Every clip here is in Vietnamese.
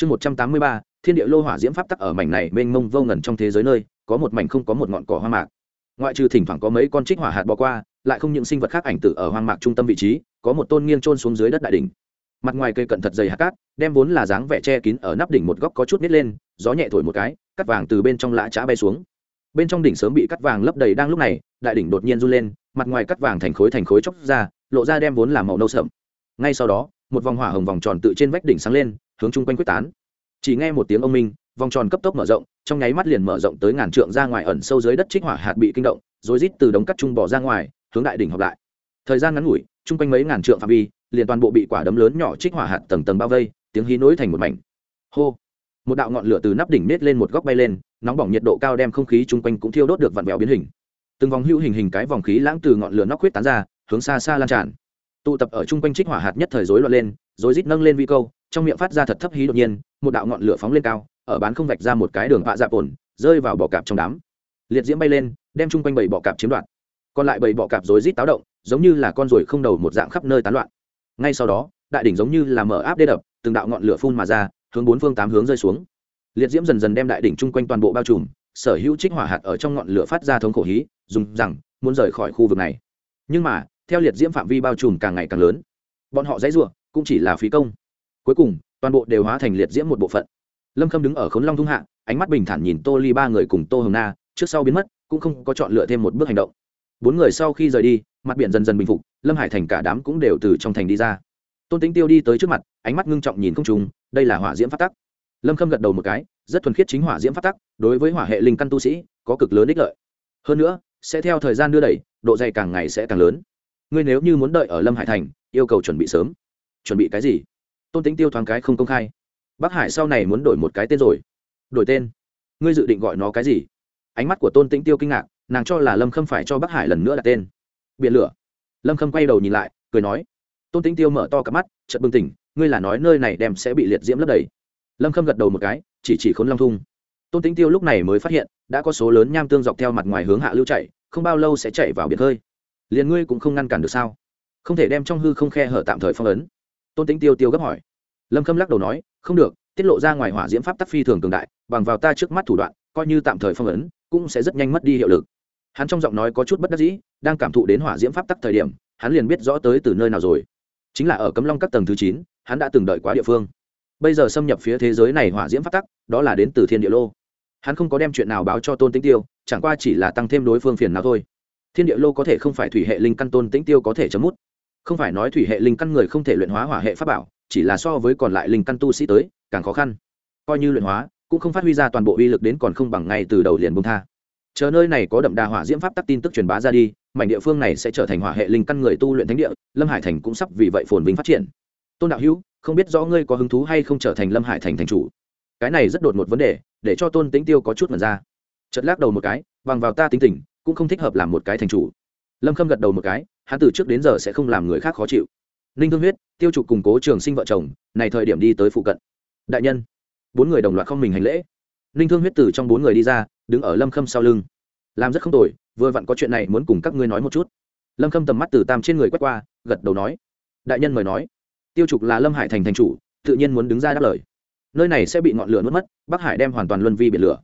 chương một trăm tám mươi ba, thiên địa lô hỏa diễm pháp tắc ở mảnh này mênh mông vô ngần trong thế giới nơi, có một mảnh không có một ngọn cỏ hoang mạc. Ngoại trừ thỉnh thoảng có mấy con trích hỏa hạt bỏ qua, lại không những sinh vật khác ảnh tử ở hoang mạc trung tâm vị trí, có một tôn nghiêng trôn xuống dưới đất đại đỉnh. Mặt ngoài cây cận thật dày hạt cát, đem vốn là dáng vẻ che kín ở nắp đỉnh một góc có chút nít lên, gió nhẹ thổi một cái cắt vàng từ bên trong lã trá bay xuống. Bên trong đỉnh sớm bị cắt vàng lấp đầy đang lúc này, đại đỉnh đột nhiên run lên, mặt ngoài cắt vàng thành khối thành khối chóc ra, lộ ra đem vốn là màu nâu sậm. Ngay sau đó, một vòng hỏa hồng vòng tròn tự trên vách đỉnh sáng lên hướng chung quanh quyết tán. Chỉ nghe một tiếng ông minh, vòng tròn cấp tốc mở rộng, trong nháy mắt liền mở rộng tới ngàn trượng ra ngoài ẩn sâu dưới đất trích hỏa hạt bị kinh động, rồi rít từ đống cắt trung bỏ ra ngoài, hướng đại đỉnh hợp lại. Thời gian ngắn ngủi, chung quanh mấy ngàn trượng phạm vi, liền toàn bộ bị quả đấm lớn nhỏ trích hỏa hạt tầng tầng bao vây, tiếng hí nối thành một mảnh. Hô! Một đạo ngọn lửa từ nắp đỉnh nết lên một góc bay lên, nóng bỏng nhiệt độ cao đem không khí chung quanh cũng thiêu đốt được vặn vẹo biến hình. Từng vòng hữu hình hình cái vòng khí lãng từ ngọn lửa nóc huyết tán ra, hướng xa xa lan tràn. Tụ tập ở chung quanh trích hỏa hạt nhất thời rối loạn lên rồi rít nâng lên vi câu, trong miệng phát ra thật thấp hí đột nhiên, một đạo ngọn lửa phóng lên cao, ở bán không vạch ra một cái đường vạ dạp ổn, rơi vào bọ cạp trong đám. Liệt diễm bay lên, đem chung quanh bảy bọ cạp chiếm đoạt. Còn lại bảy bọ cạp rối rít táo động, giống như là con ruồi không đầu một dạng khắp nơi tán loạn. Ngay sau đó, đại đỉnh giống như là mở áp đê đập, từng đạo ngọn lửa phun mà ra, hướng bốn phương tám hướng rơi xuống. Liệt diễm dần dần đem đại đỉnh chung quanh toàn bộ bao trùm, sở hữu trích hỏa hạt ở trong ngọn lửa phát ra thống khổ hí, dùng rằng, muốn rời khỏi khu vực này. Nhưng mà, theo liệt diễm phạm vi bao trùm càng ngày càng lớn, bọn họ dãy ruộng cũng chỉ là phí công. Cuối cùng, toàn bộ đều hóa thành liệt diễm một bộ phận. Lâm khâm đứng ở khốn long thung hạ, ánh mắt bình thản nhìn tô ly ba người cùng tô hồng na, trước sau biến mất, cũng không có chọn lựa thêm một bước hành động. Bốn người sau khi rời đi, mặt biển dần dần bình phục, lâm hải thành cả đám cũng đều từ trong thành đi ra. Tôn tính tiêu đi tới trước mặt, ánh mắt ngưng trọng nhìn không trùng đây là hỏa diễm phát tắc. Lâm khâm gật đầu một cái, rất thuần khiết chính hỏa diễm phát tắc, đối với hỏa hệ linh căn tu sĩ, có cực lớn ích lợi. Hơn nữa, sẽ theo thời gian đưa đẩy, độ dày càng ngày sẽ càng lớn. Ngươi nếu như muốn đợi ở lâm hải thành, yêu cầu chuẩn bị sớm chuẩn bị cái gì? Tôn tính tiêu thoáng cái không công khai. Bắc hải sau này muốn đổi một cái tên rồi. Đổi tên? Ngươi dự định gọi nó cái gì? Ánh mắt của tôn tĩnh tiêu kinh ngạc, nàng cho là lâm khâm phải cho bắc hải lần nữa đặt tên. Biển lửa. Lâm khâm quay đầu nhìn lại, cười nói. Tôn tĩnh tiêu mở to cặp mắt, chợt bừng tỉnh, ngươi là nói nơi này đem sẽ bị liệt diễm lấp đầy. Lâm khâm gật đầu một cái, chỉ chỉ khốn long thung. Tôn tĩnh tiêu lúc này mới phát hiện, đã có số lớn nham tương dọc theo mặt ngoài hướng hạ lưu chạy, không bao lâu sẽ chạy vào biển hơi liền ngươi cũng không ngăn cản được sao? Không thể đem trong hư không khe hở tạm thời phong ấn tôn tĩnh tiêu tiêu gấp hỏi. Lâm khâm lắc đầu nói, không được, tiết lộ ra ngoài hỏa diễm pháp tắc phi thường cường đại, bằng vào ta trước mắt thủ đoạn, coi như tạm thời phong ấn, cũng sẽ rất nhanh mất đi hiệu lực. Hắn trong giọng nói có chút bất đắc dĩ, đang cảm thụ đến hỏa diễm pháp tắc thời điểm, hắn liền biết rõ tới từ nơi nào rồi. Chính là ở cấm long các tầng thứ chín, hắn đã từng đợi quá địa phương. Bây giờ xâm nhập phía thế giới này hỏa diễm pháp tắc, đó là đến từ thiên địa lô. Hắn không có đem chuyện nào báo cho tôn tĩnh tiêu, chẳng qua chỉ là tăng thêm đối phương phiền nào thôi. Thiên địa lô có thể không phải thủy hệ linh căn tôn tĩnh tiêu có thể chấm mút không phải nói thủy hệ linh căn người không thể luyện hóa hỏa hệ pháp bảo, chỉ là so với còn lại linh căn tu sĩ tới, càng khó khăn. Coi như luyện hóa, cũng không phát huy ra toàn bộ uy lực đến còn không bằng ngay từ đầu liền bông tha. Chờ nơi này có đậm đà hỏa diễm pháp tắc tin tức truyền bá ra đi, mảnh địa phương này sẽ trở thành hỏa hệ linh căn người tu luyện thánh địa, lâm hải thành cũng sắp vì vậy phồn vinh phát triển. Tôn đạo hữu, không biết rõ ngươi có hứng thú hay không trở thành lâm hải thành thành chủ? Cái này rất đột một vấn đề, để cho tôn tính tiêu có chút mật ra. Chật lắc đầu một cái, bằng vào ta tính tình, cũng không thích hợp làm một cái thành chủ. Lâm khâm gật đầu một cái hắn từ trước đến giờ sẽ không làm người khác khó chịu. Ninh thương huyết, tiêu trục củng cố trường sinh vợ chồng, này thời điểm đi tới phụ cận. Đại nhân, bốn người đồng loạt không mình hành lễ. Ninh thương huyết từ trong bốn người đi ra, đứng ở lâm khâm sau lưng. Làm rất không tồi, vừa vặn có chuyện này muốn cùng các ngươi nói một chút. Lâm khâm tầm mắt từ tam trên người quét qua, gật đầu nói. Đại nhân mời nói. Tiêu trục là lâm hải thành thành chủ, tự nhiên muốn đứng ra đáp lời. Nơi này sẽ bị ngọn lửa nuốt mất, bắc hải đem hoàn toàn luân vi biển lửa.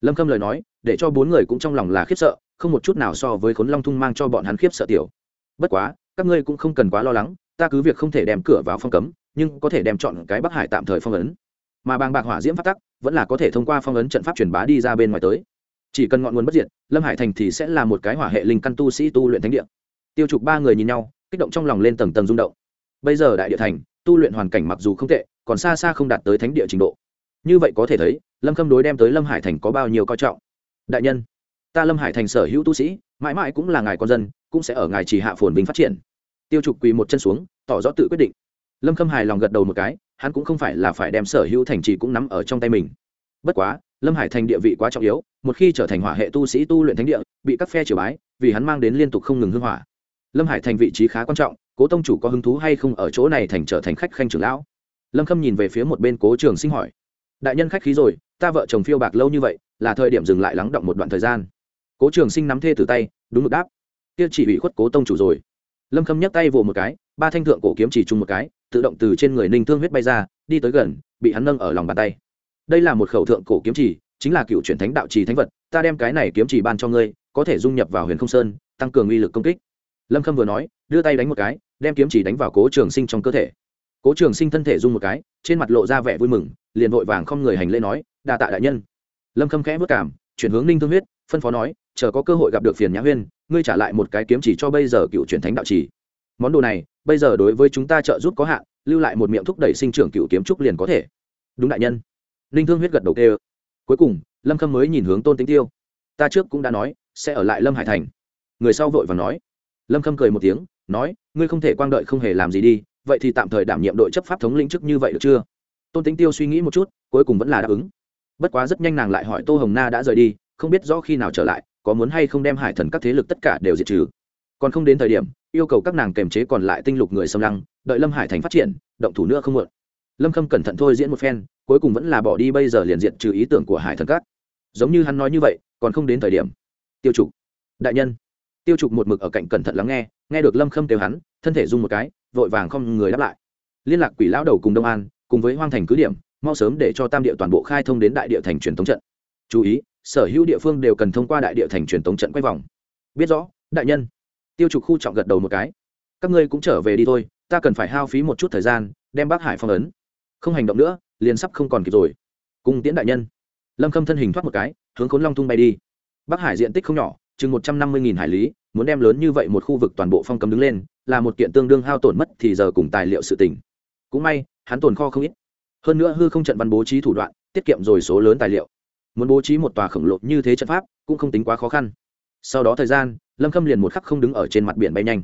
Lâm khâm lời nói, để cho bốn người cũng trong lòng là khiếp sợ, không một chút nào so với khốn long thung mang cho bọn hắn khiếp sợ tiểu bất quá, các ngươi cũng không cần quá lo lắng, ta cứ việc không thể đem cửa vào phong cấm, nhưng có thể đem chọn cái bắc hải tạm thời phong ấn. Mà bàng bạc hỏa diễm phát tắc, vẫn là có thể thông qua phong ấn trận pháp truyền bá đi ra bên ngoài tới. Chỉ cần ngọn nguồn bất diệt, lâm hải thành thì sẽ là một cái hỏa hệ linh căn tu sĩ tu luyện thánh địa. Tiêu trục ba người nhìn nhau, kích động trong lòng lên tầng tầng rung động. Bây giờ đại địa thành, tu luyện hoàn cảnh mặc dù không tệ, còn xa xa không đạt tới thánh địa trình độ. Như vậy có thể thấy, lâm khâm đối đem tới lâm hải thành có bao nhiêu coi trọng. Đại nhân ta lâm hải thành sở hữu tu sĩ, mãi mãi cũng là ngài con dân, cũng sẽ ở ngài chỉ hạ phồn vinh phát triển. Tiêu trục quỳ một chân xuống, tỏ rõ tự quyết định. Lâm khâm hài lòng gật đầu một cái, hắn cũng không phải là phải đem sở hữu thành trì cũng nắm ở trong tay mình. Bất quá, lâm hải thành địa vị quá trọng yếu, một khi trở thành hỏa hệ tu sĩ tu luyện thánh địa, bị các phe triều bái, vì hắn mang đến liên tục không ngừng hưng hỏa. Lâm hải thành vị trí khá quan trọng, cố tông chủ có hứng thú hay không ở chỗ này thành trở thành khách khanh trưởng lão? Lâm khâm nhìn về phía một bên cố trường sinh hỏi. Đại nhân khách khí rồi, ta vợ chồng phiêu bạc lâu như vậy, là thời điểm dừng lại lắng động một đoạn thời gian cố trường sinh nắm thê từ tay, đúng một đáp. Kia chỉ bị khuất cố tông chủ rồi. Lâm khâm nhấc tay vồ một cái, ba thanh thượng cổ kiếm chỉ chung một cái, tự động từ trên người ninh thương huyết bay ra, đi tới gần, bị hắn nâng ở lòng bàn tay. Đây là một khẩu thượng cổ kiếm chỉ, chính là cựu truyền thánh đạo trì thánh vật, ta đem cái này kiếm chỉ ban cho ngươi, có thể dung nhập vào huyền không sơn, tăng cường uy lực công kích. Lâm khâm vừa nói, đưa tay đánh một cái, đem kiếm chỉ đánh vào cố trường sinh trong cơ thể. Cố trường sinh thân thể dung một cái, trên mặt lộ ra vẻ vui mừng, liền vội vàng không người hành lễ nói, đa tạ đại nhân. Lâm khâm khẽ vất cảm, chuyển hướng ninh thương huyết phân phó nói, chờ có cơ hội gặp được phiền nhã huyên, ngươi trả lại một cái kiếm chỉ cho bây giờ cựu truyền thánh đạo chỉ món đồ này, bây giờ đối với chúng ta trợ giúp có hạn, lưu lại một miệng thúc đẩy sinh trưởng cựu kiếm trúc liền có thể. Đúng đại nhân. Ninh thương huyết gật đầu tê cuối cùng, lâm khâm mới nhìn hướng tôn tính tiêu. Ta trước cũng đã nói, sẽ ở lại lâm hải thành. Người sau vội và nói. Lâm khâm cười một tiếng, nói, ngươi không thể quang đợi không hề làm gì đi, vậy thì tạm thời đảm nhiệm đội chấp pháp thống lĩnh chức như vậy được chưa? Tôn tính tiêu suy nghĩ một chút, cuối cùng vẫn là đáp ứng. Bất quá rất nhanh nàng lại hỏi tô hồng na đã rời đi không biết rõ khi nào trở lại, có muốn hay không đem hải thần các thế lực tất cả đều diệt trừ. Còn không đến thời điểm, yêu cầu các nàng kềm chế còn lại tinh lục người xâm lăng, đợi lâm hải thành phát triển, động thủ nữa không muộn. Lâm khâm cẩn thận thôi diễn một phen, cuối cùng vẫn là bỏ đi bây giờ liền diện trừ ý tưởng của hải thần các. Giống như hắn nói như vậy, còn không đến thời điểm. Tiêu trục. Đại nhân. Tiêu trục một mực ở cạnh cẩn thận lắng nghe nghe được lâm khâm kêu hắn, thân thể rung một cái, vội vàng không người đáp lại. Liên lạc quỷ lão đầu cùng đông an, cùng với hoang thành cứ điểm, mau sớm để cho tam địa toàn bộ khai thông đến đại địa thành truyền thống trận. Chú ý sở hữu địa phương đều cần thông qua đại địa thành truyền tống trận quay vòng. Biết rõ, đại nhân. Tiêu trục khu trọng gật đầu một cái. Các ngươi cũng trở về đi thôi, ta cần phải hao phí một chút thời gian, đem bác hải phong ấn. Không hành động nữa, liền sắp không còn kịp rồi. Cùng tiễn đại nhân. Lâm khâm thân hình thoát một cái, hướng khốn long tung bay đi. Bắc hải diện tích không nhỏ, chừng một trăm năm mươi hải lý, muốn đem lớn như vậy một khu vực toàn bộ phong cấm đứng lên, là một kiện tương đương hao tổn mất thì giờ cùng tài liệu sự tỉnh cũng may, hắn tồn kho không ít. Hơn nữa hư không trận văn bố trí thủ đoạn, tiết kiệm rồi số lớn tài liệu muốn bố trí một tòa khổng lồ như thế trận pháp cũng không tính quá khó khăn. Sau đó thời gian, lâm khâm liền một khắc không đứng ở trên mặt biển bay nhanh.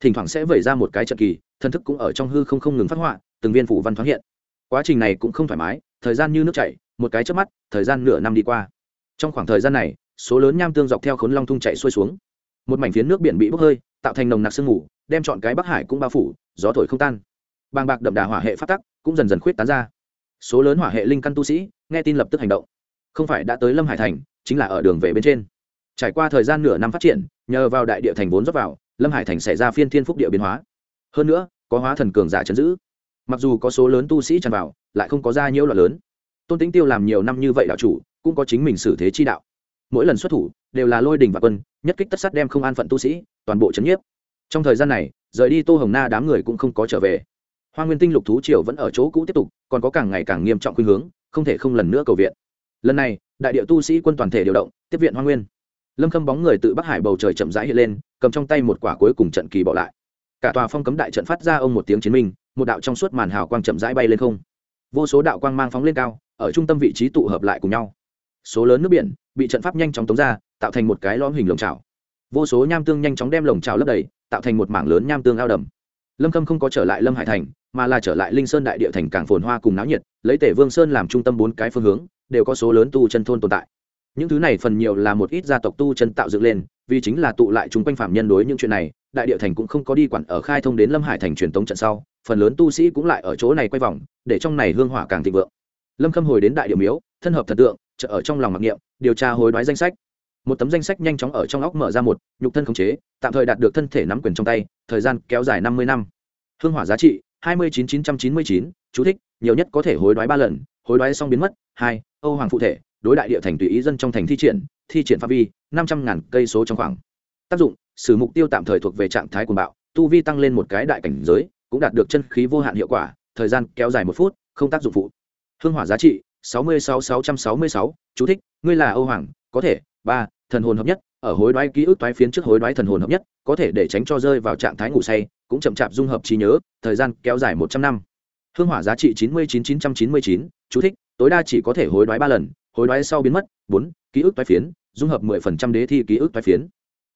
Thỉnh thoảng sẽ vẩy ra một cái trận kỳ, thân thức cũng ở trong hư không không ngừng phát họa, từng viên phủ văn thoáng hiện. Quá trình này cũng không thoải mái, thời gian như nước chảy, một cái trước mắt, thời gian nửa năm đi qua. Trong khoảng thời gian này, số lớn nham tương dọc theo khốn long thung chạy xuôi xuống. Một mảnh phiến nước biển bị bốc hơi, tạo thành nồng nặc sương mù, đem chọn cái bắc hải cũng bao phủ, gió thổi không tan. Bàng bạc đậm đà hỏa hệ phát tắc cũng dần dần khuyết tán ra. Số lớn hỏa hệ linh căn tu sĩ, nghe tin lập tức hành động không phải đã tới lâm hải thành chính là ở đường về bên trên trải qua thời gian nửa năm phát triển nhờ vào đại địa thành vốn dốc vào lâm hải thành xảy ra phiên thiên phúc địa biến hóa hơn nữa có hóa thần cường giả chấn giữ mặc dù có số lớn tu sĩ tràn vào lại không có ra nhiễu loạn lớn tôn tính tiêu làm nhiều năm như vậy đạo chủ cũng có chính mình xử thế chi đạo mỗi lần xuất thủ đều là lôi đình và quân nhất kích tất sát đem không an phận tu sĩ toàn bộ chấn nhiếp trong thời gian này rời đi tô hồng na đám người cũng không có trở về hoa nguyên tinh lục thú triều vẫn ở chỗ cũ tiếp tục còn có càng ngày càng nghiêm trọng khuynh hướng không thể không lần nữa cầu viện lần này, đại địa tu sĩ quân toàn thể điều động, tiếp viện hoa nguyên. Lâm khâm bóng người tự bắc hải bầu trời chậm rãi hiện lên, cầm trong tay một quả cuối cùng trận kỳ bỏ lại. Cả tòa phong cấm đại trận phát ra ông một tiếng chiến minh, một đạo trong suốt màn hào quang chậm rãi bay lên không. Vô số đạo quang mang phóng lên cao, ở trung tâm vị trí tụ hợp lại cùng nhau. Số lớn nước biển bị trận pháp nhanh chóng tống ra, tạo thành một cái lõm hình lồng trào vô số nham tương nhanh chóng đem lồng trào lấp đầy, tạo thành một mảng lớn nham tương ao đầm. Lâm khâm không có trở lại lâm hải thành, mà là trở lại linh sơn đại địa thành cảng phồn hoa cùng náo nhiệt, lấy tể vương sơn làm trung tâm bốn cái phương hướng đều có số lớn tu chân thôn tồn tại. Những thứ này phần nhiều là một ít gia tộc tu chân tạo dựng lên, vì chính là tụ lại chúng quanh phạm nhân đối những chuyện này, đại địa thành cũng không có đi quản ở khai thông đến lâm hải thành truyền tống trận sau, phần lớn tu sĩ cũng lại ở chỗ này quay vòng, để trong này hương hỏa càng thịnh vượng. Lâm khâm hồi đến đại địa miếu, thân hợp thần tượng, chợ ở trong lòng mặc niệm, điều tra hối đoái danh sách. Một tấm danh sách nhanh chóng ở trong óc mở ra một, nhục thân khống chế, tạm thời đạt được thân thể nắm quyền trong tay, thời gian kéo dài năm mươi năm. Hương hỏa giá trị, hai mươi chín chín trăm chín mươi chín, chú thích, nhiều nhất có thể hối đoái ba lần, hối đoái xong biến mất, hai âu hoàng phụ thể, đối đại địa thành tùy ý dân trong thành thi triển thi triển phạm vi, năm trăm ngàn cây số trong khoảng. Tác dụng, sử mục tiêu tạm thời thuộc về trạng thái cuồng bạo, tu vi tăng lên một cái đại cảnh giới, cũng đạt được chân khí vô hạn hiệu quả, thời gian kéo dài một phút, không tác dụng phụ. Hương hỏa giá trị, sáu mươi sáu sáu trăm sáu mươi sáu, chú thích, ngươi là âu hoàng, có thể, ba, thần hồn hợp nhất, ở hối đoái ký ức toái phiến trước hối đoái thần hồn hợp nhất, có thể để tránh cho rơi vào trạng thái ngủ say, cũng chậm chạp dung hợp trí nhớ, thời gian kéo dài một trăm năm. Hương hỏa giá trị chín mươi chín chín trăm chín mươi chín, chú thích tối đa chỉ có thể hối đoái ba lần, hối đoái sau biến mất, bốn, ký ức toái phiến, dung hợp mười phần trăm đế thi ký ức toái phiến.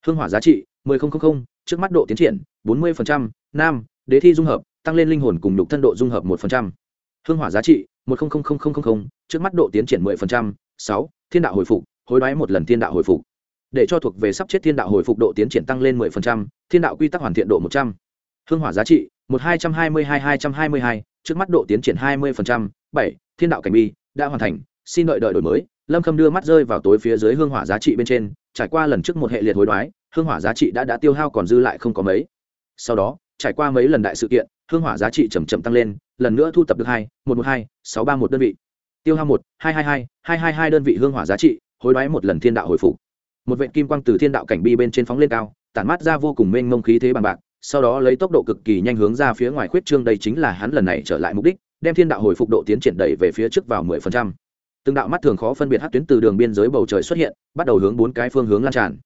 Hương hỏa giá trị, mười không không không, trước mắt độ tiến triển, bốn mươi phần trăm nam đế thi dung hợp, tăng lên linh hồn cùng nhục thân độ dung hợp một phần trăm. Hương hỏa giá trị, một không không không không không trước mắt độ tiến triển mười phần trăm, sáu, thiên đạo hồi phục, hối đoái một lần thiên đạo hồi phục. Để cho thuộc về sắp chết thiên đạo hồi phục độ tiến triển tăng lên mười phần trăm, thiên đạo quy tắc hoàn thiện độ một trăm. Hương hỏa giá trị, một hai trăm hai mươi hai hai trăm hai mươi hai, trước mắt độ tiến triển hai mươi phần trăm bảy, thiên đạo cảnh bi đã hoàn thành, xin đợi đợi đổi mới. Lâm khâm đưa mắt rơi vào tối phía dưới hương hỏa giá trị bên trên, trải qua lần trước một hệ liệt hối đoái, hương hỏa giá trị đã đã tiêu hao còn dư lại không có mấy. Sau đó, trải qua mấy lần đại sự kiện, hương hỏa giá trị chầm chậm tăng lên, lần nữa thu tập được hai, một một hai, sáu ba một đơn vị. Tiêu hao một, hai hai hai hai hai hai đơn vị hương hỏa giá trị, hối đoái một lần thiên đạo hồi phục. Một vệ kim quang từ thiên đạo cảnh bi bên trên phóng lên cao, tản mát ra vô cùng mênh mông khí thế bằng bạc, sau đó lấy tốc độ cực kỳ nhanh hướng ra phía ngoài khuyết trương, đây chính là hắn lần này trở lại mục đích đem thiên đạo hồi phục độ tiến triển đẩy về phía trước vào mười phần trăm. Từng đạo mắt thường khó phân biệt hát tuyến từ đường biên giới bầu trời xuất hiện, bắt đầu hướng bốn cái phương hướng lan tràn.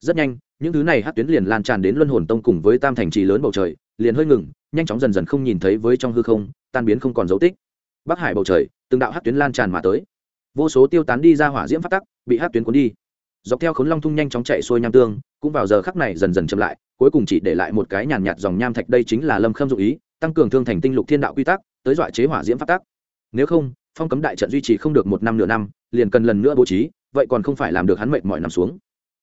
Rất nhanh, những thứ này hát tuyến liền lan tràn đến luân hồn tông cùng với tam thành trì lớn bầu trời, liền hơi ngừng, nhanh chóng dần dần không nhìn thấy với trong hư không, tan biến không còn dấu tích. Bắc hải bầu trời, từng đạo hát tuyến lan tràn mà tới. Vô số tiêu tán đi ra hỏa diễm phát tắc, bị hát tuyến cuốn đi. Dọc theo khốn long thung nhanh chóng chạy xuôi nham tương, cũng vào giờ khắc này dần dần chậm lại, cuối cùng chỉ để lại một cái nhàn nhạt dòng nham thạch đây chính là lâm khâm dụng ý, tăng cường thương thành tinh lục thiên đạo quy tắc tới dọa chế hỏa diễm phát tắc. Nếu không, phong cấm đại trận duy trì không được một năm nửa năm, liền cần lần nữa bố trí, vậy còn không phải làm được hắn mệnh mọi nằm xuống.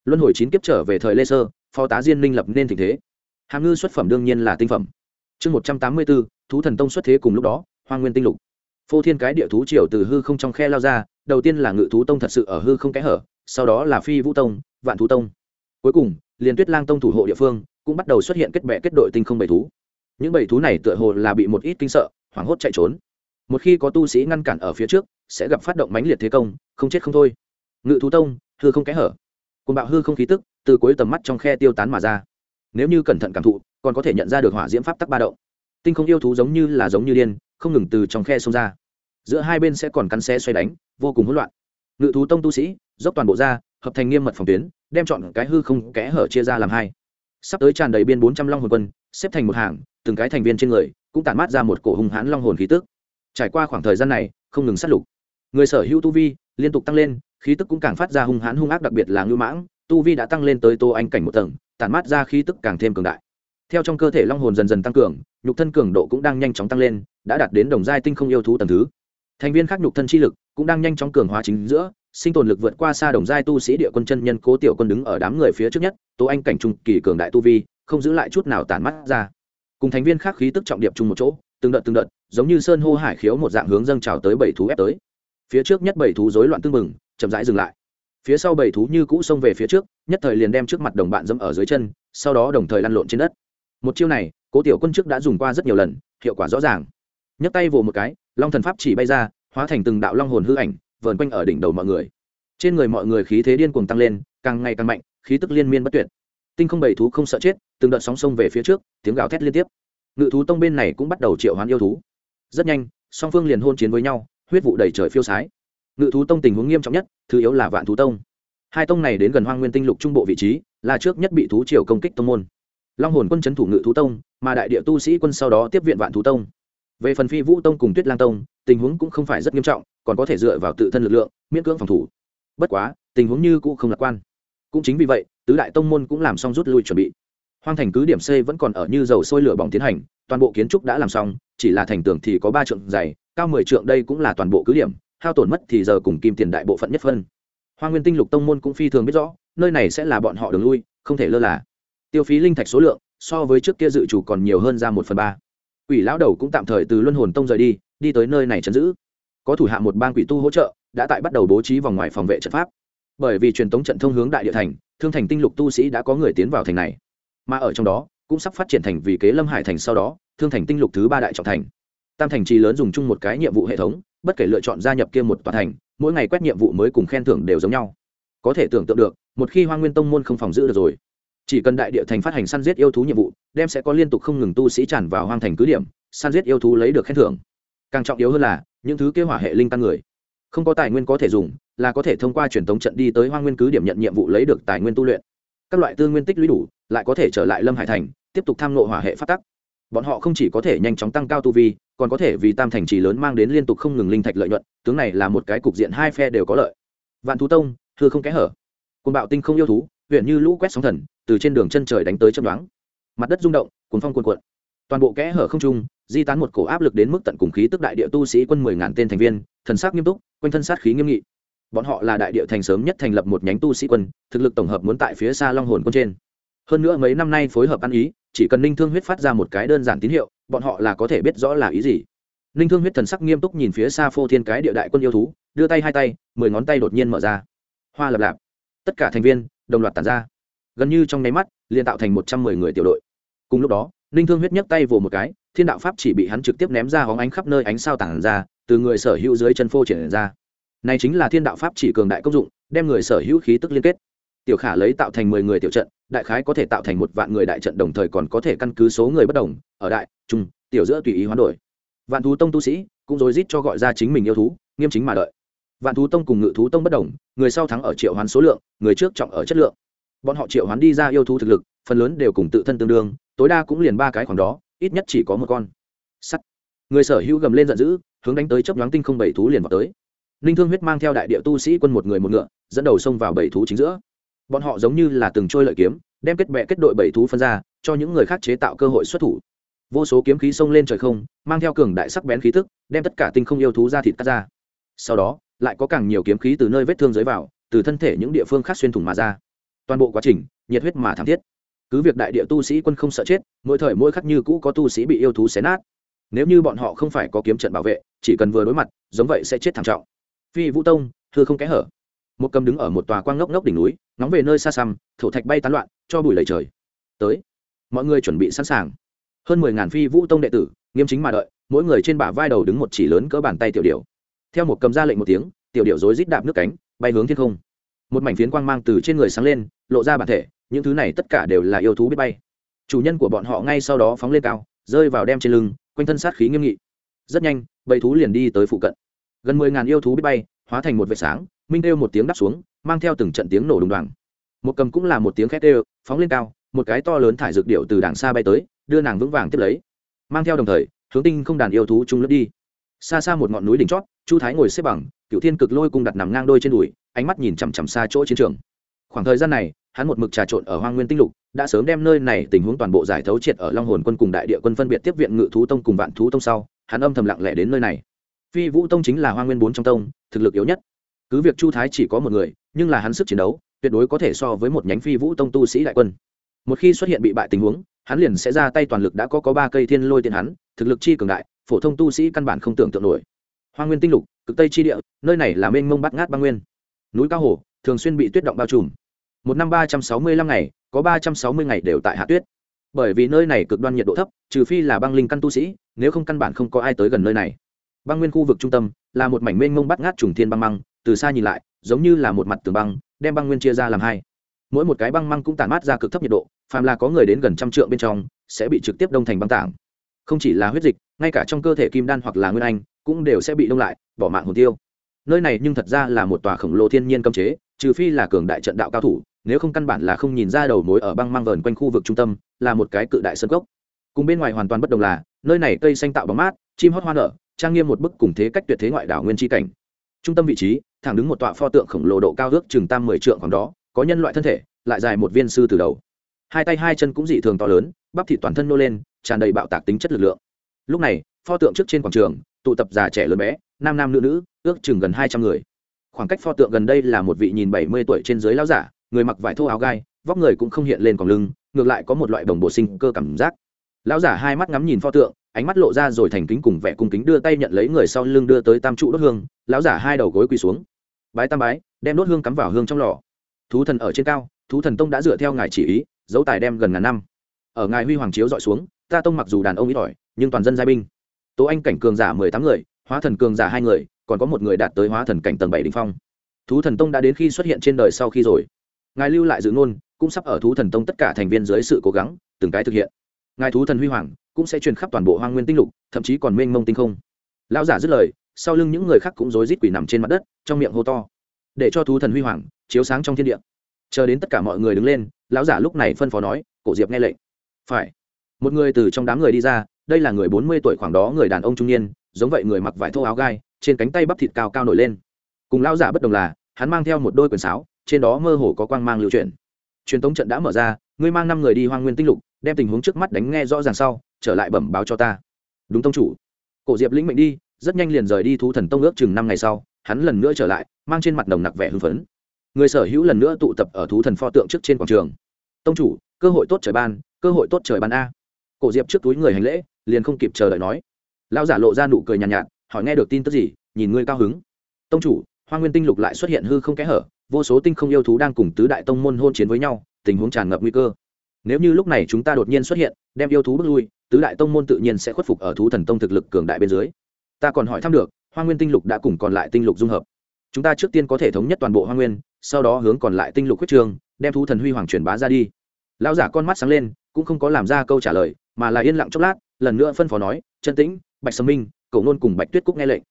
Luân hồi chín kiếp trở về thời lê sơ, phó tá diên minh lập nên tình thế. Hàm ngư xuất phẩm đương nhiên là tinh phẩm. Chương một trăm tám mươi bốn, thú thần tông xuất thế cùng lúc đó hoa nguyên tinh lục. Phô thiên cái địa thú triều từ hư không trong khe lao ra, đầu tiên là ngự thú tông thật sự ở hư không kẽ hở, sau đó là phi vũ tông, vạn thú tông. Cuối cùng liền tuyết lang tông thủ hộ địa phương cũng bắt đầu xuất hiện kết bệ kết đội tinh không bảy thú. Những bảy thú này tựa hồ là bị một ít kinh sợ hoảng hốt chạy trốn. Một khi có tu sĩ ngăn cản ở phía trước, sẽ gặp phát động mãnh liệt thế công, không chết không thôi. Ngự thú tông, hư không kẽ hở. Cùng bạo hư không khí tức, từ cuối tầm mắt trong khe tiêu tán mà ra. Nếu như cẩn thận cảm thụ, còn có thể nhận ra được hỏa diễm pháp tắc ba động. Tinh không yêu thú giống như là giống như điên, không ngừng từ trong khe xông ra. Giữa hai bên sẽ còn cắn xe xoay đánh, vô cùng hỗn loạn. Ngự thú tông tu sĩ, dốc toàn bộ ra, hợp thành nghiêm mật phòng tuyến, đem chọn cái hư không kẽ hở chia ra làm hai. Sắp tới tràn đầy biên bốn trăm long hồn quân, xếp thành một hàng, từng cái thành viên trên người cũng tản mát ra một cổ hung hãn long hồn khí tức. Trải qua khoảng thời gian này, không ngừng sát lục. Người sở hữu tu vi liên tục tăng lên, khí tức cũng càng phát ra hung hãn hung ác đặc biệt là ngưu mãng, tu vi đã tăng lên tới tô anh cảnh một tầng, tản mát ra khí tức càng thêm cường đại. Theo trong cơ thể long hồn dần dần tăng cường, nhục thân cường độ cũng đang nhanh chóng tăng lên, đã đạt đến đồng giai tinh không yêu thú tầng thứ. Thành viên khác nhục thân chi lực cũng đang nhanh chóng cường hóa chính giữa, sinh tồn lực vượt qua xa đồng giai tu sĩ địa quân chân nhân cố tiểu quân đứng ở đám người phía trước nhất, tô anh cảnh trung kỳ cường đại tu vi, không giữ lại chút nào tản mắt ra cùng thành viên khác khí tức trọng điệp chung một chỗ, từng đợt từng đợt, giống như sơn hô hải khiếu một dạng hướng dâng trào tới bảy thú ép tới. Phía trước nhất bảy thú rối loạn tưng mừng chậm rãi dừng lại. Phía sau bảy thú như cũ xông về phía trước, nhất thời liền đem trước mặt đồng bạn dẫm ở dưới chân, sau đó đồng thời lăn lộn trên đất. Một chiêu này, cố tiểu quân trước đã dùng qua rất nhiều lần, hiệu quả rõ ràng. Nhấc tay vồ một cái, long thần pháp chỉ bay ra, hóa thành từng đạo long hồn hư ảnh, vờn quanh ở đỉnh đầu mọi người. Trên người mọi người khí thế điên cuồng tăng lên, càng ngày càng mạnh, khí tức liên miên bất tuyệt tinh không bảy thú không sợ chết, từng đợt sóng sông về phía trước, tiếng gào thét liên tiếp. Ngự thú tông bên này cũng bắt đầu triệu hoán yêu thú. Rất nhanh, song phương liền hôn chiến với nhau, huyết vụ đầy trời phiêu sái. Ngự thú tông tình huống nghiêm trọng nhất, thứ yếu là vạn thú tông. Hai tông này đến gần hoang nguyên tinh lục trung bộ vị trí, là trước nhất bị thú triều công kích tông môn. Long hồn quân c h ấ n thủ ngự thú tông, mà đại địa tu sĩ quân sau đó tiếp viện vạn thú tông. Về phần phi vũ tông cùng tuyết lang tông, tình huống cũng không phải rất nghiêm trọng, còn có thể dựa vào tự thân lực lượng, miễn cưỡng phòng thủ. Bất quá, tình huống như cũng không lạc quan. Cũng chính vì vậy tứ đại tông môn cũng làm xong rút lui chuẩn bị. Hoang thành cứ điểm c vẫn còn ở như dầu sôi lửa bỏng tiến hành, toàn bộ kiến trúc đã làm xong, chỉ là thành tường thì có ba trượng dày, cao mười trượng đây cũng là toàn bộ cứ điểm, hao tổn mất thì giờ cùng kim tiền đại bộ phận nhất phân. Hoa nguyên tinh lục tông môn cũng phi thường biết rõ, nơi này sẽ là bọn họ đường lui, không thể lơ là. Tiêu phí linh thạch số lượng, so với trước kia dự chủ còn nhiều hơn ra một phần ba. Quỷ lão đầu cũng tạm thời từ luân hồn tông rời đi đi tới nơi này chấn giữ. Có thủ hạ một bang quỷ tu hỗ trợ, đã tại bắt đầu bố trí vòng ngoài phòng vệ trận pháp bởi vì truyền thống trận thông hướng đại địa thành, thương thành tinh lục tu sĩ đã có người tiến vào thành này. Mà ở trong đó, cũng sắp phát triển thành vì kế lâm hải thành sau đó, thương thành tinh lục thứ ba đại trọng thành. Tam thành trì lớn dùng chung một cái nhiệm vụ hệ thống, bất kể lựa chọn gia nhập kia một tòa thành, mỗi ngày quét nhiệm vụ mới cùng khen thưởng đều giống nhau. Có thể tưởng tượng được, một khi hoa nguyên tông môn không phòng giữ được rồi, chỉ cần đại địa thành phát hành săn giết yêu thú nhiệm vụ, đem sẽ có liên tục không ngừng tu sĩ tràn vào hoang thành cứ điểm, săn giết yêu thú lấy được khen thưởng. Càng trọng yếu hơn là, những thứ kế hỏa hệ linh tăng người không có tài nguyên có thể dùng, là có thể thông qua truyền thống trận đi tới hoang nguyên cứ điểm nhận nhiệm vụ lấy được tài nguyên tu luyện. Các loại tư nguyên tích lũy đủ, lại có thể trở lại lâm hải thành, tiếp tục tham nộ hỏa hệ phát tắc. Bọn họ không chỉ có thể nhanh chóng tăng cao tu vi, còn có thể vì tam thành trì lớn mang đến liên tục không ngừng linh thạch lợi nhuận, tướng này là một cái cục diện hai phe đều có lợi. Vạn thú tông thưa không kẽ hở. Côn bạo tinh không yêu thú, huyện như lũ quét sóng thần, từ trên đường chân trời đánh tới chấm đoán mặt đất rung động cuốn phong cuồn cuộn. Toàn bộ kẽ hở không trung di tán một cổ áp lực đến mức tận cùng khí tức đại địa tu sĩ quân mười ngàn tên thành viên, thần sắc nghiêm túc, quanh thân sát khí nghiêm nghị. Bọn họ là đại địa thành sớm nhất thành lập một nhánh tu sĩ quân, thực lực tổng hợp muốn tại phía xa long hồn quân trên. Hơn nữa mấy năm nay phối hợp ăn ý, chỉ cần ninh thương huyết phát ra một cái đơn giản tín hiệu, bọn họ là có thể biết rõ là ý gì. Ninh thương huyết thần sắc nghiêm túc nhìn phía xa phô thiên cái địa đại quân yêu thú, đưa tay hai tay, mười ngón tay đột nhiên mở ra. Hoa lập lạp. Tất cả thành viên, đồng loạt tàn ra. Gần như trong nháy mắt, liền tạo thành một trăm mười người tiểu đội. Cùng lúc đó ninh thương huyết nhấc tay vồ một cái, thiên đạo pháp chỉ bị hắn trực tiếp ném ra hóng ánh khắp nơi ánh sao tản ra, từ người sở hữu dưới chân phô triển ra. Này chính là thiên đạo pháp chỉ cường đại công dụng, đem người sở hữu khí tức liên kết. Tiểu khả lấy tạo thành mười người tiểu trận, đại khái có thể tạo thành một vạn người đại trận đồng thời còn có thể căn cứ số người bất đồng, ở đại, trung, tiểu giữa tùy ý hoán đổi. Vạn thú tông tu sĩ cũng rối rít cho gọi ra chính mình yêu thú, nghiêm chính mà đợi. Vạn thú tông cùng ngự thú tông bất đồng, người sau thắng ở triệu hoán số lượng, người trước trọng ở chất lượng. Bọn họ triệu hoán đi ra yêu thú thực lực phần lớn đều cùng tự thân tương đương, tối đa cũng liền ba cái khoảng đó, ít nhất chỉ có một con. Sắt. Người sở hữu gầm lên giận dữ, hướng đánh tới chấp nhoáng tinh không bảy thú liền vào tới. Ninh thương huyết mang theo đại địa tu sĩ quân một người một ngựa, dẫn đầu xông vào bảy thú chính giữa. Bọn họ giống như là từng trôi lợi kiếm, đem kết bệ kết đội bảy thú phân ra, cho những người khác chế tạo cơ hội xuất thủ. Vô số kiếm khí xông lên trời không, mang theo cường đại sắc bén khí tức, đem tất cả tinh không yêu thú ra thịt cắt ra. Sau đó, lại có càng nhiều kiếm khí từ nơi vết thương dưới vào, từ thân thể những địa phương khác xuyên thủng mà ra. Toàn bộ quá trình, nhiệt huyết mà thảm thiết cứ việc đại địa tu sĩ quân không sợ chết, mỗi thời mỗi khắc như cũ có tu sĩ bị yêu thú xé nát. Nếu như bọn họ không phải có kiếm trận bảo vệ, chỉ cần vừa đối mặt, giống vậy sẽ chết thảm trọng. Phi vũ tông thưa không kẽ hở. Một cầm đứng ở một tòa quang ngốc ngốc đỉnh núi nóng về nơi xa xăm, thổ thạch bay tán loạn, cho bụi lầy trời. Tới. Mọi người chuẩn bị sẵn sàng. Hơn mười ngàn phi vũ tông đệ tử, nghiêm chính mà đợi, mỗi người trên bả vai đầu đứng một chỉ lớn cỡ bàn tay tiểu điệu theo một cầm ra lệnh một tiếng, tiểu điệu rối rít đạp nước cánh, bay hướng thiên không. Một mảnh phiến quang mang từ trên người sáng lên, lộ ra bản thể những thứ này tất cả đều là yêu thú biết bay. Chủ nhân của bọn họ ngay sau đó phóng lên cao, rơi vào đem trên lưng, quanh thân sát khí nghiêm nghị. Rất nhanh, bầy thú liền đi tới phụ cận. Gần mười ngàn yêu thú biết bay, hóa thành một vệt sáng, minh kêu một tiếng đắp xuống, mang theo từng trận tiếng nổ đùng đoàng. Một cầm cũng là một tiếng khét kêu, phóng lên cao, một cái to lớn thải dược điệu từ đàng xa bay tới, đưa nàng vững vàng tiếp lấy. Mang theo đồng thời, hướng tinh không đàn yêu thú chung lướt đi. Xa xa một ngọn núi đỉnh chót, chu thái ngồi xếp bằng cựu thiên cực lôi cung đặt nằm ngang đôi trên đùi, ánh mắt nhìn chằm chằm xa chỗ chiến trường. Khoảng thời gian này hắn một mực trà trộn ở hoang nguyên tinh lục, đã sớm đem nơi này tình huống toàn bộ giải thấu triệt ở long hồn quân cùng đại địa quân phân biệt tiếp viện ngự thú tông cùng vạn thú tông sau, hắn âm thầm lặng lẽ đến nơi này. Phi vũ tông chính là hoang nguyên bốn trong tông, thực lực yếu nhất. Cứ việc chu thái chỉ có một người, nhưng là hắn sức chiến đấu, tuyệt đối có thể so với một nhánh phi vũ tông tu sĩ đại quân. Một khi xuất hiện bị bại tình huống, hắn liền sẽ ra tay toàn lực đã có có ba cây thiên lôi tiền hắn, thực lực chi cường đại, phổ thông tu sĩ căn bản không tưởng tượng nổi. Hoa nguyên tinh lục, cực tây chi địa, nơi này là mênh mông bắt ngát băng nguyên. Núi cao hồ, thường xuyên bị tuyết động bao trùm một năm ba trăm sáu mươi lăm ngày, có ba trăm sáu mươi ngày đều tại hạ tuyết. Bởi vì nơi này cực đoan nhiệt độ thấp, trừ phi là băng linh căn tu sĩ, nếu không căn bản không có ai tới gần nơi này. Băng nguyên khu vực trung tâm là một mảnh mênh mông bắt ngát trùng thiên băng măng, từ xa nhìn lại, giống như là một mặt tường băng, đem băng nguyên chia ra làm hai. Mỗi một cái băng măng cũng tản mát ra cực thấp nhiệt độ, phàm là có người đến gần trăm trượng bên trong, sẽ bị trực tiếp đông thành băng tảng. Không chỉ là huyết dịch, ngay cả trong cơ thể kim đan hoặc là nguyên anh, cũng đều sẽ bị đông lại, bỏ mạng hồn tiêu. Nơi này nhưng thật ra là một tòa khổng lồ thiên nhiên cấm chế, trừ phi là cường đại trận đạo cao thủ nếu không căn bản là không nhìn ra đầu mối ở băng mang vờn quanh khu vực trung tâm, là một cái cự đại sân cốc. Cùng bên ngoài hoàn toàn bất đồng là, nơi này cây xanh tạo bóng mát, chim hót hoa nở, trang nghiêm một bức cùng thế cách tuyệt thế ngoại đảo nguyên tri cảnh. Trung tâm vị trí, thẳng đứng một tọa pho tượng khổng lồ độ cao ước chừng tam mười trượng khoảng đó, có nhân loại thân thể, lại dài một viên sư từ đầu. Hai tay hai chân cũng dị thường to lớn, bắp thịt toàn thân nô lên, tràn đầy bạo tạc tính chất lực lượng. Lúc này, pho tượng trước trên quảng trường, tụ tập già trẻ lớn bé, nam nam nữ nữ, ước chừng gần hai trăm người. Khoảng cách pho tượng gần đây là một vị nhìn bảy mươi tuổi trên dưới lao giả người mặc vải thô áo gai, vóc người cũng không hiện lên còn lưng, ngược lại có một loại đồng bộ sinh cơ cảm giác. Lão giả hai mắt ngắm nhìn pho tượng, ánh mắt lộ ra rồi thành kính cùng vẻ cung kính đưa tay nhận lấy người sau lưng đưa tới tam trụ đốt hương, lão giả hai đầu gối quỳ xuống. Bái tam bái, đem đốt hương cắm vào hương trong lò. Thú thần ở trên cao, thú thần tông đã dựa theo ngài chỉ ý dấu tài đem gần ngàn năm. Ở ngài huy hoàng chiếu dọi xuống, ta tông mặc dù đàn ông ít ỏi, nhưng toàn dân giai binh. Tố anh cảnh cường giả mười tám người, hóa thần cường giả hai người, còn có một người đạt tới hóa thần cảnh tầng bảy đình phong. Thú thần tông đã đến khi xuất hiện trên đời sau khi rồi ngài lưu lại dự ngôn, cũng sắp ở thú thần tông tất cả thành viên dưới sự cố gắng, từng cái thực hiện. Ngài thú thần huy hoàng, cũng sẽ truyền khắp toàn bộ hoang nguyên tinh lục, thậm chí còn mênh mông tinh không. Lão giả dứt lời, sau lưng những người khác cũng rối rít quỷ nằm trên mặt đất, trong miệng hô to. Để cho thú thần huy hoàng, chiếu sáng trong thiên địa. Chờ đến tất cả mọi người đứng lên, lão giả lúc này phân phó nói, cổ diệp nghe lệnh. Phải. Một người từ trong đám người đi ra, đây là người bốn mươi tuổi khoảng đó, người đàn ông trung niên, giống vậy người mặc vải thô áo gai, trên cánh tay bắp thịt cao cao nổi lên. Cùng lão giả bất đồng là, hắn mang theo một đôi quần sáo trên đó mơ hồ có quang mang lưu truyền truyền tống trận đã mở ra ngươi mang năm người đi hoang nguyên tinh lục đem tình huống trước mắt đánh nghe rõ ràng sau trở lại bẩm báo cho ta. Đúng tông chủ. Cổ diệp lĩnh mệnh đi rất nhanh liền rời đi thú thần tông ước chừng năm ngày sau hắn lần nữa trở lại mang trên mặt đồng nặc vẻ hưng phấn. Người sở hữu lần nữa tụ tập ở thú thần pho tượng trước trên quảng trường. Tông chủ cơ hội tốt trời ban cơ hội tốt trời ban a. Cổ diệp trước túi người hành lễ liền không kịp chờ đợi nói. Lão giả lộ ra nụ cười nhàn nhạt, nhạt hỏi nghe được tin tức gì nhìn ngươi cao hứng. Tông chủ hoa nguyên tinh lục lại xuất hiện hư không kẽ hở vô số tinh không yêu thú đang cùng tứ đại tông môn hôn chiến với nhau, tình huống tràn ngập nguy cơ. Nếu như lúc này chúng ta đột nhiên xuất hiện, đem yêu thú bước lui, tứ đại tông môn tự nhiên sẽ khuất phục ở thú thần tông thực lực cường đại bên dưới. Ta còn hỏi thăm được, hoa nguyên tinh lục đã cùng còn lại tinh lục dung hợp. Chúng ta trước tiên có thể thống nhất toàn bộ hoa nguyên, sau đó hướng còn lại tinh lục huyết trường, đem thú thần huy hoàng truyền bá ra đi. Lão giả con mắt sáng lên, cũng không có làm ra câu trả lời, mà là yên lặng chốc lát, lần nữa phân phó nói, chân tĩnh, bạch sâm minh cậu nôn cùng bạch tuyết cúc nghe lệnh.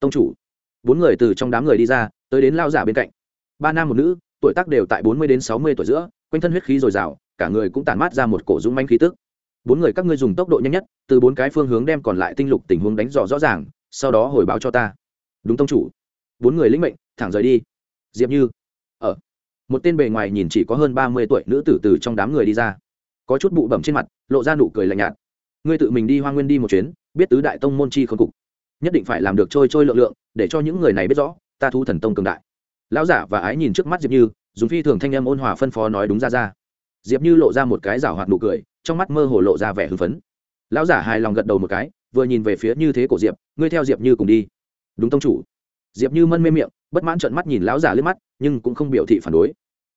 Tông chủ. Bốn người từ trong đám người đi ra, tới đến lao giả bên cạnh ba nam một nữ, tuổi tác đều tại bốn mươi đến sáu mươi tuổi giữa, quanh thân huyết khí dồi dào, cả người cũng tản mát ra một cổ dũng manh khí tức. Bốn người các ngươi dùng tốc độ nhanh nhất, từ bốn cái phương hướng đem còn lại tinh lục tình huống đánh dò rõ ràng, sau đó hồi báo cho ta. Đúng tông chủ. Bốn người lĩnh mệnh, thẳng rời đi. Diệp như. Ở. Một tên bề ngoài nhìn chỉ có hơn ba mươi tuổi nữ tử từ trong đám người đi ra. Có chút bụ bẩm trên mặt, lộ ra nụ cười lạnh nhạt. Ngươi tự mình đi hoa nguyên đi một chuyến, biết tứ đại tông môn chi khôn cục. Nhất định phải làm được trôi trôi lượng lượng, để cho những người này biết rõ, ta thu thần tông cường đại lão giả và ái nhìn trước mắt diệp như, dùng phi thường thanh âm ôn hòa phân phó nói đúng ra ra. Diệp như lộ ra một cái rảo hoạt nụ cười, trong mắt mơ hồ lộ ra vẻ hưng phấn. Lão giả hài lòng gật đầu một cái, vừa nhìn về phía như thế của diệp, ngươi theo diệp như cùng đi. Đúng tông chủ. Diệp như mân mê miệng, bất mãn trợn mắt nhìn lão giả lên mắt, nhưng cũng không biểu thị phản đối.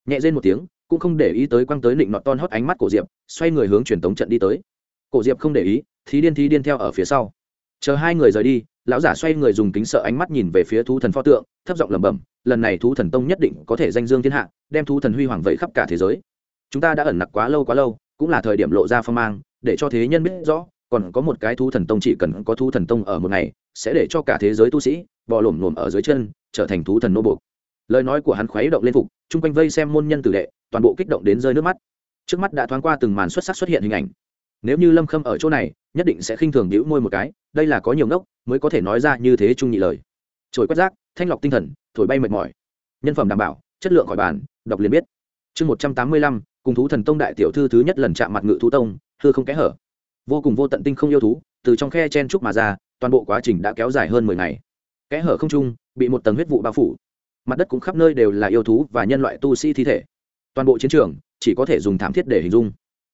Nhẹ rên một tiếng, cũng không để ý tới quăng tới định nọt ton hót ánh mắt của diệp, xoay người hướng truyền tống trận đi tới. Cổ diệp không để ý, thí điên thí điên theo ở phía sau. Chờ hai người rời đi, lão giả xoay người dùng kính sợ ánh mắt nhìn về phía thú thần pho tượng, thấp giọng lẩm bẩm lần này thú thần tông nhất định có thể danh dương thiên hạ, đem thú thần huy hoàng vẫy khắp cả thế giới. Chúng ta đã ẩn nặc quá lâu quá lâu, cũng là thời điểm lộ ra phong mang, để cho thế nhân biết rõ, còn có một cái thú thần tông chỉ cần có thú thần tông ở một ngày, sẽ để cho cả thế giới tu sĩ bò lổm lổm ở dưới chân, trở thành thú thần nô buộc. Lời nói của hắn khuấy động lên phục, chung quanh vây xem môn nhân tử đệ, toàn bộ kích động đến rơi nước mắt. Trước mắt đã thoáng qua từng màn xuất sắc xuất hiện hình ảnh. Nếu như lâm khâm ở chỗ này, nhất định sẽ khinh thường đĩu môi một cái, đây là có nhiều ngốc, mới có thể nói ra như thế trung nhị lời. Trồi quét rác, thanh lọc tinh thần thổi bay mệt mỏi. Nhân phẩm đảm bảo, chất lượng khỏi bàn, đọc liền biết. Chương một trăm tám mươi lăm, cùng thú thần tông đại tiểu thư thứ nhất lần chạm mặt ngự thú tông, hư không kẽ hở. Vô cùng vô tận tinh không yêu thú, từ trong khe chen trúc mà ra, toàn bộ quá trình đã kéo dài hơn mười ngày. Kẽ hở không trung, bị một tầng huyết vụ bao phủ. Mặt đất cũng khắp nơi đều là yêu thú và nhân loại tu sĩ thi thể. Toàn bộ chiến trường, chỉ có thể dùng thảm thiết để hình dung.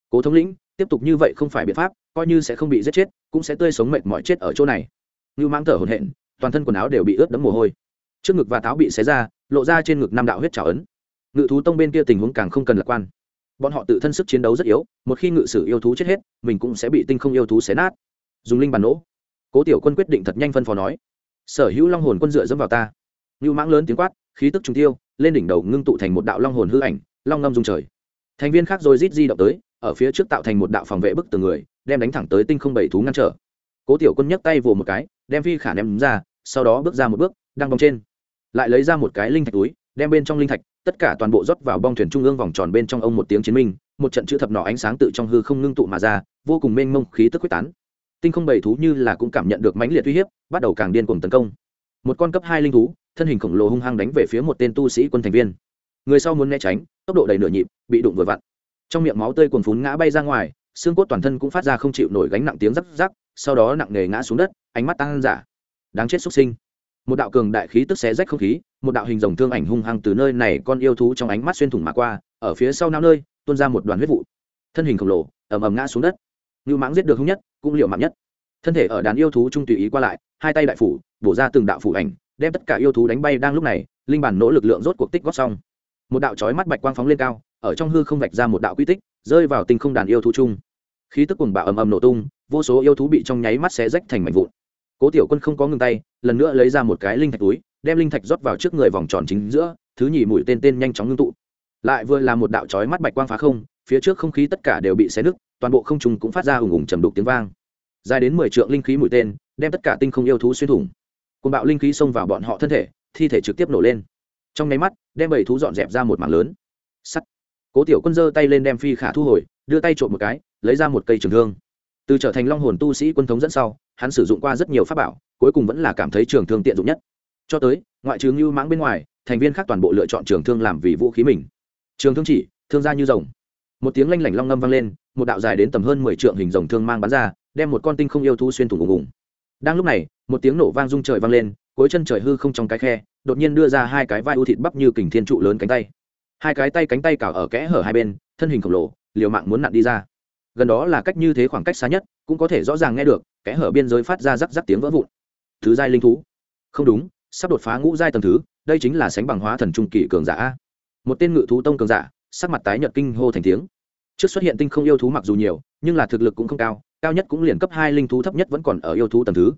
Cố thống lĩnh, tiếp tục như vậy không phải biện pháp, coi như sẽ không bị giết chết, cũng sẽ tươi sống mệt mỏi chết ở chỗ này. Như mang thở hổn hển, toàn thân quần áo đều bị ướt đẫm mồ hôi trước ngực và táo bị xé ra, lộ ra trên ngực năm đạo huyết trào ấn. Ngự thú tông bên kia tình huống càng không cần lạc quan. Bọn họ tự thân sức chiến đấu rất yếu, một khi ngự sử yêu thú chết hết, mình cũng sẽ bị tinh không yêu thú xé nát. Dùng linh bàn nỗ cố tiểu quân quyết định thật nhanh phân phó nói, sở hữu long hồn quân dựa dẫm vào ta. Như mãng lớn tiếng quát, khí tức trung tiêu, lên đỉnh đầu ngưng tụ thành một đạo long hồn hư ảnh, long ngâm dung trời. Thành viên khác rồi rít di động tới, ở phía trước tạo thành một đạo phòng vệ bức từ người, đem đánh thẳng tới tinh không bảy thú ngăn trở. Cố tiểu quân nhấc tay vồ một cái, đem phi khả ném ra, sau đó bước ra một bước, đang bóng trên lại lấy ra một cái linh thạch túi, đem bên trong linh thạch, tất cả toàn bộ rót vào bong thuyền trung ương vòng tròn bên trong ông một tiếng chiến minh, một trận chữ thập nọ ánh sáng tự trong hư không ngưng tụ mà ra, vô cùng mênh mông khí tức quyết tán. Tinh không bầy thú như là cũng cảm nhận được mãnh liệt uy hiếp, bắt đầu càng điên cuồng tấn công. Một con cấp hai linh thú, thân hình khổng lồ hung hăng đánh về phía một tên tu sĩ quân thành viên. Người sau muốn né tránh, tốc độ đầy nửa nhịp, bị đụng vừa vặn. Trong miệng máu tươi cuồn phún ngã bay ra ngoài, xương cốt toàn thân cũng phát ra không chịu nổi gánh nặng tiếng rắc rắc, sau đó nặng nề ngã xuống đất, ánh mắt tăng giả đáng chết xuất sinh một đạo cường đại khí tức xé rách không khí, một đạo hình rồng thương ảnh hung hăng từ nơi này con yêu thú trong ánh mắt xuyên thủng mà qua, ở phía sau não nơi, tuôn ra một đoàn huyết vụ. Thân hình khổng lồ, ầm ầm ngã xuống đất. Như mãng giết được hung nhất, cũng liệu mạng nhất. Thân thể ở đàn yêu thú trung tùy ý qua lại, hai tay đại phủ, bổ ra từng đạo phủ ảnh, đem tất cả yêu thú đánh bay đang lúc này, linh bản nỗ lực lượng rốt cuộc tích góp xong. Một đạo chói mắt bạch quang phóng lên cao, ở trong hư không vạch ra một đạo quy tích, rơi vào tinh không đàn yêu thú chung khí tức cuồng bạo ầm ầm nổ tung, vô số yêu thú bị trong nháy mắt xé rách thành mảnh vụn cố tiểu quân không có ngừng tay, lần nữa lấy ra một cái linh thạch túi, đem linh thạch rót vào trước người vòng tròn chính giữa, thứ nhì mũi tên tên nhanh chóng ngưng tụ. Lại vừa là một đạo chói mắt bạch quang phá không, phía trước không khí tất cả đều bị xé nứt, toàn bộ không trung cũng phát ra hùng hùng trầm đục tiếng vang. Dài đến mười trượng linh khí mũi tên, đem tất cả tinh không yêu thú xuyên thủng. Cùng bạo linh khí xông vào bọn họ thân thể, thi thể trực tiếp nổ lên. Trong nháy mắt, đem bảy thú dọn dẹp ra một mảng lớn. Sắt. Cố tiểu quân giơ tay lên đem phi khả thu hồi, đưa tay trộm một cái, lấy ra một cây trường thương. Từ trở thành long hồn tu sĩ quân thống dẫn sau hắn sử dụng qua rất nhiều pháp bảo, cuối cùng vẫn là cảm thấy trường thương tiện dụng nhất. Cho tới, ngoại trừ ngưu mãng bên ngoài, thành viên khác toàn bộ lựa chọn trường thương làm vì vũ khí mình. Trường thương chỉ, thương ra như rồng. Một tiếng lanh lảnh long ngâm vang lên, một đạo dài đến tầm hơn mười trượng hình rồng thương mang bắn ra, đem một con tinh không yêu thú xuyên thủng ùng ùng. Đang lúc này, một tiếng nổ vang rung trời vang lên, cuối chân trời hư không trong cái khe, đột nhiên đưa ra hai cái vai u thịt bắp như kình thiên trụ lớn cánh tay. Hai cái tay cánh tay cào ở kẽ hở hai bên, thân hình khổng lồ, liều mạng muốn nặn đi ra gần đó là cách như thế khoảng cách xa nhất, cũng có thể rõ ràng nghe được, kẽ hở biên giới phát ra rắc rắc tiếng vỡ vụn. Thứ giai linh thú. Không đúng, sắp đột phá ngũ giai tầng thứ, đây chính là sánh bằng hóa thần trung kỳ cường giả một tên ngự thú tông cường giả, sắc mặt tái nhợt kinh hô thành tiếng. Trước xuất hiện tinh không yêu thú mặc dù nhiều, nhưng là thực lực cũng không cao cao nhất cũng liền cấp hai linh thú thấp nhất vẫn còn ở yêu thú tầm thứ.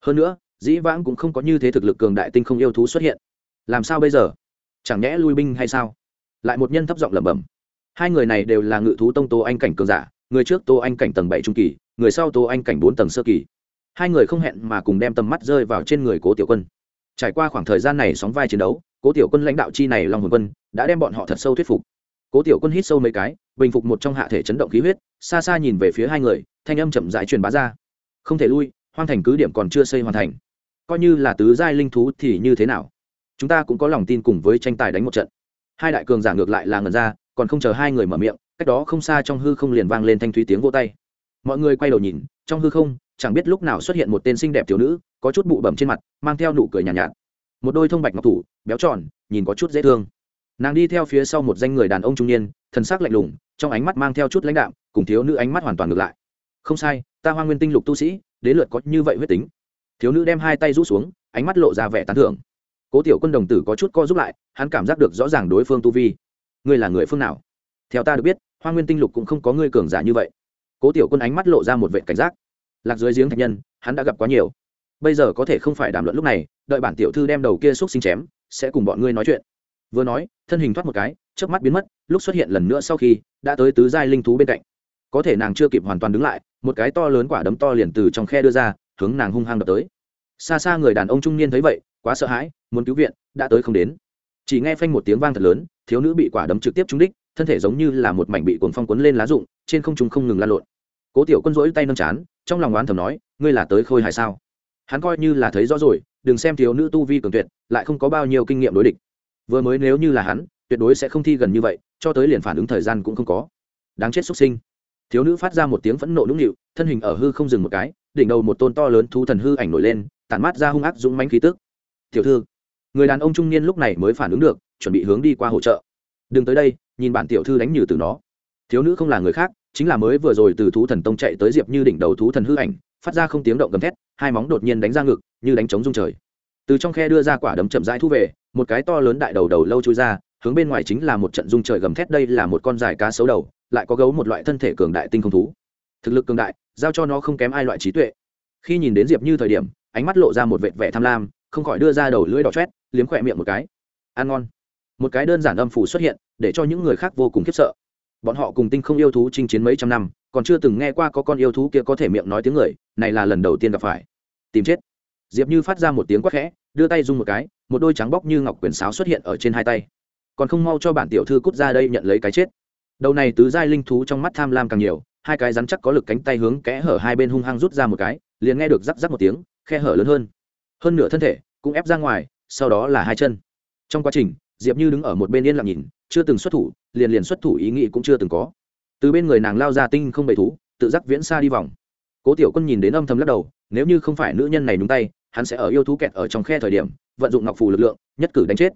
Hơn nữa, dĩ vãng cũng không có như thế thực lực cường đại tinh không yêu thú xuất hiện. Làm sao bây giờ? Chẳng nhẽ lui binh hay sao? Lại một nhân thấp giọng lẩm bẩm. Hai người này đều là ngự thú tông tô anh cảnh cường giả người trước tô anh cảnh tầng bảy trung kỳ, người sau tô anh cảnh bốn tầng sơ kỳ. Hai người không hẹn mà cùng đem tầm mắt rơi vào trên người cố tiểu quân. Trải qua khoảng thời gian này sóng vai chiến đấu, cố tiểu quân lãnh đạo chi này long hồn quân đã đem bọn họ thật sâu thuyết phục. Cố tiểu quân hít sâu mấy cái, bình phục một trong hạ thể chấn động khí huyết, xa xa nhìn về phía hai người, thanh âm chậm rãi truyền bá ra. Không thể lui, hoang thành cứ điểm còn chưa xây hoàn thành. Coi như là tứ giai linh thú thì như thế nào? Chúng ta cũng có lòng tin cùng với tranh tài đánh một trận. Hai đại cường giả ngược lại là ngần ra, còn không chờ hai người mở miệng cách đó không xa trong hư không liền vang lên thanh thúy tiếng vô tay. Mọi người quay đầu nhìn trong hư không chẳng biết lúc nào xuất hiện một tên xinh đẹp thiếu nữ có chút bụ bẩm trên mặt mang theo nụ cười nhàn nhạt, nhạt. Một đôi thông bạch ngọc thủ béo tròn nhìn có chút dễ thương. Nàng đi theo phía sau một danh người đàn ông trung niên thần sắc lạnh lùng trong ánh mắt mang theo chút lãnh đạm cùng thiếu nữ ánh mắt hoàn toàn ngược lại. Không sai ta hoa nguyên tinh lục tu sĩ đến lượt có như vậy huyết tính. Thiếu nữ đem hai tay rút xuống ánh mắt lộ ra vẻ tán thưởng. Cố tiểu quân đồng tử có chút co giúp lại hắn cảm giác được rõ ràng đối phương tu vi. Ngươi là người phương nào? Theo ta được biết, hoa nguyên tinh lục cũng không có ngươi cường giả như vậy. Cố tiểu quân ánh mắt lộ ra một vệ cảnh giác. Lạc dưới giếng thạch nhân, hắn đã gặp quá nhiều. Bây giờ có thể không phải đàm luận lúc này, đợi bản tiểu thư đem đầu kia xúc sinh chém, sẽ cùng bọn ngươi nói chuyện. Vừa nói, thân hình thoát một cái trước mắt biến mất, lúc xuất hiện lần nữa sau khi, đã tới tứ giai linh thú bên cạnh. Có thể nàng chưa kịp hoàn toàn đứng lại, một cái to lớn quả đấm to liền từ trong khe đưa ra, hướng nàng hung hăng đập tới. Xa xa người đàn ông trung niên thấy vậy, quá sợ hãi, muốn cứu viện, đã tới không đến. Chỉ nghe phanh một tiếng vang thật lớn, thiếu nữ bị quả đấm trực tiếp trúng đích thân thể giống như là một mảnh bị cuồng phong cuốn lên lá rụng, trên không trung không ngừng lan lộn. Cố tiểu quân rỗi tay nâng chán, trong lòng oán thầm nói, ngươi là tới khôi hài sao? Hắn coi như là thấy rõ rồi, đừng xem thiếu nữ tu vi cường tuyệt, lại không có bao nhiêu kinh nghiệm đối địch. Vừa mới nếu như là hắn, tuyệt đối sẽ không thi gần như vậy, cho tới liền phản ứng thời gian cũng không có. Đáng chết xuất sinh. Thiếu nữ phát ra một tiếng phẫn nộ nũng nịu, thân hình ở hư không dừng một cái, đỉnh đầu một tôn to lớn thú thần hư ảnh nổi lên, tản mát ra hung ác dũng manh khí tức. Tiểu thư, người đàn ông trung niên lúc này mới phản ứng được, chuẩn bị hướng đi qua hỗ trợ. Đừng tới đây nhìn bản tiểu thư đánh nhừ từ nó. Thiếu nữ không là người khác, chính là mới vừa rồi từ thú thần tông chạy tới diệp như đỉnh đầu thú thần hư ảnh, phát ra không tiếng động gầm thét, hai móng đột nhiên đánh ra ngực, như đánh trống rung trời. Từ trong khe đưa ra quả đấm chậm rãi thu về, một cái to lớn đại đầu đầu lâu chui ra, hướng bên ngoài chính là một trận rung trời gầm thét, đây là một con dài cá sấu đầu, lại có gấu một loại thân thể cường đại tinh không thú. Thực lực cường đại, giao cho nó không kém ai loại trí tuệ. Khi nhìn đến diệp như thời điểm, ánh mắt lộ ra một vệt vẻ tham lam, không khỏi đưa ra đầu lưỡi đỏ chét liếm khỏe miệng một cái. Ăn ngon một cái đơn giản âm phủ xuất hiện, để cho những người khác vô cùng khiếp sợ. Bọn họ cùng tinh không yêu thú chinh chiến mấy trăm năm, còn chưa từng nghe qua có con yêu thú kia có thể miệng nói tiếng người, này là lần đầu tiên gặp phải. Tìm chết. Diệp như phát ra một tiếng quát khẽ, đưa tay rung một cái, một đôi trắng bóc như ngọc quyền sáo xuất hiện ở trên hai tay. Còn không mau cho bản tiểu thư cút ra đây nhận lấy cái chết. Đầu này tứ giai linh thú trong mắt tham lam càng nhiều, hai cái rắn chắc có lực cánh tay hướng kẽ hở hai bên hung hăng rút ra một cái, liền nghe được rắc rắc một tiếng, khe hở lớn hơn. Hơn nửa thân thể cũng ép ra ngoài, sau đó là hai chân. Trong quá trình diệp như đứng ở một bên yên lặng nhìn chưa từng xuất thủ liền liền xuất thủ ý nghĩ cũng chưa từng có từ bên người nàng lao ra tinh không bầy thú tự giác viễn xa đi vòng cố tiểu quân nhìn đến âm thầm lắc đầu nếu như không phải nữ nhân này đúng tay hắn sẽ ở yêu thú kẹt ở trong khe thời điểm vận dụng ngọc phù lực lượng nhất cử đánh chết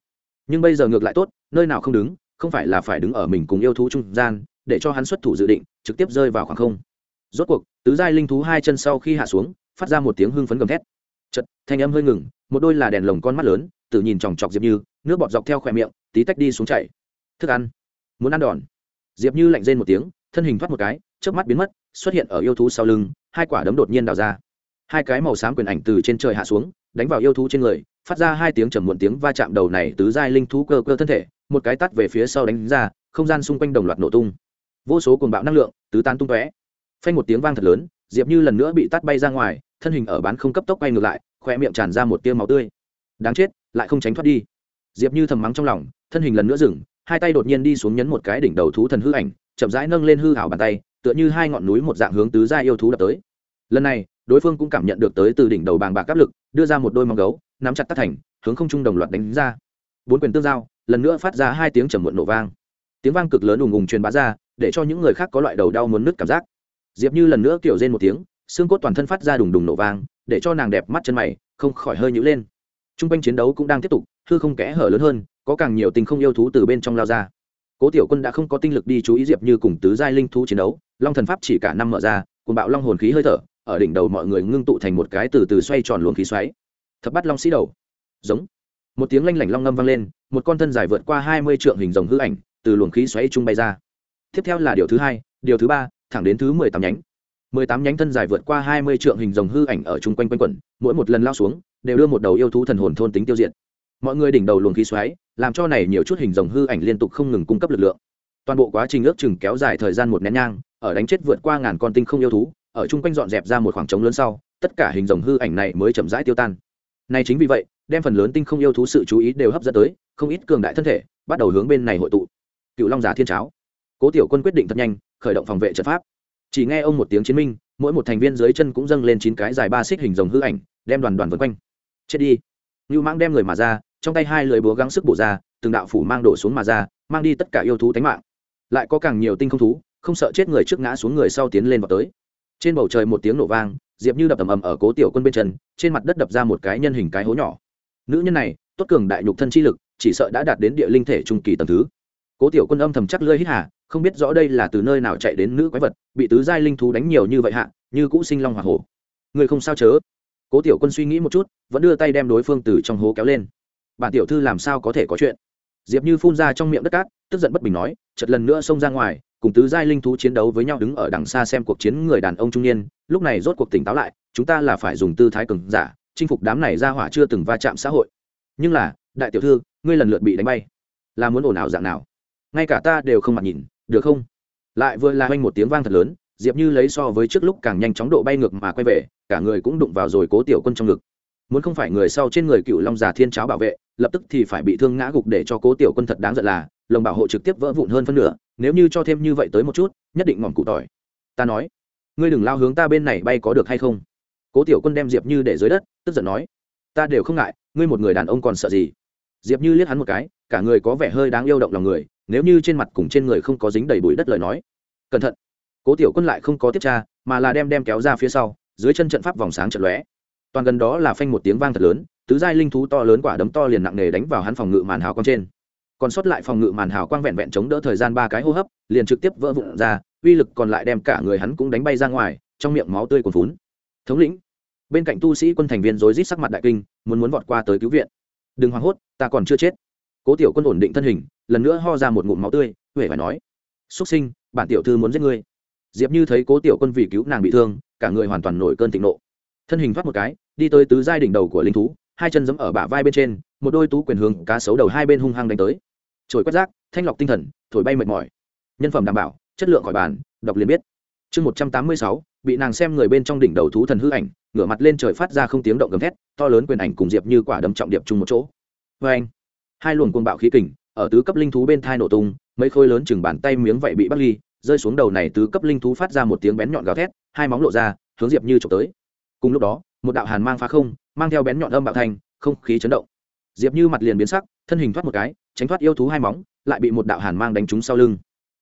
nhưng bây giờ ngược lại tốt nơi nào không đứng không phải là phải đứng ở mình cùng yêu thú trung gian để cho hắn xuất thủ dự định trực tiếp rơi vào khoảng không rốt cuộc tứ giai linh thú hai chân sau khi hạ xuống phát ra một tiếng hưng phấn gầm thét chật thanh âm hơi ngừng một đôi là đèn lồng con mắt lớn tự nhìn chòng chọc diệp như, nước bọt dọc theo khỏe miệng, tí tách đi xuống chảy. Thức ăn. Muốn ăn đòn. Diệp như lạnh rên một tiếng, thân hình thoát một cái trước mắt biến mất, xuất hiện ở yêu thú sau lưng, hai quả đấm đột nhiên đào ra. Hai cái màu xám quyền ảnh từ trên trời hạ xuống, đánh vào yêu thú trên người, phát ra hai tiếng trầm muộn tiếng va chạm đầu này tứ giai linh thú cơ cơ thân thể, một cái tắt về phía sau đánh ra, không gian xung quanh đồng loạt nổ tung. Vô số cuồng bạo năng lượng, tứ tan tung tóe. Phanh một tiếng vang thật lớn, diệp như lần nữa bị tắt bay ra ngoài, thân hình ở bán không cấp tốc bay ngược lại khoe miệng tràn ra một tia máu tươi. Đáng chết lại không tránh thoát đi. Diệp như thầm mắng trong lòng, thân hình lần nữa dừng, hai tay đột nhiên đi xuống nhấn một cái đỉnh đầu thú thần hư ảnh, chậm rãi nâng lên hư hảo bàn tay, tựa như hai ngọn núi một dạng hướng tứ gia yêu thú đập tới. Lần này, đối phương cũng cảm nhận được tới từ đỉnh đầu bàng bạc áp lực, đưa ra một đôi mong gấu, nắm chặt tắt thành, hướng không trung đồng loạt đánh ra. Bốn quyền tương giao, lần nữa phát ra hai tiếng trầm muộn nổ vang. Tiếng vang cực lớn ùng ùng truyền bá ra, để cho những người khác có loại đầu đau muốn nứt cảm giác. Diệp như lần nữa kiểu rên một tiếng, xương cốt toàn thân phát ra đùng đùng nổ vang, để cho nàng đẹp mắt chân mày, không khỏi hơi nhữ lên t r u n g quanh chiến đấu cũng đang tiếp tục, hư không kẽ hở lớn hơn, có càng nhiều tình không yêu thú từ bên trong lao ra. Cố tiểu quân đã không có tinh lực đi chú ý diệp như cùng tứ giai linh thú chiến đấu, long thần pháp chỉ cả năm mở ra cùng bạo long hồn khí hơi thở, ở đỉnh đầu mọi người ngưng tụ thành một cái từ từ xoay tròn luồng khí xoáy. Thập bắt long sĩ đầu. Giống. Một tiếng lanh lảnh long ngâm vang lên, một con thân dài vượt qua hai mươi trượng hình rồng hư ảnh, từ luồng khí xoáy trung bay ra. Tiếp theo là điều thứ hai, điều thứ ba, thẳng đến thứ mười tám nhánh. Mười tám nhánh thân dài vượt qua hai mươi trượng hình rồng hư ảnh ở chung quanh quanh quẩn, mỗi một lần lao xuống đều đưa một đầu yêu thú thần hồn thôn tính tiêu diệt. Mọi người đỉnh đầu luồng khí xoáy, làm cho này nhiều chút hình rồng hư ảnh liên tục không ngừng cung cấp lực lượng. Toàn bộ quá trình ước chừng kéo dài thời gian một nén nhang, ở đánh chết vượt qua ngàn con tinh không yêu thú, ở chung quanh dọn dẹp ra một khoảng trống lớn sau, tất cả hình rồng hư ảnh này mới chậm rãi tiêu tan. Này chính vì vậy, đem phần lớn tinh không yêu thú sự chú ý đều hấp dẫn tới, không ít cường đại thân thể bắt đầu hướng bên này hội tụ. Cựu long giả thiên cháo. Cố tiểu quân quyết định thật nhanh, khởi động phòng vệ trận pháp. Chỉ nghe ông một tiếng chiến minh, mỗi một thành viên dưới chân cũng dâng lên chín cái dài ba xích hình rồng hư ảnh, đem đoàn đoàn vân quanh chết đi. Ngưu mãng đem người mà ra, trong tay hai lưỡi búa gắng sức bổ ra, từng đạo phủ mang đổ xuống mà ra, mang đi tất cả yêu thú tánh mạng. Lại có càng nhiều tinh không thú, không sợ chết người trước ngã xuống người sau tiến lên vào tới. Trên bầu trời một tiếng nổ vang, diệp như đập ầm ầm ở cố tiểu quân bên chân, trên mặt đất đập ra một cái nhân hình cái hố nhỏ. Nữ nhân này, tốt cường đại nhục thân chi lực, chỉ sợ đã đạt đến địa linh thể trung kỳ tầng thứ. Cố tiểu quân âm thầm chắc lơi hít hà, không biết rõ đây là từ nơi nào chạy đến nữ quái vật, bị tứ giai linh thú đánh nhiều như vậy hạ, như cũ sinh long hoa hổ. Người không sao chớ cố tiểu quân suy nghĩ một chút, vẫn đưa tay đem đối phương từ trong hố kéo lên. Bản tiểu thư làm sao có thể có chuyện? Diệp như phun ra trong miệng đất cát, tức giận bất bình nói chật lần nữa xông ra ngoài, cùng tứ giai linh thú chiến đấu với nhau đứng ở đằng xa xem cuộc chiến người đàn ông trung niên, lúc này rốt cuộc tỉnh táo lại, chúng ta là phải dùng tư thái cường giả, chinh phục đám này ra hỏa chưa từng va chạm xã hội. Nhưng là, đại tiểu thư, ngươi lần lượt bị đánh bay, là muốn ồn ào dạng nào? Ngay cả ta đều không mặt nhìn, được không? Lại vừa là hoanh một tiếng vang thật lớn diệp như lấy so với trước lúc càng nhanh chóng độ bay ngược mà quay về, cả người cũng đụng vào rồi cố tiểu quân trong ngực. Muốn không phải người sau trên người cựu long già thiên cháo bảo vệ, lập tức thì phải bị thương ngã gục để cho cố tiểu quân thật đáng giận là, lồng bảo hộ trực tiếp vỡ vụn hơn phân nửa, nếu như cho thêm như vậy tới một chút, nhất định ngỏm cụ tỏi. Ta nói, ngươi đừng lao hướng ta bên này bay có được hay không? Cố tiểu quân đem diệp như để dưới đất, tức giận nói, ta đều không ngại, ngươi một người đàn ông còn sợ gì? Diệp như liếc hắn một cái, cả người có vẻ hơi đáng yêu động lòng người, nếu như trên mặt cùng trên người không có dính đầy bụi đất lời nói, cẩn thận cố tiểu quân lại không có tiếp tra, mà là đem đem kéo ra phía sau, dưới chân trận pháp vòng sáng trận lóe. Toàn gần đó là phanh một tiếng vang thật lớn, tứ giai linh thú to lớn quả đấm to liền nặng nề đánh vào hắn phòng ngự màn hào quang trên. Còn sót lại phòng ngự màn hào quang vẹn vẹn chống đỡ thời gian ba cái hô hấp, liền trực tiếp vỡ vụn ra, uy lực còn lại đem cả người hắn cũng đánh bay ra ngoài, trong miệng máu tươi còn phún thống lĩnh, bên cạnh tu sĩ quân thành viên rối rít sắc mặt đại kinh, muốn muốn vọt qua tới cứu viện. Đừng hoảng hốt, ta còn chưa chết. Cố tiểu quân ổn định thân hình, lần nữa ho ra một ngụm máu tươi huệ phải nói, xuất sinh, bản tiểu thư muốn giết ngươi diệp như thấy cố tiểu quân vì cứu nàng bị thương cả người hoàn toàn nổi cơn thịnh nộ thân hình thoát một cái đi tới tứ giai đỉnh đầu của linh thú hai chân giẫm ở bả vai bên trên một đôi tú quyền hướng cá sấu đầu hai bên hung hăng đánh tới trồi quét rác thanh lọc tinh thần thổi bay mệt mỏi nhân phẩm đảm bảo chất lượng khỏi bàn đọc liền biết chương một trăm tám mươi sáu bị nàng xem người bên trong đỉnh đầu thú thần hư ảnh ngửa mặt lên trời phát ra không tiếng động gầm thét to lớn quyền ảnh cùng diệp như quả đấm trọng điệp chung một chỗ vê anh hai luồng cuồng bạo khí kình ở tứ cấp linh thú bên thai nổ tung mấy khối lớn chừng bàn tay miếng vậy bị bắt ly rơi xuống đầu này tứ cấp linh thú phát ra một tiếng bén nhọn gào thét, hai móng lộ ra, hướng diệp như trộm tới. Cùng lúc đó, một đạo hàn mang phá không, mang theo bén nhọn âm bạo thanh không khí chấn động. Diệp như mặt liền biến sắc, thân hình thoát một cái, tránh thoát yêu thú hai móng, lại bị một đạo hàn mang đánh trúng sau lưng.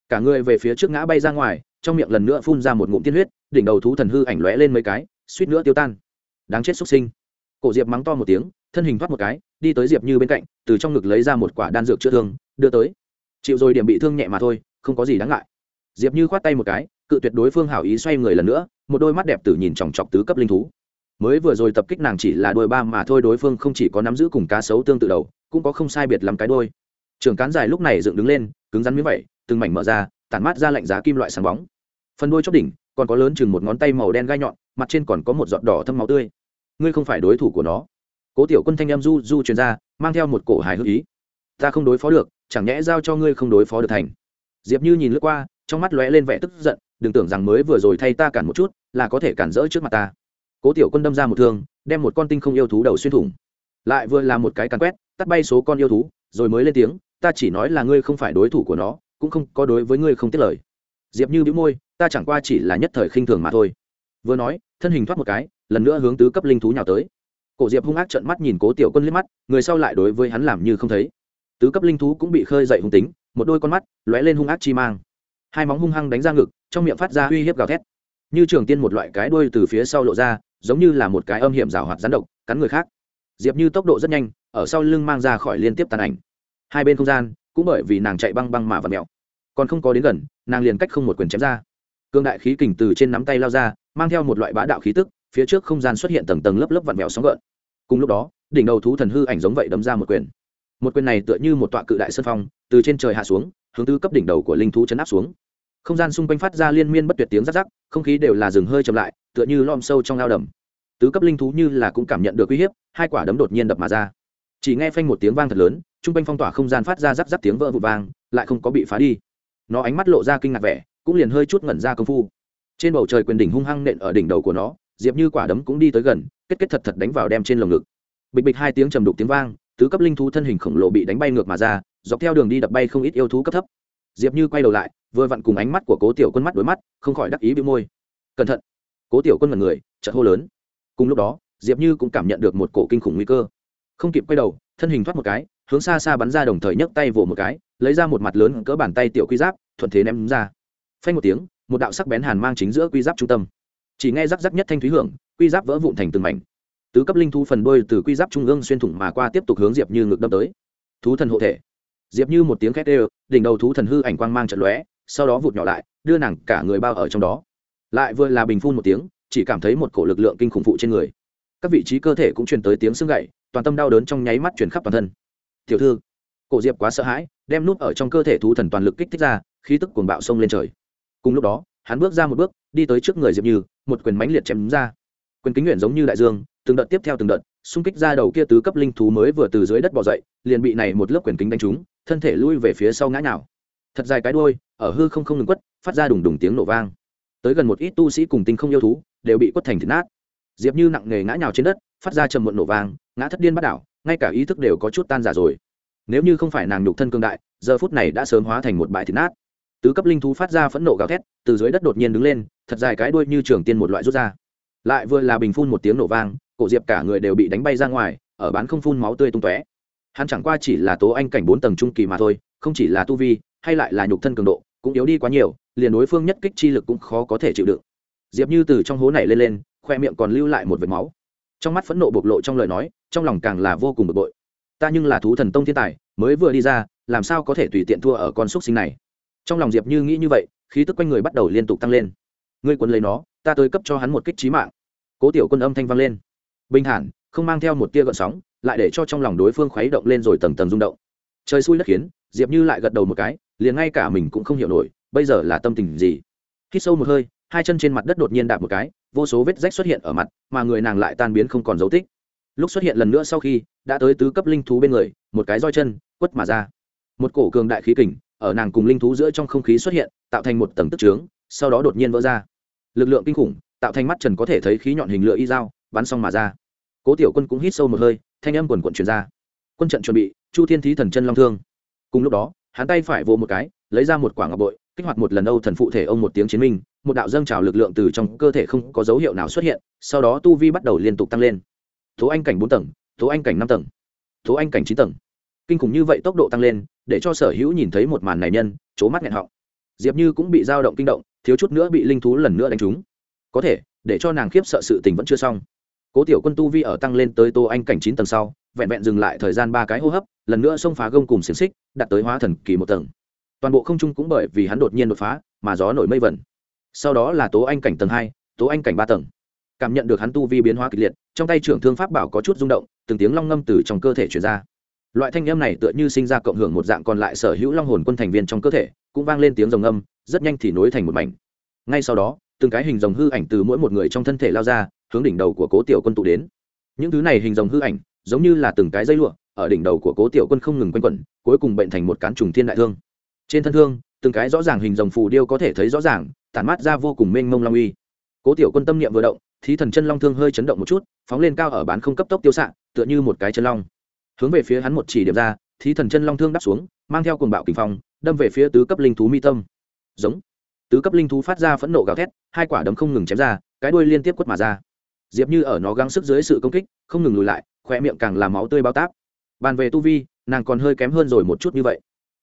Cả người về phía trước ngã bay ra ngoài, trong miệng lần nữa phun ra một ngụm tiên huyết, đỉnh đầu thú thần hư ảnh lóe lên mấy cái, suýt nữa tiêu tan. Đáng chết xuất sinh. Cổ diệp mắng to một tiếng, thân hình thoát một cái, đi tới diệp như bên cạnh, từ trong ngực lấy ra một quả đan dược chữa thương, đưa tới. Chịu rồi điểm bị thương nhẹ mà thôi, không có gì đáng ngại diệp như khoát tay một cái, cự tuyệt đối phương hảo ý xoay người lần nữa, một đôi mắt đẹp tử nhìn chòng chọc tứ cấp linh thú. Mới vừa rồi tập kích nàng chỉ là đôi ba mà thôi, đối phương không chỉ có nắm giữ cùng cá sấu tương tự đầu, cũng có không sai biệt lắm cái đôi. Trường cán dài lúc này dựng đứng lên, cứng rắn miếng vậy, từng mảnh mở ra, tản mát ra lạnh giá kim loại sáng bóng. Phần đôi chóp đỉnh, còn có lớn chừng một ngón tay màu đen gai nhọn, mặt trên còn có một giọt đỏ thâm máu tươi. Ngươi không phải đối thủ của nó. Cố tiểu quân thanh em du du truyền ra, mang theo một cổ hài hước ý. Ta không đối phó được, chẳng nhẽ giao cho ngươi không đối phó được thành. Diệp như nhìn lướt qua trong mắt lóe lên vẻ tức giận, đừng tưởng rằng mới vừa rồi thay ta cản một chút, là có thể cản rỡ trước mặt ta. Cố tiểu quân đâm ra một thương, đem một con tinh không yêu thú đầu xuyên thủng. Lại vừa làm một cái càn quét, tắt bay số con yêu thú, rồi mới lên tiếng, ta chỉ nói là ngươi không phải đối thủ của nó, cũng không có đối với ngươi không tiết lời. Diệp như bĩu môi, ta chẳng qua chỉ là nhất thời khinh thường mà thôi. Vừa nói, thân hình thoát một cái, lần nữa hướng tứ cấp linh thú nhào tới. Cổ diệp hung ác trợn mắt nhìn cố tiểu quân liếc mắt, người sau lại đối với hắn làm như không thấy. Tứ cấp linh thú cũng bị khơi dậy hung tính, một đôi con mắt lóe lên hung ác chi mang hai móng hung hăng đánh ra ngực, trong miệng phát ra uy hiếp gào thét. Như trường tiên một loại cái đuôi từ phía sau lộ ra, giống như là một cái âm hiểm rào hoạt rắn độc, cắn người khác. Diệp như tốc độ rất nhanh, ở sau lưng mang ra khỏi liên tiếp tàn ảnh. Hai bên không gian, cũng bởi vì nàng chạy băng băng mà và mẹo còn không có đến gần, nàng liền cách không một quyền chém ra. Cương đại khí kình từ trên nắm tay lao ra, mang theo một loại bá đạo khí tức, phía trước không gian xuất hiện tầng tầng lớp lớp vặn vẹo sóng gợn. Cùng lúc đó, đỉnh đầu thú thần hư ảnh giống vậy đấm ra một quyền. Một quyền này tựa như một tọa cự đại sơn phong, từ trên trời hạ xuống, hướng tư cấp đỉnh đầu của linh thú chấn áp xuống không gian xung quanh phát ra liên miên bất tuyệt tiếng rắc rắc, không khí đều là rừng hơi chậm lại, tựa như lom sâu trong lao đầm. Tứ cấp linh thú như là cũng cảm nhận được uy hiếp, hai quả đấm đột nhiên đập mà ra. Chỉ nghe phanh một tiếng vang thật lớn t r u n g quanh phong tỏa không gian phát ra rắc rắc tiếng vỡ vụ vang, lại không có bị phá đi. Nó ánh mắt lộ ra kinh ngạc vẻ, cũng liền hơi chút ngẩn ra công phu. Trên bầu trời quyền đỉnh hung hăng nện ở đỉnh đầu của nó, diệp như quả đấm cũng đi tới gần, kết kết thật thật đánh vào đem trên lồng ngực. Bịch bịch hai tiếng trầm đục tiếng vang, tứ cấp linh thú thân hình khổng lồ bị đánh bay ngược mà ra, dọc theo đường đi đập bay không ít yêu thú cấp thấp diệp như quay đầu lại, vừa vặn cùng ánh mắt của cố tiểu quân mắt đối mắt, không khỏi đắc ý bị môi. Cẩn thận. Cố tiểu quân mật người, chợt hô lớn. Cùng lúc đó, diệp như cũng cảm nhận được một cổ kinh khủng nguy cơ. Không kịp quay đầu, thân hình thoát một cái, hướng xa xa bắn ra đồng thời nhấc tay vỗ một cái, lấy ra một mặt lớn cỡ bàn tay tiểu quy giáp, thuận thế ném ra. Phanh một tiếng, một đạo sắc bén hàn mang chính giữa quy giáp trung tâm. Chỉ nghe rắc rắc nhất thanh thúy hưởng, quy giáp vỡ vụn thành từng mảnh. Tứ cấp linh thu phần đôi từ quy giáp trung ương xuyên thủng mà qua tiếp tục hướng diệp như ngược đâm tới. Thú thần hộ thể diệp như một tiếng khét đều đỉnh đầu thú thần hư ảnh quang mang trận lóe, sau đó vụt nhỏ lại, đưa nàng cả người bao ở trong đó. Lại vừa là bình phun một tiếng, chỉ cảm thấy một cổ lực lượng kinh khủng phụ trên người. Các vị trí cơ thể cũng truyền tới tiếng xương gậy, toàn tâm đau đớn trong nháy mắt truyền khắp toàn thân. Tiểu thư, cổ diệp quá sợ hãi, đem nút ở trong cơ thể thú thần toàn lực kích thích ra, khí tức cuồng bạo sông lên trời. Cùng lúc đó, hắn bước ra một bước, đi tới trước người diệp như, một quyền mãnh liệt chém ra. Quyền kính nguyện giống như đại dương từng đợt tiếp theo từng đợt, xung kích ra đầu kia tứ cấp linh thú mới vừa từ dưới đất bỏ dậy, liền bị này một lớp quyền kính đánh trúng, thân thể lui về phía sau ngã nào thật dài cái đuôi, ở hư không không ngừng quất, phát ra đùng đùng tiếng nổ vang. Tới gần một ít tu sĩ cùng tinh không yêu thú, đều bị quất thành thịt nát. Diệp như nặng nề ngã nhào trên đất, phát ra trầm muộn nổ vang, ngã thất điên bắt đảo, ngay cả ý thức đều có chút tan giả rồi. Nếu như không phải nàng nhục thân cương đại, giờ phút này đã sớm hóa thành một bãi thịt nát. Tứ cấp linh thú phát ra phẫn nộ gào thét, từ dưới đất đột nhiên đứng lên, thật dài cái đuôi như trường tiên một loại rút ra. Lại vừa là bình phun một tiếng nổ vang cổ diệp cả người đều bị đánh bay ra ngoài, ở bán không phun máu tươi tung tóe. Hắn chẳng qua chỉ là tố anh cảnh bốn tầng trung kỳ mà thôi, không chỉ là tu vi, hay lại là nhục thân cường độ, cũng yếu đi quá nhiều, liền đối phương nhất kích chi lực cũng khó có thể chịu đựng. Diệp như từ trong hố này lên lên, khoe miệng còn lưu lại một vệt máu. Trong mắt phẫn nộ bộc lộ trong lời nói, trong lòng càng là vô cùng bực bội. Ta nhưng là thú thần tông thiên tài, mới vừa đi ra, làm sao có thể tùy tiện thua ở con xúc sinh này? Trong lòng diệp như nghĩ như vậy, khí tức quanh người bắt đầu liên tục tăng lên. Ngươi quân lấy nó, ta tới cấp cho hắn một kích trí mạng. Cố tiểu quân âm thanh vang lên bình thản, không mang theo một tia gợn sóng, lại để cho trong lòng đối phương khuấy động lên rồi tầng tầng rung động. Trời xui đất khiến, diệp như lại gật đầu một cái, liền ngay cả mình cũng không hiểu nổi, bây giờ là tâm tình gì? Khi sâu một hơi, hai chân trên mặt đất đột nhiên đạp một cái, vô số vết rách xuất hiện ở mặt, mà người nàng lại tan biến không còn dấu tích. Lúc xuất hiện lần nữa sau khi, đã tới tứ cấp linh thú bên người, một cái roi chân, quất mà ra. Một cổ cường đại khí kình, ở nàng cùng linh thú giữa trong không khí xuất hiện, tạo thành một tầng tức trướng, sau đó đột nhiên vỡ ra. Lực lượng kinh khủng, tạo thành mắt trần có thể thấy khí nhọn hình lửa y dao bắn xong mà ra. Cố tiểu quân cũng hít sâu một hơi, thanh âm quần quận truyền ra. Quân trận chuẩn bị, chu thiên thí thần chân long thương. Cùng lúc đó, hắn tay phải vỗ một cái, lấy ra một quả ngọc bội, kích hoạt một lần âu thần phụ thể ông một tiếng chiến minh, một đạo dâng trào lực lượng từ trong cơ thể không có dấu hiệu nào xuất hiện, sau đó tu vi bắt đầu liên tục tăng lên. Tố anh cảnh bốn tầng, tố anh cảnh năm tầng, tố anh cảnh chín tầng. Kinh khủng như vậy tốc độ tăng lên, để cho sở hữu nhìn thấy một màn này nhân c mắt nghẹn họng. Diệp như cũng bị dao động kinh động, thiếu chút nữa bị linh thú lần nữa đánh trúng. Có thể, để cho nàng khiếp sợ sự tình vẫn chưa xong cố tiểu quân tu vi ở tăng lên tới tô anh cảnh chín tầng sau, vẹn vẹn dừng lại thời gian ba cái hô hấp, lần nữa xông phá gông cùng xiềng xích đặt tới hóa thần kỳ một tầng. Toàn bộ không trung cũng bởi vì hắn đột nhiên đột phá, mà gió nổi mây vẩn. Sau đó là tố anh cảnh tầng hai tố anh cảnh ba tầng. Cảm nhận được hắn tu vi biến hóa kịch liệt, trong tay trưởng thương pháp bảo có chút rung động, từng tiếng long ngâm từ trong cơ thể chuyển ra. Loại thanh âm này tựa như sinh ra cộng hưởng một dạng còn lại sở hữu long hồn quân thành viên trong cơ thể, cũng vang lên tiếng rồng âm rất nhanh thì nối thành một mảnh. Ngay sau đó, từng cái hình rồng hư ảnh từ mỗi một người trong thân thể lao ra hướng đỉnh đầu của cố tiểu quân tụ đến. Những thứ này hình rồng hư ảnh, giống như là từng cái dây lụa, ở đỉnh đầu của cố tiểu quân không ngừng quanh quẩn, cuối cùng bệnh thành một cán trùng thiên đại thương. Trên thân thương, từng cái rõ ràng hình rồng phù điêu có thể thấy rõ ràng, tản mát ra vô cùng mênh mông long uy. Cố tiểu quân tâm niệm vừa động thì thần chân long thương hơi chấn động một chút, phóng lên cao ở bán không cấp tốc tiêu xạ, tựa như một cái chân long. Hướng về phía hắn một chỉ điểm ra thì thần chân long thương đắp xuống, mang theo cuồng bạo kinh phong, đâm về phía tứ cấp linh thú mi tâm. Giống. Tứ cấp linh thú phát ra phẫn nộ gào thét, hai quả đấm không ngừng chém ra, cái đuôi liên tiếp quất mà ra diệp như ở nó gắng sức dưới sự công kích, không ngừng lùi lại khoe miệng càng làm máu tươi bao táp. Bàn về tu vi, nàng còn hơi kém hơn rồi một chút như vậy.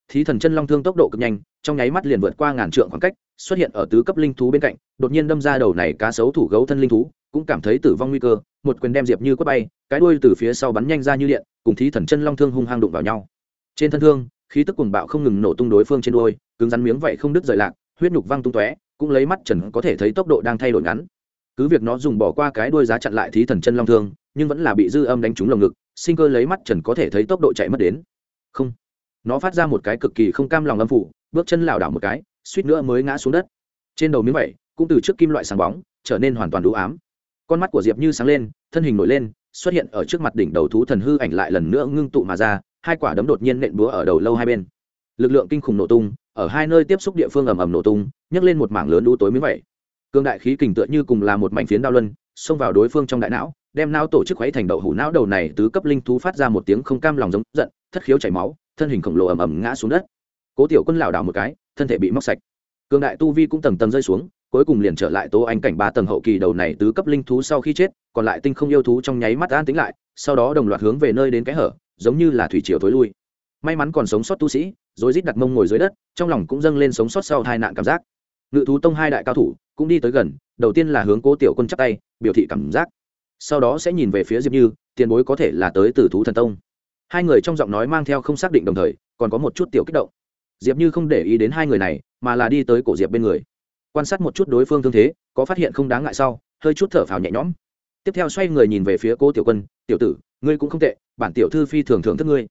Thí thần chân long thương tốc độ cực nhanh, trong nháy mắt liền vượt qua ngàn trượng khoảng cách, xuất hiện ở tứ cấp linh thú bên cạnh, đột nhiên đâm ra đầu này cá sấu thủ gấu thân linh thú, cũng cảm thấy tử vong nguy cơ, một quyền đem diệp như quất bay, cái đuôi từ phía sau bắn nhanh ra như điện, cùng thí thần chân long thương hung hăng đụng vào nhau. Trên thân thương, khí tức cuồng bạo không ngừng nổ tung đối phương trên đuôi, cứng rắn miếng vậy không đứt rời lạc, huyết nhục văng tung tóe, cũng lấy mắt trần có thể thấy tốc độ đang thay đổi ngắn cứ việc nó dùng bỏ qua cái đuôi giá chặn lại thí thần chân long thương, nhưng vẫn là bị dư âm đánh trúng lồng ngực, sinh cơ lấy mắt trần có thể thấy tốc độ chạy mất đến. Không. Nó phát ra một cái cực kỳ không cam lòng âm phủ, bước chân lảo đảo một cái, suýt nữa mới ngã xuống đất. Trên đầu miếng vẩy cũng từ trước kim loại sáng bóng, trở nên hoàn toàn đủ ám. Con mắt của diệp như sáng lên, thân hình nổi lên, xuất hiện ở trước mặt đỉnh đầu thú thần hư ảnh lại lần nữa ngưng tụ mà ra, hai quả đấm đột nhiên nện búa ở đầu lâu hai bên. Lực lượng kinh khủng nổ tung, ở hai nơi tiếp xúc địa phương ầm ầm nổ tung, nhấc lên một mảng lớn đu tối miếng vẩy cương đại khí kình tựa như cùng là một mảnh phiến đao luân, xông vào đối phương trong đại não, đem não tổ chức khuấy thành đậu hủ não đầu này tứ cấp linh thú phát ra một tiếng không cam lòng giống giận, thất khiếu chảy máu, thân hình khổng lồ ầm ầm ngã xuống đất. Cố tiểu quân lảo đảo một cái, thân thể bị móc sạch. Cương đại tu vi cũng tầng tầng rơi xuống, cuối cùng liền trở lại tố anh cảnh ba tầng hậu kỳ đầu này tứ cấp linh thú sau khi chết, còn lại tinh không yêu thú trong nháy mắt an tính lại, sau đó đồng loạt hướng về nơi đến cái hở, giống như là thủy triều thối lui. May mắn còn sống sót tu sĩ rồi rít đặt mông ngồi dưới đất, trong lòng cũng dâng lên sống sót sau hai nạn cảm giác. Ngự thú tông hai đại cao thủ cũng đi tới gần, đầu tiên là hướng cố tiểu quân chắp tay, biểu thị cảm giác. Sau đó sẽ nhìn về phía diệp như, tiền bối có thể là tới từ thú thần tông. Hai người trong giọng nói mang theo không xác định đồng thời, còn có một chút tiểu kích động. Diệp như không để ý đến hai người này, mà là đi tới cổ diệp bên người. Quan sát một chút đối phương thương thế, có phát hiện không đáng ngại sau, hơi chút thở phào nhẹ nhõm. Tiếp theo xoay người nhìn về phía cô tiểu quân, tiểu tử, ngươi cũng không tệ, bản tiểu thư phi thường thưởng thức ngươi.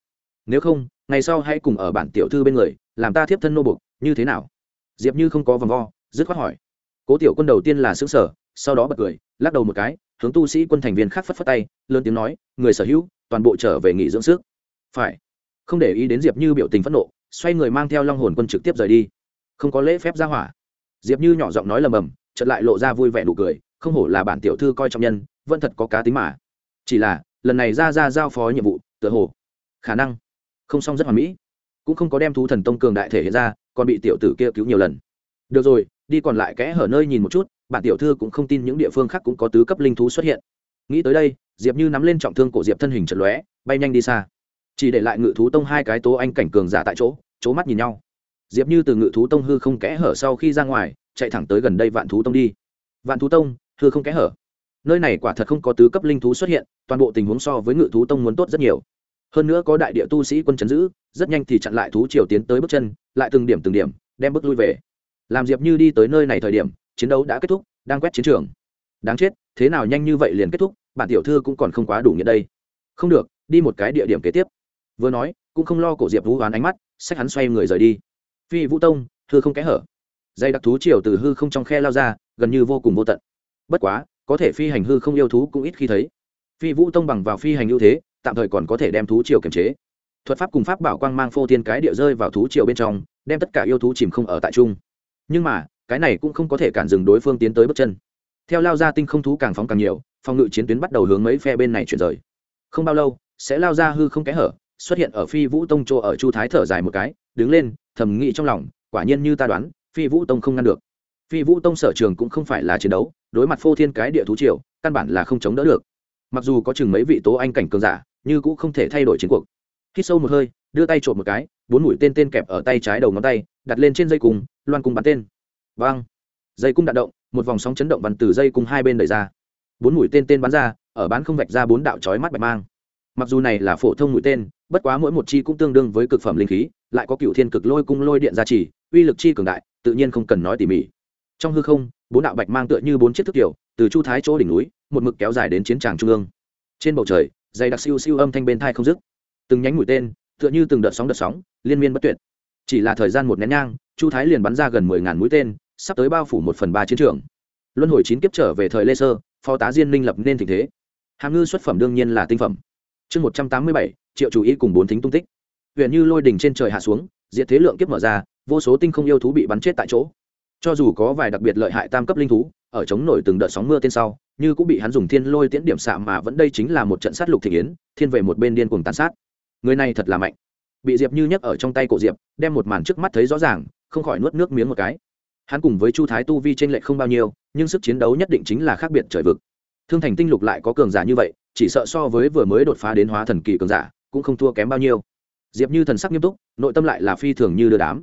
Nếu không, ngày sau hãy cùng ở bản tiểu thư bên người, làm ta thiếp thân nô bục như thế nào? Diệp như không có vòng vo, dứt khoát hỏi cố tiểu quân đầu tiên là xứng sở sau đó bật cười, lắc đầu một cái, hướng tu sĩ quân thành viên khác phất phất tay, lớn tiếng nói, người sở hữu, toàn bộ trở về nghỉ dưỡng sức. Phải. Không để ý đến diệp như biểu tình phẫn nộ, xoay người mang theo long hồn quân trực tiếp rời đi. Không có lễ phép ra hỏa. Diệp như nhỏ giọng nói lầm bầm, chợt lại lộ ra vui vẻ nụ cười, không hổ là bản tiểu thư coi trọng nhân, vẫn thật có cá tính mà. Chỉ là, lần này ra ra giao phó nhiệm vụ, tựa hồ, khả năng, không xong rất hoàn mỹ. Cũng không có đem thú thần tông cường đại thể hiện ra, còn bị tiểu tử kia cứu nhiều lần. Được rồi đi còn lại kẽ hở nơi nhìn một chút, bản tiểu thư cũng không tin những địa phương khác cũng có tứ cấp linh thú xuất hiện. Nghĩ tới đây, diệp như nắm lên trọng thương cổ diệp thân hình chật lóe, bay nhanh đi xa. Chỉ để lại ngự thú tông hai cái tố anh cảnh cường giả tại chỗ c mắt nhìn nhau. Diệp như từ ngự thú tông hư không kẽ hở sau khi ra ngoài, chạy thẳng tới gần đây vạn thú tông đi. Vạn thú tông, hư không kẽ hở. Nơi này quả thật không có tứ cấp linh thú xuất hiện, toàn bộ tình huống so với ngự thú tông muốn tốt rất nhiều. Hơn nữa có đại địa tu sĩ quân chấn giữ, rất nhanh thì chặn lại thú triều tiến tới bước chân, lại từng điểm từng điểm, đem bước lui về làm diệp như đi tới nơi này thời điểm, chiến đấu đã kết thúc, đang quét chiến trường. Đáng chết, thế nào nhanh như vậy liền kết thúc, bản tiểu thư cũng còn không quá đủ nghĩa đây. Không được, đi một cái địa điểm kế tiếp. Vừa nói, cũng không lo cổ diệp vũ hoán ánh mắt sách hắn xoay người rời đi. Phi vũ tông thư không kẽ hở. Dây đặc thú triều từ hư không trong khe lao ra, gần như vô cùng vô tận. Bất quá, có thể phi hành hư không yêu thú cũng ít khi thấy. Phi vũ tông bằng vào phi hành ưu thế, tạm thời còn có thể đem thú triều kiềm chế. Thuật pháp cùng pháp bảo quang mang phô thiên cái địa rơi vào thú triều bên trong, đem tất cả yêu thú chìm không ở tại trung nhưng mà, cái này cũng không có thể cản dừng đối phương tiến tới bước chân. Theo lao ra tinh không thú càng phóng càng nhiều, phòng ngự chiến tuyến bắt đầu hướng mấy phe bên này chuyển rời. Không bao lâu, sẽ lao ra hư không kẽ hở, xuất hiện ở phi vũ tông chỗ ở chu thái thở dài một cái, đứng lên, thầm nghĩ trong lòng, quả nhiên như ta đoán, phi vũ tông không ngăn được. Phi vũ tông sở trường cũng không phải là chiến đấu, đối mặt phô thiên cái địa thú triều, căn bản là không chống đỡ được. Mặc dù có chừng mấy vị tố anh cảnh cường giả như cũng không thể thay đổi chiến cuộc. Khi sâu một hơi, đưa tay trộm một cái bốn mũi tên tên kẹp ở tay trái đầu ngón tay, đặt lên trên dây cung, loan cung bắn tên. Vang. Dây cung đạn động, một vòng sóng chấn động vằn từ dây cung hai bên đẩy ra. Bốn mũi tên tên bắn ra, ở bán không vạch ra bốn đạo chói mắt bạch mang. Mặc dù này là phổ thông mũi tên, bất quá mỗi một chi cũng tương đương với cực phẩm linh khí, lại có cựu thiên cực lôi cung lôi điện gia trì, uy lực chi cường đại, tự nhiên không cần nói tỉ mỉ. Trong hư không, bốn đạo bạch mang tựa như bốn chiếc thức kiểu từ chu thái chỗ đỉnh núi, một mực kéo dài đến chiến tràng trung ương. Trên bầu trời dày đặc siêu siêu âm thanh bên thai không dứt. Từng nhánh mũi tên tựa như từng đợt sóng đợt sóng, liên miên bất tuyệt. Chỉ là thời gian một nén nhang, chu thái liền bắn ra gần mười ngàn mũi tên, sắp tới bao phủ một phần ba chiến trường. Luân hồi chín kiếp trở về thời lê sơ, phó tá diên minh lập nên tình thế. Hàm ngư xuất phẩm đương nhiên là tinh phẩm. Chương một trăm tám mươi bảy, triệu chủ ý cùng bốn thính tung tích. Huyện như lôi đỉnh trên trời hạ xuống, diệt thế lượng kiếp mở ra, vô số tinh không yêu thú bị bắn chết tại chỗ. Cho dù có vài đặc biệt lợi hại tam cấp linh thú, ở chống nổi từng đợt sóng mưa tên sau, như cũng bị hắn dùng thiên lôi tiễn điểm xạ mà vẫn đây chính là một trận sát lục thị yến, thiên về một bên điên cuồng tàn sát người này thật là mạnh. Bị diệp như nhấc ở trong tay cổ diệp, đem một màn trước mắt thấy rõ ràng, không khỏi nuốt nước miếng một cái. Hắn cùng với chu thái tu vi t r ê n lệch không bao nhiêu, nhưng sức chiến đấu nhất định chính là khác biệt trời vực. Thương thành tinh lục lại có cường giả như vậy, chỉ sợ so với vừa mới đột phá đến hóa thần kỳ cường giả, cũng không thua kém bao nhiêu. Diệp như thần sắc nghiêm túc, nội tâm lại là phi thường như đưa đám.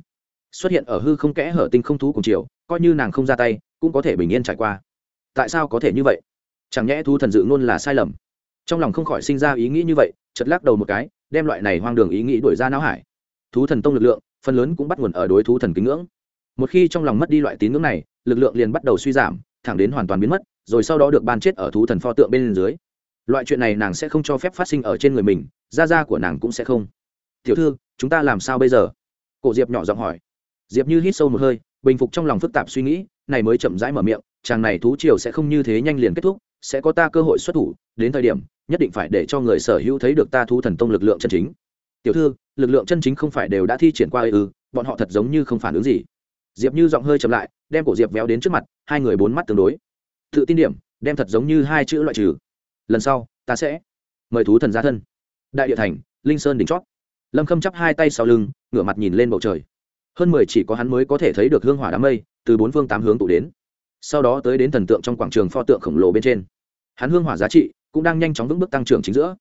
Xuất hiện ở hư không kẽ hở tinh không thú cùng chiều coi như nàng không ra tay, cũng có thể bình yên trải qua. Tại sao có thể như vậy? Chẳng nhẽ thu thần dự luôn là sai lầm? Trong lòng không khỏi sinh ra ý nghĩ như vậy chật lắc đầu một cái đem loại này hoang đường ý nghĩ đuổi ra não hải. Thú thần tông lực lượng, phần lớn cũng bắt nguồn ở đối thú thần kính ngưỡng. Một khi trong lòng mất đi loại tín ngưỡng này, lực lượng liền bắt đầu suy giảm, thẳng đến hoàn toàn biến mất, rồi sau đó được ban chết ở thú thần pho tượng bên dưới. Loại chuyện này nàng sẽ không cho phép phát sinh ở trên người mình da da của nàng cũng sẽ không. Tiểu thư, chúng ta làm sao bây giờ? Cổ diệp nhỏ giọng hỏi. Diệp như hít sâu một hơi, bình phục trong lòng phức tạp suy nghĩ, này mới chậm rãi mở miệng, chàng này thú triều sẽ không như thế nhanh liền kết thúc sẽ có ta cơ hội xuất thủ, đến thời điểm, nhất định phải để cho người sở hữu thấy được ta thú thần tông lực lượng chân chính. Tiểu thư, lực lượng chân chính không phải đều đã thi triển qua ư bọn họ thật giống như không phản ứng gì. Diệp như giọng hơi chậm lại, đem cổ diệp véo đến trước mặt, hai người bốn mắt tương đối. Tự tin điểm, đem thật giống như hai chữ loại trừ. Lần sau, ta sẽ mời thú thần ra thân. Đại địa thành, linh sơn đỉnh chót. Lâm khâm chắp hai tay sau lưng, ngửa mặt nhìn lên bầu trời. Hơn mười chỉ có hắn mới có thể thấy được hương hỏa đám mây, từ bốn phương tám hướng tụ đến sau đó tới đến thần tượng trong quảng trường pho tượng khổng lồ bên trên. Hắn hương hỏa giá trị cũng đang nhanh chóng vững bước tăng trưởng chính giữa.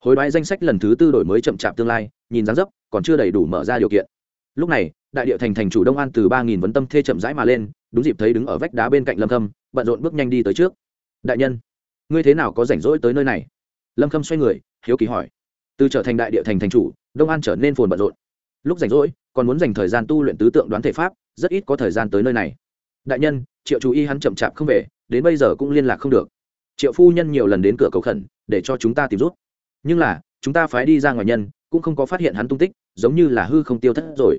Hối đoái danh sách lần thứ tư đổi mới chậm chạp tương lai, nhìn dáng dấp còn chưa đầy đủ mở ra điều kiện. Lúc này, đại địa thành thành chủ đông an từ ba nghìn vấn tâm thê chậm rãi mà lên, đúng dịp thấy đứng ở vách đá bên cạnh lâm khâm, bận rộn bước nhanh đi tới trước. Đại nhân, ngươi thế nào có rảnh rỗi tới nơi này? Lâm khâm xoay người, hiếu kỳ hỏi. Từ trở thành đại địa thành thành chủ, đông an trở nên phồn bận rộn. Lúc rảnh rỗi, còn muốn dành thời gian tu luyện tứ tượng đoán thể pháp, rất ít có thời gian tới nơi này. Đại nhân triệu chú ý hắn chậm chạp không về, đến bây giờ cũng liên lạc không được. Triệu phu nhân nhiều lần đến cửa cầu khẩn, để cho chúng ta tìm rút. Nhưng là, chúng ta phái đi ra ngoài nhân, cũng không có phát hiện hắn tung tích, giống như là hư không tiêu thất rồi.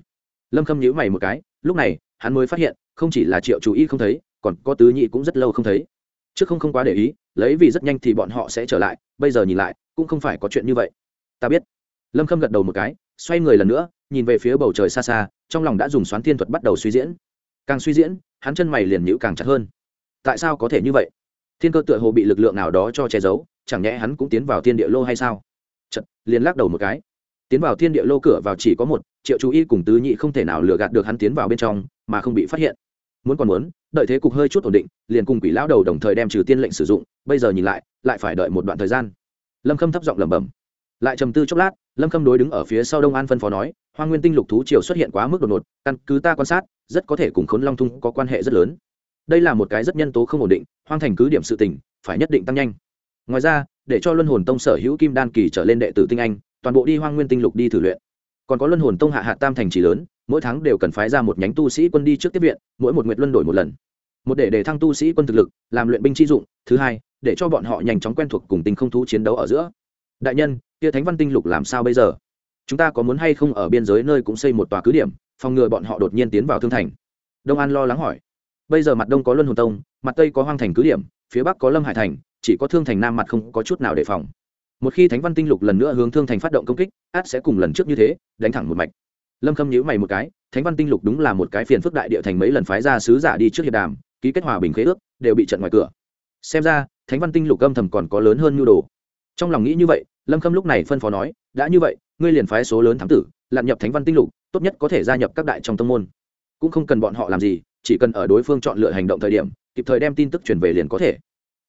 Lâm khâm nhíu mày một cái, lúc này, hắn mới phát hiện, không chỉ là triệu chú ý không thấy, còn có tứ nhị cũng rất lâu không thấy. Trước không không quá để ý, lấy vì rất nhanh thì bọn họ sẽ trở lại, bây giờ nhìn lại, cũng không phải có chuyện như vậy. Ta biết. Lâm khâm gật đầu một cái, xoay người lần nữa, nhìn về phía bầu trời xa xa, trong lòng đã dùng xoán thiên thuật bắt đầu suy diễn. Càng suy diễn hắn chân mày liền nhữ càng chặt hơn. Tại sao có thể như vậy? Thiên cơ tựa hồ bị lực lượng nào đó cho che giấu chẳng nhẽ hắn cũng tiến vào thiên địa lô hay sao? Chật, liền lắc đầu một cái. Tiến vào thiên địa lô cửa vào chỉ có một triệu chú y cùng tứ nhị không thể nào lừa gạt được hắn tiến vào bên trong mà không bị phát hiện. Muốn còn muốn đợi thế cục hơi chút ổn định liền cùng quỷ lão đầu đồng thời đem trừ tiên lệnh sử dụng bây giờ nhìn lại lại phải đợi một đoạn thời gian. Lâm khâm thấp giọng lẩm bẩm. Lại trầm tư chốc lát lâm khâm đối đứng ở phía sau đông an phân phó nói hoa nguyên tinh lục thú triều xuất hiện quá mức đột ngột, căn cứ ta quan sát, rất có thể cùng khốn long thung có quan hệ rất lớn. Đây là một cái rất nhân tố không ổn định, hoang thành cứ điểm sự tình, phải nhất định tăng nhanh. Ngoài ra, để cho luân hồn tông sở hữu kim đan kỳ trở lên đệ tử tinh anh, toàn bộ đi hoang nguyên tinh lục đi thử luyện. Còn có luân hồn tông hạ hạ tam thành chỉ lớn, mỗi tháng đều cần phái ra một nhánh tu sĩ quân đi trước tiếp viện, mỗi một nguyện luân đổi một lần. Một để để thăng tu sĩ quân thực lực, làm luyện binh chi dụng, thứ hai, để cho bọn họ nhanh chóng quen thuộc cùng tình không thú chiến đấu ở giữa đại nhân, kia thánh văn tinh lục làm sao bây giờ? Chúng ta có muốn hay không ở biên giới nơi cũng xây một tòa cứ điểm, phòng ngừa bọn họ đột nhiên tiến vào thương thành? Đông an lo lắng hỏi. Bây giờ mặt đông có luân hồn tông, mặt tây có hoang thành cứ điểm, phía bắc có lâm hải thành, chỉ có thương thành nam mặt không có chút nào đề phòng. Một khi thánh văn tinh lục lần nữa hướng thương thành phát động công kích, át sẽ cùng lần trước như thế, đánh thẳng một mạch. Lâm khâm nhíu mày một cái, thánh văn tinh lục đúng là một cái phiền phức đại địa thành mấy lần phái ra sứ giả đi trước hiệp đàm, ký kết hòa bình khế ước, đều bị trận ngoài cửa. Xem ra, thánh văn tinh lục âm thầm còn có lớn hơn nhu đồ trong lòng nghĩ như vậy, lâm khâm lúc này phân phó nói, đã như vậy, ngươi liền phái số lớn thám tử, lặn nhập thánh văn tinh lục, tốt nhất có thể gia nhập các đại trong tâm môn. Cũng không cần bọn họ làm gì, chỉ cần ở đối phương chọn lựa hành động thời điểm, kịp thời đem tin tức truyền về liền có thể.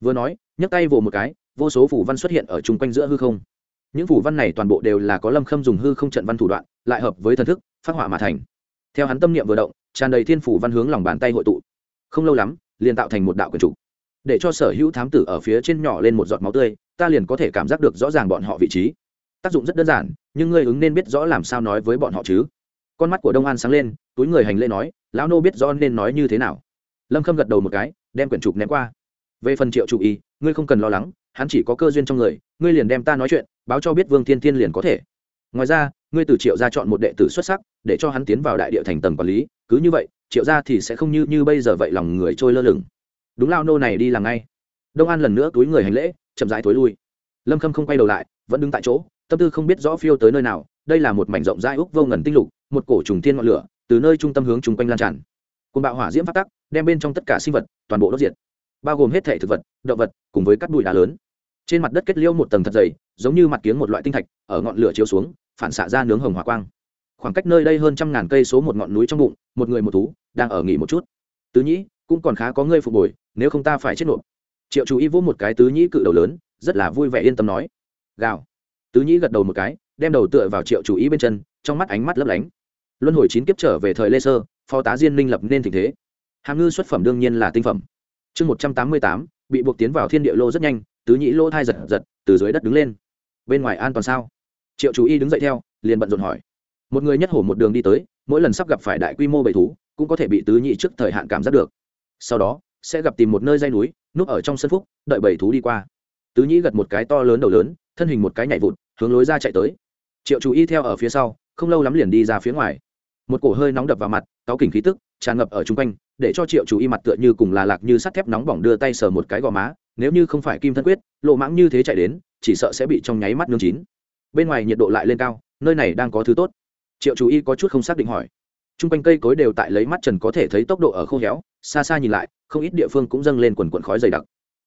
Vừa nói, nhấc tay vồ một cái, vô số phủ văn xuất hiện ở chung quanh giữa hư không. Những phủ văn này toàn bộ đều là có lâm khâm dùng hư không trận văn thủ đoạn, lại hợp với thần thức, phát họa mà thành. Theo hắn tâm niệm vừa động, tràn đầy thiên phủ văn hướng lòng bàn tay hội tụ. Không lâu lắm, liền tạo thành một đạo quyền trục để cho sở hữu thám tử ở phía trên nhỏ lên một giọt máu tươi, ta liền có thể cảm giác được rõ ràng bọn họ vị trí. Tác dụng rất đơn giản, nhưng ngươi ứng nên biết rõ làm sao nói với bọn họ chứ. Con mắt của đông an sáng lên, túi người hành lễ nói, lão nô biết rõ nên nói như thế nào. Lâm khâm gật đầu một cái, đem quyển trục ném qua. Về phần triệu chủ y, ngươi không cần lo lắng, hắn chỉ có cơ duyên trong người, ngươi liền đem ta nói chuyện, báo cho biết vương thiên thiên liền có thể. Ngoài ra, ngươi từ triệu gia chọn một đệ tử xuất sắc, để cho hắn tiến vào đại địa thành tầng quản lý, cứ như vậy, triệu gia thì sẽ không như như bây giờ vậy lòng người trôi lơ lửng đúng lao nô này đi làm ngay. Đông an lần nữa túi người hành lễ, chậm rãi thối lui. Lâm khâm không quay đầu lại, vẫn đứng tại chỗ, tâm tư không biết rõ phiêu tới nơi nào, đây là một mảnh rộng rãi úc vô ngần tinh lục, một cổ trùng thiên ngọn lửa, từ nơi trung tâm hướng chung quanh lan tràn. Côn bạo hỏa diễm phát tắc, đem bên trong tất cả sinh vật, toàn bộ đốt diệt. Bao gồm hết thể thực vật, động vật, cùng với các bụi đá lớn. Trên mặt đất kết liễu một tầng thật dày, giống như mặt kiếng một loại tinh thạch, ở ngọn lửa chiếu xuống, phản xạ ra nướng hồng hỏa quang. Khoảng cách nơi đây hơn trăm ngàn cây số một ngọn núi trong bụng, một người một thú, đang ở nghỉ một chút. Tứ nhĩ cũng còn khá có ngươi phục bồi, nếu không ta phải chết nộp. Triệu chú ý vỗ một cái tứ nhĩ cự đầu lớn rất là vui vẻ yên tâm nói. Gào. Tứ nhĩ gật đầu một cái đem đầu tựa vào triệu chú ý bên chân trong mắt ánh mắt lấp lánh. Luân hồi chín kiếp trở về thời lê sơ phó tá diên minh lập nên tình thế. Hàm ngư xuất phẩm đương nhiên là tinh phẩm. Chương một trăm tám mươi tám bị buộc tiến vào thiên địa lô rất nhanh tứ nhĩ lô thai giật giật từ dưới đất đứng lên. Bên ngoài an toàn sao? Triệu chú y đứng dậy theo liền bận rộn hỏi. Một người nhất hổ một đường đi tới mỗi lần sắp gặp phải đại quy mô bầy thú cũng có thể bị tứ nhị trước thời hạn cảm giác được sau đó, sẽ gặp tìm một nơi dây núi, núp ở trong sân phúc, đợi bầy thú đi qua. Tứ nhĩ gật một cái to lớn đầu lớn, thân hình một cái nhảy vụt, hướng lối ra chạy tới. Triệu chú y theo ở phía sau, không lâu lắm liền đi ra phía ngoài. Một cổ hơi nóng đập vào mặt, cáu kỉnh khí tức, tràn ngập ở chung quanh, để cho triệu chủ y mặt tựa như cùng là lạc như sắt thép nóng bỏng đưa tay sờ một cái gò má, nếu như không phải kim thân quyết, lộ mãng như thế chạy đến, chỉ sợ sẽ bị trong nháy mắt nương chín. Bên ngoài nhiệt độ lại lên cao, nơi này đang có thứ tốt. Triệu chủ y có chút không xác định hỏi. T r u n g quanh cây cối đều tại lấy mắt trần có thể thấy tốc độ ở khô héo xa xa nhìn lại không ít địa phương cũng dâng lên quần quần khói dày đặc.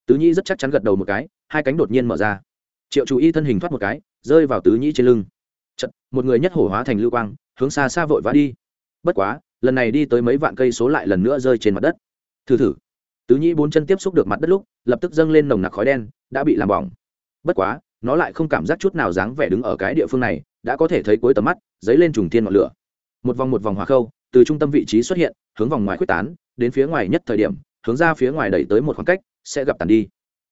Tứ nhĩ rất chắc chắn gật đầu một cái hai cánh đột nhiên mở ra. Triệu chủ y thân hình thoát một cái rơi vào tứ nhĩ trên lưng. Chật, một người nhất hổ hóa thành lưu quang hướng xa xa vội vã đi. Bất quá lần này đi tới mấy vạn cây số lại lần nữa rơi trên mặt đất. Thử thử. Tứ nhĩ bốn chân tiếp xúc được mặt đất lúc lập tức dâng lên nồng nặc khói đen đã bị làm bỏng. Bất quá nó lại không cảm giác chút nào dáng vẻ đứng ở cái địa phương này đã có thể thấy cuối tầm mắt dấy lên trùng thiên ngọn lửa. Một vòng một vòng hòa khâu từ trung tâm vị trí xuất hiện, hướng vòng ngoài quyết tán, đến phía ngoài nhất thời điểm, hướng ra phía ngoài đẩy tới một khoảng cách, sẽ gặp tàn đi.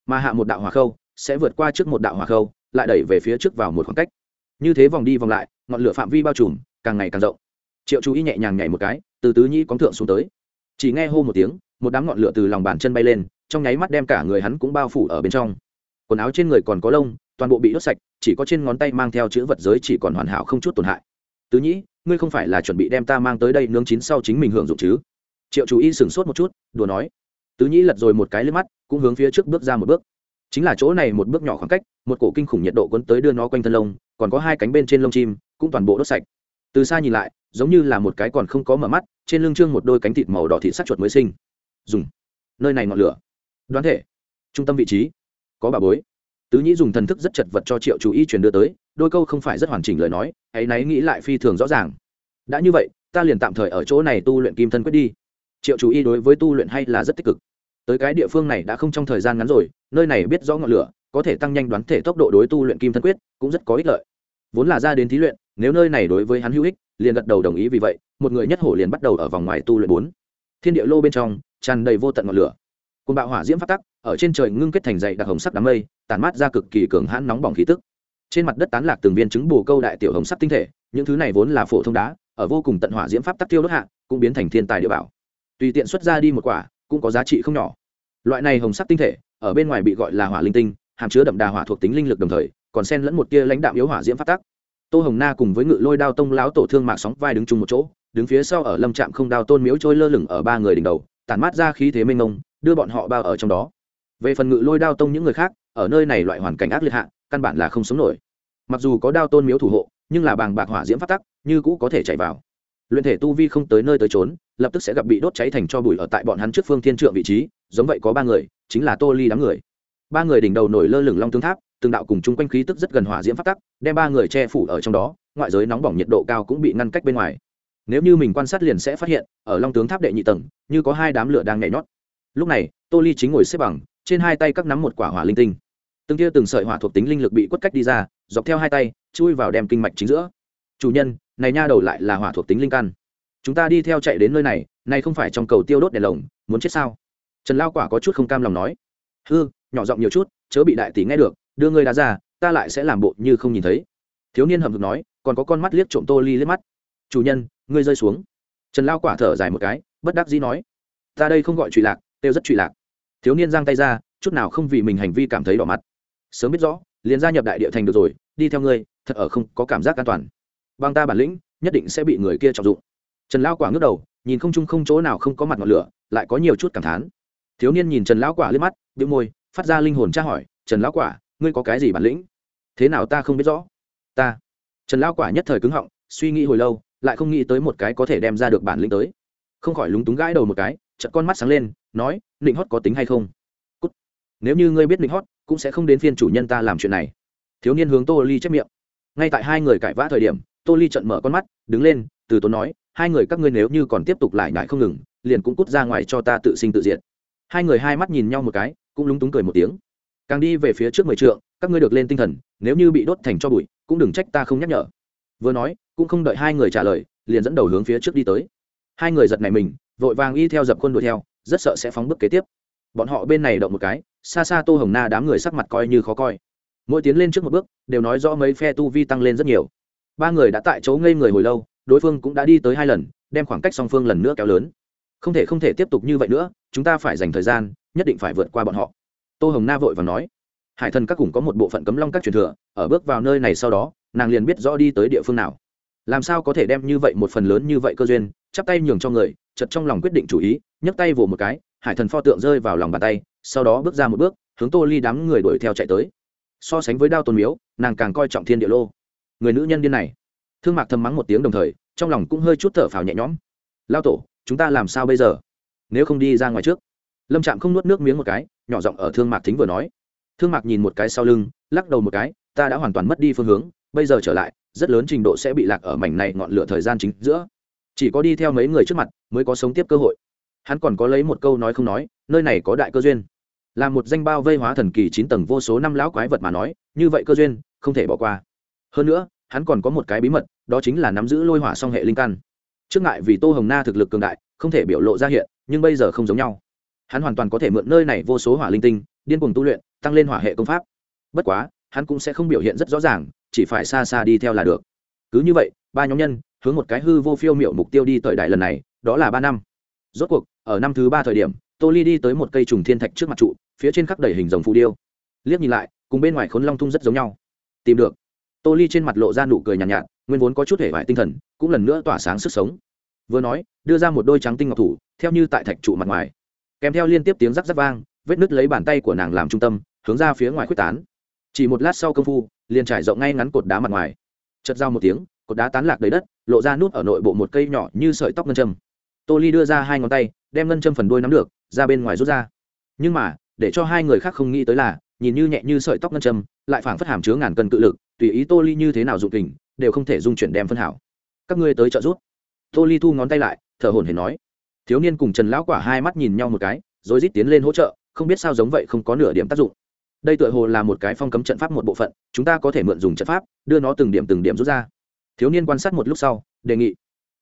Mà hạ một đạo hỏa khâu, sẽ vượt qua trước một đạo hỏa khâu, lại đẩy về phía trước vào một khoảng cách. Như thế vòng đi vòng lại, ngọn lửa phạm vi bao trùm, càng ngày càng rộng. Triệu chú ý nhẹ nhàng nhảy một cái, từ tứ nhĩ cóng thượng xuống tới. Chỉ nghe hô một tiếng, một đám ngọn lửa từ lòng bàn chân bay lên, trong nháy mắt đem cả người hắn cũng bao phủ ở bên trong. Quần áo trên người còn có lông, toàn bộ bị đốt sạch, chỉ có trên ngón tay mang theo chữ vật giới chỉ còn hoàn hảo không chút tổn hại. Tứ nhĩ ngươi không phải là chuẩn bị đem ta mang tới đây nướng chín sau chính mình hưởng dụng chứ? Triệu chủ y sửng sốt một chút, đùa nói. Tứ nhĩ lật rồi một cái lên mắt, cũng hướng phía trước bước ra một bước. Chính là chỗ này một bước nhỏ khoảng cách, một cổ kinh khủng nhiệt độ quấn tới đưa nó quanh thân lông, còn có hai cánh bên trên lông chim, cũng toàn bộ đốt sạch. Từ xa nhìn lại, giống như là một cái còn không có mở mắt, trên lưng trương một đôi cánh thịt màu đỏ thịt sắc chuột mới sinh. Dùng. Nơi này ngọn lửa. Đoán thể. Trung tâm vị trí. Có bà bối. Tứ nhĩ dùng thần thức rất chật vật cho triệu chú ý truyền đưa tới đôi câu không phải rất hoàn chỉnh lời nói hãy náy nghĩ lại phi thường rõ ràng. Đã như vậy, ta liền tạm thời ở chỗ này tu luyện kim thân quyết đi. Triệu chú ý đối với tu luyện hay là rất tích cực. Tới cái địa phương này đã không trong thời gian ngắn rồi, nơi này biết rõ ngọn lửa, có thể tăng nhanh đoán thể tốc độ đối tu luyện kim thân quyết, cũng rất có ích lợi. Vốn là ra đến thí luyện, nếu nơi này đối với hắn hữu ích, liền gật đầu đồng ý vì vậy, một người nhất hổ liền bắt đầu ở vòng ngoài tu luyện bốn. Thiên địa lô bên trong, tràn đầy vô tận ngọn lửa. Côn bạo hỏa diễm phát tắc, ở trên trời ngưng kết thành dày đặc hồng sắc đám mây tàn mát ra cực kỳ cường hãn nóng bỏng khí tức trên mặt đất tán lạc từng viên trứng bù câu đại tiểu hồng sắc tinh thể, những thứ này vốn là phổ thông đá, ở vô cùng tận hỏa diễm pháp tắc tiêu đốt hạ, cũng biến thành thiên tài địa bảo. Tùy tiện xuất ra đi một quả, cũng có giá trị không nhỏ. Loại này hồng sắc tinh thể, ở bên ngoài bị gọi là hỏa linh tinh, hàm chứa đậm đà hỏa thuộc tính linh lực đồng thời, còn xen lẫn một tia lãnh đạm yếu hỏa diễm pháp tắc. Tô hồng na cùng với ngự lôi đao tông lão tổ thương mạc sóng vai đứng chung một chỗ, đứng phía sau ở lâm trạm không đao tôn miếu trôi lơ lửng ở ba người đỉnh đầu, tản mát ra khí thế mênh mông, đưa bọn họ bao ở trong đó. Về phần ngự lôi đao tông những người khác, ở nơi này loại hoàn cảnh ác liệt hạ căn bản là không sống nổi. Mặc dù có đao tôn miếu thủ hộ, nhưng là bàng bạc hỏa diễm phát tắc, như cũ có thể chạy vào. Luyện thể tu vi không tới nơi tới trốn lập tức sẽ gặp bị đốt cháy thành cho bụi ở tại bọn hắn trước phương thiên trượng vị trí, giống vậy có ba người, chính là tô ly đám người. Ba người đỉnh đầu nổi lơ lửng long tướng tháp, từng đạo cùng chung quanh khí tức rất gần hỏa diễm phát tắc, đem ba người che phủ ở trong đó, ngoại giới nóng bỏng nhiệt độ cao cũng bị ngăn cách bên ngoài. Nếu như mình quan sát liền sẽ phát hiện, ở long tướng tháp đệ nhị tầng, như có hai đám lửa đang nhảy nhót. Lúc này, tô ly chính ngồi xếp bằng, trên hai tay các nắm một quả hỏa linh tinh từng tia từng sợi hỏa thuộc tính linh lực bị quất cách đi ra, dọc theo hai tay, chui vào đem kinh mạch chính giữa. Chủ nhân, này nha đầu lại là hỏa thuộc tính linh căn. Chúng ta đi theo chạy đến nơi này này không phải trong cầu tiêu đốt đèn lồng, muốn chết sao? Trần lao quả có chút không cam lòng nói. Hư, nhỏ giọng nhiều chút, chớ bị đại tỷ nghe được, đưa ngươi đá ra, ta lại sẽ làm bộ như không nhìn thấy. Thiếu niên hầm hực nói, còn có con mắt liếc trộm tô ly liếc mắt. Chủ nhân, ngươi rơi xuống. Trần lao quả thở dài một cái, bất đắc dĩ nói. Ta đây không gọi trụy lạc têu rất trụy lạc. Thiếu niên giang tay ra, chút nào không vì mình hành vi cảm thấy đỏ mặt sớm biết rõ, liền gia nhập đại địa thành được rồi, đi theo ngươi, thật ở không có cảm giác an toàn. Bằng ta bản lĩnh, nhất định sẽ bị người kia trọng dụng. Trần lão quả ngước đầu, nhìn không chung không chỗ nào không có mặt ngọn lửa, lại có nhiều chút cảm thán. Thiếu niên nhìn trần lão quả liếc mắt, bĩu môi, phát ra linh hồn tra hỏi, trần lão quả, ngươi có cái gì bản lĩnh? Thế nào ta không biết rõ. Ta. Trần lão quả nhất thời cứng họng, suy nghĩ hồi lâu, lại không nghĩ tới một cái có thể đem ra được bản lĩnh tới. Không khỏi lúng túng gãi đầu một cái, chợt con mắt sáng lên, nói, nịnh hót có tính hay không? Cút. nếu như ngươi biết nịnh hót cũng sẽ không đến phiên chủ nhân ta làm chuyện này. Thiếu niên hướng tô ly chép miệng. Ngay tại hai người cãi vã thời điểm, tô ly trận mở con mắt, đứng lên, từ tốn nói, hai người các ngươi nếu như còn tiếp tục lại nhại không ngừng, liền cũng cút ra ngoài cho ta tự sinh tự diệt. Hai người hai mắt nhìn nhau một cái, cũng lúng túng cười một tiếng. Càng đi về phía trước mười trượng, các ngươi được lên tinh thần, nếu như bị đốt thành cho bụi, cũng đừng trách ta không nhắc nhở. Vừa nói, cũng không đợi hai người trả lời, liền dẫn đầu hướng phía trước đi tới. Hai người giật này mình, vội vàng y theo dập khuôn đuổi theo, rất sợ sẽ phóng bước kế tiếp. Bọn họ bên này động một cái xa xa tô hồng na đám người sắc mặt coi như khó coi. Mỗi tiến lên trước một bước, đều nói rõ mấy phe tu vi tăng lên rất nhiều. Ba người đã tại chỗ ngây người hồi lâu, đối phương cũng đã đi tới hai lần, đem khoảng cách song phương lần nữa kéo lớn. Không thể không thể tiếp tục như vậy nữa, chúng ta phải dành thời gian, nhất định phải vượt qua bọn họ. Tô hồng na vội và nói, hải thần các cùng có một bộ phận cấm long các truyền thừa, ở bước vào nơi này sau đó, nàng liền biết rõ đi tới địa phương nào. Làm sao có thể đem như vậy một phần lớn như vậy cơ duyên, chắp tay nhường cho người chật trong lòng quyết định chủ ý, nhấc tay vỗ một cái, hải thần pho tượng rơi vào lòng bàn tay sau đó bước ra một bước, hướng tô ly đám người đuổi theo chạy tới. So sánh với đao tôn miếu, nàng càng coi trọng thiên địa lô. Người nữ nhân điên này. Thương mạc thầm mắng một tiếng đồng thời, trong lòng cũng hơi chút thở phào nhẹ nhõm. Lao tổ, chúng ta làm sao bây giờ? Nếu không đi ra ngoài trước. Lâm trạm không nuốt nước miếng một cái, nhỏ giọng ở thương mạc thính vừa nói. Thương mạc nhìn một cái sau lưng, lắc đầu một cái, ta đã hoàn toàn mất đi phương hướng, bây giờ trở lại, rất lớn trình độ sẽ bị lạc ở mảnh này ngọn lửa thời gian chính giữa. Chỉ có đi theo mấy người trước mặt, mới có sống tiếp cơ hội. Hắn còn có lấy một câu nói không nói, nơi này có đại cơ duyên là một danh bao vây hóa thần kỳ chín tầng vô số năm lão quái vật mà nói, như vậy cơ duyên, không thể bỏ qua. Hơn nữa, hắn còn có một cái bí mật, đó chính là nắm giữ lôi hỏa song hệ linh căn. Trước ngại vì tô hồng na thực lực cường đại, không thể biểu lộ ra hiện, nhưng bây giờ không giống nhau. Hắn hoàn toàn có thể mượn nơi này vô số hỏa linh tinh, điên cuồng tu luyện, tăng lên hỏa hệ công pháp. Bất quá, hắn cũng sẽ không biểu hiện rất rõ ràng, chỉ phải xa xa đi theo là được. Cứ như vậy, ba nhóm nhân, hướng một cái hư vô phiêu miệu mục tiêu đi tới đại lần này, đó là ba năm. Rốt cuộc, ở năm thứ ba thời điểm tô ly đi tới một cây trùng thiên thạch trước mặt trụ phía trên khắc đầy hình dòng phù điêu. Liếc nhìn lại cùng bên ngoài khốn long thung rất giống nhau. Tìm được. Tô ly trên mặt lộ ra nụ cười nhàn nhạt, nhạt nguyên vốn có chút hể vải tinh thần cũng lần nữa tỏa sáng sức sống. Vừa nói đưa ra một đôi trắng tinh ngọc thủ theo như tại thạch trụ mặt ngoài. Kèm theo liên tiếp tiếng rắc rắc vang vết nứt lấy bàn tay của nàng làm trung tâm hướng ra phía ngoài quyết tán. Chỉ một lát sau công phu liền trải rộng ngay ngắn cột đá mặt ngoài. Chật dao một tiếng cột đá tán lạc đầy đất lộ ra nút ở nội bộ một cây nhỏ như sợi tóc ngân châm. Tô ly đưa ra hai ngón tay đem ngân châm phần đuôi nắm được, ra bên ngoài rút ra. Nhưng mà, để cho hai người khác không nghĩ tới là, nhìn như nhẹ như sợi tóc ngân châm, lại phảng phất hàm chứa ngàn cân cự lực, tùy ý tô ly như thế nào dụng tình, đều không thể dung chuyển đem phân hảo. Các ngươi tới trợ rút tô ly thu ngón tay lại, thở hổn hển nói. Thiếu niên cùng trần lão quả hai mắt nhìn nhau một cái, rồi rít tiến lên hỗ trợ, không biết sao giống vậy không có nửa điểm tác dụng. Đây tựa hồ là một cái phong cấm trận pháp một bộ phận, chúng ta có thể mượn dùng trận pháp, đưa nó từng điểm từng điểm rút ra. Thiếu niên quan sát một lúc sau, đề nghị.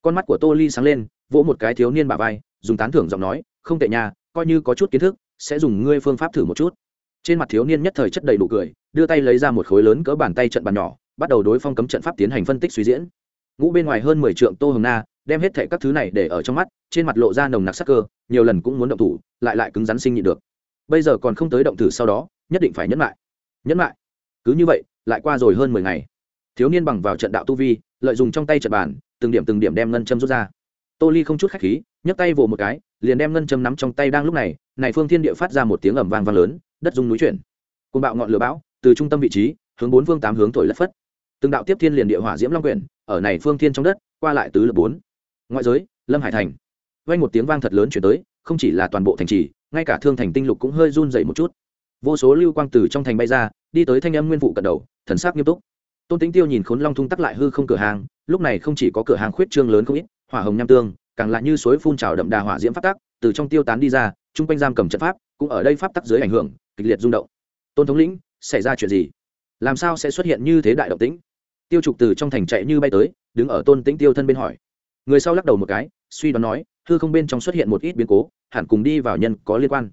Con mắt của tô ly sáng lên vỗ một cái thiếu niên bà vai, dùng tán thưởng giọng nói, không tệ nhà coi như có chút kiến thức, sẽ dùng ngươi phương pháp thử một chút. Trên mặt thiếu niên nhất thời chất đầy đủ cười, đưa tay lấy ra một khối lớn cỡ bàn tay trận bàn nhỏ, bắt đầu đối phong cấm trận pháp tiến hành phân tích suy diễn. Ngũ bên ngoài hơn mười trượng tô hồng na, đem hết thệ các thứ này để ở trong mắt, trên mặt lộ ra nồng nặc sắc cơ, nhiều lần cũng muốn động thủ, lại lại cứng rắn sinh nhị được. Bây giờ còn không tới động thử sau đó, nhất định phải nhẫn lại. Nhẫn lại? Cứ như vậy, lại qua rồi hơn mười ngày. Thiếu niên bằng vào trận đạo tu vi, lợi dụng trong tay trận bàn, từng điểm từng điểm đem ngân châm rút ra tô ly không chút khách khí, nhấc tay vồ một cái, liền đem ngân châm nắm trong tay đang lúc này này phương thiên địa phát ra một tiếng ầm vang vang lớn, đất rung núi chuyển. Côn bạo ngọn lửa bão, từ trung tâm vị trí, hướng bốn phương tám hướng thổi lất phất. Từng đạo tiếp thiên liền địa hỏa diễm long quyển, ở này phương thiên trong đất, qua lại tứ lập bốn. Ngoại giới, lâm hải thành. Vang một tiếng vang thật lớn chuyển tới, không chỉ là toàn bộ thành trì, ngay cả thương thành tinh lục cũng hơi run dậy một chút. Vô số lưu quang từ trong thành bay ra, đi tới thanh âm nguyên vụ cận đầu, thần sắc nghiêm túc. Tôn tính tiêu nhìn khốn long thung tắc lại hư không cửa hàng, lúc này không chỉ có cửa hàng khuyết trương lớn không ít hỏa hồng nham tương, càng lại như suối phun trào đậm đà hỏa diễm phát tắc, từ trong tiêu tán đi ra, chung quanh giam cầm trận pháp, cũng ở đây pháp tắc dưới ảnh hưởng, kịch liệt rung động. Tôn thống lĩnh, xảy ra chuyện gì? Làm sao sẽ xuất hiện như thế đại động tĩnh? Tiêu trục từ trong thành chạy như bay tới, đứng ở tôn tĩnh tiêu thân bên hỏi. Người sau lắc đầu một cái, suy đoán nói, hư không bên trong xuất hiện một ít biến cố, hẳn cùng đi vào nhân có liên quan.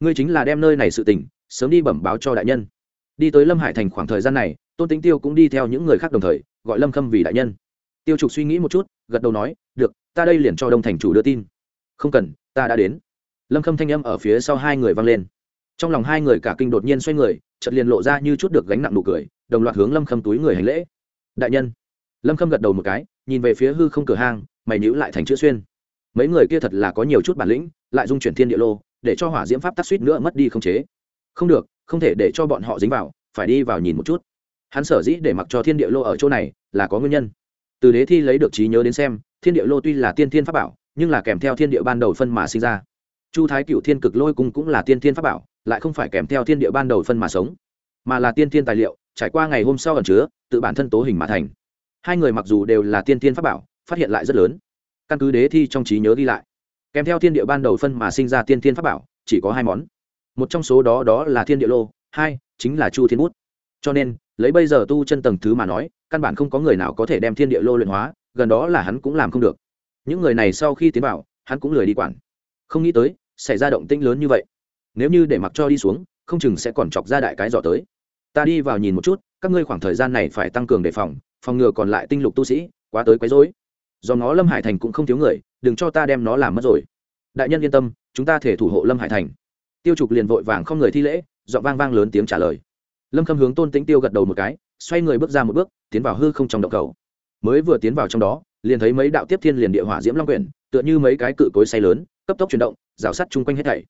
Ngươi chính là đem nơi này sự tình, sớm đi bẩm báo cho đại nhân. Đi tới lâm hải thành khoảng thời gian này, tôn tĩnh tiêu cũng đi theo những người khác đồng thời, gọi lâm khâm vì đại nhân tiêu trục suy nghĩ một chút, gật đầu nói, được, ta đây liền cho đông thành chủ đưa tin. Không cần, ta đã đến. Lâm khâm thanh âm ở phía sau hai người vang lên. Trong lòng hai người cả kinh đột nhiên xoay người, chợt liền lộ ra như chút được gánh nặng nụ cười, đồng loạt hướng lâm khâm túi người hành lễ. Đại nhân. Lâm khâm gật đầu một cái, nhìn về phía hư không cửa hang, mày nhữ lại thành chữ xuyên. Mấy người kia thật là có nhiều chút bản lĩnh, lại dung chuyển thiên địa lô, để cho hỏa diễm pháp tắc suýt nữa mất đi không chế. Không được, không thể để cho bọn họ dính vào, phải đi vào nhìn một chút. Hắn sở dĩ để mặc cho thiên địa lô ở chỗ này là có nguyên nhân từ đế thi lấy được trí nhớ đến xem, thiên địa lô tuy là tiên thiên pháp bảo, nhưng là kèm theo thiên địa ban đầu phân mà sinh ra. Chu thái cựu thiên cực lôi cung cũng là tiên thiên pháp bảo, lại không phải kèm theo thiên địa ban đầu phân mà sống, mà là tiên thiên tài liệu, trải qua ngày hôm sau ẩn chứa, tự bản thân tố hình mà thành. Hai người mặc dù đều là tiên thiên pháp bảo, phát hiện lại rất lớn. Căn cứ đế thi trong trí nhớ ghi lại, kèm theo thiên địa ban đầu phân mà sinh ra tiên thiên pháp bảo, chỉ có hai món. Một trong số đó đó là thiên địa lô, hai chính là chu thiên bút cho nên, lấy bây giờ tu chân tầng thứ mà nói, căn bản không có người nào có thể đem thiên địa lô luyện hóa, gần đó là hắn cũng làm không được. Những người này sau khi tiến vào, hắn cũng lười đi quản. Không nghĩ tới, xảy ra động tĩnh lớn như vậy. Nếu như để mặc cho đi xuống, không chừng sẽ còn chọc ra đại cái giỏ tới. Ta đi vào nhìn một chút, các ngươi khoảng thời gian này phải tăng cường đề phòng phòng ngừa còn lại tinh lục tu sĩ, quá tới quấy rối. Do nó lâm hải thành cũng không thiếu người, đừng cho ta đem nó làm mất rồi. Đại nhân yên tâm, chúng ta thể thủ hộ lâm hải thành. Tiêu trục liền vội vàng không người thi lễ dọn vang vang lớn tiếng trả lời lâm khâm hướng tôn tĩnh tiêu gật đầu một cái, xoay người bước ra một bước, tiến vào hư không trong động cầu. Mới vừa tiến vào trong đó, liền thấy mấy đạo tiếp thiên liền địa hỏa diễm long quyển, tựa như mấy cái cự cối say lớn, cấp tốc chuyển động, rào sắt chung quanh hết thảy.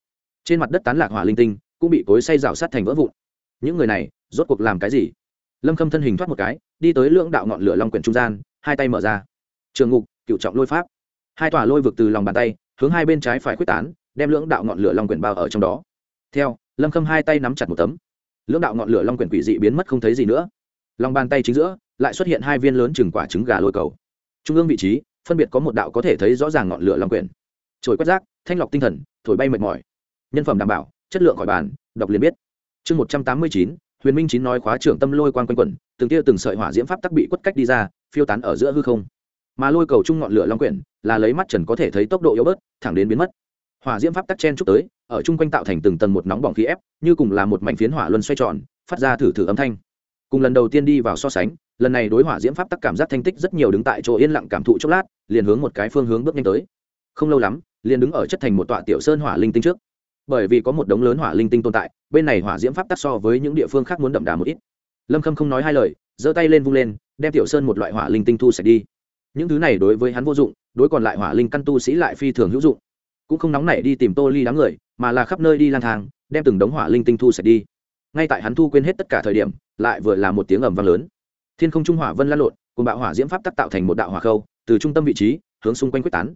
Trên mặt đất tán lạc hỏa linh tinh, cũng bị cối say rào sắt thành vỡ vụn. Những người này, rốt cuộc làm cái gì? Lâm khâm thân hình thoát một cái, đi tới lưỡng đạo ngọn lửa long quyển trung gian, hai tay mở ra. Trường ngục cựu trọng lôi pháp. Hai tòa lôi vực từ lòng bàn tay, hướng hai bên trái phải quyết tán, đem lưỡng đạo ngọn lửa long quyển bao ở trong đó. Theo, lâm khâm hai tay nắm chặt một tấm lưỡng đạo ngọn lửa long quyển quỷ dị biến mất không thấy gì nữa. Lòng bàn tay chính giữa, lại xuất hiện hai viên lớn chừng quả trứng gà lôi cầu. Trung ương vị trí, phân biệt có một đạo có thể thấy rõ ràng ngọn lửa long quyển. Trồi quét rác, thanh lọc tinh thần, thổi bay mệt mỏi. Nhân phẩm đảm bảo, chất lượng khỏi bàn, đọc liền biết. Chương một trăm tám mươi chín, huyền minh chín nói khóa trưởng tâm lôi quan quanh quẩn, từng tia từng sợi hỏa diễm pháp tắc bị quất cách đi ra, phiêu tán ở giữa hư không. Mà lôi cầu chung ngọn lửa long quyển, là lấy mắt trần có thể thấy tốc độ yếu bớt, thẳng đến biến mất hỏa diễm pháp tắc chen chúc tới, ở chung quanh tạo thành từng tầng một nóng bỏng khí ép, như cùng là một mảnh phiến hỏa luân xoay tròn, phát ra thử thử âm thanh. Cùng lần đầu tiên đi vào so sánh, lần này đối hỏa diễm pháp tắc cảm giác thanh tích rất nhiều đứng tại chỗ yên lặng cảm thụ chốc lát, liền hướng một cái phương hướng bước nhanh tới. Không lâu lắm, liền đứng ở chất thành một tọa tiểu sơn hỏa linh tinh trước. Bởi vì có một đống lớn hỏa linh tinh tồn tại, bên này hỏa diễm pháp tắc so với những địa phương khác muốn đậm đà một ít. Lâm khâm không nói hai lời, giơ tay lên vung lên, đem tiểu sơn một loại hỏa linh tinh thu sạch đi. Những thứ này đối với hắn vô dụng, đối còn lại hỏa linh căn tu sĩ lại phi thường hữu dụng cũng không nóng nảy đi tìm tô ly đám người, mà là khắp nơi đi lang thang, đem từng đống hỏa linh tinh thu sạch đi. Ngay tại hắn thu quên hết tất cả thời điểm, lại vừa là một tiếng ầm vang lớn. Thiên không trung hỏa vân lan lộn cùng bạo hỏa diễm pháp tắc tạo thành một đạo hỏa khâu, từ trung tâm vị trí, hướng xung quanh quyết tán.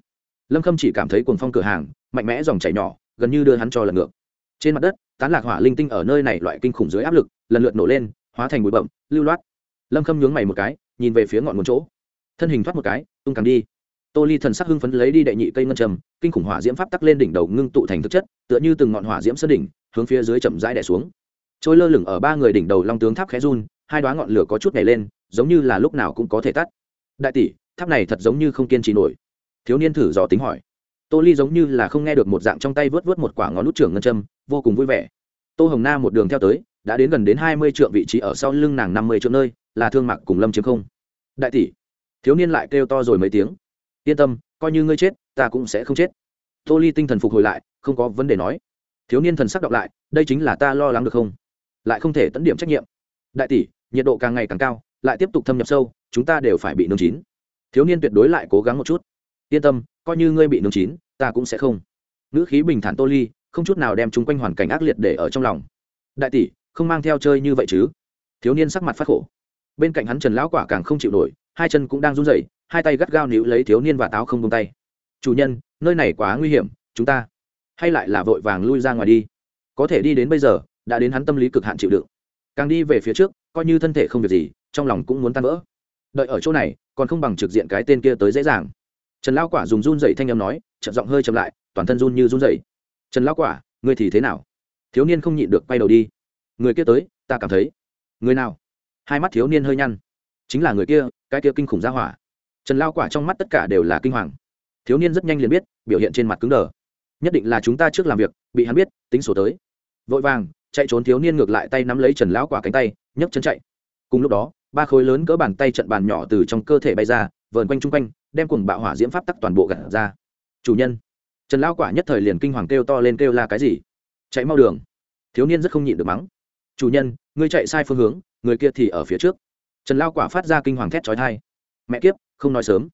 Lâm khâm chỉ cảm thấy cuồng phong cửa hàng, mạnh mẽ dòng chảy nhỏ, gần như đưa hắn cho lần ngược. Trên mặt đất, tán lạc hỏa linh tinh ở nơi này loại kinh khủng dưới áp lực, lần lượt nổ lên, hóa thành bụi bậm lưu loát. Lâm khâm nhướng mày một cái, nhìn về phía ngọn một chỗ. Thân hình thoát một cái, tung càng đi tô ly thần sắc hưng phấn lấy đi đệ nhị cây ngân trầm kinh khủng hỏa diễm pháp tắc lên đỉnh đầu ngưng tụ thành thực chất, tựa như từng ngọn hỏa diễm sơn đỉnh, hướng phía dưới chậm rãi đẻ xuống. Trôi lơ lửng ở ba người đỉnh đầu long tướng tháp khẽ run, hai đoá ngọn lửa có chút nhảy lên, giống như là lúc nào cũng có thể tắt. Đại tỷ, tháp này thật giống như không kiên trì nổi. Thiếu niên thử dò tính hỏi. Tô ly giống như là không nghe được một dạng trong tay vớt vớt một quả ngón nút trưởng ngân châm, vô cùng vui vẻ. Tô hồng na một đường theo tới, đã đến gần đến hai mươi triệu vị trí ở sau lưng nàng năm mươi triệu nơi, là thương mặc cùng lâm chiếm không. Đại tỷ, thiếu niên lại kêu to rồi mấy tiếng yên tâm, coi như ngươi chết, ta cũng sẽ không chết. Tô ly tinh thần phục hồi lại, không có vấn đề nói. Thiếu niên thần sắc đọc lại, đây chính là ta lo lắng được không? Lại không thể tận điểm trách nhiệm. Đại tỷ, nhiệt độ càng ngày càng cao, lại tiếp tục thâm nhập sâu, chúng ta đều phải bị nướng chín. Thiếu niên tuyệt đối lại cố gắng một chút. Yên tâm, coi như ngươi bị nướng chín, ta cũng sẽ không. Ngữ khí bình thản tô ly, không chút nào đem chúng quanh hoàn cảnh ác liệt để ở trong lòng. Đại tỷ, không mang theo chơi như vậy chứ? Thiếu niên sắc mặt phát khổ bên cạnh hắn trần lão quả càng không chịu nổi hai chân cũng đang run rẩy, hai tay gắt gao níu lấy thiếu niên và táo không tung tay. Chủ nhân, nơi này quá nguy hiểm, chúng ta hay lại là vội vàng lui ra ngoài đi. Có thể đi đến bây giờ, đã đến hắn tâm lý cực hạn chịu đựng. Càng đi về phía trước, coi như thân thể không việc gì, trong lòng cũng muốn tan vỡ. Đợi ở chỗ này, còn không bằng trực diện cái tên kia tới dễ dàng. Trần lao quả dùng run dậy thanh â m nói, chậm giọng hơi chậm lại, toàn thân run như run dậy trần lao quả, ngươi thì thế nào? Thiếu niên không nhịn được quay đầu đi. Người kia tới, ta cảm thấy. Người nào? Hai mắt thiếu niên hơi nhăn. Chính là người kia, cái kia kinh khủng ra hỏa. Trần lao quả trong mắt tất cả đều là kinh hoàng. Thiếu niên rất nhanh liền biết, biểu hiện trên mặt cứng đờ. Nhất định là chúng ta trước làm việc, bị hắn biết, tính sổ tới. Vội vàng, chạy trốn thiếu niên ngược lại tay nắm lấy trần lão quả cánh tay, nhấc chân chạy. Cùng lúc đó, ba khối lớn cỡ bàn tay trận bàn nhỏ từ trong cơ thể bay ra, vờn quanh chung quanh, đem cùng bạo hỏa diễm pháp tắc toàn bộ gặt ra. Chủ nhân, trần lão quả nhất thời liền kinh hoàng kêu to lên kêu là cái gì? Chạy mau đường. Thiếu niên rất không nhịn được mắng chủ nhân, ngươi chạy sai phương hướng, người kia thì ở phía trước. Trần lao quả phát ra kinh hoàng thét trói thai mẹ kiếp, không nói sớm.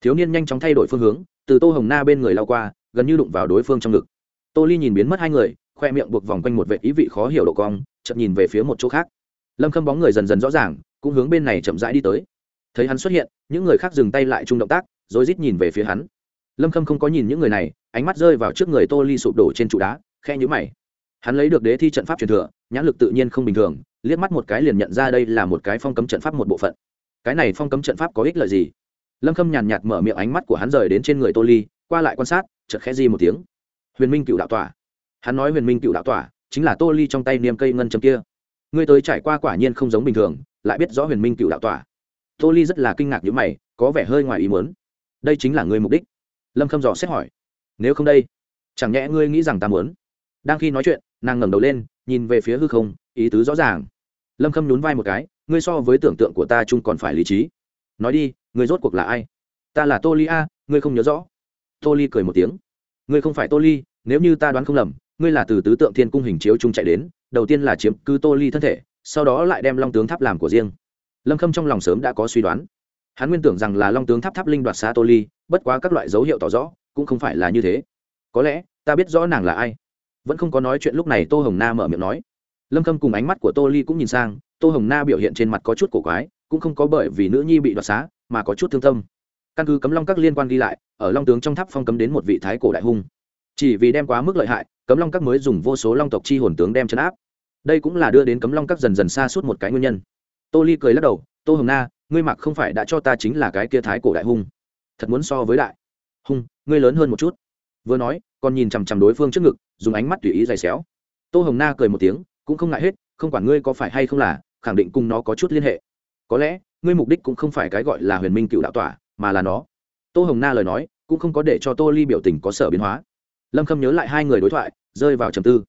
Thiếu niên nhanh chóng thay đổi phương hướng, từ tô hồng na bên người lao qua, gần như đụng vào đối phương trong ngực. Tô ly nhìn biến mất hai người, khoe miệng buộc vòng quanh một vệ ý vị khó hiểu độ cong chậm nhìn về phía một chỗ khác. Lâm khâm bóng người dần dần rõ ràng, cũng hướng bên này chậm rãi đi tới. Thấy hắn xuất hiện, những người khác dừng tay lại chung động tác, rồi rít nhìn về phía hắn. Lâm khâm không có nhìn những người này, ánh mắt rơi vào trước người tô ly sụp đổ trên trụ đá khe nhũ mày. Hắn lấy được đế thi trận pháp truyền thừa nhãn lực tự nhiên không bình thường, liếc mắt một cái liền nhận ra đây là một cái phong cấm trận pháp một bộ phận. Cái này phong cấm trận pháp có ích lợi gì? Lâm khâm nhàn nhạt mở miệng ánh mắt của hắn rời đến trên người tô ly, qua lại quan sát, chợt khẽ di một tiếng. Huyền minh cựu đạo tỏa hắn nói huyền minh cựu đạo tỏa chính là tô ly trong tay niêm cây ngân châm kia. Ngươi tới trải qua quả nhiên không giống bình thường, lại biết rõ huyền minh cựu đạo tỏa tô ly rất là kinh ngạc như mày, có vẻ hơi ngoài ý muốn. Đây chính là ngươi mục đích? Lâm khâm dò xét hỏi. Nếu không đây, chẳng nhẽ ngươi nghĩ rằng ta muốn? Đang khi nói chuyện nàng ngẩng đầu lên, nhìn về phía hư không, ý tứ rõ ràng. Lâm khâm nhún vai một cái, ngươi so với tưởng tượng của ta chung còn phải lý trí. Nói đi, ngươi rốt cuộc là ai? Ta là tô ly a, ngươi không nhớ rõ. Tô ly cười một tiếng. Ngươi không phải tô ly, nếu như ta đoán không lầm, ngươi là từ tứ tượng thiên cung hình chiếu chung chạy đến, đầu tiên là chiếm cứ tô ly thân thể, sau đó lại đem long tướng tháp làm của riêng. Lâm khâm trong lòng sớm đã có suy đoán. Hắn nguyên tưởng rằng là long tướng tháp tháp linh đoạt xá tô ly, bất quá các loại dấu hiệu tỏ rõ, cũng không phải là như thế. Có lẽ, ta biết rõ nàng là ai vẫn không có nói chuyện lúc này tô hồng na mở miệng nói. Lâm khâm cùng ánh mắt của tô ly cũng nhìn sang, tô hồng na biểu hiện trên mặt có chút cổ quái, cũng không có bởi vì nữ nhi bị đoạt xá, mà có chút thương tâm. Căn cứ cấm long các liên quan ghi lại, ở long tướng trong tháp phong cấm đến một vị thái cổ đại hung. Chỉ vì đem quá mức lợi hại, cấm long các mới dùng vô số long tộc chi hồn tướng đem chấn áp. Đây cũng là đưa đến cấm long các dần dần xa suốt một cái nguyên nhân. Tô ly cười lắc đầu, tô hồng na, ngươi mặc không phải đã cho ta chính là cái kia thái cổ đại hung. Thật muốn so với đại hung, ngươi lớn hơn một chút vừa nói, còn nhìn chằm chằm đối phương trước ngực, dùng ánh mắt tùy ý dày xéo. Tô hồng na cười một tiếng, cũng không ngại hết, không quản ngươi có phải hay không là, khẳng định cùng nó có chút liên hệ. Có lẽ, ngươi mục đích cũng không phải cái gọi là huyền minh cựu đạo tỏa, mà là nó. Tô hồng na lời nói, cũng không có để cho tô ly biểu tình có sở biến hóa. Lâm khâm nhớ lại hai người đối thoại, rơi vào trầm tư.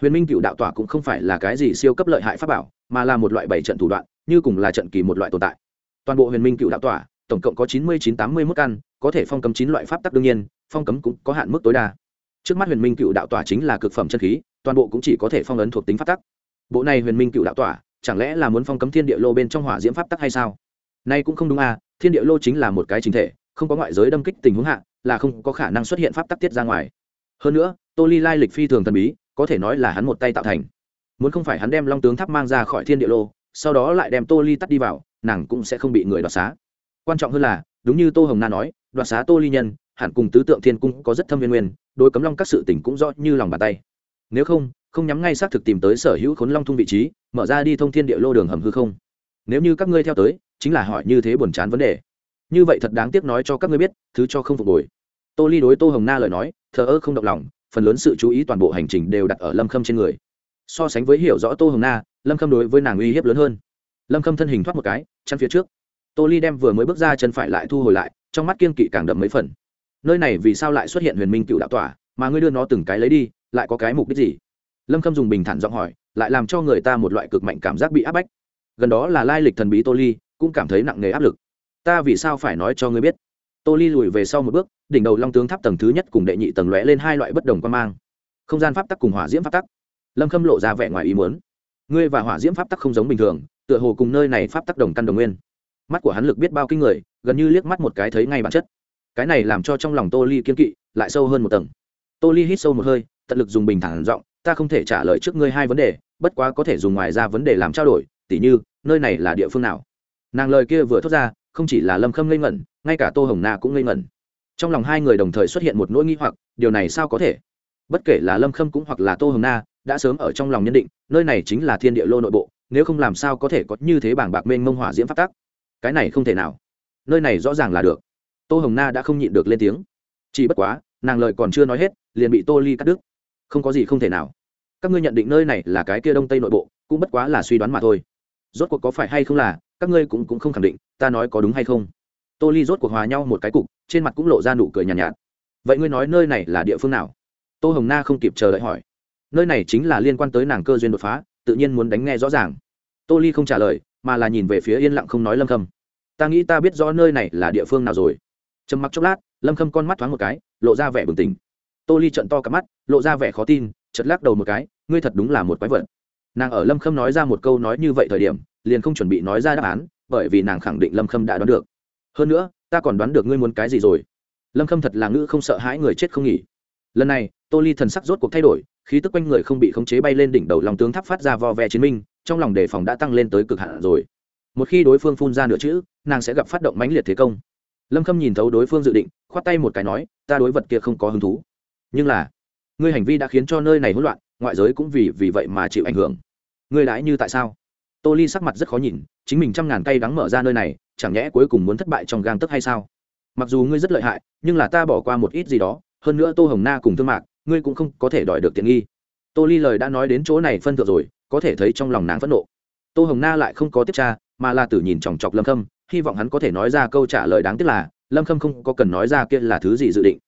Huyền minh cựu đạo tỏa cũng không phải là cái gì siêu cấp lợi hại pháp bảo, mà là một loại bảy trận thủ đoạn, như cùng là trận kỳ một loại tồn tại. Toàn bộ huyền minh cựu đạo tỏa tổng cộng có chín mươi chín tám mươi mốt căn, có thể phong cấm chín loại pháp tắc đương nhiên, phong cấm cũng có hạn mức tối đa. Trước mắt huyền minh cựu đạo tỏa chính là cực phẩm chân khí, toàn bộ cũng chỉ có thể phong ấn thuộc tính pháp tắc. Bộ này huyền minh cựu đạo tỏa, chẳng lẽ là muốn phong cấm thiên địa lô bên trong hỏa diễm pháp tắc hay sao? Nay cũng không đúng à thiên địa lô chính là một cái chính thể, không có ngoại giới đâm kích tình huống hạ, là không có khả năng xuất hiện pháp tắc tiết ra ngoài. Hơn nữa, tô ly lai lịch phi thường thần bí, có thể nói là hắn một tay tạo thành. Muốn không phải hắn đem long tướng tháp mang ra khỏi thiên địa lô, sau đó lại đem tô ly tắt đi vào, nàng cũng sẽ không bị người đoạt xá quan trọng hơn là, đúng như tô hồng na nói, đoạt xá tô ly nhân, hẳn cùng tứ tượng thiên cung có rất thâm viên nguyên, đối cấm long các sự tỉnh cũng rõ như lòng bàn tay. Nếu không không nhắm ngay xác thực tìm tới sở hữu khốn long thung vị trí, mở ra đi thông thiên địa lô đường hầm hư không. Nếu như các ngươi theo tới, chính là hỏi như thế buồn chán vấn đề. Như vậy thật đáng tiếc nói cho các ngươi biết, thứ cho không phục hồi tô ly đối tô hồng na lời nói, thờ ơ không động lòng, phần lớn sự chú ý toàn bộ hành trình đều đặt ở lâm khâm trên người. So sánh với hiểu rõ tô hồng na, lâm khâm đối với nàng uy hiếp lớn hơn. Lâm khâm thân hình thoát một cái chăn phía trước tô ly đem vừa mới bước ra chân phải lại thu hồi lại, trong mắt kiên kỵ càng đậm mấy phần. Nơi này vì sao lại xuất hiện huyền minh cựu đạo tỏa mà ngươi đưa nó từng cái lấy đi, lại có cái mục đích gì? Lâm khâm dùng bình thản giọng hỏi, lại làm cho người ta một loại cực mạnh cảm giác bị áp bách. Gần đó là lai lịch thần bí tô ly, cũng cảm thấy nặng nề áp lực. Ta vì sao phải nói cho ngươi biết? Tô ly lùi về sau một bước, đỉnh đầu long tướng tháp tầng thứ nhất cùng đệ nhị tầng lóe lên hai loại bất đồng quan mang. Không gian pháp tắc cùng hỏa diễm pháp tắc. Lâm khâm lộ ra vẻ ngoài ý muốn. Ngươi và hỏa diễm pháp tắc không giống bình thường, tựa hồ cùng nơi này pháp tắc đồng căn đồng nguyên mắt của hắn lực biết bao kinh người, gần như liếc mắt một cái thấy ngay bản chất. Cái này làm cho trong lòng tô ly kiên kỵ lại sâu hơn một tầng. Tô ly hít sâu một hơi, tận lực dùng bình thản giọng, ta không thể trả lời trước ngươi hai vấn đề, bất quá có thể dùng ngoài ra vấn đề làm trao đổi, tỉ như, nơi này là địa phương nào? Nàng lời kia vừa thốt ra, không chỉ là lâm khâm ngây ngẩn, ngay cả tô hồng na cũng ngây ngẩn. Trong lòng hai người đồng thời xuất hiện một nỗi nghi hoặc, điều này sao có thể? Bất kể là lâm khâm cũng hoặc là tô hồng na, đã sớm ở trong lòng nhân định, nơi này chính là thiên địa lô nội bộ, nếu không làm sao có thể có như thế bảng bạc mênh mông hỏa diễm phát tác cái này không thể nào. Nơi này rõ ràng là được. Tô hồng na đã không nhịn được lên tiếng. Chỉ bất quá nàng lời còn chưa nói hết liền bị tô ly cắt đứt. Không có gì không thể nào. Các ngươi nhận định nơi này là cái kia đông tây nội bộ cũng bất quá là suy đoán mà thôi. Rốt cuộc có phải hay không là các ngươi cũng cũng không khẳng định ta nói có đúng hay không. Tô ly rốt cuộc hòa nhau một cái cục trên mặt cũng lộ ra nụ cười nhàn nhạt, nhạt. Vậy ngươi nói nơi này là địa phương nào? Tô hồng na không kịp chờ đợi hỏi. Nơi này chính là liên quan tới nàng cơ duyên đột phá tự nhiên muốn đánh nghe rõ ràng. Tô ly không trả lời mà là nhìn về phía yên lặng không nói lâm khâm ta nghĩ ta biết rõ nơi này là địa phương nào rồi trầm mặc chốc lát lâm khâm con mắt thoáng một cái lộ ra vẻ bừng tỉnh tô ly trận to cả mắt lộ ra vẻ khó tin chật lắc đầu một cái ngươi thật đúng là một quái vật nàng ở lâm khâm nói ra một câu nói như vậy thời điểm liền không chuẩn bị nói ra đáp án bởi vì nàng khẳng định lâm khâm đã đoán được hơn nữa ta còn đoán được ngươi muốn cái gì rồi lâm khâm thật là ngữ không sợ hãi người chết không nghỉ lần này tô ly thần sắc rốt cuộc thay đổi khí tức quanh người không bị khống chế bay lên đỉnh đầu lòng tướng tháp phát ra vo ve chiến minh trong lòng đề phòng đã tăng lên tới cực hạn rồi. Một khi đối phương phun ra nửa chữ, nàng sẽ gặp phát động mãnh liệt thế công. Lâm khâm nhìn thấu đối phương dự định, khoát tay một cái nói, ta đối vật kia không có hứng thú. Nhưng là, ngươi hành vi đã khiến cho nơi này hỗn loạn, ngoại giới cũng vì vì vậy mà chịu ảnh hưởng. Ngươi đãi như tại sao? Tô ly sắc mặt rất khó nhìn, chính mình trăm ngàn cây đắng mở ra nơi này, chẳng nhẽ cuối cùng muốn thất bại trong gang tấc hay sao? Mặc dù ngươi rất lợi hại, nhưng là ta bỏ qua một ít gì đó, hơn nữa tô hồng na cùng thương mạc, ngươi cũng không có thể đòi được tiện nghi. Tô ly lời đã nói đến chỗ này phân thượng rồi có thể thấy trong lòng nàng phẫn nộ. Tô hồng na lại không có tiếp tra, mà là tử nhìn chòng chọc lâm khâm, hy vọng hắn có thể nói ra câu trả lời đáng tiếc là, lâm khâm không có cần nói ra kia là thứ gì dự định.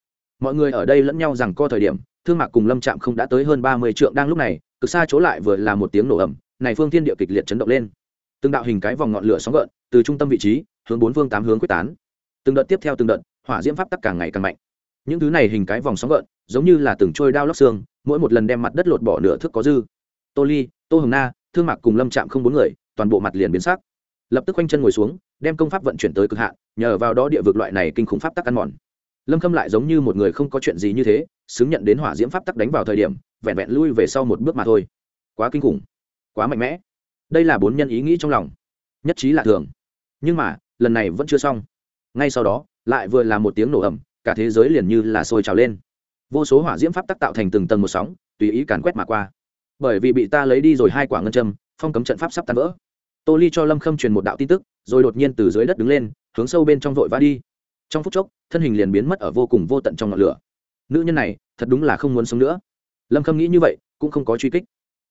Mọi người ở đây lẫn nhau rằng co thời điểm, thương mạc cùng lâm trạm không đã tới hơn ba mươi trượng đang lúc này, cực xa chỗ lại vừa là một tiếng nổ ẩm này phương thiên địa kịch liệt chấn động lên. Từng đạo hình cái vòng ngọn lửa sóng gợn, từ trung tâm vị trí, hướng bốn phương tám hướng quyết tán. Từng đợt tiếp theo từng đợt, hỏa diễm pháp tắc càng ngày càng mạnh. Những thứ này hình cái vòng sóng gợn, giống như là từng trôi đao lóc xương, mỗi một lần đem mặt đất lột bỏ nửa thước có dư tô ly, tô hồng na, thương mạc cùng lâm trạm không bốn người, toàn bộ mặt liền biến sắc. Lập tức quanh chân ngồi xuống, đem công pháp vận chuyển tới cực hạn, nhờ vào đó địa vực loại này kinh khủng pháp tắc ăn mòn. Lâm khâm lại giống như một người không có chuyện gì như thế, xứng nhận đến hỏa diễm pháp tắc đánh vào thời điểm, vẹn vẹn lui về sau một bước mà thôi. Quá kinh khủng, quá mạnh mẽ. Đây là bốn nhân ý nghĩ trong lòng, nhất trí là thường. Nhưng mà, lần này vẫn chưa xong. Ngay sau đó, lại vừa là một tiếng nổ ẩm cả thế giới liền như là sôi trào lên. Vô số hỏa diễm pháp tắc tạo thành từng tầng một sóng, tùy ý càn quét mà qua bởi vì bị ta lấy đi rồi hai quả ngân châm, phong cấm trận pháp sắp tan vỡ. Tô ly cho lâm khâm truyền một đạo tin tức, rồi đột nhiên từ dưới đất đứng lên, hướng sâu bên trong vội vã đi. Trong phút chốc, thân hình liền biến mất ở vô cùng vô tận trong ngọn lửa. Nữ nhân này, thật đúng là không muốn sống nữa. Lâm khâm nghĩ như vậy, cũng không có truy kích.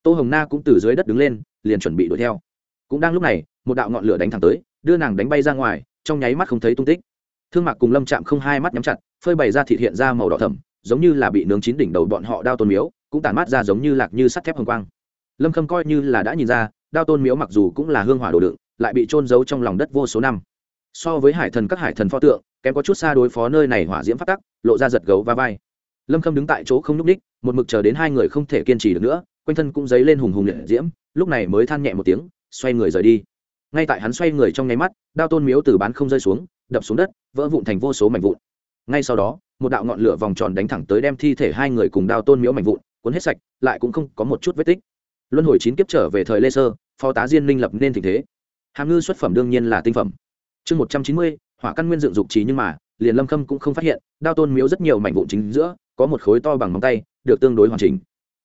Tô hồng na cũng từ dưới đất đứng lên, liền chuẩn bị đuổi theo. Cũng đang lúc này, một đạo ngọn lửa đánh thẳng tới, đưa nàng đánh bay ra ngoài, trong nháy mắt không thấy tung tích. Thương mạc cùng lâm chạm không hai mắt nhắm chặt, phơi bày ra thịt hiện ra màu đỏ thẩm giống như là bị nướng chín đỉnh đầu bọn họ đao tôn miếu cũng tản mát ra giống như lạc như sắt thép hồng quang. Lâm khâm coi như là đã nhìn ra, đao tôn miếu mặc dù cũng là hương hỏa đồ đựng, lại bị trôn giấu trong lòng đất vô số năm. So với hải thần các hải thần pho tượng, kém có chút xa đối phó nơi này hỏa diễm phát tắc, lộ ra giật gấu và vai. Lâm khâm đứng tại chỗ không nhúc ních một mực chờ đến hai người không thể kiên trì được nữa, quanh thân cũng dấy lên hùng hùng liệt diễm, lúc này mới than nhẹ một tiếng, xoay người rời đi. Ngay tại hắn xoay người trong nháy mắt, đao tôn miếu từ bán không rơi xuống, đập xuống đất, vỡ vụn thành vô số mảnh vụn. Ngay sau đó, một đạo ngọn lửa vòng tròn đánh thẳng tới đem thi thể hai người cùng đao tôn miếu mảnh vụn cuốn hết sạch, lại cũng không có một chút vết tích. Luân hồi chín kiếp trở về thời lê sơ, phó tá diên minh lập nên tình thế. Hàm ngư xuất phẩm đương nhiên là tinh phẩm. Chương một trăm chín mươi, hỏa căn nguyên dựng dục trí nhưng mà, liền lâm khâm cũng không phát hiện, đao tôn miếu rất nhiều mảnh vụn chính giữa, có một khối to bằng móng tay, được tương đối hoàn chỉnh.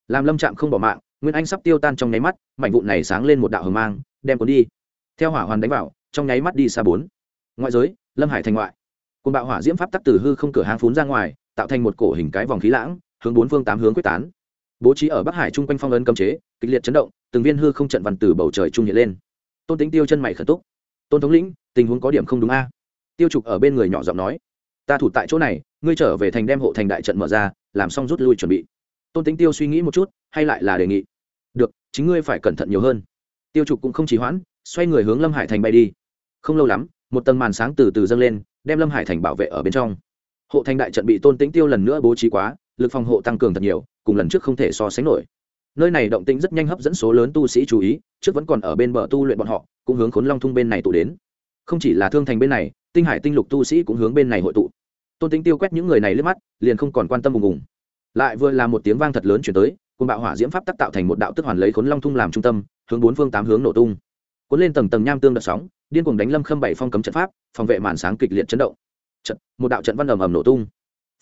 Làm lâm trạm không bỏ mạng, nguyên anh sắp tiêu tan trong nháy mắt, mảnh vụn này sáng lên một đạo hờ mang, đem cuốn đi. Theo hỏa hoàn đánh vào, trong nháy mắt đi xa bốn. Ngoại giới, lâm hải thành ngoại. Côn bạo hỏa diễm pháp tắc từ hư không cửa hang phún ra ngoài, tạo thành một cổ hình cái vòng khí lãng, hướng bốn phương tám hướng quyết tán bố trí ở bắc hải chung quanh phong ấn cấm chế, kịch liệt chấn động, từng viên hư không trận văn từ bầu trời trung hiện lên. Tôn tính tiêu chân mày khẩn túc. Tôn thống lĩnh, tình huống có điểm không đúng a. Tiêu trục ở bên người nhỏ giọng nói. Ta thủ tại chỗ này, ngươi trở về thành đem hộ thành đại trận mở ra, làm xong rút lui chuẩn bị. Tôn tính tiêu suy nghĩ một chút, hay lại là đề nghị. Được, chính ngươi phải cẩn thận nhiều hơn. Tiêu trục cũng không chỉ hoãn, xoay người hướng lâm hải thành bay đi. Không lâu lắm, một tầng màn sáng từ từ dâng lên, đem lâm hải thành bảo vệ ở bên trong. Hộ thành đại trận bị tôn tĩnh tiêu lần nữa bố trí quá, lực phòng hộ tăng cường thật nhiều cùng lần trước không thể so sánh nổi. Nơi này động tĩnh rất nhanh hấp dẫn số lớn tu sĩ chú ý, trước vẫn còn ở bên bờ tu luyện bọn họ, cũng hướng khốn long thung bên này tụ đến. Không chỉ là thương thành bên này, tinh hải tinh lục tu sĩ cũng hướng bên này hội tụ. Tôn tính tiêu quét những người này lướt mắt, liền không còn quan tâm ùng ùng. Lại vừa là một tiếng vang thật lớn chuyển tới côn bạo hỏa diễm pháp tác tạo thành một đạo tức hoàn lấy khốn long thung làm trung tâm, hướng bốn phương tám hướng nổ tung. Cuốn lên tầng tầng nham tương đợt sóng, điên cuồng đánh lâm khâm bảy phong cấm trận pháp, phòng vệ màn sáng kịch liệt chấn động. Trận, một đạo trận văn ầm ầm nổ tung.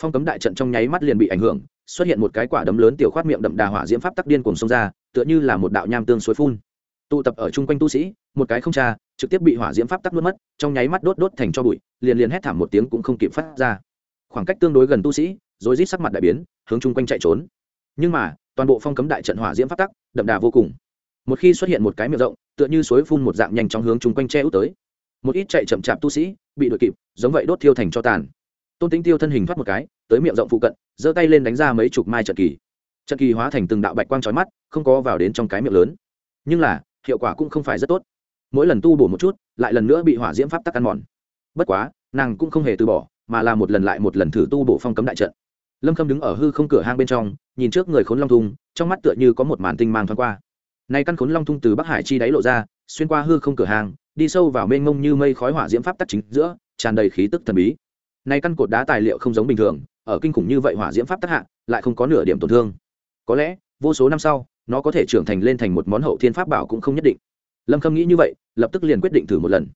Phong cấm đại trận trong nháy mắt liền bị ảnh hưởng xuất hiện một cái quả đấm lớn tiểu khoát miệng đậm đà hỏa diễm pháp tắc điên cuồng xông ra, tựa như là một đạo nham tương suối phun. Tụ tập ở chung quanh tu sĩ, một cái không cha, trực tiếp bị hỏa diễm pháp tắc nuốt mất, trong nháy mắt đốt đốt thành cho bụi, liền liền hét thảm một tiếng cũng không kịp phát ra. Khoảng cách tương đối gần tu sĩ rồi rít sắc mặt đại biến, hướng chung quanh chạy trốn. Nhưng mà, toàn bộ phong cấm đại trận hỏa diễm pháp tắc, đậm đà vô cùng. Một khi xuất hiện một cái miệng rộng, tựa như suối phun một dạng nhanh chóng hướng chung quanh che út tới. Một ít chạy chậm chạp tu sĩ, bị đuổi kịp, giống vậy đốt thiêu thành cho tàn tôn tính tiêu thân hình thoát một cái tới miệng rộng phụ cận giơ tay lên đánh ra mấy chục mai trận kỳ trận kỳ hóa thành từng đạo bạch quang trói mắt không có vào đến trong cái miệng lớn nhưng là hiệu quả cũng không phải rất tốt mỗi lần tu bổ một chút lại lần nữa bị hỏa diễm pháp tắc ăn mòn bất quá nàng cũng không hề từ bỏ mà là một lần lại một lần thử tu bổ phong cấm đại trận lâm khâm đứng ở hư không cửa hang bên trong nhìn trước người khốn long thung trong mắt tựa như có một màn tinh mang thoáng qua nay căn khốn long thung từ bắc hải chi đáy lộ ra xuyên qua hư không cửa hàng đi sâu vào mênh mông như mây khói hỏa diễm pháp tắc chính giữa tràn đầy khí tức thần bí nay căn cột đá tài liệu không giống bình thường, ở kinh khủng như vậy hỏa diễm pháp tác hạ, lại không có nửa điểm tổn thương. Có lẽ, vô số năm sau, nó có thể trưởng thành lên thành một món hậu thiên pháp bảo cũng không nhất định. Lâm khâm nghĩ như vậy, lập tức liền quyết định thử một lần.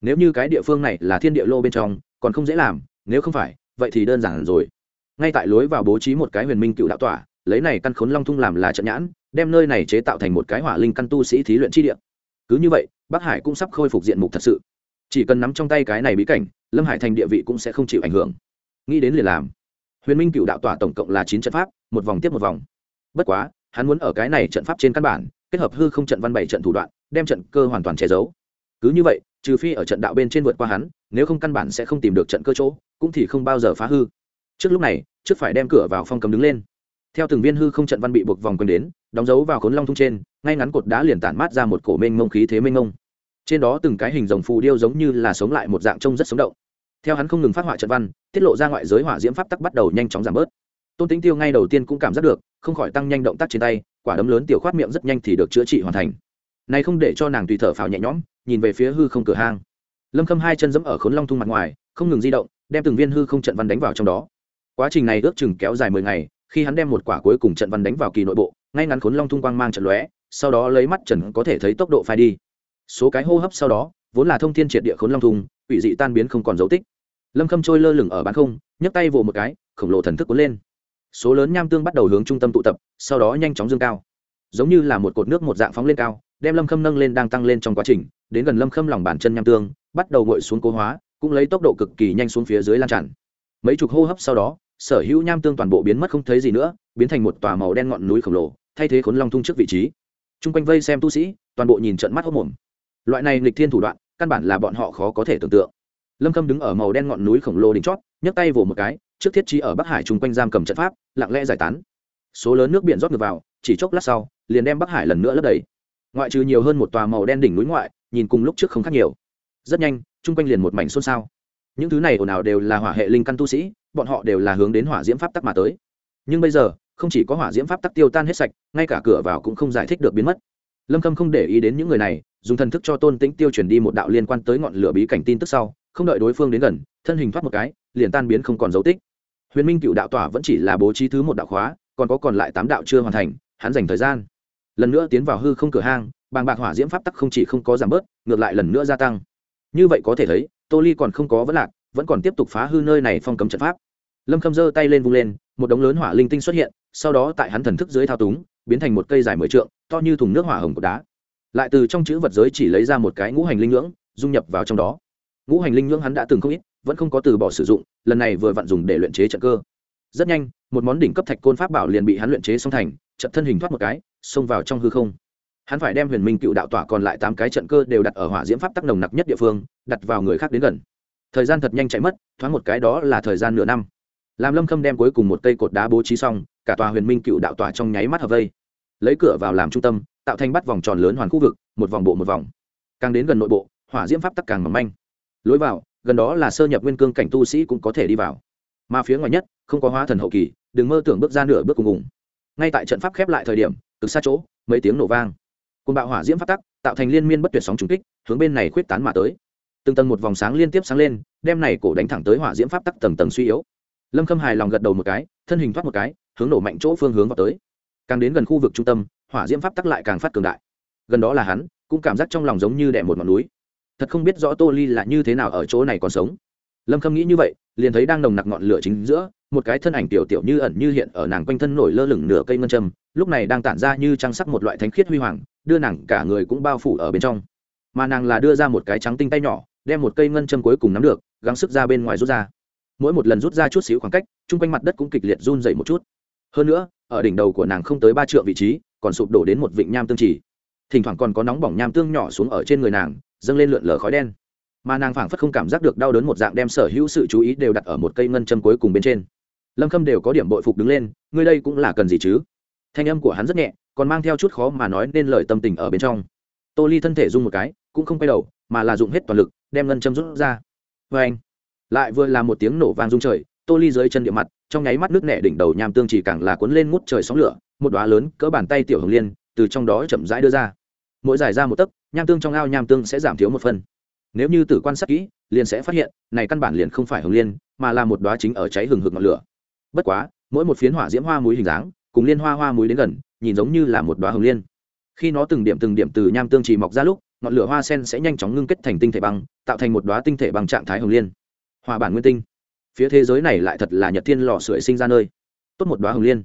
Nếu như cái địa phương này là thiên địa lô bên trong, còn không dễ làm, nếu không phải, vậy thì đơn giản rồi. Ngay tại lối vào bố trí một cái huyền minh cựu đạo tỏa lấy này căn khốn long thung làm là trận nhãn, đem nơi này chế tạo thành một cái hỏa linh căn tu sĩ thí luyện chi địa. Cứ như vậy, bắc hải cũng sắp khôi phục diện mục thật sự chỉ cần nắm trong tay cái này bí cảnh, lâm hải thành địa vị cũng sẽ không chịu ảnh hưởng. Nghĩ đến liền làm. Huyền minh cựu đạo tỏa tổng cộng là chín trận pháp, một vòng tiếp một vòng. Bất quá, hắn muốn ở cái này trận pháp trên căn bản, kết hợp hư không trận văn bảy trận thủ đoạn, đem trận cơ hoàn toàn che giấu. Cứ như vậy, trừ phi ở trận đạo bên trên vượt qua hắn, nếu không căn bản sẽ không tìm được trận cơ chỗ, cũng thì không bao giờ phá hư. Trước lúc này, trước phải đem cửa vào phong cấm đứng lên. Theo từng viên hư không trận văn bị buộc vòng quanh đến, đóng dấu vào khốn long thung trên, ngay ngắn cột đá liền tản mát ra một cổ mênh mông khí thế mênh mông trên đó từng cái hình rồng phù điêu giống như là sống lại một dạng trông rất sống động. Theo hắn không ngừng phát họa trận văn, tiết lộ ra ngoại giới hỏa diễm pháp tắc bắt đầu nhanh chóng giảm bớt. Tôn tính tiêu ngay đầu tiên cũng cảm giác được, không khỏi tăng nhanh động tác trên tay, quả đấm lớn tiểu khoát miệng rất nhanh thì được chữa trị hoàn thành. Này không để cho nàng tùy thở phào nhẹ nhõm, nhìn về phía hư không cửa hang. Lâm khâm hai chân dẫm ở khốn long thung mặt ngoài, không ngừng di động, đem từng viên hư không trận văn đánh vào trong đó. Quá trình này ước chừng kéo dài mười ngày, khi hắn đem một quả cuối cùng trận văn đánh vào kỳ nội bộ, ngay ngắn khốn long thung quang mang trận lóe, sau đó lấy mắt trần có thể thấy tốc độ phai đi số cái hô hấp sau đó, vốn là thông thiên triệt địa khốn long thung quỷ dị tan biến không còn dấu tích. Lâm khâm trôi lơ lửng ở bán không, nhấc tay vỗ một cái, khổng lồ thần thức cuốn lên. Số lớn nham tương bắt đầu hướng trung tâm tụ tập, sau đó nhanh chóng dâng cao. Giống như là một cột nước một dạng phóng lên cao, đem lâm khâm nâng lên đang tăng lên trong quá trình, đến gần lâm khâm lòng bàn chân nham tương, bắt đầu ngội xuống cố hóa, cũng lấy tốc độ cực kỳ nhanh xuống phía dưới lan tràn. Mấy chục hô hấp sau đó, sở hữu nham tương toàn bộ biến mất không thấy gì nữa, biến thành một tòa màu đen ngọn núi khổng lồ, thay thế khốn long thung trước vị trí. T r u n g quanh vây xem tu sĩ, toàn bộ nhìn trận mắt hốc mồm loại này nghịch thiên thủ đoạn, căn bản là bọn họ khó có thể tưởng tượng. Lâm khâm đứng ở màu đen ngọn núi khổng lồ đỉnh chót, nhấc tay vỗ một cái, trước thiết trí ở bắc hải chung quanh giam cầm trận pháp, lặng lẽ giải tán. Số lớn nước biển rót ngược vào, chỉ chốc lát sau, liền đem bắc hải lần nữa lấp đầy. Ngoại trừ nhiều hơn một tòa màu đen đỉnh núi ngoại, nhìn cùng lúc trước không khác nhiều. Rất nhanh, chung quanh liền một mảnh xôn xao. Những thứ này ồn ào đều là hỏa hệ linh căn tu sĩ, bọn họ đều là hướng đến hỏa diễm pháp tắc mà tới. Nhưng bây giờ, không chỉ có hỏa diễm pháp tắc tiêu tan hết sạch, ngay cả cửa vào cũng không giải thích được biến mất lâm khâm không để ý đến những người này, dùng thần thức cho tôn tĩnh tiêu chuyển đi một đạo liên quan tới ngọn lửa bí cảnh tin tức sau, không đợi đối phương đến gần, thân hình thoát một cái, liền tan biến không còn dấu tích. Huyền minh cựu đạo tỏa vẫn chỉ là bố trí thứ một đạo khóa, còn có còn lại tám đạo chưa hoàn thành, hắn dành thời gian. Lần nữa tiến vào hư không cửa hang, bàng bạc hỏa diễm pháp tắc không chỉ không có giảm bớt, ngược lại lần nữa gia tăng. Như vậy có thể thấy, tô ly còn không có vấn lạc, vẫn còn tiếp tục phá hư nơi này phong cấm trận pháp. Lâm khâm giơ tay lên vung lên, một đống lớn hỏa linh tinh xuất hiện, sau đó tại hắn thần thức dưới thao túng biến thành một cây dài mười trượng, to như thùng nước hỏa hồng của đá. Lại từ trong chữ vật giới chỉ lấy ra một cái ngũ hành linh ngưỡng dung nhập vào trong đó. Ngũ hành linh ngưỡng hắn đã từng không ít, vẫn không có từ bỏ sử dụng, lần này vừa vặn dùng để luyện chế trận cơ. Rất nhanh, một món đỉnh cấp thạch côn pháp bảo liền bị hắn luyện chế xong thành, trận thân hình thoát một cái, xông vào trong hư không. Hắn phải đem huyền minh cựu đạo tỏa còn lại tám cái trận cơ đều đặt ở hỏa diễm pháp tắc nồng nặc nhất địa phương, đặt vào người khác đến gần. Thời gian thật nhanh chạy mất, thoáng một cái đó là thời gian nửa năm. Làm lâm khâm đem cuối cùng một cây cột đá bố trí xong cả tòa huyền minh cựu đạo tòa trong nháy mắt hợp vây. Lấy cửa vào làm trung tâm, tạo thành bắt vòng tròn lớn hoàn khu vực, một vòng bộ một vòng. Càng đến gần nội bộ, hỏa diễm pháp tắc càng mỏng manh. Lối vào, gần đó là sơ nhập nguyên cương cảnh tu sĩ cũng có thể đi vào. Mà phía ngoài nhất, không có hóa thần hậu kỳ, đừng mơ tưởng bước ra nửa bước cùng cùng ngay tại trận pháp khép lại thời điểm, cực xa chỗ, mấy tiếng nổ vang. Côn bạo hỏa diễm pháp tắc, tạo thành liên miên bất tuyệt sóng trùng kích, hướng bên này khuyết tán mà tới. Từng tầng một vòng sáng liên tiếp sáng lên, đem này cổ đánh thẳng tới hỏa diễm pháp tắc tầng tầng suy yếu. Lâm khâm hài lòng gật đầu một cái, thân hình thoát một cái hướng nổ mạnh chỗ phương hướng vào tới. Càng đến gần khu vực trung tâm, hỏa diễm pháp tắc lại càng phát cường đại. Gần đó là hắn, cũng cảm giác trong lòng giống như đẻ một ngọn núi. Thật không biết rõ tô ly là như thế nào ở chỗ này còn sống. Lâm khâm nghĩ như vậy, liền thấy đang nồng nặc ngọn lửa chính giữa, một cái thân ảnh tiểu tiểu như ẩn như hiện ở nàng quanh thân nổi lơ lửng nửa cây ngân châm, lúc này đang tản ra như trang sắc một loại thánh khiết huy hoàng, đưa nàng cả người cũng bao phủ ở bên trong. Mà nàng là đưa ra một cái trắng tinh tay nhỏ, đem một cây ngân châm cuối cùng nắm được, gắng sức ra bên ngoài rút ra. Mỗi một lần rút ra chút xíu khoảng cách, chung quanh mặt đất cũng kịch liệt run dậy một chút hơn nữa, ở đỉnh đầu của nàng không tới ba trượng vị trí, còn sụp đổ đến một vịnh nham tương chỉ. Thỉnh thoảng còn có nóng bỏng nham tương nhỏ xuống ở trên người nàng, dâng lên lượn lờ khói đen. Mà nàng phảng phất không cảm giác được đau đớn một dạng đem sở hữu sự chú ý đều đặt ở một cây ngân châm cuối cùng bên trên. Lâm khâm đều có điểm bội phục đứng lên, ngươi đây cũng là cần gì chứ? Thanh âm của hắn rất nhẹ, còn mang theo chút khó mà nói nên lời tâm tình ở bên trong. Tô ly thân thể rung một cái, cũng không quay đầu, mà là dùng hết toàn lực, đem ngân châm rút ra. Vê anh lại vừa là một tiếng nổ vang rung trời, tô ly dưới chân địa mặt trong nháy mắt nước nẻ đỉnh đầu nham tương chỉ càng là cuốn lên ngút trời sóng lửa, một đóa lớn cỡ bàn tay tiểu hồng liên từ trong đó chậm rãi đưa ra. Mỗi giải ra một tấc, nham tương trong ao nham tương sẽ giảm thiếu một phần. Nếu như tử quan sát kỹ, liền sẽ phát hiện, này căn bản liền không phải hồng liên, mà là một đóa chính ở cháy hừng hực ngọn lửa. Bất quá, mỗi một phiến hỏa diễm hoa muối hình dáng, cùng liên hoa hoa muối đến gần, nhìn giống như là một đóa hồng liên. Khi nó từng điểm từng điểm từ nham tương trì mọc ra lúc, ngọn lửa hoa sen sẽ nhanh chóng ngưng kết thành tinh thể băng, tạo thành một đóa tinh thể bằng trạng thái hồng liên. Hòa bản nguyên tinh phía thế giới này lại thật là nhật thiên lò sưởi sinh ra nơi. Tốt một đoá hồng liên.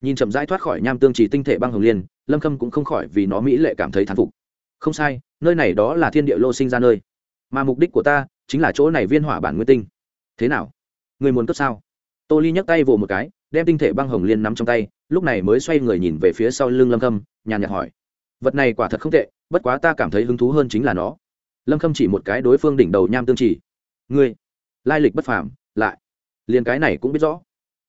Nhìn chậm rãi thoát khỏi nham tương trì tinh thể băng hồng liên, lâm khâm cũng không khỏi vì nó mỹ lệ cảm thấy thán phục. Không sai, nơi này đó là thiên địa lô sinh ra nơi. Mà mục đích của ta chính là chỗ này viên hỏa bản nguyên tinh. Thế nào? Người muốn cất sao? Tô ly nhấc tay vỗ một cái, đem tinh thể băng hồng liên nắm trong tay, lúc này mới xoay người nhìn về phía sau lưng lâm khâm, nhàn nhạt hỏi. Vật này quả thật không tệ, bất quá ta cảm thấy hứng thú hơn chính là nó. Lâm khâm chỉ một cái đối phương đỉnh đầu nham tương chỉ ngươi, lai lịch bất phàm liền cái này cũng biết rõ.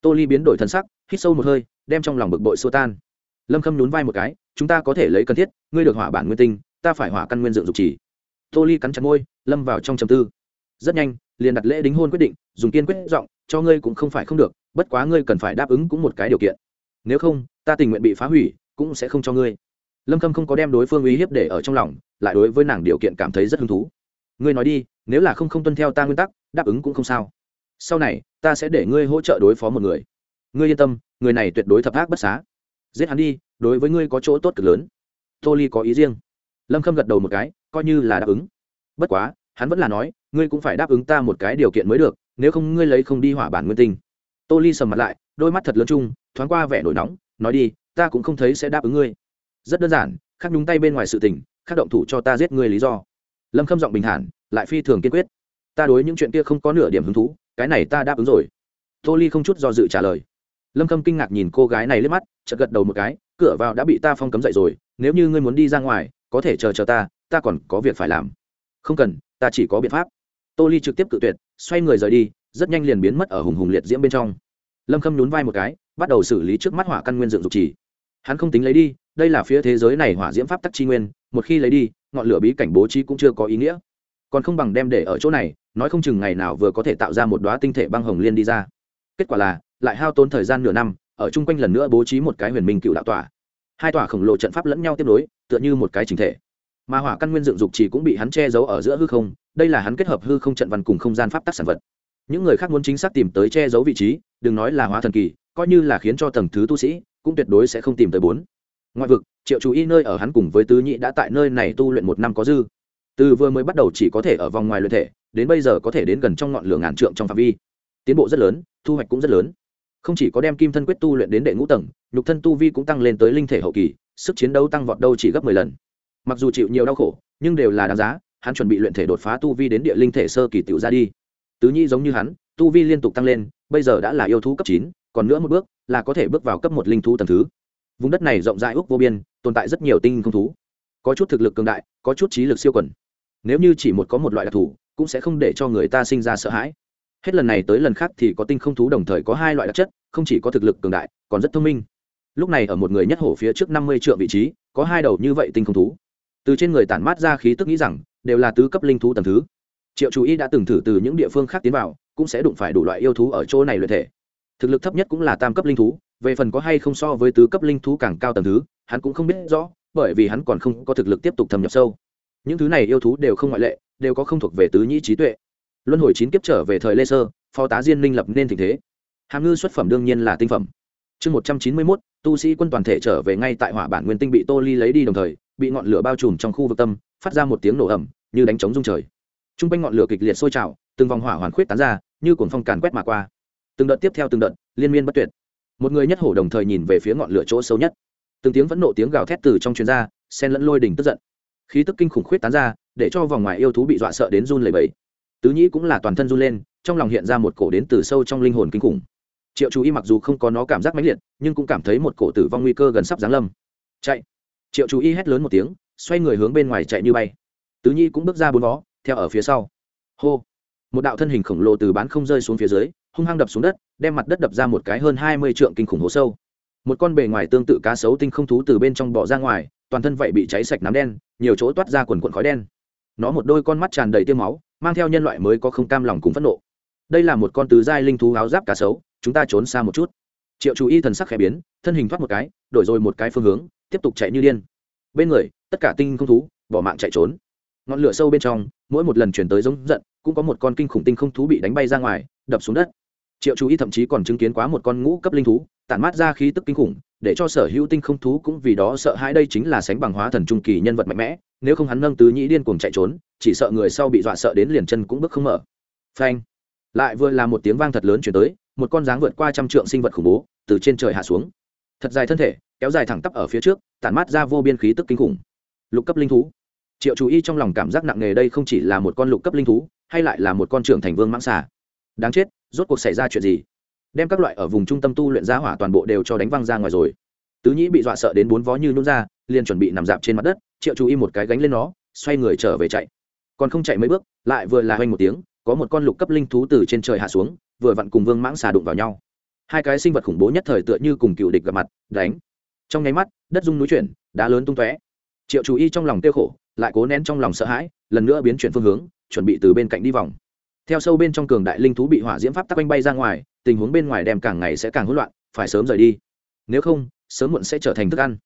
Tô ly biến đổi thân sắc, hít sâu một hơi, đem trong lòng bực bội xua tan. Lâm khâm nhún vai một cái, chúng ta có thể lấy cần thiết, ngươi được hỏa bản nguyên tinh, ta phải hỏa căn nguyên dựng dục chỉ. Tô ly cắn chặt môi, lâm vào trong trầm tư. Rất nhanh, liền đặt lễ đính hôn quyết định, dùng kiên quyết giọng, cho ngươi cũng không phải không được, bất quá ngươi cần phải đáp ứng cũng một cái điều kiện. Nếu không, ta tình nguyện bị phá hủy, cũng sẽ không cho ngươi. Lâm khâm không có đem đối phương uy hiếp để ở trong lòng, lại đối với nàng điều kiện cảm thấy rất hứng thú. Ngươi nói đi, nếu là không không tuân theo ta nguyên tắc, đáp ứng cũng không sao sau này, ta sẽ để ngươi hỗ trợ đối phó một người. Ngươi yên tâm, người này tuyệt đối thập ác bất xá. Giết hắn đi, đối với ngươi có chỗ tốt cực lớn. Tô ly có ý riêng. Lâm khâm gật đầu một cái, coi như là đáp ứng. Bất quá, hắn vẫn là nói, ngươi cũng phải đáp ứng ta một cái điều kiện mới được, nếu không ngươi lấy không đi hỏa bản nguyên tinh. Tô ly sầm mặt lại, đôi mắt thật lớn chung, thoáng qua vẻ nổi nóng, nói đi, ta cũng không thấy sẽ đáp ứng ngươi. Rất đơn giản khắc nhúng tay bên ngoài sự tình khắc động thủ cho ta giết ngươi lý do. Lâm khâm giọng bình thản, lại phi thường kiên quyết. Ta đối những chuyện kia không có nửa điểm hứng thú cái này ta đáp ứng rồi. Tô ly không chút do dự trả lời. Lâm khâm kinh ngạc nhìn cô gái này lên mắt, chợt gật đầu một cái, cửa vào đã bị ta phong cấm dậy rồi, nếu như ngươi muốn đi ra ngoài, có thể chờ chờ ta ta còn có việc phải làm. Không cần, ta chỉ có biện pháp. Tô ly trực tiếp cự tuyệt, xoay người rời đi, rất nhanh liền biến mất ở hùng hùng liệt diễm bên trong. Lâm khâm nhún vai một cái, bắt đầu xử lý trước mắt hỏa căn nguyên dựng dục chỉ hắn không tính lấy đi, đây là phía thế giới này hỏa diễm pháp tắc chi nguyên, một khi lấy đi, ngọn lửa bí cảnh bố trí cũng chưa có ý nghĩa. Còn không bằng đem để ở chỗ này nói không chừng ngày nào vừa có thể tạo ra một đoá tinh thể băng hồng liên đi ra. Kết quả là, lại hao tốn thời gian nửa năm, ở chung quanh lần nữa bố trí một cái huyền minh cựu đạo tỏa hai tòa khổng lồ trận pháp lẫn nhau tiếp nối, tựa như một cái trình thể. Mà hỏa căn nguyên dựng dục chỉ cũng bị hắn che giấu ở giữa hư không, đây là hắn kết hợp hư không trận văn cùng không gian pháp tắc sản vật. Những người khác muốn chính xác tìm tới che giấu vị trí, đừng nói là hóa thần kỳ, coi như là khiến cho tầng thứ tu sĩ, cũng tuyệt đối sẽ không tìm tới bốn. Ngoại vực, triệu chú ý nơi ở hắn cùng với tứ nhị đã tại nơi này tu luyện một năm có dư từ vừa mới bắt đầu chỉ có thể ở vòng ngoài luyện thể, đến bây giờ có thể đến gần trong ngọn lửa ngàn trượng trong phạm vi. Tiến bộ rất lớn, thu hoạch cũng rất lớn. Không chỉ có đem kim thân quyết tu luyện đến đệ ngũ tầng, nhục thân tu vi cũng tăng lên tới linh thể hậu kỳ, sức chiến đấu tăng vọt đâu chỉ gấp mười lần. Mặc dù chịu nhiều đau khổ, nhưng đều là đáng giá, hắn chuẩn bị luyện thể đột phá tu vi đến địa linh thể sơ kỳ tiểu ra đi. Tứ nhi giống như hắn, tu vi liên tục tăng lên, bây giờ đã là yêu thú cấp chín, còn nữa một bước, là có thể bước vào cấp một linh thú tầm thứ. Vùng đất này rộng rãi úc vô biên, tồn tại rất nhiều tinh không thú. Có chút thực lực cường đại, có chút trí lực siêu quần nếu như chỉ một có một loại đặc thù, cũng sẽ không để cho người ta sinh ra sợ hãi. Hết lần này tới lần khác thì có tinh không thú đồng thời có hai loại đặc chất, không chỉ có thực lực cường đại, còn rất thông minh. Lúc này ở một người nhất hổ phía trước năm mươi triệu vị trí, có hai đầu như vậy tinh không thú. Từ trên người tản mát ra khí tức nghĩ rằng, đều là tứ cấp linh thú tầng thứ. Triệu chú ý đã từng thử từ những địa phương khác tiến vào, cũng sẽ đụng phải đủ loại yêu thú ở chỗ này luyện thể. Thực lực thấp nhất cũng là tam cấp linh thú, về phần có hay không so với tứ cấp linh thú càng cao tầng thứ, hắn cũng không biết rõ, bởi vì hắn còn không có thực lực tiếp tục thâm nhập sâu những thứ này yêu thú đều không ngoại lệ, đều có không thuộc về tứ nhĩ trí tuệ. Luân hồi chín kiếp trở về thời lê sơ, phó tá diên minh lập nên tình thế. Hàm ngư xuất phẩm đương nhiên là tinh phẩm. Chương một trăm chín mươi mốt, tu sĩ quân toàn thể trở về ngay tại hỏa bản nguyên tinh bị tô ly lấy đi đồng thời, bị ngọn lửa bao trùm trong khu vực tâm, phát ra một tiếng nổ ẩm như đánh trống rung trời. T r u n g quanh ngọn lửa kịch liệt sôi trào, từng vòng hỏa hoàn khuyết tán ra, như cuồng phong càn quét mà qua. Từng đợt tiếp theo từng đợt, liên miên bất tuyệt. Một người nhất hổ đồng thời nhìn về phía ngọn lửa chỗ sâu nhất. Từng tiếng vẫn nộ tiếng gào thét từ trong chuyên gia sen lẫn lôi đỉnh tức giận khí tức kinh khủng khuyết tán ra, để cho vòng ngoài yêu thú bị dọa sợ đến run lầy bẫy tứ nhĩ cũng là toàn thân run lên, trong lòng hiện ra một cổ đến từ sâu trong linh hồn kinh khủng. Triệu chú Y mặc dù không có nó cảm giác mãnh liệt, nhưng cũng cảm thấy một cổ tử vong nguy cơ gần sắp giáng lâm. Chạy! Triệu chú Y hét lớn một tiếng, xoay người hướng bên ngoài chạy như bay. Tứ nhi cũng bước ra bốn vó, theo ở phía sau. Hô! Một đạo thân hình khổng lồ từ bán không rơi xuống phía dưới, hung hăng đập xuống đất, đem mặt đất đập ra một cái hơn hai mươi trượng kinh khủng hố sâu. Một con bề ngoài tương tự cá sấu tinh không thú từ bên trong bỏ ra ngoài toàn thân vậy bị cháy sạch nám đen, nhiều chỗ toát ra quần quần khói đen. Nó một đôi con mắt tràn đầy tiêu máu, mang theo nhân loại mới có không cam lòng cùng phẫn nộ. Đây là một con tứ giai linh thú áo giáp cá sấu, chúng ta trốn xa một chút. Triệu chú y thần sắc khẽ biến, thân hình thoát một cái, đổi rồi một cái phương hướng, tiếp tục chạy như điên. Bên người, tất cả tinh không thú, bỏ mạng chạy trốn. Ngọn lửa sâu bên trong, mỗi một lần chuyển tới giống giận, cũng có một con kinh khủng tinh không thú bị đánh bay ra ngoài, đập xuống đất triệu chú ý thậm chí còn chứng kiến quá một con ngũ cấp linh thú, tản mát ra khí tức kinh khủng, để cho sở hữu tinh không thú cũng vì đó sợ hãi. Đây chính là sánh bằng hóa thần trung kỳ nhân vật mạnh mẽ, nếu không hắn nâng tứ nhĩ điên cuồng chạy trốn, chỉ sợ người sau bị dọa sợ đến liền chân cũng bước không mở. Phanh! Lại vừa là một tiếng vang thật lớn chuyển tới, một con dáng vượt qua trăm trượng sinh vật khủng bố, từ trên trời hạ xuống. Thật dài thân thể, kéo dài thẳng tắp ở phía trước, tản mát ra vô biên khí tức kinh khủng. Lục cấp linh thú. Triệu chú ý trong lòng cảm giác nặng nề đây không chỉ là một con lục cấp linh thú, hay lại là một con trưởng thành vương mãng xà. Đáng chết rốt cuộc xảy ra chuyện gì? Đem các loại ở vùng trung tâm tu luyện giá hỏa toàn bộ đều cho đánh văng ra ngoài rồi. Tứ nhĩ bị dọa sợ đến bốn vó như nhún ra, liền chuẩn bị nằm dạp trên mặt đất, triệu chú y một cái gánh lên nó, xoay người trở về chạy. Còn không chạy mấy bước, lại vừa là hoành một tiếng, có một con lục cấp linh thú từ trên trời hạ xuống, vừa vặn cùng vương mãng xà đụng vào nhau. Hai cái sinh vật khủng bố nhất thời tựa như cùng cựu địch gặp mặt, đánh. Trong nháy mắt, đất rung núi chuyển, đá lớn tung tóe. Triệu chú y trong lòng tiêu khổ, lại cố nén trong lòng sợ hãi, lần nữa biến chuyển phương hướng, chuẩn bị từ bên cạnh đi vòng theo sâu bên trong cường đại linh thú bị hỏa diễm pháp tắc quanh bay ra ngoài, tình huống bên ngoài đem càng ngày sẽ càng hỗn loạn, phải sớm rời đi. Nếu không, sớm muộn sẽ trở thành thức ăn.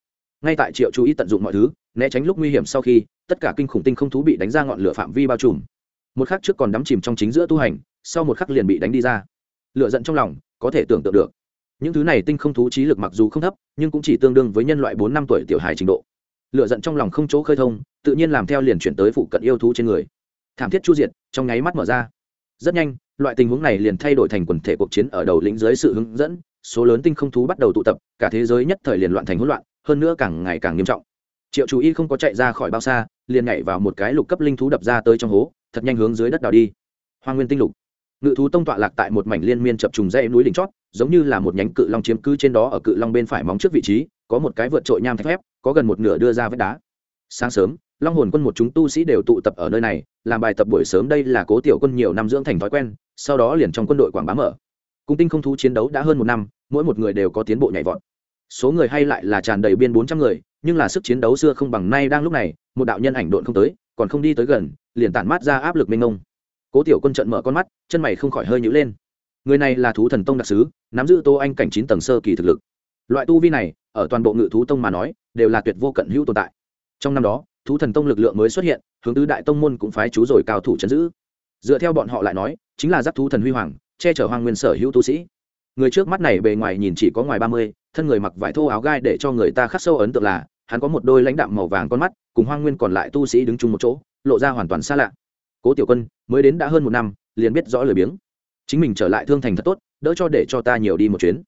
Ngay tại triệu chú ý tận dụng mọi thứ, né tránh lúc nguy hiểm sau khi, tất cả kinh khủng tinh không thú bị đánh ra ngọn lửa phạm vi bao trùm. Một khắc trước còn đắm chìm trong chính giữa tu hành, sau một khắc liền bị đánh đi ra. Lựa giận trong lòng, có thể tưởng tượng được. Những thứ này tinh không thú trí lực mặc dù không thấp, nhưng cũng chỉ tương đương với nhân loại bốn năm tuổi tiểu hài trình độ. Lựa giận trong lòng không chỗ khơi thông, tự nhiên làm theo liền chuyển tới phụ cận yêu thú trên người. Thảm thiết chu diệt, trong nháy mắt mở ra rất nhanh loại tình huống này liền thay đổi thành quần thể cuộc chiến ở đầu lĩnh dưới sự hướng dẫn số lớn tinh không thú bắt đầu tụ tập cả thế giới nhất thời liền loạn thành hỗn loạn hơn nữa càng ngày càng nghiêm trọng. Triệu chú y không có chạy ra khỏi bao xa liền nhảy vào một cái lục cấp linh thú đập ra tới trong hố thật nhanh hướng dưới đất đào đi. Hoa nguyên tinh lục. Ngự thú tông tọa lạc tại một mảnh liên miên chập trùng dãy núi đỉnh chót giống như là một nhánh cự long chiếm cứ trên đó ở cự long bên phải móng trước vị trí có một cái vượt trội nham thép, có gần một nửa đưa ra vách đá. Sáng sớm long hồn quân một chúng tu sĩ đều tụ tập ở nơi này, làm bài tập buổi sớm đây là cố tiểu quân nhiều năm dưỡng thành thói quen, sau đó liền trong quân đội quảng bá mở. Cung tinh không thú chiến đấu đã hơn một năm, mỗi một người đều có tiến bộ nhảy vọt. Số người hay lại là tràn đầy biên bốn trăm người, nhưng là sức chiến đấu xưa không bằng nay đang lúc này, một đạo nhân ảnh độn không tới, còn không đi tới gần, liền tản mát ra áp lực mênh mông. Cố tiểu quân trận mở con mắt, chân mày không khỏi hơi nhữ lên. Người này là thú thần tông đặc sứ, nắm giữ tô anh cảnh chín tầng sơ kỳ thực lực. Loại tu vi này, ở toàn bộ ngự thú tông mà nói, đều là tuyệt vô cận hữu tồn tại. Trong năm đó thú thần tông lực lượng mới xuất hiện, hướng tứ đại tông môn cũng phái chú rồi cao thủ chấn giữ. Dựa theo bọn họ lại nói, chính là giáp thú thần huy hoàng, che chở hoàng nguyên sở hữu tu sĩ. Người trước mắt này bề ngoài nhìn chỉ có ngoài ba mươi, thân người mặc vải thô áo gai để cho người ta khắc sâu ấn tượng là, hắn có một đôi lãnh đạm màu vàng con mắt, cùng hoàng nguyên còn lại tu sĩ đứng chung một chỗ, lộ ra hoàn toàn xa lạ. Cố tiểu quân, mới đến đã hơn một năm, liền biết rõ lời biếng. Chính mình trở lại thương thành thật tốt, đỡ cho để cho ta nhiều đi một chuyến.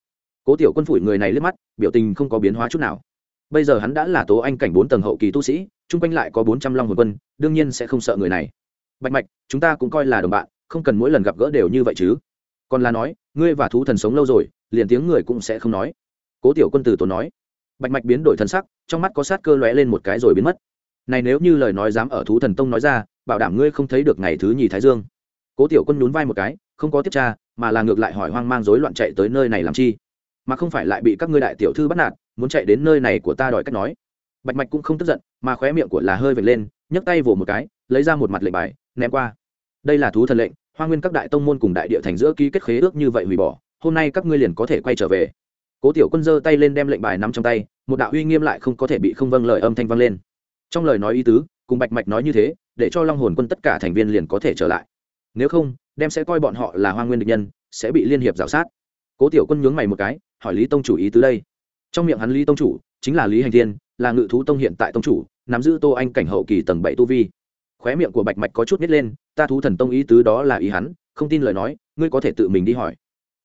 Cố tiểu quân phủi người này liếc mắt, biểu tình không có biến hóa chút nào bây giờ hắn đã là tố anh cảnh bốn tầng hậu kỳ tu sĩ, chung quanh lại có bốn trăm long hồn quân, đương nhiên sẽ không sợ người này. Bạch mạch, chúng ta cũng coi là đồng bạn, không cần mỗi lần gặp gỡ đều như vậy chứ. Còn là nói, ngươi và thú thần sống lâu rồi, liền tiếng người cũng sẽ không nói. Cố tiểu quân tử tốn nói. Bạch mạch biến đổi thân sắc, trong mắt có sát cơ lóe lên một cái rồi biến mất. Này nếu như lời nói dám ở thú thần tông nói ra, bảo đảm ngươi không thấy được ngày thứ nhì thái dương. Cố tiểu quân nhún vai một cái, không có tiếp tra, mà là ngược lại hỏi hoang mang rối loạn chạy tới nơi này làm chi. Mà không phải lại bị các ngươi đại tiểu thư bắt nạt muốn chạy đến nơi này của ta đòi cách nói. Bạch mạch cũng không tức giận, mà khóe miệng của là hơi vệt lên, nhấc tay vỗ một cái, lấy ra một mặt lệnh bài, ném qua. Đây là thú thần lệnh, hoa nguyên các đại tông môn cùng đại địa thành giữa ký kết khế ước như vậy hủy bỏ, hôm nay các ngươi liền có thể quay trở về. Cố tiểu quân giơ tay lên đem lệnh bài nắm trong tay, một đạo uy nghiêm lại không có thể bị không vâng lời âm thanh vang lên. Trong lời nói ý tứ, cùng bạch mạch nói như thế, để cho long hồn quân tất cả thành viên liền có thể trở lại. Nếu không, đem sẽ coi bọn họ là hoa nguyên địch nhân, sẽ bị liên hiệp g sát. Cố tiểu quân nhướng mày một cái, hỏi lý tông chủ ý tứ đây trong miệng hắn lý tông chủ, chính là lý hành thiên, là ngự thú tông hiện tại tông chủ, nắm giữ tô anh cảnh hậu kỳ tầng bảy tu vi. Khóe miệng của bạch mạch có chút nít lên, ta thú thần tông ý tứ đó là ý hắn, không tin lời nói, ngươi có thể tự mình đi hỏi.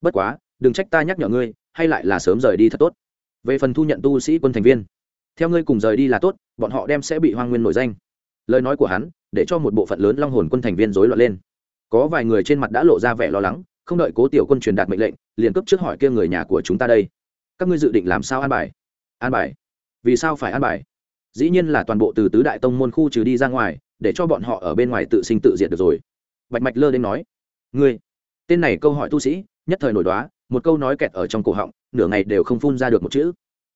Bất quá, đừng trách ta nhắc nhở ngươi, hay lại là sớm rời đi thật tốt. Về phần thu nhận tu sĩ quân thành viên, theo ngươi cùng rời đi là tốt, bọn họ đem sẽ bị hoang nguyên nổi danh. Lời nói của hắn, để cho một bộ phận lớn long hồn quân thành viên rối loạn lên. Có vài người trên mặt đã lộ ra vẻ lo lắng, không đợi cố tiểu quân truyền đạt mệnh lệnh, liền cấp trước hỏi kia người nhà của chúng ta đây các ngươi dự định làm sao an bài? An bài? Vì sao phải an bài? Dĩ nhiên là toàn bộ từ tứ đại tông môn khu trừ đi ra ngoài, để cho bọn họ ở bên ngoài tự sinh tự diệt được rồi. Bạch mạch lơ đến nói. Ngươi, tên này câu hỏi tu sĩ, nhất thời nổi đoá, một câu nói kẹt ở trong cổ họng, nửa ngày đều không phun ra được một chữ.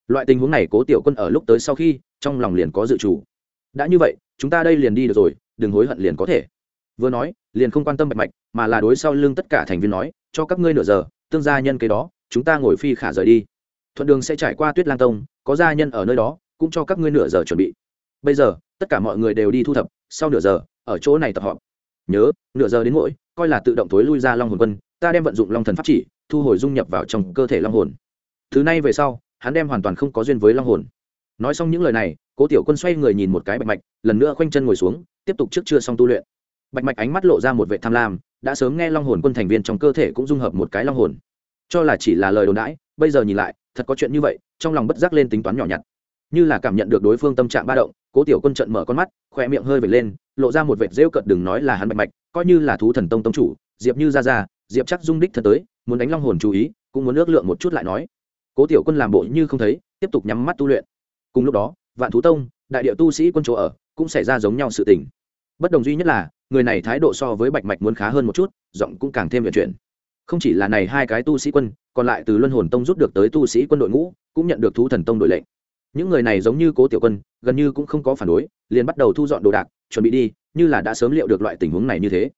Loại tình huống này cố tiểu quân ở lúc tới sau khi, trong lòng liền có dự chủ đã như vậy, chúng ta đây liền đi được rồi, đừng hối hận liền có thể. Vừa nói, liền không quan tâm bạch mạch, mà là đối sau lưng tất cả thành viên nói, cho các ngươi nửa giờ, tương gia nhân cái đó, chúng ta ngồi phi khả rời đi thuận đường sẽ trải qua tuyết lang tông, có gia nhân ở nơi đó, cũng cho các ngươi nửa giờ chuẩn bị. Bây giờ, tất cả mọi người đều đi thu thập, sau nửa giờ, ở chỗ này tập họp. Nhớ, nửa giờ đến mỗi coi là tự động tối lui ra long hồn quân, ta đem vận dụng long thần pháp chỉ, thu hồi dung nhập vào trong cơ thể long hồn. Thứ này về sau, hắn đem hoàn toàn không có duyên với long hồn. Nói xong những lời này, cố tiểu quân xoay người nhìn một cái bạch mạch, lần nữa khoanh chân ngồi xuống, tiếp tục trước chưa xong tu luyện. Bạch mạch ánh mắt lộ ra một vệ tham lam, đã sớm nghe long hồn quân thành viên trong cơ thể cũng dung hợp một cái long hồn. Cho là chỉ là lời đồn đãi, bây giờ nhìn lại thật có chuyện như vậy, trong lòng bất giác lên tính toán nhỏ nhặt. Như là cảm nhận được đối phương tâm trạng ba động, cố tiểu quân trận mở con mắt khoe miệng hơi vệt lên, lộ ra một vệt rêu cợt đừng nói là hắn bạch mạch, coi như là thú thần tông tông chủ, diệp như ra ra diệp chắc dung đích thật tới, muốn đánh long hồn chú ý, cũng muốn ước lượng một chút lại nói. Cố tiểu quân làm bộ như không thấy, tiếp tục nhắm mắt tu luyện. Cùng lúc đó, vạn thú tông, đại địa tu sĩ quân chỗ ở, cũng xảy ra giống nhau sự tình. Bất đồng duy nhất là, người này thái độ so với bạch mạch muốn khá hơn một chút, giọng cũng càng thêm vận chuyển. Không chỉ là này hai cái tu sĩ quân còn lại từ luân hồn tông rút được tới tu sĩ quân đội ngũ, cũng nhận được thú thần tông đội lệnh. Những người này giống như cố tiểu quân, gần như cũng không có phản đối, liền bắt đầu thu dọn đồ đạc, chuẩn bị đi, như là đã sớm liệu được loại tình huống này như thế.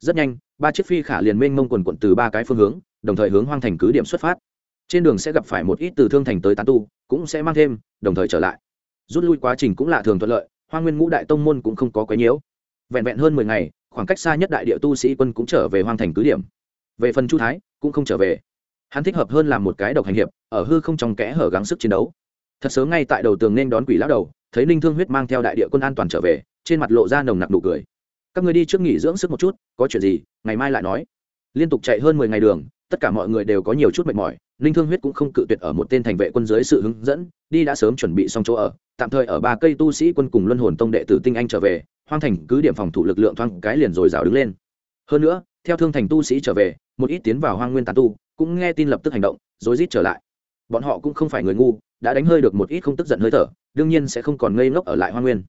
Rất nhanh, ba chiếc phi khả liền mênh mông quần quận từ ba cái phương hướng, đồng thời hướng hoang thành cứ điểm xuất phát. Trên đường sẽ gặp phải một ít từ thương thành tới tán tu, cũng sẽ mang thêm, đồng thời trở lại. Rút lui quá trình cũng là thường thuận lợi, hoa nguyên ngũ đại tông môn cũng không có quấy nhiễu. Vẹn vẹn hơn mười ngày, khoảng cách xa nhất đại địa tu sĩ quân cũng trở về hoang thành cứ điểm. Về phần chu thái, cũng không trở về hắn thích hợp hơn làm một cái độc hành hiệp, ở hư không trong kẽ hở gắng sức chiến đấu. Thật sớm ngay tại đầu tường nên đón quỷ lão đầu, thấy ninh thương huyết mang theo đại địa quân an toàn trở về, trên mặt lộ ra nồng nặc nụ cười. Các người đi trước nghỉ dưỡng sức một chút, có chuyện gì, ngày mai lại nói. Liên tục chạy hơn mười ngày đường, tất cả mọi người đều có nhiều chút mệt mỏi, ninh thương huyết cũng không cự tuyệt ở một tên thành vệ quân dưới sự hướng dẫn, đi đã sớm chuẩn bị xong chỗ ở, tạm thời ở ba cây tu sĩ quân cùng luân hồn tông đệ tử tinh anh trở về, hoang thành cứ điểm phòng thủ lực lượng thoáng cái liền rồi rào đứng lên. Hơn nữa, theo thương thành tu sĩ trở về một ít tiến vào hoang nguyên tán tu, cũng nghe tin lập tức hành động, rối rít trở lại. Bọn họ cũng không phải người ngu, đã đánh hơi được một ít không tức giận hơi thở, đương nhiên sẽ không còn ngây ngốc ở lại hoang nguyên.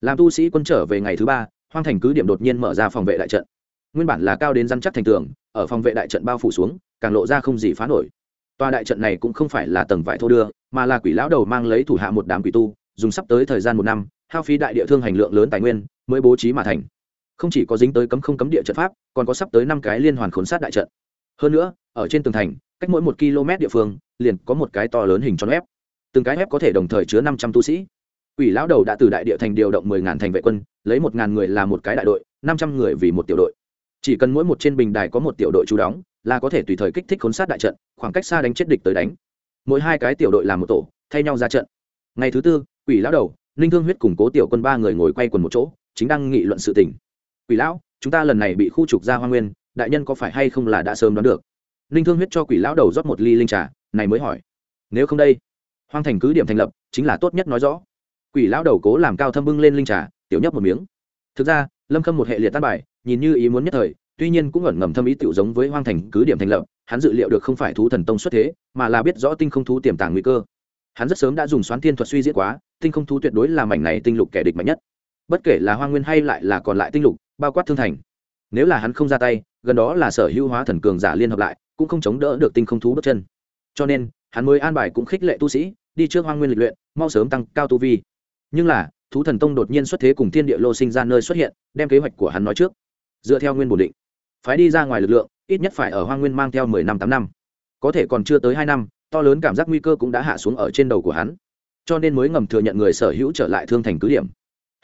Làm tu sĩ quân trở về ngày thứ ba, hoang thành cứ điểm đột nhiên mở ra phòng vệ đại trận. Nguyên bản là cao đến răn chắc thành tường, ở phòng vệ đại trận bao phủ xuống, càng lộ ra không gì phá nổi. Tòa đại trận này cũng không phải là tầng vải thô đưa, mà là quỷ lão đầu mang lấy thủ hạ một đám quỷ tu, dùng sắp tới thời gian một năm, hao phí đại địa thương hành lượng lớn tài nguyên, mới bố trí mà thành không chỉ có dính tới cấm không cấm địa trận pháp còn có sắp tới năm cái liên hoàn khốn sát đại trận hơn nữa ở trên tường thành cách mỗi một km địa phương liền có một cái to lớn hình tròn ép từng cái ép có thể đồng thời chứa năm trăm tu sĩ Quỷ lão đầu đã từ đại địa thành điều động mười ngàn thành vệ quân, lấy một ngàn người là một cái đại đội, năm trăm người vì một tiểu đội. Chỉ cần mỗi một trên bình đài có một tiểu đội trú đóng, là có thể tùy thời kích thích khốn sát đại trận, khoảng cách xa đánh chết địch tới đánh. Mỗi hai cái tiểu đội làm một tổ, thay nhau ra trận. Ngày thứ tư, Quỷ lão đầu, Linh Thương huyết cùng Cố Tiểu Quân ba người ngồi quay quần một chỗ, chính đang nghị luận sự tình. Quỷ lão, chúng ta lần này bị khu trục ra Hoa Nguyên, đại nhân có phải hay không là đã sớm đoán được? Linh Thương huyết cho Quỷ lão đầu rót một ly linh trà, này mới hỏi. Nếu không đây, Hoang thành cứ điểm thành lập, chính là tốt nhất nói rõ quỷ lão đầu cố làm cao thâm bưng lên linh trà tiểu nhấp một miếng thực ra lâm khâm một hệ liệt tan bài nhìn như ý muốn nhất thời tuy nhiên cũng ẩn ngầm thâm ý tiểu giống với hoang thành cứ điểm thành lập hắn dự liệu được không phải thú thần tông xuất thế mà là biết rõ tinh không thú tiềm tàng nguy cơ hắn rất sớm đã dùng xoán thiên thuật suy diễn quá tinh không thú tuyệt đối là mảnh này tinh lục kẻ địch mạnh nhất bất kể là hoa nguyên hay lại là còn lại tinh lục bao quát thương thành. Nếu là hắn không ra tay, gần đó là sở hữu hóa thần cường giả liên hợp lại, cũng không chống đỡ được tinh không thú bước chân. Cho nên, hắn mới an bài cũng khích lệ tu sĩ, đi trước hoang nguyên lịch luyện, mau sớm tăng cao tu vi. Nhưng là, thú thần tông đột nhiên xuất thế cùng thiên địa lô sinh ra nơi xuất hiện, đem kế hoạch của hắn nói trước. Dựa theo nguyên bổn định, phái đi ra ngoài lực lượng, ít nhất phải ở hoang nguyên mang theo mười năm tám năm. Có thể còn chưa tới hai năm, to lớn cảm giác nguy cơ cũng đã hạ xuống ở trên đầu của hắn. Cho nên mới ngầm thừa nhận người sở hữu trở lại thương thành cứ điểm.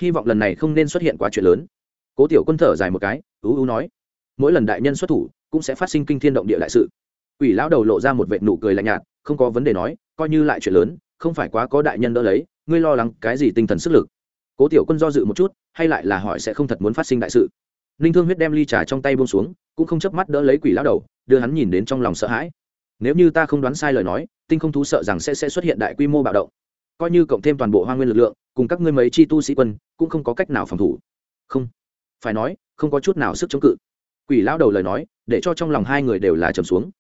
Hy vọng lần này không nên xuất hiện quá chuyện lớn cố tiểu quân thở dài một cái, ú ú nói, mỗi lần đại nhân xuất thủ, cũng sẽ phát sinh kinh thiên động địa đại sự. Quỷ lão đầu lộ ra một vệt nụ cười lạnh nhạt, không có vấn đề nói, coi như lại chuyện lớn, không phải quá có đại nhân đỡ lấy, ngươi lo lắng cái gì tinh thần sức lực? Cố tiểu quân do dự một chút, hay lại là hỏi sẽ không thật muốn phát sinh đại sự. Ninh thương huyết đem ly trà trong tay buông xuống, cũng không chớp mắt đỡ lấy quỷ lão đầu, đưa hắn nhìn đến trong lòng sợ hãi. Nếu như ta không đoán sai lời nói, tinh không thú sợ rằng sẽ sẽ xuất hiện đại quy mô bạo động. Coi như cộng thêm toàn bộ hoa nguyên lực lượng, cùng các ngươi mấy chi tu sĩ quân, cũng không có cách nào phòng thủ. Không phải nói, không có chút nào sức chống cự. Quỷ lão đầu lời nói, để cho trong lòng hai người đều là trầm xuống.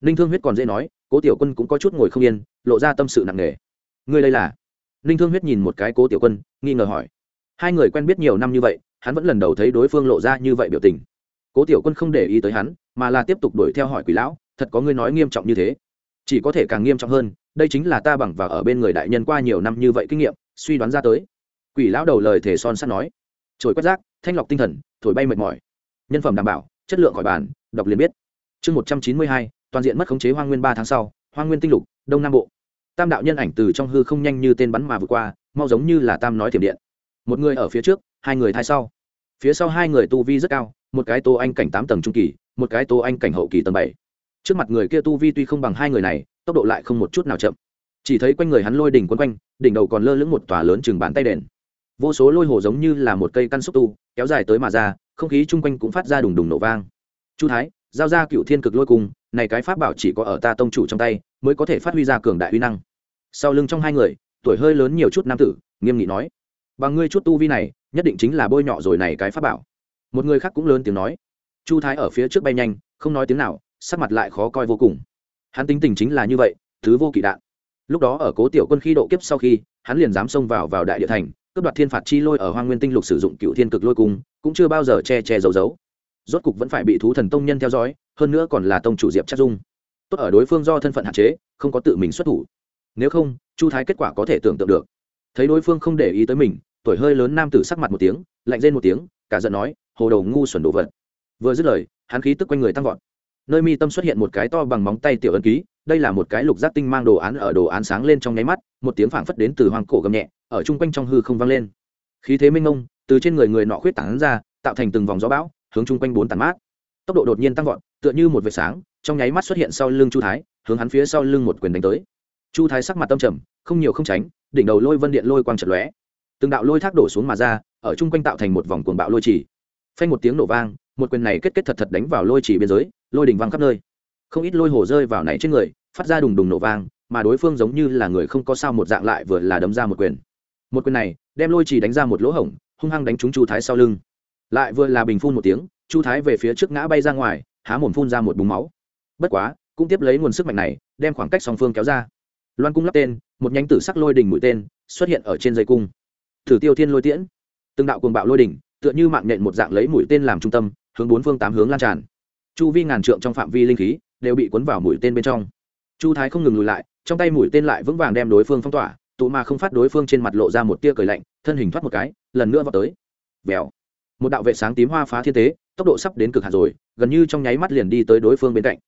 Ninh thương huyết còn dễ nói, cố tiểu quân cũng có chút ngồi không yên, lộ ra tâm sự nặng nề. Ngươi đây là? Ninh thương huyết nhìn một cái cố tiểu quân, nghi ngờ hỏi. Hai người quen biết nhiều năm như vậy, hắn vẫn lần đầu thấy đối phương lộ ra như vậy biểu tình. Cố tiểu quân không để ý tới hắn, mà là tiếp tục đuổi theo hỏi quỷ lão, thật có ngươi nói nghiêm trọng như thế? Chỉ có thể càng nghiêm trọng hơn, đây chính là ta bằng và ở bên người đại nhân qua nhiều năm như vậy kinh nghiệm, suy đoán ra tới. Quỷ lão đầu lời thể son sắt nói trồi quét rác, thanh lọc tinh thần, thổi bay mệt mỏi. Nhân phẩm đảm bảo, chất lượng khỏi bàn, đọc liền biết. Chương một trăm chín mươi hai, toàn diện mất khống chế hoa nguyên ba tháng sau hoa nguyên tinh lục, đông nam bộ. Tam đạo nhân ảnh từ trong hư không nhanh như tên bắn mà vượt qua, mau giống như là tam nói thiểm điện. Một người ở phía trước, hai người thai sau. Phía sau hai người tu vi rất cao, một cái tô anh cảnh tám tầng trung kỳ, một cái tô anh cảnh hậu kỳ tầng bảy. Trước mặt người kia tu vi tuy không bằng hai người này, tốc độ lại không một chút nào chậm. Chỉ thấy quanh người hắn lôi đỉnh quấn quanh, đỉnh đầu còn lơ lửng một tòa lớn chừng bàn tay đèn vô số lôi hồ giống như là một cây căn xúc tu, kéo dài tới mà ra, không khí chung quanh cũng phát ra đùng đùng nổ vang. Chu thái, giao ra cựu thiên cực lôi cung này cái pháp bảo chỉ có ở ta tông chủ trong tay, mới có thể phát huy ra cường đại uy năng. Sau lưng trong hai người, tuổi hơi lớn nhiều chút nam tử, nghiêm nghị nói, bằng ngươi chút tu vi này, nhất định chính là bôi nhọ rồi này cái pháp bảo. Một người khác cũng lớn tiếng nói. Chu thái ở phía trước bay nhanh, không nói tiếng nào, sắc mặt lại khó coi vô cùng. Hắn tính tình chính là như vậy, thứ vô kỵ đạn. Lúc đó ở cố tiểu quân khi độ kiếp sau khi, hắn liền dám xông vào vào đại địa thành cướp đoạt thiên phạt chi lôi ở hoa nguyên tinh lục sử dụng cựu thiên cực lôi cung, cũng chưa bao giờ che che giấu giấu. Rốt cục vẫn phải bị thú thần tông nhân theo dõi, hơn nữa còn là tông chủ diệp chắc dung. Tốt ở đối phương do thân phận hạn chế, không có tự mình xuất thủ. Nếu không, chu thái kết quả có thể tưởng tượng được. Thấy đối phương không để ý tới mình, tuổi hơi lớn nam tử sắc mặt một tiếng, lạnh rên một tiếng, cả giận nói, hồ đầu ngu xuẩn đồ vật. Vừa dứt lời, hắn khí tức quanh người tăng vọt nơi mi tâm xuất hiện một cái to bằng móng tay tiểu ân ký, đây là một cái lục giác tinh mang đồ án ở đồ án sáng lên trong nháy mắt, một tiếng phảng phất đến từ hoang cổ gầm nhẹ, ở chung quanh trong hư không vang lên. Khí thế minh ngông từ trên người người nọ khuyết tảng ra, tạo thành từng vòng gió bão, hướng chung quanh bốn tàn mát. Tốc độ đột nhiên tăng vọt, tựa như một vệt sáng, trong nháy mắt xuất hiện sau lưng chu thái, hướng hắn phía sau lưng một quyền đánh tới. Chu thái sắc mặt tâm trầm, không nhiều không tránh, đỉnh đầu lôi vân điện lôi quang trật lóe. Từng đạo lôi thác đổ xuống mà ra, ở chung quanh tạo thành một vòng cuồng bạo lôi chỉ phanh một tiếng nổ vang, một quyền này kết kết thật thật đánh vào lôi chỉ biên giới lôi đỉnh văng khắp nơi. Không ít lôi hồ rơi vào này trên người, phát ra đùng đùng nổ vang, mà đối phương giống như là người không có sao một dạng lại vừa là đấm ra một quyền. Một quyền này, đem lôi chỉ đánh ra một lỗ hổng, hung hăng đánh trúng chu thái sau lưng. Lại vừa là bình phun một tiếng, chu thái về phía trước ngã bay ra ngoài, há mồm phun ra một búng máu. Bất quá, cũng tiếp lấy nguồn sức mạnh này, đem khoảng cách song phương kéo ra. Loan cung lắp tên, một nhánh tử sắc lôi đỉnh mũi tên, xuất hiện ở trên dây cung. Thử tiêu thiên lôi tiễn. Từng đạo cuồng bạo lôi đỉnh, tựa như mạng nhện một dạng lấy mũi tên làm trung tâm, hướng bốn phương tám hướng lan tràn chu vi ngàn trượng trong phạm vi linh khí đều bị cuốn vào mũi tên bên trong. Chu thái không ngừng lùi lại, trong tay mũi tên lại vững vàng đem đối phương phong tỏa, tụ mà không phát đối phương trên mặt lộ ra một tia cười lạnh, thân hình thoát một cái, lần nữa vào tới. Vèo. Một đạo vệ sáng tím hoa phá thiên tế, tốc độ sắp đến cực hạn rồi, gần như trong nháy mắt liền đi tới đối phương bên cạnh.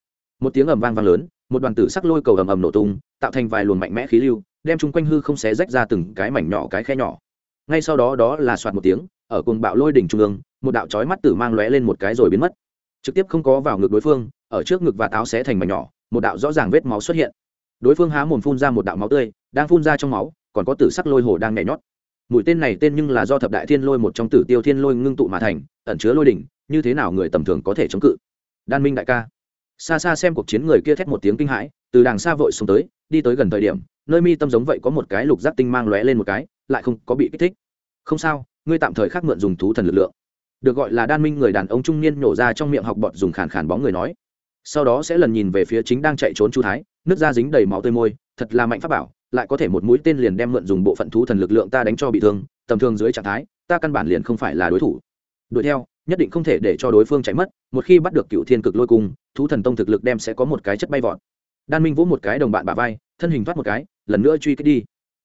Một tiếng ầm vang vang lớn, một đoàn tử sắc lôi cầu ầm ầm nổ tung, tạo thành vài luồng mạnh mẽ khí lưu, đem chung quanh hư không xé rách ra từng cái mảnh nhỏ cái khe nhỏ. Ngay sau đó đó là soạt một tiếng, ở cùng bạo lôi đỉnh trung ương, một đạo chói mắt tử mang lóe lên một cái rồi biến mất trực tiếp không có vào ngực đối phương, ở trước ngực và táo xé thành mảnh nhỏ, một đạo rõ ràng vết máu xuất hiện. Đối phương há mồm phun ra một đạo máu tươi, đang phun ra trong máu, còn có tử sắc lôi hồ đang nhảy nhót. Mũi tên này tên nhưng là do thập đại thiên lôi một trong tử tiêu thiên lôi ngưng tụ mà thành, ẩn chứa lôi đỉnh, như thế nào người tầm thường có thể chống cự? Đan minh đại ca. Xa xa xem cuộc chiến người kia thét một tiếng kinh hãi, từ đàng xa vội xuống tới, đi tới gần thời điểm, nơi mi tâm giống vậy có một cái lục giác tinh mang lóe lên một cái, lại không có bị kích thích. Không sao, ngươi tạm thời khác mượn dùng thú thần lực lượng được gọi là đan minh người đàn ông trung niên nhổ ra trong miệng học bọt dùng khàn khàn bóng người nói. Sau đó sẽ lần nhìn về phía chính đang chạy trốn chu thái, nước da dính đầy máu tươi môi, thật là mạnh pháp bảo, lại có thể một mũi tên liền đem mượn dùng bộ phận thú thần lực lượng ta đánh cho bị thương, tầm thường dưới trạng thái, ta căn bản liền không phải là đối thủ. Đuổi theo, nhất định không thể để cho đối phương chạy mất, một khi bắt được cựu thiên cực lôi cung, thú thần tông thực lực đem sẽ có một cái chất bay vọt. Đan minh vỗ một cái đồng bạn bà vai, thân hình thoát một cái, lần nữa truy kích đi.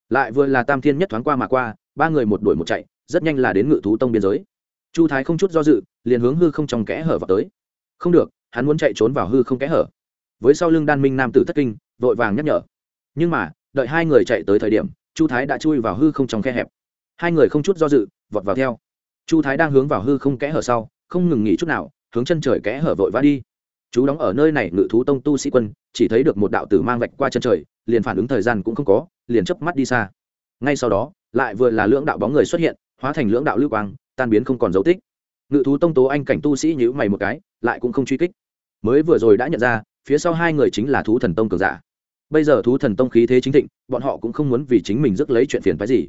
Lại vừa là tam thiên nhất thoáng qua mà qua, ba người một đuổi một chạy, rất nhanh là đến ngự thú tông biên giới chu thái không chút do dự, liền hướng hư không trong kẽ hở vào tới. Không được, hắn muốn chạy trốn vào hư không kẽ hở. Với sau lưng đan minh nam tử thất kinh, vội vàng nhắc nhở. Nhưng mà, đợi hai người chạy tới thời điểm, chu thái đã chui vào hư không trong khe hẹp. Hai người không chút do dự, vọt vào theo. Chu thái đang hướng vào hư không kẽ hở sau, không ngừng nghỉ chút nào, hướng chân trời kẽ hở vội vã đi. Chú đóng ở nơi này ngự thú tông tu sĩ quân, chỉ thấy được một đạo tử mang vạch qua chân trời, liền phản ứng thời gian cũng không có, liền chớp mắt đi xa. Ngay sau đó, lại vừa là lưỡng đạo bóng người xuất hiện, hóa thành lưỡng đạo lưu quang tan biến không còn dấu tích. Ngự thú tông tố anh cảnh tu sĩ nhữ mày một cái, lại cũng không truy kích. Mới vừa rồi đã nhận ra, phía sau hai người chính là thú thần tông cường giả. Bây giờ thú thần tông khí thế chính thịnh, bọn họ cũng không muốn vì chính mình rước lấy chuyện phiền phái gì.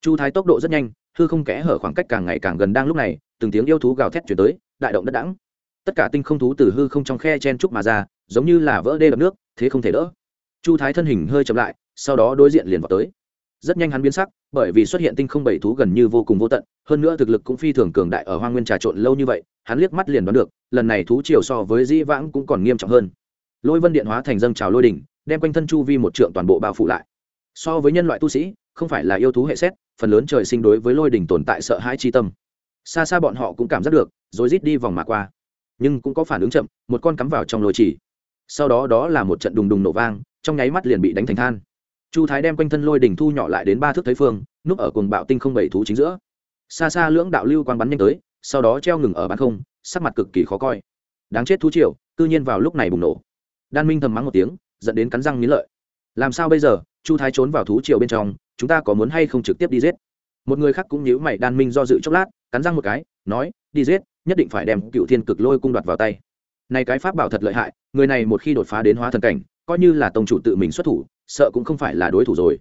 Chu thái tốc độ rất nhanh, hư không kẽ hở khoảng cách càng ngày càng gần đang lúc này, từng tiếng yêu thú gào thét chuyển tới, đại động đất đẳng tất cả tinh không thú từ hư không trong khe chen trúc mà ra, giống như là vỡ đê đập nước, thế không thể đỡ. Chu thái thân hình hơi chậm lại, sau đó đối diện liền vào tới rất nhanh hắn biến sắc, bởi vì xuất hiện tinh không bảy thú gần như vô cùng vô tận, hơn nữa thực lực cũng phi thường cường đại ở hoa nguyên trà trộn lâu như vậy, hắn liếc mắt liền đoán được, lần này thú chiều so với dĩ vãng cũng còn nghiêm trọng hơn. Lôi vân điện hóa thành dâng trào lôi đỉnh, đem quanh thân chu vi một trượng toàn bộ bao phủ lại. So với nhân loại tu sĩ, không phải là yêu thú hệ xét, phần lớn trời sinh đối với lôi đỉnh tồn tại sợ hãi chi tâm. Xa xa bọn họ cũng cảm giác được, rồi rít đi vòng mà qua. Nhưng cũng có phản ứng chậm, một con cắm vào trong lôi chỉ. Sau đó đó là một trận đùng đùng nổ vang, trong nháy mắt liền bị đánh thành than chu thái đem quanh thân lôi đỉnh thu nhỏ lại đến ba thước thấy phương, núp ở cùng bạo tinh không bảy thú chính giữa. Xa xa lưỡng đạo lưu quang bắn nhanh tới, sau đó treo ngừng ở bán không, sắc mặt cực kỳ khó coi. Đáng chết thú triều, cư nhiên vào lúc này bùng nổ. Đan minh thầm mắng một tiếng, dẫn đến cắn răng nghiến lợi. Làm sao bây giờ, chu thái trốn vào thú triều bên trong, chúng ta có muốn hay không trực tiếp đi giết? Một người khác cũng nhíu mày, đan minh do dự chốc lát, cắn răng một cái, nói, đi giết, nhất định phải đem cựu thiên cực lôi cung đoạt vào tay. Này cái pháp bảo thật lợi hại, người này một khi đột phá đến hóa thần cảnh, coi như là tông chủ tự mình xuất thủ sợ cũng không phải là đối thủ rồi.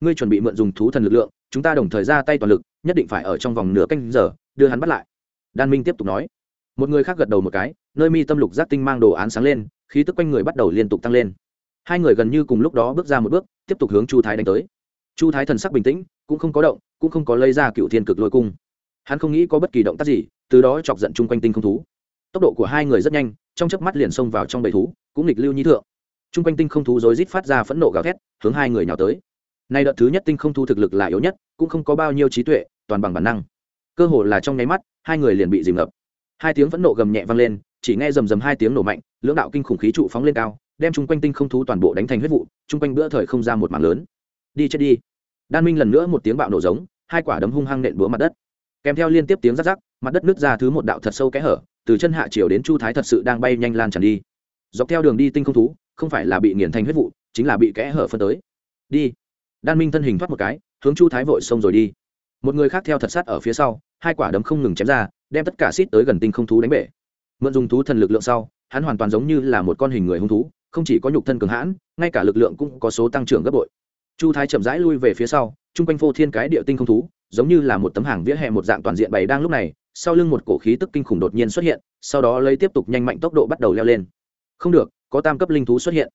Ngươi chuẩn bị mượn dùng thú thần lực lượng, chúng ta đồng thời ra tay toàn lực, nhất định phải ở trong vòng nửa canh giờ, đưa hắn bắt lại. Đan minh tiếp tục nói. Một người khác gật đầu một cái, nơi mi tâm lục giác tinh mang đồ án sáng lên, khí tức quanh người bắt đầu liên tục tăng lên. Hai người gần như cùng lúc đó bước ra một bước, tiếp tục hướng chu thái đánh tới. Chu thái thần sắc bình tĩnh, cũng không có động, cũng không có lấy ra cựu thiên cực lôi cung. Hắn không nghĩ có bất kỳ động tác gì, từ đó chọc giận chung quanh tinh không thú. Tốc độ của hai người rất nhanh, trong chớp mắt liền xông vào trong bầy thú, cũng nghịch lưu nhi thượng chung quanh tinh không thú rối rít phát ra phẫn nộ gào thét, hướng hai người nhào tới. Nay đợt thứ nhất tinh không thú thực lực là yếu nhất, cũng không có bao nhiêu trí tuệ, toàn bằng bản năng. Cơ hồ là trong nháy mắt, hai người liền bị dìm ngập. Hai tiếng phẫn nộ gầm nhẹ vang lên, chỉ nghe rầm rầm hai tiếng nổ mạnh, lưỡng đạo kinh khủng khí trụ phóng lên cao, đem chung quanh tinh không thú toàn bộ đánh thành huyết vụ chung quanh bữa thời không ra một mảng lớn. Đi chết đi. Đan minh lần nữa một tiếng bạo nổ giống, hai quả đấm hung hăng nện búa mặt đất. Kèm theo liên tiếp tiếng rắc rắc, mặt đất nứt ra thứ một đạo thật sâu kẽ hở, từ chân hạ chiều đến chu thái thật sự đang bay nhanh lan tràn đi. Dọc theo đường đi tinh không thú không phải là bị nghiền thành huyết vụ, chính là bị kẽ hở phân tới. Đi. Đan minh thân hình thoát một cái, hướng chu thái vội xông rồi đi. Một người khác theo thật sát ở phía sau, hai quả đấm không ngừng chém ra, đem tất cả xít tới gần tinh không thú đánh bể. Mượn dùng thú thần lực lượng sau, hắn hoàn toàn giống như là một con hình người hung thú, không chỉ có nhục thân cường hãn, ngay cả lực lượng cũng có số tăng trưởng gấp bội. Chu thái chậm rãi lui về phía sau, chung quanh phô thiên cái địa tinh không thú, giống như là một tấm hàng vỉa hè một dạng toàn diện bày đang lúc này, sau lưng một cổ khí tức kinh khủng đột nhiên xuất hiện, sau đó lấy tiếp tục nhanh mạnh tốc độ bắt đầu leo lên. Không được có tam cấp linh thú xuất hiện.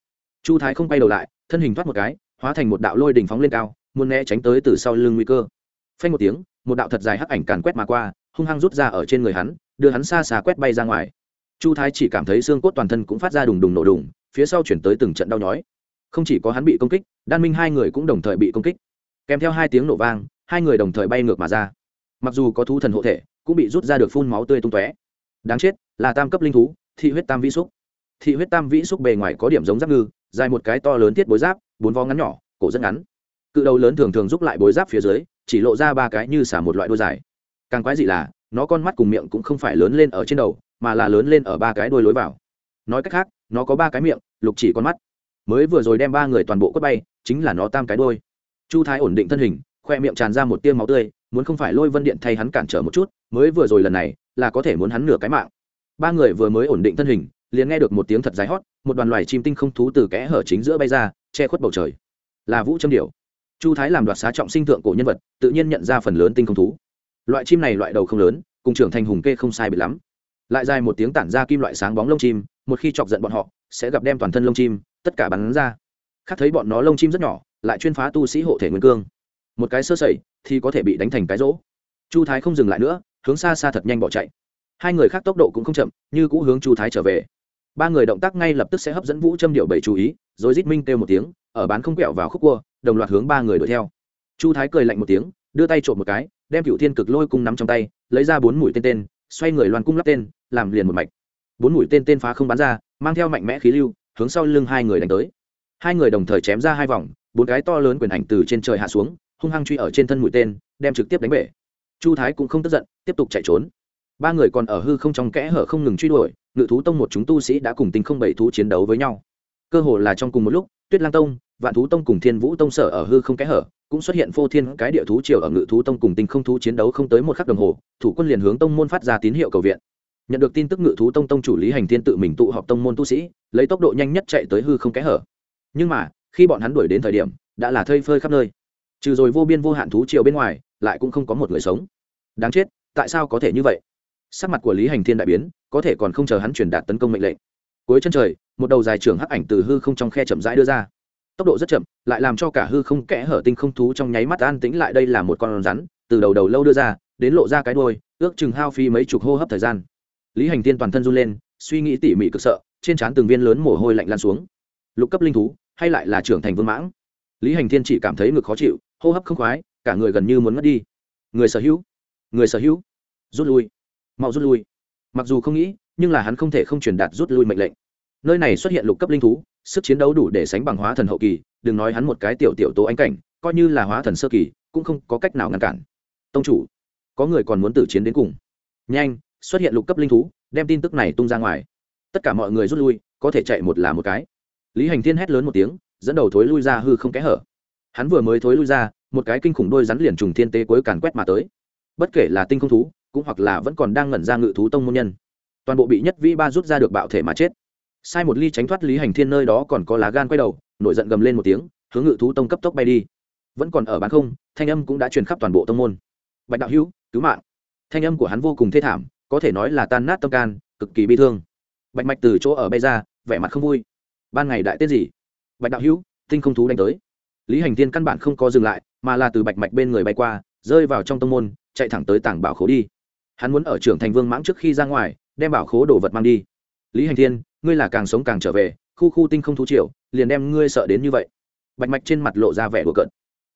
Chu thái không quay đầu lại, thân hình thoát một cái, hóa thành một đạo lôi đỉnh phóng lên cao, muốn né tránh tới từ sau lưng nguy cơ. Phanh một tiếng, một đạo thật dài hắc ảnh càn quét mà qua, hung hăng rút ra ở trên người hắn, đưa hắn xa xa quét bay ra ngoài. Chu thái chỉ cảm thấy xương cốt toàn thân cũng phát ra đùng đùng nổ đùng, phía sau chuyển tới từng trận đau nhói. Không chỉ có hắn bị công kích, đan minh hai người cũng đồng thời bị công kích. Kèm theo hai tiếng nổ vang, hai người đồng thời bay ngược mà ra. Mặc dù có thú thần hộ thể, cũng bị rút ra được phun máu tươi tung tóe. Đáng chết, là tam cấp linh thú, thị huyết tam vi xúc thị huyết tam vĩ xúc bề ngoài có điểm giống giáp ngư, dài một cái to lớn tiết bối giáp, bốn vó ngắn nhỏ, cổ rất ngắn. Cự đầu lớn thường thường giúp lại bối giáp phía dưới, chỉ lộ ra ba cái như xả một loại đôi dài. Càng quái dị là, nó con mắt cùng miệng cũng không phải lớn lên ở trên đầu, mà là lớn lên ở ba cái đôi lối vào. Nói cách khác, nó có ba cái miệng, lục chỉ con mắt. Mới vừa rồi đem ba người toàn bộ quất bay, chính là nó tam cái đôi. Chu thái ổn định thân hình, khoe miệng tràn ra một tiêu máu tươi, muốn không phải lôi vân điện thay hắn cản trở một chút, mới vừa rồi lần này, là có thể muốn hắn nửa cái mạng. Ba người vừa mới ổn định thân hình liền nghe được một tiếng thật dài hót, một đoàn loài chim tinh không thú từ kẽ hở chính giữa bay ra, che khuất bầu trời. Là vũ châm điểu. Chu thái làm đoạt xá trọng sinh thượng cổ nhân vật, tự nhiên nhận ra phần lớn tinh không thú. Loại chim này loại đầu không lớn, cùng trưởng thành hùng kê không sai bị lắm. Lại dài một tiếng tản ra kim loại sáng bóng lông chim, một khi chọc giận bọn họ, sẽ gặp đem toàn thân lông chim, tất cả bắn ra. Khác thấy bọn nó lông chim rất nhỏ, lại chuyên phá tu sĩ hộ thể nguyên cương. Một cái sơ sẩy, thì có thể bị đánh thành cái rỗ. Chu thái không dừng lại nữa, hướng xa xa thật nhanh bỏ chạy. Hai người khác tốc độ cũng không chậm, như cũ hướng chu thái trở về ba người động tác ngay lập tức sẽ hấp dẫn vũ châm điệu bảy chú ý, rồi rít minh kêu một tiếng, ở bán không quẹo vào khúc cua, đồng loạt hướng ba người đuổi theo. Chu thái cười lạnh một tiếng, đưa tay trộm một cái, đem cựu thiên cực lôi cung nắm trong tay, lấy ra bốn mũi tên tên, xoay người loan cung lắp tên, làm liền một mạch. Bốn mũi tên tên phá không bắn ra, mang theo mạnh mẽ khí lưu, hướng sau lưng hai người đánh tới. Hai người đồng thời chém ra hai vòng, bốn cái to lớn quyền ảnh từ trên trời hạ xuống, hung hăng truy ở trên thân mũi tên, đem trực tiếp đánh bể. Chu thái cũng không tức giận, tiếp tục chạy trốn. Ba người còn ở hư không trong kẽ hở không ngừng truy đuổi ngự thú tông một chúng tu sĩ đã cùng tinh không bảy thú chiến đấu với nhau. Cơ hồ là trong cùng một lúc, tuyết lang tông, vạn thú tông cùng thiên vũ tông sở ở hư không kẽ hở, cũng xuất hiện phô thiên cái địa thú triều ở ngự thú tông cùng tinh không thú chiến đấu không tới một khắc đồng hồ, thủ quân liền hướng tông môn phát ra tín hiệu cầu viện. Nhận được tin tức ngự thú tông tông chủ lý hành thiên tự mình tụ họp tông môn tu sĩ, lấy tốc độ nhanh nhất chạy tới hư không kẽ hở. Nhưng mà, khi bọn hắn đuổi đến thời điểm, đã là thây phơi khắp nơi. Trừ rồi vô biên vô hạn thú triều bên ngoài, lại cũng không có một người sống. Đáng chết, tại sao có thể như vậy? Sắc mặt của lý hành thiên đại biến, có thể còn không chờ hắn truyền đạt tấn công mệnh lệnh. Cuối chân trời, một đầu dài trưởng hắc ảnh từ hư không trong khe chậm rãi đưa ra. Tốc độ rất chậm, lại làm cho cả hư không kẽ hở tinh không thú trong nháy mắt an tĩnh lại đây là một con rắn, từ đầu đầu lâu đưa ra, đến lộ ra cái đôi ước chừng hao phi mấy chục hô hấp thời gian. Lý hành tiên toàn thân run lên, suy nghĩ tỉ mỉ cực sợ, trên trán từng viên lớn mồ hôi lạnh lan xuống. Lục cấp linh thú, hay lại là trưởng thành vương mãng. Lý hành thiên chỉ cảm thấy ngực khó chịu, hô hấp không khoái, cả người gần như muốn mất đi. Người sở hữu, người sở hữu, rút lui mau rút lui. Mặc dù không nghĩ, nhưng là hắn không thể không truyền đạt rút lui mệnh lệnh. Nơi này xuất hiện lục cấp linh thú, sức chiến đấu đủ để sánh bằng hóa thần hậu kỳ, đừng nói hắn một cái tiểu tiểu tố ánh cảnh, coi như là hóa thần sơ kỳ, cũng không có cách nào ngăn cản. Tông chủ, có người còn muốn tử chiến đến cùng. Nhanh, xuất hiện lục cấp linh thú, đem tin tức này tung ra ngoài. Tất cả mọi người rút lui, có thể chạy một là một cái. Lý hành thiên hét lớn một tiếng, dẫn đầu thối lui ra hư không kẽ hở. Hắn vừa mới thối lui ra, một cái kinh khủng đôi rắn liền trùng thiên tế cuối càn quét mà tới. Bất kể là tinh không thú cũng hoặc là vẫn còn đang ngẩn ra ngự thú tông môn nhân. Toàn bộ bị nhất vĩ ba rút ra được bạo thể mà chết. Sai một ly tránh thoát lý hành thiên nơi đó còn có lá gan quay đầu, nổi giận gầm lên một tiếng, hướng ngự thú tông cấp tốc bay đi. Vẫn còn ở bán không, thanh âm cũng đã truyền khắp toàn bộ tông môn. Bạch đạo hữu, cứu mạng. Thanh âm của hắn vô cùng thê thảm, có thể nói là tan nát tâm can, cực kỳ bi thương. Bạch mạch từ chỗ ở bay ra, vẻ mặt không vui. Ban ngày đại tiết gì? Bạch đạo hữu, tinh không thú đánh tới. Lý hành thiên căn bản không có dừng lại, mà là từ bạch mạch bên người bay qua, rơi vào trong tông môn, chạy thẳng tới tảng bảo khố đi hắn muốn ở trưởng thành vương mãng trước khi ra ngoài, đem bảo khố đồ vật mang đi. Lý hành thiên, ngươi là càng sống càng trở về, khu khu tinh không thú triều, liền đem ngươi sợ đến như vậy. Bạch mạch trên mặt lộ ra vẻ đùa cợt.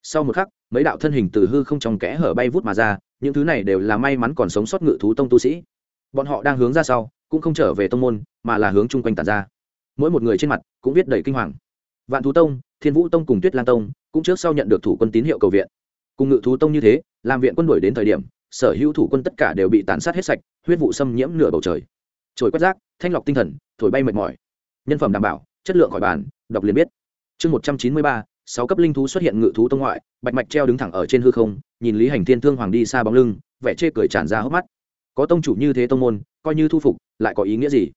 Sau một khắc, mấy đạo thân hình từ hư không trong kẽ hở bay vút mà ra, những thứ này đều là may mắn còn sống sót ngự thú tông tu sĩ. Bọn họ đang hướng ra sau, cũng không trở về tông môn, mà là hướng chung quanh tàn ra. Mỗi một người trên mặt cũng viết đầy kinh hoàng. Vạn thú tông, thiên vũ tông cùng tuyết lan tông, cũng trước sau nhận được thủ quân tín hiệu cầu viện. Cùng ngự thú tông như thế, làm viện quân đuổi đến thời điểm sở hữu thủ quân tất cả đều bị tàn sát hết sạch, huyết vụ xâm nhiễm nửa bầu trời. Trồi quét rác, thanh lọc tinh thần, thổi bay mệt mỏi. Nhân phẩm đảm bảo, chất lượng khỏi bàn, đọc liền biết. Chương một trăm chín mươi ba, sáu cấp linh thú xuất hiện ngự thú tông ngoại, bạch mạch treo đứng thẳng ở trên hư không, nhìn lý hành thiên thương hoàng đi xa bóng lưng, vẻ chê cười tràn ra hốc mắt. Có tông chủ như thế tông môn, coi như thu phục, lại có ý nghĩa gì?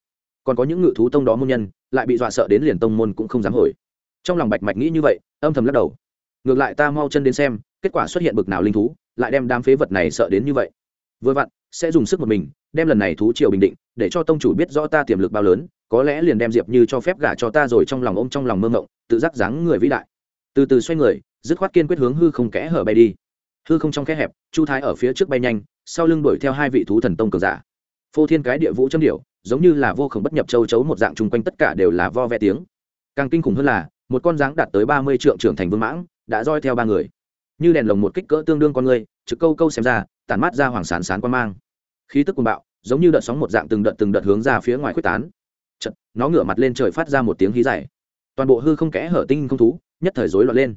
Còn có những ngự thú tông đó môn nhân, lại bị dọa sợ đến liền tông môn cũng không dám hồi. Trong lòng bạch mạch nghĩ như vậy, âm thầm lắc đầu. Ngược lại ta mau chân đến xem, kết quả xuất hiện bực nào linh thú lại đem đám phế vật này sợ đến như vậy. Vừa vặn, sẽ dùng sức một mình, đem lần này thú triều bình định, để cho tông chủ biết rõ ta tiềm lực bao lớn, có lẽ liền đem diệp như cho phép gả cho ta rồi trong lòng ôm trong lòng mơ ngộng tự giác dáng người vĩ đại. Từ từ xoay người, dứt khoát kiên quyết hướng hư không kẽ hở bay đi. Hư không trong kẽ hẹp, chu thái ở phía trước bay nhanh, sau lưng đuổi theo hai vị thú thần tông cường giả. Phô thiên cái địa vũ châm điệu giống như là vô khổng bất nhập châu chấu một dạng chung quanh tất cả đều là vo ve tiếng. Càng kinh khủng hơn là, một con dáng đạt tới ba mươi trượng trưởng thành vương mãng, đã roi theo ba người như đèn lồng một kích cỡ tương đương con người trực câu câu xem ra tản mát ra hoàng sán sán quan mang. Khí tức cuồng bạo giống như đợt sóng một dạng từng đợt từng đợt hướng ra phía ngoài quyết tán. Chật, nó ngửa mặt lên trời phát ra một tiếng hí dài toàn bộ hư không kẽ hở tinh không thú nhất thời rối loạn lên.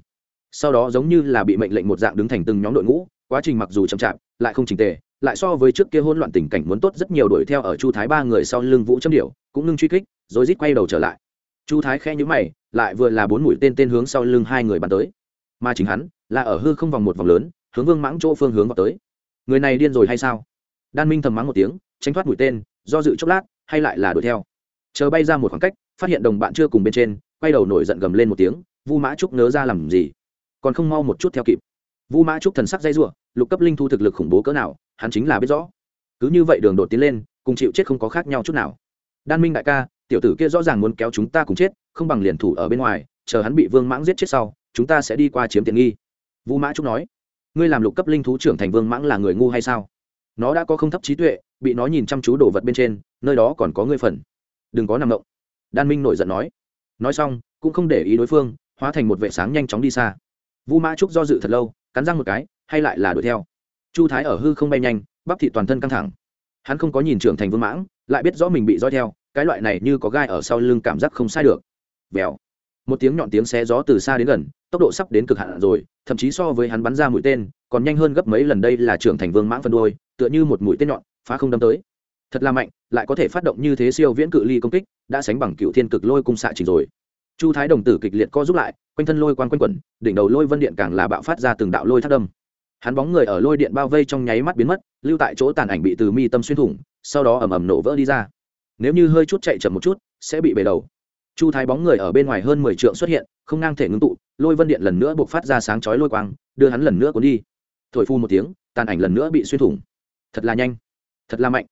Sau đó giống như là bị mệnh lệnh một dạng đứng thành từng nhóm đội ngũ quá trình mặc dù chậm chạp lại không trình tề lại so với trước kia hỗn loạn tình cảnh muốn tốt rất nhiều đuổi theo ở chu thái ba người sau lưng vũ châm điểu cũng ngưng truy kích rồi rít quay đầu trở lại. Chu thái khẽ nhữ mày lại vừa là bốn mũi tên tên hướng sau lưng hai người bắn tới mà chính hắn là ở hư không vòng một vòng lớn, hướng vương mãng chỗ phương hướng vào tới. Người này điên rồi hay sao? Đan minh thầm mắng một tiếng, tránh thoát mũi tên, do dự chốc lát, hay lại là đuổi theo. Chờ bay ra một khoảng cách, phát hiện đồng bạn chưa cùng bên trên, quay đầu nổi giận gầm lên một tiếng, vu mã trúc nớ ra làm gì? Còn không mau một chút theo kịp. Vu mã trúc thần sắc dây giụa lục cấp linh thu thực lực khủng bố cỡ nào, hắn chính là biết rõ. Cứ như vậy đường đột tiến lên, cùng chịu chết không có khác nhau chút nào. Đan minh đại ca, tiểu tử kia rõ ràng muốn kéo chúng ta cùng chết, không bằng liền thủ ở bên ngoài, chờ hắn bị vương mãng giết chết sau chúng ta sẽ đi qua chiếm tiện nghi. Vũ mã trúc nói, ngươi làm lục cấp linh thú trưởng thành vương mãng là người ngu hay sao? Nó đã có không thấp trí tuệ, bị nó nhìn chăm chú đồ vật bên trên, nơi đó còn có ngươi phần. Đừng có nằm động. Đan minh nổi giận nói. Nói xong, cũng không để ý đối phương, hóa thành một vệ sáng nhanh chóng đi xa. Vũ mã trúc do dự thật lâu, cắn răng một cái, hay lại là đuổi theo. Chu thái ở hư không bay nhanh, bắp thị toàn thân căng thẳng. Hắn không có nhìn trưởng thành vương mãng, lại biết rõ mình bị dõi theo, cái loại này như có gai ở sau lưng cảm giác không sai được. Vèo. Một tiếng nhọn tiếng xé gió từ xa đến gần tốc độ sắp đến cực hạn rồi, thậm chí so với hắn bắn ra mũi tên, còn nhanh hơn gấp mấy lần đây là trưởng thành vương mãng phân đôi, tựa như một mũi tên nhọn, phá không đâm tới. Thật là mạnh, lại có thể phát động như thế siêu viễn cự ly công kích, đã sánh bằng cựu thiên cực lôi cung xạ trình rồi. Chu thái đồng tử kịch liệt co giúp lại, quanh thân lôi quan quanh quẩn, đỉnh đầu lôi vân điện càng là bạo phát ra từng đạo lôi thác đâm. Hắn bóng người ở lôi điện bao vây trong nháy mắt biến mất, lưu tại chỗ tàn ảnh bị từ mi tâm xuyên thủng, sau đó ầm ầm nổ vỡ đi ra. Nếu như hơi chút chạy chậm một chút, sẽ bị bể đầu. Chu thái bóng người ở bên ngoài hơn mười trượng xuất hiện, không ngang thể ngưng tụ lôi vân điện lần nữa buộc phát ra sáng chói lôi quang, đưa hắn lần nữa cuốn đi. Thổi phu một tiếng, tàn ảnh lần nữa bị xuyên thủng. Thật là nhanh, thật là mạnh.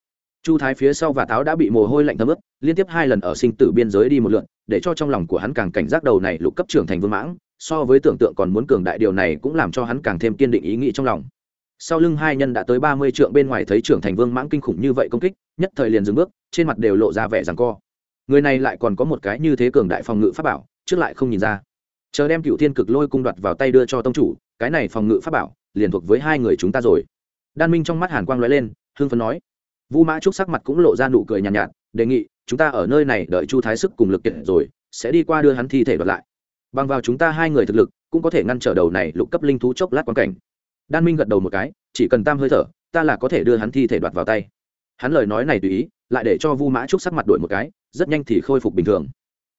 Chu thái phía sau và táo đã bị mồ hôi lạnh thấm ướt, liên tiếp hai lần ở sinh tử biên giới đi một lượn, để cho trong lòng của hắn càng cảnh giác đầu này lục cấp trưởng thành vương mãng, so với tưởng tượng còn muốn cường đại điều này cũng làm cho hắn càng thêm kiên định ý nghĩ trong lòng. Sau lưng hai nhân đã tới ba mươi trượng bên ngoài thấy trưởng thành vương mãng kinh khủng như vậy công kích, nhất thời liền dừng bước, trên mặt đều lộ ra vẻ rằng co. Người này lại còn có một cái như thế cường đại phòng ngự pháp bảo, trước lại không nhìn ra chờ đem cựu thiên cực lôi cung đoạt vào tay đưa cho tông chủ cái này phòng ngự pháp bảo liền thuộc với hai người chúng ta rồi. Đan minh trong mắt hàn quang lóe lên hương phấn nói. Vu mã trúc sắc mặt cũng lộ ra nụ cười nhàn nhạt, nhạt đề nghị chúng ta ở nơi này đợi chu thái sức cùng lực kiện rồi sẽ đi qua đưa hắn thi thể đoạt lại. Bằng vào chúng ta hai người thực lực cũng có thể ngăn trở đầu này lục cấp linh thú chốc lát quan cảnh. Đan minh gật đầu một cái chỉ cần tam hơi thở ta là có thể đưa hắn thi thể đoạt vào tay. Hắn lời nói này tùy ý lại để cho vu mã trúc sắc mặt đổi một cái rất nhanh thì khôi phục bình thường.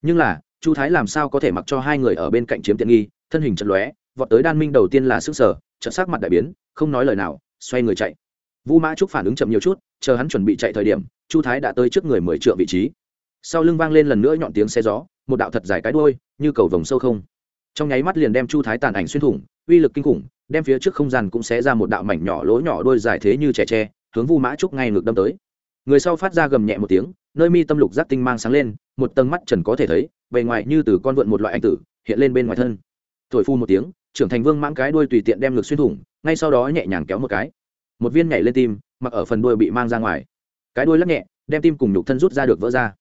Nhưng là chu thái làm sao có thể mặc cho hai người ở bên cạnh chiếm tiện nghi, thân hình chật lóe, vọt tới đan minh đầu tiên là sức sở, chợt sắc mặt đại biến, không nói lời nào, xoay người chạy. Vu mã trúc phản ứng chậm nhiều chút, chờ hắn chuẩn bị chạy thời điểm, chu thái đã tới trước người mười trượng vị trí. Sau lưng vang lên lần nữa nhọn tiếng xe gió, một đạo thật dài cái đuôi, như cầu vồng sâu không. Trong nháy mắt liền đem chu thái tàn ảnh xuyên thủng, uy lực kinh khủng, đem phía trước không gian cũng sẽ ra một đạo mảnh nhỏ lỗ nhỏ đôi dài thế như trẻ tre, hướng vu mã trúc ngay ngược đâm tới. Người sau phát ra gầm nhẹ một tiếng, nơi mi tâm lục giác tinh mang sáng lên, một tầng mắt trần có thể thấy bề ngoài như từ con vượn một loại anh tử, hiện lên bên ngoài thân. Thổi phu một tiếng, trưởng thành vương mãng cái đuôi tùy tiện đem ngược xuyên thủng, ngay sau đó nhẹ nhàng kéo một cái. Một viên nhảy lên tim, mặc ở phần đuôi bị mang ra ngoài. Cái đuôi lắc nhẹ, đem tim cùng nhục thân rút ra được vỡ ra.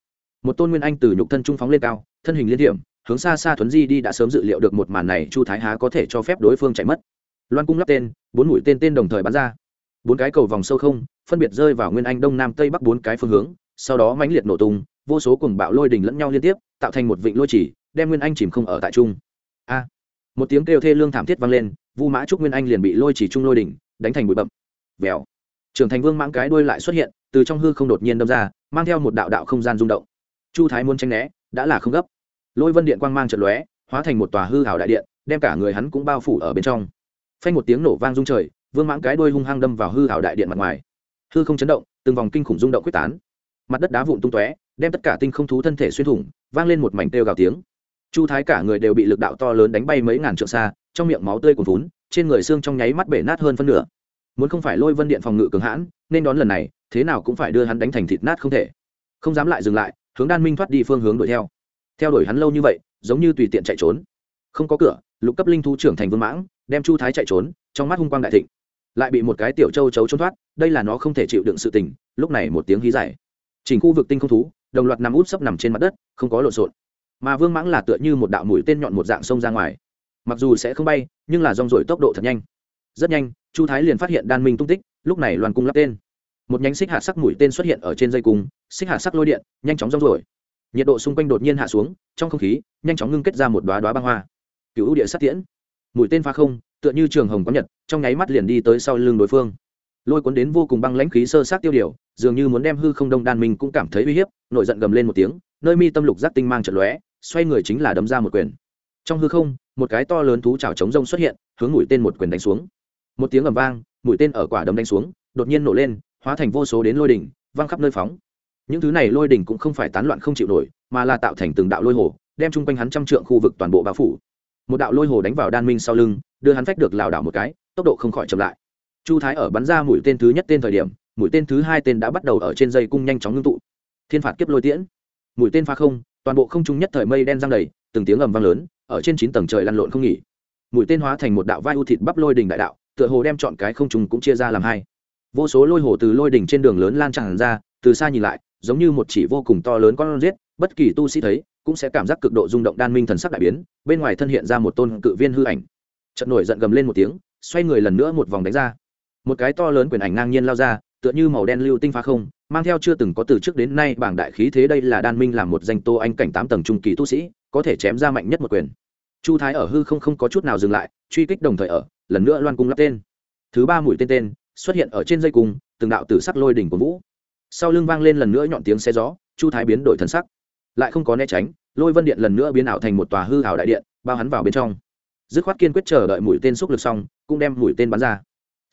Một tôn nguyên anh từ nhục thân trung phóng lên cao, thân hình liên hiểm hướng xa xa thuấn di đi đã sớm dự liệu được một màn này chu thái há có thể cho phép đối phương chạy mất. Loan cung lắp tên, bốn mũi tên tên đồng thời bắn ra. Bốn cái cầu vòng sâu không, phân biệt rơi vào nguyên anh đông nam tây bắc bốn cái phương hướng, sau đó mãnh liệt nổ tung, vô số cùng bạo lôi đình lẫn nhau liên tiếp tạo thành một vịnh lôi chỉ, đem nguyên anh chìm không ở tại trung. A. Một tiếng kêu thê lương thảm thiết vang lên, vu mã trúc nguyên anh liền bị lôi chỉ trung lôi đỉnh, đánh thành bụi bậm vèo. Trưởng thành vương mãng cái đuôi lại xuất hiện, từ trong hư không đột nhiên đâm ra, mang theo một đạo đạo không gian rung động. Chu thái muốn tranh né, đã là không gấp. Lôi vân điện quang mang trận lóe, hóa thành một tòa hư hảo đại điện, đem cả người hắn cũng bao phủ ở bên trong. Phanh một tiếng nổ vang rung trời, vương mãng cái đuôi hung hăng đâm vào hư hảo đại điện mặt ngoài. Hư không chấn động, từng vòng kinh khủng rung động quyết tán. Mặt đất đá vụn tung tóe, đem tất cả tinh không thú thân thể xuyên thủng vang lên một mảnh têu gào tiếng. Chu thái cả người đều bị lực đạo to lớn đánh bay mấy ngàn trượng xa trong miệng máu tươi cuồn vún trên người xương trong nháy mắt bể nát hơn phân nửa. Muốn không phải lôi vân điện phòng ngự cường hãn nên đón lần này thế nào cũng phải đưa hắn đánh thành thịt nát không thể. Không dám lại dừng lại hướng đan minh thoát đi phương hướng đuổi theo. Theo đuổi hắn lâu như vậy giống như tùy tiện chạy trốn. Không có cửa lục cấp linh thu trưởng thành vương mãng đem chu thái chạy trốn trong mắt hung quang đại thịnh. Lại bị một cái tiểu châu chấu trốn thoát đây là nó không thể chịu đựng sự tình lúc này một tiếng hí giải, chỉnh khu vực tinh không thú đồng loạt nằm út sấp nằm trên mặt đất, không có lộn xộn. Mà vương mãng là tựa như một đạo mũi tên nhọn một dạng sông ra ngoài. Mặc dù sẽ không bay, nhưng là rong rổi tốc độ thật nhanh. Rất nhanh, chu thái liền phát hiện đan minh tung tích, lúc này loàn cung lắp tên. Một nhánh xích hạ sắc mũi tên xuất hiện ở trên dây cung, xích hạ sắc lôi điện, nhanh chóng rong rổi. Nhiệt độ xung quanh đột nhiên hạ xuống, trong không khí, nhanh chóng ngưng kết ra một đoá đoá băng hoa. Cựu địa sát tiễn. Mũi tên pha không, tựa như trường hồng có nhật, trong nháy mắt liền đi tới sau lưng đối phương. Lôi cuốn đến vô cùng băng lãnh khí sơ sát tiêu điều dường như muốn đem hư không đông đan minh cũng cảm thấy uy hiếp nội giận gầm lên một tiếng, nơi mi tâm lục giác tinh mang trận lóe, xoay người chính là đấm ra một quyền. Trong hư không, một cái to lớn thú chảo chống rông xuất hiện, hướng mũi tên một quyền đánh xuống. Một tiếng ầm vang, mũi tên ở quả đấm đánh xuống, đột nhiên nổ lên, hóa thành vô số đến lôi đỉnh, văng khắp nơi phóng. Những thứ này lôi đỉnh cũng không phải tán loạn không chịu nổi, mà là tạo thành từng đạo lôi hồ, đem chung quanh hắn trăm trượng khu vực toàn bộ bao phủ. Một đạo lôi hồ đánh vào đan minh sau lưng, đưa hắn phách được lảo đảo một cái, tốc độ không khỏi chậm lại. Chu thái ở bắn ra mũi tên thứ nhất tên thời điểm mũi tên thứ hai tên đã bắt đầu ở trên dây cung nhanh chóng ngưng tụ. Thiên phạt kiếp lôi tiễn. Mũi tên pha không, toàn bộ không trung nhất thời mây đen giăng đầy, từng tiếng ầm vang lớn, ở trên chín tầng trời lăn lộn không nghỉ. Mũi tên hóa thành một đạo vai u thịt bắp lôi đỉnh đại đạo, tựa hồ đem chọn cái không trung cũng chia ra làm hai. Vô số lôi hồ từ lôi đỉnh trên đường lớn lan tràn ra, từ xa nhìn lại, giống như một chỉ vô cùng to lớn con rết bất kỳ tu sĩ thấy, cũng sẽ cảm giác cực độ rung động đan minh thần sắc đại biến, bên ngoài thân hiện ra một tôn cự viên hư ảnh. Trận nổi giận gầm lên một tiếng, xoay người lần nữa một vòng đánh ra. Một cái to lớn quyền ảnh ngang nhiên lao ra tựa như màu đen lưu tinh phá không, mang theo chưa từng có từ trước đến nay bảng đại khí thế đây là đan minh làm một danh tô anh cảnh tám tầng trung kỳ tu sĩ, có thể chém ra mạnh nhất một quyền. Chu thái ở hư không không có chút nào dừng lại, truy kích đồng thời ở, lần nữa loan cung lắp tên. Thứ ba mũi tên tên, xuất hiện ở trên dây cung, từng đạo tử sắc lôi đỉnh của vũ. Sau lưng vang lên lần nữa nhọn tiếng xe gió, chu thái biến đổi thần sắc. Lại không có né tránh, lôi vân điện lần nữa biến ảo thành một tòa hư hảo đại điện, bao hắn vào bên trong. Dứt khoát kiên quyết chờ đợi mũi tên xúc lực xong, cũng đem mũi tên bắn ra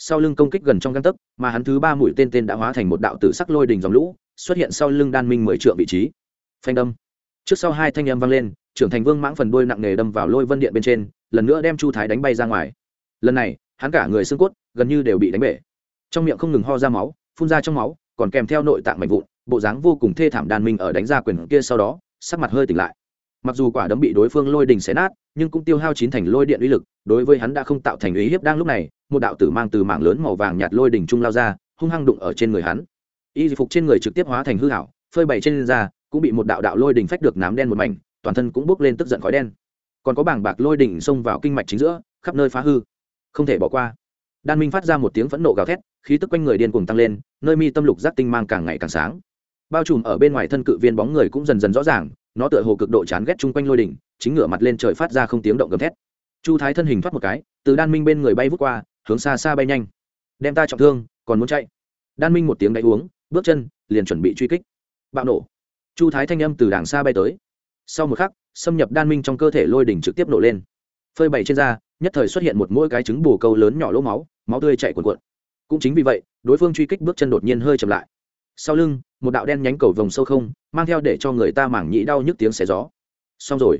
sau lưng công kích gần trong găng tấc, mà hắn thứ ba mũi tên tên đã hóa thành một đạo tử sắc lôi đình dòng lũ, xuất hiện sau lưng đan minh mười trượng vị trí. Phanh đâm trước sau hai thanh âm vang lên, trưởng thành vương mãng phần đuôi nặng nề đâm vào lôi vân điện bên trên, lần nữa đem chu thái đánh bay ra ngoài. Lần này, hắn cả người xương cốt gần như đều bị đánh bể. Trong miệng không ngừng ho ra máu, phun ra trong máu, còn kèm theo nội tạng mạnh vụn, bộ dáng vô cùng thê thảm đàn minh ở đánh ra quyền kia sau đó, sắc mặt hơi tỉnh lại. Mặc dù quả đấm bị đối phương lôi đình xé nát nhưng cũng tiêu hao chín thành lôi điện uy lực, đối với hắn đã không tạo thành ý hiếp đang lúc này, một đạo tử mang từ mạng lớn màu vàng nhạt lôi đỉnh trung lao ra, hung hăng đụng ở trên người hắn. Y phục trên người trực tiếp hóa thành hư hảo phơi bày trên da, cũng bị một đạo đạo lôi đỉnh phách được nám đen một mảnh, toàn thân cũng bốc lên tức giận khói đen. Còn có bảng bạc lôi đỉnh xông vào kinh mạch chính giữa, khắp nơi phá hư. Không thể bỏ qua. Đan minh phát ra một tiếng phẫn nộ gào thét, khí tức quanh người điên cuồng tăng lên, nơi mi tâm lục giác tinh mang càng ngày càng sáng. Bao trùm ở bên ngoài thân cự viên bóng người cũng dần dần rõ ràng nó tựa hồ cực độ chán ghét chung quanh lôi đỉnh, chính ngửa mặt lên trời phát ra không tiếng động gầm thét. Chu thái thân hình thoát một cái, từ đan minh bên người bay vút qua, hướng xa xa bay nhanh. Đem ta trọng thương, còn muốn chạy. Đan minh một tiếng đáy uống, bước chân, liền chuẩn bị truy kích. Bạo nổ. Chu thái thanh âm từ đàng xa bay tới. Sau một khắc, xâm nhập đan minh trong cơ thể lôi đỉnh trực tiếp nổ lên. Phơi bày trên da, nhất thời xuất hiện một mỗi cái trứng bù câu lớn nhỏ lỗ máu máu tươi chạy cuồn cuộn. Cũng chính vì vậy, đối phương truy kích bước chân đột nhiên hơi chậm lại sau lưng, một đạo đen nhánh cầu vồng sâu không, mang theo để cho người ta mảng nhĩ đau nhức tiếng xé gió. Xong rồi.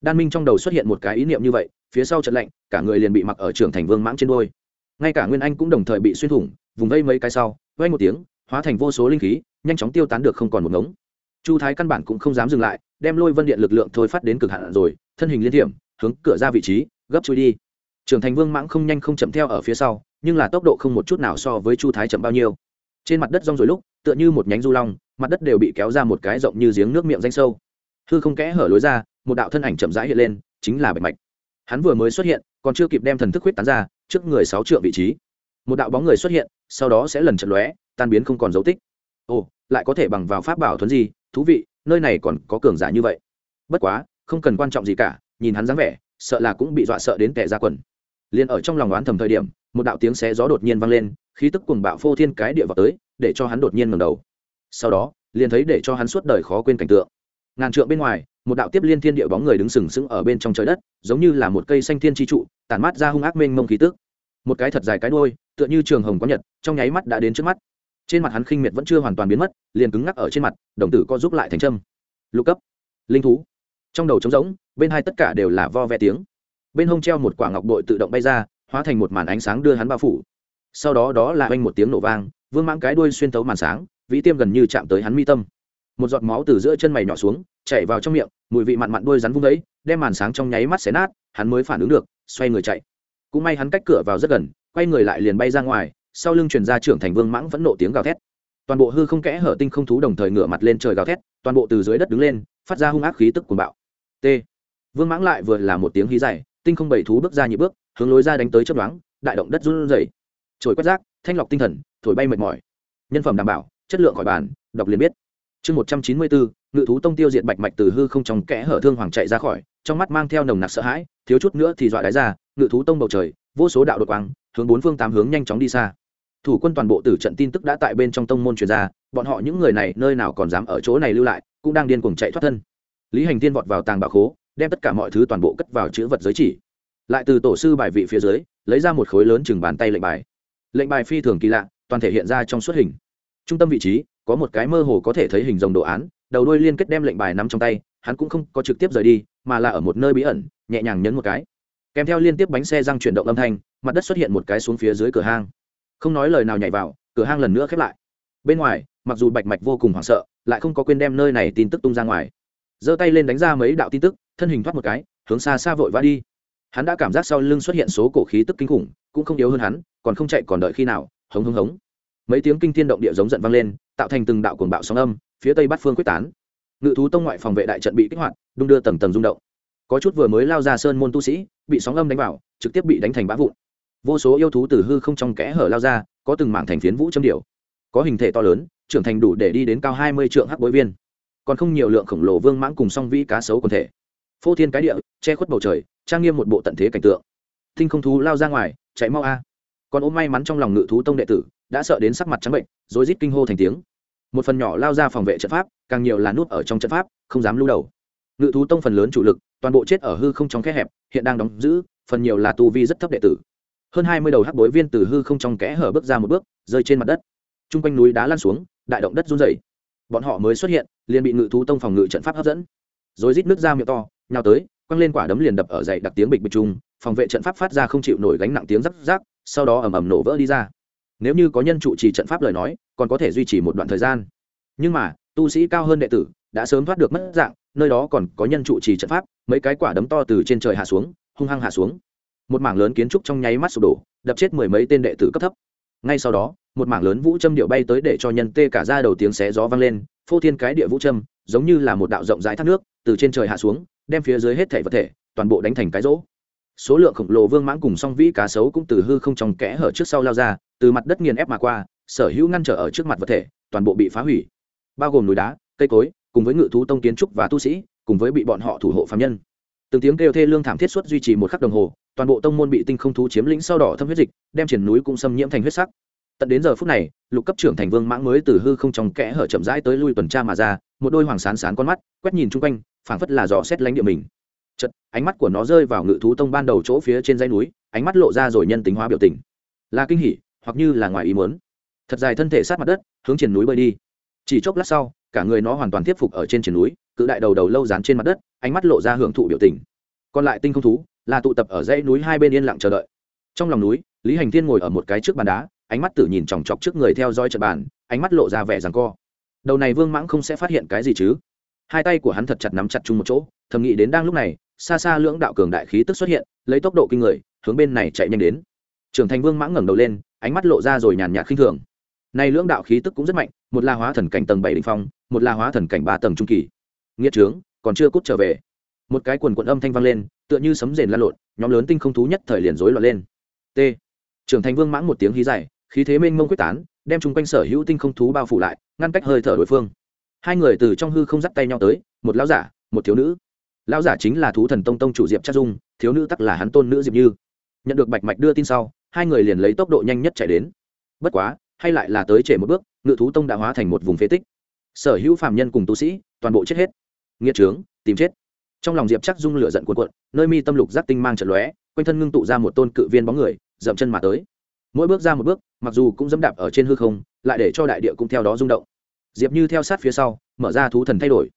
Đan minh trong đầu xuất hiện một cái ý niệm như vậy, phía sau trận lạnh, cả người liền bị mặc ở trường thành vương mãng trên đôi ngay cả nguyên anh cũng đồng thời bị xuyên thủng, vùng vây mấy cái sau, vây một tiếng, hóa thành vô số linh khí, nhanh chóng tiêu tán được không còn một ngống. Chu thái căn bản cũng không dám dừng lại, đem lôi vân điện lực lượng thôi phát đến cực hạn rồi, thân hình liên hiểm hướng cửa ra vị trí, gấp chui đi. Trưởng thành vương mãng không nhanh không chậm theo ở phía sau, nhưng là tốc độ không một chút nào so với chu thái chậm bao nhiêu. Trên mặt đất rong rồi lúc tựa như một nhánh du long, mặt đất đều bị kéo ra một cái rộng như giếng nước miệng danh sâu. Hư không kẽ hở lối ra, một đạo thân ảnh chậm rãi hiện lên, chính là bạch mạch. Hắn vừa mới xuất hiện, còn chưa kịp đem thần thức huyết tán ra, trước người sáu trượng vị trí. Một đạo bóng người xuất hiện, sau đó sẽ lần trận lóe, tan biến không còn dấu tích. Ồ, lại có thể bằng vào pháp bảo thuấn gì thú vị, nơi này còn có cường giả như vậy. Bất quá, không cần quan trọng gì cả, nhìn hắn dáng vẻ, sợ là cũng bị dọa sợ đến kẻ ra quần liền ở trong lòng oán thầm thời điểm, một đạo tiếng xé gió đột nhiên vang lên, khí tức cuồng bạo phô thiên cái địa vào tới, để cho hắn đột nhiên ngẩng đầu. Sau đó, liền thấy để cho hắn suốt đời khó quên cảnh tượng. Ngàn trượng bên ngoài, một đạo tiếp liên thiên địa bóng người đứng sừng sững ở bên trong trời đất, giống như là một cây xanh thiên chi trụ, tản mát ra hung ác mênh mông khí tức. Một cái thật dài cái đuôi, tựa như trường hồng có nhật, trong nháy mắt đã đến trước mắt. Trên mặt hắn khinh miệt vẫn chưa hoàn toàn biến mất, liền cứng ngắc ở trên mặt, đồng tử co giúp lại thành trâm lục cấp. Linh thú. Trong đầu trống rỗng, bên hai tất cả đều là vo ve tiếng bên hông treo một quả ngọc bội tự động bay ra, hóa thành một màn ánh sáng đưa hắn bao phủ. Sau đó đó là oanh một tiếng nổ vang, vương mãng cái đuôi xuyên thấu màn sáng, vĩ tiêm gần như chạm tới hắn mi tâm. Một giọt máu từ giữa chân mày nhỏ xuống chạy vào trong miệng, mùi vị mặn mặn đuôi rắn vung ấy đem màn sáng trong nháy mắt xé nát, hắn mới phản ứng được, xoay người chạy. Cũng may hắn cách cửa vào rất gần, quay người lại liền bay ra ngoài, sau lưng truyền ra trưởng thành vương mãng vẫn nộ tiếng gào thét. Toàn bộ hư không kẽ hở tinh không thú đồng thời ngửa mặt lên trời gào thét, toàn bộ từ dưới đất đứng lên, phát ra hung ác khí tức cuồng bạo. T. Vương mãng lại vừa là một tiếng hí dài tinh không bảy thú bước ra nhị bước, hướng lối ra đánh tới chấp đoán đại động đất run rẩy. Trồi quét rác, thanh lọc tinh thần, thổi bay mệt mỏi. Nhân phẩm đảm bảo, chất lượng khỏi bàn, đọc liền biết. Chương một trăm chín mươi bốn, ngự thú tông tiêu diệt bạch mạch từ hư không trong kẽ hở thương hoàng chạy ra khỏi, trong mắt mang theo nồng nặc sợ hãi, thiếu chút nữa thì dọa đáy ra, ngự thú tông bầu trời, vô số đạo đột quang, hướng bốn phương tám hướng nhanh chóng đi xa. Thủ quân toàn bộ tử trận tin tức đã tại bên trong tông môn truyền ra, bọn họ những người này nơi nào còn dám ở chỗ này lưu lại, cũng đang điên cuồng chạy thoát thân. Lý hành tiên vọt vào tàng bảo khố đem tất cả mọi thứ toàn bộ cất vào chữ vật giới chỉ. Lại từ tổ sư bài vị phía dưới, lấy ra một khối lớn chừng bàn tay lệnh bài. Lệnh bài phi thường kỳ lạ, toàn thể hiện ra trong suốt hình. Trung tâm vị trí, có một cái mơ hồ có thể thấy hình dòng đồ án, đầu đuôi liên kết đem lệnh bài nắm trong tay, hắn cũng không có trực tiếp rời đi, mà là ở một nơi bí ẩn, nhẹ nhàng nhấn một cái. Kèm theo liên tiếp bánh xe răng chuyển động âm thanh, mặt đất xuất hiện một cái xuống phía dưới cửa hang. Không nói lời nào nhảy vào, cửa hang lần nữa khép lại. Bên ngoài, mặc dù bạch mạch vô cùng hoảng sợ, lại không có quên đem nơi này tin tức tung ra ngoài. Giơ tay lên đánh ra mấy đạo tin tức thân hình thoát một cái hướng xa xa vội vã đi. Hắn đã cảm giác sau lưng xuất hiện số cổ khí tức kinh khủng cũng không yếu hơn hắn còn không chạy còn đợi khi nào hống hống hống. Mấy tiếng kinh thiên động địa giống giận vang lên tạo thành từng đạo cuồng bạo sóng âm phía tây bát phương quyết tán. Ngự thú tông ngoại phòng vệ đại trận bị kích hoạt đung đưa tầng tầng rung động. Có chút vừa mới lao ra sơn môn tu sĩ bị sóng âm đánh vào trực tiếp bị đánh thành bã vụn. Vô số yêu thú từ hư không trong kẽ hở lao ra có từng mảng thành phiến vũ châm điểu, có hình thể to lớn trưởng thành đủ để đi đến cao hai mươi trượng hắc bối viên. Còn không nhiều lượng khổng lồ vương mãng cùng song vĩ cá sấu quần thể phô thiên cái địa, che khuất bầu trời, trang nghiêm một bộ tận thế cảnh tượng. Thinh không thú lao ra ngoài, chạy mau a. Còn ôm may mắn trong lòng ngự thú tông đệ tử, đã sợ đến sắc mặt trắng bệnh rối rít kinh hô thành tiếng. Một phần nhỏ lao ra phòng vệ trận pháp, càng nhiều là nút ở trong trận pháp, không dám lưu đầu. Ngự thú tông phần lớn chủ lực, toàn bộ chết ở hư không trong kẽ hẹp, hiện đang đóng giữ, phần nhiều là tu vi rất thấp đệ tử. Hơn hai mươi đầu hắc bối viên từ hư không trong kẽ hở bước ra một bước, rơi trên mặt đất. T r u n g quanh núi đá lan xuống, đại động đất run dày bọn họ mới xuất hiện, liền bị ngự thú tông phòng ngự trận pháp hấp dẫn. Rồi rít nước ra miệng to nhào tới, quăng lên quả đấm liền đập ở dậy đặc tiếng bịch bịch chung, phòng vệ trận pháp phát ra không chịu nổi gánh nặng tiếng rắc rác, sau đó ầm ầm nổ vỡ đi ra. Nếu như có nhân trụ trì trận pháp lời nói, còn có thể duy trì một đoạn thời gian. Nhưng mà, tu sĩ cao hơn đệ tử đã sớm thoát được mất dạng, nơi đó còn có nhân trụ trì trận pháp, mấy cái quả đấm to từ trên trời hạ xuống, hung hăng hạ xuống. Một mảng lớn kiến trúc trong nháy mắt sụp đổ, đập chết mười mấy tên đệ tử cấp thấp. Ngay sau đó, một mảng lớn vũ châm điệu bay tới để cho nhân tê cả ra đầu tiếng xé gió vang lên, phô thiên cái địa vũ châm, giống như là một đạo rộng rãi thác nước, từ trên trời hạ xuống đem phía dưới hết thể vật thể, toàn bộ đánh thành cái rỗ. Số lượng khổng lồ vương mãng cùng song vĩ cá sấu cũng từ hư không trong kẽ hở trước sau lao ra, từ mặt đất nghiền ép mà qua, sở hữu ngăn trở ở trước mặt vật thể, toàn bộ bị phá hủy. Bao gồm núi đá, cây cối, cùng với ngự thú tông kiến trúc và tu sĩ, cùng với bị bọn họ thủ hộ phạm nhân. Từng tiếng kêu thê lương thảm thiết suốt duy trì một khắc đồng hồ, toàn bộ tông môn bị tinh không thú chiếm lĩnh sau đỏ thâm huyết dịch, đem triển núi cũng xâm nhiễm thành huyết sắc tận đến giờ phút này, lục cấp trưởng thành vương mãng mới từ hư không trong kẽ hở chậm rãi tới lui tuần tra mà ra, một đôi hoàng sán sán con mắt, quét nhìn chung quanh, phảng phất là dò xét lánh địa mình. Chật ánh mắt của nó rơi vào ngự thú tông ban đầu chỗ phía trên dãy núi, ánh mắt lộ ra rồi nhân tính hóa biểu tình. Là kinh hỉ, hoặc như là ngoài ý muốn. Thật dài thân thể sát mặt đất, hướng trên núi bơi đi. Chỉ chốc lát sau, cả người nó hoàn toàn tiếp phục ở trên triển núi, cự đại đầu đầu lâu dán trên mặt đất, ánh mắt lộ ra hưởng thụ biểu tình. Còn lại tinh không thú, là tụ tập ở dãy núi hai bên yên lặng chờ đợi. Trong lòng núi, lý hành thiên ngồi ở một cái trước bàn đá ánh mắt tử nhìn chòng chọc trước người theo dõi trận bàn, ánh mắt lộ ra vẻ rằng co. Đầu này vương mãng không sẽ phát hiện cái gì chứ? Hai tay của hắn thật chặt nắm chặt chung một chỗ, thầm nghĩ đến đang lúc này, xa xa lưỡng đạo cường đại khí tức xuất hiện, lấy tốc độ kinh người, hướng bên này chạy nhanh đến. Trưởng thành vương mãng ngẩng đầu lên, ánh mắt lộ ra rồi nhàn nhạt khinh thường. Này lưỡng đạo khí tức cũng rất mạnh, một là hóa thần cảnh tầng bảy đ ỉ n h phong, một là hóa thần cảnh ba tầng trung kỳ. Nghĩa trướng, còn chưa cút trở về. Một cái quần quận âm thanh vang lên, tựa như sấm rền lan lộn, nhóm lớn tinh không thú nhất thời liền rối loạn lên. T. Trưởng thành vương mãng một tiếng hí dài khí thế mênh mông quyết tán, đem chung quanh sở hữu tinh không thú bao phủ lại, ngăn cách hơi thở đối phương. Hai người từ trong hư không dắt tay nhau tới, một lão giả, một thiếu nữ. Lão giả chính là thú thần tông tông chủ diệp chắc dung, thiếu nữ tắc là hắn tôn nữ diệp như. Nhận được bạch mạch đưa tin sau, hai người liền lấy tốc độ nhanh nhất chạy đến. Bất quá, hay lại là tới trễ một bước, ngự thú tông đã hóa thành một vùng phế tích. Sở hữu phạm nhân cùng tu sĩ, toàn bộ chết hết. Nghĩa trướng, tìm chết. Trong lòng diệp chắc dung lửa giận cuộn cuộn, nơi mi tâm lục giác tinh mang trận lóe, quanh thân ngưng tụ ra một tôn cự viên bóng người, dậm chân mà tới mỗi bước ra một bước mặc dù cũng dẫm đạp ở trên hư không lại để cho đại địa cũng theo đó rung động. Diệp như theo sát phía sau mở ra thú thần thay đổi.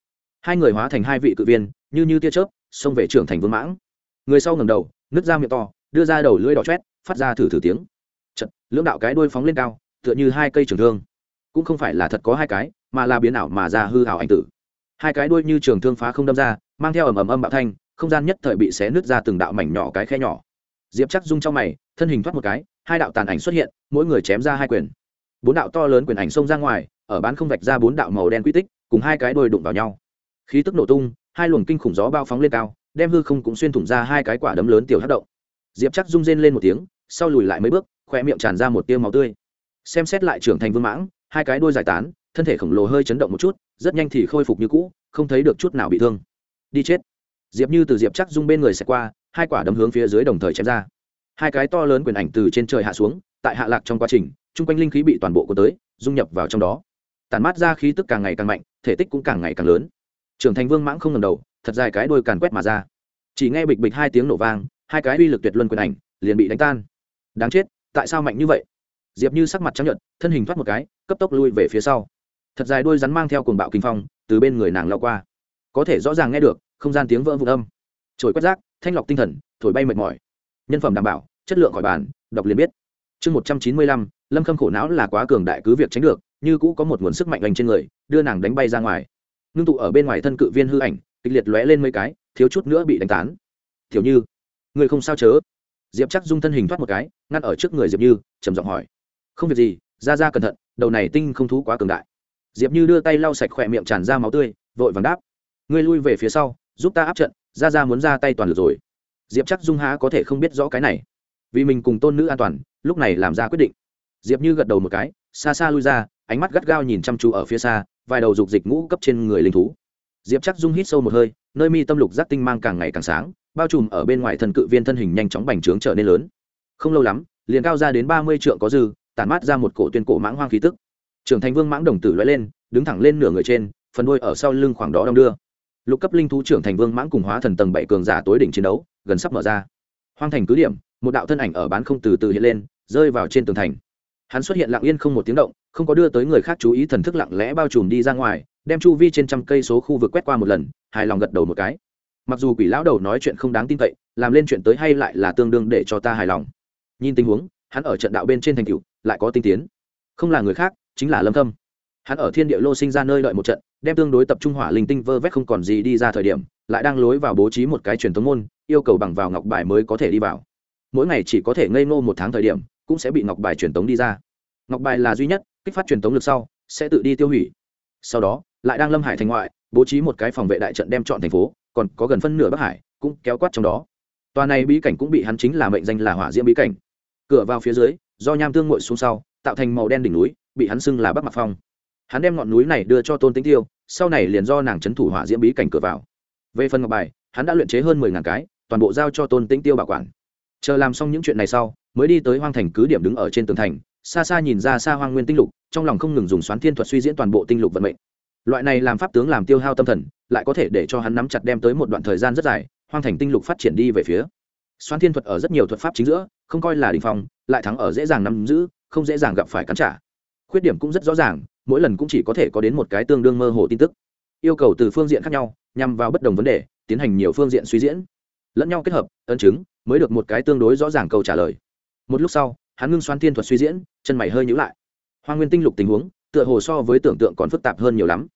Hai người hóa thành hai vị cự viên như như tia chớp xông về trưởng thành vương mãng. Người sau ngầm đầu nứt ra miệng to đưa ra đầu lưỡi đỏ chét phát ra thử thử tiếng. Chật, lưỡng đạo cái đuôi phóng lên cao tựa như hai cây trường thương. Cũng không phải là thật có hai cái mà là biến ảo mà ra hư hảo ảnh tử. Hai cái đuôi như trường thương phá không đâm ra mang theo ầm ầm âm bạo thanh không gian nhất thời bị xé nứt ra từng đạo mảnh nhỏ cái khe nhỏ. Diệp chắc rung trong mày thân hình thoát một cái hai đạo tàn ảnh xuất hiện, mỗi người chém ra hai quyền. Bốn đạo to lớn quyền ảnh xông ra ngoài, ở bán không vạch ra bốn đạo màu đen quy tích, cùng hai cái đôi đụng vào nhau. Khí tức nổ tung, hai luồng kinh khủng gió bao phóng lên cao, đem hư không cũng xuyên thủng ra hai cái quả đấm lớn tiểu hất động. Diệp chắc rung rên lên một tiếng, sau lùi lại mấy bước khoe miệng tràn ra một tiêu máu tươi. Xem xét lại trưởng thành vương mãng, hai cái đuôi giải tán, thân thể khổng lồ hơi chấn động một chút, rất nhanh thì khôi phục như cũ, không thấy được chút nào bị thương. Đi chết. Diệp như từ diệp chắc rung bên người sẽ qua, hai quả đấm hướng phía dưới đồng thời chém ra hai cái to lớn quyền ảnh từ trên trời hạ xuống, tại hạ lạc trong quá trình, chung quanh linh khí bị toàn bộ của tới, dung nhập vào trong đó. Tàn mát ra khí tức càng ngày càng mạnh, thể tích cũng càng ngày càng lớn. Trưởng thành vương mãng không ngầm đầu, thật dài cái đôi càn quét mà ra. Chỉ nghe bịch bịch hai tiếng nổ vang, hai cái uy lực tuyệt luân quyền ảnh liền bị đánh tan. Đáng chết, tại sao mạnh như vậy? Diệp như sắc mặt trắng nhuận thân hình thoát một cái, cấp tốc lui về phía sau. Thật dài đôi rắn mang theo cuồng bạo kinh phong, từ bên người nàng lao qua. Có thể rõ ràng nghe được, không gian tiếng vỡ vụn âm. Trồi quét rác, thanh lọc tinh thần, thổi bay mệt mỏi nhân phẩm đảm bảo, chất lượng khỏi bàn, đọc liền biết. Chương một trăm chín mươi lăm, lâm khâm khổ não là quá cường đại cứ việc tránh được, như cũ có một nguồn sức mạnh lành trên người, đưa nàng đánh bay ra ngoài. Ngưng tụ ở bên ngoài thân cự viên hư ảnh, kịch liệt lóe lên mấy cái, thiếu chút nữa bị đánh tán. Thiểu như, người không sao chớ? Diệp chắc dung thân hình thoát một cái, ngăn ở trước người diệp như, trầm giọng hỏi. Không việc gì, ra ra cẩn thận, đầu này tinh không thú quá cường đại. Diệp như đưa tay lau sạch khỏe miệng tràn ra máu tươi, vội vàng đáp. Ngươi lui về phía sau, giúp ta áp trận, ra ra muốn ra tay toàn lực rồi diệp chắc dung há có thể không biết rõ cái này vì mình cùng tôn nữ an toàn lúc này làm ra quyết định diệp như gật đầu một cái xa xa lui ra ánh mắt gắt gao nhìn chăm chú ở phía xa vài đầu dục dịch ngũ cấp trên người linh thú diệp chắc dung hít sâu một hơi nơi mi tâm lục giác tinh mang càng ngày càng sáng bao trùm ở bên ngoài thần cự viên thân hình nhanh chóng bành trướng trở nên lớn không lâu lắm liền cao ra đến ba mươi trượng có dư tản mát ra một cổ tuyên cổ mãng hoang khí tức trưởng thành vương mãng đồng tử lóe lên đứng thẳng lên nửa người trên phần đuôi ở sau lưng khoảng đó đong đưa lục cấp linh thú trưởng thành vương mãng cùng hóa thần tầng bảy cường giả tối đỉnh chiến đấu gần sắp mở ra. Hoang thành cứ điểm, một đạo thân ảnh ở bán không từ từ hiện lên, rơi vào trên tường thành. Hắn xuất hiện lặng yên không một tiếng động, không có đưa tới người khác chú ý thần thức lặng lẽ bao trùm đi ra ngoài, đem chu vi trên trăm cây số khu vực quét qua một lần, hài lòng gật đầu một cái. Mặc dù quỷ lão đầu nói chuyện không đáng tin cậy, làm lên chuyện tới hay lại là tương đương để cho ta hài lòng. Nhìn tình huống, hắn ở trận đạo bên trên thành cựu lại có tinh tiến. Không là người khác, chính là lâm thâm. Hắn ở thiên địa lô sinh ra nơi đợi một trận đem tương đối tập trung hỏa linh tinh vơ vét không còn gì đi ra thời điểm, lại đang lối vào bố trí một cái truyền thống môn, yêu cầu bằng vào ngọc bài mới có thể đi vào. Mỗi ngày chỉ có thể ngây ngô một tháng thời điểm, cũng sẽ bị ngọc bài truyền tống đi ra. Ngọc bài là duy nhất, kích phát truyền tống lực sau, sẽ tự đi tiêu hủy. Sau đó, lại đang lâm hải thành ngoại, bố trí một cái phòng vệ đại trận đem chọn thành phố, còn có gần phân nửa bắc hải, cũng kéo quát trong đó. Tòa này bí cảnh cũng bị hắn chính là mệnh danh là hỏa diễm bí cảnh. Cửa vào phía dưới, do nham tương ngội xuống sau, tạo thành màu đen đỉnh núi, bị hắn xưng là bắc mạc phong hắn đem ngọn núi này đưa cho tôn tính tiêu, sau này liền do nàng c h ấ n thủ hỏa diễm bí cảnh cửa vào. Về phần ngọc bài, hắn đã luyện chế hơn mười ngàn cái, toàn bộ giao cho tôn tĩnh tiêu bảo quản. Chờ làm xong những chuyện này sau, mới đi tới hoang thành cứ điểm đứng ở trên tường thành, xa xa nhìn ra xa hoang nguyên tinh lục, trong lòng không ngừng dùng xoán thiên thuật suy diễn toàn bộ tinh lục vận mệnh. Loại này làm pháp tướng làm tiêu hao tâm thần, lại có thể để cho hắn nắm chặt đem tới một đoạn thời gian rất dài, hoang thành tinh lục phát triển đi về phía. Xoán thiên thuật ở rất nhiều thuật pháp chính giữa, không coi là đình phong, lại thắng ở dễ dàng nắm giữ, không dễ dàng gặp phải cắn trả. Khuyết điểm cũng rất rõ ràng mỗi lần cũng chỉ có thể có đến một cái tương đương mơ hồ tin tức. Yêu cầu từ phương diện khác nhau, nhằm vào bất đồng vấn đề, tiến hành nhiều phương diện suy diễn. Lẫn nhau kết hợp, ấn chứng, mới được một cái tương đối rõ ràng câu trả lời. Một lúc sau, hắn ngưng xoan thiên thuật suy diễn, chân mày hơi nhữ lại. Hoa nguyên tinh lục tình huống, tựa hồ so với tưởng tượng còn phức tạp hơn nhiều lắm.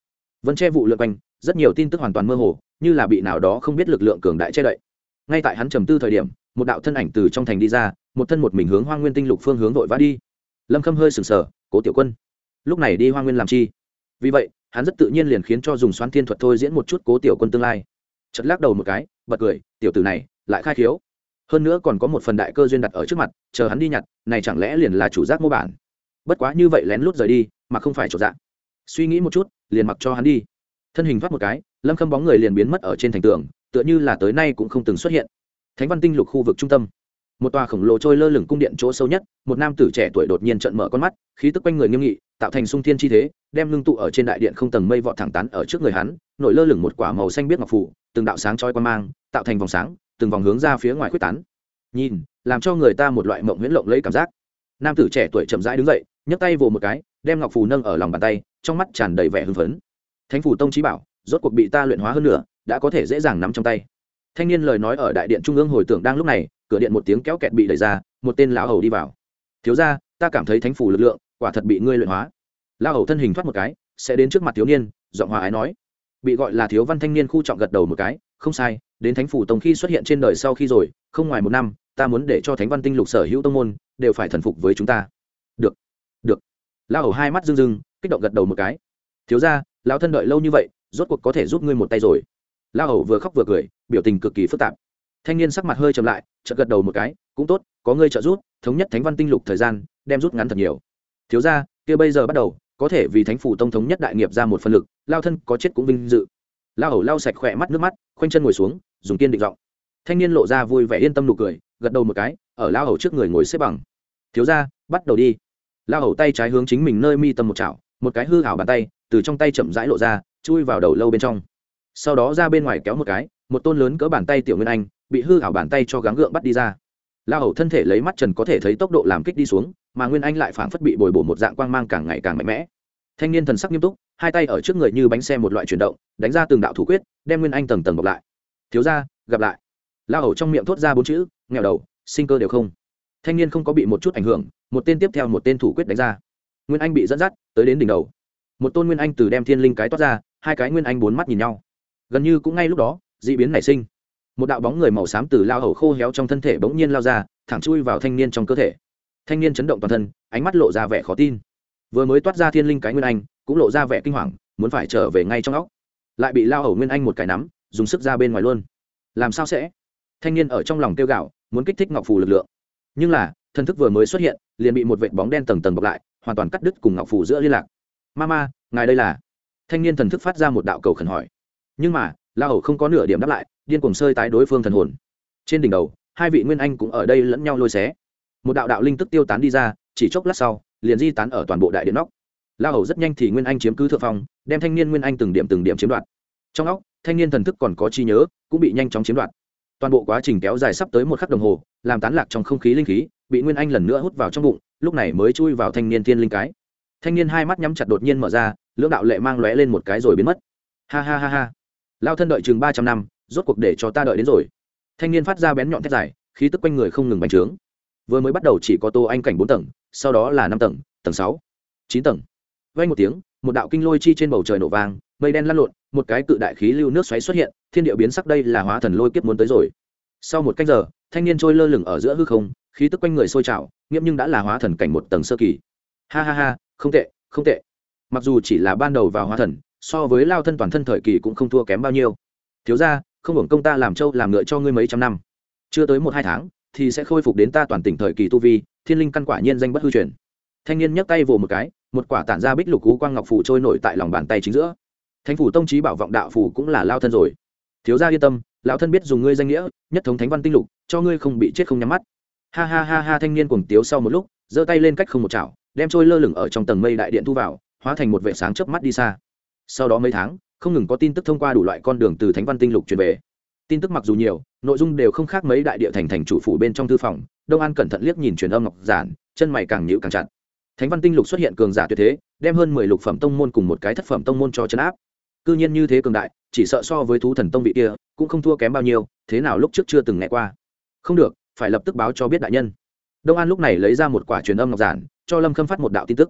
Vẫn che vụ lượn quanh, rất nhiều tin tức hoàn toàn mơ hồ, như là bị nào đó không biết lực lượng cường đại che đậy. Ngay tại hắn trầm tư thời điểm, một đạo thân ảnh từ trong thành đi ra, một thân một mình hướng hoa nguyên tinh lục phương hướng vội vã đi. Lâm khâm hơi sừng sờ, cố tiểu quân lúc này đi hoa nguyên làm chi vì vậy hắn rất tự nhiên liền khiến cho dùng xoán thiên thuật thôi diễn một chút cố tiểu quân tương lai chật lắc đầu một cái bật cười tiểu tử này lại khai khiếu hơn nữa còn có một phần đại cơ duyên đặt ở trước mặt chờ hắn đi nhặt này chẳng lẽ liền là chủ giác mô bản bất quá như vậy lén lút rời đi mà không phải chỗ dạng suy nghĩ một chút liền mặc cho hắn đi thân hình thoát một cái lâm khâm bóng người liền biến mất ở trên thành tường tựa như là tới nay cũng không từng xuất hiện thánh văn tinh lục khu vực trung tâm một tòa khổng lồ trôi lơ lửng cung điện chỗ sâu nhất, một nam tử trẻ tuổi đột nhiên trận mở con mắt, khí tức quanh người nghiêm nghị, tạo thành sung thiên chi thế, đem lưng tụ ở trên đại điện không tầng mây vọt thẳng tán ở trước người hắn, nổi lơ lửng một quả màu xanh biết ngọc phủ, từng đạo sáng chói quan mang, tạo thành vòng sáng, từng vòng hướng ra phía ngoài quyết tán. Nhìn, làm cho người ta một loại mộng huyễn lộng lấy cảm giác. Nam tử trẻ tuổi chậm rãi đứng dậy, nhấc tay vồ một cái, đem ngọc phù nâng ở lòng bàn tay, trong mắt tràn đầy vẻ hưng phấn. Thánh phủ tông trí bảo, rốt cuộc bị ta luyện hóa hơn nữa, đã có thể dễ dàng nắm trong tay. Thanh niên lời nói ở đại điện trung ương hồi tưởng đang lúc này cửa điện một tiếng kéo kẹt bị đẩy ra, một tên lão hầu đi vào. Thiếu ra ta cảm thấy thánh phủ lực lượng, quả thật bị ngươi luyện hóa. Lão hầu thân hình thoát một cái, sẽ đến trước mặt thiếu niên, giọng hòa ái nói. Bị gọi là thiếu văn thanh niên khu trọng gật đầu một cái, không sai, đến thánh phủ tông khi xuất hiện trên đời sau khi rồi, không ngoài một năm, ta muốn để cho thánh văn tinh lục sở hữu tông môn, đều phải thần phục với chúng ta. Được được. Lão hầu hai mắt rưng rưng, kích động gật đầu một cái. Thiếu ra lão thân đợi lâu như vậy, rốt cuộc có thể giúp ngươi một tay rồi. Lão hầu vừa khóc vừa cười, biểu tình cực kỳ phức tạp thanh niên sắc mặt hơi chậm lại, chợt gật đầu một cái, cũng tốt, có ngươi trợ giúp, thống nhất thánh văn tinh lục thời gian, đem rút ngắn thật nhiều. Thiếu ra kia bây giờ bắt đầu, có thể vì thánh phủ tông thống nhất đại nghiệp ra một phần lực, lao thân có chết cũng vinh dự. Lao hầu lao sạch khỏe mắt nước mắt, khoanh chân ngồi xuống, dùng kiên định giọng. Thanh niên lộ ra vui vẻ yên tâm nụ cười, gật đầu một cái, ở lao hầu trước người ngồi xếp bằng. Thiếu ra bắt đầu đi. Lao hầu tay trái hướng chính mình nơi mi tâm một chảo, một cái hư hảo bàn tay, từ trong tay chậm rãi lộ ra, chui vào đầu lâu bên trong. Sau đó ra bên ngoài kéo một cái, một tôn lớn cỡ bàn tay tiểu nguyên anh bị hư hảo bàn tay cho gắng gượng bắt đi ra. La hầu thân thể lấy mắt trần có thể thấy tốc độ làm kích đi xuống, mà nguyên anh lại phảng phất bị bồi bổ một dạng quang mang càng ngày càng mạnh mẽ. Thanh niên thần sắc nghiêm túc, hai tay ở trước người như bánh xe một loại chuyển động, đánh ra từng đạo thủ quyết, đem nguyên anh tầng tầng bọc lại. Thiếu ra gặp lại. La hầu trong miệng thốt ra bốn chữ nghèo đầu, sinh cơ đều không. Thanh niên không có bị một chút ảnh hưởng, một tên tiếp theo một tên thủ quyết đánh ra. Nguyên anh bị dẫn dắt, tới đến đỉnh đầu. Một tôn nguyên anh từ đem thiên linh cái toát ra, hai cái nguyên anh bốn mắt nhìn nhau. Gần như cũng ngay lúc đó d ị biến nảy sinh một đạo bóng người màu xám từ lao hầu khô héo trong thân thể bỗng nhiên lao ra, thẳng chui vào thanh niên trong cơ thể. Thanh niên chấn động toàn thân, ánh mắt lộ ra vẻ khó tin. Vừa mới toát ra thiên linh cái nguyên anh, cũng lộ ra vẻ kinh hoàng, muốn phải trở về ngay trong óc. Lại bị lao hầu nguyên anh một cái nắm, dùng sức ra bên ngoài luôn. Làm sao sẽ? Thanh niên ở trong lòng tiêu gạo muốn kích thích ngọc phù lực lượng. Nhưng là, thân thức vừa mới xuất hiện, liền bị một vệt bóng đen tầng tầng bọc lại, hoàn toàn cắt đứt cùng ngọc phù giữa liên lạc. Ma ma, ngài đây là? Thanh niên thần thức phát ra một đạo cầu khẩn hỏi. Nhưng mà la hầu không có nửa điểm đáp lại điên cuồng sơi tái đối phương thần hồn. Trên đỉnh đầu, hai vị nguyên anh cũng ở đây lẫn nhau lôi xé. Một đạo đạo linh tức tiêu tán đi ra, chỉ chốc lát sau, liền di tán ở toàn bộ đại điện nóc la hầu rất nhanh thì nguyên anh chiếm cứ thượng phong, đem thanh niên nguyên anh từng điểm từng điểm chiếm đoạt. Trong óc, thanh niên thần thức còn có chi nhớ, cũng bị nhanh chóng chiếm đoạt. Toàn bộ quá trình kéo dài sắp tới một khắc đồng hồ, làm tán lạc trong không khí linh khí, bị nguyên anh lần nữa hút vào trong bụng, lúc này mới chui vào thanh niên thiên linh cái. Thanh niên hai mắt nhắm chặt đột nhiên mở ra, lưỡng đạo lệ mang lóe lên một cái rồi biến mất. Ha ha ha ha. Lao thân đợi chừng ba trăm năm rốt cuộc để cho ta đợi đến rồi. Thanh niên phát ra bén nhọn thét dài, khí tức quanh người không ngừng bành trướng. Vừa mới bắt đầu chỉ có tô anh cảnh bốn tầng, sau đó là năm tầng tầng sáu, chín tầng. Vây một tiếng, một đạo kinh lôi chi trên bầu trời nổ vang, mây đen lăn lộn, một cái cự đại khí lưu nước xoáy xuất hiện, thiên địa biến sắc đây là hóa thần lôi kiếp muốn tới rồi. Sau một cách giờ, thanh niên trôi lơ lửng ở giữa hư không, khí tức quanh người sôi trào, nghiễm nhưng đã là hóa thần cảnh một tầng sơ kỳ. Ha ha ha, không tệ không tệ. Mặc dù chỉ là ban đầu vào hóa thần, so với lao thân toàn thân thời kỳ cũng không thua kém bao nhiêu. Thiếu ra không hưởng công ta làm trâu làm ngựa cho ngươi mấy trăm năm. Chưa tới một hai tháng, thì sẽ khôi phục đến ta toàn tỉnh thời kỳ tu vi, thiên linh căn quả nhiên danh bất hư truyền. Thanh niên nhấc tay vồ một cái, một quả tản ra bích lục cú quang ngọc phủ trôi nổi tại lòng bàn tay chính giữa. Thánh phủ tông trí bảo vọng đạo phủ cũng là lao thân rồi. Thiếu gia yên tâm, lão thân biết dùng ngươi danh nghĩa, nhất thống thánh văn tinh lục, cho ngươi không bị chết không nhắm mắt. Ha ha ha ha, thanh niên cuồng tiếu sau một lúc, giơ tay lên cách không một chảo, đem trôi lơ lửng ở trong tầng mây đại điện thu vào, hóa thành một vệ sáng chớp mắt đi xa. Sau đó mấy tháng không ngừng có tin tức thông qua đủ loại con đường từ thánh văn tinh lục truyền về. Tin tức mặc dù nhiều, nội dung đều không khác mấy đại địa thành thành chủ phủ bên trong thư phòng, đông an cẩn thận liếc nhìn truyền âm ngọc giản, chân mày càng nhịu càng chặt. Thánh văn tinh lục xuất hiện cường giả tuyệt thế, đem hơn mười lục phẩm tông môn cùng một cái thất phẩm tông môn cho chấn áp. Cư nhiên như thế cường đại, chỉ sợ so với thú thần tông vị kia, cũng không thua kém bao nhiêu, thế nào lúc trước chưa từng nghe qua. Không được, phải lập tức báo cho biết đại nhân. Đông an lúc này lấy ra một quả truyền âm ngọc giản, cho lâm khâm phát một đạo tin tức.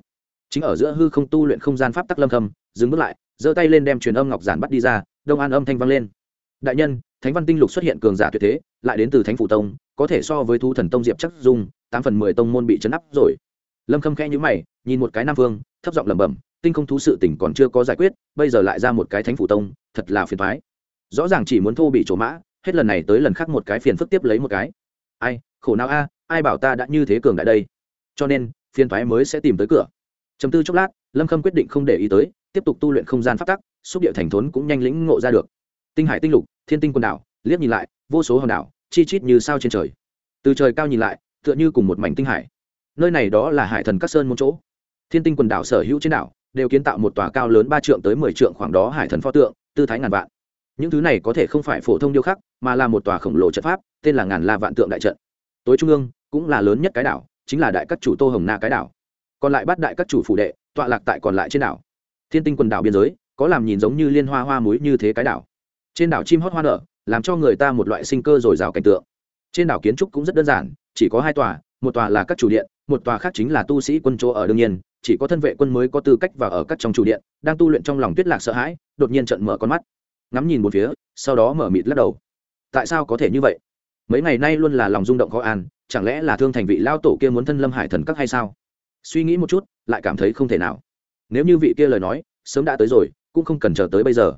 Chính ở giữa hư không tu luyện không gian pháp tắc lâm khâm, dừng bước lại giơ tay lên đem truyền âm ngọc giản bắt đi ra, đông an âm thanh vang lên. Đại nhân, thánh văn tinh lục xuất hiện cường giả tuyệt thế, lại đến từ thánh phủ tông, có thể so với thu thần tông diệp chắc dung, tám phần mười tông môn bị chấn áp rồi. Lâm khâm khẽ nhữ mày, nhìn một cái nam phương thấp giọng lẩm bẩm, tinh không thú sự tỉnh còn chưa có giải quyết, bây giờ lại ra một cái thánh phủ tông, thật là phiền thoái rõ ràng chỉ muốn thô bị trổ mã, hết lần này tới lần khác một cái phiền phức tiếp lấy một cái. Ai, khổ não a, ai bảo ta đã như thế cường đại đây? Cho nên, phiền thoái mới sẽ tìm tới cửa. Chấm tư chốc lát lâm khâm quyết định không để ý tới tiếp tục tu luyện không gian phát tắc xúc địa thành thốn cũng nhanh lĩnh ngộ ra được tinh hải tinh lục thiên tinh quần đảo liếc nhìn lại vô số hòn đảo chi chít như sao trên trời từ trời cao nhìn lại tựa như cùng một mảnh tinh hải nơi này đó là hải thần các sơn một chỗ thiên tinh quần đảo sở hữu trên đảo đều kiến tạo một tòa cao lớn ba trượng tới mười trượng khoảng đó hải thần pho tượng tư thái ngàn vạn những thứ này có thể không phải phổ thông điêu khắc mà là một tòa khổng lồ trận pháp tên là ngàn la vạn tượng đại trận tối trung ương cũng là lớn nhất cái đảo chính là đại các chủ tô hồng na cái đảo còn lại bắt đại các chủ phủ đệ tọa lạc tại còn lại trên đảo. Thiên tinh quần đảo biên giới, có làm nhìn giống như liên hoa hoa muối như thế cái đảo. Trên đảo chim hót hoa nở, làm cho người ta một loại sinh cơ dồi dào cảnh tượng. Trên đảo kiến trúc cũng rất đơn giản, chỉ có hai tòa, một tòa là các chủ điện, một tòa khác chính là tu sĩ quân chỗ ở đương nhiên, chỉ có thân vệ quân mới có tư cách vào ở các trong chủ điện, đang tu luyện trong lòng tuyết lạc sợ hãi, đột nhiên trận mở con mắt. Ngắm nhìn một phía, sau đó mở mịt lắc đầu. Tại sao có thể như vậy? Mấy ngày nay luôn là lòng rung động khó an, chẳng lẽ là thương thành vị lao tổ kia muốn thân lâm hải thần các hay sao? Suy nghĩ một chút, lại cảm thấy không thể nào. Nếu như vị kia lời nói, sớm đã tới rồi, cũng không cần chờ tới bây giờ.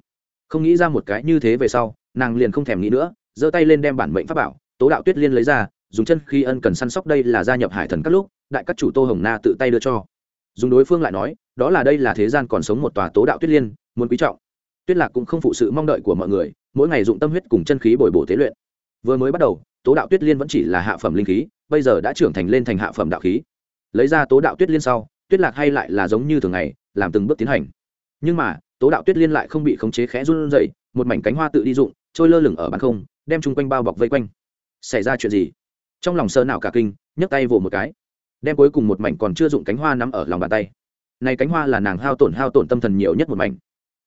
Không nghĩ ra một cái như thế về sau, nàng liền không thèm nghĩ nữa, giơ tay lên đem bản mệnh pháp bảo, tố đạo tuyết liên lấy ra, dùng chân khi ân cần săn sóc đây là gia nhập hải thần các lúc, đại các chủ tô hồng na tự tay đưa cho. Dùng đối phương lại nói, đó là đây là thế gian còn sống một tòa tố đạo tuyết liên, muốn quý trọng. Tuyết lạc cũng không phụ sự mong đợi của mọi người, mỗi ngày dụng tâm huyết cùng chân khí bồi bổ tế luyện. Vừa mới bắt đầu, tố đạo tuyết liên vẫn chỉ là hạ phẩm linh khí, bây giờ đã trưởng thành lên thành hạ phẩm đạo khí lấy ra tố đạo tuyết liên sau, tuyết lạc hay lại là giống như thường ngày, làm từng bước tiến hành. Nhưng mà, tố đạo tuyết liên lại không bị khống chế khẽ run rẩy, một mảnh cánh hoa tự đi dụng trôi lơ lửng ở bàn không, đem chung quanh bao bọc vây quanh. Xảy ra chuyện gì? Trong lòng sơ nào cả kinh, nhấc tay vỗ một cái. Đem cuối cùng một mảnh còn chưa dụng cánh hoa nắm ở lòng bàn tay. Này cánh hoa là nàng hao tổn hao tổn tâm thần nhiều nhất một mảnh.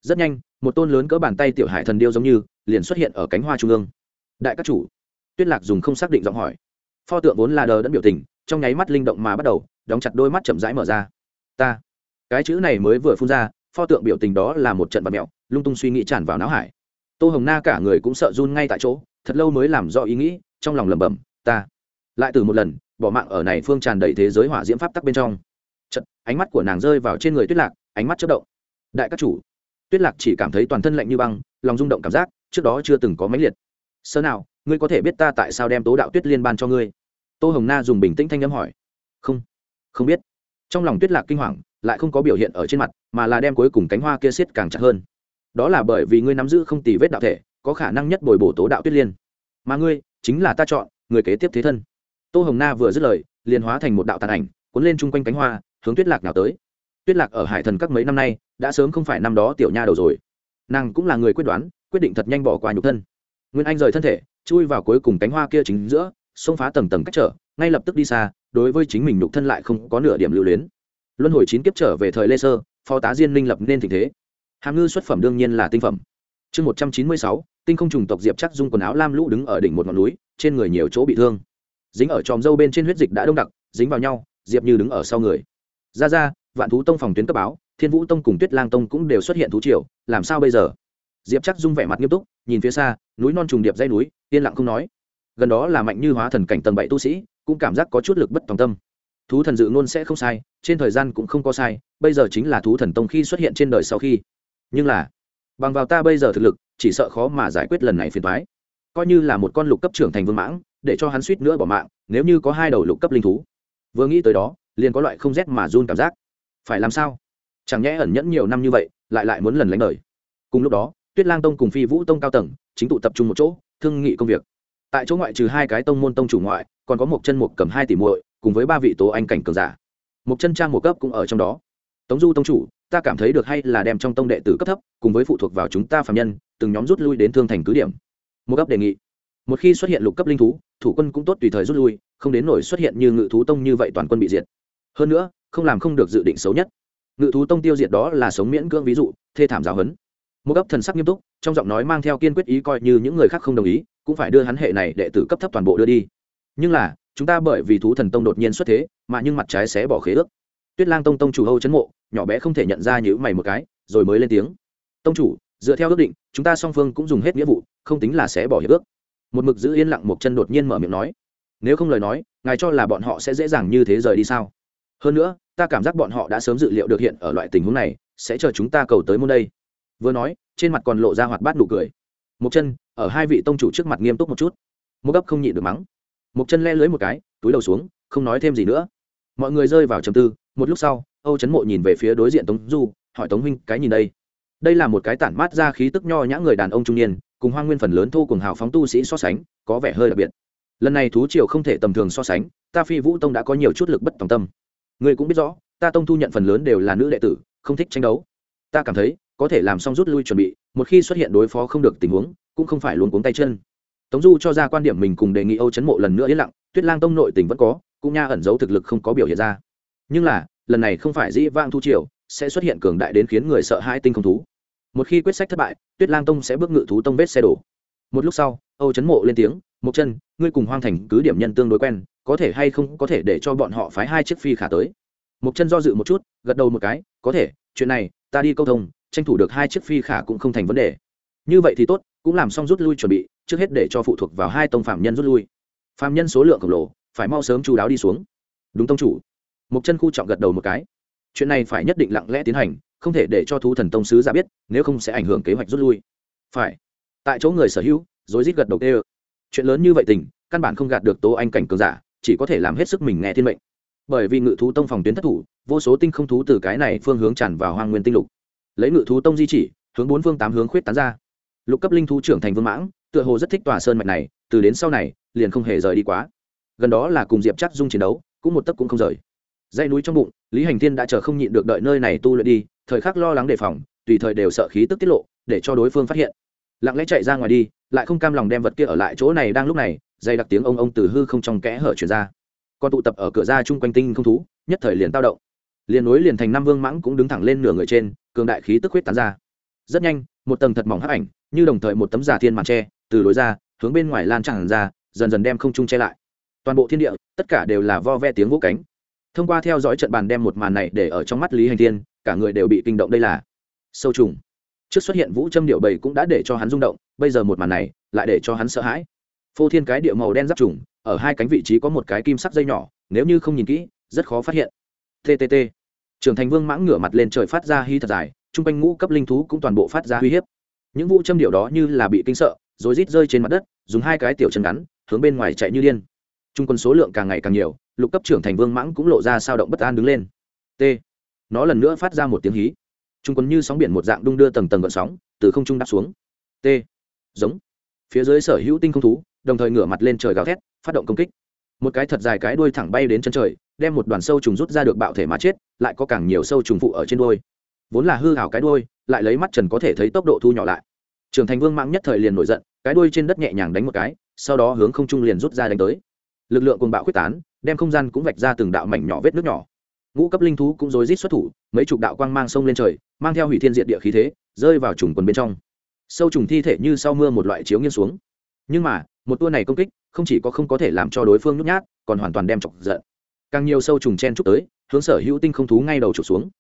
Rất nhanh, một tôn lớn cỡ bàn tay tiểu hải thần điêu giống như, liền xuất hiện ở cánh hoa trung ương. Đại các chủ, tuyết lạc dùng không xác định giọng hỏi. Pho tượng vốn là đờ đẫn biểu tình, trong nháy mắt linh động mà bắt đầu đóng chặt đôi mắt chậm rãi mở ra. Ta. Cái chữ này mới vừa phun ra pho tượng biểu tình đó là một trận vật mẹo lung tung suy nghĩ tràn vào não hải. Tô hồng na cả người cũng sợ run ngay tại chỗ thật lâu mới làm rõ ý nghĩ trong lòng lẩm bẩm ta. Lại từ một lần bỏ mạng ở này phương tràn đầy thế giới hỏa diễm pháp tắc bên trong. Chật, ánh mắt của nàng rơi vào trên người tuyết lạc ánh mắt chất động. Đại các chủ. Tuyết lạc chỉ cảm thấy toàn thân lạnh như băng lòng rung động cảm giác trước đó chưa từng có mãnh liệt. Sơ nào ngươi có thể biết ta tại sao đem tố đạo tuyết liên ban cho ngươi? Tô hồng na dùng bình tĩnh thanh n m hỏi. Không không biết. Trong lòng tuyết lạc kinh hoàng, lại không có biểu hiện ở trên mặt, mà là đem cuối cùng cánh hoa kia xiết càng chặt hơn. Đó là bởi vì ngươi nắm giữ không tì vết đạo thể, có khả năng nhất bồi bổ tố đạo tuyết liên. Mà ngươi, chính là ta chọn, người kế tiếp thế thân. Tô hồng na vừa dứt lời, liền hóa thành một đạo tàn ảnh, cuốn lên chung quanh cánh hoa, hướng tuyết lạc nào tới. Tuyết lạc ở hải thần các mấy năm nay, đã sớm không phải năm đó tiểu nha đầu rồi. Nàng cũng là người quyết đoán, quyết định thật nhanh bỏ qua nhục thân. Nguyên anh rời thân thể, chui vào cuối cùng cánh hoa kia chính giữa, xông phá tầng tầng cách trở, ngay lập tức đi xa đối với chính mình nhục thân lại không có nửa điểm lưu luyến. Luân hồi chín kiếp trở về thời lê sơ, phó tá diên minh lập nên tình thế. Hàm ngư xuất phẩm đương nhiên là tinh phẩm. Chương một trăm chín mươi sáu, tinh không trùng tộc diệp chắc dung quần áo lam lũ đứng ở đỉnh một ngọn núi, trên người nhiều chỗ bị thương. Dính ở tròm dâu bên trên huyết dịch đã đông đặc, dính vào nhau, diệp như đứng ở sau người. Ra ra, vạn thú tông phòng tuyến cấp báo, thiên vũ tông cùng tuyết lang tông cũng đều xuất hiện thú triều, làm sao bây giờ? Diệp chắc dung vẻ mặt nghiêm túc, nhìn phía xa, núi non trùng điệp dây núi, yên lặng không nói. Gần đó là mạnh như hóa thần cảnh tầng bảy tu sĩ cũng cảm giác có chút lực bất tòng tâm. Thú thần dự ngôn sẽ không sai, trên thời gian cũng không có sai, bây giờ chính là thú thần tông khi xuất hiện trên đời sau khi. Nhưng là, bằng vào ta bây giờ thực lực, chỉ sợ khó mà giải quyết lần này phiền thoái coi như là một con lục cấp trưởng thành vương mãng, để cho hắn suýt nữa bỏ mạng, nếu như có hai đầu lục cấp linh thú. Vừa nghĩ tới đó, liền có loại không rét mà run cảm giác. Phải làm sao? Chẳng nhẽ ẩn nhẫn nhiều năm như vậy, lại lại muốn lần lánh đời. Cùng lúc đó, tuyết lang tông cùng phi vũ tông cao tầng, chính tụ tập trung một chỗ, thương nghị công việc tại chỗ ngoại trừ hai cái tông môn tông chủ ngoại, còn có một chân một cầm hai tỷ muội, cùng với ba vị tố anh cảnh cường giả. Một chân trang một cấp cũng ở trong đó. Tống du tông chủ, ta cảm thấy được hay là đem trong tông đệ tử cấp thấp, cùng với phụ thuộc vào chúng ta phạm nhân, từng nhóm rút lui đến thương thành cứ điểm. Một cấp đề nghị. Một khi xuất hiện lục cấp linh thú, thủ quân cũng tốt tùy thời rút lui, không đến nổi xuất hiện như ngự thú tông như vậy toàn quân bị diệt. Hơn nữa, không làm không được dự định xấu nhất. Ngự thú tông tiêu diệt đó là sống miễn cưỡng ví dụ, thê thảm giáo huấn. Một cấp thần sắc nghiêm túc, trong giọng nói mang theo kiên quyết ý coi như những người khác không đồng ý cũng phải đưa hắn hệ này đệ tử cấp thấp toàn bộ đưa đi. Nhưng là, chúng ta bởi vì thú thần tông đột nhiên xuất thế, mà nhưng mặt trái sẽ bỏ khế ước. Tuyết lang tông tông chủ hâu chấn mộ, nhỏ bé không thể nhận ra nhữ mày một cái, rồi mới lên tiếng. Tông chủ, dựa theo ước định, chúng ta song phương cũng dùng hết nghĩa vụ, không tính là sẽ bỏ hiệp ước. Một mực giữ yên lặng một chân đột nhiên mở miệng nói. Nếu không lời nói, ngài cho là bọn họ sẽ dễ dàng như thế rời đi sao? Hơn nữa, ta cảm giác bọn họ đã sớm dự liệu được hiện ở loại tình huống này, sẽ chờ chúng ta cầu tới môn đây. Vừa nói, trên mặt còn lộ ra hoạt bát nụ cười một chân, ở hai vị tông chủ trước mặt nghiêm túc một chút. Một gấp không nhịn được mắng. Một chân le lưới một cái, túi đầu xuống, không nói thêm gì nữa. Mọi người rơi vào trầm tư, một lúc sau, âu chấn mộ nhìn về phía đối diện tống du, hỏi tống huynh, cái nhìn đây? Đây là một cái tản mát ra khí tức nho nhã người đàn ông trung niên, cùng hoa nguyên phần lớn thu cùng hào phóng tu sĩ so sánh, có vẻ hơi đặc biệt. Lần này thú triều không thể tầm thường so sánh, ta phi vũ tông đã có nhiều chút lực bất tòng tâm. Ngươi cũng biết rõ, ta tông thu nhận phần lớn đều là nữ đệ tử, không thích tranh đấu. Ta cảm thấy có thể làm xong rút lui chuẩn bị, một khi xuất hiện đối phó không được tình huống, cũng không phải luôn cuống tay chân. Tống du cho ra quan điểm mình cùng đề nghị âu chấn mộ lần nữa yên lặng, tuyết lang tông nội tình vẫn có, cũng nha ẩn giấu thực lực không có biểu hiện ra. Nhưng là, lần này không phải dĩ vang thu triều, sẽ xuất hiện cường đại đến khiến người sợ hai tinh không thú. Một khi quyết sách thất bại, tuyết lang tông sẽ bước ngự thú tông vết xe đổ. Một lúc sau, âu chấn mộ lên tiếng một chân, ngươi cùng hoang thành cứ điểm nhân tương đối quen, có thể hay không có thể để cho bọn họ phái hai chiếc phi khả tới? Một chân do dự một chút, gật đầu một cái, có thể, chuyện này, ta đi câu thông tranh thủ được hai chiếc phi khả cũng không thành vấn đề. Như vậy thì tốt, cũng làm xong rút lui chuẩn bị, trước hết để cho phụ thuộc vào hai tông phạm nhân rút lui. Phạm nhân số lượng khổng lồ, phải mau sớm chú đáo đi xuống. Đúng tông chủ. Một chân khu trọng gật đầu một cái. Chuyện này phải nhất định lặng lẽ tiến hành, không thể để cho thú thần tông sứ ra biết, nếu không sẽ ảnh hưởng kế hoạch rút lui. Phải. Tại chỗ người sở hữu, rối rít gật đầu tê chuyện lớn như vậy tình, căn bản không gạt được tố anh cảnh cường giả, chỉ có thể làm hết sức mình nghe thiên mệnh. Bởi vì ngự thú tông phòng tuyến thất thủ, vô số tinh không thú từ cái này phương hướng tràn vào hoang nguyên tinh lục lấy ngự thú tông di chỉ, hướng bốn phương tám hướng khuyết tán ra. Lục cấp linh thú trưởng thành vương mãng, tựa hồ rất thích tòa sơn mạch này, từ đến sau này, liền không hề rời đi quá. Gần đó là cùng diệp chắc dung chiến đấu, cũng một tấc cũng không rời. Dây núi trong bụng, lý hành thiên đã chờ không nhịn được đợi nơi này tu luyện đi, thời khắc lo lắng đề phòng, tùy thời đều sợ khí tức tiết lộ, để cho đối phương phát hiện. Lặng lẽ chạy ra ngoài đi, lại không cam lòng đem vật kia ở lại chỗ này đang lúc này, dây đặc tiếng ông ông từ hư không trong kẽ hở chuyển ra. Còn tụ tập ở cửa ra chung quanh tinh không thú, nhất thời liền tao động. Liền núi liền thành năm vương mãng cũng đứng thẳng lên nửa người trên cường đại khí tức huyết tán ra. Rất nhanh, một tầng thật mỏng hấp ảnh, như đồng thời một tấm giả thiên màn tre từ lối ra, hướng bên ngoài lan tràn ra, dần dần đem không trung che lại. Toàn bộ thiên địa, tất cả đều là vo ve tiếng vỗ cánh. Thông qua theo dõi trận bàn đem một màn này để ở trong mắt lý hành thiên, cả người đều bị kinh động đây là sâu trùng. Trước xuất hiện vũ châm điệu bầy cũng đã để cho hắn rung động, bây giờ một màn này lại để cho hắn sợ hãi. Phô thiên cái điệu màu đen giáp trùng, ở hai cánh vị trí có một cái kim sắc dây nhỏ, nếu như không nhìn kỹ, rất khó phát hiện. Ttt trưởng thành vương mãng ngửa mặt lên trời phát ra hy thật dài, chung quanh ngũ cấp linh thú cũng toàn bộ phát ra uy hiếp. Những vũ châm điệu đó như là bị kinh sợ, rồi rít rơi trên mặt đất, dùng hai cái tiểu chân ngắn, hướng bên ngoài chạy như điên. Trung quân số lượng càng ngày càng nhiều, lục cấp trưởng thành vương mãng cũng lộ ra sao động bất an đứng lên. T. Nó lần nữa phát ra một tiếng hí. Trung quân như sóng biển một dạng đung đưa tầng tầng gợn sóng, từ không trung đáp xuống. T. Giống. Phía dưới sở hữu tinh không thú, đồng thời ngửa mặt lên trời gào thét, phát động công kích. Một cái thật dài cái đuôi thẳng bay đến chân trời đem một đoàn sâu trùng rút ra được bạo thể mà chết, lại có càng nhiều sâu trùng phụ ở trên đuôi. Vốn là hư hào cái đuôi, lại lấy mắt trần có thể thấy tốc độ thu nhỏ lại. Trưởng thành vương mạng nhất thời liền nổi giận, cái đuôi trên đất nhẹ nhàng đánh một cái, sau đó hướng không trung liền rút ra đánh tới. Lực lượng cùng bạo quyết tán, đem không gian cũng vạch ra từng đạo mảnh nhỏ vết nước nhỏ. Ngũ cấp linh thú cũng rối rít xuất thủ, mấy chục đạo quang mang sông lên trời, mang theo hủy thiên diện địa khí thế, rơi vào trùng quần bên trong. Sâu trùng thi thể như sau mưa một loại chiếu nghiêng xuống. Nhưng mà, một tour này công kích, không chỉ có không có thể làm cho đối phương nhút nhát, còn hoàn toàn đem chọc giận càng nhiều sâu trùng chen chúc tới, hướng sở hữu tinh không thú ngay đầu trục xuống.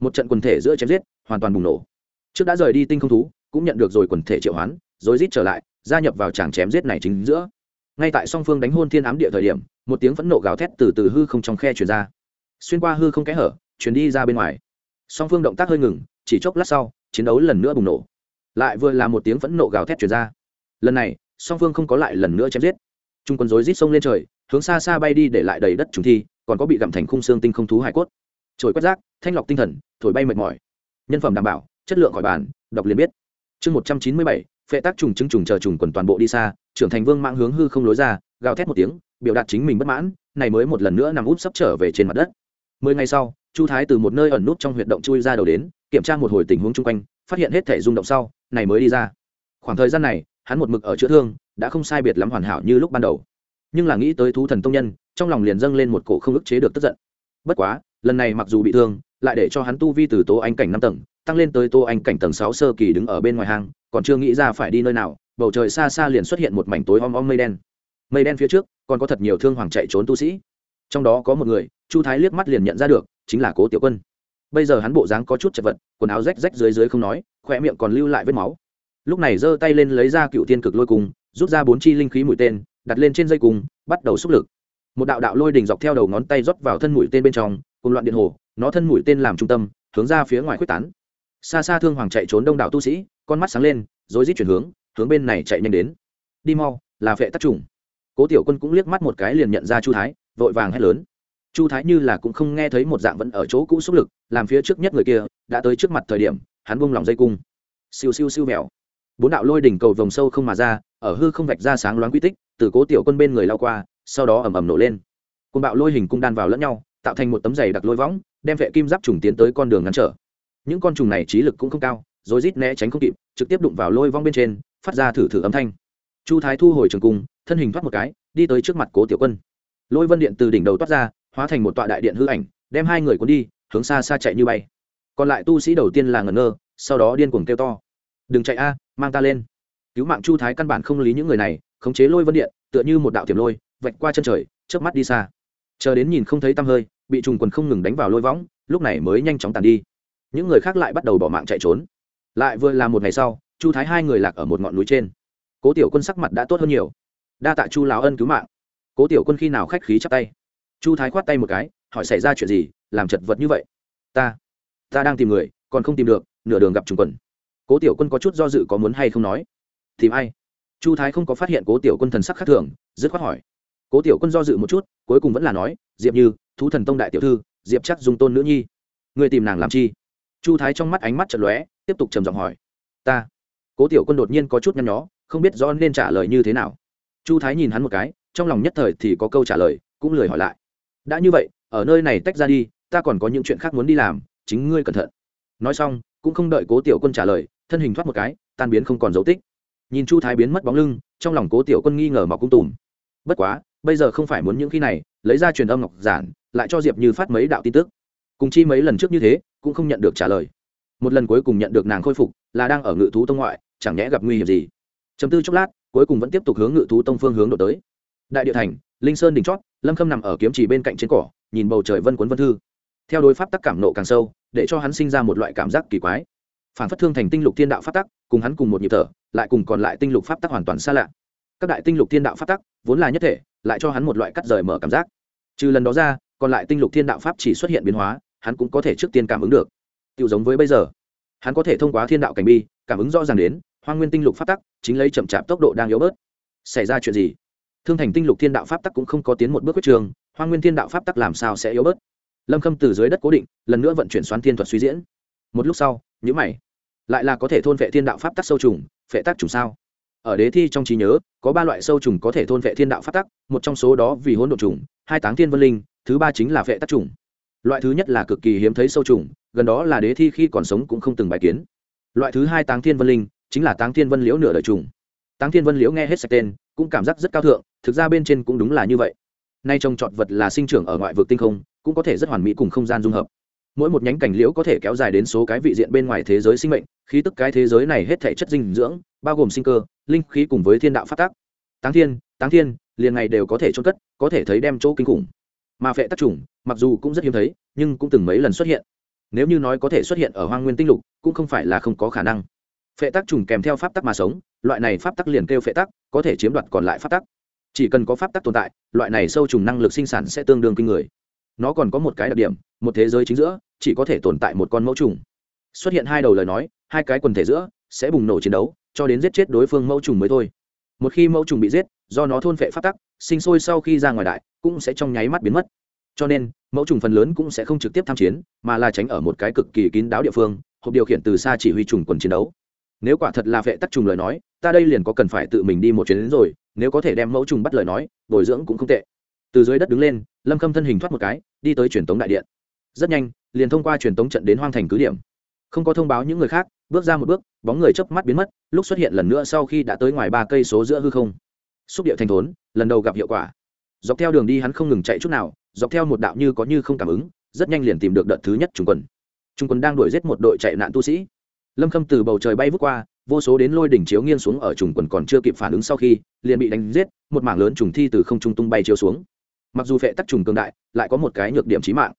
Một trận quần thể giữa chém giết, hoàn toàn bùng nổ. Trước đã rời đi tinh không thú, cũng nhận được rồi quần thể triệu hoán, rồi rít trở lại, gia nhập vào tràng chém giết này chính giữa. Ngay tại song phương đánh hôn thiên ám địa thời điểm, một tiếng phẫn nộ gào thét từ từ hư không trong khe truyền ra. Xuyên qua hư không kẽ hở chuyển đi ra bên ngoài. Song phương động tác hơi ngừng, chỉ chốc lát sau, chiến đấu lần nữa bùng nổ. Lại vừa là một tiếng phẫn nộ gào thét truyền ra. Lần này, song phương không có lại lần nữa chém giết. Trung quân rối rít sông lên trời, hướng xa xa bay đi để lại đầy đất trùng thi còn có bị gặm thành khung xương tinh không thú hải cốt. Trồi quét rác, thanh lọc tinh thần, thổi bay mệt mỏi. Nhân phẩm đảm bảo, chất lượng khỏi bàn, đọc liền biết. Chương một trăm chín mươi bảy, phệ tác trùng chứng trùng chờ trùng quần toàn bộ đi xa, trưởng thành vương mạng hướng hư không lối ra, gào thét một tiếng, biểu đạt chính mình bất mãn, này mới một lần nữa nằm úp sắp trở về trên mặt đất. Mười ngày sau, chu thái từ một nơi ẩn nút trong huyệt động chui ra đầu đến, kiểm tra một hồi tình huống chung quanh, phát hiện hết thể rung động sau, này mới đi ra. Khoảng thời gian này, hắn một mực ở chữa thương, đã không sai biệt lắm hoàn hảo như lúc ban đầu. Nhưng là nghĩ tới thú thần tông nhân trong lòng liền dâng lên một cổ không ức chế được tức giận. Bất quá, lần này mặc dù bị thương, lại để cho hắn tu vi từ tố anh cảnh năm tầng, tăng lên tới tô anh cảnh tầng sáu sơ kỳ đứng ở bên ngoài hang, còn chưa nghĩ ra phải đi nơi nào, bầu trời xa xa liền xuất hiện một mảnh tối om om mây đen. Mây đen phía trước, còn có thật nhiều thương hoàng chạy trốn tu sĩ. Trong đó có một người, chu thái liếc mắt liền nhận ra được, chính là cố tiểu quân. Bây giờ hắn bộ dáng có chút chật vật, quần áo rách rách dưới dưới không nói khoe miệng còn lưu lại vết máu. Lúc này giơ tay lên lấy ra cựu tiên cực lôi cung, rút ra bốn chi linh khí mũi tên, đặt lên trên dây cung, bắt đầu xúc lực một đạo đạo lôi đình dọc theo đầu ngón tay rót vào thân mũi tên bên trong, cùng loạn điện hồ, nó thân mũi tên làm trung tâm, hướng ra phía ngoài quyết tán. Xa xa thương hoàng chạy trốn đông đảo tu sĩ, con mắt sáng lên rồi rít chuyển hướng hướng bên này chạy nhanh đến. Đi mau, là phệ tắc trùng. Cố tiểu quân cũng liếc mắt một cái liền nhận ra chu thái, vội vàng hét lớn. Chu thái như là cũng không nghe thấy một dạng vẫn ở chỗ cũ xúc lực, làm phía trước nhất người kia, đã tới trước mặt thời điểm, hắn buông lòng dây cung. Siêu siêu siêu mèo bốn đạo lôi đỉnh cầu vòng sâu không mà ra, ở hư không vạch ra sáng loáng quy tích, từ cố tiểu quân bên người lao qua sau đó ầm ầm nổ lên. Côn bạo lôi hình cung đan vào lẫn nhau, tạo thành một tấm giày đặc lôi võng, đem vệ kim giáp trùng tiến tới con đường ngăn trở. Những con trùng này trí lực cũng không cao, rồi rít né tránh không kịp, trực tiếp đụng vào lôi vong bên trên, phát ra thử thử âm thanh. Chu thái thu hồi trường cung, thân hình thoát một cái, đi tới trước mặt cố tiểu quân. Lôi vân điện từ đỉnh đầu toát ra, hóa thành một tọa đại điện hư ảnh, đem hai người cuốn đi, hướng xa xa chạy như bay. Còn lại tu sĩ đầu tiên là ngẩn ngơ, sau đó điên cuồng kêu to. Đừng chạy a, mang ta lên. Cứu mạng chu thái căn bản không lý những người này, khống chế lôi vân điện, tựa như một đạo tiềm lôi vạch qua chân trời trước mắt đi xa. Chờ đến nhìn không thấy tăm hơi, bị trùng quần không ngừng đánh vào lôi võng, lúc này mới nhanh chóng tàn đi. Những người khác lại bắt đầu bỏ mạng chạy trốn. Lại vừa là một ngày sau, chu thái hai người lạc ở một ngọn núi trên. Cố tiểu quân sắc mặt đã tốt hơn nhiều. Đa tạ chu láo ân cứu mạng. Cố tiểu quân khi nào khách khí chắp tay. Chu thái khoát tay một cái, hỏi xảy ra chuyện gì? Làm chật vật như vậy? Ta ta đang tìm người, còn không tìm được, nửa đường gặp trùng quần. Cố tiểu quân có chút do dự có muốn hay không nói. Tìm ai? Chu thái không có phát hiện cố tiểu quân thần sắc khác thường, dứt khoát hỏi cố tiểu quân do dự một chút, cuối cùng vẫn là nói, diệp như, thú thần tông đại tiểu thư, diệp chắc dùng tôn nữ nhi. Người tìm nàng làm chi? Chu thái trong mắt ánh mắt chật lóe, tiếp tục trầm giọng hỏi, ta. Cố tiểu quân đột nhiên có chút nhăn nhó, không biết rõ nên trả lời như thế nào. Chu thái nhìn hắn một cái, trong lòng nhất thời thì có câu trả lời, cũng lười hỏi lại, đã như vậy, ở nơi này tách ra đi, ta còn có những chuyện khác muốn đi làm, chính ngươi cẩn thận. Nói xong, cũng không đợi cố tiểu quân trả lời, thân hình thoát một cái, tan biến không còn dấu tích. Nhìn chu thái biến mất bóng lưng, trong lòng cố tiểu quân nghi ngờ mọc cung tùm bất quá bây giờ không phải muốn những khi này, lấy ra truyền âm ngọc giản, lại cho diệp như phát mấy đạo tin tức. Cùng chi mấy lần trước như thế, cũng không nhận được trả lời. Một lần cuối cùng nhận được nàng khôi phục, là đang ở ngự thú tông ngoại, chẳng nhẽ gặp nguy hiểm gì. Chấm tư chốc lát, cuối cùng vẫn tiếp tục hướng ngự thú tông phương hướng đổ tới. Đại địa thành, linh sơn đỉnh chót, lâm khâm nằm ở kiếm chỉ bên cạnh trên cỏ, nhìn bầu trời vân quấn vân thư. Theo đối pháp tắc cảm nộ càng sâu, để cho hắn sinh ra một loại cảm giác kỳ quái. Phản phất thương thành tinh lục thiên đạo pháp tắc, cùng hắn cùng một nhịp thở, lại cùng còn lại tinh lục pháp tắc hoàn toàn xa lạ. Các đại tinh lục thiên đạo pháp tắc, vốn là nhất thể lại cho hắn một loại cắt rời mở cảm giác. Trừ lần đó ra, còn lại tinh lục thiên đạo pháp chỉ xuất hiện biến hóa, hắn cũng có thể trước tiên cảm ứng được. Tự giống với bây giờ, hắn có thể thông qua thiên đạo cảnh bi, cảm ứng rõ ràng đến hoa nguyên tinh lục pháp tắc chính lấy chậm chạp tốc độ đang yếu bớt. Xảy ra chuyện gì? Thương thành tinh lục thiên đạo pháp tắc cũng không có tiến một bước quyết trường hoa nguyên thiên đạo pháp tắc làm sao sẽ yếu bớt? Lâm khâm từ dưới đất cố định, lần nữa vận chuyển xoán thiên thuật suy diễn. Một lúc sau nhữ mày. Lại là có thể thôn vệ thiên đạo pháp tắc sâu trùng, phệ tác trùng sao? Ở đế thi trong trí nhớ, có ba loại sâu trùng có thể thôn vệ thiên đạo phát tắc, một trong số đó vì hỗn độ trùng, hai táng thiên vân linh, thứ ba chính là vệ tắc trùng. Loại thứ nhất là cực kỳ hiếm thấy sâu trùng, gần đó là đế thi khi còn sống cũng không từng bài kiến. Loại thứ hai táng thiên vân linh, chính là táng thiên vân liễu nửa đời trùng. Táng thiên vân liễu nghe hết sạch tên, cũng cảm giác rất cao thượng, thực ra bên trên cũng đúng là như vậy. Nay trồng trọt vật là sinh trưởng ở ngoại vực tinh không, cũng có thể rất hoàn mỹ cùng không gian dung hợp. Mỗi một nhánh cảnh liễu có thể kéo dài đến số cái vị diện bên ngoài thế giới sinh mệnh, khí tức cái thế giới này hết thể chất dinh dưỡng, bao gồm sinh cơ linh khí cùng với thiên đạo phát tác táng thiên táng thiên, liền ngày đều có thể trôn cất, có thể thấy đem chỗ kinh khủng. Mà phệ tác trùng mặc dù cũng rất hiếm thấy, nhưng cũng từng mấy lần xuất hiện. Nếu như nói có thể xuất hiện ở hoang nguyên tinh lục, cũng không phải là không có khả năng. Phệ tác trùng kèm theo pháp tắc mà sống, loại này pháp tắc liền kêu phệ tắc, có thể chiếm đoạt còn lại pháp tắc. Chỉ cần có pháp tắc tồn tại, loại này sâu trùng năng lực sinh sản sẽ tương đương kinh người. Nó còn có một cái đặc điểm, một thế giới chính giữa, chỉ có thể tồn tại một con mẫu trùng. Xuất hiện hai đầu lời nói, hai cái quần thể giữa, sẽ bùng nổ chiến đấu cho đến giết chết đối phương mẫu trùng mới thôi. Một khi mẫu trùng bị giết, do nó thôn phệ phát tắc, sinh sôi sau khi ra ngoài đại, cũng sẽ trong nháy mắt biến mất. Cho nên, mẫu trùng phần lớn cũng sẽ không trực tiếp tham chiến, mà là tránh ở một cái cực kỳ kín đáo địa phương, hộp điều khiển từ xa chỉ huy trùng quần chiến đấu. Nếu quả thật là vệ tắc trùng lời nói, ta đây liền có cần phải tự mình đi một chuyến đến rồi, nếu có thể đem mẫu trùng bắt lời nói, bồi dưỡng cũng không tệ. Từ dưới đất đứng lên, lâm khâm thân hình thoát một cái, đi tới truyền tống đại điện. Rất nhanh, liền thông qua truyền tống trận đến hoang thành cứ điểm. Không có thông báo những người khác bước ra một bước, bóng người chớp mắt biến mất, lúc xuất hiện lần nữa sau khi đã tới ngoài ba cây số giữa hư không. Xúc địa thành thốn, lần đầu gặp hiệu quả. Dọc theo đường đi hắn không ngừng chạy chút nào, dọc theo một đạo như có như không cảm ứng, rất nhanh liền tìm được đợt thứ nhất trung quân trung quân đang đuổi giết một đội chạy nạn tu sĩ. Lâm khâm từ bầu trời bay vút qua, vô số đến lôi đỉnh chiếu nghiêng xuống ở trùng quần còn chưa kịp phản ứng sau khi, liền bị đánh giết, một mảng lớn trùng thi từ không trung tung bay chiếu xuống. Mặc dù phệ tắc trùng cường đại, lại có một cái nhược điểm trí mạng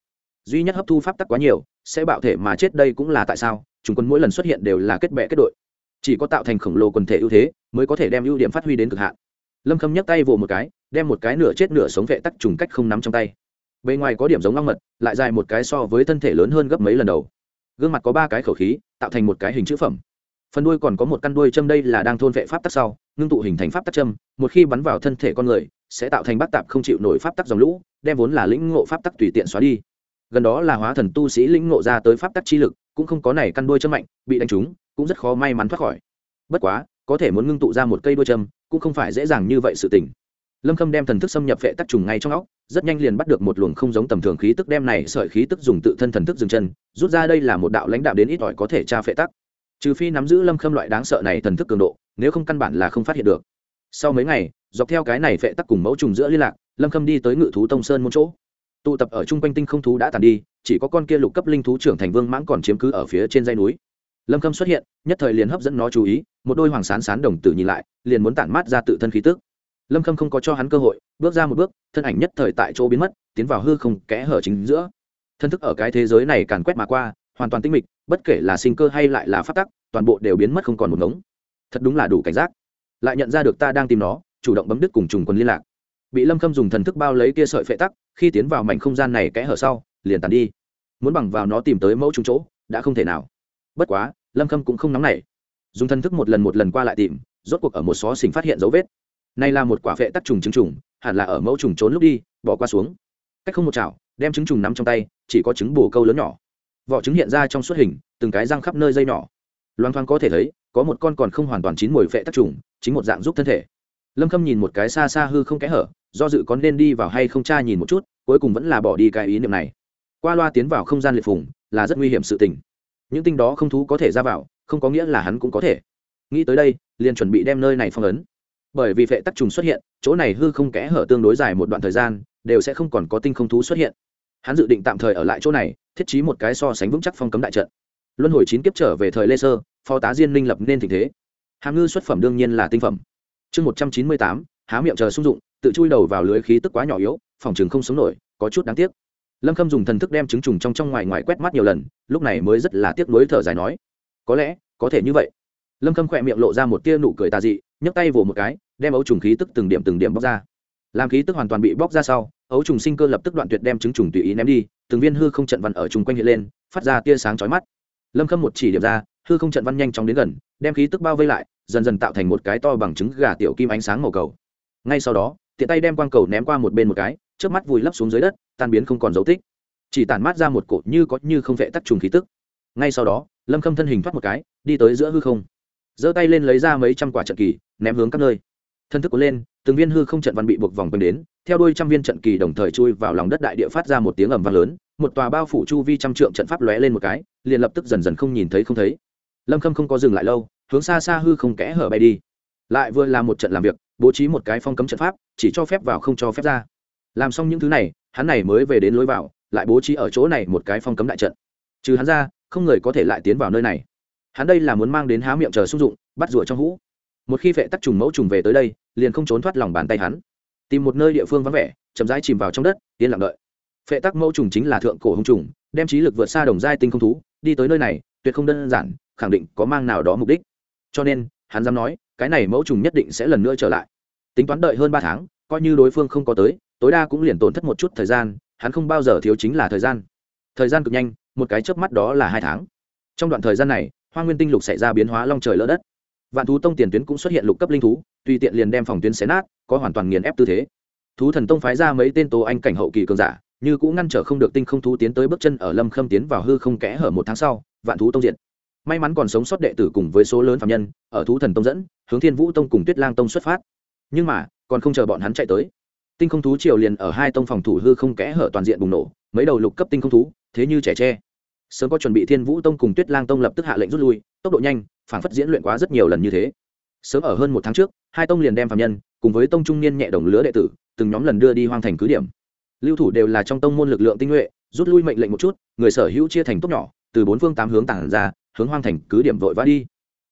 duy nhất hấp thu pháp tắc quá nhiều, sẽ bạo thể mà chết đây cũng là tại sao, chúng quân mỗi lần xuất hiện đều là kết bệ kết đội. Chỉ có tạo thành khổng lồ quần thể ưu thế mới có thể đem ưu điểm phát huy đến cực hạn. Lâm khâm nhấc tay vồ một cái, đem một cái nửa chết nửa sống vệ tắc trùng cách không nắm trong tay. Bề ngoài có điểm giống long mật, lại dài một cái so với thân thể lớn hơn gấp mấy lần đầu. Gương mặt có ba cái khẩu khí, tạo thành một cái hình chữ phẩm. Phần đuôi còn có một căn đuôi châm đây là đang thôn vệ pháp tắc sau, ngưng tụ hình thành pháp tắc châm, một khi bắn vào thân thể con người, sẽ tạo thành bác tạp không chịu nổi pháp tắc dòng lũ, đem vốn là lĩnh ngộ pháp tắc tùy tiện xóa đi gần đó là hóa thần tu sĩ lĩnh ngộ ra tới pháp tắc chi lực, cũng không có này căn đuôi chân mạnh, bị đánh trúng, cũng rất khó may mắn thoát khỏi. Bất quá, có thể muốn ngưng tụ ra một cây đuôi châm, cũng không phải dễ dàng như vậy sự tình. Lâm khâm đem thần thức xâm nhập vệ tắc trùng ngay trong óc, rất nhanh liền bắt được một luồng không giống tầm thường khí tức đem này sợi khí tức dùng tự thân thần thức dừng chân, rút ra đây là một đạo lãnh đạo đến ít ỏi có thể tra phệ tắc. Trừ phi nắm giữ lâm khâm loại đáng sợ này thần thức cường độ, nếu không căn bản là không phát hiện được. Sau mấy ngày, dọc theo cái này phệ tắc cùng mẫu trùng giữa liên lạc, lâm khâm đi tới ngự thú tông sơn một chỗ tụ tập ở chung quanh tinh không thú đã tàn đi, chỉ có con kia lục cấp linh thú trưởng thành vương mãng còn chiếm cứ ở phía trên dây núi. Lâm khâm xuất hiện, nhất thời liền hấp dẫn nó chú ý, một đôi hoàng sán sán đồng tử nhìn lại, liền muốn tản mát ra tự thân khí tức. Lâm khâm không có cho hắn cơ hội, bước ra một bước, thân ảnh nhất thời tại chỗ biến mất, tiến vào hư không kẽ hở chính giữa. Thân thức ở cái thế giới này càn quét mà qua, hoàn toàn tinh mịch, bất kể là sinh cơ hay lại là phát tắc, toàn bộ đều biến mất không còn một ngống. Thật đúng là đủ cảnh giác. Lại nhận ra được ta đang tìm nó, chủ động bấm đứt cùng trùng quân liên lạc bị lâm khâm dùng thần thức bao lấy kia sợi phệ tắc, khi tiến vào mảnh không gian này kẽ hở sau, liền tàn đi. Muốn bằng vào nó tìm tới mẫu trùng chỗ, đã không thể nào. Bất quá, lâm khâm cũng không nóng nảy. Dùng thần thức một lần một lần qua lại tìm, rốt cuộc ở một xó xỉnh phát hiện dấu vết. Này là một quả phệ tắc trùng trứng trùng, hẳn là ở mẫu trùng trốn lúc đi, bỏ qua xuống. Cách không một chảo, đem trứng trùng nắm trong tay, chỉ có trứng bồ câu lớn nhỏ. Vỏ trứng hiện ra trong suốt hình, từng cái răng khắp nơi dây nhỏ. Loang thoang có thể thấy, có một con còn không hoàn toàn chín mùi phệ tắc trùng, chính một dạng giúp thân thể. Lâm khâm nhìn một cái xa xa hư không kẽ hở do dự có nên đi vào hay không cha nhìn một chút, cuối cùng vẫn là bỏ đi cái ý niệm này. Qua loa tiến vào không gian liệt phùng là rất nguy hiểm sự tình. Những tinh đó không thú có thể ra vào, không có nghĩa là hắn cũng có thể. Nghĩ tới đây, liền chuẩn bị đem nơi này phong ấn. Bởi vì vệ tắc trùng xuất hiện, chỗ này hư không kẽ hở tương đối dài một đoạn thời gian, đều sẽ không còn có tinh không thú xuất hiện. Hắn dự định tạm thời ở lại chỗ này, thiết trí một cái so sánh vững chắc phong cấm đại trận. Luân hồi chín kiếp trở về thời lê sơ, phó tá diên minh lập nên tình thế. Hàm ngư xuất phẩm đương nhiên là tinh phẩm. Chương một trăm chín mươi tám, há miệng chờ sung dụng tự chui đầu vào lưới khí tức quá nhỏ yếu, phòng chừng không sống nổi, có chút đáng tiếc. Lâm khâm dùng thần thức đem trứng trùng trong trong ngoài ngoài quét mắt nhiều lần, lúc này mới rất là tiếc nuối thở dài nói, có lẽ, có thể như vậy. Lâm khâm khỏe miệng lộ ra một tia nụ cười tà dị, nhấc tay vồ một cái, đem ấu trùng khí tức từng điểm từng điểm bóc ra. Làm khí tức hoàn toàn bị bóc ra sau, ấu trùng sinh cơ lập tức đoạn tuyệt đem trứng trùng tùy ý ném đi, từng viên hư không trận văn ở chung quanh hiện lên, phát ra tia sáng chói mắt. Lâm khâm một chỉ điểm ra, hư không trận văn nhanh chóng đến gần, đem khí tức bao vây lại, dần dần tạo thành một cái to bằng trứng gà tiểu kim ánh sáng màu cầu. Ngay sau đó tiện tay đem quang cầu ném qua một bên một cái trước mắt vùi lấp xuống dưới đất, tan biến không còn dấu tích. Chỉ tản mát ra một cột như có như không vệ tắc trùng khí tức. Ngay sau đó, lâm khâm thân hình thoát một cái, đi tới giữa hư không. Giơ tay lên lấy ra mấy trăm quả trận kỳ, ném hướng các nơi. Thân thức cuốn lên, từng viên hư không trận văn bị buộc vòng quanh đến, theo đuôi trăm viên trận kỳ đồng thời chui vào lòng đất đại địa phát ra một tiếng ầm vang lớn, một tòa bao phủ chu vi trăm trượng trận pháp lóe lên một cái, liền lập tức dần dần không nhìn thấy không thấy. Lâm khâm không có dừng lại lâu, hướng xa xa hư không kẽ hở bay đi. Lại vừa làm một trận làm việc bố trí một cái phong cấm trận pháp, chỉ cho phép vào không cho phép ra. Làm xong những thứ này, hắn này mới về đến lối vào, lại bố trí ở chỗ này một cái phong cấm đại trận. Trừ hắn ra, không người có thể lại tiến vào nơi này. Hắn đây là muốn mang đến há miệng chờ xung dụng, bắt rủa trong hũ. Một khi vệ tắc trùng mẫu trùng về tới đây, liền không trốn thoát lòng bàn tay hắn. Tìm một nơi địa phương vắng vẻ, chậm rãi chìm vào trong đất, yên lặng đợi. Phệ tắc mẫu trùng chính là thượng cổ hung trùng, đem trí lực vượt xa đồng giai tinh không thú, đi tới nơi này, tuyệt không đơn giản, khẳng định có mang nào đó mục đích. Cho nên, hắn dám nói cái này mẫu trùng nhất định sẽ lần nữa trở lại. Tính toán đợi hơn ba tháng, coi như đối phương không có tới, tối đa cũng liền tổn thất một chút thời gian, hắn không bao giờ thiếu chính là thời gian. Thời gian cực nhanh, một cái chớp mắt đó là hai tháng. Trong đoạn thời gian này, hoa nguyên tinh lục xảy ra biến hóa long trời lỡ đất. Vạn thú tông tiền tuyến cũng xuất hiện lục cấp linh thú, tùy tiện liền đem phòng tuyến xé nát, có hoàn toàn nghiền ép tư thế. Thú thần tông phái ra mấy tên tố anh cảnh hậu kỳ cường giả, như cũng ngăn trở không được tinh không thú tiến tới bước chân ở lâm khâm tiến vào hư không kẽ hở một tháng sau, vạn thú tông diện may mắn còn sống sót đệ tử cùng với số lớn phạm nhân, ở thú thần tông dẫn, hướng thiên vũ tông cùng tuyết lang tông xuất phát. Nhưng mà, còn không chờ bọn hắn chạy tới. Tinh không thú triều liền ở hai tông phòng thủ hư không kẽ hở toàn diện bùng nổ, mấy đầu lục cấp tinh không thú, thế như trẻ tre. Sớm có chuẩn bị thiên vũ tông cùng tuyết lang tông lập tức hạ lệnh rút lui, tốc độ nhanh, phản phất diễn luyện quá rất nhiều lần như thế. Sớm ở hơn một tháng trước, hai tông liền đem phạm nhân, cùng với tông trung niên nhẹ đồng lứa đệ tử, từng nhóm lần đưa đi hoang thành cứ điểm. Lưu thủ đều là trong tông môn lực lượng tinh nhuệ, rút lui mệnh lệnh một chút, người sở hữu chia thành tốt nhỏ từ bốn phương tám hướng tản ra, hướng hoang thành cứ điểm vội vã đi.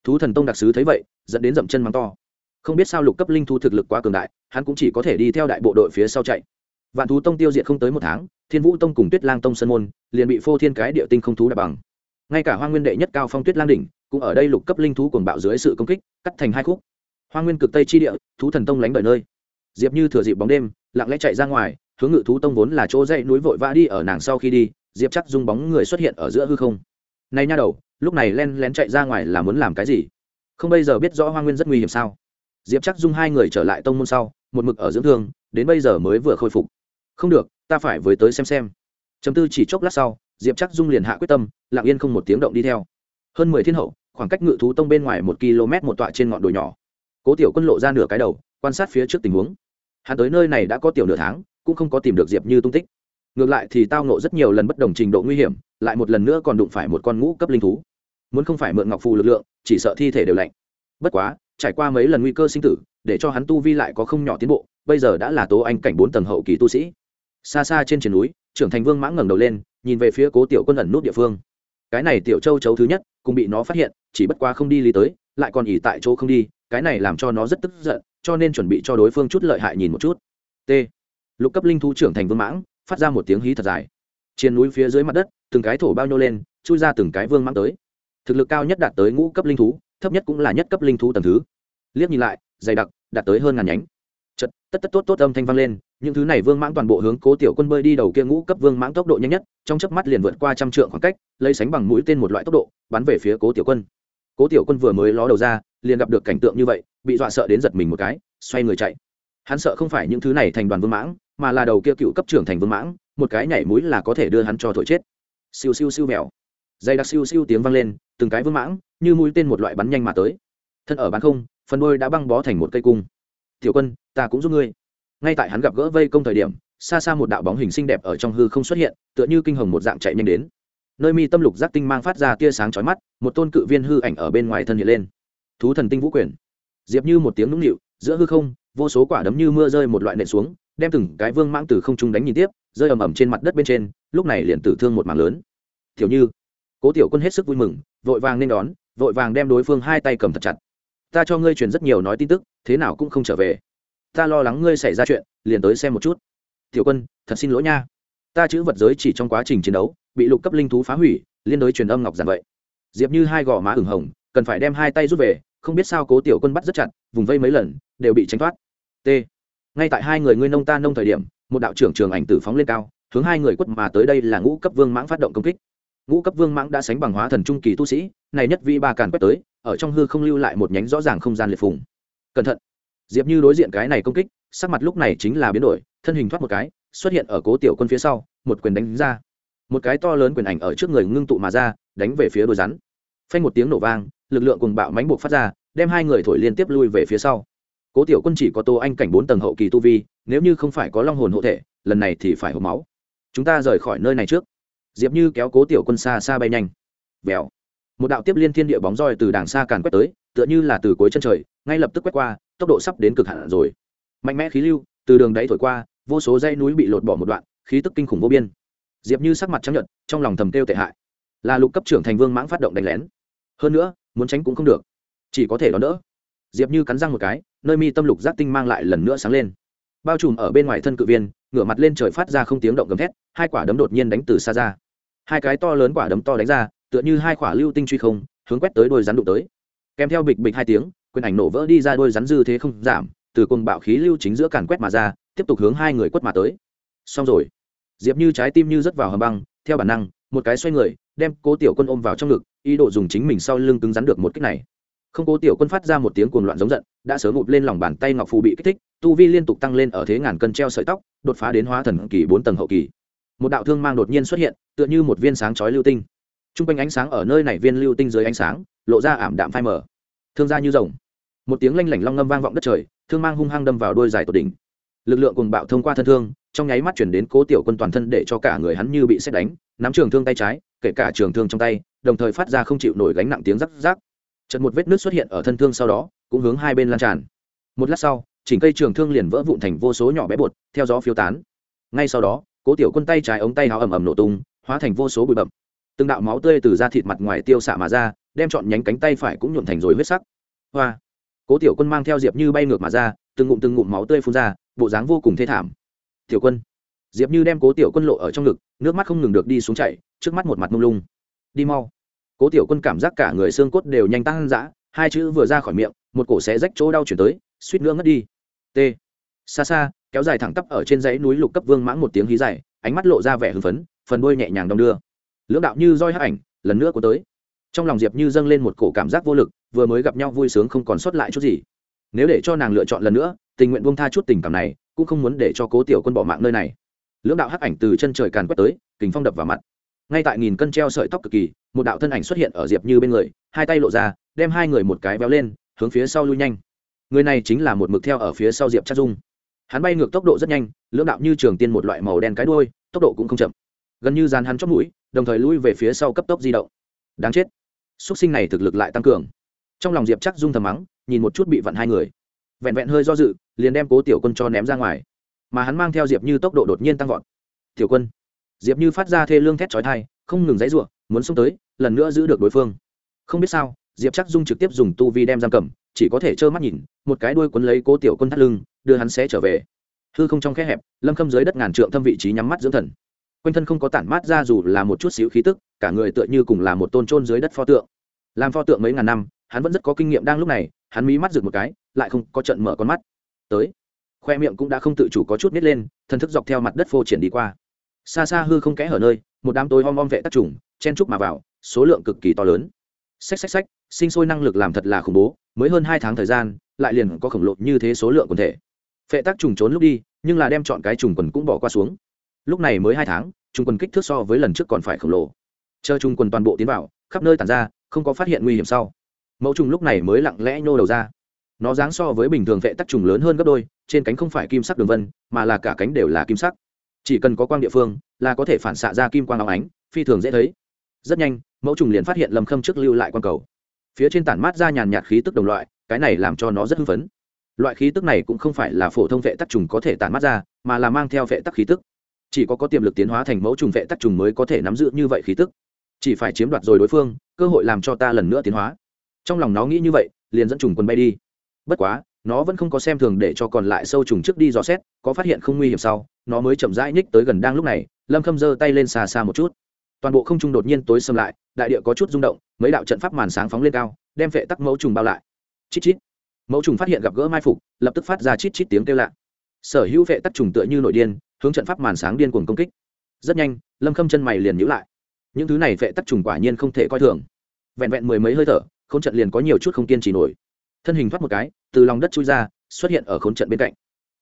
Thú thần tông đặc sứ thấy vậy, dẫn đến dậm chân mắng to. Không biết sao lục cấp linh thu thực lực quá cường đại, hắn cũng chỉ có thể đi theo đại bộ đội phía sau chạy. Vạn thú tông tiêu diệt không tới một tháng, thiên vũ tông cùng tuyết lang tông sân môn liền bị phô thiên cái địa tinh không thú đạp bằng. Ngay cả hoa nguyên đệ nhất cao phong tuyết lang đỉnh cũng ở đây lục cấp linh thú cuồng bạo dưới sự công kích, cắt thành hai khúc. Hoa nguyên cực tây chi địa, thú thần tông lánh đời nơi. Diệp như thừa dịp bóng đêm, lặng lẽ chạy ra ngoài, hướng ngự thú tông vốn là chỗ dậy núi vội vã đi ở nàng sau khi đi diệp chắc dung bóng người xuất hiện ở giữa hư không. Nay nha đầu, lúc này len lén chạy ra ngoài là muốn làm cái gì? Không bây giờ biết rõ hoa nguyên rất nguy hiểm sao? Diệp chắc dung hai người trở lại tông môn sau, một mực ở dưỡng thương, đến bây giờ mới vừa khôi phục. Không được, ta phải với tới xem xem. Chấm tư chỉ chốc lát sau, diệp chắc dung liền hạ quyết tâm, lặng yên không một tiếng động đi theo. Hơn mười thiên hậu, khoảng cách ngự thú tông bên ngoài một km một tọa trên ngọn đồi nhỏ. Cố tiểu quân lộ ra nửa cái đầu, quan sát phía trước tình huống. Hắn tới nơi này đã có tiểu nửa tháng, cũng không có tìm được diệp như tung tích ngược lại thì tao nộ rất nhiều lần bất đồng trình độ nguy hiểm, lại một lần nữa còn đụng phải một con ngũ cấp linh thú. Muốn không phải mượn ngọc phù lực lượng, chỉ sợ thi thể đều lạnh. Bất quá, trải qua mấy lần nguy cơ sinh tử, để cho hắn tu vi lại có không nhỏ tiến bộ, bây giờ đã là tố anh cảnh bốn tầng hậu kỳ tu sĩ. Xa xa trên triển núi, trưởng thành vương mãng ngẩng đầu lên, nhìn về phía cố tiểu quân ẩn nút địa phương. Cái này tiểu châu chấu thứ nhất, cũng bị nó phát hiện, chỉ bất qua không đi lý tới, lại còn ỉ tại chỗ không đi, cái này làm cho nó rất tức giận, cho nên chuẩn bị cho đối phương chút lợi hại nhìn một chút. T. Lục cấp linh thu trưởng thành vương mãng phát ra một tiếng hí thật dài. Trên núi phía dưới mặt đất, từng cái thổ bao nhô lên, chui ra từng cái vương mãng tới. Thực lực cao nhất đạt tới ngũ cấp linh thú, thấp nhất cũng là nhất cấp linh thú tầng thứ. Liếc nhìn lại, dày đặc, đạt tới hơn ngàn nhánh. Chật tất tất tốt tốt âm thanh vang lên, những thứ này vương mãng toàn bộ hướng cố tiểu quân bơi đi đầu kia ngũ cấp vương mãng tốc độ nhanh nhất, trong chớp mắt liền vượt qua trăm trượng khoảng cách, lấy sánh bằng mũi tên một loại tốc độ, bắn về phía cố tiểu quân. Cố tiểu quân vừa mới ló đầu ra, liền gặp được cảnh tượng như vậy, bị dọa sợ đến giật mình một cái, xoay người chạy hắn sợ không phải những thứ này thành đoàn vương mãng, mà là đầu kia cựu cấp trưởng thành vương mãng, một cái nhảy mũi là có thể đưa hắn cho thổi chết. Siêu siêu siêu mèo dây đặc siêu siêu tiếng vang lên, từng cái vương mãng, như mũi tên một loại bắn nhanh mà tới. Thân ở bán không, phần đôi đã băng bó thành một cây cung. Tiểu quân, ta cũng giúp ngươi. Ngay tại hắn gặp gỡ vây công thời điểm, xa xa một đạo bóng hình xinh đẹp ở trong hư không xuất hiện, tựa như kinh hồng một dạng chạy nhanh đến. Nơi mi tâm lục giác tinh mang phát ra tia sáng chói mắt, một tôn cự viên hư ảnh ở bên ngoài thân hiện lên. Thú thần tinh vũ quyền. Diệp như một tiếng nũng nịu, giữa hư không vô số quả đấm như mưa rơi một loại nện xuống, đem từng cái vương mãng từ không trung đánh nhìn tiếp, rơi ầm ầm trên mặt đất bên trên, lúc này liền tử thương một mảng lớn. Tiểu như, cố tiểu quân hết sức vui mừng, vội vàng nên đón, vội vàng đem đối phương hai tay cầm thật chặt. Ta cho ngươi truyền rất nhiều nói tin tức, thế nào cũng không trở về. Ta lo lắng ngươi xảy ra chuyện, liền tới xem một chút. Tiểu quân, thật xin lỗi nha. Ta chữ vật giới chỉ trong quá trình chiến đấu, bị lục cấp linh thú phá hủy, liên đối truyền âm ngọc giản vậy. Diệp như hai gò má ửng hồng, cần phải đem hai tay rút về, không biết sao cố tiểu quân bắt rất chặt, vùng vây mấy lần, đều bị tránh thoát t. Ngay tại hai người ngươi nông ta nông thời điểm, một đạo trưởng trường ảnh tử phóng lên cao, hướng hai người quất mà tới đây là ngũ cấp vương mãng phát động công kích. Ngũ cấp vương mãng đã sánh bằng hóa thần trung kỳ tu sĩ, này nhất vi ba càn quét tới, ở trong hư không lưu lại một nhánh rõ ràng không gian liệt phùng. Cẩn thận! Diệp như đối diện cái này công kích, sắc mặt lúc này chính là biến đổi, thân hình thoát một cái, xuất hiện ở cố tiểu quân phía sau, một quyền đánh ra. Một cái to lớn quyền ảnh ở trước người ngưng tụ mà ra, đánh về phía đôi rắn. Phanh một tiếng nổ vang, lực lượng cùng bạo mánh buộc phát ra, đem hai người thổi liên tiếp lui về phía sau cố tiểu quân chỉ có tô anh cảnh bốn tầng hậu kỳ tu vi, nếu như không phải có long hồn hộ thể, lần này thì phải hộp máu. Chúng ta rời khỏi nơi này trước. Diệp như kéo cố tiểu quân xa xa bay nhanh. Vèo. Một đạo tiếp liên thiên địa bóng roi từ đàng xa càn quét tới, tựa như là từ cuối chân trời, ngay lập tức quét qua, tốc độ sắp đến cực hạn rồi. Mạnh mẽ khí lưu, từ đường đáy thổi qua, vô số dây núi bị lột bỏ một đoạn, khí tức kinh khủng vô biên. Diệp như sắc mặt trắng nhợt, trong lòng thầm kêu tệ hại. Là lục cấp trưởng thành vương mãng phát động đánh lén. Hơn nữa, muốn tránh cũng không được. Chỉ có thể đón đỡ. Diệp như cắn răng một cái nơi mi tâm lục giác tinh mang lại lần nữa sáng lên. Bao trùm ở bên ngoài thân cự viên, ngửa mặt lên trời phát ra không tiếng động gầm thét, hai quả đấm đột nhiên đánh từ xa ra. Hai cái to lớn quả đấm to đánh ra, tựa như hai quả lưu tinh truy không, hướng quét tới đôi rắn đụng tới. Kèm theo bịch bịch hai tiếng, quyền ảnh nổ vỡ đi ra đôi rắn dư thế không giảm, từ cùng bạo khí lưu chính giữa càn quét mà ra, tiếp tục hướng hai người quất mà tới. Xong rồi. Diệp như trái tim như rớt vào hầm băng, theo bản năng, một cái xoay người, đem cố tiểu quân ôm vào trong ngực, ý đồ dùng chính mình sau lưng cứng rắn được một cách này không cố tiểu quân phát ra một tiếng cuồng loạn giống giận, đã sớm ngụp lên lòng bàn tay ngọc phù bị kích thích, tu vi liên tục tăng lên ở thế ngàn cân treo sợi tóc, đột phá đến hóa thần kỳ bốn tầng hậu kỳ. Một đạo thương mang đột nhiên xuất hiện, tựa như một viên sáng chói lưu tinh. T r u n g quanh ánh sáng ở nơi này viên lưu tinh dưới ánh sáng, lộ ra ảm đạm phai mờ. Thương ra như rồng. Một tiếng lanh lảnh long ngâm vang vọng đất trời, thương mang hung hăng đâm vào đôi dài tột đỉnh. Lực lượng cùng bạo thông qua thân thương, trong nháy mắt chuyển đến cố tiểu quân toàn thân để cho cả người hắn như bị xét đánh, nắm trường thương tay trái, kể cả trường thương trong tay, đồng thời phát ra không chịu nổi gánh nặng tiếng rắc rắc chật một vết nước xuất hiện ở thân thương sau đó, cũng hướng hai bên lan tràn. Một lát sau, chỉnh cây trường thương liền vỡ vụn thành vô số nhỏ bé bột, theo gió phiêu tán. Ngay sau đó, cố tiểu quân tay trái ống tay áo ầm ầm nổ tung, hóa thành vô số bụi bậm từng đạo máu tươi từ da thịt mặt ngoài tiêu xạ mà ra, đem chọn nhánh cánh tay phải cũng nhuộm thành rồi huyết sắc. Hoa! Cố tiểu quân mang theo diệp như bay ngược mà ra, từng ngụm từng ngụm máu tươi phun ra, bộ dáng vô cùng thê thảm. Tiểu quân! Diệp như đem cố tiểu quân lộ ở trong ngực, nước mắt không ngừng được đi xuống chạy trước mắt một mặt mông lung. Đi mau! Cố tiểu quân cảm giác cả người xương cốt đều nhanh tăng dã, hai chữ vừa ra khỏi miệng, một cổ xé rách chỗ đau chuyển tới, suýt nữa ngất đi. T. Xa xa, kéo dài thẳng tắp ở trên dãy núi lục cấp vương mãng một tiếng hí dài, ánh mắt lộ ra vẻ hưng phấn, phần đuôi nhẹ nhàng đong đưa. Lưỡng đạo như roi hắc ảnh, lần nữa có tới. Trong lòng diệp như dâng lên một cổ cảm giác vô lực, vừa mới gặp nhau vui sướng không còn sót lại chút gì. Nếu để cho nàng lựa chọn lần nữa, tình nguyện buông tha chút tình cảm này, cũng không muốn để cho cố tiểu quân bỏ mạng nơi này. Lưỡng đạo hắc ảnh từ chân trời càn quét tới, kình phong đập vào mặt. Ngay tại nghìn cân treo sợi tóc cực kỳ một đạo thân ảnh xuất hiện ở diệp như bên người, hai tay lộ ra, đem hai người một cái véo lên, hướng phía sau lui nhanh. Người này chính là một mực theo ở phía sau diệp chắc dung. Hắn bay ngược tốc độ rất nhanh, lưỡng đạo như trường tiên một loại màu đen cái đôi tốc độ cũng không chậm. Gần như dàn hắn chót mũi, đồng thời lui về phía sau cấp tốc di động. Đáng chết. X sinh này thực lực lại tăng cường. Trong lòng diệp chắc dung thầm mắng, nhìn một chút bị vặn hai người. Vẹn vẹn hơi do dự, liền đem cố tiểu quân cho ném ra ngoài. Mà hắn mang theo diệp như tốc độ đột nhiên tăng vọt. Tiểu quân. Diệp như phát ra thê lương thét trói thai không ngừng dãy r u ộ n muốn xông tới lần nữa giữ được đối phương. Không biết sao, diệp chắc dung trực tiếp dùng tu vi đem giam cầm, chỉ có thể trơ mắt nhìn, một cái đuôi quấn lấy cố tiểu quân thắt lưng, đưa hắn sẽ trở về. Hư không trong khe hẹp, lâm khâm dưới đất ngàn trượng thâm vị trí nhắm mắt dưỡng thần. Quanh thân không có tản mát ra dù là một chút xíu khí tức, cả người tựa như cùng là một tôn trôn dưới đất pho tượng. Làm pho tượng mấy ngàn năm, hắn vẫn rất có kinh nghiệm đang lúc này, hắn mí mắt rực một cái, lại không có trận mở con mắt. Tới, khoe miệng cũng đã không tự chủ có chút nít lên thân thức dọc theo mặt đất phô triển đi qua. Xa xa hư không kẽ hở nơi, một đám tối om om vệ tác trùng, chen trúc mà vào số lượng cực kỳ to lớn. Xách xách xách, sinh sôi năng lực làm thật là khủng bố, mới hơn hai tháng thời gian, lại liền có khổng lồ như thế số lượng quần thể. Phệ tác trùng trốn lúc đi, nhưng là đem chọn cái trùng quần cũng bỏ qua xuống. Lúc này mới hai tháng, trùng quần kích thước so với lần trước còn phải khổng lồ. Chờ trùng quần toàn bộ tiến vào, khắp nơi tàn ra, không có phát hiện nguy hiểm sau. Mẫu trùng lúc này mới lặng lẽ nhô đầu ra. Nó dáng so với bình thường vệ tắc trùng lớn hơn gấp đôi, trên cánh không phải kim sắc đường vân, mà là cả cánh đều là kim sắc. Chỉ cần có quang địa phương, là có thể phản xạ ra kim quang áo ánh, phi thường dễ thấy. Rất nhanh mẫu trùng liền phát hiện lâm khâm trước lưu lại quang cầu. Phía trên tản mát ra nhàn nhạt khí tức đồng loại, cái này làm cho nó rất hưng phấn. Loại khí tức này cũng không phải là phổ thông vệ tắc trùng có thể tản mát ra, mà là mang theo vệ tắc khí tức. Chỉ có có tiềm lực tiến hóa thành mẫu trùng vệ tắc trùng mới có thể nắm giữ như vậy khí tức. Chỉ phải chiếm đoạt rồi đối phương, cơ hội làm cho ta lần nữa tiến hóa. Trong lòng nó nghĩ như vậy, liền dẫn trùng quân bay đi. Bất quá, nó vẫn không có xem thường để cho còn lại sâu trùng trước đi dò xét, có phát hiện không nguy hiểm sau, nó mới chậm rãi nhích tới gần đang lúc này, lâm khâm giơ tay lên xa xa một chút toàn bộ không trung đột nhiên tối xâm lại, đại địa có chút rung động, mấy đạo trận pháp màn sáng phóng lên cao, đem vệ tắc mẫu trùng bao lại. Chít chít. Mẫu trùng phát hiện gặp gỡ mai phục, lập tức phát ra chít chít tiếng kêu lạ. Sở hữu vệ tắc trùng tựa như nội điên, hướng trận pháp màn sáng điên cuồng công kích. Rất nhanh, lâm khâm chân mày liền nhữ lại. Những thứ này vệ tắc trùng quả nhiên không thể coi thường. Vẹn vẹn mười mấy hơi thở k h ố n trận liền có nhiều chút không kiên trì nổi. Thân hình thoát một cái, từ lòng đất chui ra, xuất hiện ở khốn trận bên cạnh.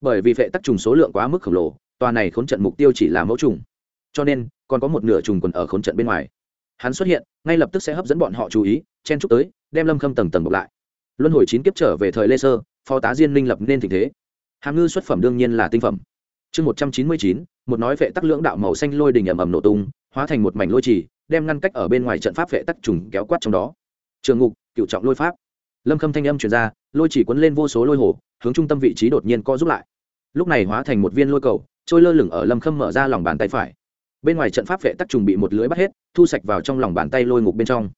Bởi vì vệ tắc trùng số lượng quá mức khổng lồ, tòa này khốn trận mục tiêu chỉ là mẫu trùng cho nên, còn có một nửa trùng quần ở khốn trận bên ngoài. Hắn xuất hiện, ngay lập tức sẽ hấp dẫn bọn họ chú ý, chen chúc tới, đem lâm khâm tầng tầng bọc lại. Luân hồi chín kiếp trở về thời lê sơ, phó tá diên minh lập nên tình thế. Hàm ngư xuất phẩm đương nhiên là tinh phẩm. Chương một trăm chín mươi chín, một nói vệ tắc lưỡng đạo màu xanh lôi đình ầm ầm nổ tung, hóa thành một mảnh lôi trì, đem ngăn cách ở bên ngoài trận pháp vệ tắc trùng kéo quát trong đó. Trường ngục, cựu trọng lôi pháp. Lâm khâm thanh âm truyền ra, lôi chỉ quấn lên vô số lôi hồ, hướng trung tâm vị trí đột nhiên co giúp lại. Lúc này hóa thành một viên lôi cầu, trôi lơ lửng ở lâm khâm mở ra lòng bàn tay phải bên ngoài trận pháp vệ tắc trùng bị một lưới bắt hết, thu sạch vào trong lòng bàn tay lôi ngục bên trong.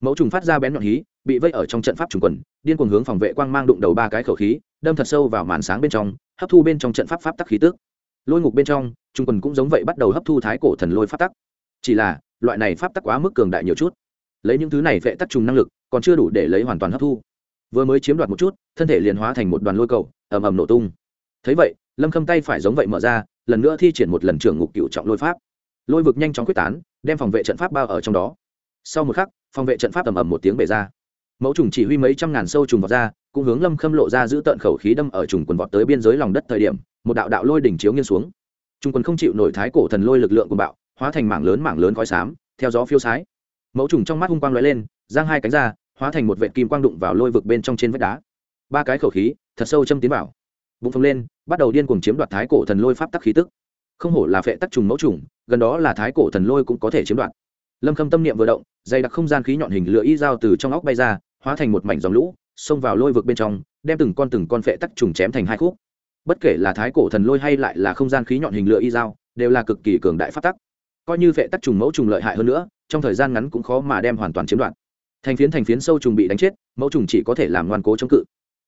Mẫu trùng phát ra bén nhọn hí, bị vây ở trong trận pháp trùng quần, điên cuồng hướng phòng vệ quang mang đụng đầu ba cái khẩu khí, đâm thật sâu vào màn sáng bên trong, hấp thu bên trong trận pháp pháp tắc khí tức. Lôi ngục bên trong, trùng quần cũng giống vậy bắt đầu hấp thu thái cổ thần lôi pháp tắc. Chỉ là, loại này pháp tắc quá mức cường đại nhiều chút. Lấy những thứ này vệ tắc trùng năng lực, còn chưa đủ để lấy hoàn toàn hấp thu. Vừa mới chiếm đoạt một chút, thân thể liền hóa thành một đoàn lôi cầu, ầm ầm nổ tung. Thấy vậy, lâm khâm tay phải giống vậy mở ra, lần nữa thi triển một lần trưởng ngục cựu trọng lôi pháp lôi vực nhanh chóng quyết tán, đem phòng vệ trận pháp bao ở trong đó. Sau một khắc, phòng vệ trận pháp ầm ầm một tiếng bể ra. Mẫu trùng chỉ huy mấy trăm ngàn sâu trùng vọt ra, cũng hướng lâm khâm lộ ra giữ tận khẩu khí đâm ở trùng quần vọt tới biên giới lòng đất thời điểm, một đạo đạo lôi đỉnh chiếu nghiêng xuống. Trùng quần không chịu nổi thái cổ thần lôi lực lượng của bạo, hóa thành mảng lớn mảng lớn khói xám, theo gió phiêu sái. Mẫu trùng trong mắt hung quang lóe lên, giang hai cánh ra, hóa thành một vệ kim quang đụng vào lôi vực bên trong trên vách đá. Ba cái khẩu khí, thật sâu châm tiến vào. Bụng phồng lên, bắt đầu điên cuồng chiếm đoạt thái cổ thần lôi pháp tắc khí tức không hổ là phệ tắc trùng mẫu trùng, gần đó là thái cổ thần lôi cũng có thể chiếm đoạt. Lâm khâm tâm niệm vừa động, dày đặc không gian khí nhọn hình lửa y dao từ trong óc bay ra, hóa thành một mảnh dòng lũ, xông vào lôi vực bên trong, đem từng con từng con phệ tắc trùng chém thành hai khúc. Bất kể là thái cổ thần lôi hay lại là không gian khí nhọn hình lửa y dao, đều là cực kỳ cường đại pháp tắc. Coi như phệ tắc trùng mẫu trùng lợi hại hơn nữa, trong thời gian ngắn cũng khó mà đem hoàn toàn chiếm đoạt. Thành phiến thành phiến sâu trùng bị đánh chết, mẫu trùng chỉ có thể làm ngoan cố chống cự.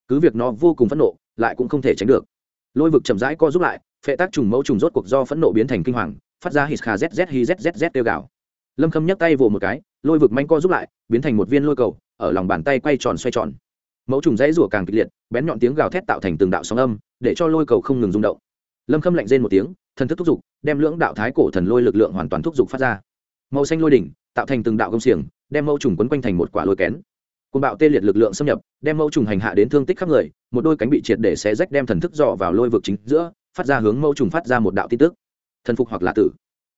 Cứ việc nó vô cùng phẫn nộ, lại cũng không thể tránh được. Lôi vực chậm rãi co giúp lại phệ tác trùng mẫu trùng rốt cuộc do phẫn nộ biến thành kinh hoàng, phát ra hít khà zz hi zzz tiêu gạo lâm khâm nhấc tay vồ một cái, lôi vực manh co giúp lại, biến thành một viên lôi cầu, ở lòng bàn tay quay tròn xoay tròn. Mẫu trùng dãy rủa càng kịch liệt, bén nhọn tiếng gào thét tạo thành từng đạo sóng âm, để cho lôi cầu không ngừng rung động. Lâm khâm lạnh rên một tiếng, thần thức thúc giục, đem lưỡng đạo thái cổ thần lôi lực lượng hoàn toàn thúc giục phát ra. Màu xanh lôi đỉnh, tạo thành từng đạo công xiềng, đem mẫu trùng quấn quanh thành một quả lôi kén. Côn bạo tê liệt lực lượng xâm nhập, đem mẫu trùng hành hạ đến thương tích khắp người, một đôi cánh bị triệt để xé rách đem thần thức dò vào lôi vực chính giữa phát ra hướng mẫu trùng phát ra một đạo tin tức. Thần phục hoặc là tử.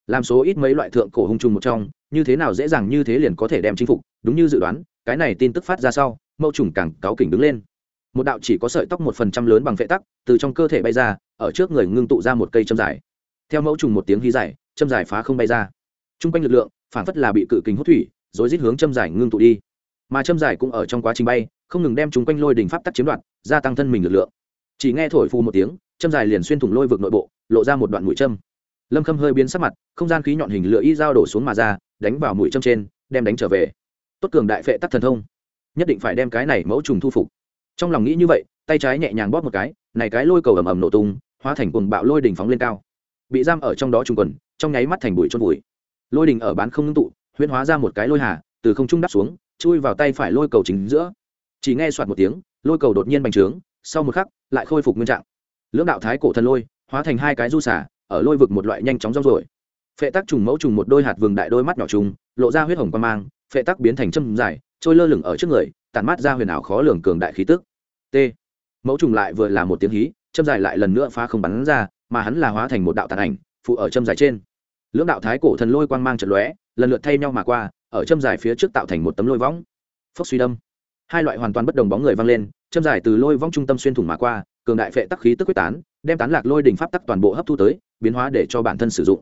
Làm số ít mấy loại thượng cổ hung trùng một trong, như thế nào dễ dàng như thế liền có thể đem chinh phục, đúng như dự đoán, cái này tin tức phát ra sau, mẫu trùng càng cáu kỉnh đứng lên. Một đạo chỉ có sợi tóc một phần trăm lớn bằng vệ tắc, từ trong cơ thể bay ra, ở trước người ngưng tụ ra một cây châm dài. Theo mẫu trùng một tiếng hí dài, châm dài phá không bay ra. T r u n g quanh lực lượng, phản phất là bị cự kính hút thủy rồi rít hướng châm dài ngưng tụ đi. Mà châm dài cũng ở trong quá trình bay, không ngừng đem chúng quanh lôi đình pháp tắc chiếm đoạt, gia tăng thân mình lực lượng. Chỉ nghe thổi phù một tiếng châm dài liền xuyên thủng lôi vực nội bộ, lộ ra một đoạn mũi châm. Lâm khâm hơi biến sắc mặt, không gian khí nhọn hình lửa y dao đổ xuống mà ra, đánh vào mũi châm trên, đem đánh trở về. Tốt cường đại phệ tắc thần thông. Nhất định phải đem cái này mẫu trùng thu phục. Trong lòng nghĩ như vậy, tay trái nhẹ nhàng bóp một cái, này cái lôi cầu ầm ầm nổ tung, hóa thành cuồng bạo lôi đỉnh phóng lên cao. Bị giam ở trong đó trùng quần, trong nháy mắt thành bụi chôn bụi lôi đỉnh ở bán không ngưng tụ, huyễn hóa ra một cái lôi hà, từ không trung đắp xuống, chui vào tay phải lôi cầu chính giữa. Chỉ nghe soạt một tiếng, lôi cầu đột nhiên bành trướng, sau một khắc, lại khôi phục nguyên trạng lưỡng đạo thái cổ thần lôi, hóa thành hai cái du xả ở lôi vực một loại nhanh chóng rong rồi phệ tắc trùng mẫu trùng một đôi hạt vừng đại đôi mắt nhỏ trùng, lộ ra huyết hồng quan mang, phệ tắc biến thành châm dài, trôi lơ lửng ở trước người tàn mắt ra huyền ảo khó lường cường đại khí tức. T. Mẫu trùng lại vừa là một tiếng hí, châm dài lại lần nữa phá không bắn ra, mà hắn là hóa thành một đạo tàn ảnh, phụ ở châm dài trên. Lưỡng đạo thái cổ thần lôi quang mang trận lóe, lần lượt thay nhau mà qua, ở châm dài phía trước tạo thành một tấm lôi võng. Phốc suy đâm. Hai loại hoàn toàn bất đồng bóng người văng lên, châm dài từ lôi vong trung tâm xuyên thủng mà qua cường đại phệ tắc khí tức quyết tán, đem tán lạc lôi đỉnh pháp tắc toàn bộ hấp thu tới, biến hóa để cho bản thân sử dụng.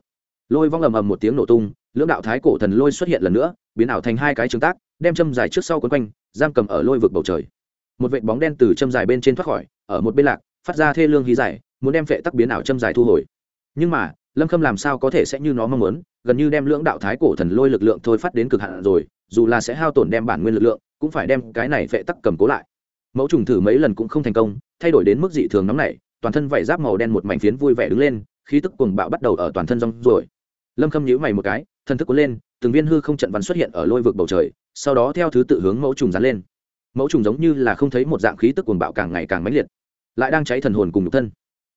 Lôi vong ầm ầm một tiếng nổ tung, lưỡng đạo thái cổ thần lôi xuất hiện lần nữa, biến ảo thành hai cái trường tác, đem châm dài trước sau quấn quanh, giam cầm ở lôi vực bầu trời. Một vệt bóng đen từ châm dài bên trên thoát khỏi, ở một bên lạc, phát ra thê lương hí dài, muốn đem phệ tắc biến ảo châm dài thu hồi. Nhưng mà, lâm khâm làm sao có thể sẽ như nó mong muốn, gần như đem lưỡng đạo thái cổ thần lôi lực lượng thôi phát đến cực hạn rồi, dù là sẽ hao tổn đem bản nguyên lực lượng, cũng phải đem cái này phệ tắc cầm cố lại mẫu trùng thử mấy lần cũng không thành công, thay đổi đến mức dị thường nóng nảy, toàn thân vảy giáp màu đen một mảnh phiến vui vẻ đứng lên, khí tức cuồng bạo bắt đầu ở toàn thân rong rồi. Lâm khâm nhíu mày một cái, thân thức cuốn lên, từng viên hư không trận văn xuất hiện ở lôi vực bầu trời, sau đó theo thứ tự hướng mẫu trùng dán lên. Mẫu trùng giống như là không thấy một dạng khí tức cuồng bạo càng ngày càng mãnh liệt, lại đang cháy thần hồn cùng nhục thân.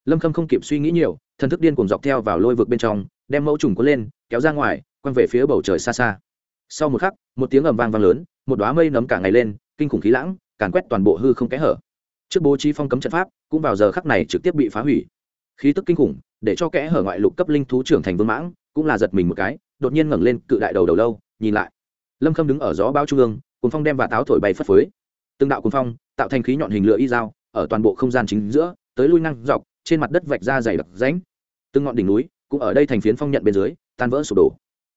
Lâm khâm không kịp suy nghĩ nhiều thần thức điên cuồng dọc theo vào lôi vực bên trong, đem mẫu trùng cuốn lên, kéo ra ngoài, quăng về phía bầu trời xa xa. Sau một khắc, một tiếng ầm vang vang lớn, một đóa mây nấm cả ngày lên, kinh khủng khí lãng càn quét toàn bộ hư không kẽ hở. Trước bố trí phong cấm trận pháp, cũng vào giờ khắc này trực tiếp bị phá hủy. Khí tức kinh khủng, để cho kẽ hở ngoại lục cấp linh thú trưởng thành vương mãng, cũng là giật mình một cái, đột nhiên ngẩng lên cự đại đầu đầu lâu, nhìn lại. Lâm khâm đứng ở gió bao trung ương cùng phong đem và táo thổi bay phất phới. Từng đạo cùng phong, tạo thành khí nhọn hình lửa y dao, ở toàn bộ không gian chính giữa, tới lui năng dọc, trên mặt đất vạch ra dày đặc rãnh. Từng ngọn đỉnh núi, cũng ở đây thành phiến phong nhận bên dưới, tan vỡ sụp đổ.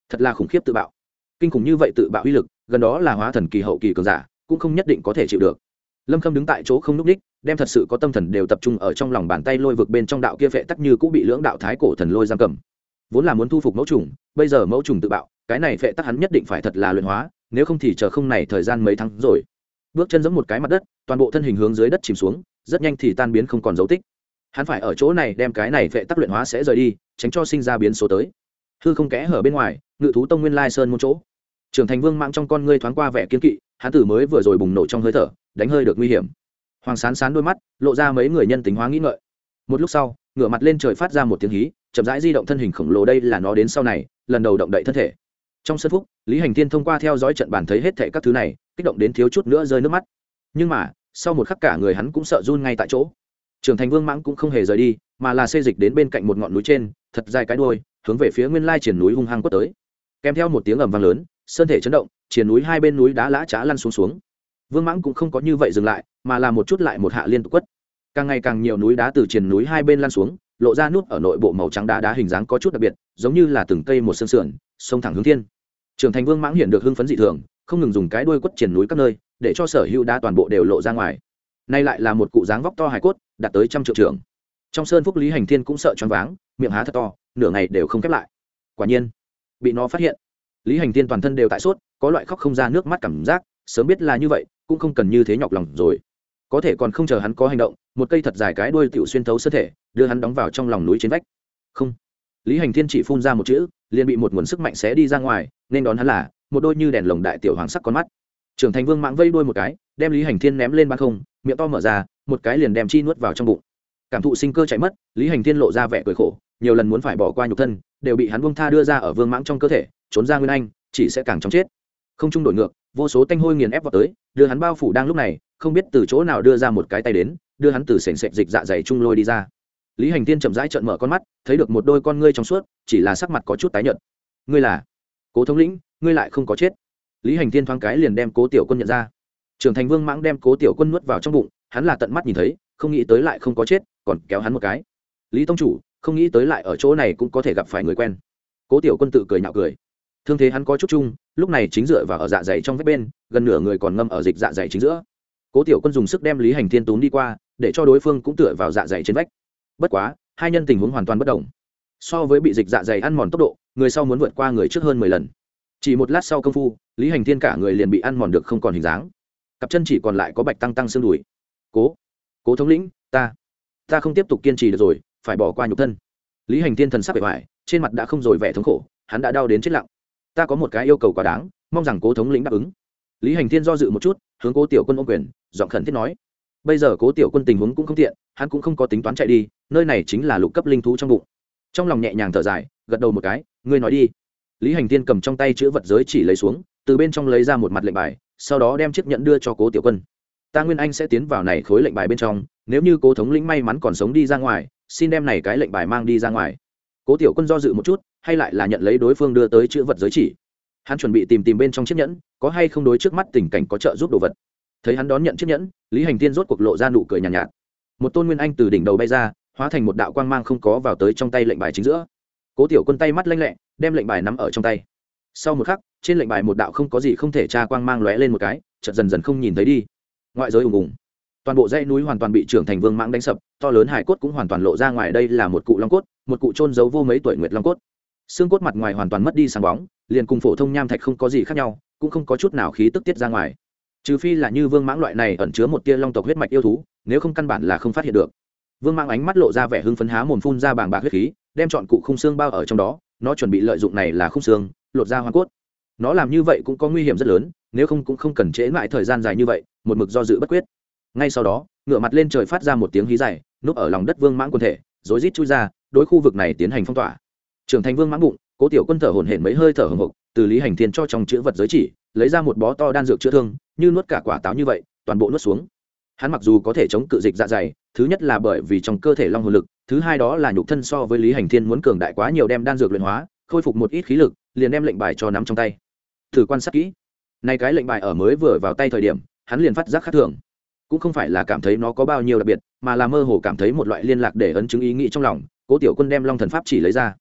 Thật là khủng khiếp tự bạo. Kinh khủng như vậy tự bạo uy lực, gần đó là hóa thần kỳ hậu kỳ cường giả cũng không nhất định có thể chịu được. Lâm khâm đứng tại chỗ không n ú c ních đem thật sự có tâm thần đều tập trung ở trong lòng bàn tay lôi vực bên trong đạo kia vệ tắc như cũng bị lưỡng đạo thái cổ thần lôi giam cầm. Vốn là muốn thu phục mẫu trùng, bây giờ mẫu trùng tự bạo, cái này vệ tắc hắn nhất định phải thật là luyện hóa, nếu không thì chờ không này thời gian mấy tháng rồi. Bước chân giống một cái mặt đất, toàn bộ thân hình hướng dưới đất chìm xuống, rất nhanh thì tan biến không còn dấu tích. Hắn phải ở chỗ này đem cái này vệ tắc luyện hóa sẽ rời đi, tránh cho sinh ra biến số tới. Hư không kẽ hở bên ngoài, ngự thú tông nguyên lai sơn một chỗ. Trưởng thành vương mạng trong con ngươi thoáng qua vẻ kiên kỵ hắn tử mới vừa rồi bùng nổ trong hơi thở, đánh hơi được nguy hiểm. Hoàng sán sán đôi mắt, lộ ra mấy người nhân tính hóa nghĩ ngợi. Một lúc sau, ngửa mặt lên trời phát ra một tiếng hí, chậm rãi di động thân hình khổng lồ đây là nó đến sau này, lần đầu động đậy thân thể. Trong sân phúc, lý hành thiên thông qua theo dõi trận bàn thấy hết thệ các thứ này, kích động đến thiếu chút nữa rơi nước mắt. Nhưng mà, sau một khắc cả người hắn cũng sợ run ngay tại chỗ. Trưởng thành vương mãng cũng không hề rời đi, mà là xê dịch đến bên cạnh một ngọn núi trên, thật dài cái đuôi, hướng về phía nguyên lai triển núi hung hăng quất tới. Kèm theo một tiếng ầm vang lớn sơn thể chấn động triển núi hai bên núi đá lã trá lăn xuống xuống. Vương mãng cũng không có như vậy dừng lại, mà là một chút lại một hạ liên tục quất. Càng ngày càng nhiều núi đá từ triển núi hai bên lăn xuống, lộ ra nút ở nội bộ màu trắng đá đá hình dáng có chút đặc biệt, giống như là từng cây một sương sườn, sông thẳng hướng thiên. Trưởng thành vương mãng hiện được hưng phấn dị thường, không ngừng dùng cái đuôi quất triển núi các nơi, để cho sở hữu đá toàn bộ đều lộ ra ngoài. Nay lại là một cụ dáng vóc to hài cốt, đạt tới trăm triệu trưởng. Trong sơn phúc lý hành thiên cũng sợ choáng váng, miệng há thật to, nửa ngày đều không khép lại. Quả nhiên, bị nó phát hiện lý hành thiên toàn thân đều tại sốt, có loại khóc không ra nước mắt cảm giác, sớm biết là như vậy, cũng không cần như thế nhọc lòng rồi. Có thể còn không chờ hắn có hành động, một cây thật dài cái đuôi tiểu xuyên thấu sơ thể, đưa hắn đóng vào trong lòng núi trên vách. Không. Lý hành thiên chỉ phun ra một chữ, liền bị một nguồn sức mạnh xé đi ra ngoài, nên đón hắn là, một đôi như đèn lồng đại tiểu hoàng sắc con mắt. Trưởng thành vương mạng vây đuôi một cái, đem lý hành thiên ném lên ban không, miệng to mở ra, một cái liền đem chi nuốt vào trong bụng. Cảm thụ sinh cơ chạy mất, lý hành thiên lộ ra vẻ cười khổ, nhiều lần muốn phải bỏ qua nhục thân, đều bị hắn bông tha đưa ra ở vương mãng trong cơ thể trốn ra nguyên anh, chỉ sẽ càng chóng chết. Không trung đổi ngược, vô số tanh hôi nghiền ép vào tới, đưa hắn bao phủ đang lúc này, không biết từ chỗ nào đưa ra một cái tay đến, đưa hắn từ sảnh sệch dịch dạ dày trung lôi đi ra. Lý hành tiên chậm rãi trợn mở con mắt, thấy được một đôi con ngươi trong suốt, chỉ là sắc mặt có chút tái nhợt. Ngươi là cố thống lĩnh, ngươi lại không có chết. Lý hành thiên thoáng cái liền đem cố tiểu quân nhận ra. Trưởng thành vương mãng đem cố tiểu quân nuốt vào trong bụng, hắn là tận mắt nhìn thấy, không nghĩ tới lại không có chết, còn kéo hắn một cái. Lý tông chủ, không nghĩ tới lại ở chỗ này cũng có thể gặp phải người quen. Cố tiểu quân tự cười nhạo cười thương thế hắn có chút chung, lúc này chính dựa và ở dạ dày trong vết bên, gần nửa người còn ngâm ở dịch dạ dày chính giữa. Cố tiểu quân dùng sức đem lý hành thiên túm đi qua, để cho đối phương cũng tựa vào dạ dày trên vách. Bất quá, hai nhân tình huống hoàn toàn bất đồng. So với bị dịch dạ dày ăn mòn tốc độ, người sau muốn vượt qua người trước hơn mười lần. Chỉ một lát sau công phu, lý hành thiên cả người liền bị ăn mòn được không còn hình dáng. Cặp chân chỉ còn lại có bạch tăng tăng xương đùi. Cố cố thống lĩnh, ta ta không tiếp tục kiên trì được rồi, phải bỏ qua nhục thân. Lý hành thiên thần sắc bề ngoài, trên mặt đã không rồi vẻ thống khổ, hắn đã đau đến chết lặng ta có một cái yêu cầu quá đáng, mong rằng cố thống lĩnh đáp ứng. Lý hành thiên do dự một chút, hướng cố tiểu quân ô quyền, giọng khẩn thiết nói. Bây giờ cố tiểu quân tình huống cũng không tiện, hắn cũng không có tính toán chạy đi, nơi này chính là lục cấp linh thú trong bụng. Trong lòng nhẹ nhàng thở dài, gật đầu một cái, ngươi nói đi. Lý hành thiên cầm trong tay chữ vật giới chỉ lấy xuống, từ bên trong lấy ra một mặt lệnh bài, sau đó đem chiếc nhẫn đưa cho cố tiểu quân. Ta nguyên anh sẽ tiến vào này khối lệnh bài bên trong, nếu như cố thống lĩnh may mắn còn sống đi ra ngoài, xin đem này cái lệnh bài mang đi ra ngoài cố tiểu quân do dự một chút hay lại là nhận lấy đối phương đưa tới chữ vật giới chỉ. Hắn chuẩn bị tìm tìm bên trong chiếc nhẫn có hay không đối trước mắt tình cảnh có trợ giúp đồ vật. Thấy hắn đón nhận chiếc nhẫn lý hành tiên rốt cuộc lộ ra nụ cười nhàn nhạt, nhạt. Một tôn nguyên anh từ đỉnh đầu bay ra hóa thành một đạo quang mang không có vào tới trong tay lệnh bài chính giữa. Cố tiểu quân tay mắt lanh lẹ đem lệnh bài nắm ở trong tay. Sau một khắc trên lệnh bài một đạo không có gì không thể tra quang mang lóe lên một cái chợt dần dần không nhìn thấy đi. Ngoại giới ùng ùng toàn bộ dãy núi hoàn toàn bị trưởng thành vương mãng đánh sập, to lớn hải cốt cũng hoàn toàn lộ ra ngoài đây là một cụ long cốt, một cụ trôn giấu vô mấy tuổi nguyệt long cốt. Xương cốt mặt ngoài hoàn toàn mất đi sáng bóng, liền cùng phổ thông nham thạch không có gì khác nhau, cũng không có chút nào khí tức tiết ra ngoài. Trừ phi là như vương mãng loại này ẩn chứa một tia long tộc huyết mạch yêu thú, nếu không căn bản là không phát hiện được. Vương mãng ánh mắt lộ ra vẻ hưng phấn há mồm phun ra bàng bạc huyết khí, đem chọn cụ khung xương bao ở trong đó, nó chuẩn bị lợi dụng này là khung xương, lột ra hoa cốt. Nó làm như vậy cũng có nguy hiểm rất lớn, nếu không cũng không cần trễ lại thời gian dài như vậy, một mực do dự bất quyết ngay sau đó ngựa mặt lên trời phát ra một tiếng hí dài, núp ở lòng đất vương mãng quân thể, rối rít chui ra, đối khu vực này tiến hành phong tỏa. Trưởng thành vương mãng bụng, cố tiểu quân thở hổn hển mấy hơi thở hồng hộc từ lý hành thiên cho trong chữ vật giới chỉ, lấy ra một bó to đan dược chữa thương, như nuốt cả quả táo như vậy, toàn bộ nuốt xuống. Hắn mặc dù có thể chống cự dịch dạ dày, thứ nhất là bởi vì trong cơ thể long hồn lực, thứ hai đó là nhục thân so với lý hành thiên muốn cường đại quá nhiều đem đan dược luyện hóa, khôi phục một ít khí lực, liền đem lệnh bài cho nắm trong tay. Thử quan sát kỹ. Nay cái lệnh bài ở mới vừa vào tay thời điểm, hắn liền phát giác khác thường cũng không phải là cảm thấy nó có bao nhiêu đặc biệt, mà là mơ hồ cảm thấy một loại liên lạc để ấn chứng ý nghĩ trong lòng, cố tiểu quân đem long thần pháp chỉ lấy ra.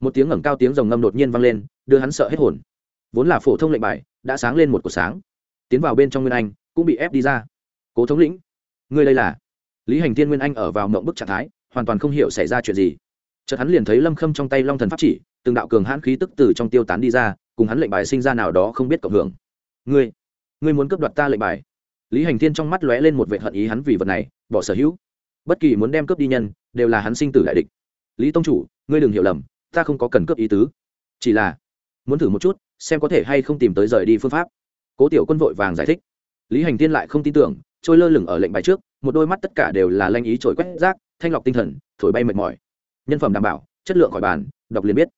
Một tiếng ngẩng cao tiếng rồng ngâm đột nhiên vang lên, đưa hắn sợ hết hồn. Vốn là phổ thông lệnh bài, đã sáng lên một cuộc sáng. Tiến vào bên trong nguyên anh, cũng bị ép đi ra. Cố thống lĩnh, ngươi đây là? Lý hành thiên nguyên anh ở vào mộng bức trạng thái, hoàn toàn không hiểu xảy ra chuyện gì. Chợt hắn liền thấy lâm khâm trong tay long thần pháp chỉ, từng đạo cường hãn khí tức từ trong tiêu tán đi ra, cùng hắn lệnh bài sinh ra nào đó không biết cộng hưởng. Ngươi ngươi muốn cướp đoạt ta lệnh bài? Lý hành thiên trong mắt lóe lên một vệ hận ý hắn vì vật này, bỏ sở hữu. Bất kỳ muốn đem cướp đi nhân, đều là hắn sinh tử đại địch. Lý tông chủ, ngươi đừng hiểu lầm, ta không có cần cướp ý tứ. Chỉ là, muốn thử một chút, xem có thể hay không tìm tới rời đi phương pháp. Cố tiểu quân vội vàng giải thích. Lý hành tiên lại không tin tưởng, trôi lơ lửng ở lệnh bài trước, một đôi mắt tất cả đều là lanh ý trổi quét rác, thanh lọc tinh thần, thổi bay mệt mỏi. Nhân phẩm đảm bảo, chất lượng khỏi bàn, đọc liền biết.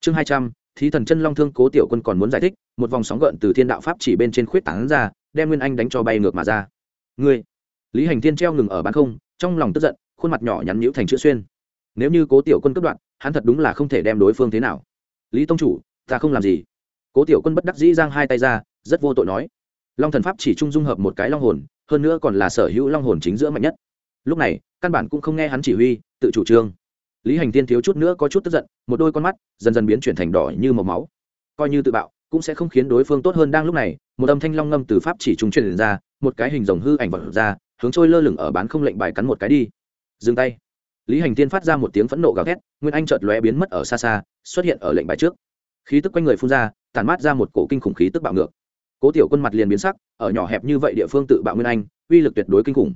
Chương hai trăm, thí thần chân long thương cố tiểu quân còn muốn giải thích, một vòng sóng gợn từ thiên đạo pháp chỉ bên trên khuyết tảng ra đem nguyên anh đánh cho bay ngược mà ra. Ngươi, lý hành thiên treo ngừng ở bán không, trong lòng tức giận, khuôn mặt nhỏ nhắn nhữ thành chữ xuyên. Nếu như cố tiểu quân cất đoạn hắn thật đúng là không thể đem đối phương thế nào. Lý tông chủ, ta không làm gì. Cố tiểu quân bất đắc dĩ giang hai tay ra, rất vô tội nói. Long thần pháp chỉ trung dung hợp một cái long hồn, hơn nữa còn là sở hữu long hồn chính giữa mạnh nhất. Lúc này, căn bản cũng không nghe hắn chỉ huy, tự chủ trương. Lý hành tiên thiếu chút nữa có chút tức giận, một đôi con mắt dần dần biến chuyển thành đỏ như màu máu. Coi như tự bạo, cũng sẽ không khiến đối phương tốt hơn đang lúc này một âm thanh long ngâm từ pháp chỉ trung truyền ra, một cái hình rồng hư ảnh vật ra, hướng trôi lơ lửng ở bán không lệnh bài cắn một cái đi. Dừng tay. Lý hành tiên phát ra một tiếng phẫn nộ gào thét, nguyên anh chợt lóe biến mất ở xa xa, xuất hiện ở lệnh bài trước. Khí tức quanh người phun ra tàn mát ra một cổ kinh khủng khí tức bạo ngược. Cố tiểu quân mặt liền biến sắc, ở nhỏ hẹp như vậy địa phương tự bạo nguyên anh, uy lực tuyệt đối kinh khủng.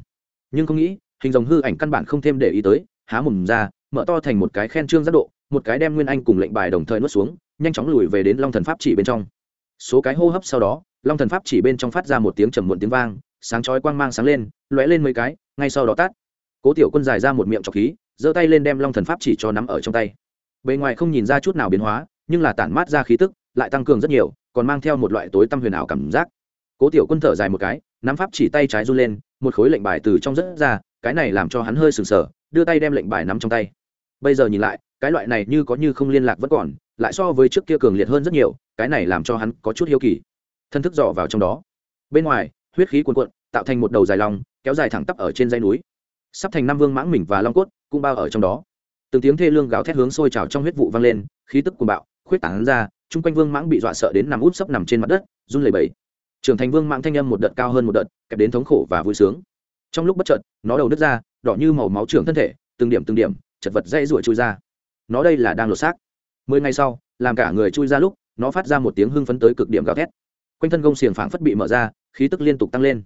Nhưng không nghĩ, hình dòng hư ảnh căn bản không thêm để ý tới, há mồm ra, mở to thành một cái khen trương giác độ, một cái đem nguyên anh cùng lệnh bài đồng thời nuốt xuống, nhanh chóng lùi về đến long thần pháp chỉ bên trong số cái hô hấp sau đó, long thần pháp chỉ bên trong phát ra một tiếng trầm muộn tiếng vang, sáng chói quang mang sáng lên, lóe lên mấy cái, ngay sau đó tắt. Cố tiểu quân dài ra một miệng trọc khí, giơ tay lên đem long thần pháp chỉ cho nắm ở trong tay. Bề ngoài không nhìn ra chút nào biến hóa, nhưng là tản mát ra khí tức, lại tăng cường rất nhiều, còn mang theo một loại tối tăm huyền ảo cảm giác. Cố tiểu quân thở dài một cái, nắm pháp chỉ tay trái run lên, một khối lệnh bài từ trong rất ra, cái này làm cho hắn hơi sừng sờ, đưa tay đem lệnh bài nắm trong tay. Bây giờ nhìn lại cái loại này như có như không liên lạc vẫn còn, lại so với trước kia cường liệt hơn rất nhiều, cái này làm cho hắn có chút hiếu kỳ. Thân thức dò vào trong đó. Bên ngoài, huyết khí cuồn cuộn, tạo thành một đầu dài lòng, kéo dài thẳng tắp ở trên dãy núi. Sắp thành năm vương mãng mình và long cốt, cũng bao ở trong đó. Từng tiếng thê lương gào thét hướng sôi trào trong huyết vụ vang lên, khí tức cuồng bạo, khuyết tảng ra, chung quanh vương mãng bị dọa sợ đến nằm út sấp nằm trên mặt đất, run lẩy bẩy. Trưởng thành vương mãng thanh âm một đợt cao hơn một đợt, kẹp đến thống khổ và vui sướng. Trong lúc bất chợt, nó đầu đứt ra, đỏ như màu máu trưởng thân thể, từng điểm từng điểm, chật vật dây ruổi chui ra nó đây là đang lột xác. Mười ngày sau, làm cả người chui ra lúc, nó phát ra một tiếng hưng phấn tới cực điểm gào thét. Quanh thân gông xiềng phảng phất bị mở ra, khí tức liên tục tăng lên.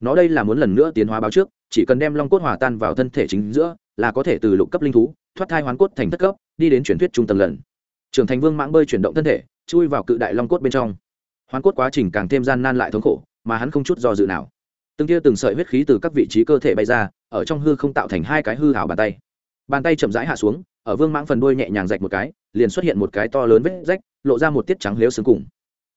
Nó đây là muốn lần nữa tiến hóa báo trước, chỉ cần đem long cốt hòa tan vào thân thể chính giữa, là có thể từ lục cấp linh thú, thoát thai hoán cốt thành thất cấp, đi đến truyền thuyết trung tầng lần. Trưởng thành vương mãng bơi chuyển động thân thể, chui vào cự đại long cốt bên trong. Hoán cốt quá trình càng thêm gian nan lại thống khổ, mà hắn không chút do dự nào. Từng tia từng sợi huyết khí từ các vị trí cơ thể bay ra, ở trong hư không tạo thành hai cái hư hảo bàn tay bàn tay chậm rãi hạ xuống, ở vương mãng phần đuôi nhẹ nhàng rạch một cái, liền xuất hiện một cái to lớn vết rách, lộ ra một tiết trắng lếu xương cùng.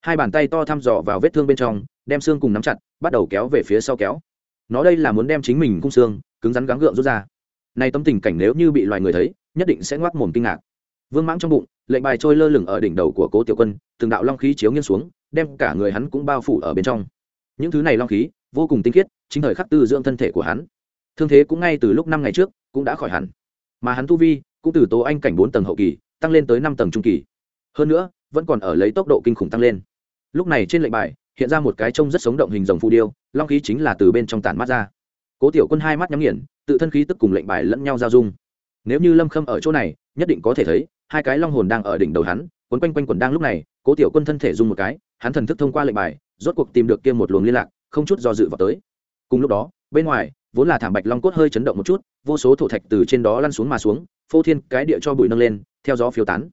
Hai bàn tay to thăm dò vào vết thương bên trong, đem xương cùng nắm chặt, bắt đầu kéo về phía sau kéo. Nó đây là muốn đem chính mình cung xương, cứng rắn gắng gượng rút ra. Nay tâm tình cảnh nếu như bị loài người thấy, nhất định sẽ ngoác mồm kinh ngạc. Vương mãng trong bụng, lệnh bài trôi lơ lửng ở đỉnh đầu của cố tiểu quân, từng đạo long khí chiếu nghiêng xuống, đem cả người hắn cũng bao phủ ở bên trong. Những thứ này long khí, vô cùng tinh khiết, chính thời khắc tư dưỡng thân thể của hắn. Thương thế cũng ngay từ lúc năm ngày trước, cũng đã khỏi hẳn mà hắn tu vi cũng từ tố anh cảnh bốn tầng hậu kỳ tăng lên tới năm tầng trung kỳ. Hơn nữa, vẫn còn ở lấy tốc độ kinh khủng tăng lên. Lúc này trên lệnh bài hiện ra một cái trông rất sống động hình rồng phù điêu, long khí chính là từ bên trong tản mắt ra. Cố tiểu quân hai mắt nhắm nghiền, tự thân khí tức cùng lệnh bài lẫn nhau giao dung. Nếu như lâm khâm ở chỗ này, nhất định có thể thấy, hai cái long hồn đang ở đỉnh đầu hắn, quấn quanh quanh quần đang lúc này, cố tiểu quân thân thể dùng một cái, hắn thần thức thông qua lệnh bài, rốt cuộc tìm được kia một luồng liên lạc, không chút do dự vào tới. Cùng lúc đó, bên ngoài vốn là thảm bạch long cốt hơi chấn động một chút, vô số thổ thạch từ trên đó lăn xuống mà xuống, phô thiên cái địa cho bụi nâng lên, theo gió phiêu tán.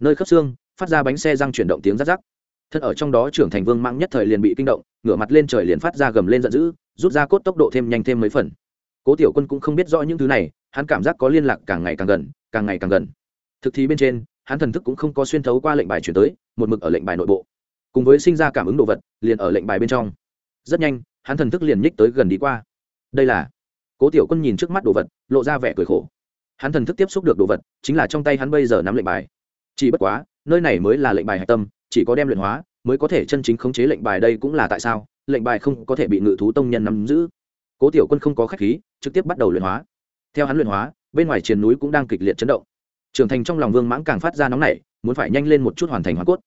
Nơi khớp xương, phát ra bánh xe răng chuyển động tiếng rát rắc. Thân ở trong đó trưởng thành vương mạng nhất thời liền bị kinh động, ngửa mặt lên trời liền phát ra gầm lên giận dữ, rút ra cốt tốc độ thêm nhanh thêm mấy phần. Cố tiểu quân cũng không biết rõ những thứ này, hắn cảm giác có liên lạc càng ngày càng gần, càng ngày càng gần. Thực thi bên trên, hắn thần thức cũng không có xuyên thấu qua lệnh bài chuyển tới, một mực ở lệnh bài nội bộ. Cùng với sinh ra cảm ứng đồ vật, liền ở lệnh bài bên trong. Rất nhanh, hắn thần thức liền nhích tới gần đi qua đây là? Cố tiểu quân nhìn trước mắt đồ vật, lộ ra vẻ cười khổ. Hắn thần thức tiếp xúc được đồ vật, chính là trong tay hắn bây giờ nắm lệnh bài. Chỉ bất quá, nơi này mới là lệnh bài hạch tâm, chỉ có đem luyện hóa, mới có thể chân chính khống chế lệnh bài đây cũng là tại sao? Lệnh bài không có thể bị ngự thú tông nhân nắm giữ. Cố tiểu quân không có khách khí, trực tiếp bắt đầu luyện hóa. Theo hắn luyện hóa, bên ngoài triền núi cũng đang kịch liệt chấn động. Trưởng thành trong lòng vương mãng càng phát ra nóng nảy, muốn phải nhanh lên một chút hoàn thành hoàn cốt.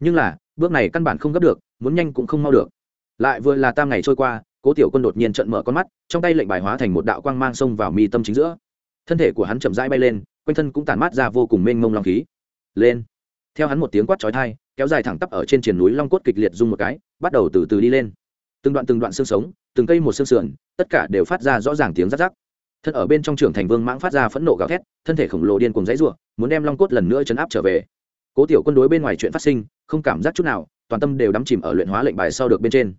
Nhưng là, bước này căn bản không gấp được, muốn nhanh cũng không mau được. Lại vừa là tam ngày trôi qua cố tiểu quân đột nhiên trận mở con mắt, trong tay lệnh bài hóa thành một đạo quang mang xông vào mi tâm chính giữa. Thân thể của hắn chậm rãi bay lên, quanh thân cũng tản mát ra vô cùng mênh mông long khí. Lên. Theo hắn một tiếng quát chói thai kéo dài thẳng tắp ở trên triển núi long cốt kịch liệt rung một cái, bắt đầu từ từ đi lên. Từng đoạn từng đoạn xương sống, từng cây một xương sườn, tất cả đều phát ra rõ ràng tiếng rắc rắc. Thân ở bên trong trưởng thành vương mãng phát ra phẫn nộ gào thét, thân thể khổng lồ điên cùng dãy ruộng muốn đem long cốt lần nữa chấn áp trở về. Cố tiểu quân đối bên ngoài chuyện phát sinh, không cảm giác chút nào, toàn tâm đều đắm chìm ở luyện hóa lệnh bài sau được bên trên.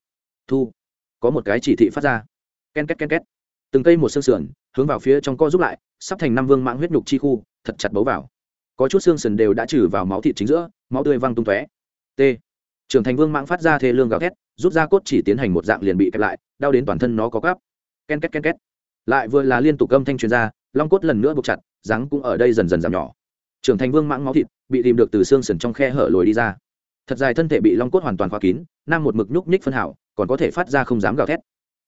Thu có một cái chỉ thị phát ra. Ken két ken két. Từng cây một xương sườn, hướng vào phía trong co giúp lại, sắp thành năm vương mãng huyết nhục chi khu, thật chặt bấu vào. Có chút xương sườn đều đã trừ vào máu thịt chính giữa, máu tươi văng tung tóe. T. Trưởng thành vương mãng phát ra thê lương gào thét, rút ra cốt chỉ tiến hành một dạng liền bị kẹp lại, đau đến toàn thân nó có gắp. Ken két ken két. Lại vừa là liên tục âm thanh truyền ra, long cốt lần nữa buộc chặt rắn cũng ở đây dần dần giảm nhỏ. Trưởng thành vương mãng máu thịt bị tìm được từ xương sườn trong khe hở lồi đi ra. Thật dài thân thể bị long cốt hoàn toàn khóa kín, nam một mực nhúc nhích phân hảo còn có thể phát ra không dám gào thét.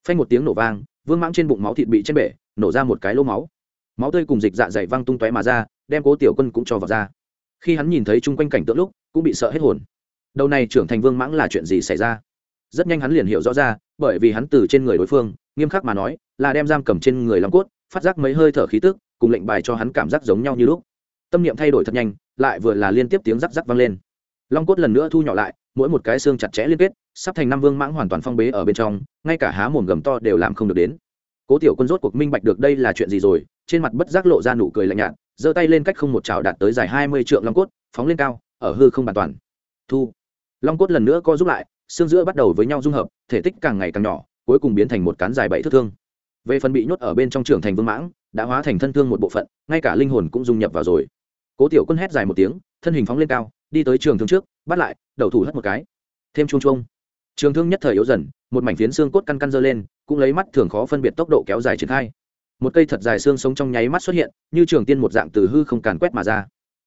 Phanh một tiếng nổ vang, vương mãng trên bụng máu thịt bị trên bể, nổ ra một cái lỗ máu. Máu tươi cùng dịch dạ dày văng tung tóe mà ra, đem cố tiểu quân cũng cho vào ra. Khi hắn nhìn thấy chung quanh cảnh tượng lúc, cũng bị sợ hết hồn. Đầu này trưởng thành vương mãng là chuyện gì xảy ra? Rất nhanh hắn liền hiểu rõ ra, bởi vì hắn từ trên người đối phương, nghiêm khắc mà nói, là đem giam cầm trên người long cốt, phát giác mấy hơi thở khí tức, cùng lệnh bài cho hắn cảm giác giống nhau như lúc. Tâm niệm thay đổi thật nhanh, lại vừa là liên tiếp tiếng rắc rắc vang lên. Long cốt lần nữa thu nhỏ lại, mỗi một cái xương chặt chẽ liên kết sắp thành năm vương mãng hoàn toàn phong bế ở bên trong, ngay cả há mồm gầm to đều làm không được đến. Cố tiểu quân rốt cuộc minh bạch được đây là chuyện gì rồi, trên mặt bất giác lộ ra nụ cười lạnh nhạt, giơ tay lên cách không một chảo đạt tới dài hai mươi trượng long cốt, phóng lên cao, ở hư không bàn toàn. Thu. Long cốt lần nữa co giúp lại, xương giữa bắt đầu với nhau dung hợp, thể tích càng ngày càng nhỏ, cuối cùng biến thành một cán dài bảy thước thương. Về phần bị nhốt ở bên trong trưởng thành vương mãng, đã hóa thành thân thương một bộ phận, ngay cả linh hồn cũng dung nhập vào rồi. Cố tiểu quân hét dài một tiếng, thân hình phóng lên cao, đi tới trường thương trước, bắt lại, đầu thủ hất một cái. Thêm chung chung trường thương nhất thời yếu dần, một mảnh phiến xương cốt căn căn dơ lên, cũng lấy mắt thường khó phân biệt tốc độ kéo dài triển khai. Một cây thật dài xương sống trong nháy mắt xuất hiện, như trường tiên một dạng từ hư không càn quét mà ra.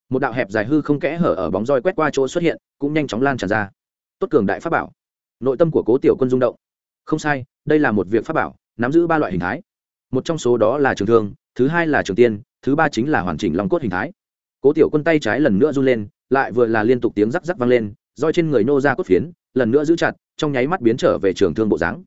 Một đạo hẹp dài hư không kẽ hở ở bóng roi quét qua chỗ xuất hiện, cũng nhanh chóng lan tràn ra. Tốt cường đại pháp bảo. Nội tâm của cố tiểu quân rung động. Không sai, đây là một việc pháp bảo, nắm giữ ba loại hình thái. Một trong số đó là trường thương, thứ hai là trường tiên, thứ ba chính là hoàn chỉnh lòng cốt hình thái. Cố tiểu quân tay trái lần nữa run lên, lại vừa là liên tục tiếng rắc rắc vang lên, roi trên người nô ra cốt phiến, lần nữa giữ chặt trong nháy mắt biến trở về trường thương bộ dáng.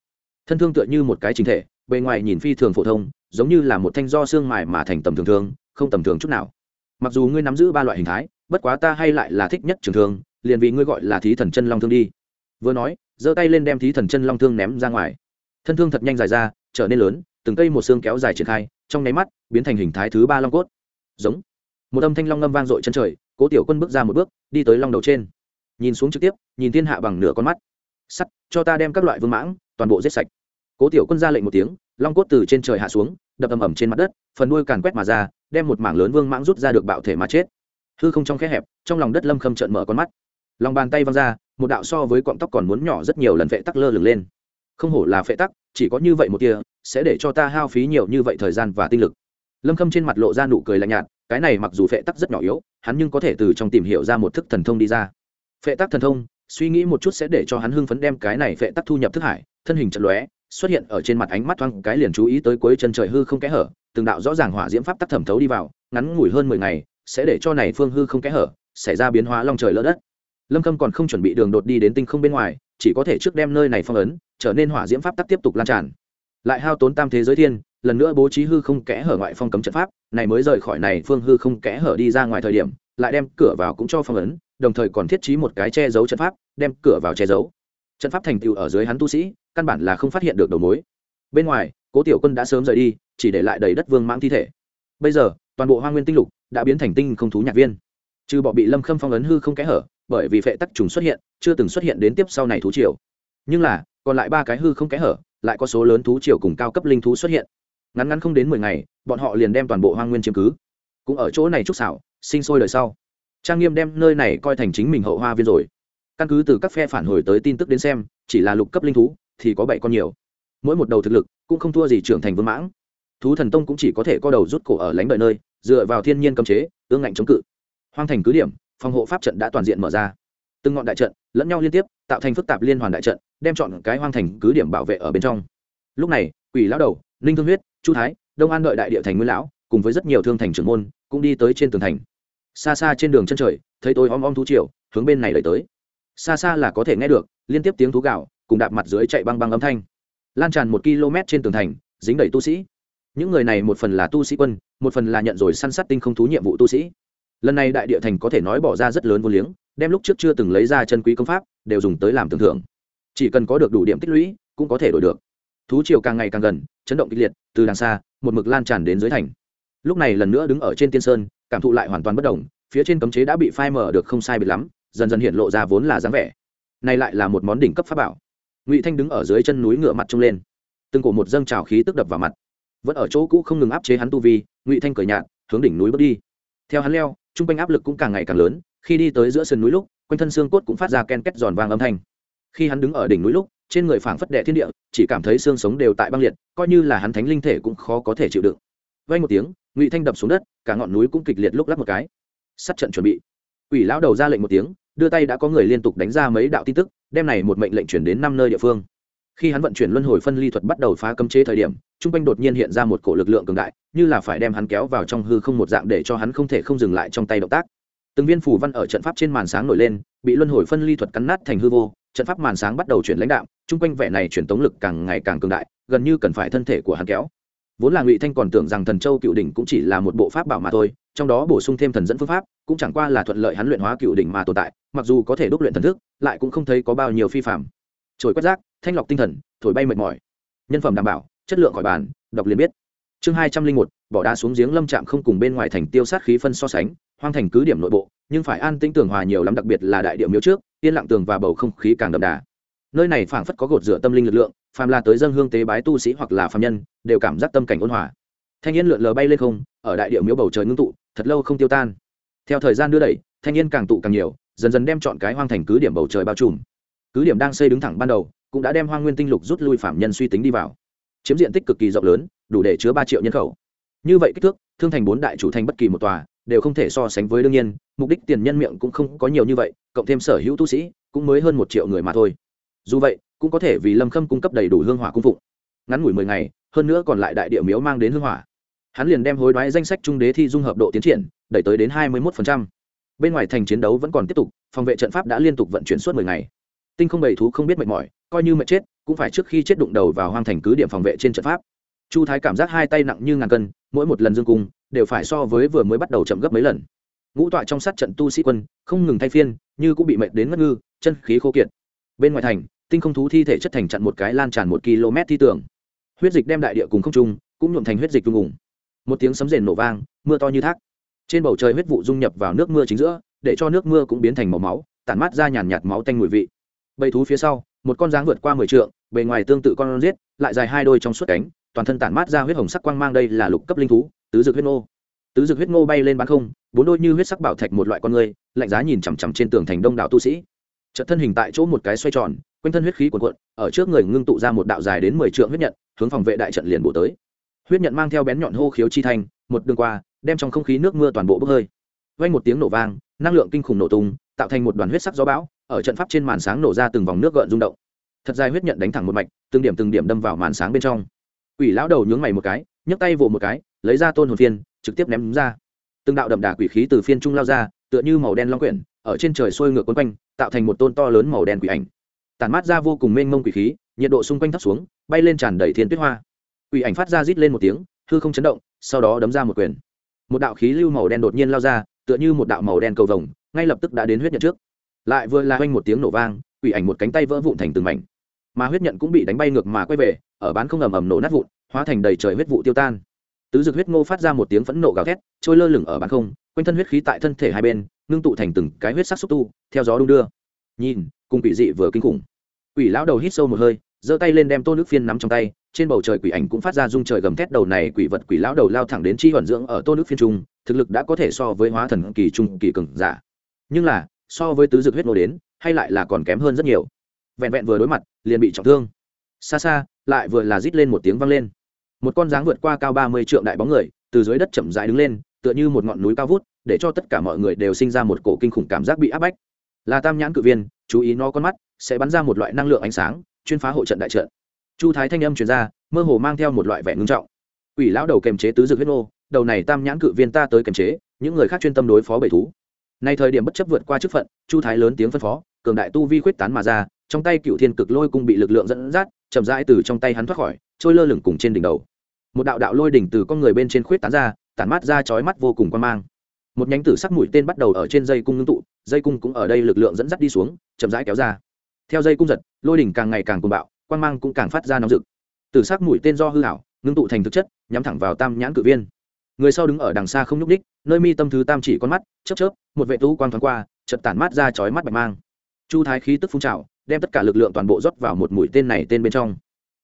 Thân thương tựa như một cái chính thể, bề ngoài nhìn phi thường phổ thông, giống như là một thanh do xương mài mà thành tầm thường thương, không tầm thường chút nào. Mặc dù ngươi nắm giữ ba loại hình thái, bất quá ta hay lại là thích nhất trường thương, liền vì ngươi gọi là thí thần chân long thương đi. Vừa nói, giơ tay lên đem thí thần chân long thương ném ra ngoài. Thân thương thật nhanh dài ra, trở nên lớn, từng cây một xương kéo dài triển khai, trong nháy mắt, biến thành hình thái thứ ba long cốt. Giống. Một âm thanh long ngâm vang dội chân trời, cố tiểu quân bước ra một bước, đi tới long đầu trên. Nhìn xuống trực tiếp, nhìn thiên hạ bằng nửa con mắt sắt, cho ta đem các loại vương mãng, toàn bộ giết sạch. Cố tiểu quân ra lệnh một tiếng, long cốt từ trên trời hạ xuống, đập ầm ầm trên mặt đất, phần đuôi càn quét mà ra, đem một mảng lớn vương mãng rút ra được bạo thể mà chết. Hư không trong khe hẹp, trong lòng đất lâm khâm trợn mở con mắt. Lòng bàn tay văng ra, một đạo so với cọng tóc còn muốn nhỏ rất nhiều lần vệ tắc lơ lửng lên. Không hổ là phệ tắc, chỉ có như vậy một tia, sẽ để cho ta hao phí nhiều như vậy thời gian và tinh lực. Lâm khâm trên mặt lộ ra nụ cười lạnh nhạt, cái này mặc dù phệ tắc rất nhỏ yếu, hắn nhưng có thể từ trong tìm hiểu ra một thức thần thông đi ra. Phệ tắc thần thông suy nghĩ một chút sẽ để cho hắn hưng phấn đem cái này vệ tắc thu nhập thức hải, thân hình trận lóe, xuất hiện ở trên mặt ánh mắt thoáng cái liền chú ý tới cuối chân trời hư không kẽ hở, từng đạo rõ ràng hỏa diễm pháp tắc thẩm thấu đi vào, ngắn ngủi hơn mười ngày, sẽ để cho này phương hư không kẽ hở, xảy ra biến hóa long trời lỡ đất. Lâm khâm còn không chuẩn bị đường đột đi đến tinh không bên ngoài, chỉ có thể trước đem nơi này phong ấn, trở nên hỏa diễm pháp tắc tiếp tục lan tràn. Lại hao tốn tam thế giới thiên, lần nữa bố trí hư không kẽ hở ngoại phong cấm trận pháp, này mới rời khỏi này phương hư không kẽ hở đi ra ngoài thời điểm, lại đem cửa vào cũng cho phong ấn đồng thời còn thiết trí một cái che giấu trận pháp, đem cửa vào che giấu. Trận pháp thành tựu ở dưới hắn tu sĩ, căn bản là không phát hiện được đầu mối. Bên ngoài, cố tiểu quân đã sớm rời đi, chỉ để lại đầy đất vương mãng thi thể. Bây giờ, toàn bộ hoa nguyên tinh lục đã biến thành tinh không thú nhạc viên. Trừ bọ bị lâm khâm phong ấn hư không kẽ hở, bởi vì phệ tắc trùng xuất hiện, chưa từng xuất hiện đến tiếp sau này thú triều. Nhưng là, còn lại ba cái hư không kẽ hở, lại có số lớn thú triều cùng cao cấp linh thú xuất hiện. Ngắn ngắn không đến mười ngày, bọn họ liền đem toàn bộ hoang nguyên chiếm cứ. Cũng ở chỗ này trúc xảo sinh sôi đời sau trang nghiêm đem nơi này coi thành chính mình hậu hoa viên rồi. Căn cứ từ các phe phản hồi tới tin tức đến xem, chỉ là lục cấp linh thú, thì có bảy con nhiều. Mỗi một đầu thực lực cũng không thua gì trưởng thành vương mãng. Thú thần tông cũng chỉ có thể co đầu rút cổ ở lánh đợi nơi, dựa vào thiên nhiên cấm chế, ương ngạnh chống cự. Hoang thành cứ điểm, phòng hộ pháp trận đã toàn diện mở ra. Từng ngọn đại trận lẫn nhau liên tiếp, tạo thành phức tạp liên hoàn đại trận, đem chọn cái hoang thành cứ điểm bảo vệ ở bên trong. Lúc này, quỷ lão đầu, ninh thương huyết, chu thái, đông an đợi đại địa thành nguyên lão, cùng với rất nhiều thương thành trưởng môn, cũng đi tới trên tường thành xa xa trên đường chân trời, thấy tôi om om thú triều, hướng bên này lời tới. Xa xa là có thể nghe được, liên tiếp tiếng thú gạo cùng đạp mặt dưới chạy băng băng âm thanh. Lan tràn một km trên tường thành, dính đầy tu sĩ. Những người này một phần là tu sĩ quân, một phần là nhận rồi săn sát tinh không thú nhiệm vụ tu sĩ. Lần này đại địa thành có thể nói bỏ ra rất lớn vô liếng, đem lúc trước chưa từng lấy ra chân quý công pháp, đều dùng tới làm tưởng thưởng. Chỉ cần có được đủ điểm tích lũy, cũng có thể đổi được. Thú triều càng ngày càng gần, chấn động kịch liệt, từ đằng xa, một mực lan tràn đến dưới thành. Lúc này lần nữa đứng ở trên tiên sơn cảm thụ lại hoàn toàn bất đồng, phía trên cấm chế đã bị phai mở được không sai biệt lắm, dần dần hiện lộ ra vốn là dáng vẻ. Này lại là một món đỉnh cấp pháp bảo. Ngụy thanh đứng ở dưới chân núi ngựa mặt trông lên. Từng cổ một dâng trào khí tức đập vào mặt. Vẫn ở chỗ cũ không ngừng áp chế hắn tu vi, ngụy thanh cởi nhạt, hướng đỉnh núi bước đi. Theo hắn leo, trung quanh áp lực cũng càng ngày càng lớn, khi đi tới giữa sườn núi lúc, quanh thân xương cốt cũng phát ra ken két giòn vang âm thanh. Khi hắn đứng ở đỉnh núi lúc, trên người phảng phất đệ thiên địa, chỉ cảm thấy xương sống đều tại băng liệt, coi như là hắn thánh linh thể cũng khó có thể chịu đựng. Vay một tiếng ngụy thanh đập xuống đất, cả ngọn núi cũng kịch liệt lúc lắc một cái. Sắt trận chuẩn bị. Quỷ lão đầu ra lệnh một tiếng, đưa tay đã có người liên tục đánh ra mấy đạo tin tức, đem này một mệnh lệnh chuyển đến năm nơi địa phương. Khi hắn vận chuyển luân hồi phân ly thuật bắt đầu phá cấm chế thời điểm, trung quanh đột nhiên hiện ra một cổ lực lượng cường đại, như là phải đem hắn kéo vào trong hư không một dạng để cho hắn không thể không dừng lại trong tay động tác. Từng viên phủ văn ở trận pháp trên màn sáng nổi lên, bị luân hồi phân ly thuật cắn nát thành hư vô, trận pháp màn sáng bắt đầu chuyển lãnh đạo chung quanh vẻ này chuyển tống lực càng ngày càng cường đại, gần như cần phải thân thể của hắn kéo vốn là ngụy thanh còn tưởng rằng thần châu cựu đỉnh cũng chỉ là một bộ pháp bảo mà thôi, trong đó bổ sung thêm thần dẫn phương pháp, cũng chẳng qua là thuận lợi hắn luyện hóa cựu đỉnh mà tồn tại, mặc dù có thể đúc luyện thần thức, lại cũng không thấy có bao nhiêu phi phạm trồi quét rác, thanh lọc tinh thần, thổi bay mệt mỏi. Nhân phẩm đảm bảo, chất lượng khỏi bàn, đọc liền biết. Chương hai trăm linh một, bỏ đá xuống giếng lâm trạm không cùng bên ngoài thành tiêu sát khí phân so sánh, hoang thành cứ điểm nội bộ, nhưng phải an tĩnh tường hòa nhiều lắm, đặc biệt là đại điệu miếu trước, yên lặng tường và bầu không khí càng đậm đà nơi này phảng phất có gột rửa tâm linh lực lượng, phàm là tới dân hương tế bái tu sĩ hoặc là phàm nhân, đều cảm giác tâm cảnh ôn hòa. Thanh niên lượn lờ bay lên không, ở đại điệu miếu bầu trời ngưng tụ, thật lâu không tiêu tan. Theo thời gian đưa đẩy, thanh niên càng tụ càng nhiều, dần dần đem chọn cái hoang thành cứ điểm bầu trời bao trùm. Cứ điểm đang xây đứng thẳng ban đầu, cũng đã đem hoang nguyên tinh lục rút lui phạm nhân suy tính đi vào. Chiếm diện tích cực kỳ rộng lớn, đủ để chứa ba triệu nhân khẩu. Như vậy kích thước, thương thành bốn đại chủ thành bất kỳ một tòa, đều không thể so sánh với đương nhiên, mục đích tiền nhân miệng cũng không có nhiều như vậy, cộng thêm sở hữu tu sĩ, cũng mới hơn một triệu người mà thôi dù vậy, cũng có thể vì lâm khâm cung cấp đầy đủ hương hỏa cung phụng. Ngắn ngủi mười ngày, hơn nữa còn lại đại địa miếu mang đến hương hỏa. Hắn liền đem hối đoái danh sách trung đế thi dung hợp độ tiến triển, đẩy tới đến hai mươi một bên ngoài thành chiến đấu vẫn còn tiếp tục, phòng vệ trận pháp đã liên tục vận chuyển suốt mười ngày. Tinh không bầy thú không biết mệt mỏi, coi như mệt chết, cũng phải trước khi chết đụng đầu vào hoang thành cứ điểm phòng vệ trên trận pháp. Chu thái cảm giác hai tay nặng như ngàn cân, mỗi một lần dương cung, đều phải so với vừa mới bắt đầu chậm gấp mấy lần. Ngũ tọa trong sát trận tu sĩ quân, không ngừng thay phiên, như cũng bị mệt đến ngất ngư, chân khí khô kiệt. Bên ngoài thành tinh không thú thi thể chất thành chặn một cái lan tràn một km thi tưởng huyết dịch đem đại địa cùng không trung, cũng nhuộm thành huyết dịch tung ủng. Một tiếng sấm rền nổ vang, mưa to như thác. Trên bầu trời huyết vụ dung nhập vào nước mưa chính giữa, để cho nước mưa cũng biến thành màu máu, tản mát ra nhàn nhạt máu tanh mùi vị. Bầy thú phía sau, một con dáng vượt qua mười trượng, bề ngoài tương tự con giết, lại dài hai đôi trong suốt cánh, toàn thân tản mát ra huyết hồng sắc quang mang đây là lục cấp linh thú, tứ dược huyết ngô. Tứ dược huyết ngô bay lên bán không, bốn đôi như huyết sắc bảo thạch một loại con người, lạnh giá nhìn chằm chằm trên tường thành đông đảo tu sĩ. Chợt thân hình tại chỗ một cái xoay tròn quanh thân huyết khí cuồn cuộn ở trước người ngưng tụ ra một đạo dài đến mười trượng huyết nhận hướng phòng vệ đại trận liền bổ tới. Huyết nhận mang theo bén nhọn hô khiếu chi thành, một đường qua đem trong không khí nước mưa toàn bộ bốc hơi. Vang một tiếng nổ vang năng lượng kinh khủng nổ tung tạo thành một đoàn huyết sắc gió bão ở trận pháp trên màn sáng nổ ra từng vòng nước gợn rung động. Thật dài huyết nhận đánh thẳng một mạch từng điểm từng điểm đâm vào màn sáng bên trong. Quỷ lão đầu nhướng mày một cái nhấc tay vồ một cái lấy ra tôn hồn phiên trực tiếp ném ra. Từng đạo đậm đà quỷ khí từ phiên trung lao ra tựa như màu đen long quyển ở trên trời xoay ngược quấn quanh tạo thành một tôn to lớn màu đen quỷ ảnh tản mát ra vô cùng mênh mông quỷ khí, nhiệt độ xung quanh thấp xuống, bay lên tràn đầy thiên tuyết hoa. Quỷ ảnh phát ra rít lên một tiếng, hư không chấn động, sau đó đấm ra một quyền. Một đạo khí lưu màu đen đột nhiên lao ra, tựa như một đạo màu đen cầu vồng, ngay lập tức đã đến huyết nhận trước. Lại vừa là quanh một tiếng nổ vang, quỷ ảnh một cánh tay vỡ vụn thành từng mảnh. Mà huyết nhận cũng bị đánh bay ngược mà quay về, ở bán không ầm ầm nổ nát vụn, hóa thành đầy trời huyết vụ tiêu tan. Tứ dực huyết ngô phát ra một tiếng phẫn nộ gào thét, trôi lơ lửng ở bán không, quanh thân huyết khí tại thân thể hai bên, ngưng tụ thành từng cái huyết sắc xúc tu, theo gió đung đưa nhìn, cùng quỷ dị vừa kinh khủng. Quỷ lão đầu hít sâu một hơi, giơ tay lên đem tô nước phiên nắm trong tay, trên bầu trời quỷ ảnh cũng phát ra rung trời gầm thét đầu này quỷ vật quỷ lão đầu lao thẳng đến chi huẩn dưỡng ở tô nước phiên trung, thực lực đã có thể so với hóa thần kỳ trung kỳ cường giả. Nhưng là, so với tứ dực huyết nô đến, hay lại là còn kém hơn rất nhiều. Vẹn vẹn vừa đối mặt, liền bị trọng thương. Xa xa, lại vừa là rít lên một tiếng vang lên. Một con dáng vượt qua cao ba mươi trượng đại bóng người, từ dưới đất chậm rãi đứng lên, tựa như một ngọn núi cao vút, để cho tất cả mọi người đều sinh ra một cổ kinh khủng cảm giác bị áp bách là tam nhãn cự viên, chú ý nó con mắt, sẽ bắn ra một loại năng lượng ánh sáng, chuyên phá hộ trận đại trận. Chu thái thanh âm truyền ra, mơ hồ mang theo một loại vẻ ngưng trọng. Quỷ lão đầu kềm chế tứ dược huyết nô, đầu này tam nhãn cự viên ta tới kềm chế, những người khác chuyên tâm đối phó bầy thú. Nay thời điểm bất chấp vượt qua chức phận, chu thái lớn tiếng phân phó, cường đại tu vi khuyết tán mà ra, trong tay cựu thiên cực lôi cung bị lực lượng dẫn dắt, chậm rãi từ trong tay hắn thoát khỏi, trôi lơ lửng cùng trên đỉnh đầu. Một đạo đạo lôi đỉnh từ con người bên trên khuyết tán ra, tản mát ra chói mắt vô cùng quan mang một nhánh tử sắc mũi tên bắt đầu ở trên dây cung ngưng tụ, dây cung cũng ở đây lực lượng dẫn dắt đi xuống, chậm rãi kéo ra. Theo dây cung giật, lôi đỉnh càng ngày càng cuồng bạo quan mang cũng càng phát ra nóng rực. Tử sắc mũi tên do hư hảo ngưng tụ thành thực chất, nhắm thẳng vào tam nhãn cự viên. Người sau đứng ở đằng xa không nhúc ních nơi mi tâm thứ tam chỉ con mắt, chớp chớp, một vệ tú quang thoáng qua chật tản mát ra chói mắt bạch mang. Chu thái khí tức phun trào, đem tất cả lực lượng toàn bộ rót vào một mũi tên này tên bên trong.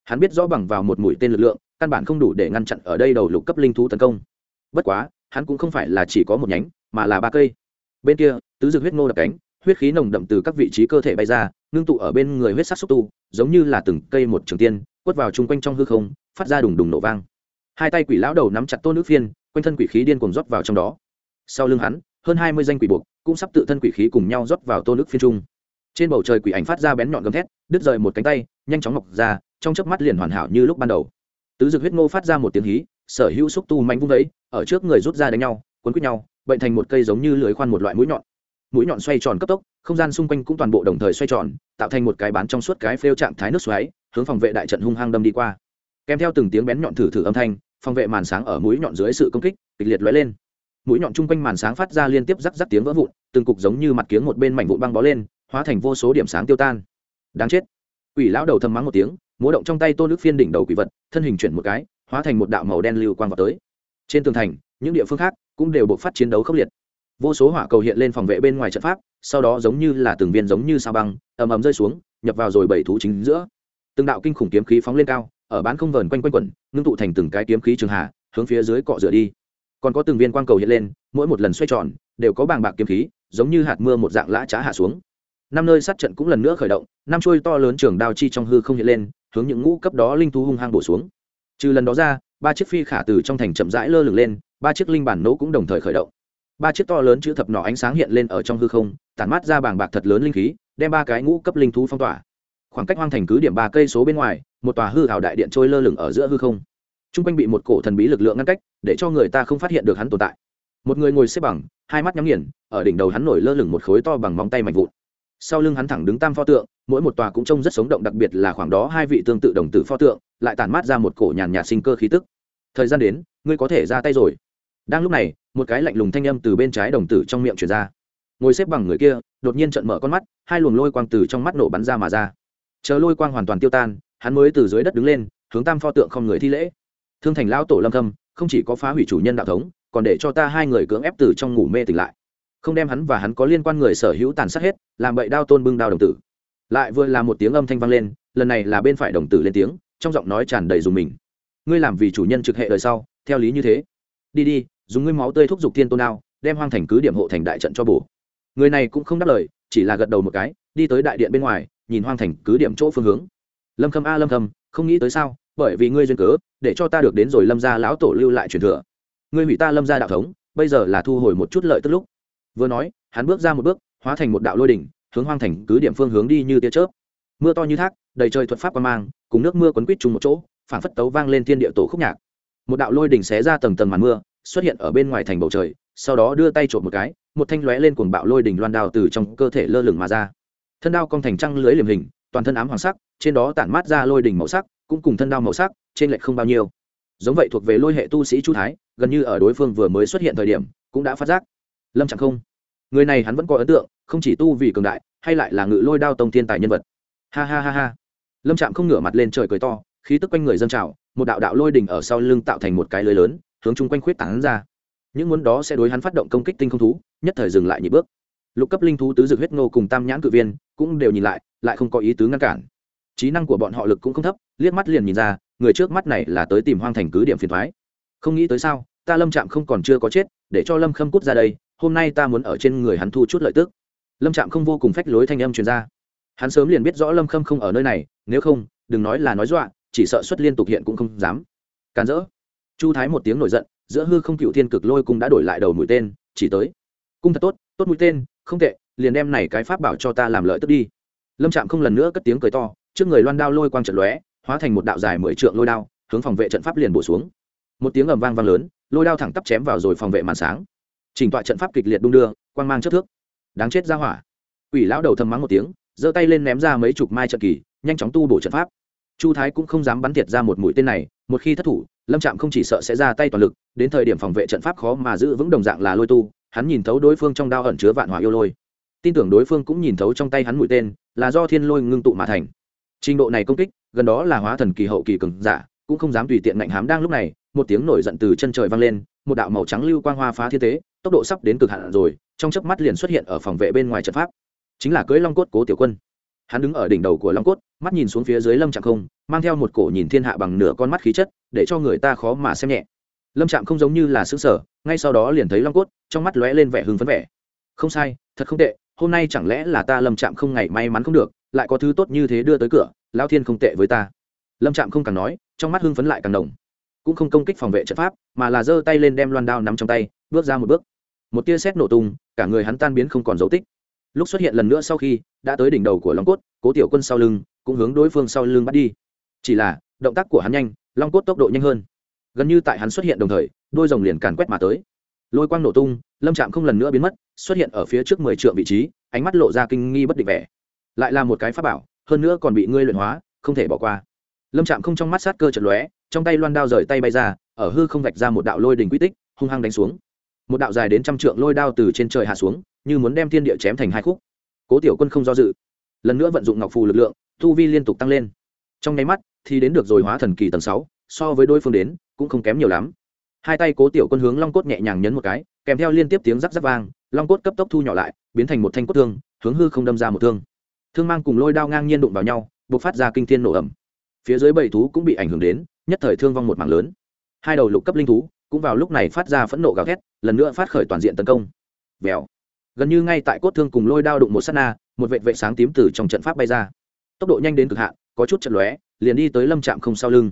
Hắn biết rõ bằng vào một mũi tên lực lượng, căn bản không đủ để ngăn chặn ở đây đầu lục cấp linh thú tấn công. Bất quá hắn cũng không phải là chỉ có một nhánh, mà là ba cây. Bên kia, tứ dược huyết ngô đập cánh, huyết khí nồng đậm từ các vị trí cơ thể bay ra, ngưng tụ ở bên người huyết sắc xúc tu, giống như là từng cây một trường tiên, quất vào chung quanh trong hư không, phát ra đùng đùng nổ vang. Hai tay quỷ lão đầu nắm chặt tôn nước phiên, quanh thân quỷ khí điên cuồng rót vào trong đó. Sau lưng hắn, hơn hai mươi danh quỷ buộc cũng sắp tự thân quỷ khí cùng nhau rót vào tôn nước phiên trung. Trên bầu trời quỷ ảnh phát ra bén nhọn gầm thét, đứt rời một cánh tay, nhanh chóng ngọc ra, trong chớp mắt liền hoàn hảo như lúc ban đầu. Tứ dực huyết ngô phát ra một tiếng hí sở hữu xúc tu mạnh vung đấy, ở trước người rút ra đánh nhau quấn quýt nhau, bệnh thành một cây giống như lưới khoan một loại mũi nhọn. Mũi nhọn xoay tròn cấp tốc, không gian xung quanh cũng toàn bộ đồng thời xoay tròn, tạo thành một cái bán trong suốt cái phêu trạng thái nước xoáy, hướng phòng vệ đại trận hung hăng đâm đi qua. Kèm theo từng tiếng bén nhọn thử thử âm thanh, phòng vệ màn sáng ở mũi nhọn dưới sự công kích, kịch liệt lóe lên. Mũi nhọn chung quanh màn sáng phát ra liên tiếp rắc rắc tiếng vỡ vụn, từng cục giống như mặt kiếng một bên mảnh vụn băng bó lên, hóa thành vô số điểm sáng tiêu tan. Đáng chết. Quỷ lão đầu thầm mắng một tiếng, múa động trong tay tôn nước phiên đỉnh đầu quỷ vật, thân hình chuyển một cái hóa thành một đạo màu đen lưu quang vào tới. Trên tường thành, những địa phương khác cũng đều buộc phát chiến đấu khốc liệt. Vô số hỏa cầu hiện lên phòng vệ bên ngoài trận pháp, sau đó giống như là từng viên giống như sao băng, ầm ầm rơi xuống, nhập vào rồi bảy thú chính giữa. Từng đạo kinh khủng kiếm khí phóng lên cao, ở bán không vờn quanh quanh quẩn, ngưng tụ thành từng cái kiếm khí trường hạ, hướng phía dưới cọ rửa đi. Còn có từng viên quang cầu hiện lên, mỗi một lần xoay tròn, đều có bàng bạc kiếm khí, giống như hạt mưa một dạng lã trá hạ xuống. Năm nơi sát trận cũng lần nữa khởi động, năm chuôi to lớn trường đao chi trong hư không hiện lên, hướng những ngũ cấp đó linh thú hung hăng bổ xuống trừ lần đó ra, ba chiếc phi khả từ trong thành chậm rãi lơ lửng lên, ba chiếc linh bản nỗ cũng đồng thời khởi động. Ba chiếc to lớn chữ thập nỏ ánh sáng hiện lên ở trong hư không, tản mát ra bảng bạc thật lớn linh khí, đem ba cái ngũ cấp linh thú phong tỏa. Khoảng cách hoang thành cứ điểm ba cây số bên ngoài, một tòa hư hào đại điện trôi lơ lửng ở giữa hư không. T r u n g quanh bị một cổ thần bí lực lượng ngăn cách, để cho người ta không phát hiện được hắn tồn tại. Một người ngồi xếp bằng, hai mắt nhắm nghiền, ở đỉnh đầu hắn nổi lơ lửng một khối to bằng móng tay mạnh vụn sau lưng hắn thẳng đứng tam pho tượng, mỗi một tòa cũng trông rất sống động, đặc biệt là khoảng đó hai vị tương tự đồng tử pho tượng, lại tản mát ra một cổ nhàn nhạt sinh cơ khí tức. Thời gian đến, ngươi có thể ra tay rồi. Đang lúc này, một cái lạnh lùng thanh âm từ bên trái đồng tử trong miệng chuyển ra. Ngồi xếp bằng người kia, đột nhiên trận mở con mắt, hai luồng lôi quang từ trong mắt nổ bắn ra mà ra. Chờ lôi quang hoàn toàn tiêu tan, hắn mới từ dưới đất đứng lên, hướng tam pho tượng không người thi lễ. Thương thành lão tổ lâm thâm, không chỉ có phá hủy chủ nhân đạo thống, còn để cho ta hai người cưỡng ép từ trong ngủ mê tỉnh lại không đem hắn và hắn có liên quan người sở hữu tàn sát hết, làm bậy đao tôn bưng đao đồng tử. Lại vừa là một tiếng âm thanh vang lên, lần này là bên phải đồng tử lên tiếng, trong giọng nói tràn đầy dùng mình. Ngươi làm vì chủ nhân trực hệ đời sau, theo lý như thế. Đi đi, dùng ngươi máu tươi thúc giục thiên tôn đao, đem hoang thành cứ điểm hộ thành đại trận cho bổ. Người này cũng không đáp lời, chỉ là gật đầu một cái, đi tới đại điện bên ngoài, nhìn hoang thành cứ điểm chỗ phương hướng. Lâm khâm a, lâm khâm, không nghĩ tới sao, bởi vì ngươi duyên cớ, để cho ta được đến rồi lâm gia lão tổ lưu lại truyền thừa. Ngươi hủy ta lâm gia đạo thống, bây giờ là thu hồi một chút lợi tức lúc vừa nói, hắn bước ra một bước, hóa thành một đạo lôi đỉnh, hướng hoang thành cứ điểm phương hướng đi như tia chớp. Mưa to như thác, đầy trời thuật pháp qua mang, cùng nước mưa quấn quýt chung một chỗ, phảng phất tấu vang lên thiên địa tổ khúc nhạc. Một đạo lôi đỉnh xé ra tầng tầng màn mưa, xuất hiện ở bên ngoài thành bầu trời, sau đó đưa tay trộm một cái, một thanh lóe lên cuồng bạo lôi đỉnh loan đao từ trong cơ thể lơ lửng mà ra. Thân đao cong thành trăng lưới liềm hình, toàn thân ám hoàng sắc, trên đó tản mát ra lôi đỉnh màu sắc, cũng cùng thân đao màu sắc, trên lệch không bao nhiêu. Giống vậy thuộc về lôi hệ tu sĩ chu thái, gần như ở đối phương vừa mới xuất hiện thời điểm, cũng đã phát giác lâm chẳng không người này hắn vẫn có ấn tượng không chỉ tu vì cường đại hay lại là ngự lôi đao tông thiên tài nhân vật ha ha ha ha lâm trạm không ngửa mặt lên trời cười to khí tức quanh người dân trào một đạo đạo lôi đỉnh ở sau lưng tạo thành một cái lưới lớn hướng chung quanh khuyết tán ra những muốn đó sẽ đối hắn phát động công kích tinh không thú nhất thời dừng lại nhịp bước lục cấp linh thú tứ dược huyết ngô cùng tam nhãn cự viên cũng đều nhìn lại lại không có ý tứ ngăn cản trí năng của bọn họ lực cũng không thấp liếc mắt liền nhìn ra người trước mắt này là tới tìm hoang thành cứ điểm phiền thoái không nghĩ tới sao ta lâm trạm không còn chưa có chết để cho lâm khâm cút ra đây hôm nay ta muốn ở trên người hắn thu chút lợi tức. Lâm trạm không vô cùng phách lối thanh âm truyền ra. Hắn sớm liền biết rõ lâm khâm không ở nơi này, nếu không, đừng nói là nói dọa, chỉ sợ xuất liên tục hiện cũng không dám. Càn rỡ. Chu thái một tiếng nổi giận, giữa hư không cựu thiên cực lôi cung đã đổi lại đầu mũi tên, chỉ tới. Cung thật tốt tốt mũi tên, không tệ, liền đem này cái pháp bảo cho ta làm lợi tức đi. Lâm trạm không lần nữa cất tiếng cười to, trước người loan đao lôi quang trận lóe, hóa thành một đạo dài mười trượng lôi đao, hướng phòng vệ trận pháp liền bổ xuống. Một tiếng ầm vang vang lớn, lôi đao thẳng tắp chém vào rồi phòng vệ màn sáng chỉnh tọa trận pháp kịch liệt đung đưa, quang mang chất thước. Đáng chết ra hỏa. Ủy lão đầu thầm mắng một tiếng, giơ tay lên ném ra mấy chục mai trận kỳ, nhanh chóng tu bổ trận pháp. Chu thái cũng không dám bắn tiệt ra một mũi tên này, một khi thất thủ, lâm trạm không chỉ sợ sẽ ra tay toàn lực, đến thời điểm phòng vệ trận pháp khó mà giữ vững đồng dạng là lôi tu, hắn nhìn thấu đối phương trong đao ẩn chứa vạn hỏa yêu lôi. Tin tưởng đối phương cũng nhìn thấu trong tay hắn mũi tên, là do thiên lôi ngưng tụ mà thành. Trình độ này công kích, gần đó là hóa thần kỳ hậu kỳ cường giả, cũng không dám tùy tiện ngạnh hám đang lúc này, một tiếng nổi giận từ chân trời vang lên, một đạo màu trắng lưu quang hoa phá thiên tế tốc độ sắp đến cực hạn rồi, trong chớp mắt liền xuất hiện ở phòng vệ bên ngoài trận pháp. Chính là cưới long cốt cố tiểu quân. Hắn đứng ở đỉnh đầu của long cốt, mắt nhìn xuống phía dưới lâm trạm không, mang theo một cổ nhìn thiên hạ bằng nửa con mắt khí chất, để cho người ta khó mà xem nhẹ. Lâm trạm không giống như là xứ sở ngay sau đó liền thấy long cốt, trong mắt lóe lên vẻ hưng phấn vẻ. Không sai, thật không tệ, hôm nay chẳng lẽ là ta lâm trạm không ngày may mắn không được, lại có thứ tốt như thế đưa tới cửa lao thiên không tệ với ta. Lâm trạm không càng nói, trong mắt hưng phấn lại càng đồng cũng không công kích phòng vệ trận pháp, mà là giơ tay lên đem loan đao nắm trong tay, bước ra một bước một tia xét nổ tung, cả người hắn tan biến không còn dấu tích. Lúc xuất hiện lần nữa sau khi, đã tới đỉnh đầu của long cốt, cố tiểu quân sau lưng, cũng hướng đối phương sau lưng bắt đi. Chỉ là, động tác của hắn nhanh, long cốt tốc độ nhanh hơn. Gần như tại hắn xuất hiện đồng thời, đôi rồng liền càn quét mà tới. Lôi quang nổ tung, lâm trạm không lần nữa biến mất, xuất hiện ở phía trước mười trượng vị trí, ánh mắt lộ ra kinh nghi bất định vẻ. Lại là một cái pháp bảo, hơn nữa còn bị ngươi luyện hóa, không thể bỏ qua. Lâm trạm không trong mắt sát cơ chật lóe, trong tay loan đao rời tay bay ra, ở hư không vạch ra một đạo lôi đình quy tích, hung hăng đánh xuống một đạo dài đến trăm trượng lôi đao từ trên trời hạ xuống, như muốn đem thiên địa chém thành hai khúc. Cố tiểu quân không do dự, lần nữa vận dụng ngọc phù lực lượng thu vi liên tục tăng lên. Trong nháy mắt, thì đến được rồi hóa thần kỳ tầng sáu, so với đối phương đến, cũng không kém nhiều lắm. Hai tay cố tiểu quân hướng long cốt nhẹ nhàng nhấn một cái, kèm theo liên tiếp tiếng rắc rắc vang, long cốt cấp tốc thu nhỏ lại, biến thành một thanh cốt thương, hướng hư không đâm ra một thương. Thương mang cùng lôi đao ngang nhiên đụng vào nhau buộc phát ra kinh thiên nổ ẩm. Phía dưới bảy thú cũng bị ảnh hưởng đến, nhất thời thương vong một mảng lớn. Hai đầu lục cấp linh thú cũng vào lúc này phát ra phẫn nộ gào thét, lần nữa phát khởi toàn diện tấn công. Vèo. Gần như ngay tại cốt thương cùng lôi đao đụng một s á t na, một vệ vệ sáng tím từ trong trận pháp bay ra. Tốc độ nhanh đến cực hạn, có chút chật lóe, liền đi tới lâm trạm không sau lưng.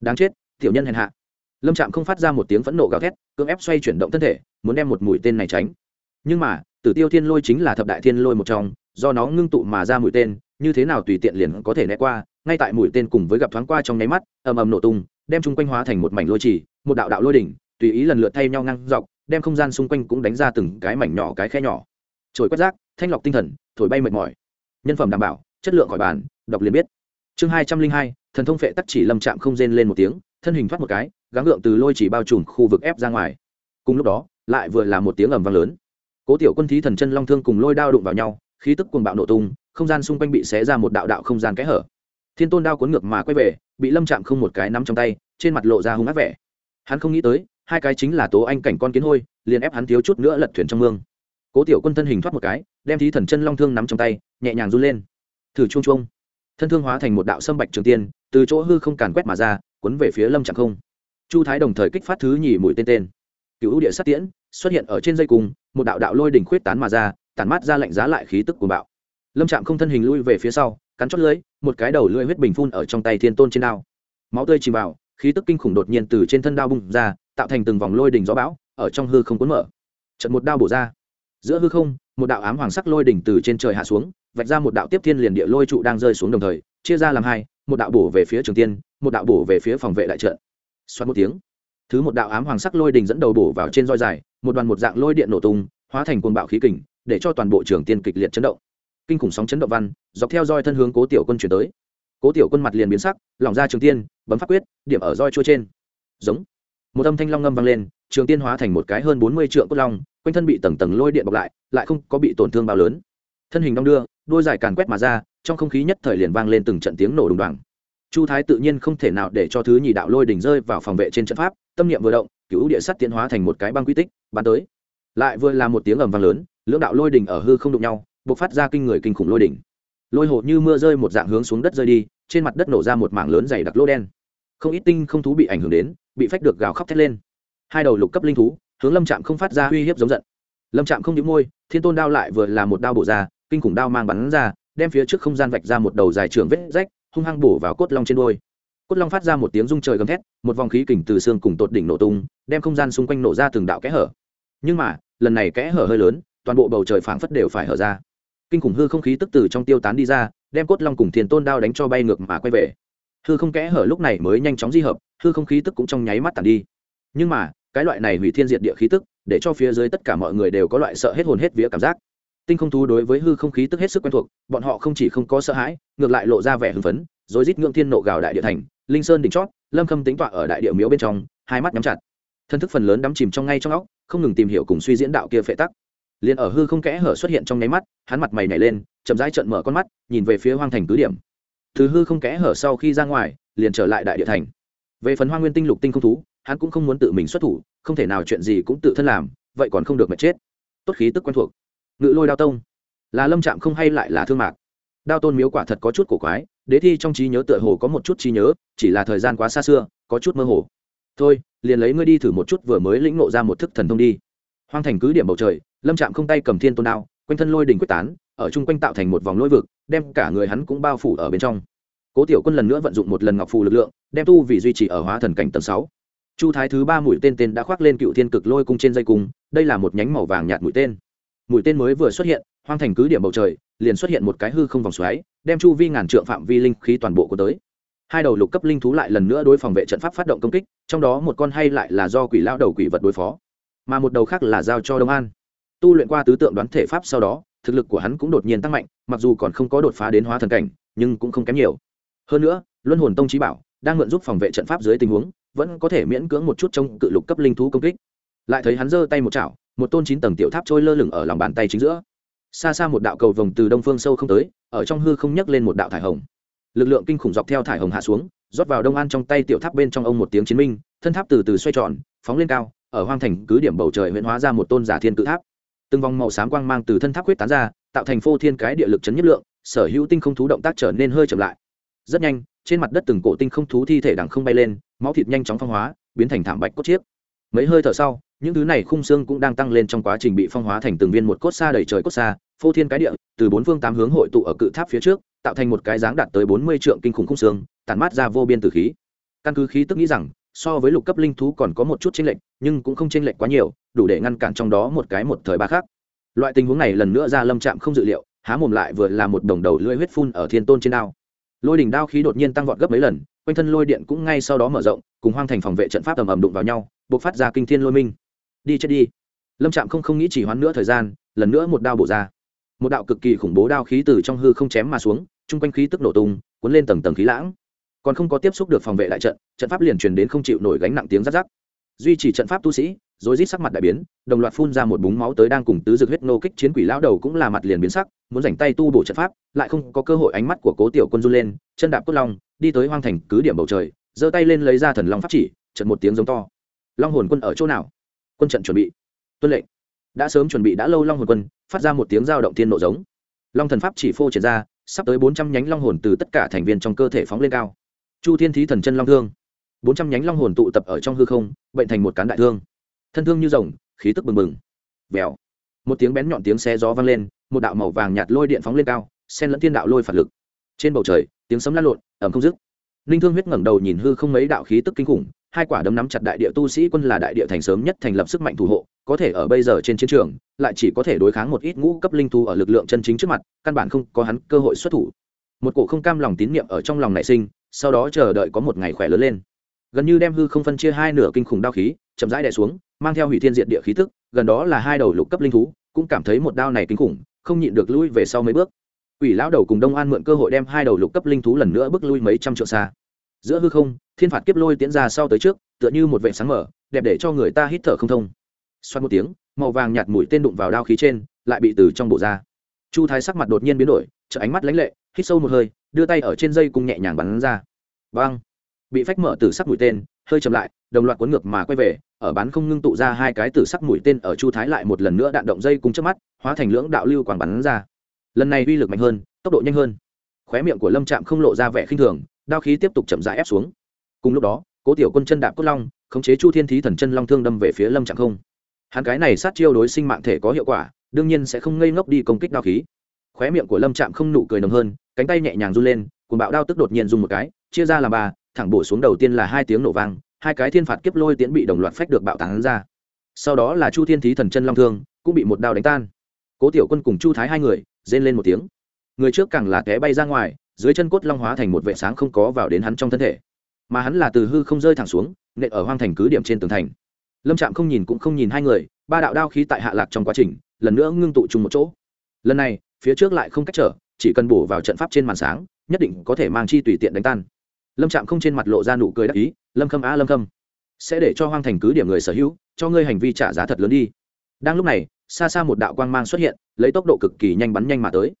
Đáng chết, tiểu nhân hèn hạ. Lâm trạm không phát ra một tiếng phẫn nộ gào thét, cưỡng ép xoay chuyển động thân thể, muốn đem một mũi tên này tránh. Nhưng mà, tử tiêu thiên lôi chính là thập đại thiên lôi một trong, do nó ngưng tụ mà ra mũi tên, như thế nào tùy tiện liền có thể né qua ngay tại mũi tên cùng với gặp thoáng qua trong nháy mắt, ầm ầm nổ tung, đem chung quanh hóa thành một mảnh lôi trì, một đạo đạo lôi đỉnh, tùy ý lần lượt thay nhau ngang dọc, đem không gian xung quanh cũng đánh ra từng cái mảnh nhỏ cái khe nhỏ. Trồi quét rác, thanh lọc tinh thần, thổi bay mệt mỏi. Nhân phẩm đảm bảo, chất lượng khỏi bàn, đọc liền biết. Chương hai trăm linh hai, thần thông phệ tắc chỉ lâm chạm không rên lên một tiếng, thân hình thoát một cái, gắng gượng từ lôi chỉ bao trùm khu vực ép ra ngoài. Cùng lúc đó, lại vừa là một tiếng ầm vang lớn. Cố tiểu quân thí thần chân long thương cùng lôi đao đụng vào nhau, khí tức cuồng bạo nổ tung, không gian xung quanh bị xé ra một đạo đạo không gian kẽ hở thiên tôn đao cuốn ngược mà quay về, bị lâm chạm không một cái nắm trong tay, trên mặt lộ ra hung ác vẻ. Hắn không nghĩ tới, hai cái chính là tố anh cảnh con kiến hôi, liền ép hắn thiếu chút nữa lật thuyền trong mương. Cố tiểu quân thân hình thoát một cái, đem thí thần chân long thương nắm trong tay, nhẹ nhàng run lên. Thử chuông chuông. Thân thương hóa thành một đạo sâm bạch trường tiên, từ chỗ hư không càn quét mà ra, cuốn về phía lâm chạm không. Chu thái đồng thời kích phát thứ nhì mũi tên tên. Cựu địa sát tiễn xuất hiện ở trên dây cùng một đạo đạo lôi đỉnh khuyết tán mà ra, tản mát ra lạnh giá lại khí tức của bạo. Lâm trạm không thân hình lui về phía sau cắn chót lưỡi, một cái đầu lưỡi huyết bình phun ở trong tay thiên tôn trên đao. Máu tươi chìm vào, khí tức kinh khủng đột nhiên từ trên thân đao bung ra, tạo thành từng vòng lôi đỉnh gió bão, ở trong hư không cuốn mở. Trận một đao bổ ra. Giữa hư không, một đạo ám hoàng sắc lôi đỉnh từ trên trời hạ xuống, vạch ra một đạo tiếp thiên liền địa lôi trụ đang rơi xuống đồng thời, chia ra làm hai, một đạo bổ về phía trường tiên, một đạo bổ về phía phòng vệ đại trận. Xoát một tiếng, thứ một đạo ám hoàng sắc lôi đình dẫn đầu bổ vào trên roi dài, một đoàn một dạng lôi điện nổ tung, hóa thành cuồng bạo khí kình, để cho toàn bộ trường tiên kịch liệt chấn động kinh khủng sóng chấn động văn, dọc theo roi thân hướng cố tiểu quân chuyển tới. Cố tiểu quân mặt liền biến sắc lỏng ra trường tiên, bấm phát quyết, điểm ở roi chua trên. Giống. Một âm thanh long ngâm vang lên, trường tiên hóa thành một cái hơn bốn mươi trượng cốt long, quanh thân bị tầng tầng lôi điện bọc lại lại không có bị tổn thương bao lớn. Thân hình đong đưa, đôi dài càn quét mà ra, trong không khí nhất thời liền vang lên từng trận tiếng nổ đùng đoàng. Chu thái tự nhiên không thể nào để cho thứ nhị đạo lôi đỉnh rơi vào phòng vệ trên trận pháp, tâm niệm vừa động cứu địa sắt tiến hóa thành một cái băng quy tích, bắn tới. Lại vừa là một tiếng ầm vang lớn, lưỡng đạo lôi đỉnh ở hư không đụng nhau bộc phát ra kinh người kinh khủng lôi đỉnh. Lôi hồ như mưa rơi một dạng hướng xuống đất rơi đi, trên mặt đất nổ ra một mảng lớn dày đặc lô đen. Không ít tinh không thú bị ảnh hưởng đến, bị phách được gào khóc thét lên. Hai đầu lục cấp linh thú, hướng lâm trạm không phát ra uy hiếp giống giận. Lâm trạm không nhíu môi, thiên tôn đao lại vừa là một đao bổ ra, kinh khủng đao mang bắn ra, đem phía trước không gian vạch ra một đầu dài trường vết rách, hung hăng bổ vào cốt long trên đôi cốt long phát ra một tiếng rung trời gầm thét, một vòng khí kình từ xương cùng tột đỉnh nổ tung, đem không gian xung quanh nổ ra từng đạo kẽ hở. Nhưng mà, lần này kẽ hở hơi lớn, toàn bộ bầu trời phảng phất đều phải hở ra kinh khủng hư không khí tức từ trong tiêu tán đi ra, đem cốt long cùng thiền tôn đao đánh cho bay ngược mà quay về. Hư không kẽ hở lúc này mới nhanh chóng di hợp, hư không khí tức cũng trong nháy mắt tàn đi. Nhưng mà, cái loại này hủy thiên diệt địa khí tức, để cho phía dưới tất cả mọi người đều có loại sợ hết hồn hết vía cảm giác. Tinh không thú đối với hư không khí tức hết sức quen thuộc, bọn họ không chỉ không có sợ hãi, ngược lại lộ ra vẻ hưng phấn, rồi rít ngưỡng thiên nộ gào đại địa thành, linh sơn đỉnh chót, lâm khâm tính tọa ở đại địa miếu bên trong, hai mắt nhắm chặt. Thân thức phần lớn đắm chìm trong ngay trong óc, không ngừng tìm hiểu cùng suy diễn đạo kia phệ tắc liền ở hư không kẽ hở xuất hiện trong nháy mắt, hắn mặt mày nhảy lên, chậm rãi trận mở con mắt, nhìn về phía hoang thành cứ điểm. Thứ hư không kẽ hở sau khi ra ngoài, liền trở lại đại địa thành. Về phần hoa nguyên tinh lục tinh không thú, hắn cũng không muốn tự mình xuất thủ, không thể nào chuyện gì cũng tự thân làm, vậy còn không được mà chết. Tốt khí tức quen thuộc. Ngự lôi đao tông. Là lâm trạm không hay lại là thương mạc? Đao tôn miếu quả thật có chút cổ quái, đế thi trong trí nhớ tựa hồ có một chút trí nhớ, chỉ là thời gian quá xa xưa, có chút mơ hồ. Thôi, liền lấy ngươi đi thử một chút vừa mới lĩnh nộ ra một thức thần thông đi hoang thành cứ điểm bầu trời, lâm trạm không tay cầm thiên tôn đao, quanh thân lôi đình quyết tán, ở chung quanh tạo thành một vòng lôi vực, đem cả người hắn cũng bao phủ ở bên trong. Cố tiểu quân lần nữa vận dụng một lần ngọc phù lực lượng, đem tu vì duy trì ở hóa thần cảnh tầng sáu. Chu thái thứ ba mũi tên tên đã khoác lên cựu thiên cực lôi cung trên dây cung, đây là một nhánh màu vàng nhạt mũi tên. Mũi tên mới vừa xuất hiện, hoang thành cứ điểm bầu trời, liền xuất hiện một cái hư không vòng xoáy, đem chu vi ngàn trượng phạm vi linh khí toàn bộ của tới. Hai đầu lục cấp linh thú lại lần nữa đối phòng vệ trận pháp phát động công kích, trong đó một con hay lại là do quỷ lao đầu quỷ vật đối phó mà một đầu khác là giao cho đông an. Tu luyện qua tứ tượng đoán thể pháp sau đó, thực lực của hắn cũng đột nhiên tăng mạnh, mặc dù còn không có đột phá đến hóa thần cảnh, nhưng cũng không kém nhiều. Hơn nữa, luân hồn tông trí bảo đang mượn giúp phòng vệ trận pháp dưới tình huống, vẫn có thể miễn cưỡng một chút trong cự lục cấp linh thú công kích. Lại thấy hắn giơ tay một chảo, một tôn chín tầng tiểu tháp trôi lơ lửng ở lòng bàn tay chính giữa. Xa xa một đạo cầu vồng từ đông phương sâu không tới, ở trong hư không nhấc lên một đạo thải hồng. Lực lượng kinh khủng dọc theo thải hồng hạ xuống, rót vào đông an trong tay tiểu tháp bên trong ông một tiếng chiến minh, thân tháp từ từ xoay tròn, phóng lên cao ở hoang thành cứ điểm bầu trời huyện hóa ra một tôn giả thiên cự tháp. Từng vòng màu xám quang mang từ thân tháp quyết tán ra, tạo thành phô thiên cái địa lực chấn nhất lượng, sở hữu tinh không thú động tác trở nên hơi chậm lại. Rất nhanh, trên mặt đất từng cổ tinh không thú thi thể đằng không bay lên, máu thịt nhanh chóng phong hóa, biến thành thảm bạch cốt chiếc. Mấy hơi thở sau, những thứ này khung xương cũng đang tăng lên trong quá trình bị phong hóa thành từng viên một cốt xa đầy trời cốt xa, phô thiên cái địa, từ bốn phương tám hướng hội tụ ở cự tháp phía trước, tạo thành một cái dáng đạt tới bốn mươi trượng kinh khủng khung xương tàn mát ra vô biên từ khí. Căn cứ khí tức nghĩ rằng so với lục cấp linh thú còn có một chút chênh lệch, nhưng cũng không chênh lệch quá nhiều, đủ để ngăn cản trong đó một cái một thời ba khác. Loại tình huống này lần nữa ra lâm trạm không dự liệu, há mồm lại vừa là một đồng đầu lưỡi huyết phun ở thiên tôn trên đao. Lôi đỉnh đao khí đột nhiên tăng vọt gấp mấy lần, quanh thân lôi điện cũng ngay sau đó mở rộng, cùng hoang thành phòng vệ trận pháp ầm ầm đụng vào nhau, bộc phát ra kinh thiên lôi minh. Đi chết đi. Lâm trạm không không nghĩ chỉ hoãn nữa thời gian, lần nữa một đao bổ ra. Một đạo cực kỳ khủng bố đao khí từ trong hư không chém mà xuống trung quanh khí tức nổ tung, cuốn lên tầng tầng khí lãng còn không có tiếp xúc được phòng vệ đại trận trận pháp liền truyền đến không chịu nổi gánh nặng tiếng rát rắc. Duy trì trận pháp tu sĩ rồi rít sắc mặt đại biến, đồng loạt phun ra một búng máu tới đang cùng tứ dược huyết nô kích chiến quỷ lão đầu cũng là mặt liền biến sắc, muốn rảnh tay tu bổ trận pháp, lại không có cơ hội ánh mắt của cố tiểu quân run lên, chân đạp cốt long, đi tới hoang thành cứ điểm bầu trời, giơ tay lên lấy ra thần long pháp chỉ, trận một tiếng giống to. Long hồn quân ở chỗ nào? Quân trận chuẩn bị. Tuân lệnh. Đã sớm chuẩn bị đã lâu long hồn quân, phát ra một tiếng giao động thiên nộ giống. Long thần pháp chỉ phô triển ra, sắp tới bốn trăm nhánh long hồn từ tất cả thành viên trong cơ thể phóng lên cao chu thiên thí thần chân long thương. Bốn trăm nhánh long hồn tụ tập ở trong hư không, bệnh thành một cán đại thương. Thân thương như rồng, khí tức bừng bừng. Vèo. Một tiếng bén nhọn tiếng xe gió vang lên, một đạo màu vàng nhạt lôi điện phóng lên cao sen lẫn thiên đạo lôi phản lực. Trên bầu trời, tiếng sấm lăn lộn ẩm không dứt. Ninh thương huyết ngẩng đầu nhìn hư không mấy đạo khí tức kinh khủng, hai quả đấm nắm chặt đại địa tu sĩ quân là đại địa thành sớm nhất thành lập sức mạnh thủ hộ, có thể ở bây giờ trên chiến trường, lại chỉ có thể đối kháng một ít ngũ cấp linh thu ở lực lượng chân chính trước mặt, căn bản không có hắn cơ hội xuất thủ. Một cổ không cam lòng tín niệm ở trong lòng nảy sinh sau đó chờ đợi có một ngày khỏe lớn lên gần như đem hư không phân chia hai nửa kinh khủng đao khí chậm rãi đè xuống mang theo hủy thiên diện địa khí tức gần đó là hai đầu lục cấp linh thú cũng cảm thấy một đao này kinh khủng không nhịn được lui về sau mấy bước Quỷ lão đầu cùng Đông An mượn cơ hội đem hai đầu lục cấp linh thú lần nữa bước lui mấy trăm trượng xa. Giữa hư không, thiên phạt kiếp lôi tiến ra sau tới trước, tựa như một vệ sáng mở, đẹp để cho người ta hít thở không thông. Xoát một tiếng, màu vàng nhạt mũi tên đụng vào đao khí trên, lại bị từ trong bộ ra. Chu Thái sắc mặt đột nhiên biến đổi, trợ ánh mắt lãnh lệ, hít sâu một hơi, đưa tay ở trên dây cùng nhẹ nhàng bắn ra. băng Bị phách mở từ sắc mũi tên, hơi chậm lại, đồng loạt cuốn ngược mà quay về, ở bán không ngưng tụ ra hai cái tử sắc mũi tên ở Chu Thái lại một lần nữa đạn động dây cùng trước mắt, hóa thành lưỡng đạo lưu quảng bắn ra. Lần này uy lực mạnh hơn, tốc độ nhanh hơn. Khóe miệng của lâm trạm không lộ ra vẻ khinh thường đao khí tiếp tục chậm rãi ép xuống. Cùng lúc đó cố tiểu quân chân đạp cốt long khống chế chu thiên thí thần chân long thương đâm về phía lâm trạm không. Hắn cái này sát chiêu đối sinh mạng thể có hiệu quả đương nhiên sẽ không ngây ngốc đi công kích đao khí khóe miệng của lâm trạm không nụ cười nồng hơn, cánh tay nhẹ nhàng run lên cùng bạo đao tức đột nhiên dùng một cái, chia ra làm ba, thẳng bổ xuống đầu tiên là hai tiếng nổ vang, hai cái thiên phạt kiếp lôi tiễn bị đồng loạt phách được bạo tán ra. Sau đó là chu thiên thí thần chân long thương, cũng bị một đao đánh tan. Cố tiểu quân cùng chu thái hai người, rên lên một tiếng. Người trước càng là té bay ra ngoài, dưới chân cốt long hóa thành một vệ sáng không có vào đến hắn trong thân thể. Mà hắn là từ hư không rơi thẳng xuống, nện ở hoang thành cứ điểm trên tường thành. Lâm trạm không nhìn cũng không nhìn hai người, ba đạo đao khí tại hạ lạc trong quá trình, lần nữa ngưng tụ chung một chỗ. Lần này phía trước lại không cách trở, chỉ cần bổ vào trận pháp trên màn sáng, nhất định có thể mang chi tùy tiện đánh tan. Lâm trạm không trên mặt lộ ra nụ cười đắc ý, lâm khâm á, lâm khâm, sẽ để cho hoang thành cứ điểm người sở hữu, cho ngươi hành vi trả giá thật lớn đi. Đang lúc này, xa xa một đạo quang mang xuất hiện, lấy tốc độ cực kỳ nhanh bắn nhanh mà tới.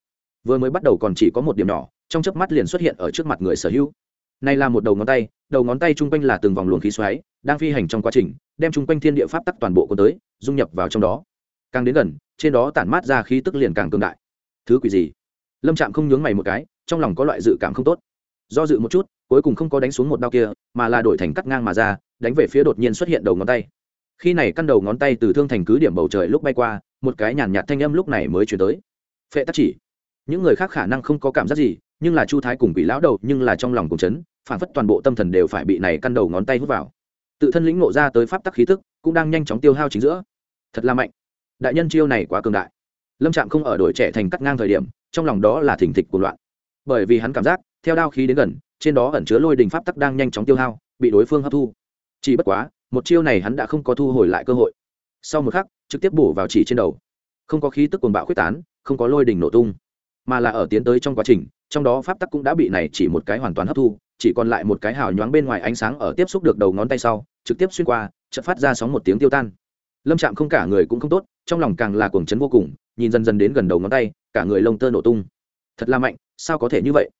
Vừa mới bắt đầu còn chỉ có một điểm nhỏ, trong chớp mắt liền xuất hiện ở trước mặt người sở hữu. Này là một đầu ngón tay, đầu ngón tay chung quanh là từng vòng luồng khí xoáy, đang phi hành trong quá trình, đem chung quanh thiên địa pháp tắc toàn bộ cuốn tới, dung nhập vào trong đó. Càng đến gần, trên đó tản mát ra khí tức liền càng cường đại thứ quỷ gì? Lâm trạm không nhướng mày một cái, trong lòng có loại dự cảm không tốt. Do dự một chút, cuối cùng không có đánh xuống một đao kia, mà là đổi thành cắt ngang mà ra, đánh về phía đột nhiên xuất hiện đầu ngón tay. Khi này căn đầu ngón tay từ thương thành cứ điểm bầu trời lúc bay qua, một cái nhàn nhạt thanh âm lúc này mới chuyển tới. Phệ tắc chỉ. Những người khác khả năng không có cảm giác gì, nhưng là chu thái cùng bị lão đầu, nhưng là trong lòng cùng chấn, phản phất toàn bộ tâm thần đều phải bị này căn đầu ngón tay hút vào. Tự thân lĩnh ngộ ra tới pháp tắc khí tức, cũng đang nhanh chóng tiêu hao chính giữa. Thật là mạnh. Đại nhân chiêu này quá cường đại lâm trạm không ở đổi trẻ thành cắt ngang thời điểm, trong lòng đó là thỉnh thịch của loạn. Bởi vì hắn cảm giác, theo đao khí đến gần, trên đó ẩn chứa lôi đình pháp tắc đang nhanh chóng tiêu hao, bị đối phương hấp thu. Chỉ bất quá, một chiêu này hắn đã không có thu hồi lại cơ hội. Sau một khắc, trực tiếp bổ vào chỉ trên đầu. Không có khí tức cuồng bạo quyết tán, không có lôi đình nổ tung, mà là ở tiến tới trong quá trình, trong đó pháp tắc cũng đã bị này chỉ một cái hoàn toàn hấp thu, chỉ còn lại một cái hào nhoáng bên ngoài ánh sáng ở tiếp xúc được đầu ngón tay sau, trực tiếp xuyên qua, chợt phát ra sóng một tiếng tiêu tan. Lâm trạm không cả người cũng không tốt, trong lòng càng là cuồng chấn vô cùng nhìn dần dần đến gần đầu ngón tay, cả người lông tơ nổ tung. Thật là mạnh, sao có thể như vậy?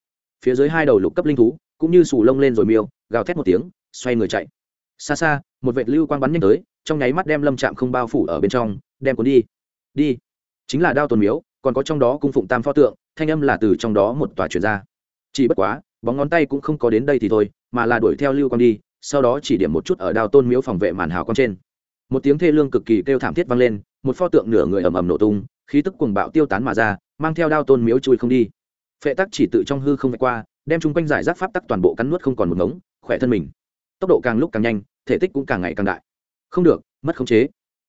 Phía dưới hai đầu lục cấp linh thú, cũng như sù lông lên rồi miêu, gào thét một tiếng, xoay người chạy. Xa xa, một vệt lưu quang bắn nhanh tới, trong nháy mắt đem lâm trạm không bao phủ ở bên trong, đem cuốn đi. Đi. Chính là đao tồn miếu, còn có trong đó cung phụng tam pho tượng, thanh âm là từ trong đó một tòa truyền ra. Chỉ bất quá, bóng ngón tay cũng không có đến đây thì thôi, mà là đuổi theo lưu quang đi, sau đó chỉ điểm một chút ở đao tôn miếu phòng vệ màn hào con trên. Một tiếng thê lương cực kỳ kêu thảm thiết vang lên, một pho tượng nửa người ầm ầm nổ tung khí tức cuồng bạo tiêu tán mà ra, mang theo đao tôn miếu chui không đi. Phệ tắc chỉ tự trong hư không vạch qua, đem chung quanh giải rác pháp tắc toàn bộ cắn nuốt không còn một ngống, khỏe thân mình. Tốc độ càng lúc càng nhanh, thể tích cũng càng ngày càng đại. Không được, mất khống chế.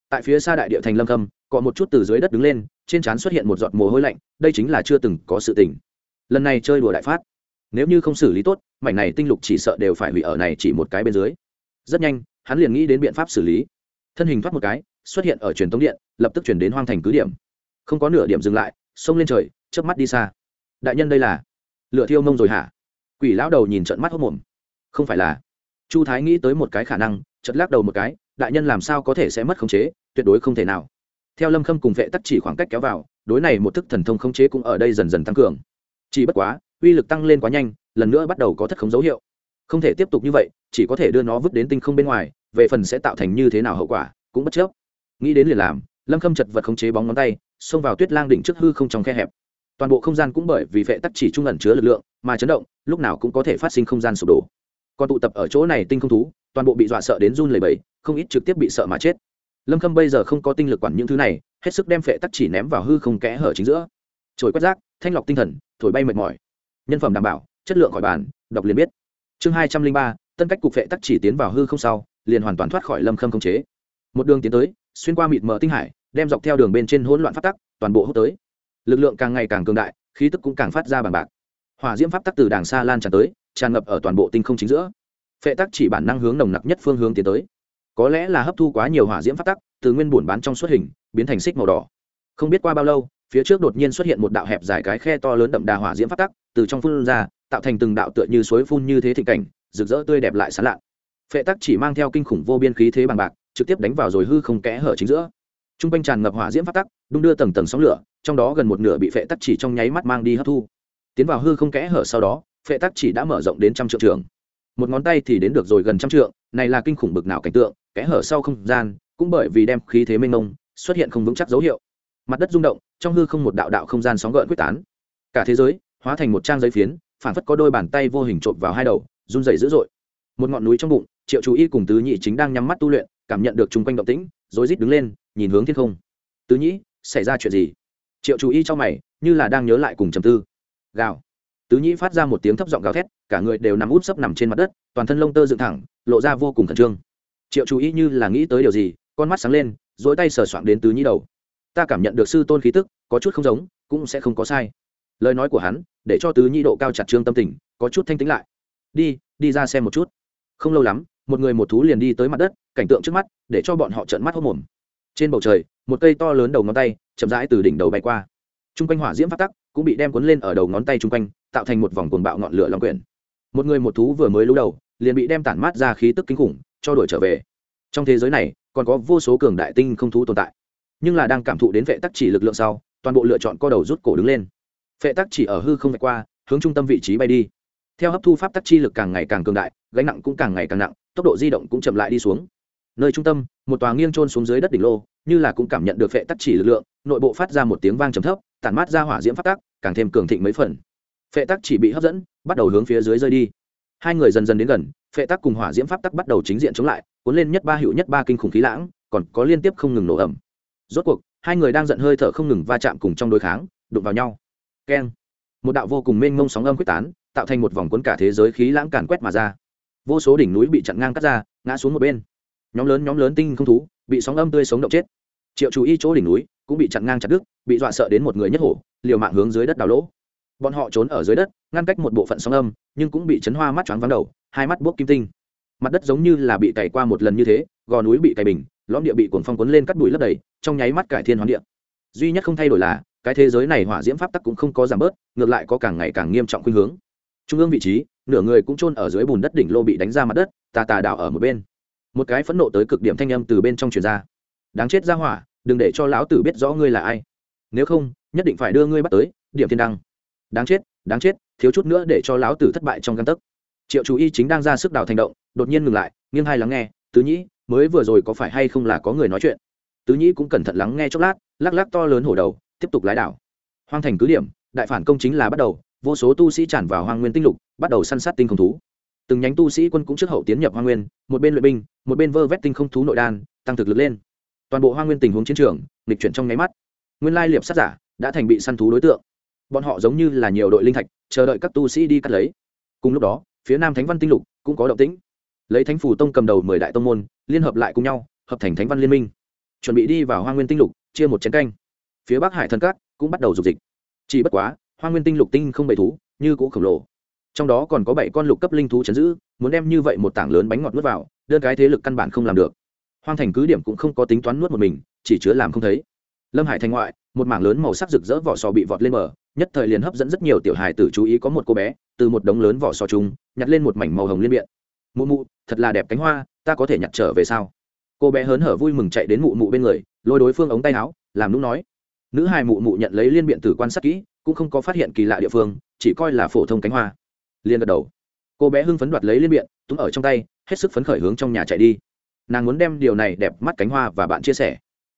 Tại phía xa đại địa thành lâm khâm cọ một chút từ dưới đất đứng lên, trên trán xuất hiện một giọt mồ hôi lạnh, đây chính là chưa từng có sự tình. Lần này chơi đùa đại phát. Nếu như không xử lý tốt, mảnh này tinh lục chỉ sợ đều phải hủy ở này chỉ một cái bên dưới. Rất nhanh, hắn liền nghĩ đến biện pháp xử lý. Thân hình thoát một cái, xuất hiện ở truyền tống điện, lập tức chuyển đến hoang thành cứ điểm không có nửa điểm dừng lại, xông lên trời, chớp mắt đi xa. Đại nhân đây là lựa thiêu mông rồi hả? Quỷ lão đầu nhìn trận mắt hốc mồm. Không phải là. Chu thái nghĩ tới một cái khả năng chật lắc đầu một cái, đại nhân làm sao có thể sẽ mất khống chế, tuyệt đối không thể nào. Theo lâm khâm cùng vệ tắc chỉ khoảng cách kéo vào, đối này một thức thần thông khống chế cũng ở đây dần dần tăng cường. Chỉ bất quá, uy lực tăng lên quá nhanh, lần nữa bắt đầu có thất khống dấu hiệu. Không thể tiếp tục như vậy, chỉ có thể đưa nó vứt đến tinh không bên ngoài, về phần sẽ tạo thành như thế nào hậu quả, cũng bất chấp nghĩ đến liền làm, lâm khâm chật vật khống chế bóng ngón tay xông vào tuyết lang đỉnh trước hư không trong khe hẹp. Toàn bộ không gian cũng bởi vì vệ tắc chỉ trung ẩn chứa lực lượng mà chấn động, lúc nào cũng có thể phát sinh không gian sụp đổ. Còn tụ tập ở chỗ này tinh không thú, toàn bộ bị dọa sợ đến run lầy bầy không ít trực tiếp bị sợ mà chết. Lâm khâm bây giờ không có tinh lực quản những thứ này, hết sức đem phệ tắc chỉ ném vào hư không kẽ hở chính giữa. Trồi quét rác, thanh lọc tinh thần, thổi bay mệt mỏi. Nhân phẩm đảm bảo, chất lượng khỏi bàn, đọc liền biết. Chương hai trăm linh ba, tân cách cục phệ tắc chỉ tiến vào hư không sau, liền hoàn toàn thoát khỏi lâm khâm không chế. Một đường tiến tới, xuyên qua mịt mờ tinh hải đem dọc theo đường bên trên hỗn loạn phát tắc toàn bộ hút tới. Lực lượng càng ngày càng cường đại, khí tức cũng càng phát ra bằng bạc. Hỏa diễm pháp tắc từ đàng xa lan tràn tới, tràn ngập ở toàn bộ tinh không chính giữa. Phệ tắc chỉ bản năng hướng nồng nặc nhất phương hướng tiến tới. Có lẽ là hấp thu quá nhiều hỏa diễm pháp tắc, từ nguyên bùn bán trong xuất hình, biến thành xích màu đỏ. Không biết qua bao lâu, phía trước đột nhiên xuất hiện một đạo hẹp dài cái khe to lớn đậm đà hỏa diễm pháp tắc, từ trong phun ra, tạo thành từng đạo tựa như suối phun như thế thịnh cảnh, rực rỡ tươi đẹp lại sán lạn. phệ tắc chỉ mang theo kinh khủng vô biên khí thế bằng bạc, trực tiếp đánh vào rồi hư không kẽ hở chính giữa t r u n g quanh tràn ngập hỏa diễm pháp tắc, đung đưa tầng tầng sóng lửa, trong đó gần một nửa bị phệ tắc chỉ trong nháy mắt mang đi hấp thu. Tiến vào hư không kẽ hở sau đó, phệ tắc chỉ đã mở rộng đến trăm triệu trường. Một ngón tay thì đến được rồi gần trăm trượng, này là kinh khủng bực nào cảnh tượng, kẽ hở sau không gian, cũng bởi vì đem khí thế mênh mông, xuất hiện không vững chắc dấu hiệu. Mặt đất rung động, trong hư không một đạo đạo không gian sóng gợn quyết tán. Cả thế giới hóa thành một trang giấy phiến, phản phất có đôi bàn tay vô hình trộm vào hai đầu, run rẩy dữ dội. Một ngọn núi trong bụng, triệu chú y cùng tứ nhị chính đang nhắm mắt tu luyện, cảm nhận được chung quanh động tĩnh, rối rít đứng lên nhìn hướng thiên không. Tứ nhĩ, xảy ra chuyện gì? Triệu chú y cho mày, như là đang nhớ lại cùng trầm tư. Gào. Tứ nhĩ phát ra một tiếng thấp giọng gào thét, cả người đều nằm út sấp nằm trên mặt đất, toàn thân lông tơ dựng thẳng, lộ ra vô cùng khẩn trương. Triệu chú y như là nghĩ tới điều gì, con mắt sáng lên dỗi tay sờ soạng đến tứ nhĩ đầu. Ta cảm nhận được sư tôn khí tức, có chút không giống, cũng sẽ không có sai. Lời nói của hắn, để cho tứ nhĩ độ cao chặt trương tâm tình, có chút thanh tĩnh lại. Đi đi ra xem một chút. Không lâu lắm, một người một thú liền đi tới mặt đất, cảnh tượng trước mắt, để cho bọn họ trợn mắt hốc mồm trên bầu trời, một cây to lớn đầu ngón tay chậm rãi từ đỉnh đầu bay qua. T r u n g quanh hỏa diễm phát tắc cũng bị đem cuốn lên ở đầu ngón tay chung quanh, tạo thành một vòng cuồng bạo ngọn lửa long quyển. Một người một thú vừa mới lũ đầu, liền bị đem tản mát ra khí tức kinh khủng cho đuổi trở về. Trong thế giới này, còn có vô số cường đại tinh không thú tồn tại, nhưng là đang cảm thụ đến vệ tắc chỉ lực lượng sau, toàn bộ lựa chọn co đầu rút cổ đứng lên. Vệ tắc chỉ ở hư không vạch qua, hướng trung tâm vị trí bay đi. Theo hấp thu pháp tắc chi lực càng ngày càng cường đại, gánh nặng cũng càng ngày càng nặng, tốc độ di động cũng chậm lại đi xuống nơi trung tâm, một tòa nghiêng trôn xuống dưới đất đỉnh lô, như là cũng cảm nhận được phệ tắc chỉ lực lượng, nội bộ phát ra một tiếng vang trầm thấp, tản mát ra hỏa diễm pháp tắc, càng thêm cường thịnh mấy phần. Phệ tắc chỉ bị hấp dẫn, bắt đầu hướng phía dưới rơi đi. Hai người dần dần đến gần, phệ tắc cùng hỏa diễm pháp tắc bắt đầu chính diện chống lại, cuốn lên nhất ba hiệu nhất ba kinh khủng khí lãng, còn có liên tiếp không ngừng nổ ẩm rốt cuộc, hai người đang giận hơi thở không ngừng va chạm cùng trong đối kháng, đụng vào nhau. Keng. Một đạo vô cùng mênh mông sóng âm quyết tán, tạo thành một vòng cuốn cả thế giới khí lãng càn quét mà ra. Vô số đỉnh núi bị chặn ngang cắt ra, ngã xuống một bên nhóm lớn nhóm lớn tinh không thú, bị sóng âm tươi sống động chết. Triệu chú y chỗ đỉnh núi cũng bị chặn ngang chặt đứt, bị dọa sợ đến một người nhất hổ, liều mạng hướng dưới đất đào lỗ. Bọn họ trốn ở dưới đất, ngăn cách một bộ phận sóng âm, nhưng cũng bị chấn hoa mắt choáng vắng đầu, hai mắt buốc kim tinh. Mặt đất giống như là bị cày qua một lần như thế, gò núi bị cày bình, lõm địa bị cuồng phong cuốn lên cắt bụi lấp đầy, trong nháy mắt cải thiên hoán địa. Duy nhất không thay đổi là, cái thế giới này hỏa diễm pháp tắc cũng không có giảm bớt, ngược lại có càng ngày càng nghiêm trọng khuynh hướng. Trung ương vị trí, nửa người cũng chôn ở dưới bùn đất đỉnh lô bị đánh ra mặt đất, tà tà đảo ở một bên một cái phẫn nộ tới cực điểm thanh âm từ bên trong truyền ra. Đáng chết ra hỏa, đừng để cho lão tử biết rõ ngươi là ai. Nếu không, nhất định phải đưa ngươi bắt tới, điểm thiên đăng. Đáng chết đáng chết, thiếu chút nữa để cho lão tử thất bại trong căn tấc. Triệu chú y chính đang ra sức đào thành động, đột nhiên ngừng lại, nghiêng hai lắng nghe, tứ nhĩ, mới vừa rồi có phải hay không là có người nói chuyện? Tứ nhĩ cũng cẩn thận lắng nghe chốc lát, lắc lắc to lớn hổ đầu, tiếp tục lái đảo. Hoang thành cứ điểm, đại phản công chính là bắt đầu, vô số tu sĩ tràn vào hoang nguyên tinh lục, bắt đầu săn sát tinh không thú từng nhánh tu sĩ quân cũng trước hậu tiến nhập Hoa nguyên, một bên luyện binh, một bên vơ vét tinh không thú nội đan, tăng thực lực lên. Toàn bộ Hoa nguyên tình huống chiến trường lịch chuyển trong nháy mắt. Nguyên lai liệp sát giả đã thành bị săn thú đối tượng. Bọn họ giống như là nhiều đội linh thạch, chờ đợi các tu sĩ đi cắt lấy. Cùng lúc đó, phía nam thánh văn tinh lục cũng có động tĩnh. Lấy thánh phủ tông cầm đầu mười đại tông môn, liên hợp lại cùng nhau, hợp thành thánh văn liên minh. Chuẩn bị đi vào hoa nguyên tinh lục, chia một chén canh. Phía bắc hải thần cát cũng bắt đầu dục dịch. Chỉ bất quá, hoa nguyên tinh lục tinh không bầy thú, như cũ khổng lồ trong đó còn có bảy con lục cấp linh thú chấn giữ, muốn đem như vậy một tảng lớn bánh ngọt nuốt vào, đơn cái thế lực căn bản không làm được. Hoang thành cứ điểm cũng không có tính toán nuốt một mình, chỉ chứa làm không thấy. Lâm hải thành ngoại, một mảng lớn màu sắc rực rỡ vỏ sò bị vọt lên mở nhất thời liền hấp dẫn rất nhiều tiểu hài tử chú ý có một cô bé, từ một đống lớn vỏ sò chung, nhặt lên một mảnh màu hồng liên biện mụ mụ, thật là đẹp cánh hoa, ta có thể nhặt trở về sao? Cô bé hớn hở vui mừng chạy đến mụ mụ bên người, lôi đối phương ống tay áo, làm nũng nói. Nữ hài mụ mụ nhận lấy liên biện tử quan sát kỹ, cũng không có phát hiện kỳ lạ địa phương, chỉ coi là phổ thông cánh hoa liên gật đầu. Cô bé hưng phấn đoạt lấy liên biện túm ở trong tay, hết sức phấn khởi hướng trong nhà chạy đi. Nàng muốn đem điều này đẹp mắt cánh hoa và bạn chia sẻ.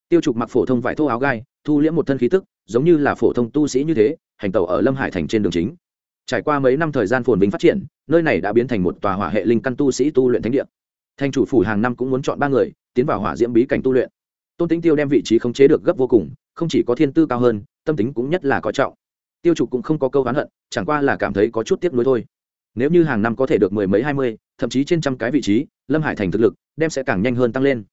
Tiêu trục mặc phổ thông vải thô áo gai, thu liễm một thân khí tức, giống như là phổ thông tu sĩ như thế, hành tàu ở lâm hải thành trên đường chính. Trải qua mấy năm thời gian phồn vinh phát triển, nơi này đã biến thành một tòa hỏa hệ linh căn tu sĩ tu luyện thánh địa. Thành chủ phủ hàng năm cũng muốn chọn ba người, tiến vào hỏa diễm bí cảnh tu luyện. Tôn tính tiêu đem vị trí khống chế được gấp vô cùng, không chỉ có thiên tư cao hơn, tâm tính cũng nhất là coi trọng. Tiêu trục cũng không có câu oán hận, chẳng qua là cảm thấy có chút tiếc nuối thôi nếu như hàng năm có thể được mười mấy, hai mươi, thậm chí trên trăm cái vị trí, lâm hải thành thực lực đem sẽ càng nhanh hơn tăng lên.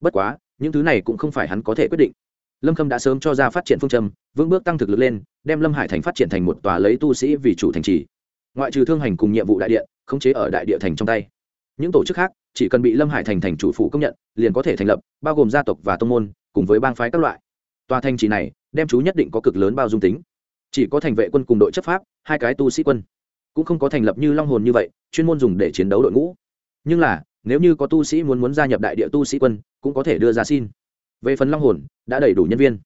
Bất quá, những thứ này cũng không phải hắn có thể quyết định. Lâm khâm đã sớm cho ra phát triển phương châm, vững bước tăng thực lực lên, đem lâm hải thành phát triển thành một tòa lấy tu sĩ vì chủ thành trì. Ngoại trừ thương hành cùng nhiệm vụ đại điện, khống chế ở đại địa thành trong tay. Những tổ chức khác, chỉ cần bị lâm hải thành thành chủ phủ công nhận, liền có thể thành lập, bao gồm gia tộc và tông môn, cùng với bang phái các loại. Tòa thành trì này, đem chú nhất định có cực lớn bao dung tính. Chỉ có thành vệ quân cùng đội chấp pháp, hai cái tu sĩ quân cũng không có thành lập như long hồn như vậy, chuyên môn dùng để chiến đấu đội ngũ. Nhưng là, nếu như có tu sĩ muốn muốn gia nhập đại địa tu sĩ quân, cũng có thể đưa ra xin. Về phần long hồn, đã đầy đủ nhân viên.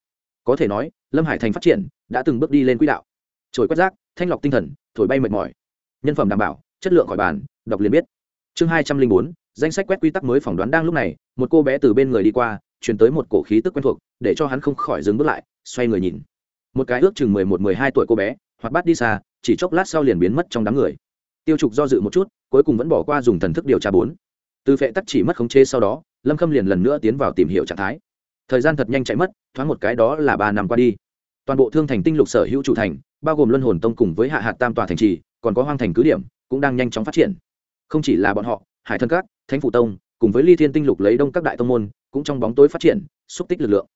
Có thể nói, lâm hải thành phát triển, đã từng bước đi lên quỹ đạo. Trồi quét rác, thanh lọc tinh thần, thổi bay mệt mỏi. Nhân phẩm đảm bảo, chất lượng khỏi bàn, đọc liền biết. Chương hai trăm linh bốn, danh sách quét quy tắc mới phỏng đoán đang lúc này, một cô bé từ bên người đi qua, truyền tới một cổ khí tức quen thuộc, để cho hắn không khỏi dừng bước lại, xoay người nhìn. Một cái ước chừng mười một, mười hai tuổi cô bé hoặc bắt đi xa chỉ chốc lát sau liền biến mất trong đám người. Tiêu trục do dự một chút, cuối cùng vẫn bỏ qua dùng thần thức điều tra bốn. Từ phệ tắc chỉ mất khống chế sau đó, lâm khâm liền lần nữa tiến vào tìm hiểu trạng thái. Thời gian thật nhanh chạy mất, thoáng một cái đó là ba năm qua đi. Toàn bộ thương thành tinh lục sở hữu chủ thành, bao gồm luân hồn tông cùng với hạ hạt tam tòa thành trì, còn có hoang thành cứ điểm, cũng đang nhanh chóng phát triển. Không chỉ là bọn họ, hải thân các, thánh phủ tông, cùng với ly thiên tinh lục lấy đông các đại tông môn, cũng trong bóng tối phát triển, xúc tích lực lượng.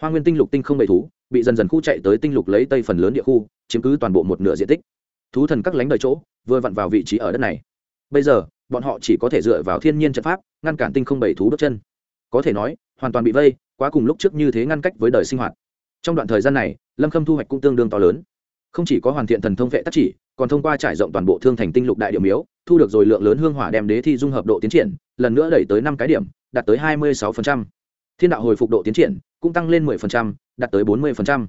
Hoa nguyên tinh lục tinh không bầy thú, bị dần dần khu chạy tới tinh lục lấy tây phần lớn địa khu, chiếm cứ toàn bộ một nửa diện tích thú thần các lánh đời chỗ vừa vặn vào vị trí ở đất này. Bây giờ bọn họ chỉ có thể dựa vào thiên nhiên trận pháp ngăn cản tinh không bảy thú bước chân. Có thể nói hoàn toàn bị vây quá cùng lúc trước như thế ngăn cách với đời sinh hoạt. Trong đoạn thời gian này lâm khâm thu hoạch cũng tương đương to lớn. Không chỉ có hoàn thiện thần thông vệ tác chỉ còn thông qua trải rộng toàn bộ thương thành tinh lục đại điểm miếu thu được rồi lượng lớn hương hỏa đem đế thi dung hợp độ tiến triển lần nữa đẩy tới năm cái điểm đạt tới hai mươi sáu thiên đạo hồi phục độ tiến triển cũng tăng lên 10%, đạt tới 40%.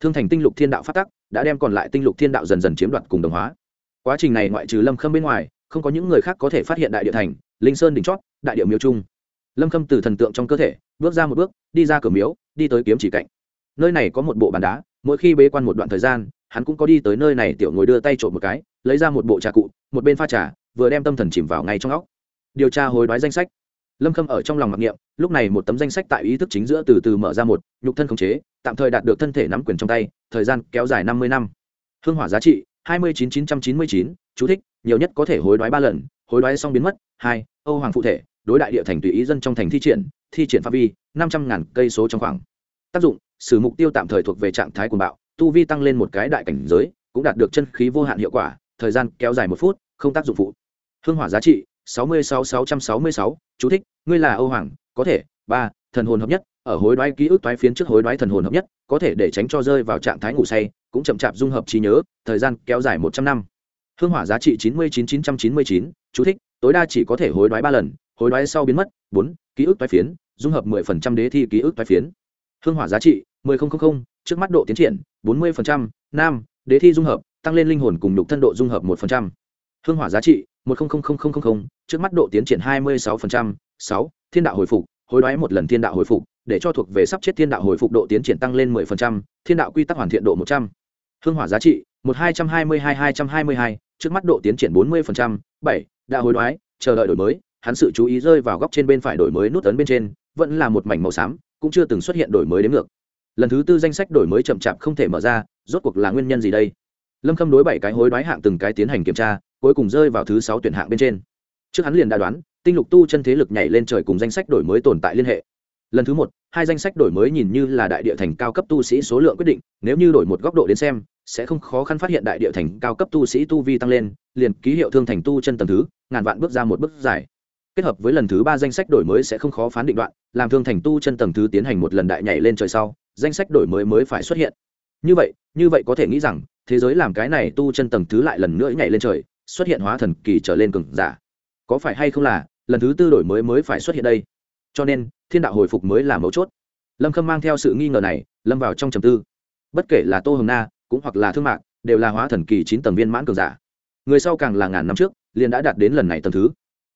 Thương thành tinh lục thiên đạo phát tắc, đã đem còn lại tinh lục thiên đạo dần dần chiếm đoạt cùng đồng hóa. Quá trình này ngoại trừ Lâm Khâm bên ngoài, không có những người khác có thể phát hiện đại địa thành, linh sơn đỉnh chót, đại địa miếu trung. Lâm Khâm từ thần tượng trong cơ thể, bước ra một bước, đi ra cửa miếu, đi tới kiếm chỉ cạnh. Nơi này có một bộ bàn đá, mỗi khi bế quan một đoạn thời gian, hắn cũng có đi tới nơi này tiểu ngồi đưa tay trộn một cái, lấy ra một bộ trà cụ, một bên pha trà, vừa đem tâm thần chìm vào ngay trong óc. Điều tra hồi đoái danh sách lâm khâm ở trong lòng mặc niệm lúc này một tấm danh sách tại ý thức chính giữa từ từ mở ra một nhục thân khống chế tạm thời đạt được thân thể nắm quyền trong tay, thời gian kéo dài năm mươi năm. Hương hỏa giá trị, hai mươi chín chín trăm chín mươi chín, chú thích, nhiều nhất có thể hối đoái ba lần, hối đoái xong biến mất, hai, âu hoàng phụ thể, đối đại địa thành tùy ý dân trong thành thi triển thi triển phạm vi, năm trăm ngàn cây số trong khoảng. Tác dụng, sử mục tiêu tạm thời thuộc về trạng thái cuồng bạo, tu vi tăng lên một cái đại cảnh giới, cũng đạt được chân khí vô hạn hiệu quả, thời gian kéo dài một phút, không tác dụng phụ. Hương hỏa giá trị, sáu mươi sáu sáu trăm sáu mươi sáu, chú thích, ngươi là âu hoàng, có thể, ba, thần hồn hợp nhất ở hối đoái ký ức toái phiến trước hối đoái thần hồn hợp nhất, có thể để tránh cho rơi vào trạng thái ngủ say, cũng chậm chạp dung hợp trí nhớ, thời gian kéo dài một trăm năm. Hương hỏa giá trị chín mươi chín chín trăm chín mươi chín, chú thích, tối đa chỉ có thể hối đoái ba lần, hối đoái sau biến mất. Bốn, ký ức toái phiến, dung hợp mười phần trăm đế thi ký ức toái phiến. Hương hỏa giá trị mười không không không, trước mắt độ tiến triển bốn mươi phần trăm, nam, đế thi dung hợp, tăng lên linh hồn cùng nhục thân độ dung hợp một phần trăm. Hương hỏa giá trị một trước mắt độ tiến triển hai mươi sáu sáu, thiên đạo hồi phục hối đoái một lần thiên đạo hồi phục để cho thuộc về sắp chết thiên đạo hồi phục độ tiến triển tăng lên 10%, thiên đạo quy tắc hoàn thiện độ 100. Hương hỏa giá trị 1222-222, trước mắt độ tiến triển 40%, 7, đã hối đoái, chờ đợi đổi mới, hắn sự chú ý rơi vào góc trên bên phải đổi mới nút ấn bên trên, vẫn là một mảnh màu xám, cũng chưa từng xuất hiện đổi mới đến ngược. Lần thứ tư danh sách đổi mới chậm chạp không thể mở ra, rốt cuộc là nguyên nhân gì đây? Lâm Khâm đối bảy cái hối đoái hạng từng cái tiến hành kiểm tra, cuối cùng rơi vào thứ sáu tuyển hạng bên trên. Trước hắn liền đã đoán, tinh lục tu chân thế lực nhảy lên trời cùng danh sách đổi mới tồn tại liên hệ. Lần thứ một, hai danh sách đổi mới nhìn như là đại địa thành cao cấp tu sĩ số lượng quyết định, nếu như đổi một góc độ đến xem, sẽ không khó khăn phát hiện đại địa thành cao cấp tu sĩ tu vi tăng lên, liền ký hiệu thương thành tu chân tầng thứ, ngàn vạn bước ra một bước dài. Kết hợp với lần thứ ba danh sách đổi mới sẽ không khó phán định đoạn, làm thương thành tu chân tầng thứ tiến hành một lần đại nhảy lên trời sau, danh sách đổi mới mới phải xuất hiện. Như vậy như vậy có thể nghĩ rằng, thế giới làm cái này tu chân tầng thứ lại lần nữa nhảy lên trời, xuất hiện hóa thần kỳ trở lên cường giả. Có phải hay không là lần thứ tư đổi mới mới phải xuất hiện đây. Cho nên, thiên đạo hồi phục mới là mấu chốt. Lâm khâm mang theo sự nghi ngờ này, lâm vào trong trầm tư. Bất kể là tô hồng na, cũng hoặc là thương mạc, đều là hóa thần kỳ chín tầng viên mãn cường giả. Người sau càng là ngàn năm trước, liền đã đạt đến lần này tầng thứ.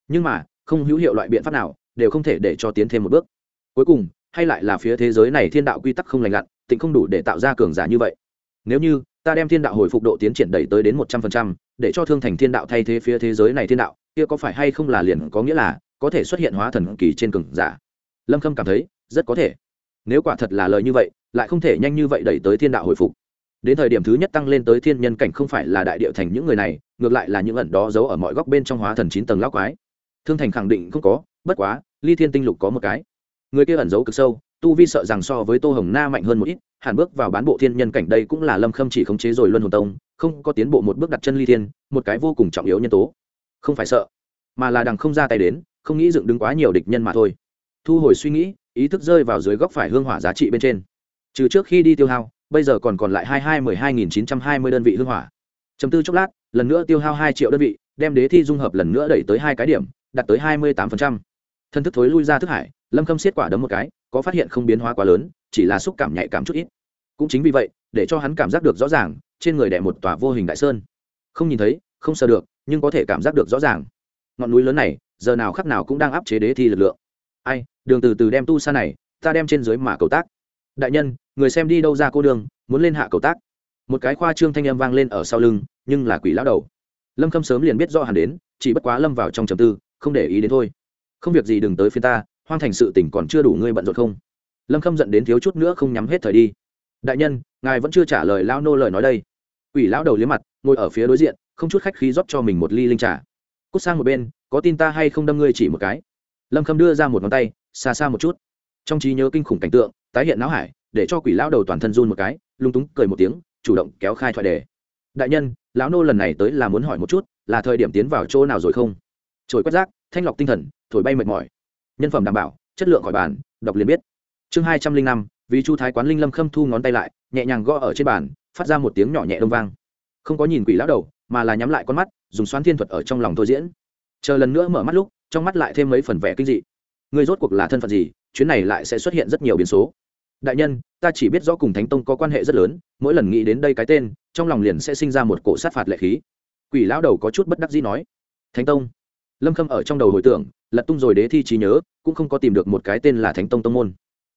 Nhưng mà, không hữu hiệu loại biện pháp nào, đều không thể để cho tiến thêm một bước. Cuối cùng, hay lại là phía thế giới này thiên đạo quy tắc không lành lặn, tịnh không đủ để tạo ra cường giả như vậy. Nếu như, ta đem thiên đạo hồi phục độ tiến triển đẩy tới đến một trăm phần trăm, để cho thương thành thiên đạo thay thế phía thế giới này thiên đạo kia có phải hay không là liền có nghĩa là có thể xuất hiện hóa thần kỳ trên cường giả? Lâm khâm cảm thấy, rất có thể. Nếu quả thật là lời như vậy, lại không thể nhanh như vậy đẩy tới thiên đạo hồi phục. Đến thời điểm thứ nhất tăng lên tới thiên nhân cảnh không phải là đại điệu thành những người này, ngược lại là những ẩn đó giấu ở mọi góc bên trong hóa thần chín tầng lão quái. Thương thành khẳng định không có, bất quá, ly thiên tinh lục có một cái. Người kia ẩn giấu cực sâu, tu vi sợ rằng so với tô hồng na mạnh hơn một ít, hẳn bước vào bán bộ thiên nhân cảnh đây cũng là lâm khâm chỉ khống chế rồi luân hồn tông, không có tiến bộ một bước đặt chân ly thiên, một cái vô cùng trọng yếu nhân tố không phải sợ, mà là đằng không ra tay đến, không nghĩ dựng đứng quá nhiều địch nhân mà thôi. Thu hồi suy nghĩ, ý thức rơi vào dưới góc phải hương hỏa giá trị bên trên. Trừ trước khi đi tiêu hao, bây giờ còn còn lại hai hai mười hai nghìn chín trăm hai mươi đơn vị hương hỏa. Chấm tư chốc lát, lần nữa tiêu hao hai triệu đơn vị, đem đế thi dung hợp lần nữa đẩy tới hai cái điểm, đạt tới hai mươi tám thân thức thối lui ra thức hải, lâm khâm xiết quả đấm một cái, có phát hiện không biến hóa quá lớn, chỉ là xúc cảm nhạy cảm chút ít. Cũng chính vì vậy, để cho hắn cảm giác được rõ ràng, trên người đẻ một tòa vô hình đại sơn. Không nhìn thấy, không sờ được nhưng có thể cảm giác được rõ ràng. Ngọn núi lớn này, giờ nào khắc nào cũng đang áp chế đế thi lực lượng. Ai, đường từ từ đem tu xa này, ta đem trên dưới mà cầu tác. Đại nhân, người xem đi đâu ra cô đường, muốn lên hạ cầu tác. Một cái khoa trương thanh âm vang lên ở sau lưng, nhưng là quỷ lão đầu. Lâm khâm sớm liền biết rõ hẳn đến, chỉ bất quá lâm vào trong trầm tư, không để ý đến thôi. Không việc gì đừng tới phiên ta, hoang thành sự tỉnh còn chưa đủ ngươi bận rộn không? Lâm khâm giận đến thiếu chút nữa không nhắm hết thời đi. Đại nhân, ngài vẫn chưa trả lời lao nô lời nói đây. Quỷ lão đầu liếm mặt, ngồi ở phía đối diện không chút khách khí rót cho mình một ly linh trà. Cút sang một bên, có tin ta hay không đâm ngươi chỉ một cái. Lâm khâm đưa ra một ngón tay, xa xa một chút. Trong trí nhớ kinh khủng cảnh tượng, tái hiện não hải, để cho quỷ lão đầu toàn thân run một cái, lung túng, cười một tiếng, chủ động kéo khai thoại đề. Đại nhân, lão nô lần này tới là muốn hỏi một chút, là thời điểm tiến vào chỗ nào rồi không? Trồi quét rác, thanh lọc tinh thần, thổi bay mệt mỏi. Nhân phẩm đảm bảo, chất lượng khỏi bàn, đọc liền biết. Chương hai trăm linh năm, vì chu thái quán linh lâm khâm thu ngón tay lại, nhẹ nhàng gõ ở trên bàn, phát ra một tiếng nhỏ nhẹ đông vang. Không có nhìn quỷ lão đầu mà là nhắm lại con mắt, dùng xoán thiên thuật ở trong lòng thôi diễn. Chờ lần nữa mở mắt lúc, trong mắt lại thêm mấy phần vẻ kinh dị. Người rốt cuộc là thân phận gì? Chuyến này lại sẽ xuất hiện rất nhiều biến số. Đại nhân, ta chỉ biết rõ cùng thánh tông có quan hệ rất lớn, mỗi lần nghĩ đến đây cái tên, trong lòng liền sẽ sinh ra một cổ sát phạt lệ khí. Quỷ lão đầu có chút bất đắc dĩ nói. Thánh tông. Lâm khâm ở trong đầu hồi tưởng, lật tung rồi đế thi trí nhớ, cũng không có tìm được một cái tên là thánh tông tông môn.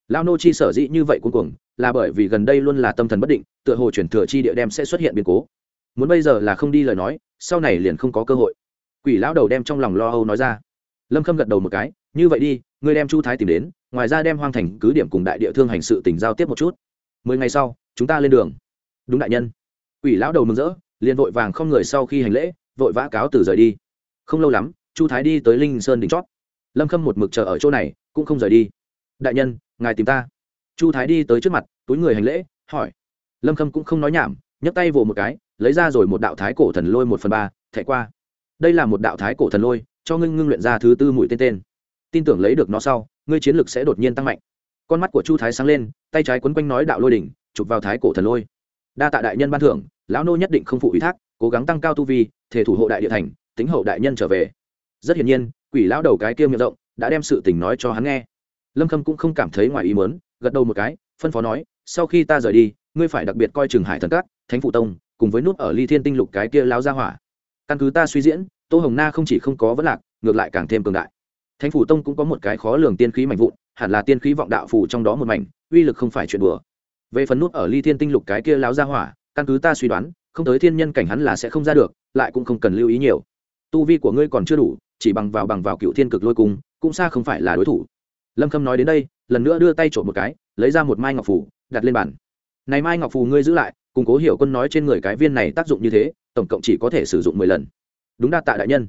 Lao nô chi sở dĩ như vậy cuối cùng là bởi vì gần đây luôn là tâm thần bất định, tựa hồ chuyển thừa chi địa đem sẽ xuất hiện biến cố muốn bây giờ là không đi lời nói, sau này liền không có cơ hội. Quỷ lão đầu đem trong lòng lo âu nói ra. Lâm khâm gật đầu một cái, như vậy đi, ngươi đem chu thái tìm đến, ngoài ra đem hoang thành cứ điểm cùng đại địa thương hành sự tỉnh giao tiếp một chút. Mười ngày sau, chúng ta lên đường. Đúng đại nhân. Quỷ lão đầu mừng rỡ, liền vội vàng không người sau khi hành lễ, vội vã cáo từ rời đi. Không lâu lắm, chu thái đi tới linh sơn đỉnh chót. Lâm khâm một mực chờ ở chỗ này, cũng không rời đi. Đại nhân, ngài tìm ta. Chu thái đi tới trước mặt, túi người hành lễ, hỏi. Lâm khâm cũng không nói nhảm, nhấc tay vồ một cái lấy ra rồi một đạo thái cổ thần lôi một phần ba, thẻ qua. Đây là một đạo thái cổ thần lôi, cho ngưng ngưng luyện ra thứ tư mũi tên tên. Tin tưởng lấy được nó sau, ngươi chiến lực sẽ đột nhiên tăng mạnh. Con mắt của chu thái sáng lên, tay trái quấn quanh nói đạo lôi đỉnh, chụp vào thái cổ thần lôi. Đa tạ đại nhân ban thưởng, lão nô nhất định không phụ ủy thác, cố gắng tăng cao tu vi, thể thủ hộ đại địa thành, tính hậu đại nhân trở về. Rất hiển nhiên, quỷ lão đầu cái kia miệng rộng, đã đem sự tình nói cho hắn nghe. Lâm khâm cũng không cảm thấy ngoài ý mớn gật đầu một cái, phân phó nói, sau khi ta rời đi, ngươi phải đặc biệt coi chừng hải thần cát thánh phụ tông cùng với nút ở ly thiên tinh lục cái kia lao ra hỏa. Căn cứ ta suy diễn, tô hồng na không chỉ không có vấn lạc, ngược lại càng thêm cường đại. Thánh phủ tông cũng có một cái khó lường tiên khí mạnh vụn, hẳn là tiên khí vọng đạo phủ trong đó một mảnh, uy lực không phải chuyện đùa. Về phần nút ở ly thiên tinh lục cái kia láo ra hỏa, căn cứ ta suy đoán, không tới thiên nhân cảnh hắn là sẽ không ra được, lại cũng không cần lưu ý nhiều. Tu vi của ngươi còn chưa đủ, chỉ bằng vào bằng vào cựu thiên cực lôi cung, cũng xa không phải là đối thủ. Lâm khâm nói đến đây, lần nữa đưa tay trộm một cái, lấy ra một mai ngọc phủ đặt lên bàn. Này mai ngọc phù ngươi giữ lại cùng cố hiểu quân nói trên người cái viên này tác dụng như thế, tổng cộng chỉ có thể sử dụng mười lần. Đúng đa tạ đại nhân.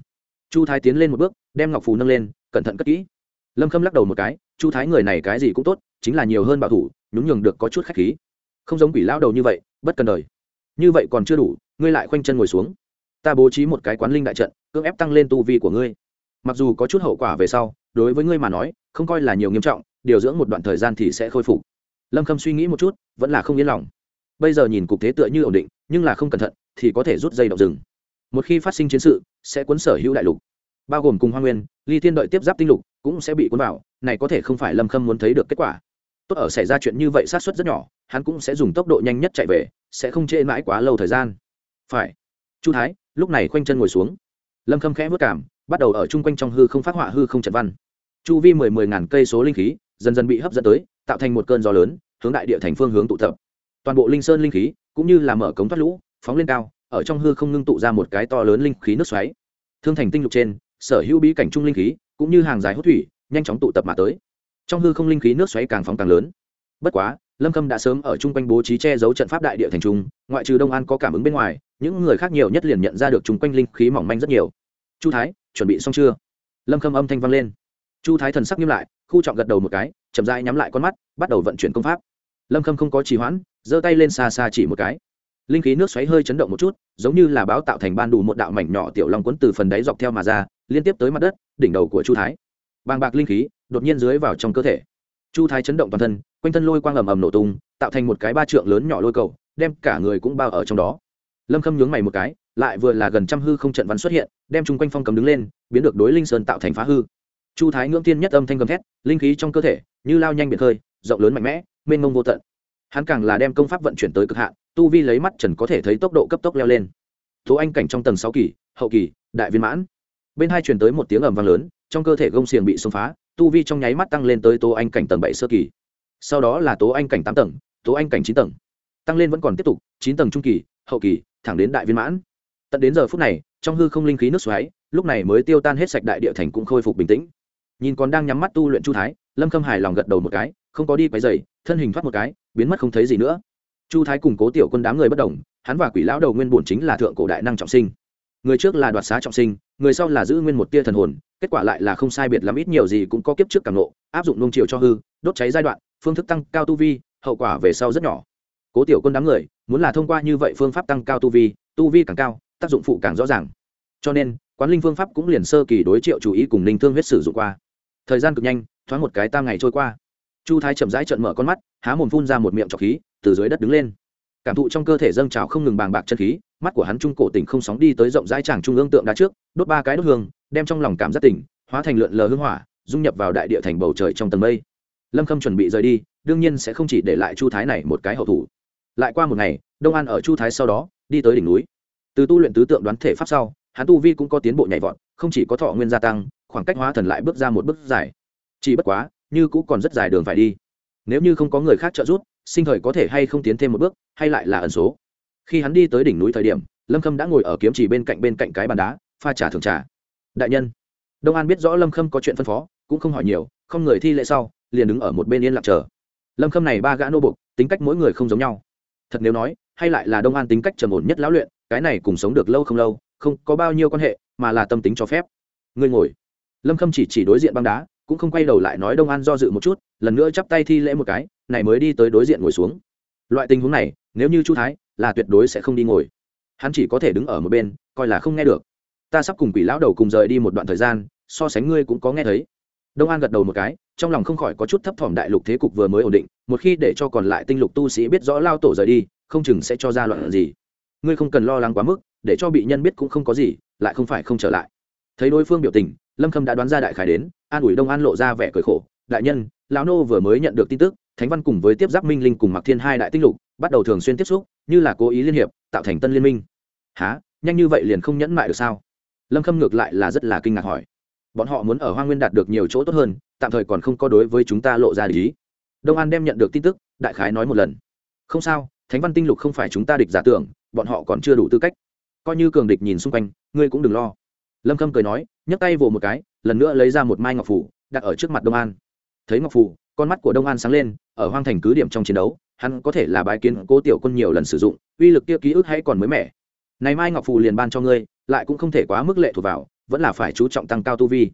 Chu thái tiến lên một bước, đem ngọc phù nâng lên, cẩn thận cất kỹ. Lâm khâm lắc đầu một cái, chu thái người này cái gì cũng tốt, chính là nhiều hơn bảo thủ, nhún nhường được có chút khách khí. Không giống quỷ lao đầu như vậy, bất cần đời. Như vậy còn chưa đủ, ngươi lại khoanh chân ngồi xuống. Ta bố trí một cái quán linh đại trận, cưỡng ép tăng lên tu vi của ngươi. Mặc dù có chút hậu quả về sau, đối với ngươi mà nói, không coi là nhiều nghiêm trọng, điều dưỡng một đoạn thời gian thì sẽ khôi phục. Lâm khâm suy nghĩ một chút, vẫn là không yên lòng bây giờ nhìn cục thế tựa như ổn định, nhưng là không cẩn thận, thì có thể rút dây động rừng. Một khi phát sinh chiến sự, sẽ cuốn sở hữu đại lục. Bao gồm cùng hoa nguyên, ly thiên đợi tiếp giáp tinh lục, cũng sẽ bị cuốn vào, này có thể không phải lâm khâm muốn thấy được kết quả. Tốt ở xảy ra chuyện như vậy sát xuất rất nhỏ, hắn cũng sẽ dùng tốc độ nhanh nhất chạy về, sẽ không chê mãi quá lâu thời gian. Phải. Chu thái, lúc này khoanh chân ngồi xuống. Lâm khâm khẽ vất cảm, bắt đầu ở chung quanh trong hư không phát họa hư không trận văn. Chu vi mười mười ngàn cây số linh khí, dần dần bị hấp dẫn tới, tạo thành một cơn gió lớn, hướng đại địa thành phương hướng tụ tập toàn bộ linh sơn linh khí, cũng như là mở cống thoát lũ, phóng lên cao, ở trong hư không ngưng tụ ra một cái to lớn linh khí nước xoáy. Thương thành tinh lục trên, sở hữu bí cảnh trung linh khí, cũng như hàng dài hốt thủy, nhanh chóng tụ tập mà tới. Trong hư không linh khí nước xoáy càng phóng càng lớn. Bất quá, lâm khâm đã sớm ở chung quanh bố trí che giấu trận pháp đại địa thành trung, ngoại trừ đông an có cảm ứng bên ngoài, những người khác nhiều nhất liền nhận ra được chung quanh linh khí mỏng manh rất nhiều. Chu thái, chuẩn bị xong chưa? Lâm khâm âm thanh vang lên. Chu thái thần sắc nghiêm lại, khu trọng gật đầu một cái, chậm rãi nhắm lại con mắt, bắt đầu vận chuyển công pháp lâm khâm không có trì hoãn giơ tay lên xa xa chỉ một cái. Linh khí nước xoáy hơi chấn động một chút giống như là báo tạo thành ban đủ một đạo mảnh nhỏ tiểu long quấn từ phần đáy dọc theo mà ra liên tiếp tới mặt đất đỉnh đầu của chu thái. Bàng bạc linh khí đột nhiên dưới vào trong cơ thể. Chu thái chấn động toàn thân quanh thân lôi quang ầm ầm nổ tung tạo thành một cái ba trượng lớn nhỏ lôi cầu đem cả người cũng bao ở trong đó. Lâm khâm nhướng mày một cái lại vừa là gần trăm hư không trận văn xuất hiện đem chung quanh phong cầm đứng lên biến được đối linh sơn tạo thành phá hư. Chu thái ngưỡng tiên nhất âm thanh gầm thét linh khí trong cơ thể như lao nhanh biệt hơi, rộng lớn mạnh mẽ mênh mông vô tận. Hắn càng là đem công pháp vận chuyển tới cực hạn, tu vi lấy mắt trần có thể thấy tốc độ cấp tốc leo lên. Tố anh cảnh trong tầng sáu kỳ, hậu kỳ, đại viên mãn. Bên hai truyền tới một tiếng ầm vang lớn, trong cơ thể gông xiềng bị xông phá, tu vi trong nháy mắt tăng lên tới tố anh cảnh tầng bảy sơ kỳ. Sau đó là tố anh cảnh tám tầng, tố anh cảnh chín tầng. Tăng lên vẫn còn tiếp tục, chín tầng trung kỳ, hậu kỳ, thẳng đến đại viên mãn. Tận đến giờ phút này, trong hư không linh khí nước xoáy, lúc này mới tiêu tan hết sạch đại địa thành cũng khôi phục bình tĩnh. Nhìn còn đang nhắm mắt tu luyện chu thái, lâm khâm hài lòng gật đầu một cái không có đi quấy dày thân hình thoát một cái, biến mất không thấy gì nữa. Chu thái cùng cố tiểu quân đám người bất đồng hắn và quỷ lão đầu nguyên bổn chính là thượng cổ đại năng trọng sinh. Người trước là đoạt xá trọng sinh, người sau là giữ nguyên một tia thần hồn, kết quả lại là không sai biệt lắm, ít nhiều gì cũng có kiếp trước càng nộ áp dụng nung chiều cho hư, đốt cháy giai đoạn, phương thức tăng cao tu vi, hậu quả về sau rất nhỏ. Cố tiểu quân đám người, muốn là thông qua như vậy phương pháp tăng cao tu vi tu vi càng cao, tác dụng phụ càng rõ ràng. Cho nên, quán linh phương pháp cũng liền sơ kỳ đối triệu chú ý cùng linh thương huyết sử dụng qua. Thời gian cực nhanh, thoáng một cái tam ngày trôi qua chu thái chậm rãi trợn mở con mắt, há mồm phun ra một miệng trọc khí, từ dưới đất đứng lên. Cảm thụ trong cơ thể dâng trào không ngừng bàng bạc chân khí, mắt của hắn trung cổ tỉnh không sóng đi tới rộng rãi tràng trung ương tượng đá trước, đốt ba cái đốt hương, đem trong lòng cảm giác tỉnh, hóa thành lượn lờ hương hỏa, dung nhập vào đại địa thành bầu trời trong tầng mây. Lâm khâm chuẩn bị rời đi, đương nhiên sẽ không chỉ để lại chu thái này một cái hậu thủ. Lại qua một ngày, đông an ở chu thái sau đó, đi tới đỉnh núi. Từ tu luyện tứ tượng đoán thể pháp sau, hắn tu vi cũng có tiến bộ nhảy vọt, không chỉ có thọ nguyên gia tăng, khoảng cách hóa thần lại bước ra một bước dài. Chỉ bất quá như cũ còn rất dài đường phải đi. Nếu như không có người khác trợ giúp, sinh thời có thể hay không tiến thêm một bước, hay lại là ẩn số. Khi hắn đi tới đỉnh núi thời điểm, lâm khâm đã ngồi ở kiếm chỉ bên cạnh bên cạnh cái bàn đá, pha trà thường trà. Đại nhân, đông an biết rõ lâm khâm có chuyện phân phó, cũng không hỏi nhiều, không người thi lễ sau, liền đứng ở một bên yên lặng chờ. Lâm khâm này ba gã nô bục tính cách mỗi người không giống nhau. Thật nếu nói, hay lại là đông an tính cách trầm ổn nhất lão luyện, cái này cùng sống được lâu không lâu, không có bao nhiêu quan hệ, mà là tâm tính cho phép. Ngươi ngồi. Lâm khâm chỉ chỉ đối diện băng đá cũng không quay đầu lại nói đông an do dự một chút, lần nữa chắp tay thi lễ một cái, này mới đi tới đối diện ngồi xuống. Loại tình huống này, nếu như chu thái, là tuyệt đối sẽ không đi ngồi. Hắn chỉ có thể đứng ở một bên, coi là không nghe được. Ta sắp cùng quỷ lão đầu cùng rời đi một đoạn thời gian, so sánh ngươi cũng có nghe thấy. Đông an gật đầu một cái, trong lòng không khỏi có chút thấp thỏm đại lục thế cục vừa mới ổn định, một khi để cho còn lại tinh lục tu sĩ biết rõ lao tổ rời đi, không chừng sẽ cho ra loạn gì. Ngươi không cần lo lắng quá mức, để cho bị nhân biết cũng không có gì, lại không phải không trở lại. Thấy đối phương biểu tình lâm khâm đã đoán ra đại khải đến, an ủi đông an lộ ra vẻ cười khổ. Đại nhân, lão nô vừa mới nhận được tin tức, thánh văn cùng với tiếp giáp minh linh cùng mặc thiên hai đại tinh lục, bắt đầu thường xuyên tiếp xúc, như là cố ý liên hiệp, tạo thành tân liên minh. Há nhanh như vậy liền không nhẫn mại được sao? Lâm khâm ngược lại là rất là kinh ngạc hỏi. Bọn họ muốn ở hoa nguyên đạt được nhiều chỗ tốt hơn, tạm thời còn không có đối với chúng ta lộ ra lý đông an đem nhận được tin tức, đại khái nói một lần. Không sao, thánh văn tinh lục không phải chúng ta địch giả tưởng, bọn họ còn chưa đủ tư cách. Coi như cường địch nhìn xung quanh, ngươi cũng đừng lo lâm khâm cười nói, nhấc tay vỗ một cái, lần nữa lấy ra một mai ngọc phủ đặt ở trước mặt đông an. Thấy ngọc phủ con mắt của đông an sáng lên, ở hoang thành cứ điểm trong chiến đấu, hắn có thể là bái kiến cố tiểu quân nhiều lần sử dụng, uy lực kia ký ức hay còn mới mẻ. Này mai ngọc phù liền ban cho ngươi, lại cũng không thể quá mức lệ thuộc vào, vẫn là phải chú trọng tăng cao tu vi.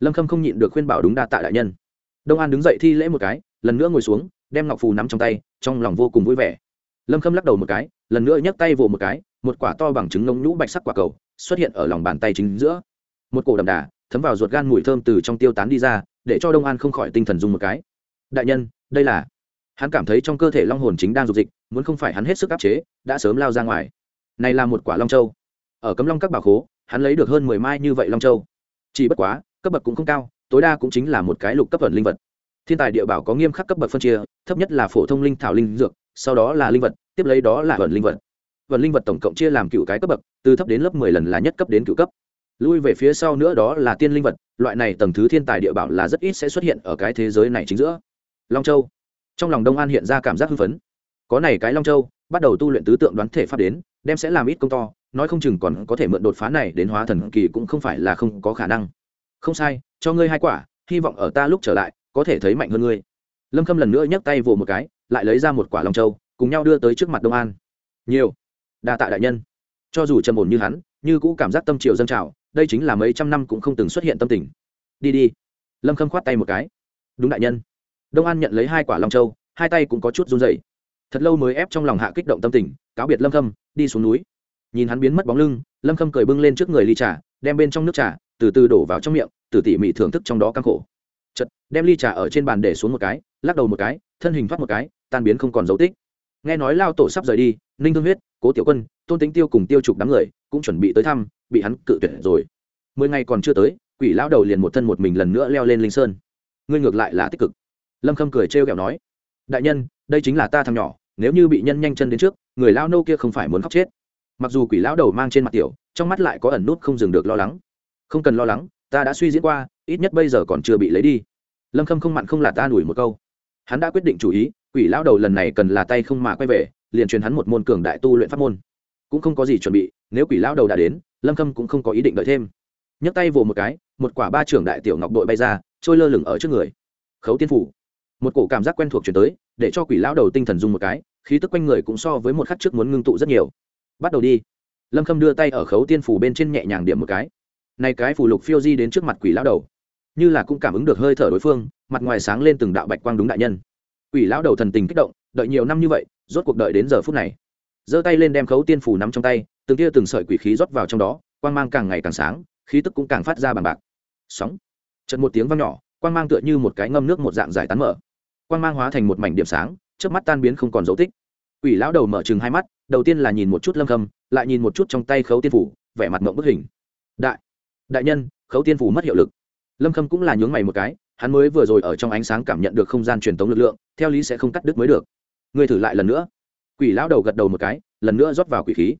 Lâm khâm không nhịn được khuyên bảo đúng đa tạ đại nhân. Đông an đứng dậy thi lễ một cái, lần nữa ngồi xuống, đem ngọc phù nắm trong tay, trong lòng vô cùng vui vẻ. Lâm khâm lắc đầu một cái, lần nữa nhấc tay vỗ một cái, một quả to bằng trứng nông nhũ bạch sắc quả cầu xuất hiện ở lòng bàn tay chính giữa. Một cổ đậm đà, thấm vào ruột gan mùi thơm từ trong tiêu tán đi ra, để cho đông an không khỏi tinh thần dùng một cái. Đại nhân, đây là hắn cảm thấy trong cơ thể long hồn chính đang dục dịch, muốn không phải hắn hết sức áp chế, đã sớm lao ra ngoài. Này là một quả long châu. Ở cấm long các bảo khố, hắn lấy được hơn mười mai như vậy long châu. Chỉ bất quá, cấp bậc cũng không cao, tối đa cũng chính là một cái lục cấp vận linh vật. Thiên tài địa bảo có nghiêm khắc cấp bậc phân chia, thấp nhất là phổ thông linh thảo linh dược, sau đó là linh vật, tiếp lấy đó là vận linh vật vận linh vật tổng cộng chia làm cựu cái cấp bậc, từ thấp đến lớp mười lần là nhất cấp đến cựu cấp. Lui về phía sau nữa đó là tiên linh vật, loại này tầng thứ thiên tài địa bảo là rất ít sẽ xuất hiện ở cái thế giới này chính giữa. Long châu. Trong lòng đông an hiện ra cảm giác hưng phấn. Có này cái long châu, bắt đầu tu luyện tứ tượng đoán thể pháp đến, đem sẽ làm ít công to, nói không chừng còn có thể mượn đột phá này đến hóa thần kỳ cũng không phải là không có khả năng. Không sai, cho ngươi hai quả, hy vọng ở ta lúc trở lại, có thể thấy mạnh hơn ngươi. Lâm khâm lần nữa nhấc tay vồ một cái, lại lấy ra một quả long châu, cùng nhau đưa tới trước mặt đông an. Nhiều đa tạ đại nhân. Cho dù trầm ổn như hắn, như cũ cảm giác tâm triều dân trào, đây chính là mấy trăm năm cũng không từng xuất hiện tâm tình. Đi đi. Lâm khâm khoát tay một cái. Đúng đại nhân. Đông an nhận lấy hai quả long châu, hai tay cũng có chút run dậy thật lâu mới ép trong lòng hạ kích động tâm tình, cáo biệt lâm khâm, đi xuống núi. Nhìn hắn biến mất bóng lưng, lâm khâm cười bưng lên trước người ly trà, đem bên trong nước trà, từ từ đổ vào trong miệng, từ tỉ mỉ thưởng thức trong đó căng khổ. Chật đem ly trà ở trên bàn để xuống một cái, lắc đầu một cái, thân hình thoát một cái, tan biến không còn dấu tích nghe nói lao tổ sắp rời đi, ninh thương huyết, cố tiểu quân, tôn tính tiêu cùng tiêu trục đám người cũng chuẩn bị tới thăm, bị hắn cự tuyệt rồi. Mười ngày còn chưa tới, quỷ lão đầu liền một thân một mình lần nữa leo lên linh sơn. Ngươi ngược lại là tích cực. Lâm khâm cười trêu ghẹo nói, đại nhân, đây chính là ta thằng nhỏ, nếu như bị nhân nhanh chân đến trước, người lao nô kia không phải muốn khóc chết. Mặc dù quỷ lão đầu mang trên mặt tiểu, trong mắt lại có ẩn nút không dừng được lo lắng. Không cần lo lắng, ta đã suy diễn qua, ít nhất bây giờ còn chưa bị lấy đi. Lâm khâm không mặn không là ta đuổi một câu. Hắn đã quyết định chủ ý quỷ lão đầu lần này cần là tay không mà quay về, liền truyền hắn một môn cường đại tu luyện pháp môn. Cũng không có gì chuẩn bị, nếu quỷ lão đầu đã đến, lâm khâm cũng không có ý định đợi thêm. Nhấc tay vồ một cái, một quả ba trưởng đại tiểu ngọc đội bay ra, trôi lơ lửng ở trước người. Khấu tiên phủ. Một cổ cảm giác quen thuộc chuyển tới, để cho quỷ lão đầu tinh thần dung một cái, khí tức quanh người cũng so với một khắc trước muốn ngưng tụ rất nhiều. Bắt đầu đi. Lâm khâm đưa tay ở khấu tiên phủ bên trên nhẹ nhàng điểm một cái. Này cái phủ lục phiêu di đến trước mặt quỷ lão đầu. Như là cũng cảm ứng được hơi thở đối phương, mặt ngoài sáng lên từng đạo bạch quang đúng đại nhân quỷ lão đầu thần tình kích động, đợi nhiều năm như vậy, rốt cuộc đợi đến giờ phút này. Giơ tay lên đem khấu tiên phủ nắm trong tay, từng tia từng sợi quỷ khí rót vào trong đó, quang mang càng ngày càng sáng, khí tức cũng càng phát ra bằng bạc. Sóng. Chật một tiếng vang nhỏ, quang mang tựa như một cái ngâm nước một dạng giải tán mở. Quang mang hóa thành một mảnh điểm sáng trước mắt tan biến không còn dấu tích. Quỷ lão đầu mở chừng hai mắt, đầu tiên là nhìn một chút lâm khâm, lại nhìn một chút trong tay khấu tiên phủ vẻ mặt mộng bức hình. Đại. Đại nhân, khấu tiên phủ mất hiệu lực. Lâm khâm cũng là nhướng mày một cái hắn mới vừa rồi ở trong ánh sáng cảm nhận được không gian truyền tống lực lượng, theo lý sẽ không cắt đứt mới được. Ngươi thử lại lần nữa. Quỷ lão đầu gật đầu một cái, lần nữa rót vào quỷ khí.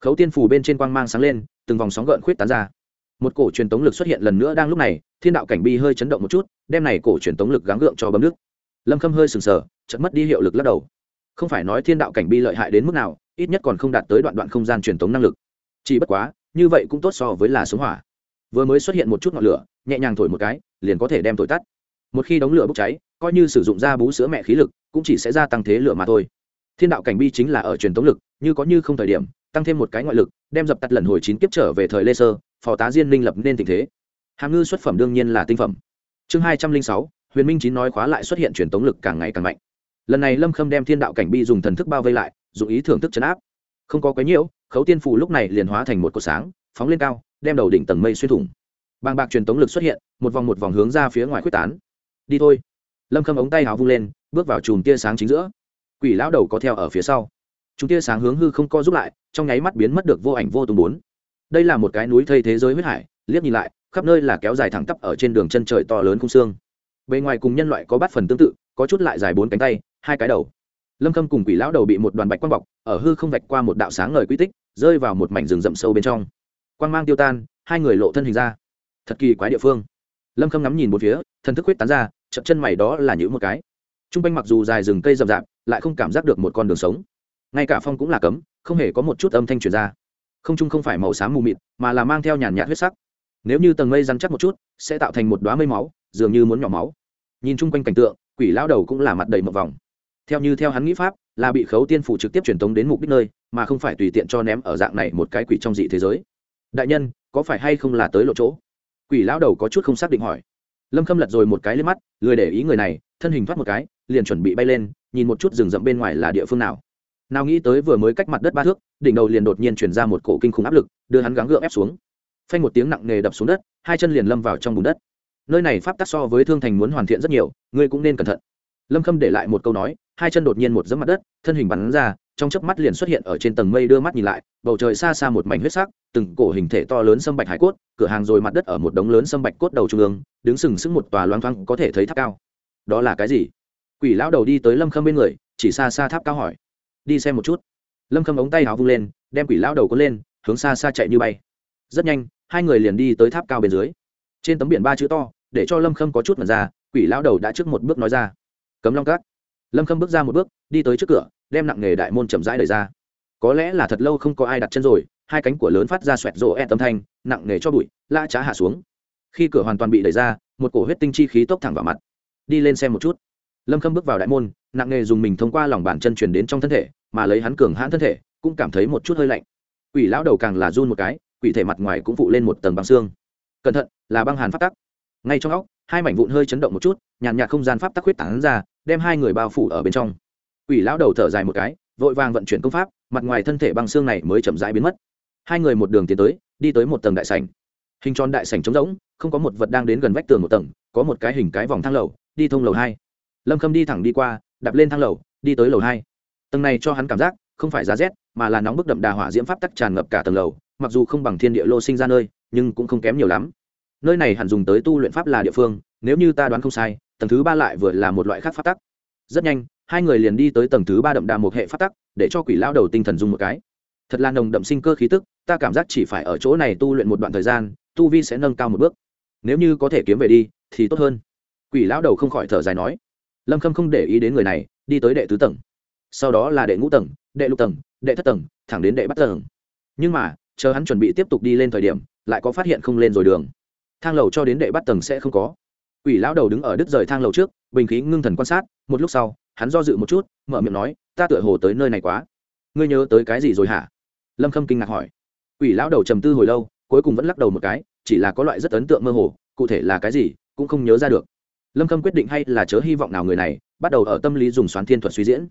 Khấu tiên phù bên trên quang mang sáng lên, từng vòng sóng gợn khuyết tán ra. Một cổ truyền tống lực xuất hiện lần nữa đang lúc này, thiên đạo cảnh bi hơi chấn động một chút, đem này cổ truyền tống lực gắng gượng cho bấm nước. Lâm khâm hơi sừng sờ chật mất đi hiệu lực lắc đầu. Không phải nói thiên đạo cảnh bi lợi hại đến mức nào, ít nhất còn không đạt tới đoạn đoạn không gian truyền tống năng lực. Chỉ bất quá, như vậy cũng tốt so với là sống hỏa vừa mới xuất hiện một chút ngọn lửa, nhẹ nhàng thổi một cái, liền có thể đem thổi tắt. Một khi đống lửa bốc cháy, coi như sử dụng da bú sữa mẹ khí lực, cũng chỉ sẽ gia tăng thế lửa mà thôi. Thiên đạo cảnh bi chính là ở truyền tống lực, như có như không thời điểm, tăng thêm một cái ngoại lực, đem dập tắt lần hồi chín kiếp trở về thời lê sơ phó tá diên minh lập nên tình thế. Hàm ngư xuất phẩm đương nhiên là tinh phẩm. Chương hai trăm linh sáu, huyền minh chín nói khóa lại xuất hiện truyền tống lực càng ngày càng mạnh. Lần này lâm khâm đem thiên đạo cảnh bi dùng thần thức bao vây lại dùng ý thưởng thức chấn áp. Không có quấy nhiễu, khấu tiên phù lúc này liền hóa thành một cột sáng, phóng lên cao đem đầu đỉnh tầng mây xuyên thủng. Bàng bạc truyền tống lực xuất hiện, một vòng một vòng hướng ra phía ngoài quyết tán. Đi thôi. Lâm khâm ống tay hào vung lên, bước vào chùm tia sáng chính giữa. Quỷ lão đầu có theo ở phía sau. Chúng tia sáng hướng hư không co giúp lại, trong nháy mắt biến mất được vô ảnh vô tùng bốn. Đây là một cái núi thây thế giới huyết hải, liếc nhìn lại, khắp nơi là kéo dài thẳng tắp ở trên đường chân trời to lớn khung xương. Bề ngoài cùng nhân loại có bát phần tương tự, có chút lại dài bốn cánh tay, hai cái đầu. Lâm khâm cùng quỷ lão đầu bị một đoàn bạch quang bọc, ở hư không vạch qua một đạo sáng ngời quy tích, rơi vào một mảnh rừng rậm sâu bên trong quang mang tiêu tan, hai người lộ thân hình ra. Thật kỳ quái địa phương. Lâm khâm ngắm nhìn một phía, thần thức huyết tán ra chậm chân mày đó là những một cái. T r u n g quanh mặc dù dài rừng cây rậm rạp, lại không cảm giác được một con đường sống. Ngay cả phong cũng là cấm, không hề có một chút âm thanh truyền ra. Không trung không phải màu xám mù mịt, mà là mang theo nhàn nhạt huyết sắc. Nếu như tầng mây rắn chắc một chút, sẽ tạo thành một đoá mây máu, dường như muốn nhỏ máu. Nhìn chung quanh cảnh tượng, quỷ lao đầu cũng là mặt đầy một vòng. Theo như theo hắn nghĩ pháp, là bị khấu tiên phủ trực tiếp truyền tống đến mục đích nơi, mà không phải tùy tiện cho ném ở dạng này một cái quỷ trong dị thế giới đại nhân, có phải hay không là tới lộ chỗ? Quỷ lão đầu có chút không xác định hỏi. Lâm khâm lật rồi một cái lên mắt, lười để ý người này, thân hình thoát một cái, liền chuẩn bị bay lên, nhìn một chút rừng rậm bên ngoài là địa phương nào. Nào nghĩ tới vừa mới cách mặt đất ba thước, đỉnh đầu liền đột nhiên chuyển ra một cổ kinh khủng áp lực, đưa hắn gắng gượng ép xuống. Phanh một tiếng nặng nề đập xuống đất, hai chân liền lâm vào trong bùn đất. Nơi này pháp tắc so với thương thành muốn hoàn thiện rất nhiều, ngươi cũng nên cẩn thận. Lâm khâm để lại một câu nói, hai chân đột nhiên một dẫm mặt đất, thân hình bắn ra trong chớp mắt liền xuất hiện ở trên tầng mây đưa mắt nhìn lại, bầu trời xa xa một mảnh huyết sắc, từng cổ hình thể to lớn sâm bạch hải cốt, cửa hàng rồi mặt đất ở một đống lớn sâm bạch cốt đầu trung ương, đứng sừng sững một tòa loang thoang có thể thấy tháp cao. Đó là cái gì? Quỷ lão đầu đi tới lâm khâm bên người, chỉ xa xa tháp cao hỏi. Đi xem một chút. Lâm khâm ống tay áo vung lên, đem quỷ lão đầu có lên, hướng xa xa chạy như bay. Rất nhanh, hai người liền đi tới tháp cao bên dưới. Trên tấm biển ba chữ to, để cho lâm khâm có chút mật ra, quỷ lão đầu đã trước một bước nói ra. Cấm long cát lâm khâm bước ra một bước, đi tới trước cửa đem nặng nghề đại môn chậm rãi đẩy ra. Có lẽ là thật lâu không có ai đặt chân rồi, hai cánh của lớn phát ra xoẹt rộ e tâm thanh, nặng nghề cho bụi la trá hạ xuống. Khi cửa hoàn toàn bị đẩy ra, một cổ huyết tinh chi khí tốc thẳng vào mặt. Đi lên xem một chút. Lâm khâm bước vào đại môn, nặng nghề dùng mình thông qua lòng bàn chân truyền đến trong thân thể, mà lấy hắn cường hãn thân thể, cũng cảm thấy một chút hơi lạnh. Quỷ lão đầu càng là run một cái, quỷ thể mặt ngoài cũng phụ lên một tầng băng xương. Cẩn thận, là băng hàn pháp tắc. Ngay trong óc, hai mảnh vụn hơi chấn động một chút, nhàn nhạt không gian pháp tắc huyết tán ra, đem hai người bao phủ ở bên trong quỷ lão đầu thở dài một cái, vội vàng vận chuyển công pháp, mặt ngoài thân thể băng xương này mới chậm rãi biến mất. Hai người một đường tiến tới, đi tới một tầng đại sảnh. Hình tròn đại sảnh trống rỗng, không có một vật đang đến gần vách tường một tầng, có một cái hình cái vòng thang lầu, đi thông lầu hai. Lâm khâm đi thẳng đi qua, đạp lên thang lầu, đi tới lầu hai. Tầng này cho hắn cảm giác, không phải giá rét, mà là nóng bức đậm đà hỏa diễm pháp tắc tràn ngập cả tầng lầu, mặc dù không bằng thiên địa lô sinh ra nơi, nhưng cũng không kém nhiều lắm. Nơi này hẳn dùng tới tu luyện pháp là địa phương, nếu như ta đoán không sai, tầng thứ ba lại vừa là một loại khác pháp tắc. Rất nhanh hai người liền đi tới tầng thứ ba đậm đà một hệ phát tắc, để cho quỷ lao đầu tinh thần dùng một cái. Thật là nồng đậm sinh cơ khí tức, ta cảm giác chỉ phải ở chỗ này tu luyện một đoạn thời gian, tu vi sẽ nâng cao một bước. Nếu như có thể kiếm về đi, thì tốt hơn. Quỷ lão đầu không khỏi thở dài nói. Lâm khâm không để ý đến người này, đi tới đệ tứ tầng. Sau đó là đệ ngũ tầng, đệ lục tầng, đệ thất tầng, thẳng đến đệ bắt tầng. Nhưng mà, chờ hắn chuẩn bị tiếp tục đi lên thời điểm, lại có phát hiện không lên rồi đường. Thang lầu cho đến đệ bắt tầng sẽ không có. Quỷ lão đầu đứng ở đứt rời thang lầu trước, bình khí ngưng thần quan sát, một lúc sau hắn do dự một chút, mở miệng nói, ta tựa hồ tới nơi này quá. Ngươi nhớ tới cái gì rồi hả? Lâm khâm kinh ngạc hỏi. Quỷ lão đầu trầm tư hồi lâu, cuối cùng vẫn lắc đầu một cái, chỉ là có loại rất ấn tượng mơ hồ, cụ thể là cái gì, cũng không nhớ ra được. Lâm khâm quyết định hay là chớ hy vọng nào người này, bắt đầu ở tâm lý dùng xoán thiên thuật suy diễn.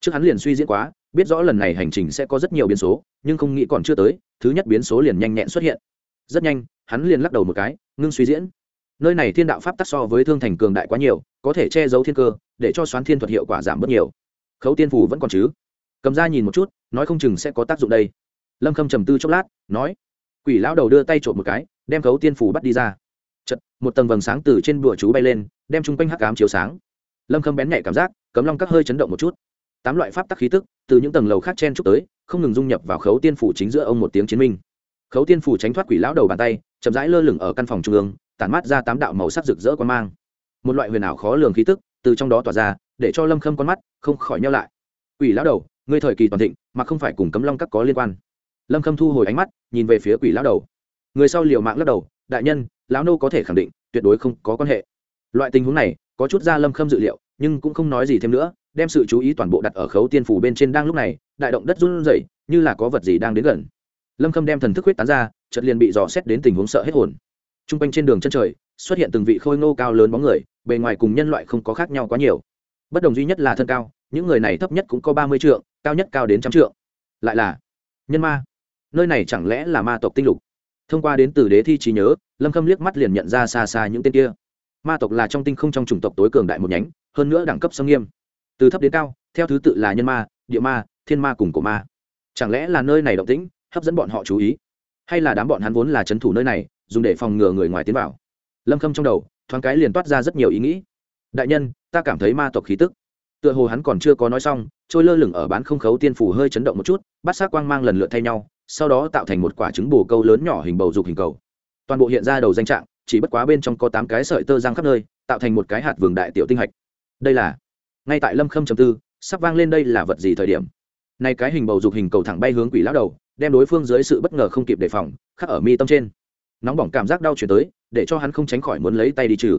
Trước hắn liền suy diễn quá, biết rõ lần này hành trình sẽ có rất nhiều biến số, nhưng không nghĩ còn chưa tới, thứ nhất biến số liền nhanh nhẹn xuất hiện. Rất nhanh, hắn liền lắc đầu một cái, ngưng suy diễn nơi này thiên đạo pháp tắc so với thương thành cường đại quá nhiều có thể che giấu thiên cơ để cho xoán thiên thuật hiệu quả giảm bớt nhiều. Khấu tiên phủ vẫn còn chứ? Cầm ra nhìn một chút nói không chừng sẽ có tác dụng đây. Lâm khâm trầm tư chốc lát nói quỷ lão đầu đưa tay trộm một cái đem khấu tiên phủ bắt đi ra. Chật, một tầng vầng sáng từ trên bụa chú bay lên đem chung quanh hắc ám chiếu sáng. Lâm khâm bén nhạy cảm giác cấm long các hơi chấn động một chút. Tám loại pháp tắc khí tức từ những tầng lầu khác chen chúc tới không ngừng dung nhập vào khấu tiên phủ chính giữa ông một tiếng chiến minh. Khấu tiên phủ tránh thoát quỷ lão đầu bàn tay chậm rãi lơ lửng ở căn phòng trung ương tản mát ra tám đạo màu sắc rực rỡ quan mang. Một loại huyền ảo khó lường khí tức từ trong đó tỏa ra, để cho lâm khâm con mắt không khỏi nhau lại. Quỷ lão đầu, ngươi thời kỳ toàn thịnh, mà không phải cùng cấm long các có liên quan. Lâm khâm thu hồi ánh mắt, nhìn về phía quỷ lão đầu. Người sau liều mạng lắc đầu, đại nhân, lão nô có thể khẳng định, tuyệt đối không có quan hệ. Loại tình huống này, có chút ra lâm khâm dự liệu, nhưng cũng không nói gì thêm nữa, đem sự chú ý toàn bộ đặt ở khấu tiên phủ bên trên đang lúc này, đại động đất run rẩy, như là có vật gì đang đến gần. Lâm khâm đem thần thức huyết tán ra, chợt liền bị dò xét đến tình huống sợ hết hồn t r u n g quanh trên đường chân trời, xuất hiện từng vị khôi ngô cao lớn bóng người, bề ngoài cùng nhân loại không có khác nhau quá nhiều. Bất đồng duy nhất là thân cao, những người này thấp nhất cũng có ba mươi trượng, cao nhất cao đến trăm trượng. Lại là nhân ma. Nơi này chẳng lẽ là ma tộc tinh lục? Thông qua đến từ đế thi trí nhớ, lâm khâm liếc mắt liền nhận ra xa xa những tên kia. Ma tộc là trong tinh không trong chủng tộc tối cường đại một nhánh, hơn nữa đẳng cấp sâm nghiêm. Từ thấp đến cao, theo thứ tự là nhân ma, địa ma, thiên ma cùng cổ ma. Chẳng lẽ là nơi này động tĩnh, hấp dẫn bọn họ chú ý? Hay là đám bọn hắn vốn là trấn thủ nơi này, dùng để phòng ngừa người ngoài tiến vào. Lâm khâm trong đầu, thoáng cái liền toát ra rất nhiều ý nghĩ. Đại nhân, ta cảm thấy ma tộc khí tức. Tựa hồ hắn còn chưa có nói xong, trôi lơ lửng ở bán không khấu tiên phủ hơi chấn động một chút, bắt xác quang mang lần lượt thay nhau, sau đó tạo thành một quả trứng bồ câu lớn nhỏ hình bầu dục hình cầu. Toàn bộ hiện ra đầu danh trạng, chỉ bất quá bên trong có tám cái sợi tơ răng khắp nơi, tạo thành một cái hạt vườn đại tiểu tinh hạch. Đây là, ngay tại lâm khâm trầm tư, sắp vang lên đây là vật gì thời điểm? Nay cái hình bầu dục hình cầu thẳng bay hướng quỷ lão đầu đem đối phương dưới sự bất ngờ không kịp đề phòng khắc ở mi tâm trên. Nóng bỏng cảm giác đau chuyển tới để cho hắn không tránh khỏi muốn lấy tay đi trừ.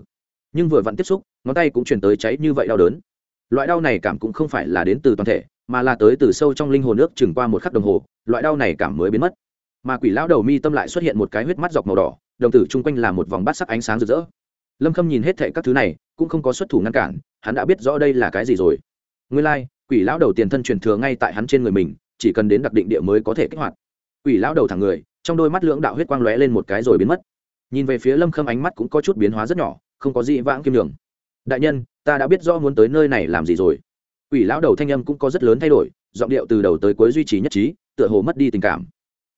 Nhưng vừa vặn tiếp xúc ngón tay cũng chuyển tới cháy như vậy đau đớn. Loại đau này cảm cũng không phải là đến từ toàn thể mà là tới từ sâu trong linh hồn nước chừng qua một khắc đồng hồ loại đau này cảm mới biến mất. Mà quỷ lão đầu mi tâm lại xuất hiện một cái huyết mắt dọc màu đỏ đồng tử chung quanh là một vòng bát sắc ánh sáng rực rỡ. Lâm khâm nhìn hết thệ các thứ này cũng không có xuất thủ ngăn cản hắn đã biết rõ đây là cái gì rồi. Nguyên lai、like, quỷ lão đầu tiền thân truyền thừa ngay tại hắn trên người mình chỉ cần đến đặc định địa mới có thể kích hoạt. Quỷ lão đầu thẳng người, trong đôi mắt lưỡng đạo huyết quang lóe lên một cái rồi biến mất. Nhìn về phía lâm khâm ánh mắt cũng có chút biến hóa rất nhỏ, không có gì vãng kim đường đại nhân, ta đã biết rõ muốn tới nơi này làm gì rồi. Quỷ lão đầu thanh âm cũng có rất lớn thay đổi, giọng điệu từ đầu tới cuối duy trì nhất trí, tựa hồ mất đi tình cảm.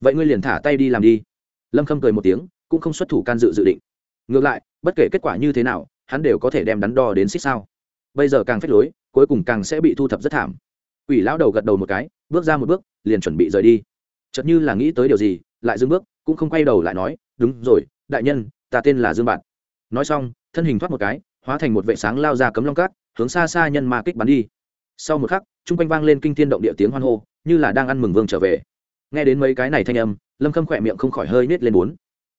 Vậy ngươi liền thả tay đi làm đi. Lâm khâm cười một tiếng, cũng không xuất thủ can dự dự định. Ngược lại, bất kể kết quả như thế nào, hắn đều có thể đem đắn đo đến xích sao. Bây giờ càng phép lối, cuối cùng càng sẽ bị thu thập rất thảm. Quỷ lão đầu gật đầu một cái, bước ra một bước, liền chuẩn bị rời đi. Chợt như là nghĩ tới điều gì, lại dừng bước, cũng không quay đầu lại nói, đúng rồi, đại nhân, ta tên là dương bạn nói xong, thân hình thoát một cái, hóa thành một vệ sáng lao ra cấm long cát, hướng xa xa nhân ma kích bắn đi. Sau một khắc chung quanh vang lên kinh thiên động địa tiếng hoan hô, như là đang ăn mừng vương trở về. Nghe đến mấy cái này thanh âm, lâm khâm khỏe miệng không khỏi hơi nết lên bốn.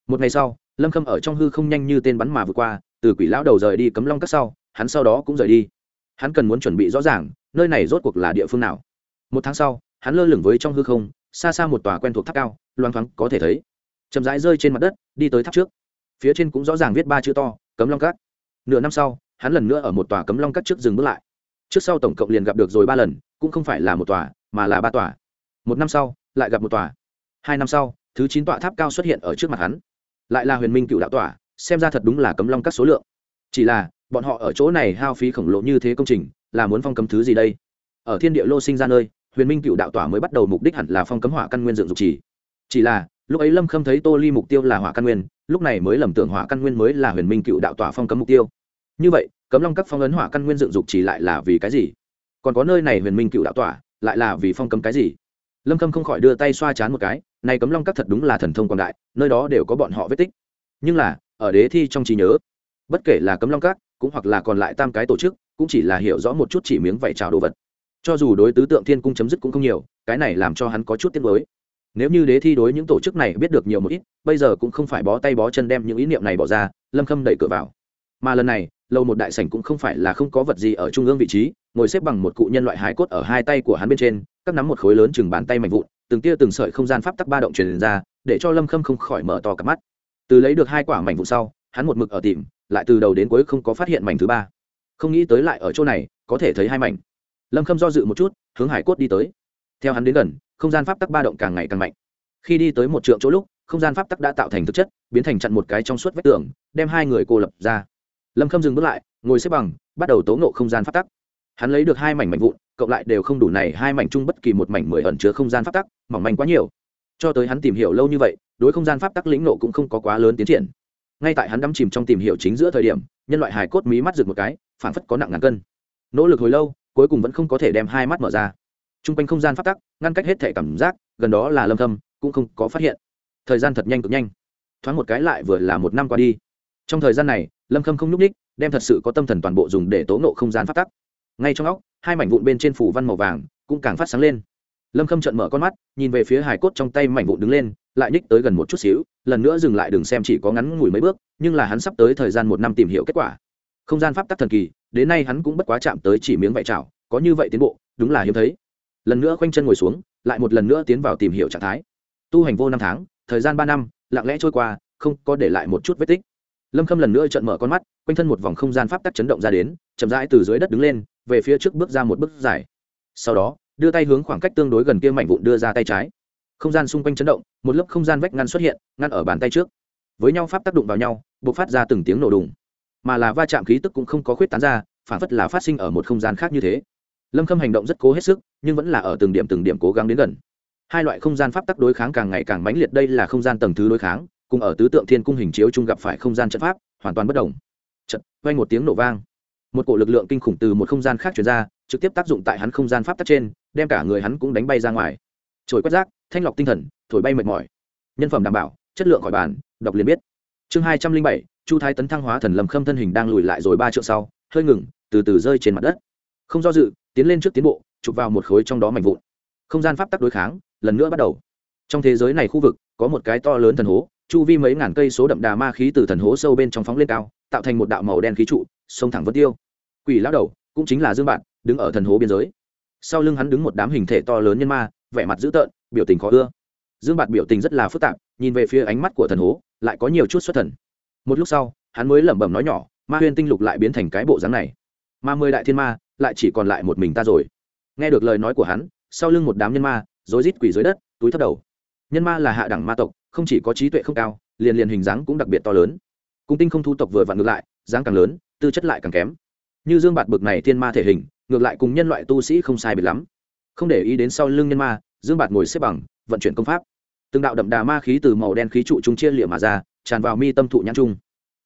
Một ngày sau, lâm khâm ở trong hư không nhanh như tên bắn mà vượt qua, từ quỷ lão đầu rời đi cấm long cát sau, hắn sau đó cũng rời đi hắn cần muốn chuẩn bị rõ ràng, nơi này rốt cuộc là địa phương nào. Một tháng sau, hắn lơ lửng với trong hư không, xa xa một tòa quen thuộc tháp cao, loang thoáng có thể thấy. Chậm rãi rơi trên mặt đất, đi tới tháp trước. Phía trên cũng rõ ràng viết ba chữ to, cấm long cát. Nửa năm sau, hắn lần nữa ở một tòa cấm long cát trước dừng bước lại. Trước sau tổng cộng liền gặp được rồi ba lần, cũng không phải là một tòa, mà là ba tòa. Một năm sau, lại gặp một tòa. Hai năm sau, thứ chín tọa tháp cao xuất hiện ở trước mặt hắn. Lại là huyền minh cựu đạo tòa, xem ra thật đúng là cấm long các số lượng. Chỉ là bọn họ ở chỗ này hao phí khổng lồ như thế công trình, là muốn phong cấm thứ gì đây? Ở thiên địa lô sinh ra nơi, huyền minh cựu đạo tỏa mới bắt đầu mục đích hẳn là phong cấm hỏa căn nguyên dựng dục chỉ. Chỉ là, lúc ấy lâm khâm thấy tô ly mục tiêu là hỏa căn nguyên, lúc này mới lầm tưởng hỏa căn nguyên mới là huyền minh cựu đạo tỏa phong cấm mục tiêu. Như vậy, cấm long các phong ấn hỏa căn nguyên dựng dục chỉ lại là vì cái gì? Còn có nơi này huyền minh cựu đạo tỏa, lại là vì phong cấm cái gì? Lâm khâm không khỏi đưa tay xoa chán một cái, này cấm long các thật đúng là thần thông quảng đại, nơi đó đều có bọn họ vết tích. Nhưng là, ở đế thi trong trí nhớ, bất kể là cấm long các cũng hoặc là còn lại tam cái tổ chức, cũng chỉ là hiểu rõ một chút chỉ miếng vảy trào đồ vật. Cho dù đối tứ tượng thiên cung chấm dứt cũng không nhiều, cái này làm cho hắn có chút tiếc mới nếu như đế thi đối những tổ chức này biết được nhiều một ít, bây giờ cũng không phải bó tay bó chân đem những ý niệm này bỏ ra, lâm khâm đẩy cửa vào. Mà lần này, lâu một đại sảnh cũng không phải là không có vật gì ở trung ương vị trí, ngồi xếp bằng một cụ nhân loại hải cốt ở hai tay của hắn bên trên các nắm một khối lớn chừng bàn tay mạnh vụn, từng tia từng sợi không gian pháp tắc ba động truyền ra, để cho lâm khâm không khỏi mở to cặp mắt. Từ lấy được hai quả mảnh vụn sau, hắn một mực ở tìm lại từ đầu đến cuối không có phát hiện mảnh thứ ba. Không nghĩ tới lại ở chỗ này, có thể thấy hai mảnh. Lâm khâm do dự một chút, hướng hải cốt đi tới. Theo hắn đến gần, không gian pháp tắc ba động càng ngày càng mạnh. Khi đi tới một trượng chỗ lúc, không gian pháp tắc đã tạo thành thực chất, biến thành chặn một cái trong suốt vách tường, đem hai người cô lập ra. Lâm khâm dừng bước lại, ngồi xếp bằng, bắt đầu tố nộ không gian pháp tắc. Hắn lấy được hai mảnh mảnh vụn, cộng lại đều không đủ này hai mảnh chung bất kỳ một mảnh mười ẩn chứa không gian pháp tắc, mỏng manh quá nhiều. Cho tới hắn tìm hiểu lâu như vậy, đối không gian pháp tắc lĩnh nộ cũng không có quá lớn tiến triển ngay tại hắn đắm chìm trong tìm hiểu chính giữa thời điểm, nhân loại hài cốt mí mắt rực một cái phản phất có nặng ngàn cân. Nỗ lực hồi lâu, cuối cùng vẫn không có thể đem hai mắt mở ra. T r u n g quanh không gian pháp tắc, ngăn cách hết thể cảm giác, gần đó là lâm thâm, cũng không có phát hiện. Thời gian thật nhanh cực nhanh. Thoáng một cái lại vừa là một năm qua đi. Trong thời gian này, lâm khâm không n ú c ních đem thật sự có tâm thần toàn bộ dùng để tố nộ không gian phát tắc. Ngay trong óc, hai mảnh vụn bên trên phủ văn màu vàng cũng càng phát sáng lên lâm khâm trận mở con mắt, nhìn về phía hải cốt trong tay mảnh vụn đứng lên, lại ních tới gần một chút xíu, lần nữa dừng lại đừng xem chỉ có ngắn ngủi mấy bước, nhưng là hắn sắp tới thời gian một năm tìm hiểu kết quả. Không gian pháp tắc thần kỳ, đến nay hắn cũng bất quá chạm tới chỉ miếng vạy chảo, có như vậy tiến bộ, đúng là hiếm thấy. Lần nữa khoanh chân ngồi xuống, lại một lần nữa tiến vào tìm hiểu trạng thái. Tu hành vô năm tháng, thời gian ba năm, lặng lẽ trôi qua, không có để lại một chút vết tích. Lâm khâm lần nữa trận mở con mắt, quanh thân một vòng không gian pháp tắc chấn động ra đến, chậm rãi từ dưới đất đứng lên, về phía trước bước ra một bước dài. Sau đó đưa tay hướng khoảng cách tương đối gần kia mảnh vụn đưa ra tay trái. Không gian xung quanh chấn động, một lớp không gian vách ngăn xuất hiện, ngăn ở bàn tay trước. Với nhau pháp tác động vào nhau buộc phát ra từng tiếng nổ đùng. Mà là va chạm khí tức cũng không có khuyết tán ra, phản phất là phát sinh ở một không gian khác như thế. Lâm khâm hành động rất cố hết sức, nhưng vẫn là ở từng điểm từng điểm cố gắng đến gần. Hai loại không gian pháp tắc đối kháng càng ngày càng mãnh liệt, đây là không gian tầng thứ đối kháng, cùng ở tứ tượng thiên cung hình chiếu chung gặp phải không gian trận pháp, hoàn toàn bất đồng. Trận vang một tiếng nổ vang. Một cổ lực lượng kinh khủng từ một không gian khác truyền ra, trực tiếp tác dụng tại hắn không gian pháp tắc trên đem cả người hắn cũng đánh bay ra ngoài. Trồi quét rác, thanh lọc tinh thần, thổi bay mệt mỏi. Nhân phẩm đảm bảo, chất lượng khỏi bàn, đọc liền biết. Chương hai trăm linh bảy, chu thái tấn thăng hóa thần lầm khâm thân hình đang lùi lại rồi ba triệu sau, hơi ngừng, từ từ rơi trên mặt đất. Không do dự, tiến lên trước tiến bộ, chụp vào một khối trong đó mạnh vụn. Không gian pháp tắc đối kháng, lần nữa bắt đầu. Trong thế giới này khu vực, có một cái to lớn thần hố, chu vi mấy ngàn cây số đậm đà ma khí từ thần hố sâu bên trong phóng lên cao, tạo thành một đạo màu đen khí trụ, sông thẳng vân tiêu. Quỷ lão đầu, cũng chính là dương bạn, đứng ở thần hố biên giới sau lưng hắn đứng một đám hình thể to lớn nhân ma, vẻ mặt dữ tợn, biểu tình khó ưa. Dương Bạt biểu tình rất là phức tạp, nhìn về phía ánh mắt của thần hố, lại có nhiều chút xuất thần. Một lúc sau, hắn mới lẩm bẩm nói nhỏ, ma huyên tinh lục lại biến thành cái bộ dáng này. Ma mười đại thiên ma, lại chỉ còn lại một mình ta rồi. Nghe được lời nói của hắn, sau lưng một đám nhân ma, rối rít quỳ dưới đất, túi thấp đầu. Nhân ma là hạ đẳng ma tộc, không chỉ có trí tuệ không cao, liền liền hình dáng cũng đặc biệt to lớn. Cung tinh không thu tộc vừa vặn ngược lại, dáng càng lớn, tư chất lại càng kém. Như dương bạt bực này thiên ma thể hình ngược lại cùng nhân loại tu sĩ không sai biệt lắm. Không để ý đến sau lưng nhân ma, dương bạt ngồi xếp bằng, vận chuyển công pháp. Từng đạo đậm đà ma khí từ màu đen khí trụ trung chia liệm mà ra, tràn vào mi tâm thụ nhãn trung.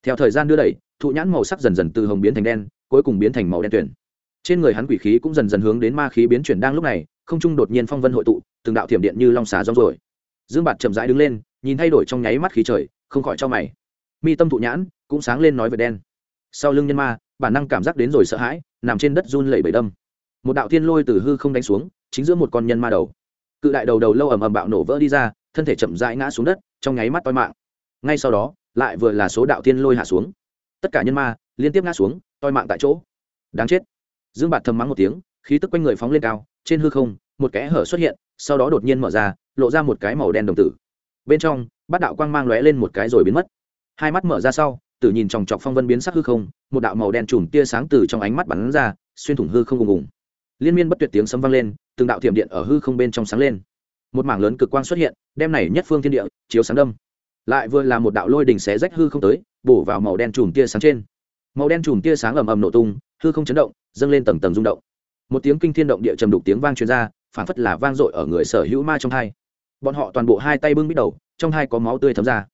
Theo thời gian đưa đẩy, thụ nhãn màu sắc dần dần từ hồng biến thành đen, cuối cùng biến thành màu đen tuyển trên người hắn quỷ khí cũng dần dần hướng đến ma khí biến chuyển đang lúc này, không trung đột nhiên phong vân hội tụ, từng đạo thiểm điện như long xà rong rồi dương bạt chậm rãi đứng lên, nhìn thay đổi trong nháy mắt khí trời, không khỏi cho mày. Mi tâm thụ nhãn cũng sáng lên nói về đen. Sau lưng nhân ma bản năng cảm giác đến rồi sợ hãi, nằm trên đất run lẩy bẩy đâm. Một đạo thiên lôi từ hư không đánh xuống, chính giữa một con nhân ma đầu. Cự đại đầu đầu lâu ầm ầm bạo nổ vỡ đi ra, thân thể chậm rãi ngã xuống đất, trong nháy mắt toi mạng. Ngay sau đó, lại vừa là số đạo thiên lôi hạ xuống. Tất cả nhân ma liên tiếp ngã xuống, toi mạng tại chỗ. Đáng chết. Dương bạt thầm mắng một tiếng, khí tức quanh người phóng lên cao, trên hư không, một kẽ hở xuất hiện, sau đó đột nhiên mở ra, lộ ra một cái màu đen đồng tử. Bên trong, bát đạo quang mang lóe lên một cái rồi biến mất. Hai mắt mở ra sau tự nhìn chòng chọc phong vân biến sắc hư không, một đạo màu đen trùm tia sáng từ trong ánh mắt bắn ra, xuyên thủng hư không ùng ùng liên miên bất tuyệt tiếng sấm vang lên, từng đạo thiểm điện ở hư không bên trong sáng lên. Một mảng lớn cực quang xuất hiện, đem này nhất phương thiên địa chiếu sáng đâm. Lại vừa là một đạo lôi đình xé rách hư không tới, bổ vào màu đen chùm tia sáng trên. Màu đen chùm tia sáng ầm ầm nổ tung, hư không chấn động, dâng lên tầng tầng rung động. Một tiếng kinh thiên động địa trầm đục tiếng vang truyền ra phản phất là vang dội ở người sở hữu ma trong hai. Bọn họ toàn bộ hai tay bưng bít đầu, trong hai có máu tươi thấm ra.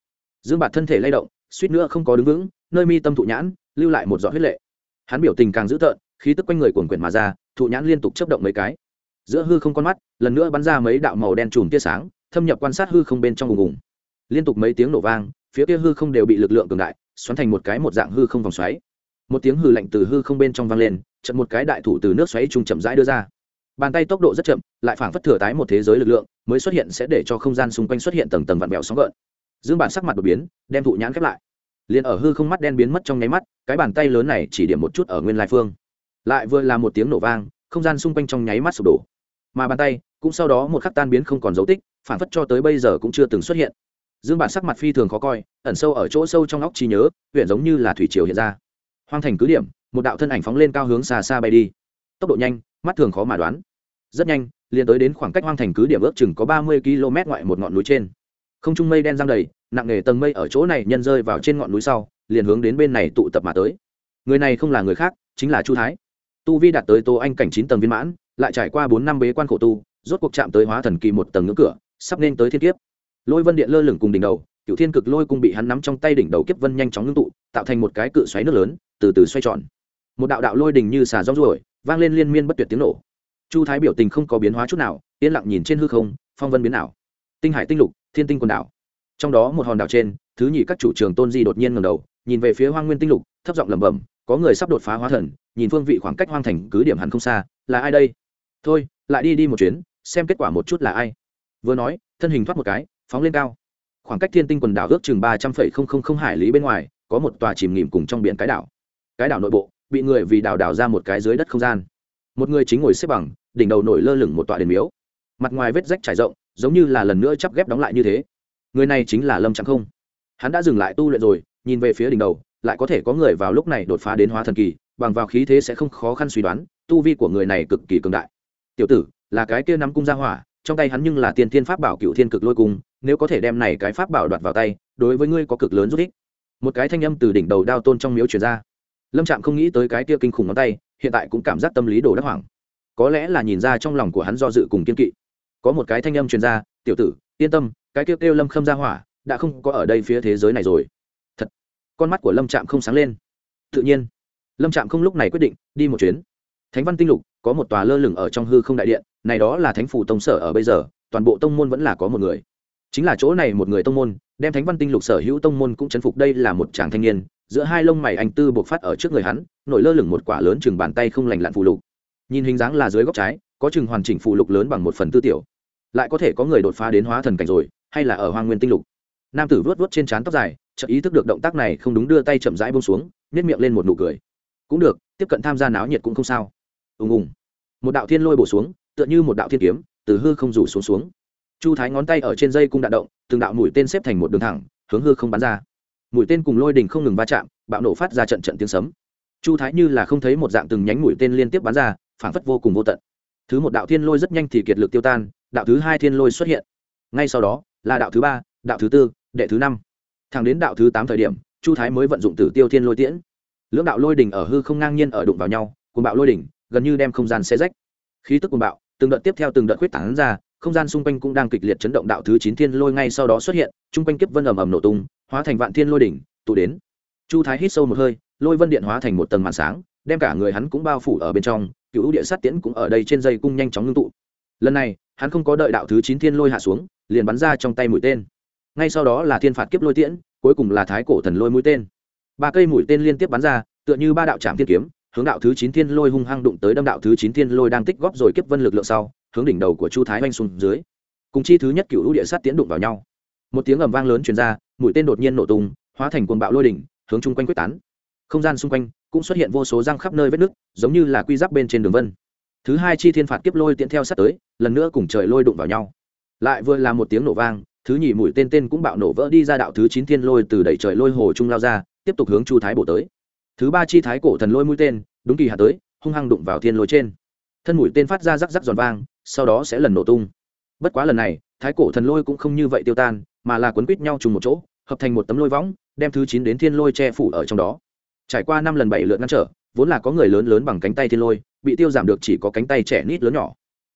Dương bạt thân thể lay động suýt nữa không có đứng vững, nơi mi tâm thụ nhãn, lưu lại một giọt huyết lệ. Hắn biểu tình càng dữ tợn, khí tức quanh người cuồn quyển mà ra, thụ nhãn liên tục chấp động mấy cái. Giữa hư không con mắt, lần nữa bắn ra mấy đạo màu đen chùm tia sáng, thâm nhập quan sát hư không bên trong ùng ùng. Liên tục mấy tiếng nổ vang, phía kia hư không đều bị lực lượng cường đại, xoắn thành một cái một dạng hư không vòng xoáy. Một tiếng hư lạnh từ hư không bên trong vang lên chật một cái đại thủ từ nước xoáy trung chậm rãi đưa ra. Bàn tay tốc độ rất chậm, lại phảng phất thừa tái một thế giới lực lượng, mới xuất hiện sẽ để cho không gian xung quanh xuất hiện tầng tầng vặn vẹo sóng gợn. Dương bản sắc mặt đột biến, đem thụ nhãn khép lại liền ở hư không mắt đen biến mất trong nháy mắt, cái bàn tay lớn này chỉ điểm một chút ở nguyên lai phương. Lại vừa là một tiếng nổ vang, không gian xung quanh trong nháy mắt sụp đổ. Mà bàn tay cũng sau đó một khắc tan biến không còn dấu tích, phản phất cho tới bây giờ cũng chưa từng xuất hiện. Dương bản sắc mặt phi thường khó coi, ẩn sâu ở chỗ sâu trong óc trí nhớ huyện giống như là thủy triều hiện ra. Hoang thành cứ điểm, một đạo thân ảnh phóng lên cao hướng xa xa bay đi. Tốc độ nhanh, mắt thường khó mà đoán. Rất nhanh, liền tới đến khoảng cách hoang thành cứ điểm ước chừng có ba mươi km ngoại một ngọn núi trên không trung mây đen giăng đầy, nặng nề tầng mây ở chỗ này nhân rơi vào trên ngọn núi sau, liền hướng đến bên này tụ tập mà tới. Người này không là người khác, chính là chu thái. Tu vi đạt tới tô anh cảnh chín tầng viên mãn, lại trải qua bốn năm bế quan khổ tu, rốt cuộc chạm tới hóa thần kỳ một tầng ngưỡng cửa, sắp nên tới thiên kiếp. Lôi vân điện lơ lửng cùng đỉnh đầu cựu thiên cực lôi cung bị hắn nắm trong tay đỉnh đầu kiếp vân nhanh chóng ngưng tụ, tạo thành một cái cự xoáy nước lớn, từ từ xoay tròn. Một đạo đạo lôi đình như xà rong ruổi, vang lên liên miên bất tuyệt tiếng nổ. Chu thái biểu tình không có biến hóa chút nào, yên lặng nhìn trên hư không, phong vân biến ảo tinh hải tinh lục, thiên tinh quần đảo. Trong đó một hòn đảo trên, thứ nhì các chủ trường tôn di đột nhiên ngầm đầu, nhìn về phía hoang nguyên tinh lục, thấp giọng lẩm bẩm, có người sắp đột phá hóa thần, nhìn phương vị khoảng cách hoang thành cứ điểm hẳn không xa, là ai đây? Thôi, lại đi đi một chuyến, xem kết quả một chút là ai. Vừa nói, thân hình thoát một cái, phóng lên cao. Khoảng cách thiên tinh quần đảo ước chừng ba trăm phẩy không không không hải lý bên ngoài, có một tòa chìm nghỉm cùng trong biển cái đảo. Cái đảo nội bộ, bị người vì đảo đảo ra một cái dưới đất không gian. Một người chính ngồi xếp bằng, đỉnh đầu nổi lơ lửng một tòa đền miếu. Mặt ngoài vết rách trải rộng giống như là lần nữa chắp ghép đóng lại như thế. Người này chính là lâm chẳng không. Hắn đã dừng lại tu luyện rồi, nhìn về phía đỉnh đầu, lại có thể có người vào lúc này đột phá đến hóa thần kỳ, bằng vào khí thế sẽ không khó khăn suy đoán, tu vi của người này cực kỳ cường đại. Tiểu tử, là cái kia nắm cung ra hỏa, trong tay hắn nhưng là tiên thiên pháp bảo cựu thiên cực lôi cung, nếu có thể đem này cái pháp bảo đoạt vào tay, đối với ngươi có cực lớn giúp ích. Một cái thanh âm từ đỉnh đầu đao tôn trong miếu truyền ra. Lâm trạm không nghĩ tới cái kia kinh khủng ngón tay, hiện tại cũng cảm giác tâm lý đồ đắc hoảng. Có lẽ là nhìn ra trong lòng của hắn do dự cùng kiên kỵ có một cái thanh âm truyền ra, tiểu tử, yên tâm, cái kêu kêu lâm khâm ra hỏa đã không có ở đây phía thế giới này rồi. Thật, con mắt của lâm trạm không sáng lên. Tự nhiên, lâm trạm không lúc này quyết định đi một chuyến. Thánh văn tinh lục có một tòa lơ lửng ở trong hư không đại điện, này đó là thánh phủ tông sở ở bây giờ, toàn bộ tông môn vẫn là có một người. Chính là chỗ này một người tông môn, đem thánh văn tinh lục sở hữu tông môn cũng chấn phục, đây là một chàng thanh niên, giữa hai lông mày anh tư buộc phát ở trước người hắn, nổi lơ lửng một quả lớn chừng bàn tay không lành lặn phù lục. Nhìn hình dáng là dưới góc trái, có chừng hoàn chỉnh phù lục lớn bằng một phần tư tiểu lại có thể có người đột phá đến hóa thần cảnh rồi, hay là ở hoang nguyên tinh lục. Nam tử vớt vớt trên trán tóc dài, chợt ý thức được động tác này không đúng đưa tay chậm rãi bông xuống nhét miệng lên một nụ cười. Cũng được, tiếp cận tham gia náo nhiệt cũng không sao. Ùng ùng. Một đạo thiên lôi bổ xuống, tựa như một đạo thiên kiếm, từ hư không rủ xuống xuống. Chu thái ngón tay ở trên dây cung đạn động, từng đạo mũi tên xếp thành một đường thẳng, hướng hư không bắn ra. Mũi tên cùng lôi đình không ngừng va chạm, bạo nổ phát ra trận trận tiếng sấm. Chu thái như là không thấy một dạng từng nhánh mũi tên liên tiếp bắn ra phản phất vô cùng vô tận. Thứ một đạo thiên lôi rất nhanh thì kiệt lực tiêu tan đạo thứ hai thiên lôi xuất hiện. Ngay sau đó, là đạo thứ ba, đạo thứ tư, đệ thứ năm. Thẳng đến đạo thứ tám thời điểm, chu thái mới vận dụng tử tiêu thiên lôi tiễn. Lưỡng đạo lôi đỉnh ở hư không ngang nhiên ở đụng vào nhau, cuồng bạo lôi đỉnh gần như đem không gian xe rách. Khí tức cuồng bạo, từng đợt tiếp theo từng đợt quyết tán ra, không gian xung quanh cũng đang kịch liệt chấn động đạo thứ chín thiên lôi ngay sau đó xuất hiện chung quanh kiếp vân ầm ầm nổ tung, hóa thành vạn thiên lôi đỉnh, tụ đến. Chu thái hít sâu một hơi, lôi vân điện hóa thành một tầng màn sáng, đem cả người hắn cũng bao phủ ở bên trong, cựu địa sát tiễn cũng ở đây trên dây cung nhanh chóng ngưng tụ. Lần này hắn không có đợi đạo thứ chín thiên lôi hạ xuống, liền bắn ra trong tay mũi tên. Ngay sau đó là thiên phạt kiếp lôi tiễn, cuối cùng là thái cổ thần lôi mũi tên. Ba cây mũi tên liên tiếp bắn ra, tựa như ba đạo trạm thiên kiếm, hướng đạo thứ chín thiên lôi hung hăng đụng tới đâm đạo thứ chín thiên lôi đang tích góp rồi kiếp vân lực lượng sau, hướng đỉnh đầu của chu thái oanh xuống dưới. Cùng chi thứ nhất cựu lũ địa sát tiến đụng vào nhau. Một tiếng ầm vang lớn truyền ra, mũi tên đột nhiên nổ tung, hóa thành cuồng bạo lôi đỉnh, hướng chung quanh quyết tán. Không gian xung quanh cũng xuất hiện vô số răng khắp nơi vết nứt, giống như là quy giáp bên trên đường vân thứ hai chi thiên phạt kiếp lôi tiện theo sát tới, lần nữa cùng trời lôi đụng vào nhau. Lại vừa là một tiếng nổ vang, thứ nhì mũi tên tên cũng bạo nổ vỡ đi ra đạo thứ chín thiên lôi từ đẩy trời lôi hồ trung lao ra, tiếp tục hướng chu thái bổ tới. Thứ ba chi thái cổ thần lôi mũi tên, đúng kỳ hạ tới, hung hăng đụng vào thiên lôi trên. Thân mũi tên phát ra rắc rắc giòn vang, sau đó sẽ lần nổ tung. Bất quá lần này, thái cổ thần lôi cũng không như vậy tiêu tan, mà là quấn quýt nhau trùng một chỗ, hợp thành một tấm lôi võng, đem thứ chín đến thiên lôi che phủ ở trong đó. Trải qua năm lần bảy lượt ngăn trở, vốn là có người lớn lớn bằng cánh tay thiên lôi bị tiêu giảm được chỉ có cánh tay trẻ nít lớn nhỏ.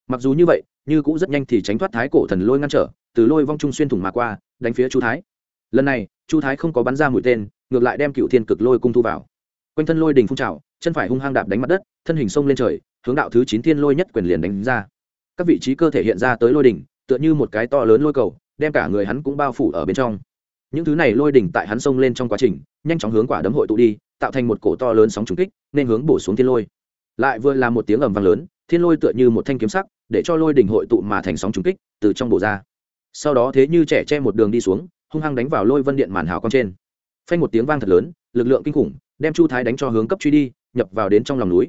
Mặc dù như vậy, như cũng rất nhanh thì tránh thoát thái cổ thần lôi ngăn trở, từ lôi vong trung xuyên thủng mà qua, đánh phía chu thái. Lần này, chu thái không có bắn ra mũi tên, ngược lại đem cựu thiên cực lôi cung thu vào. Quanh thân lôi đình phun trào, chân phải hung hăng đạp đánh mặt đất, thân hình sông lên trời, hướng đạo thứ chín thiên lôi nhất quyền liền đánh ra. Các vị trí cơ thể hiện ra tới lôi đỉnh, tựa như một cái to lớn lôi cầu, đem cả người hắn cũng bao phủ ở bên trong. Những thứ này lôi đỉnh tại hắn sông lên trong quá trình, nhanh chóng hướng quả đấm hội tụ đi, tạo thành một cổ to lớn sóng trùng kích, nên hướng bổ xuống thiên lôi lại vừa là một tiếng ầm vang lớn, thiên lôi tựa như một thanh kiếm sắc, để cho lôi đỉnh hội tụ mà thành sóng trúng kích từ trong bộ ra. Sau đó thế như trẻ che một đường đi xuống, hung hăng đánh vào lôi vân điện màn hào con trên. Phanh một tiếng vang thật lớn, lực lượng kinh khủng, đem chu thái đánh cho hướng cấp truy đi, nhập vào đến trong lòng núi.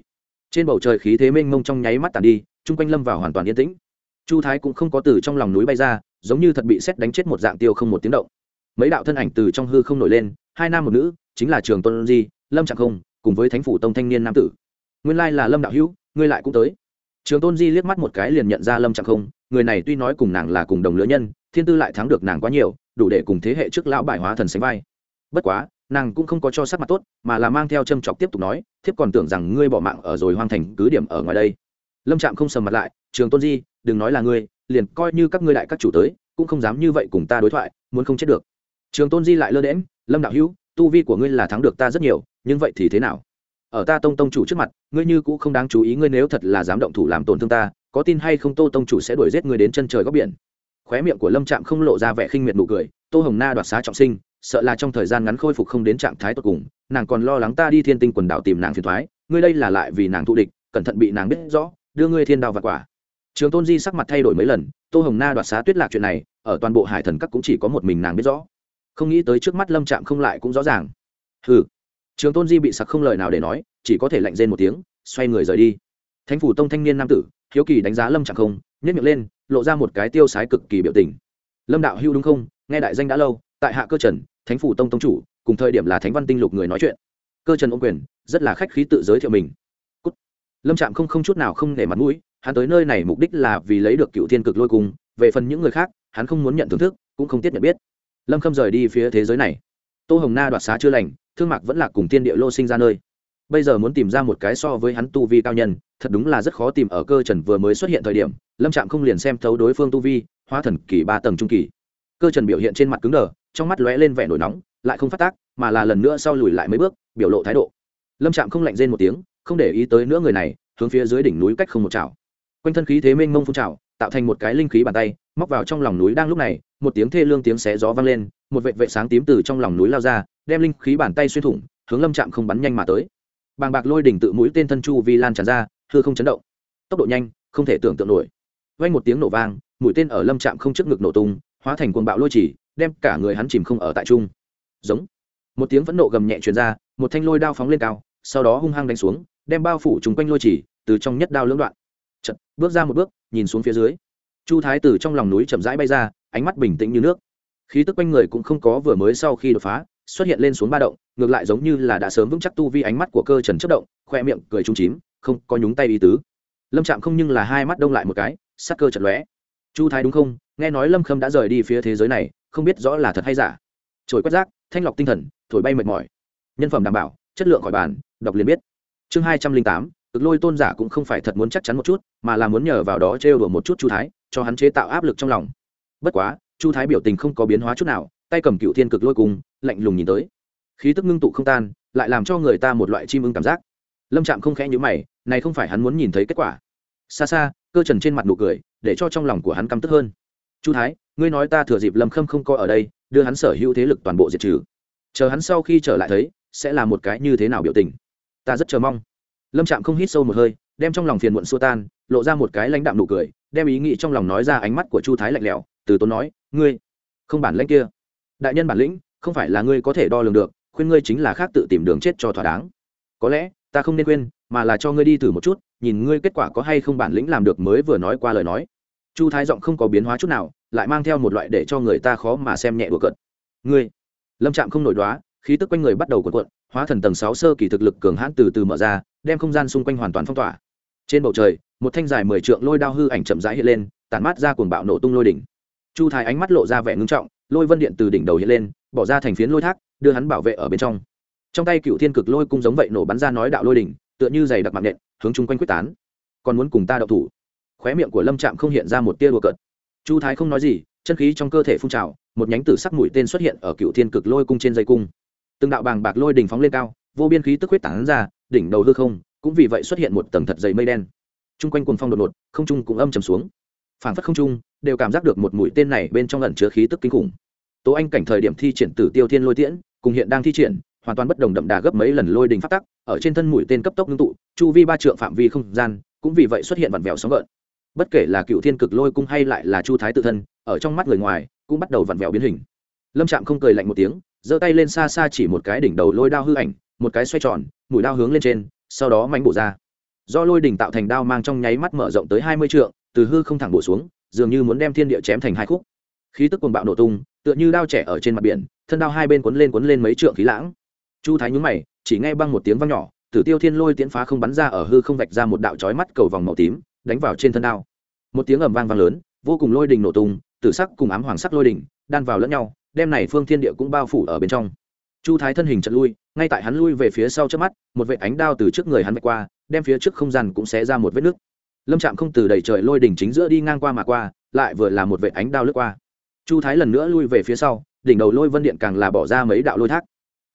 Trên bầu trời khí thế mênh mông trong nháy mắt tàn đi, chung quanh lâm vào hoàn toàn yên tĩnh. Chu thái cũng không có từ trong lòng núi bay ra, giống như thật bị xét đánh chết một dạng tiêu không một tiếng động. Mấy đạo thân ảnh từ trong hư không nổi lên, hai nam một nữ, chính là trường tôn di, lâm trạng không, cùng với thánh phủ tông thanh niên nam tử nguyên lai là lâm đạo hữu ngươi lại cũng tới trường tôn di liếc mắt một cái liền nhận ra lâm trạng không người này tuy nói cùng nàng là cùng đồng lứa nhân thiên tư lại thắng được nàng quá nhiều đủ để cùng thế hệ trước lão bại hóa thần sánh vai bất quá nàng cũng không có cho sắc mặt tốt mà là mang theo châm chọc tiếp tục nói thiếp còn tưởng rằng ngươi bỏ mạng ở rồi hoang thành cứ điểm ở ngoài đây lâm trạm không sầm mặt lại trường tôn di đừng nói là ngươi liền coi như các ngươi đại các chủ tới cũng không dám như vậy cùng ta đối thoại muốn không chết được trường tôn di lại lơ đễm lâm đạo hữu tu vi của ngươi là thắng được ta rất nhiều nhưng vậy thì thế nào ở ta tông tông chủ trước mặt, ngươi như cũng không đáng chú ý, ngươi nếu thật là dám động thủ làm tổn thương ta, có tin hay không tô tông chủ sẽ đuổi giết ngươi đến chân trời góc biển. Khóe miệng của lâm trạm không lộ ra vẻ khinh miệt nụ cười, tô hồng na đoạt xá trọng sinh, sợ là trong thời gian ngắn khôi phục không đến trạng thái tột cùng, nàng còn lo lắng ta đi thiên tinh quần đảo tìm nàng phiền thoái ngươi đây là lại vì nàng thụ địch, cẩn thận bị nàng biết rõ, đưa ngươi thiên đao và quả. Trường tôn di sắc mặt thay đổi mấy lần, tô hồng na đoạt xá tuyết lạc chuyện này, ở toàn bộ hải thần các cũng chỉ có một mình nàng biết rõ. Không nghĩ tới trước mắt lâm trạm không lại cũng rõ ràng. Hừ trường tôn di bị sặc không lời nào để nói, chỉ có thể lạnh rên một tiếng, xoay người rời đi. Thánh phủ tông thanh niên nam tử, hiếu kỳ đánh giá lâm chẳng không nhất miệng lên, lộ ra một cái tiêu sái cực kỳ biểu tình. Lâm đạo hưu đúng không? Nghe đại danh đã lâu, tại hạ cơ trần, thánh phủ tông tông chủ, cùng thời điểm là thánh văn tinh lục người nói chuyện. Cơ trần ô quyền, rất là khách khí tự giới thiệu mình、Cút. Lâm trạm không không chút nào không để mặt mũi, hắn tới nơi này mục đích là vì lấy được cựu thiên cực lôi cùng về phần những người khác, hắn không muốn nhận thưởng thức, cũng không tiết nhận biết. Lâm khâm rời đi phía thế giới này. Tô hồng na đoạt xá chưa lành thương mạc vẫn là cùng thiên địa lô sinh ra nơi. Bây giờ muốn tìm ra một cái so với hắn tu vi cao nhân, thật đúng là rất khó tìm ở cơ trần vừa mới xuất hiện thời điểm, lâm trạm không liền xem thấu đối phương tu vi, hóa thần kỳ ba tầng trung kỳ. Cơ trần biểu hiện trên mặt cứng đờ, trong mắt lóe lên vẻ nổi nóng, lại không phát tác, mà là lần nữa sau lùi lại mấy bước, biểu lộ thái độ. Lâm trạm không lạnh rên một tiếng, không để ý tới nữa người này, hướng phía dưới đỉnh núi cách không một chảo. Quanh thân khí thế mênh mông phun trào, tạo thành một cái linh khí bàn tay móc vào trong lòng núi đang lúc này một tiếng thê lương tiếng xé gió vang lên một vệ vệ sáng tím từ trong lòng núi lao ra đem linh khí bàn tay xuyên thủng hướng lâm trạm không bắn nhanh mà tới. Bàng bạc lôi đỉnh tự mũi tên thân chu vi lan tràn ra hư không chấn động. Tốc độ nhanh không thể tưởng tượng nổi. Vay một tiếng nổ vang mũi tên ở lâm trạm không trước ngực nổ tung hóa thành cuồng bạo lôi chỉ đem cả người hắn chìm không ở tại trung giống. Một tiếng phẫn nộ gầm nhẹ truyền ra một thanh lôi đao phóng lên cao sau đó hung hăng đánh xuống đem bao phủ chung quanh lôi chỉ từ trong nhất đao lưỡng đoạn. Chật, bước ra một bước nhìn xuống phía dưới chu thái từ trong lòng núi chậm rãi bay ra, ánh mắt bình tĩnh như nước. Khí tức quanh người cũng không có vừa mới sau khi đột phá, xuất hiện lên xuống ba động, ngược lại giống như là đã sớm vững chắc tu vi ánh mắt của cơ trần chất động, khoe miệng cười trung chím, không có nhúng tay ý tứ. Lâm Trạm không nhưng là hai mắt đông lại một cái, sắc cơ chật lóe. Chu thái đúng không? Nghe nói lâm khâm đã rời đi phía thế giới này, không biết rõ là thật hay giả. Trồi quét rác, thanh lọc tinh thần, thổi bay mệt mỏi. Nhân phẩm đảm bảo, chất lượng khỏi bàn, đọc liền biết. Chương hai trăm linh tám cực lôi tôn giả cũng không phải thật muốn chắc chắn một chút, mà là muốn nhờ vào đó trêu đùa một chút chu thái, cho hắn chế tạo áp lực trong lòng. Bất quá, chu thái biểu tình không có biến hóa chút nào, tay cầm cựu thiên cực lôi cùng, lạnh lùng nhìn tới. Khí tức ngưng tụ không tan, lại làm cho người ta một loại chim ưng cảm giác. Lâm trạm không khẽ nhữ mày, này không phải hắn muốn nhìn thấy kết quả. Xa xa, cơ trần trên mặt nụ cười, để cho trong lòng của hắn căm tức hơn. Chu thái, ngươi nói ta thừa dịp lâm khâm không có ở đây, đưa hắn sở hữu thế lực toàn bộ diệt trừ. Chờ hắn sau khi trở lại thấy, sẽ là một cái như thế nào biểu tình? Ta rất chờ mong lâm trạm không hít sâu một hơi, đem trong lòng phiền muộn xua tan, lộ ra một cái lãnh đạm nụ cười, đem ý nghĩ trong lòng nói ra ánh mắt của chu thái lạnh lẽo, từ tốn nói, ngươi, không bản lãnh kia. Đại nhân bản lĩnh, không phải là ngươi có thể đo lường được, khuyên ngươi chính là khác tự tìm đường chết cho thỏa đáng. Có lẽ, ta không nên khuyên, mà là cho ngươi đi thử một chút, nhìn ngươi kết quả có hay không bản lĩnh làm được mới vừa nói qua lời nói. Chu thái giọng không có biến hóa chút nào, lại mang theo một loại để cho người ta khó mà xem nhẹ đùa cợt. Ngươi. Lâm trạm không nổi đoá, khí tức quanh người bắt đầu cuộn cuộn hóa thần tầng sáu sơ kỳ thực lực cường hãn từ từ mở ra, đem không gian xung quanh hoàn toàn phong tỏa. Trên bầu trời, một thanh dài mười trượng lôi đao hư ảnh chậm rãi hiện lên, tản mát ra cuồng bạo nổ tung lôi đỉnh. Chu thái ánh mắt lộ ra vẻ ngưng trọng, lôi vân điện từ đỉnh đầu hiện lên, bỏ ra thành phiến lôi thác, đưa hắn bảo vệ ở bên trong. Trong tay cựu thiên cực lôi cung giống vậy nổ bắn ra nói đạo lôi đỉnh, tựa như giày đặc mạng nện, hướng chung quanh quyết tán. Còn muốn cùng ta đậu thủ? Khóe miệng của lâm trạm không hiện ra một tia đùa cợt. Chu thái không nói gì, chân khí trong cơ thể phun trào, một nhánh tử sắc mũi tên xuất hiện ở cựu thiên cực lôi cung trên dây cung từng đạo bàng bạc lôi đỉnh phóng lên cao, vô biên khí tức huyết tản ra, đỉnh đầu hư không, cũng vì vậy xuất hiện một tầng thật dày mây đen. Chung quanh cuồng phong đột ngột, không trung cũng âm trầm xuống. Phản phất không trung, đều cảm giác được một mũi tên này bên trong ẩn chứa khí tức kinh khủng. Tố anh cảnh thời điểm thi triển tử tiêu thiên lôi tiễn, cùng hiện đang thi triển, hoàn toàn bất đồng đậm đà gấp mấy lần lôi đình phát tắc, ở trên thân mũi tên cấp tốc ngưng tụ, chu vi ba trượng phạm vi không gian, cũng vì vậy xuất hiện vặn vẹo sóng gợn. Bất kể là cựu thiên cực lôi cung hay lại là chu thái tự thân, ở trong mắt người ngoài, cũng bắt đầu vặn vẹo biến hình. Lâm trạm không cười lạnh một tiếng giơ tay lên xa xa chỉ một cái đỉnh đầu lôi đao hư ảnh, một cái xoay tròn, mũi đao hướng lên trên, sau đó mánh bổ ra. Do lôi đỉnh tạo thành đao mang trong nháy mắt mở rộng tới hai mươi trượng, từ hư không thẳng bổ xuống, dường như muốn đem thiên địa chém thành hai khúc. Khí tức cuồng bạo nổ tung, tựa như đao trẻ ở trên mặt biển, thân đao hai bên quấn lên quấn lên mấy trượng khí lãng. Chu thái nhúng mày, chỉ nghe băng một tiếng vang nhỏ, tử tiêu thiên lôi tiến phá không bắn ra ở hư không vạch ra một đạo chói mắt cầu vòng màu tím, đánh vào trên thân đao. Một tiếng ầm vang vang lớn, vô cùng lôi đình nổ tung, tử sắc cùng ám hoàng sắc lôi đình đan vào lẫn nhau đem này phương thiên địa cũng bao phủ ở bên trong. Chu thái thân hình chật lui, ngay tại hắn lui về phía sau trước mắt, một vệ ánh đao từ trước người hắn vạch qua, đem phía trước không gian cũng xé ra một vết nứt. Lâm trạm không từ đầy trời lôi đỉnh chính giữa đi ngang qua mà qua, lại vừa là một vệ ánh đao lướt qua. Chu thái lần nữa lui về phía sau, đỉnh đầu lôi vân điện càng là bỏ ra mấy đạo lôi thác.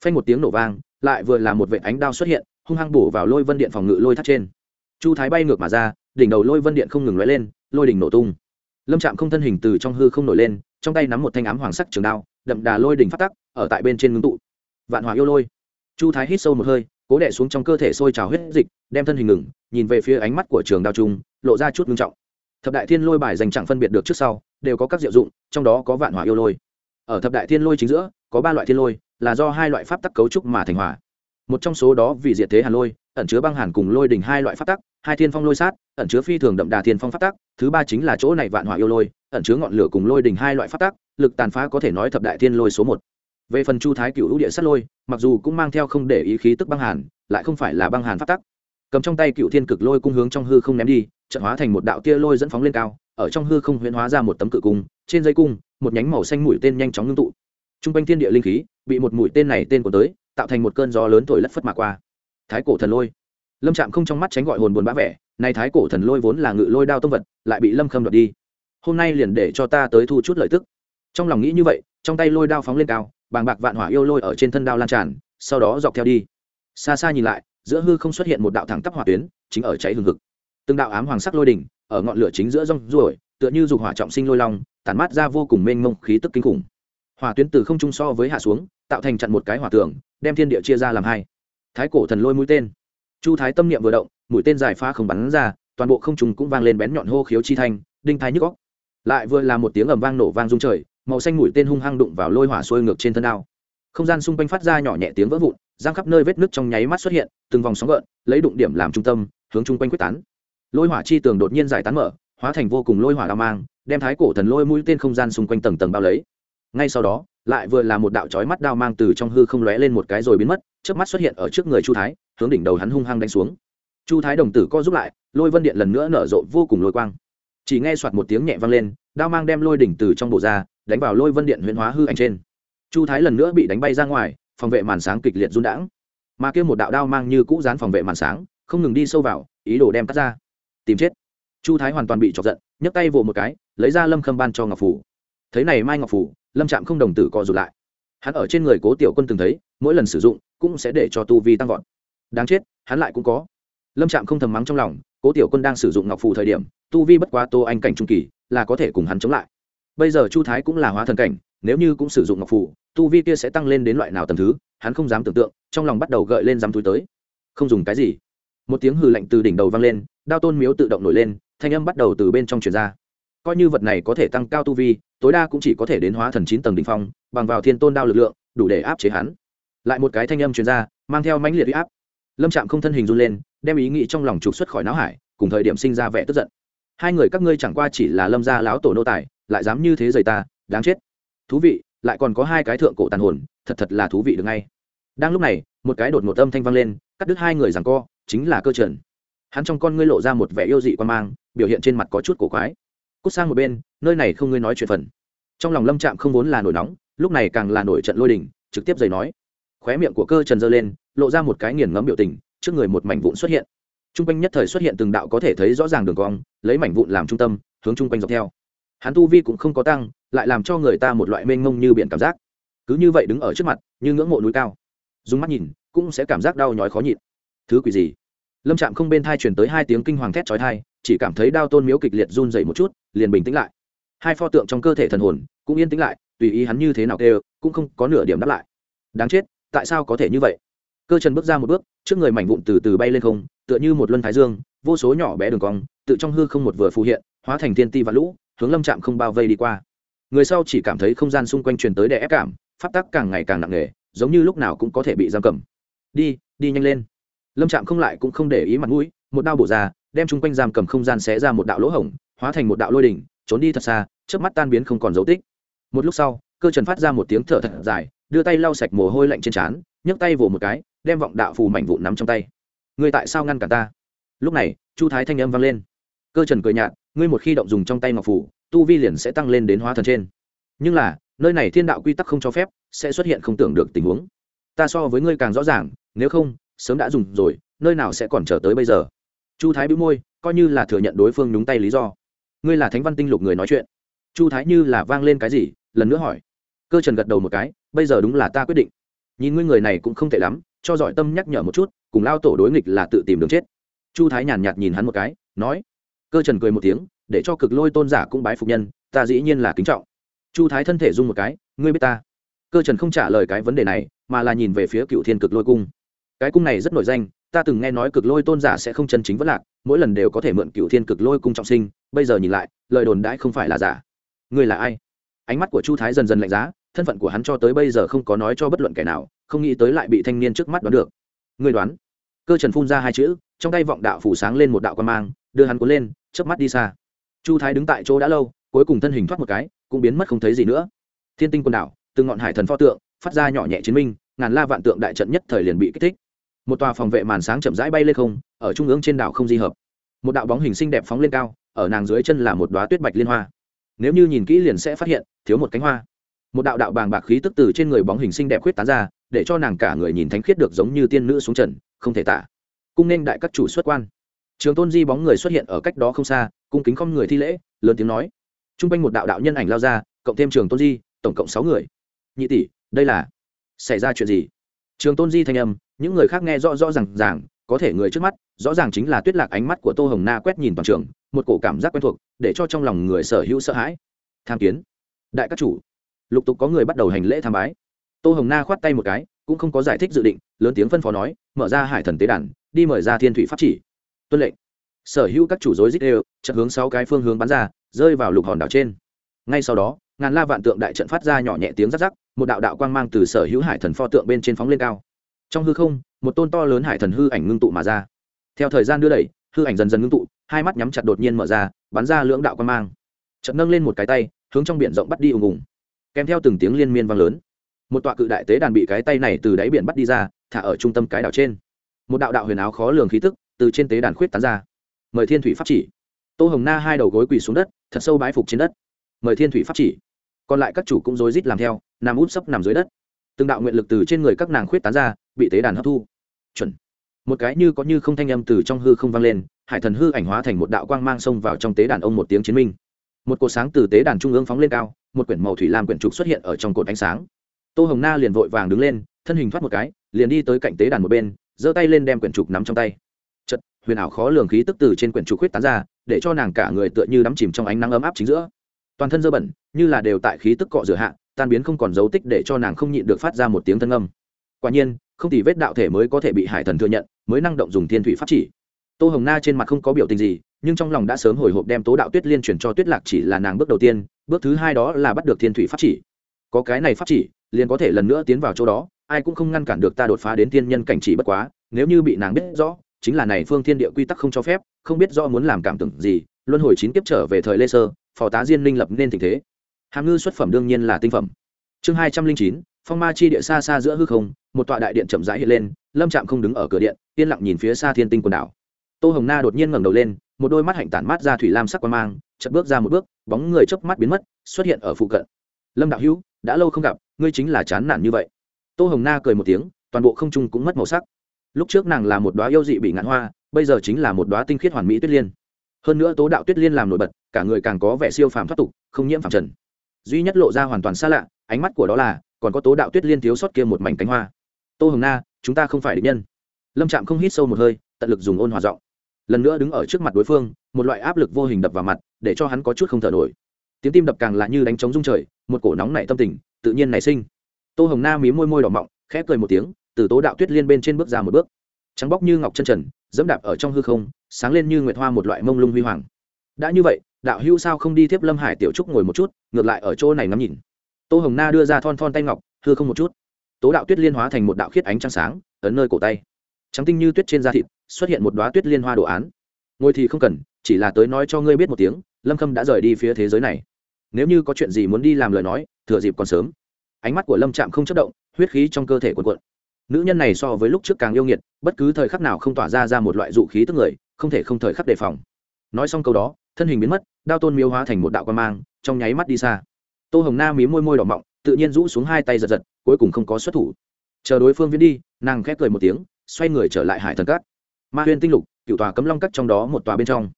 Phanh một tiếng nổ vang, lại vừa là một vệ ánh đao xuất hiện, hung hăng bổ vào lôi vân điện phòng ngự lôi thác trên. Chu thái bay ngược mà ra, đỉnh đầu lôi vân điện không ngừng lóe lên, lôi đỉnh nổ tung. Lâm trạm không thân hình từ trong hư không nổi lên trong tay nắm một thanh ám hoàng sắc trường đao, đậm đà lôi đỉnh phát tắc, ở tại bên trên ngưng tụ. Vạn hòa yêu lôi. Chu thái hít sâu một hơi, cố đẻ xuống trong cơ thể sôi trào huyết dịch, đem thân hình ngừng, nhìn về phía ánh mắt của trường đao trung, lộ ra chút ngưng trọng. Thập đại thiên lôi bài dành chẳng phân biệt được trước sau, đều có các diệu dụng, trong đó có vạn hỏa yêu lôi. Ở thập đại thiên lôi chính giữa, có ba loại thiên lôi, là do hai loại pháp tắc cấu trúc mà thành hỏa một trong số đó vì diệt thế hàn lôi, ẩn chứa băng hàn cùng lôi đỉnh hai loại pháp tắc, hai thiên phong lôi sát, ẩn chứa phi thường đậm đà thiên phong pháp tắc, thứ ba chính là chỗ này vạn hỏa yêu lôi, ẩn chứa ngọn lửa cùng lôi đỉnh hai loại pháp tắc, lực tàn phá có thể nói thập đại thiên lôi số một. Về phần chu thái cựu hữu địa sát lôi, mặc dù cũng mang theo không để ý khí tức băng hàn, lại không phải là băng hàn pháp tắc. Cầm trong tay cựu thiên cực lôi cung hướng trong hư không ném đi trận hóa thành một đạo tia lôi dẫn phóng lên cao, ở trong hư không huyễn hóa ra một tấm cự cung, trên dây cung, một nhánh màu xanh mũi tên nhanh chóng ngưng tụ. T r u n g quanh thiên địa linh khí, bị một mũi tên này tên của tới tạo thành một cơn gió lớn thổi lất phất mà qua. Thái cổ thần lôi. Lâm trạm không trong mắt tránh gọi hồn buồn bã vẻ, nay thái cổ thần lôi vốn là ngự lôi đao tông vật, lại bị lâm khâm đoạt đi. Hôm nay liền để cho ta tới thu chút lợi tức. Trong lòng nghĩ như vậy, trong tay lôi đao phóng lên cao, bàng bạc vạn hỏa yêu lôi ở trên thân đao lan tràn, sau đó dọc theo đi. Xa xa nhìn lại, giữa hư không xuất hiện một đạo thẳng tắp hỏa tuyến, chính ở cháy hừng hực. Từng đạo ám hoàng sắc lôi đỉnh, ở ngọn lửa chính giữa rong ruổi, tựa như dục hỏa trọng sinh lôi long, tản mát ra vô cùng mênh mông khí tức kinh khủng. Hỏa tuyến từ không trung so với hạ xuống, tạo thành chặn một cái hỏa tường đem thiên địa chia ra làm hai. Thái cổ thần lôi mũi tên. Chu thái tâm niệm vừa động, mũi tên giải phá không bắn ra, toàn bộ không trùng cũng vang lên bén nhọn hô khiếu chi thanh, đinh thái nhức góc lại vừa là một tiếng ầm vang nổ vang rung trời, màu xanh mũi tên hung hăng đụng vào lôi hỏa xuôi ngược trên thân đao. Không gian xung quanh phát ra nhỏ nhẹ tiếng vỡ vụn, giang khắp nơi vết nước trong nháy mắt xuất hiện, từng vòng sóng gợn, lấy đụng điểm làm trung tâm, hướng chung quanh quyết tán. Lôi hỏa chi tường đột nhiên giải tán mở, hóa thành vô cùng lôi hỏa đao mang, đem thái cổ thần lôi mũi tên không gian xung quanh tầng tầng bao lấy. Ngay sau đó lại vừa là một đạo chói mắt đao mang từ trong hư không lóe lên một cái rồi biến mất trước mắt xuất hiện ở trước người chu thái, hướng đỉnh đầu hắn hung hăng đánh xuống. Chu thái đồng tử co giúp lại, lôi vân điện lần nữa nở rộ vô cùng lôi quang. Chỉ nghe soạt một tiếng nhẹ vang lên, đao mang đem lôi đỉnh từ trong bộ ra, đánh vào lôi vân điện huyễn hóa hư ảnh trên. Chu thái lần nữa bị đánh bay ra ngoài, phòng vệ màn sáng kịch liệt run đãng. Mà kia một đạo đao mang như cũ dán phòng vệ màn sáng, không ngừng đi sâu vào, ý đồ đem cắt ra. Tìm chết. Chu thái hoàn toàn bị chọc giận, nhấc tay vồ một cái, lấy ra lâm khâm ban cho ngọc phủ. Thấy này mai ngọc phủ lâm trạm không đồng tử co rụt lại hắn ở trên người cố tiểu quân từng thấy mỗi lần sử dụng cũng sẽ để cho tu vi tăng vọt đáng chết hắn lại cũng có lâm trạm không thầm mắng trong lòng cố tiểu quân đang sử dụng ngọc phù thời điểm tu vi bất quá tô anh cảnh trung kỳ là có thể cùng hắn chống lại bây giờ chu thái cũng là hóa thần cảnh nếu như cũng sử dụng ngọc phù tu vi kia sẽ tăng lên đến loại nào tầm thứ hắn không dám tưởng tượng trong lòng bắt đầu gợi lên dám túi tới không dùng cái gì một tiếng hừ lạnh từ đỉnh đầu vang lên đao tôn miếu tự động nổi lên thanh âm bắt đầu từ bên trong truyền ra coi như vật này có thể tăng cao tu vi tối đa cũng chỉ có thể đến hóa thần chín tầng đ ỉ n h phong, bằng vào thiên tôn đao lực lượng, đủ để áp chế hắn. Lại một cái thanh âm truyền ra, mang theo mãnh liệt u y áp. Lâm trạm không thân hình run lên, đem ý nghĩ trong lòng trục xuất khỏi não hải, cùng thời điểm sinh ra vẻ tức giận. Hai người các ngươi chẳng qua chỉ là lâm gia láo tổ nô tài, lại dám như thế rời ta, đáng chết. Thú vị, lại còn có hai cái thượng cổ tàn hồn, thật thật là thú vị được ngay. Đang lúc này, một cái đột một âm thanh vang lên, cắt đứt hai người rằng co, chính là cơ trần. Hắn trong con ngươi lộ ra một vẻ yêu dị quan mang, biểu hiện trên mặt có chút cổ quái cút sang một bên, nơi này không ngươi nói chuyện phần. Trong lòng lâm trạm không vốn là nổi nóng, lúc này càng là nổi trận lôi đình, trực tiếp giày nói. Khóe miệng của cơ trần dơ lên, lộ ra một cái nghiền ngấm biểu tình, trước người một mảnh vụn xuất hiện. T r u n g quanh nhất thời xuất hiện từng đạo có thể thấy rõ ràng đường cong, lấy mảnh vụn làm trung tâm, hướng chung quanh dọc theo. Hắn tu vi cũng không có tăng, lại làm cho người ta một loại mênh mông như biển cảm giác. Cứ như vậy đứng ở trước mặt, như ngưỡng mộ núi cao. Dùng mắt nhìn, cũng sẽ cảm giác đau nhói khó nhịn. Thứ quỷ gì? Lâm trạm không bên thai chuyển tới hai tiếng kinh hoàng thét trói thai chỉ cảm thấy đau tôn miếu kịch liệt run dậy một chút, liền bình tĩnh lại. Hai pho tượng trong cơ thể thần hồn cũng yên tĩnh lại, tùy ý hắn như thế nào kêu, cũng không có nửa điểm đáp lại. Đáng chết, tại sao có thể như vậy? Cơ trần bước ra một bước, trước người mảnh vụn từ từ bay lên không, tựa như một luân thái dương, vô số nhỏ bé đường cong, tự trong hư không một vừa phù hiện, hóa thành thiên ti và lũ, hướng lâm trạm không bao vây đi qua. Người sau chỉ cảm thấy không gian xung quanh truyền tới đè ép cảm, pháp tắc càng ngày càng nặng nề, giống như lúc nào cũng có thể bị giam cầm. Đi đi nhanh lên. Lâm trạm không lại cũng không để ý mặt mũi, một đao bổ ra đem chung quanh giam cầm không gian xé ra một đạo lỗ hổng, hóa thành một đạo lôi đỉnh, trốn đi thật xa trước mắt tan biến không còn dấu tích. Một lúc sau, cơ trần phát ra một tiếng thở thật dài, đưa tay lau sạch mồ hôi lạnh trên trán, nhấc tay vỗ một cái, đem vọng đạo phù mảnh vụn nắm trong tay. Ngươi tại sao ngăn cả ta? Lúc này, chu thái thanh âm vang lên. Cơ trần cười nhạt, ngươi một khi động dùng trong tay ngọc phủ, tu vi liền sẽ tăng lên đến hóa thần trên. Nhưng là, nơi này thiên đạo quy tắc không cho phép, sẽ xuất hiện không tưởng được tình huống. Ta so với ngươi càng rõ ràng, nếu không, sớm đã dùng rồi, nơi nào sẽ còn chờ tới bây giờ? Chu thái bĩu môi, coi như là thừa nhận đối phương nhúng tay lý do. Ngươi là thánh văn tinh lục người nói chuyện. Chu thái như là vang lên cái gì, lần nữa hỏi. Cơ trần gật đầu một cái, bây giờ đúng là ta quyết định. Nhìn ngươi người này cũng không tệ lắm, cho giỏi tâm nhắc nhở một chút, cùng lao tổ đối nghịch là tự tìm đường chết. Chu thái nhàn nhạt nhìn hắn một cái, nói. Cơ trần cười một tiếng, để cho cực lôi tôn giả cũng bái phục nhân, ta dĩ nhiên là kính trọng. Chu thái thân thể dung một cái, ngươi biết ta. Cơ trần không trả lời cái vấn đề này, mà là nhìn về phía cựu thiên cực lôi cung. Cái cung này rất nổi danh ta từng nghe nói cực lôi tôn giả sẽ không chân chính vất lạc, mỗi lần đều có thể mượn cựu thiên cực lôi cung trọng sinh, bây giờ nhìn lại, lời đồn đãi không phải là giả. Người là ai? Ánh mắt của chu thái dần dần lạnh giá, thân phận của hắn cho tới bây giờ không có nói cho bất luận kẻ nào, không nghĩ tới lại bị thanh niên trước mắt đoán được. Người đoán? Cơ trần phun ra hai chữ, trong tay vọng đạo phủ sáng lên một đạo quan mang, đưa hắn cuốn lên, chớp mắt đi xa. Chu thái đứng tại chỗ đã lâu, cuối cùng thân hình thoát một cái, cũng biến mất không thấy gì nữa. Thiên tinh quần đảo, từng ngọn hải thần pho tượng, phát ra nhỏ nhẹ chiến minh, ngàn la vạn tượng đại trận nhất thời liền bị kích thích một tòa phòng vệ màn sáng chậm rãi bay lên không, ở trung ương trên đảo không di hợp. Một đạo bóng hình xinh đẹp phóng lên cao, ở nàng dưới chân là một đoá tuyết bạch liên hoa. Nếu như nhìn kỹ liền sẽ phát hiện, thiếu một cánh hoa. Một đạo đạo bàng bạc khí tức từ trên người bóng hình xinh đẹp khuyết tán ra, để cho nàng cả người nhìn thánh khiết được giống như tiên nữ xuống trần, không thể tả. Cung nên đại các chủ xuất quan. Trường tôn di bóng người xuất hiện ở cách đó không xa, cung kính không người thi lễ, lớn tiếng nói. T r u n g quanh một đạo đạo nhân ảnh lao ra, cộng thêm trường tôn di, tổng cộng sáu người. Nhị tỷ, đây là, xảy ra chuyện gì? Trường tôn di thanh âm, những người khác nghe rõ rõ r à n g ràng, có thể người trước mắt, rõ ràng chính là tuyết lạc ánh mắt của tô hồng na quét nhìn toàn trường, một cổ cảm giác quen thuộc, để cho trong lòng người sở hữu sợ hãi. Tham kiến. Đại các chủ. Lục tục có người bắt đầu hành lễ tham bái. Tô hồng na khoát tay một cái, cũng không có giải thích dự định, lớn tiếng phân phó nói, mở ra hải thần tế đàn, đi mở ra thiên thủy pháp chỉ. Tuân lệnh. Sở hữu các chủ dối dít đều trận hướng sáu cái phương hướng bắn ra, rơi vào lục hòn đảo trên. Ngay sau đó, ngàn la vạn tượng đại trận phát ra nhỏ nhẹ tiếng rắc rắc một đạo đạo quang mang từ sở hữu hải thần pho tượng bên trên phóng lên cao. Trong hư không, một tôn to lớn hải thần hư ảnh ngưng tụ mà ra. Theo thời gian đưa đẩy, hư ảnh dần dần ngưng tụ, hai mắt nhắm chặt đột nhiên mở ra, bắn ra lưỡng đạo quang mang. Chợt nâng lên một cái tay, hướng trong biển rộng bắt đi ùng ùng. Kèm theo từng tiếng liên miên vang lớn, một tọa cự đại tế đàn bị cái tay này từ đáy biển bắt đi ra, thả ở trung tâm cái đảo trên. Một đạo đạo huyền áo khó lường khí tức từ trên tế đàn khuyết tán ra. Mời thiên thủy pháp chỉ. Tô hồng na hai đầu gối quỳ xuống đất, thật sâu bái phục trên đất. Mời thiên thủy pháp chỉ. Còn lại các chủ cũng rối rít làm theo nằm út sấp nằm dưới đất. Từng đạo nguyện lực từ trên người các nàng khuyết tán ra, bị tế đàn hấp thu. Chuẩn. Một cái như có như không thanh âm từ trong hư không vang lên, hải thần hư ảnh hóa thành một đạo quang mang xông vào trong tế đàn ông một tiếng chiến minh. Một cột sáng từ tế đàn trung ương phóng lên cao, một quyển màu thủy lam quyển trục xuất hiện ở trong cột ánh sáng. Tô hồng na liền vội vàng đứng lên, thân hình thoát một cái, liền đi tới cạnh tế đàn một bên, giơ tay lên đem quyển trục nắm trong tay. Chật huyền ảo khó lường khí tức từ trên quyển trục huyết tán ra, để cho nàng cả người tựa như đắm chìm trong ánh nắng ấm áp chính giữa. Toàn thân dơ bẩn, như là đều tại khí tức cọ rửa hạ tan biến không còn dấu tích để cho nàng không nhịn được phát ra một tiếng thân âm. Quả nhiên, không thì vết đạo thể mới có thể bị hải thần thừa nhận, mới năng động dùng thiên thủy pháp chỉ. Tô hồng na trên mặt không có biểu tình gì, nhưng trong lòng đã sớm hồi hộp đem tố đạo tuyết liên truyền cho tuyết lạc chỉ là nàng bước đầu tiên, bước thứ hai đó là bắt được thiên thủy pháp chỉ. Có cái này pháp chỉ, liền có thể lần nữa tiến vào chỗ đó, ai cũng không ngăn cản được ta đột phá đến thiên nhân cảnh chỉ bất quá, nếu như bị nàng biết rõ, chính là này phương thiên địa quy tắc không cho phép, không biết rõ muốn làm cảm tưởng gì, luân hồi chín kiếp trở về thời lê sơ, phò tá diên linh lập nên tình thế hàm ngư xuất phẩm đương nhiên là tinh phẩm. Chương hai trăm linh chín, phong ma chi địa xa xa giữa hư không, một tọa đại điện chậm rãi hiện lên, lâm trạm không đứng ở cửa điện, yên lặng nhìn phía xa thiên tinh quần đảo. Tô hồng na đột nhiên ngẩng đầu lên, một đôi mắt hạnh tản mát ra thủy lam sắc quan mang chật bước ra một bước, bóng người chớp mắt biến mất, xuất hiện ở phụ cận. Lâm đạo hữu, đã lâu không gặp, ngươi chính là chán nản như vậy. Tô hồng na cười một tiếng, toàn bộ không trung cũng mất màu sắc. Lúc trước nàng là một đoá yêu dị bị ngạn hoa, bây giờ chính là một đoá tinh khiết hoàn mỹ tuyết liên. Hơn nữa tố đạo tuyết liên làm nổi bật, cả người càng có vẻ siêu phàm thoát tục, không nhiễm phàm trần duy nhất lộ ra hoàn toàn xa lạ, ánh mắt của đó là, còn có tố đạo tuyết liên thiếu sót kia một mảnh cánh hoa. Tô hồng na, chúng ta không phải định nhân. Lâm trạm không hít sâu một hơi, tận lực dùng ôn hòa giọng. Lần nữa đứng ở trước mặt đối phương, một loại áp lực vô hình đập vào mặt, để cho hắn có chút không thở nổi. Tiếng tim đập càng là như đánh trống rung trời, một cổ nóng nảy tâm tình, tự nhiên nảy sinh. Tô hồng na mí môi môi đỏ mọng khép cười một tiếng, từ tố đạo tuyết liên bên trên bước ra một bước. Trắng bóc như ngọc chân trần, dẫm đạp ở trong hư không, sáng lên như nguyệt hoa một loại mông lung huy hoàng đã như vậy, đạo hưu sao không đi tiếp lâm hải tiểu trúc ngồi một chút, ngược lại ở chỗ này ngắm nhìn. Tô hồng na đưa ra thon thon tay ngọc, hư không một chút. Tố đạo tuyết liên hóa thành một đạo khiết ánh trăng sáng, ấn nơi cổ tay. Trắng tinh như tuyết trên da thịt, xuất hiện một đoá tuyết liên hoa đồ án. Ngồi thì không cần, chỉ là tới nói cho ngươi biết một tiếng, lâm khâm đã rời đi phía thế giới này. Nếu như có chuyện gì muốn đi làm lời nói, thừa dịp còn sớm. Ánh mắt của lâm trạm không chất động, huyết khí trong cơ thể quần quận nữ nhân này so với lúc trước càng yêu nghiệt, bất cứ thời khắc nào không tỏa ra ra một loại dụ khí tức người, không thể không thời khắc đề phòng. Nói xong câu đó thân hình biến mất, đao tôn miếu hóa thành một đạo quan mang, trong nháy mắt đi xa. Tô hồng na mí môi môi đỏ mọng, tự nhiên rũ xuống hai tay giật giật, cuối cùng không có xuất thủ. Chờ đối phương viễn đi, nàng khép cười một tiếng, xoay người trở lại hải thần cát. Ma huyên tinh lục, cựu tòa cấm long cắt trong đó một tòa bên trong.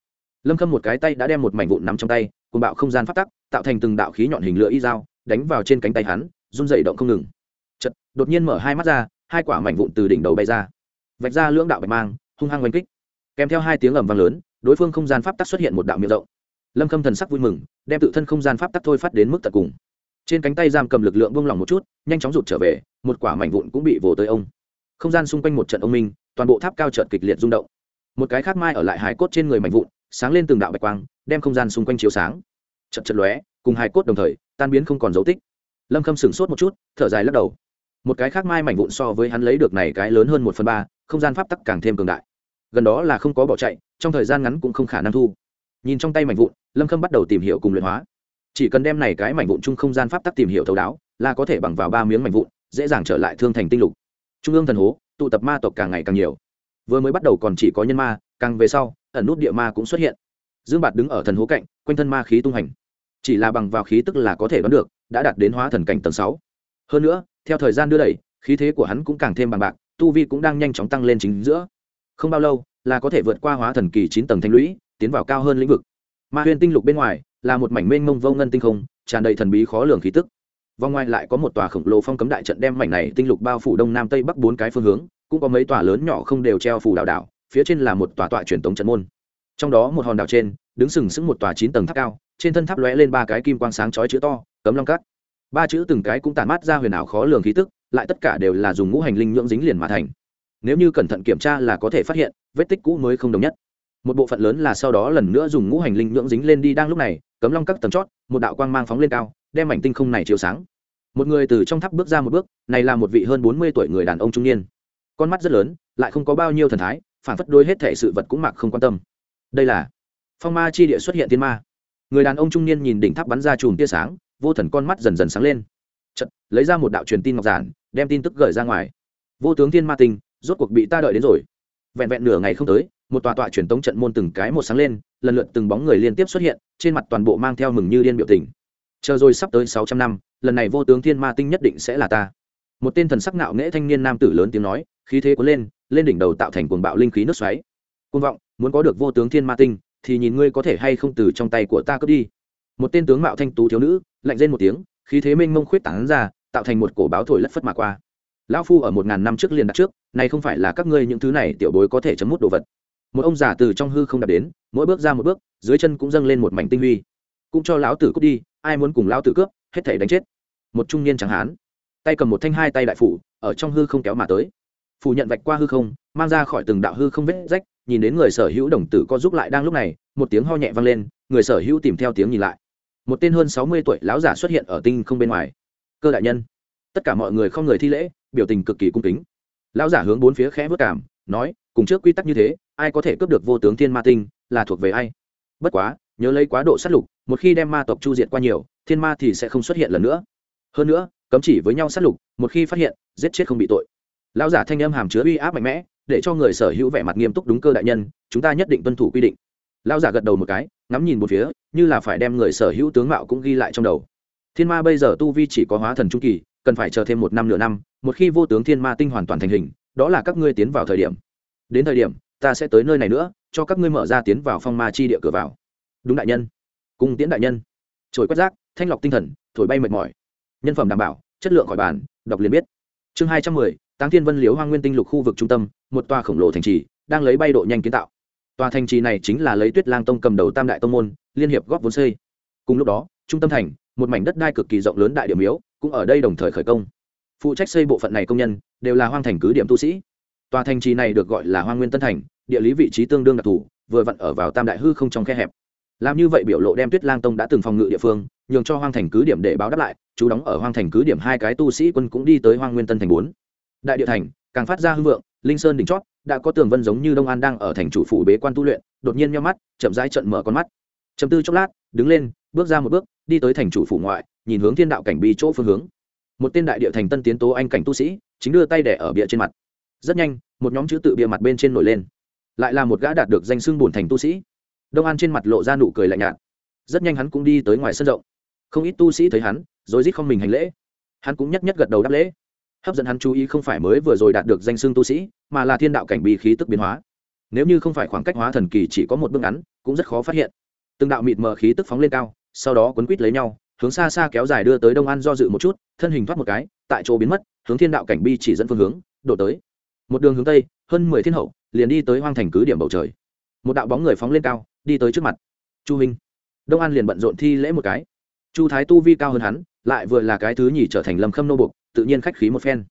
Lâm khâm một cái tay đã đem một mảnh vụn nắm trong tay cùng bạo không gian phát tắc, tạo thành từng đạo khí nhọn hình lửa y dao, đánh vào trên cánh tay hắn, run dậy động không ngừng. Chật đột nhiên mở hai mắt ra, hai quả mảnh vụn từ đỉnh đầu bay ra. Vạch ra lưỡng đạo bạch mang, hung hăng oanh kích. Kèm theo hai tiếng ầm vang lớn đối phương không gian pháp tắc xuất hiện một đạo miệng rộng. Lâm khâm thần sắc vui mừng, đem tự thân không gian pháp tắc thôi phát đến mức tận cùng. Trên cánh tay giam cầm lực lượng buông lỏng một chút, nhanh chóng rụt trở về, một quả mảnh vụn cũng bị vồ tới ông. Không gian xung quanh một trận ông minh, toàn bộ tháp cao trợt kịch liệt rung động. Một cái khác mai ở lại hải cốt trên người mảnh vụn, sáng lên từng đạo bạch quang, đem không gian xung quanh chiếu sáng. Chật chật lóe, cùng hải cốt đồng thời, tan biến không còn dấu tích. Lâm khâm sửng sốt một chút, thở dài lắc đầu. Một cái khác mai mảnh vụn so với hắn lấy được này cái lớn hơn một phần ba, không gian pháp tắc càng thêm cường đại. Gần đó là không có bỏ chạy trong thời gian ngắn cũng không khả năng thu. Nhìn trong tay mảnh vụn, lâm khâm bắt đầu tìm hiểu cùng luyện hóa. Chỉ cần đem này cái mảnh vụn chung không gian pháp tắc tìm hiểu thấu đáo, là có thể bằng vào ba miếng mảnh vụn, dễ dàng trở lại thương thành tinh lục. Trung ương thần hố, tụ tập ma tộc càng ngày càng nhiều. Vừa mới bắt đầu còn chỉ có nhân ma, càng về sau, ẩn nút địa ma cũng xuất hiện. Dương bạt đứng ở thần hố cạnh, quanh thân ma khí tung hành. Chỉ là bằng vào khí tức là có thể đoán được, đã đạt đến hóa thần cảnh tầng sáu. Hơn nữa, theo thời gian đưa đẩy, khí thế của hắn cũng càng thêm bằng bạc, tu vi cũng đang nhanh chóng tăng lên chính giữa. Không bao lâu là có thể vượt qua hóa thần kỳ chín tầng thanh lũy, tiến vào cao hơn lĩnh vực. Ma huyền tinh lục bên ngoài là một mảnh mênh mông vô ngân tinh không, tràn đầy thần bí khó lường khí tức. Vòng ngoài lại có một tòa khổng lồ phong cấm đại trận đem mảnh này tinh lục bao phủ đông nam tây bắc bốn cái phương hướng, cũng có mấy tòa lớn nhỏ không đều treo phủ đảo đảo, phía trên là một tòa tọa truyền tống trận môn. Trong đó một hòn đảo trên, đứng sừng sững một tòa chín tầng tháp cao, trên thân tháp lóe lên ba cái kim quang sáng chói chữ to, cấm long cắt ba chữ từng cái cũng tàn mát ra huyền ảo khó lường khí tức, lại tất cả đều là dùng ngũ hành linh nhưỡng dính liền mà thành nếu như cẩn thận kiểm tra là có thể phát hiện vết tích cũ mới không đồng nhất. Một bộ phận lớn là sau đó lần nữa dùng ngũ hành linh nhưỡng dính lên đi đang lúc này cấm long các tầng chót một đạo quang mang phóng lên cao đem mảnh tinh không này chiếu sáng. Một người từ trong tháp bước ra một bước này là một vị hơn bốn mươi tuổi người đàn ông trung niên. Con mắt rất lớn lại không có bao nhiêu thần thái phản phất đôi hết thể sự vật cũng mặc không quan tâm. Đây là phong ma chi địa xuất hiện thiên ma. Người đàn ông trung niên nhìn đỉnh tháp bắn ra chùm tia sáng vô thần con mắt dần dần sáng lên. Chật, lấy ra một đạo truyền tin ngọc giản đem tin tức gửi ra ngoài. Vô tướng thiên ma tinh rốt cuộc bị ta đợi đến rồi. Vẹn vẹn nửa ngày không tới, một tòa tọa truyền tống trận môn từng cái một sáng lên, lần lượt từng bóng người liên tiếp xuất hiện, trên mặt toàn bộ mang theo mừng như điên biểu tình. Chờ rồi sắp tới sáu trăm năm, lần này vô tướng thiên ma tinh nhất định sẽ là ta. Một tên thần sắc nạo nghễ thanh niên nam tử lớn tiếng nói, khí thế cuốn lên lên đỉnh đầu tạo thành cuồng bạo linh khí nước xoáy. Côn vọng, muốn có được vô tướng thiên ma tinh, thì nhìn ngươi có thể hay không từ trong tay của ta cướp đi. Một tên tướng mạo thanh tú thiếu nữ, lạnh lên một tiếng, khí thế mênh mông khuyết tảng ra, tạo thành một cổ báo thổi lất phất mà qua lão phu ở một ngàn năm trước liền đặt trước này không phải là các ngươi những thứ này tiểu bối có thể chấm mút đồ vật. Một ông già từ trong hư không đạt đến, mỗi bước ra một bước, dưới chân cũng dâng lên một mảnh tinh huy. Cũng cho lão tử cướp đi, ai muốn cùng lão tử cướp, hết thể đánh chết. Một trung niên chẳng hán, tay cầm một thanh hai tay đại phủ, ở trong hư không kéo mà tới. Phủ nhận vạch qua hư không, mang ra khỏi từng đạo hư không vết rách, nhìn đến người sở hữu đồng tử có giúp lại đang lúc này, một tiếng ho nhẹ vang lên, người sở hữu tìm theo tiếng nhìn lại. Một tên hơn sáu mươi tuổi lão giả xuất hiện ở tinh không bên ngoài. Cơ đại nhân, tất cả mọi người không người thi lễ biểu tình cực kỳ cung kính. Lão giả hướng bốn phía khẽ vất cảm, nói, cùng trước quy tắc như thế, ai có thể cướp được vô tướng thiên ma tinh, là thuộc về ai? Bất quá, nhớ lấy quá độ sát lục, một khi đem ma tộc chu diệt qua nhiều, thiên ma thì sẽ không xuất hiện lần nữa. Hơn nữa, cấm chỉ với nhau sát lục, một khi phát hiện, giết chết không bị tội. Lão giả thanh âm hàm chứa uy áp mạnh mẽ, để cho người sở hữu vẻ mặt nghiêm túc đúng cơ đại nhân, chúng ta nhất định tuân thủ quy định. Lão giả gật đầu một cái, ngắm nhìn một phía, như là phải đem người sở hữu tướng mạo cũng ghi lại trong đầu. Thiên ma bây giờ tu vi chỉ có hóa thần trung kỳ cần phải chờ thêm một năm nửa năm, một khi vô tướng thiên ma tinh hoàn toàn thành hình, đó là các ngươi tiến vào thời điểm. Đến thời điểm, ta sẽ tới nơi này nữa, cho các ngươi mở ra tiến vào phong ma chi địa cửa vào. Đúng đại nhân. Cung tiễn đại nhân. Trồi quét rác, thanh lọc tinh thần, thổi bay mệt mỏi. Nhân phẩm đảm bảo, chất lượng khỏi bàn, đọc liền biết. Chương hai trăm mười, táng thiên vân liếu hoang nguyên tinh lục khu vực trung tâm, một tòa khổng lồ thành trì, đang lấy bay độ nhanh kiến tạo. Tòa thành trì này chính là lấy tuyết lang tông cầm đầu tam đại tông môn, liên hiệp góp vốn xây. Cùng lúc đó, trung tâm thành, một mảnh đất đai cực kỳ rộng lớn đại điểm yếu cũng ở đây đồng thời khởi công. Phụ trách xây bộ phận này công nhân đều là hoang thành cứ điểm tu sĩ. Tòa thành trì này được gọi là hoang nguyên tân thành, địa lý vị trí tương đương đặc thù, vừa vặn ở vào tam đại hư không trong khe hẹp. Làm như vậy biểu lộ đem tuyết lang tông đã từng phòng ngự địa phương, nhường cho hoang thành cứ điểm để báo đáp lại, chú đóng ở hoang thành cứ điểm hai cái tu sĩ quân cũng đi tới hoang nguyên tân thành bốn. Đại địa thành, càng phát ra hưng vượng, linh sơn đỉnh chót, đã có tường vân giống như đông an đang ở thành chủ phủ bế quan tu luyện, đột nhiên nhau mắt, chậm rãi trận mở con mắt. Chậm tư chốc lát, đứng lên, bước ra một bước, đi tới thành chủ phủ ngoại nhìn hướng thiên đạo cảnh bi chỗ phương hướng. Một tên đại địa thành tân tiến tố anh cảnh tu sĩ, chính đưa tay đẻ ở bia trên mặt. Rất nhanh, một nhóm chữ tự bia mặt bên trên nổi lên. Lại là một gã đạt được danh xưng bổn thành tu sĩ. Đông an trên mặt lộ ra nụ cười lạnh nhạt. Rất nhanh hắn cũng đi tới ngoài sân rộng. Không ít tu sĩ thấy hắn rồi rít không mình hành lễ. Hắn cũng nhất nhất gật đầu đáp lễ. Hấp dẫn hắn chú ý không phải mới vừa rồi đạt được danh xưng tu sĩ, mà là thiên đạo cảnh bị khí tức biến hóa. Nếu như không phải khoảng cách hóa thần kỳ chỉ có một bước ngắn, cũng rất khó phát hiện. Từng đạo mịt mờ khí tức phóng lên cao, sau đó quấn quít lấy nhau hướng xa xa kéo dài đưa tới đông an do dự một chút thân hình thoát một cái tại chỗ biến mất hướng thiên đạo cảnh bi chỉ dẫn phương hướng đổ tới một đường hướng tây hơn mười thiên hậu liền đi tới hoang thành cứ điểm bầu trời một đạo bóng người phóng lên cao đi tới trước mặt chu minh đông an liền bận rộn thi lễ một cái chu thái tu vi cao hơn hắn lại vừa là cái thứ nhì trở thành lâm khâm nô bục tự nhiên khách khí một phen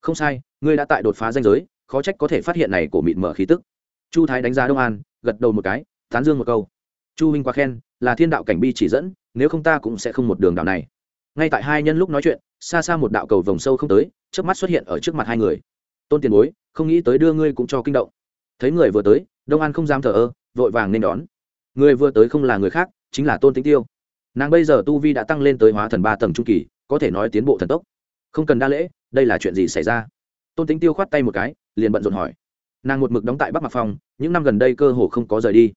không sai ngươi đã tại đột phá danh giới khó trách có thể phát hiện này của mịt mở khí tức chu thái đánh giá đông an gật đầu một cái tán dương một câu chu minh quá khen là thiên đạo cảnh bi chỉ dẫn, nếu không ta cũng sẽ không một đường đạo này. Ngay tại hai nhân lúc nói chuyện, xa xa một đạo cầu vòng sâu không tới trước mắt xuất hiện ở trước mặt hai người. Tôn tiền bối, không nghĩ tới đưa ngươi cũng cho kinh động. Thấy người vừa tới, đông an không dám thờ ơ, vội vàng nên đón. Người vừa tới không là người khác, chính là tôn tính tiêu. Nàng bây giờ tu vi đã tăng lên tới hóa thần ba tầng trung kỳ, có thể nói tiến bộ thần tốc. Không cần đa lễ, đây là chuyện gì xảy ra? Tôn tính tiêu khoát tay một cái, liền bận rộn hỏi. Nàng một mực đóng tại bắc mạc phòng những năm gần đây cơ hồ không có rời đi.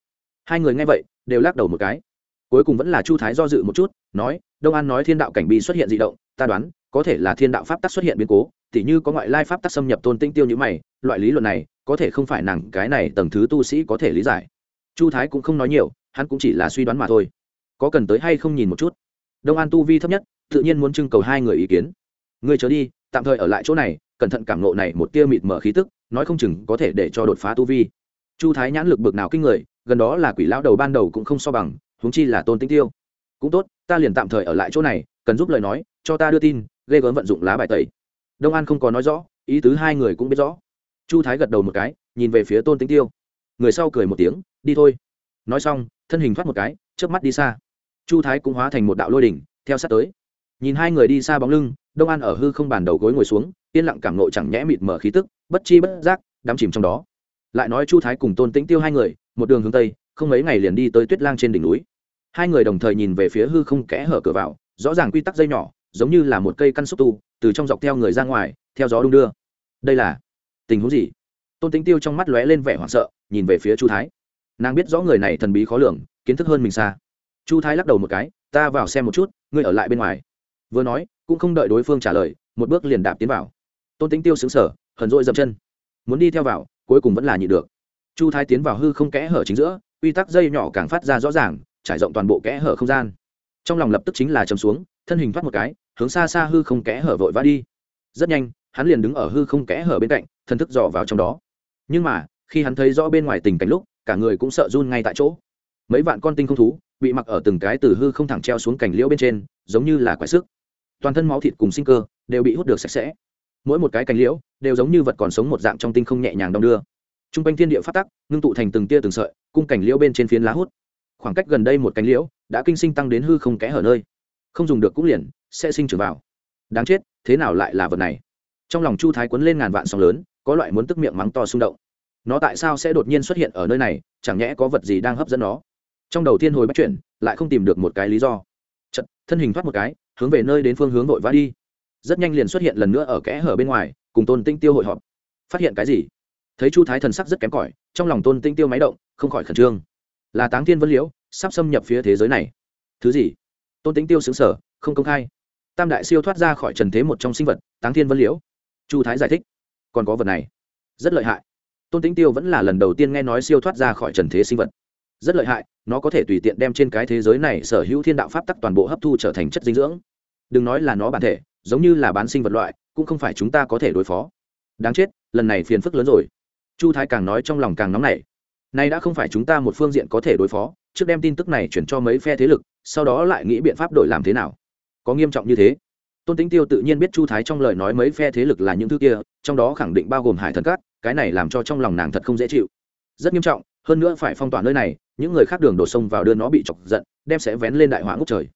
Hai người nghe vậy, đều lắc đầu một cái cuối cùng vẫn là chu thái do dự một chút, nói, đông an nói thiên đạo cảnh bi xuất hiện d ị động, ta đoán, có thể là thiên đạo pháp tắc xuất hiện biến cố, tỉ như có ngoại lai pháp tắc xâm nhập tôn tinh tiêu như mày, loại lý luận này, có thể không phải nàng cái này tầng thứ tu sĩ có thể lý giải. Chu thái cũng không nói nhiều, hắn cũng chỉ là suy đoán mà thôi. Có cần tới hay không nhìn một chút? Đông an tu vi thấp nhất, tự nhiên muốn trưng cầu hai người ý kiến. Người trở đi, tạm thời ở lại chỗ này, cẩn thận cảm nộ này một tia mịt mở khí tức, nói không chừng có thể để cho đột phá tu vi. Chu thái nhãn lực bực nào kinh người, gần đó là quỷ lão đầu ban đầu cũng không so bằng huống chi là tôn tinh tiêu. Cũng tốt, ta liền tạm thời ở lại chỗ này, cần giúp lời nói, cho ta đưa tin, ghê gớm vận dụng lá bài tẩy. Đông an không có nói rõ, ý tứ hai người cũng biết rõ. Chu thái gật đầu một cái, nhìn về phía tôn tinh tiêu. Người sau cười một tiếng, đi thôi. Nói xong, thân hình thoát một cái trước mắt đi xa. Chu thái cũng hóa thành một đạo lôi đỉnh, theo sát tới. Nhìn hai người đi xa bóng lưng, đông an ở hư không bàn đầu gối ngồi xuống, yên lặng cảm nộ chẳng nhẽ mịt mở khí tức, bất chi bất giác, đắm chìm trong đó. Lại nói chu thái cùng tôn tĩnh tiêu hai người, một đường hướng tây, không mấy ngày liền đi tới tuyết lang trên đỉnh núi hai người đồng thời nhìn về phía hư không kẽ hở cửa vào, rõ ràng quy tắc dây nhỏ, giống như là một cây căn xúc tu, từ trong dọc theo người ra ngoài, theo gió đung đưa. Đây là tình huống gì? Tôn tính tiêu trong mắt lóe lên vẻ hoảng sợ, nhìn về phía chu thái. Nàng biết rõ người này thần bí khó lường, kiến thức hơn mình xa. Chu thái lắc đầu một cái, ta vào xem một chút, ngươi ở lại bên ngoài. Vừa nói, cũng không đợi đối phương trả lời, một bước liền đạp tiến vào. Tôn tính tiêu xứng sở hờn rỗi dậm chân. Muốn đi theo vào, cuối cùng vẫn là nhịn được. Chu thái tiến vào hư không kẽ hở chính giữa, quy tắc dây nhỏ càng phát ra rõ ràng trải rộng toàn bộ kẽ hở không gian. Trong lòng lập tức chính là chầm xuống, thân hình thoát một cái, hướng xa xa hư không kẽ hở vội vã đi. Rất nhanh, hắn liền đứng ở hư không kẽ hở bên cạnh, thân thức dò vào trong đó. Nhưng mà, khi hắn thấy rõ bên ngoài tình cảnh lúc, cả người cũng sợ run ngay tại chỗ. Mấy vạn con tinh không thú, bị mặc ở từng cái từ hư không thẳng treo xuống cành liễu bên trên, giống như là quái sức. Toàn thân máu thịt cùng sinh cơ, đều bị hút được sạch sẽ. Mỗi một cái cành liễu, đều giống như vật còn sống một dạng trong tinh không nhẹ nhàng đong đưa. T r u n g quanh thiên địa phát tắc, ngưng tụ thành từng tia từng sợi, cung cành liễu bên trên phiến lá hút khoảng cách gần đây một cánh liễu đã kinh sinh tăng đến hư không kẽ hở nơi. Không dùng được cũng liền sẽ sinh trưởng vào. Đáng chết thế nào lại là vật này? Trong lòng chu thái quấn lên ngàn vạn sóng lớn có loại muốn tức miệng mắng to xung động. Nó tại sao sẽ đột nhiên xuất hiện ở nơi này chẳng nhẽ có vật gì đang hấp dẫn nó? Trong đầu thiên hồi bắt chuyển lại không tìm được một cái lý do. Chật, thân hình thoát một cái hướng về nơi đến phương hướng vội vã đi. Rất nhanh liền xuất hiện lần nữa ở kẽ hở bên ngoài cùng tôn tinh tiêu hội họp. Phát hiện cái gì? Thấy chu thái thần sắc rất kém cỏi trong lòng tôn tinh tiêu máy động không khỏi khẩn trương là táng thiên vân liễu, sắp xâm nhập phía thế giới này. Thứ gì? Tôn tính tiêu xứng sở không công khai. Tam đại siêu thoát ra khỏi trần thế một trong sinh vật, táng thiên vân liễu. Chu thái giải thích. Còn có vật này. Rất lợi hại. Tôn tính tiêu vẫn là lần đầu tiên nghe nói siêu thoát ra khỏi trần thế sinh vật. Rất lợi hại, nó có thể tùy tiện đem trên cái thế giới này sở hữu thiên đạo pháp tắc toàn bộ hấp thu trở thành chất dinh dưỡng. Đừng nói là nó bản thể, giống như là bán sinh vật loại, cũng không phải chúng ta có thể đối phó. Đáng chết, lần này phiền phức lớn rồi. Chu thái càng nói trong lòng càng nóng nảy nay đã không phải chúng ta một phương diện có thể đối phó, trước đem tin tức này chuyển cho mấy phe thế lực, sau đó lại nghĩ biện pháp đổi làm thế nào. Có nghiêm trọng như thế. Tôn tính tiêu tự nhiên biết chu thái trong lời nói mấy phe thế lực là những thứ kia, trong đó khẳng định bao gồm hải thần cát cái này làm cho trong lòng nàng thật không dễ chịu. Rất nghiêm trọng, hơn nữa phải phong tỏa nơi này, những người khác đường đổ sông vào đưa nó bị chọc giận, đem sẽ vén lên đại hỏa ngốc trời.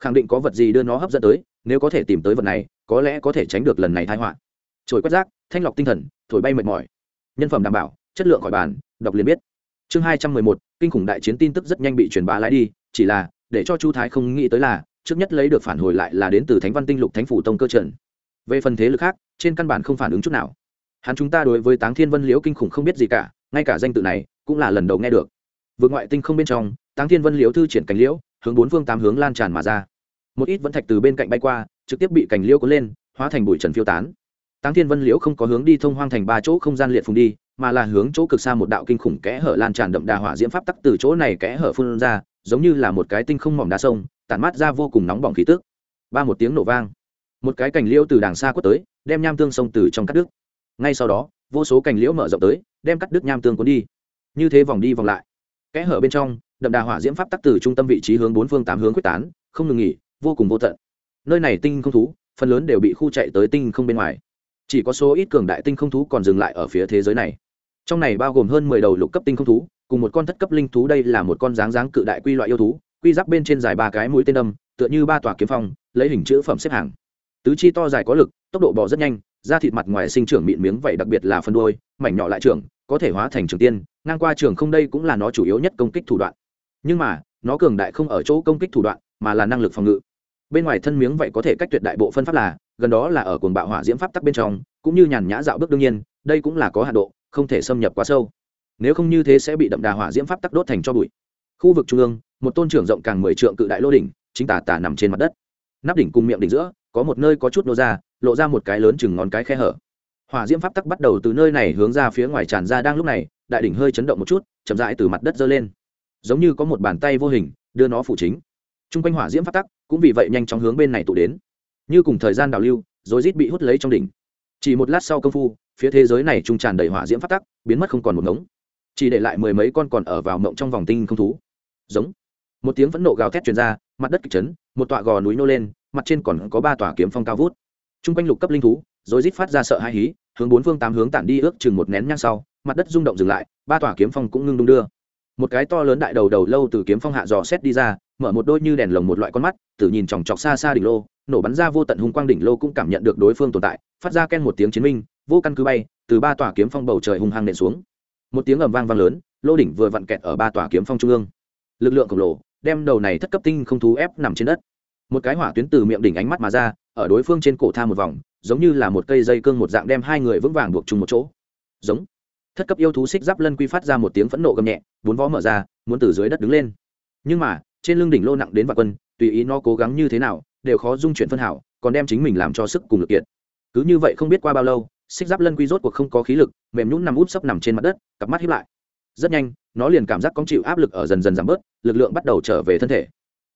Khẳng định có vật gì đưa nó hấp dẫn tới, nếu có thể tìm tới vật này, có lẽ có thể tránh được lần này tai họa. Trồi quét rác, thanh lọc tinh thần, thổi bay mệt mỏi. Nhân phẩm đảm bảo, chất lượng khỏi bàn, đọc liền biết chương hai trăm mười một, kinh khủng đại chiến tin tức rất nhanh bị truyền bá lái đi, chỉ là, để cho chu thái không nghĩ tới là, trước nhất lấy được phản hồi lại là đến từ thánh văn tinh lục thánh phủ tông cơ trần về phần thế lực khác, trên căn bản không phản ứng chút nào. Hắn chúng ta đối với táng thiên vân liễu kinh khủng không biết gì cả, ngay cả danh tự này, cũng là lần đầu nghe được. Vượt ngoại tinh không bên trong, táng thiên vân liễu thư triển cánh liễu, hướng bốn phương tám hướng lan tràn mà ra. Một ít vẫn thạch từ bên cạnh bay qua, trực tiếp bị cành liễu cuốn lên, hóa thành bụi trần phiêu tán. Táng thiên vân liễu không có hướng đi thông hoang thành ba chỗ không gian liệt phùng đi mà là hướng chỗ cực xa một đạo kinh khủng kẽ hở lan tràn đậm đà hỏa diễm pháp tắc từ chỗ này kẽ hở phun ra, giống như là một cái tinh không mỏng đá sông, tản mát ra vô cùng nóng bỏng khí tức. Ba một tiếng nổ vang. Một cái cành liễu từ đàng xa quất tới, đem nham tương sông từ trong cắt đứt. Ngay sau đó, vô số cành liễu mở rộng tới, đem cắt đứt nham tương cuốn đi. Như thế vòng đi vòng lại. Kẽ hở bên trong, đậm đà hỏa diễm pháp tắc từ trung tâm vị trí hướng bốn phương tám hướng quyết tán, không ngừng nghỉ, vô cùng vô tận. Nơi này tinh không thú, phần lớn đều bị khu chạy tới tinh không bên ngoài. Chỉ có số ít cường đại tinh không thú còn dừng lại ở phía thế giới này trong này bao gồm hơn mười đầu lục cấp tinh không thú, cùng một con thất cấp linh thú đây là một con dáng dáng cự đại quy loại yêu thú, quy giáp bên trên dài ba cái mũi tên đâm, tựa như ba tòa kiếm phong, lấy hình chữ phẩm xếp hàng. Tứ chi to dài có lực, tốc độ bò rất nhanh, da thịt mặt ngoài sinh trưởng mịn miếng vậy đặc biệt là phân đôi mảnh nhỏ lại trưởng, có thể hóa thành trường tiên, ngang qua trường không đây cũng là nó chủ yếu nhất công kích thủ đoạn. Nhưng mà, nó cường đại không ở chỗ công kích thủ đoạn, mà là năng lực phòng ngự. Bên ngoài thân miếng vậy có thể cách tuyệt đại bộ phân pháp là, gần đó là ở cuồng bạo hỏa diễm pháp tắc bên trong, cũng như nhàn nhã dạo bước đương nhiên, đây cũng là có hạ độ không thể xâm nhập quá sâu. Nếu không như thế sẽ bị đậm đà hỏa diễm pháp tắc đốt thành cho bụi. Khu vực trung ương, một tôn trưởng rộng càng mười trượng cự đại lô đỉnh, chính tả tả nằm trên mặt đất. Nắp đỉnh cùng miệng đỉnh giữa, có một nơi có chút nô ra, lộ ra một cái lớn chừng ngón cái khe hở. Hỏa diễm pháp tắc bắt đầu từ nơi này hướng ra phía ngoài tràn ra đang lúc này, đại đỉnh hơi chấn động một chút, chậm rãi từ mặt đất dơ lên. Giống như có một bàn tay vô hình, đưa nó phủ chính. T r u n g quanh hỏa diễm pháp tắc cũng vì vậy nhanh chóng hướng bên này tụ đến. Như cùng thời gian đào lưu rồi rít bị hút lấy trong đỉnh. Chỉ một lát sau công phu phía thế giới này trung tràn đầy hỏa diễm phát tắc, biến mất không còn một ngống. Chỉ để lại mười mấy con còn ở vào mộng trong vòng tinh không thú. Giống. Một tiếng phẫn nộ gào thét truyền ra, mặt đất kịch chấn, một tọa gò núi nô lên, mặt trên còn có ba tòa kiếm phong cao vút. T r u n g quanh lục cấp linh thú rồi rít phát ra sợ hai hí, hướng bốn phương tám hướng tản đi ước chừng một nén nhang sau, mặt đất rung động dừng lại, ba tòa kiếm phong cũng ngưng đung đưa. Một cái to lớn đại đầu đầu lâu từ kiếm phong hạ dò xét đi ra, mở một đôi như đèn lồng một loại con mắt tự nhìn chòng chọc xa xa đỉnh lô, nổ bắn ra vô tận hung quang đỉnh lô cũng cảm nhận được đối phương tồn tại, phát ra ken một tiếng chiến minh vô căn cứ bay, từ ba tòa kiếm phong bầu trời hung hăng nện xuống. Một tiếng ầm vang vang lớn, lô đỉnh vừa vặn kẹt ở ba tòa kiếm phong trung ương. Lực lượng khổng lồ đem đầu này thất cấp tinh không thú ép nằm trên đất. Một cái hỏa tuyến từ miệng đỉnh ánh mắt mà ra, ở đối phương trên cổ tha một vòng, giống như là một cây dây cương một dạng đem hai người vững vàng buộc chung một chỗ. Giống. Thất cấp yêu thú xích giáp lân quy phát ra một tiếng phẫn nộ gầm nhẹ, bốn vó mở ra, muốn từ dưới đất đứng lên. Nhưng mà, trên lưng đỉnh lô nặng đến vạn quân, tùy ý nó cố gắng như thế nào, đều khó dung chuyển phân hảo, còn đem chính mình làm cho sức cùng lực kiện cứ như vậy không biết qua bao lâu xích giáp lân quy rốt cuộc không có khí lực, mềm nhún nằm út sấp nằm trên mặt đất, cặp mắt hiếp lại. Rất nhanh, nó liền cảm giác có chịu áp lực ở dần dần giảm bớt, lực lượng bắt đầu trở về thân thể.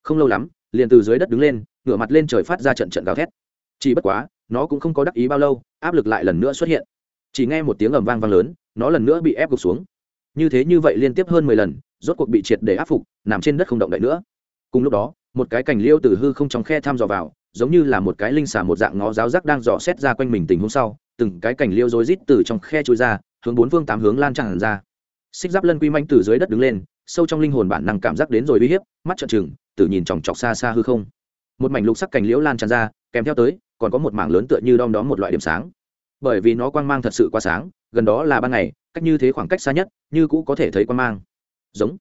Không lâu lắm, liền từ dưới đất đứng lên, ngửa mặt lên trời phát ra trận trận gào thét. Chỉ bất quá, nó cũng không có đắc ý bao lâu, áp lực lại lần nữa xuất hiện. Chỉ nghe một tiếng ầm vang vang lớn, nó lần nữa bị ép gục xuống. Như thế như vậy liên tiếp hơn mười lần, rốt cuộc bị triệt để áp phục, nằm trên đất không động đậy nữa. Cùng lúc đó, một cái cành liêu từ hư không trong khe thăm dò vào, giống như là một cái linh xà một dạng ngó giáo giác đang dò xét ra quanh mình tình huống sau từng cái cành liêu rối rít từ trong khe chui ra, hướng bốn phương tám hướng lan tràn ra. Xích giáp lân quy manh từ dưới đất đứng lên, sâu trong linh hồn bản năng cảm giác đến rồi uy hiếp, mắt trợn trừng tự nhìn chòng chọc xa xa hư không. Một mảnh lục sắc cành liễu lan tràn ra, kèm theo tới, còn có một mảng lớn tựa như đom đóm một loại điểm sáng. Bởi vì nó quang mang thật sự quá sáng, gần đó là ban ngày, cách như thế khoảng cách xa nhất, như cũ có thể thấy quang mang. Giống.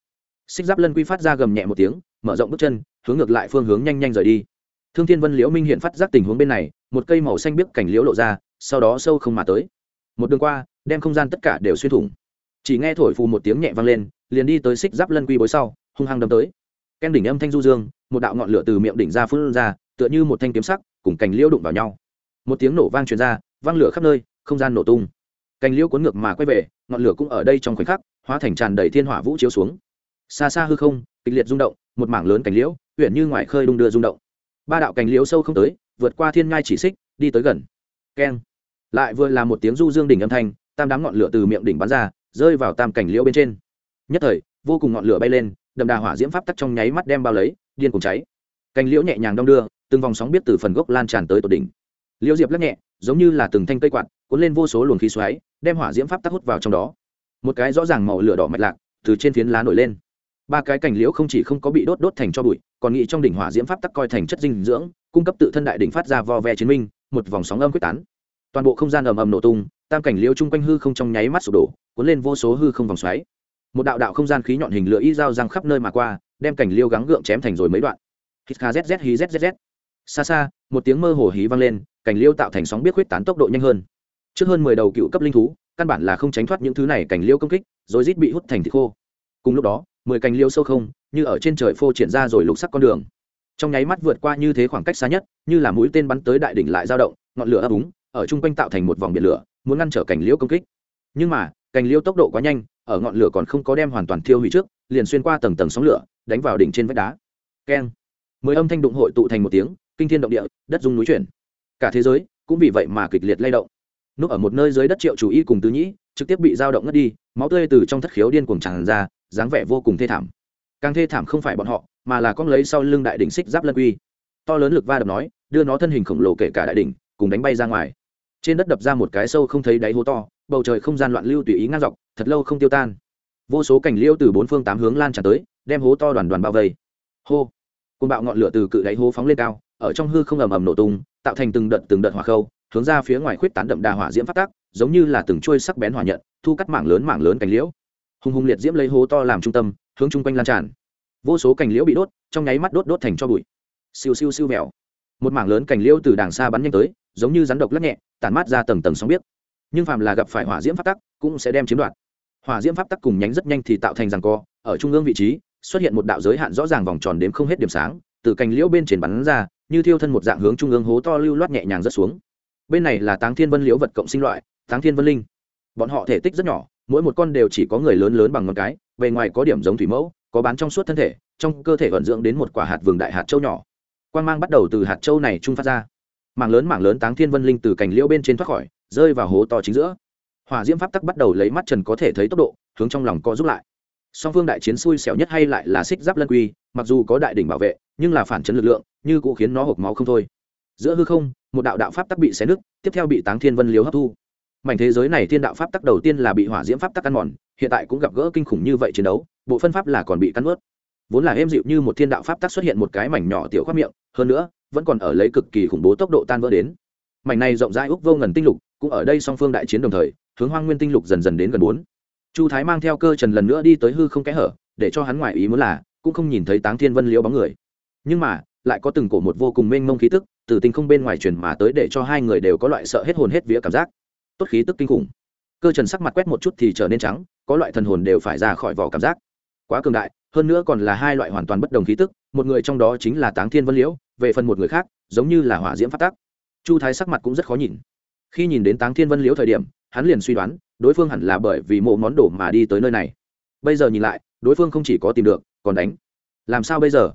Xích giáp lân quy phát ra gầm nhẹ một tiếng, mở rộng bước chân, hướng ngược lại phương hướng nhanh nhanh rời đi. Thương thiên vân liễu minh hiện phát giác tình huống bên này, một cây màu xanh biếc cảnh liễu lộ ra sau đó sâu không mà tới. Một đường qua, đem không gian tất cả đều xuyên thủng. Chỉ nghe thổi phù một tiếng nhẹ vang lên, liền đi tới xích giáp lân quy bối sau, hung hăng đâm tới. Ken đỉnh âm thanh du dương, một đạo ngọn lửa từ miệng đỉnh ra phun ra, tựa như một thanh kiếm sắc, cùng cành liễu đụng vào nhau. Một tiếng nổ vang truyền ra, vang lửa khắp nơi, không gian nổ tung. Cành liễu cuốn ngược mà quay về, ngọn lửa cũng ở đây trong khoảnh khắc, hóa thành tràn đầy thiên hỏa vũ chiếu xuống. Xa xa hư không, kịch liệt rung động, một mảng lớn cành liễu, huyện như ngoài khơi đung đưa rung động. Ba đạo cành liễu sâu không tới, vượt qua thiên ngai chỉ xích, đi tới gần. Keng lại vừa là một tiếng du dương đỉnh âm thanh, tam đám ngọn lửa từ miệng đỉnh bắn ra, rơi vào tam cảnh liễu bên trên. Nhất thời, vô cùng ngọn lửa bay lên, đậm đà hỏa diễm pháp tắc trong nháy mắt đem bao lấy, điên cùng cháy. Cành liễu nhẹ nhàng đong đưa, từng vòng sóng biết từ phần gốc lan tràn tới tột đỉnh. Liễu diệp lắc nhẹ, giống như là từng thanh cây quạt, cuốn lên vô số luồng khí xoáy, đem hỏa diễm pháp tắc hút vào trong đó. Một cái rõ ràng màu lửa đỏ mạch lạc, từ trên phiến lá nổi lên. Ba cái cành liễu không chỉ không có bị đốt đốt thành cho bụi, còn nghĩ trong đỉnh hỏa diễm pháp tắc coi thành chất dinh dưỡng, cung cấp tự thân đại đỉnh phát ra vo ve chiến minh, một vòng sóng âm quyết tán toàn bộ không gian ầm ầm nổ tung, tam cảnh liêu chung quanh hư không trong nháy mắt sụp đổ, cuốn lên vô số hư không vòng xoáy. Một đạo đạo không gian khí nhọn hình lửa y dao răng khắp nơi mà qua, đem cảnh liêu gắng gượng chém thành rồi mấy đoạn. Hít kha zz hí zzz xa xa, một tiếng mơ hồ hí vang lên, cảnh liêu tạo thành sóng biết huyết tán tốc độ nhanh hơn. Trước hơn mười đầu cựu cấp linh thú, căn bản là không tránh thoát những thứ này cảnh liêu công kích, rồi rít bị hút thành thịt khô. Cùng lúc đó, mười cành liêu sâu không, như ở trên trời phô triển ra rồi lục sắc con đường. Trong nháy mắt vượt qua như thế khoảng cách xa nhất, như là mũi tên bắn tới đại đỉnh lại dao động, ngọn lửa ấp úng ở chung quanh tạo thành một vòng biển lửa, muốn ngăn trở cành liễu công kích. Nhưng mà, cành liễu tốc độ quá nhanh, ở ngọn lửa còn không có đem hoàn toàn thiêu hủy trước, liền xuyên qua tầng tầng sóng lửa, đánh vào đỉnh trên vách đá. Keng. Mười âm thanh đụng hội tụ thành một tiếng, kinh thiên động địa, đất dung núi chuyển. Cả thế giới cũng vì vậy mà kịch liệt lay động. Núp ở một nơi dưới đất triệu chủ y cùng tứ nhĩ, trực tiếp bị dao động ngất đi, máu tươi từ trong thất khiếu điên cuồng tràn ra, dáng vẻ vô cùng thê thảm. Càng thê thảm không phải bọn họ, mà là con lấy sau lưng đại đỉnh xích giáp lân quy. To lớn lực va đập nói, đưa nó thân hình khổng lồ kể cả đại đỉnh, cùng đánh bay ra ngoài trên đất đập ra một cái sâu không thấy đáy hố to, bầu trời không gian loạn lưu tùy ý ngang dọc, thật lâu không tiêu tan. Vô số cảnh liêu từ bốn phương tám hướng lan tràn tới, đem hố to đoàn đoàn bao vây. Hô! Côn bạo ngọn lửa từ cự đáy hố phóng lên cao, ở trong hư không ầm ầm nổ tung, tạo thành từng đợt từng đợt hỏa khâu, hướng ra phía ngoài khuyết tán đậm đà hỏa diễm phát tác, giống như là từng chuôi sắc bén hỏa nhận, thu cắt mảng lớn mảng lớn cành liễu. Hùng hùng liệt diễm lấy hố to làm trung tâm, hướng chung quanh lan tràn. Vô số cành liễu bị đốt, trong nháy mắt đốt đốt thành cho bụi. Siêu siêu siêu mèo một mảng lớn cành liễu từ đàng xa bắn nhanh tới giống như rắn độc lắc nhẹ, tản mát ra tầng tầng sóng biết nhưng phàm là gặp phải hỏa diễm pháp tắc, cũng sẽ đem chiếm đoạt. Hỏa diễm pháp tắc cùng nhánh rất nhanh thì tạo thành rằng co, ở trung ương vị trí, xuất hiện một đạo giới hạn rõ ràng vòng tròn đếm không hết điểm sáng, từ cành liễu bên trên bắn ra, như thiêu thân một dạng hướng trung ương hố to lưu loát nhẹ nhàng rất xuống. Bên này là táng thiên vân liễu vật cộng sinh loại, táng thiên vân linh. Bọn họ thể tích rất nhỏ, mỗi một con đều chỉ có người lớn lớn bằng ngón cái, bề ngoài có điểm giống thủy mẫu, có bán trong suốt thân thể, trong cơ thể vận dưỡng đến một quả hạt vườn đại hạt châu nhỏ. Quan mang bắt đầu từ hạt châu này trung phát ra mảng lớn mảng lớn táng thiên vân linh từ cành liễu bên trên thoát khỏi, rơi vào hố to chính giữa. Hỏa diễm pháp tắc bắt đầu lấy mắt trần có thể thấy tốc độ, hướng trong lòng co giúp lại. Song phương đại chiến xui xẻo nhất hay lại là xích giáp lân quy, mặc dù có đại đỉnh bảo vệ, nhưng là phản chấn lực lượng, như cũng khiến nó hộp máu không thôi. Giữa hư không, một đạo đạo pháp tắc bị xé nứt, tiếp theo bị táng thiên vân liếu hấp thu. Mảnh thế giới này thiên đạo pháp tắc đầu tiên là bị hỏa diễm pháp tắc ăn mòn, hiện tại cũng gặp gỡ kinh khủng như vậy chiến đấu, bộ phân pháp là còn bị cắn ướt vốn là êm dịu như một thiên đạo pháp tắc xuất hiện một cái mảnh nhỏ tiểu khoác miệng, hơn nữa vẫn còn ở lấy cực kỳ khủng bố tốc độ tan vỡ đến. Mảnh này rộng rãi úc vô ngần tinh lục, cũng ở đây song phương đại chiến đồng thời, hướng hoang nguyên tinh lục dần dần đến gần bốn. Chu thái mang theo cơ trần lần nữa đi tới hư không kẽ hở, để cho hắn ngoại ý muốn là, cũng không nhìn thấy táng thiên vân liễu bóng người. Nhưng mà, lại có từng cổ một vô cùng mênh mông khí tức, từ tinh không bên ngoài truyền mà tới để cho hai người đều có loại sợ hết hồn hết vía cảm giác. Tốt khí tức kinh khủng. Cơ trần sắc mặt quét một chút thì trở nên trắng, có loại thần hồn đều phải ra khỏi vỏ cảm giác. Quá cường đại, hơn nữa còn là hai loại hoàn toàn bất đồng khí tức, một người trong đó chính là táng thiên vân liễu về phần một người khác, giống như là hỏa diễm phát tác chu thái sắc mặt cũng rất khó nhìn. Khi nhìn đến táng thiên vân liễu thời điểm, hắn liền suy đoán, đối phương hẳn là bởi vì mộ món đồ mà đi tới nơi này. Bây giờ nhìn lại, đối phương không chỉ có tìm được, còn đánh. Làm sao bây giờ?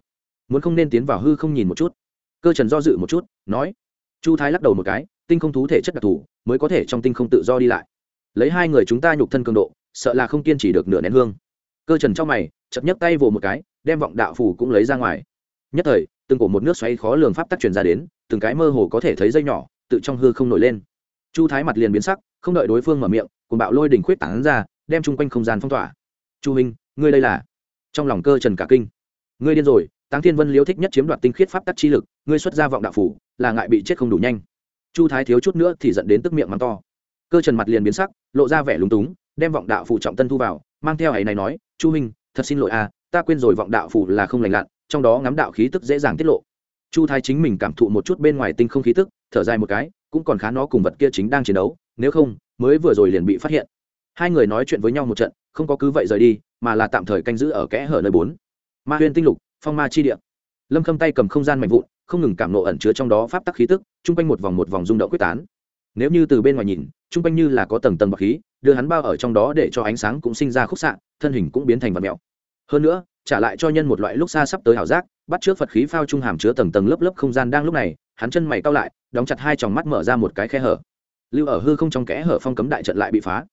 Muốn không nên tiến vào hư không nhìn một chút? Cơ trần do dự một chút, nói. Chu thái lắc đầu một cái, tinh không thú thể chất đặc thù, mới có thể trong tinh không tự do đi lại. Lấy hai người chúng ta nhục thân cường độ, sợ là không kiên trì được nửa nén hương. Cơ trần trong mày chậm nhấc tay vồ một cái, đem vọng đạo phủ cũng lấy ra ngoài. Nhất thời từng cổ một nước xoáy khó lường pháp tắc truyền ra đến, từng cái mơ hồ có thể thấy dây nhỏ, tự trong hư không nổi lên. Chu thái mặt liền biến sắc, không đợi đối phương mở miệng cùng bạo lôi đỉnh khuyết tảng ra, đem chung quanh không gian phong tỏa. Chu huynh, ngươi đây là? Trong lòng cơ trần cả kinh. Ngươi điên rồi, táng thiên vân liếu thích nhất chiếm đoạt tinh khiết pháp tắc chi lực, ngươi xuất ra vọng đạo phủ, là ngại bị chết không đủ nhanh. Chu thái thiếu chút nữa thì dẫn đến tức miệng mắng to. Cơ trần mặt liền biến sắc, lộ ra vẻ lúng túng, đem vọng đạo phủ trọng tân thu vào, mang theo ấy này nói, chu huynh, thật xin lỗi à ta quên rồi vọng đạo phủ là không lành lặn trong đó ngắm đạo khí tức dễ dàng tiết lộ. Chu thái chính mình cảm thụ một chút bên ngoài tinh không khí tức, thở dài một cái, cũng còn khá nó cùng vật kia chính đang chiến đấu, nếu không, mới vừa rồi liền bị phát hiện. Hai người nói chuyện với nhau một trận, không có cứ vậy rời đi, mà là tạm thời canh giữ ở kẽ hở nơi bốn. Ma huyên tinh lục, phong ma chi địa. Lâm khâm tay cầm không gian mạnh vụn, không ngừng cảm nộ ẩn chứa trong đó pháp tắc khí tức, chung quanh một vòng một vòng rung động quyết tán. Nếu như từ bên ngoài nhìn, chung quanh như là có tầng tầng bọc khí, đưa hắn bao ở trong đó để cho ánh sáng cũng sinh ra khúc xạ, thân hình cũng biến thành vật mèo. Hơn nữa trả lại cho nhân một loại lúc xa sắp tới ảo giác, bắt trước phật khí phao trung hàm chứa tầng tầng lớp lớp không gian đang lúc này, hắn chân mày cao lại, đóng chặt hai tròng mắt mở ra một cái khe hở. Lưu ở hư không trong kẽ hở phong cấm đại trận lại bị phá.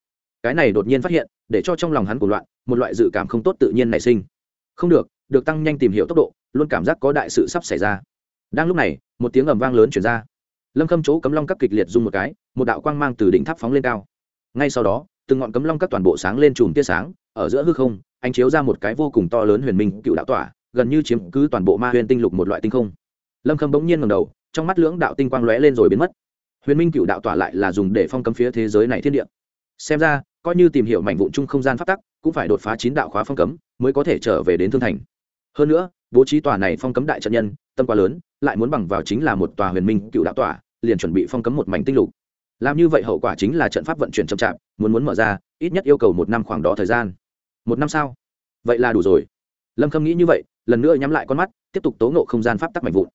Cái này đột nhiên phát hiện, để cho trong lòng hắn của loạn, một loại dự cảm không tốt tự nhiên nảy sinh. Không được được tăng nhanh tìm hiểu tốc độ, luôn cảm giác có đại sự sắp xảy ra. Đang lúc này, một tiếng ầm vang lớn chuyển ra. Lâm khâm chỗ cấm long các kịch liệt dung một cái, một đạo quang mang từ đỉnh tháp phóng lên cao. Ngay sau đó, từng ngọn cấm long các toàn bộ sáng lên chùm tia sáng, ở giữa hư không anh chiếu ra một cái vô cùng to lớn huyền minh cựu đạo tỏa, gần như chiếm cứ toàn bộ ma huyền tinh lục một loại tinh không. Lâm khâm bỗng nhiên ngầm đầu, trong mắt lưỡng đạo tinh quang lóe lên rồi biến mất. Huyền minh cựu đạo tỏa lại là dùng để phong cấm phía thế giới này thiên địa. Xem ra, coi như tìm hiểu mảnh vụn chung không gian phát tắc, cũng phải đột phá chín đạo khóa phong cấm, mới có thể trở về đến thương thành. Hơn nữa, bố trí tòa này phong cấm đại trận nhân, tâm quá lớn, lại muốn bằng vào chính là một tòa huyền minh cựu đạo tỏa, liền chuẩn bị phong cấm một mảnh tinh lục. Làm như vậy hậu quả chính là trận pháp vận chuyển chậm chạp, muốn muốn mở ra, ít nhất yêu cầu một năm khoảng đó thời gian một năm sau vậy là đủ rồi. Lâm khâm nghĩ như vậy, lần nữa nhắm lại con mắt, tiếp tục tố nộ không gian pháp tắc mạnh vụn.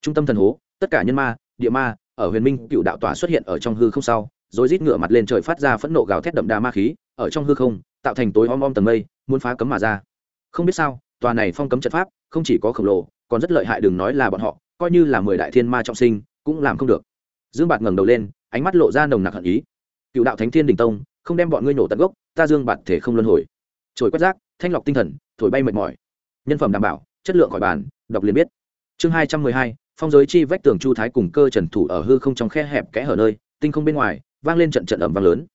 Trung tâm thần hố, tất cả nhân ma, địa ma, ở huyền minh cựu đạo tỏa xuất hiện ở trong hư không sau, rồi rít ngựa mặt lên trời phát ra phẫn nộ gào thét đậm đà ma khí, ở trong hư không, tạo thành tối om om tầng mây, muốn phá cấm mà ra. Không biết sao, tòa này phong cấm trận pháp, không chỉ có khổng lồ, còn rất lợi hại đừng nói là bọn họ, coi như là mười đại thiên ma trọng sinh, cũng làm không được. Dương bạt ngẩng đầu lên, ánh mắt lộ ra nồng nặc hận ý. Cựu đạo thánh thiên đình tông, không đem bọn ngươi nổ tận gốc, ta dương bạt thể không luân hồi trồi quét rác, thanh lọc tinh thần, thổi bay mệt mỏi. Nhân phẩm đảm bảo, chất lượng khỏi bàn, đọc liền biết. Chương hai trăm mười hai, phong giới chi vách tường chu thái cùng cơ trần thủ ở hư không trong khe hẹp kẽ hở nơi, tinh không bên ngoài, vang lên trận trận ẩm vang lớn.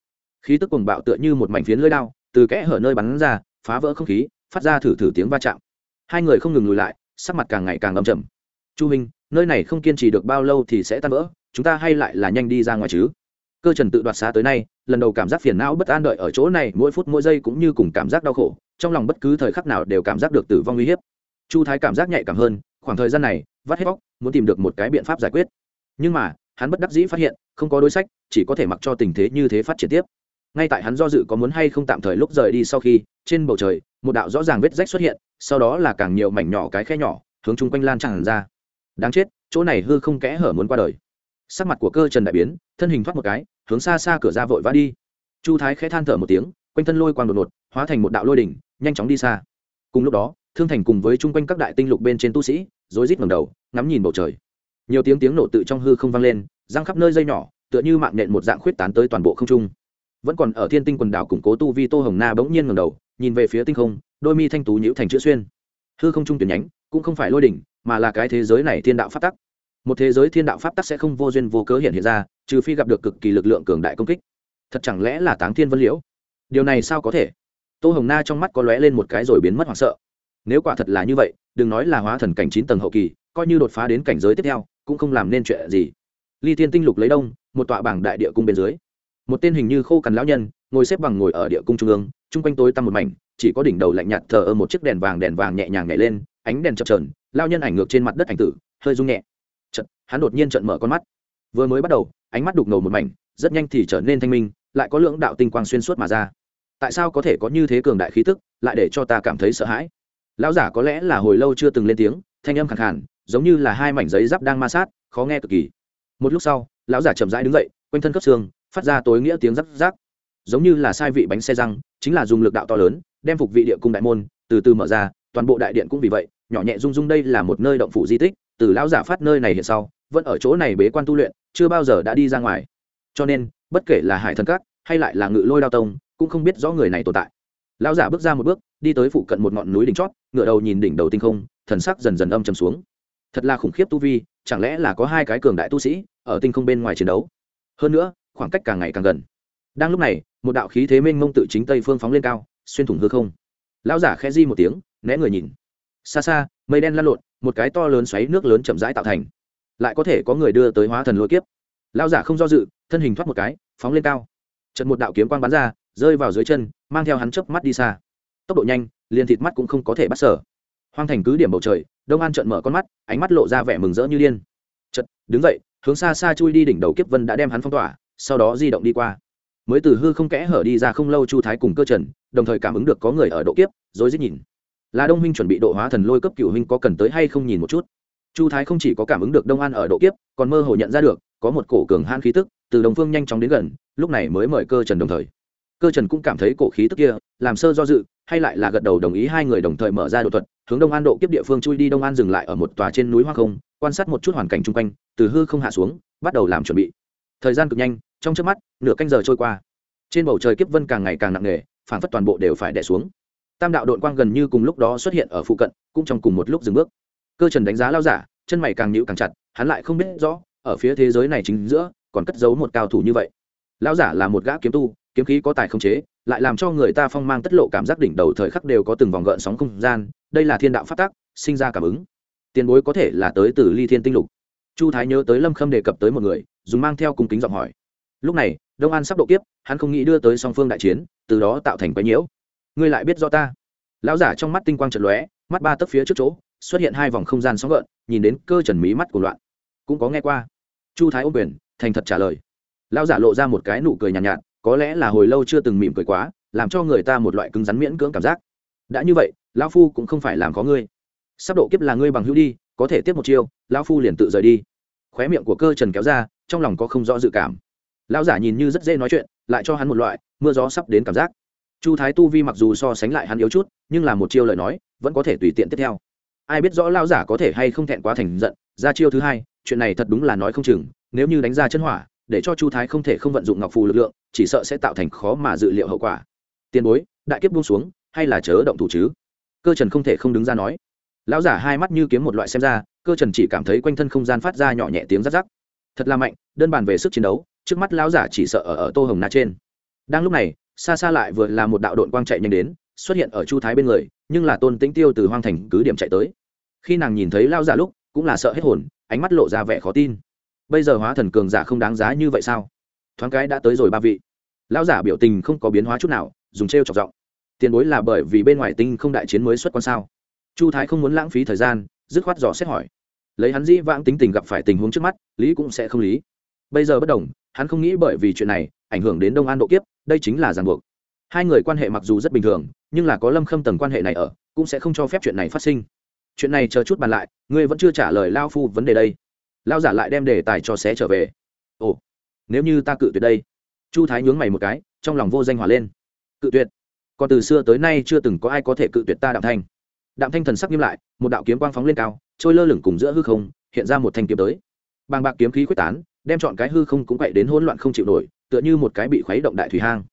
Khí tức cuồng bạo tựa như một mảnh phiến lưỡi đao, từ kẽ hở nơi bắn ra, phá vỡ không khí, phát ra thử thử tiếng va chạm. Hai người không ngừng lùi lại, sắc mặt càng ngày càng âm trầm. Chu minh nơi này không kiên trì được bao lâu thì sẽ tan vỡ, chúng ta hay lại là nhanh đi ra ngoài chứ? Cơ trần tự đoạt xá tới nay lần đầu cảm giác phiền não bất an đợi ở chỗ này, mỗi phút mỗi giây cũng như cùng cảm giác đau khổ, trong lòng bất cứ thời khắc nào đều cảm giác được tử vong uy hiếp. Chu thái cảm giác nhạy cảm hơn, khoảng thời gian này, vắt hết bóc muốn tìm được một cái biện pháp giải quyết. Nhưng mà, hắn bất đắc dĩ phát hiện, không có đối sách, chỉ có thể mặc cho tình thế như thế phát triển tiếp. Ngay tại hắn do dự có muốn hay không tạm thời lúc rời đi sau khi, trên bầu trời, một đạo rõ ràng vết rách xuất hiện, sau đó là càng nhiều mảnh nhỏ cái khe nhỏ, hướng chung quanh lan tràn ra. Đáng chết, chỗ này hư không kẽ hở muốn qua đời. Sắc mặt của cơ trần đại biến, thân hình thoát một cái hướng xa xa cửa ra vội vã đi. Chu thái khẽ than thở một tiếng, quanh thân lôi quang đột ngột, hóa thành một đạo lôi đỉnh, nhanh chóng đi xa. Cùng lúc đó, thương thành cùng với chung quanh các đại tinh lục bên trên tu sĩ, rối rít ngầm đầu, ngắm nhìn bầu trời. Nhiều tiếng tiếng nổ tự trong hư không vang lên, răng khắp nơi dây nhỏ, tựa như mạng nện một dạng khuyết tán tới toàn bộ không trung. Vẫn còn ở thiên tinh quần đảo củng cố tu vi tô hồng na bỗng nhiên ngầm đầu, nhìn về phía tinh không, đôi mi thanh tú nhữ thành chữ xuyên. Hư không trung tuyển nhánh, cũng không phải lôi đỉnh, mà là cái thế giới này thiên đạo pháp tắc. Một thế giới thiên đạo pháp tắc sẽ không vô duyên vô cớ hiện hiện ra trừ phi gặp được cực kỳ lực lượng cường đại công kích. Thật chẳng lẽ là táng thiên vân liễu? Điều này sao có thể? Tô hồng na trong mắt có lóe lên một cái rồi biến mất hoảng sợ. Nếu quả thật là như vậy đừng nói là hóa thần cảnh chín tầng hậu kỳ coi như đột phá đến cảnh giới tiếp theo cũng không làm nên chuyện gì. Ly thiên tinh lục lấy đông một tọa bảng đại địa cung bên dưới. Một tên hình như khô cằn lão nhân ngồi xếp bằng ngồi ở địa cung trung ương chung quanh tối tăm một mảnh chỉ có đỉnh đầu lạnh nhạt thờ ơ một chiếc đèn vàng đèn vàng nhẹ nhàng nhảy lên ánh đèn chập trờn lao nhân ảnh ngược trên mặt đất ảnh tử hơi rung nhẹ. Chật, hắn đột nhiên trận mở con mắt. Vừa mới bắt đầu ánh mắt đục ngầu một mảnh, rất nhanh thì trở nên thanh minh, lại có lưỡng đạo tinh quang xuyên suốt mà ra. Tại sao có thể có như thế cường đại khí tức, lại để cho ta cảm thấy sợ hãi? Lão giả có lẽ là hồi lâu chưa từng lên tiếng, thanh âm khẳng khản giống như là hai mảnh giấy giáp đang ma sát, khó nghe cực kỳ. Một lúc sau, lão giả chậm rãi đứng dậy, quanh thân cấp xương, phát ra tối nghĩa tiếng rắc rắc. Giống như là sai vị bánh xe răng, chính là dùng lực đạo to lớn, đem phục vị địa cung đại môn, từ từ mở ra, toàn bộ đại điện cũng vì vậy, nhỏ nhẹ rung rung đây là một nơi động phủ di tích, từ lão giả phát nơi này hiện sau, vẫn ở chỗ này bế quan tu luyện chưa bao giờ đã đi ra ngoài. Cho nên, bất kể là hải thần các hay lại là ngự lôi đao tông, cũng không biết rõ người này tồn tại. Lão giả bước ra một bước, đi tới phụ cận một ngọn núi đỉnh chót ngựa đầu nhìn đỉnh đầu tinh không, thần sắc dần dần âm trầm xuống. Thật là khủng khiếp tu vi, chẳng lẽ là có hai cái cường đại tu sĩ ở tinh không bên ngoài chiến đấu? Hơn nữa, khoảng cách càng ngày càng gần. Đang lúc này, một đạo khí thế mênh mông tự chính tây phương phóng lên cao, xuyên thủng hư không. Lão giả khẽ di một tiếng, né người nhìn. Xa xa, mây đen lăn lộn, một cái to lớn xoáy nước lớn chậm rãi tạo thành lại có thể có người đưa tới hóa thần lôi kiếp. Lao giả không do dự, thân hình thoát một cái, phóng lên cao. Trận một đạo kiếm quang bắn ra, rơi vào dưới chân, mang theo hắn chớp mắt đi xa. Tốc độ nhanh, liền thịt mắt cũng không có thể bắt sở. Hoang thành cứ điểm bầu trời, đông an trận mở con mắt, ánh mắt lộ ra vẻ mừng rỡ như điên. Chật đứng dậy, hướng xa xa chui đi đỉnh đầu kiếp vân đã đem hắn phong tỏa, sau đó di động đi qua. Mới từ hư không kẽ hở đi ra không lâu chu thái cùng cơ trần, đồng thời cảm ứng được có người ở độ kiếp rồi giết nhìn. Là đông huynh chuẩn bị độ hóa thần lôi cấp cựu huynh có cần tới hay không nhìn một chút? Chu thái không chỉ có cảm ứng được đông an ở độ kiếp, còn mơ hồ nhận ra được, có một cổ cường han khí tức, từ đồng phương nhanh chóng đến gần, lúc này mới mời cơ trần đồng thời. Cơ trần cũng cảm thấy cổ khí tức kia, làm sơ do dự, hay lại là gật đầu đồng ý hai người đồng thời mở ra độ thuật, hướng đông an độ kiếp địa phương chui đi, đông an dừng lại ở một tòa trên núi hoa không, quan sát một chút hoàn cảnh chung quanh, từ hư không hạ xuống, bắt đầu làm chuẩn bị. Thời gian cực nhanh, trong trước mắt, nửa canh giờ trôi qua. Trên bầu trời kiếp vân càng ngày càng nặng nề phản phất toàn bộ đều phải đẻ xuống. Tam đạo đội quang gần như cùng lúc đó xuất hiện ở phụ cận, cũng trong cùng một lúc dừng bước cơ trần đánh giá lao giả, chân mày càng nhịu càng chặt, hắn lại không biết rõ, ở phía thế giới này chính giữa, còn cất giấu một cao thủ như vậy. Lão giả là một gã kiếm tu, kiếm khí có tài không chế, lại làm cho người ta phong mang tất lộ cảm giác đỉnh đầu thời khắc đều có từng vòng gợn sóng không gian, đây là thiên đạo phát tác sinh ra cảm ứng. Tiền bối có thể là tới từ ly thiên tinh lục. Chu thái nhớ tới lâm khâm đề cập tới một người, dùng mang theo cùng kính giọng hỏi. Lúc này, đông an sắp độ kiếp, hắn không nghĩ đưa tới song phương đại chiến, từ đó tạo thành quái nhiễu. Ngươi lại biết do ta. Lão giả trong mắt tinh quang trận lóe, mắt ba tấc phía trước chỗ xuất hiện hai vòng không gian sóng gợn nhìn đến cơ trần mí mắt của loạn. Cũng có nghe qua. Chu thái ôm quyền thành thật trả lời. Lão giả lộ ra một cái nụ cười nhàn nhạt, nhạt có lẽ là hồi lâu chưa từng mỉm cười quá làm cho người ta một loại cứng rắn miễn cưỡng cảm giác. Đã như vậy lão phu cũng không phải làm có ngươi. Sắp độ kiếp là ngươi bằng hữu đi có thể tiếp một chiêu lão phu liền tự rời đi. Khóe miệng của cơ trần kéo ra trong lòng có không rõ dự cảm. Lão giả nhìn như rất dễ nói chuyện lại cho hắn một loại mưa gió sắp đến cảm giác. Chu thái tu vi mặc dù so sánh lại hắn yếu chút nhưng là một chiêu lời nói vẫn có thể tùy tiện tiếp theo ai biết rõ lão giả có thể hay không thẹn quá thành giận ra chiêu thứ hai chuyện này thật đúng là nói không chừng nếu như đánh ra chân hỏa để cho chu thái không thể không vận dụng ngọc phù lực lượng chỉ sợ sẽ tạo thành khó mà dự liệu hậu quả. Tiền bối đại kiếp buông xuống hay là chớ động thủ chứ? Cơ trần không thể không đứng ra nói. Lão giả hai mắt như kiếm một loại xem ra cơ trần chỉ cảm thấy quanh thân không gian phát ra nhỏ nhẹ tiếng rắc rắc. Thật là mạnh đơn bàn về sức chiến đấu trước mắt lão giả chỉ sợ ở, ở tô hồng na trên. Đang lúc này xa xa lại vừa là một đạo đội quang chạy nhanh đến xuất hiện ở chu thái bên người, nhưng là tôn tĩnh tiêu từ hoang thành cứ điểm chạy tới. Khi nàng nhìn thấy lão giả lúc, cũng là sợ hết hồn, ánh mắt lộ ra vẻ khó tin. Bây giờ hóa thần cường giả không đáng giá như vậy sao? Thoáng cái đã tới rồi ba vị. Lão giả biểu tình không có biến hóa chút nào, dùng t r e o chọc giọng. Tiền bối là bởi vì bên ngoài tinh không đại chiến mới xuất quan sao? Chu thái không muốn lãng phí thời gian, dứt khoát dò xét hỏi. Lấy hắn dĩ vãng tính tình gặp phải tình huống trước mắt, lý cũng sẽ không lý. Bây giờ bất đồng, hắn không nghĩ bởi vì chuyện này, ảnh hưởng đến đông an độ kiếp, đây chính là ràng buộc. Hai người quan hệ mặc dù rất bình thường nhưng là có lâm khâm tầng quan hệ này ở, cũng sẽ không cho phép chuyện này phát sinh. Chuyện này chờ chút bàn lại, ngươi vẫn chưa trả lời lao phu vấn đề đây. Lao giả lại đem đề tài cho xé trở về. Ồ, nếu như ta cự tuyệt đây. Chu thái nhướng mày một cái, trong lòng vô danh hòa lên. Cự tuyệt? Còn từ xưa tới nay chưa từng có ai có thể cự tuyệt ta đạm thanh. Đạm thanh thần sắc nghiêm lại, một đạo kiếm quang phóng lên cao, trôi lơ lửng cùng giữa hư không, hiện ra một thanh kiếm tới. Bàng bạc kiếm khí quyết tán, đem chọn cái hư không cũng quậy đến hỗn loạn không chịu nổi, tựa như một cái bị khuấy động đại thủy hang.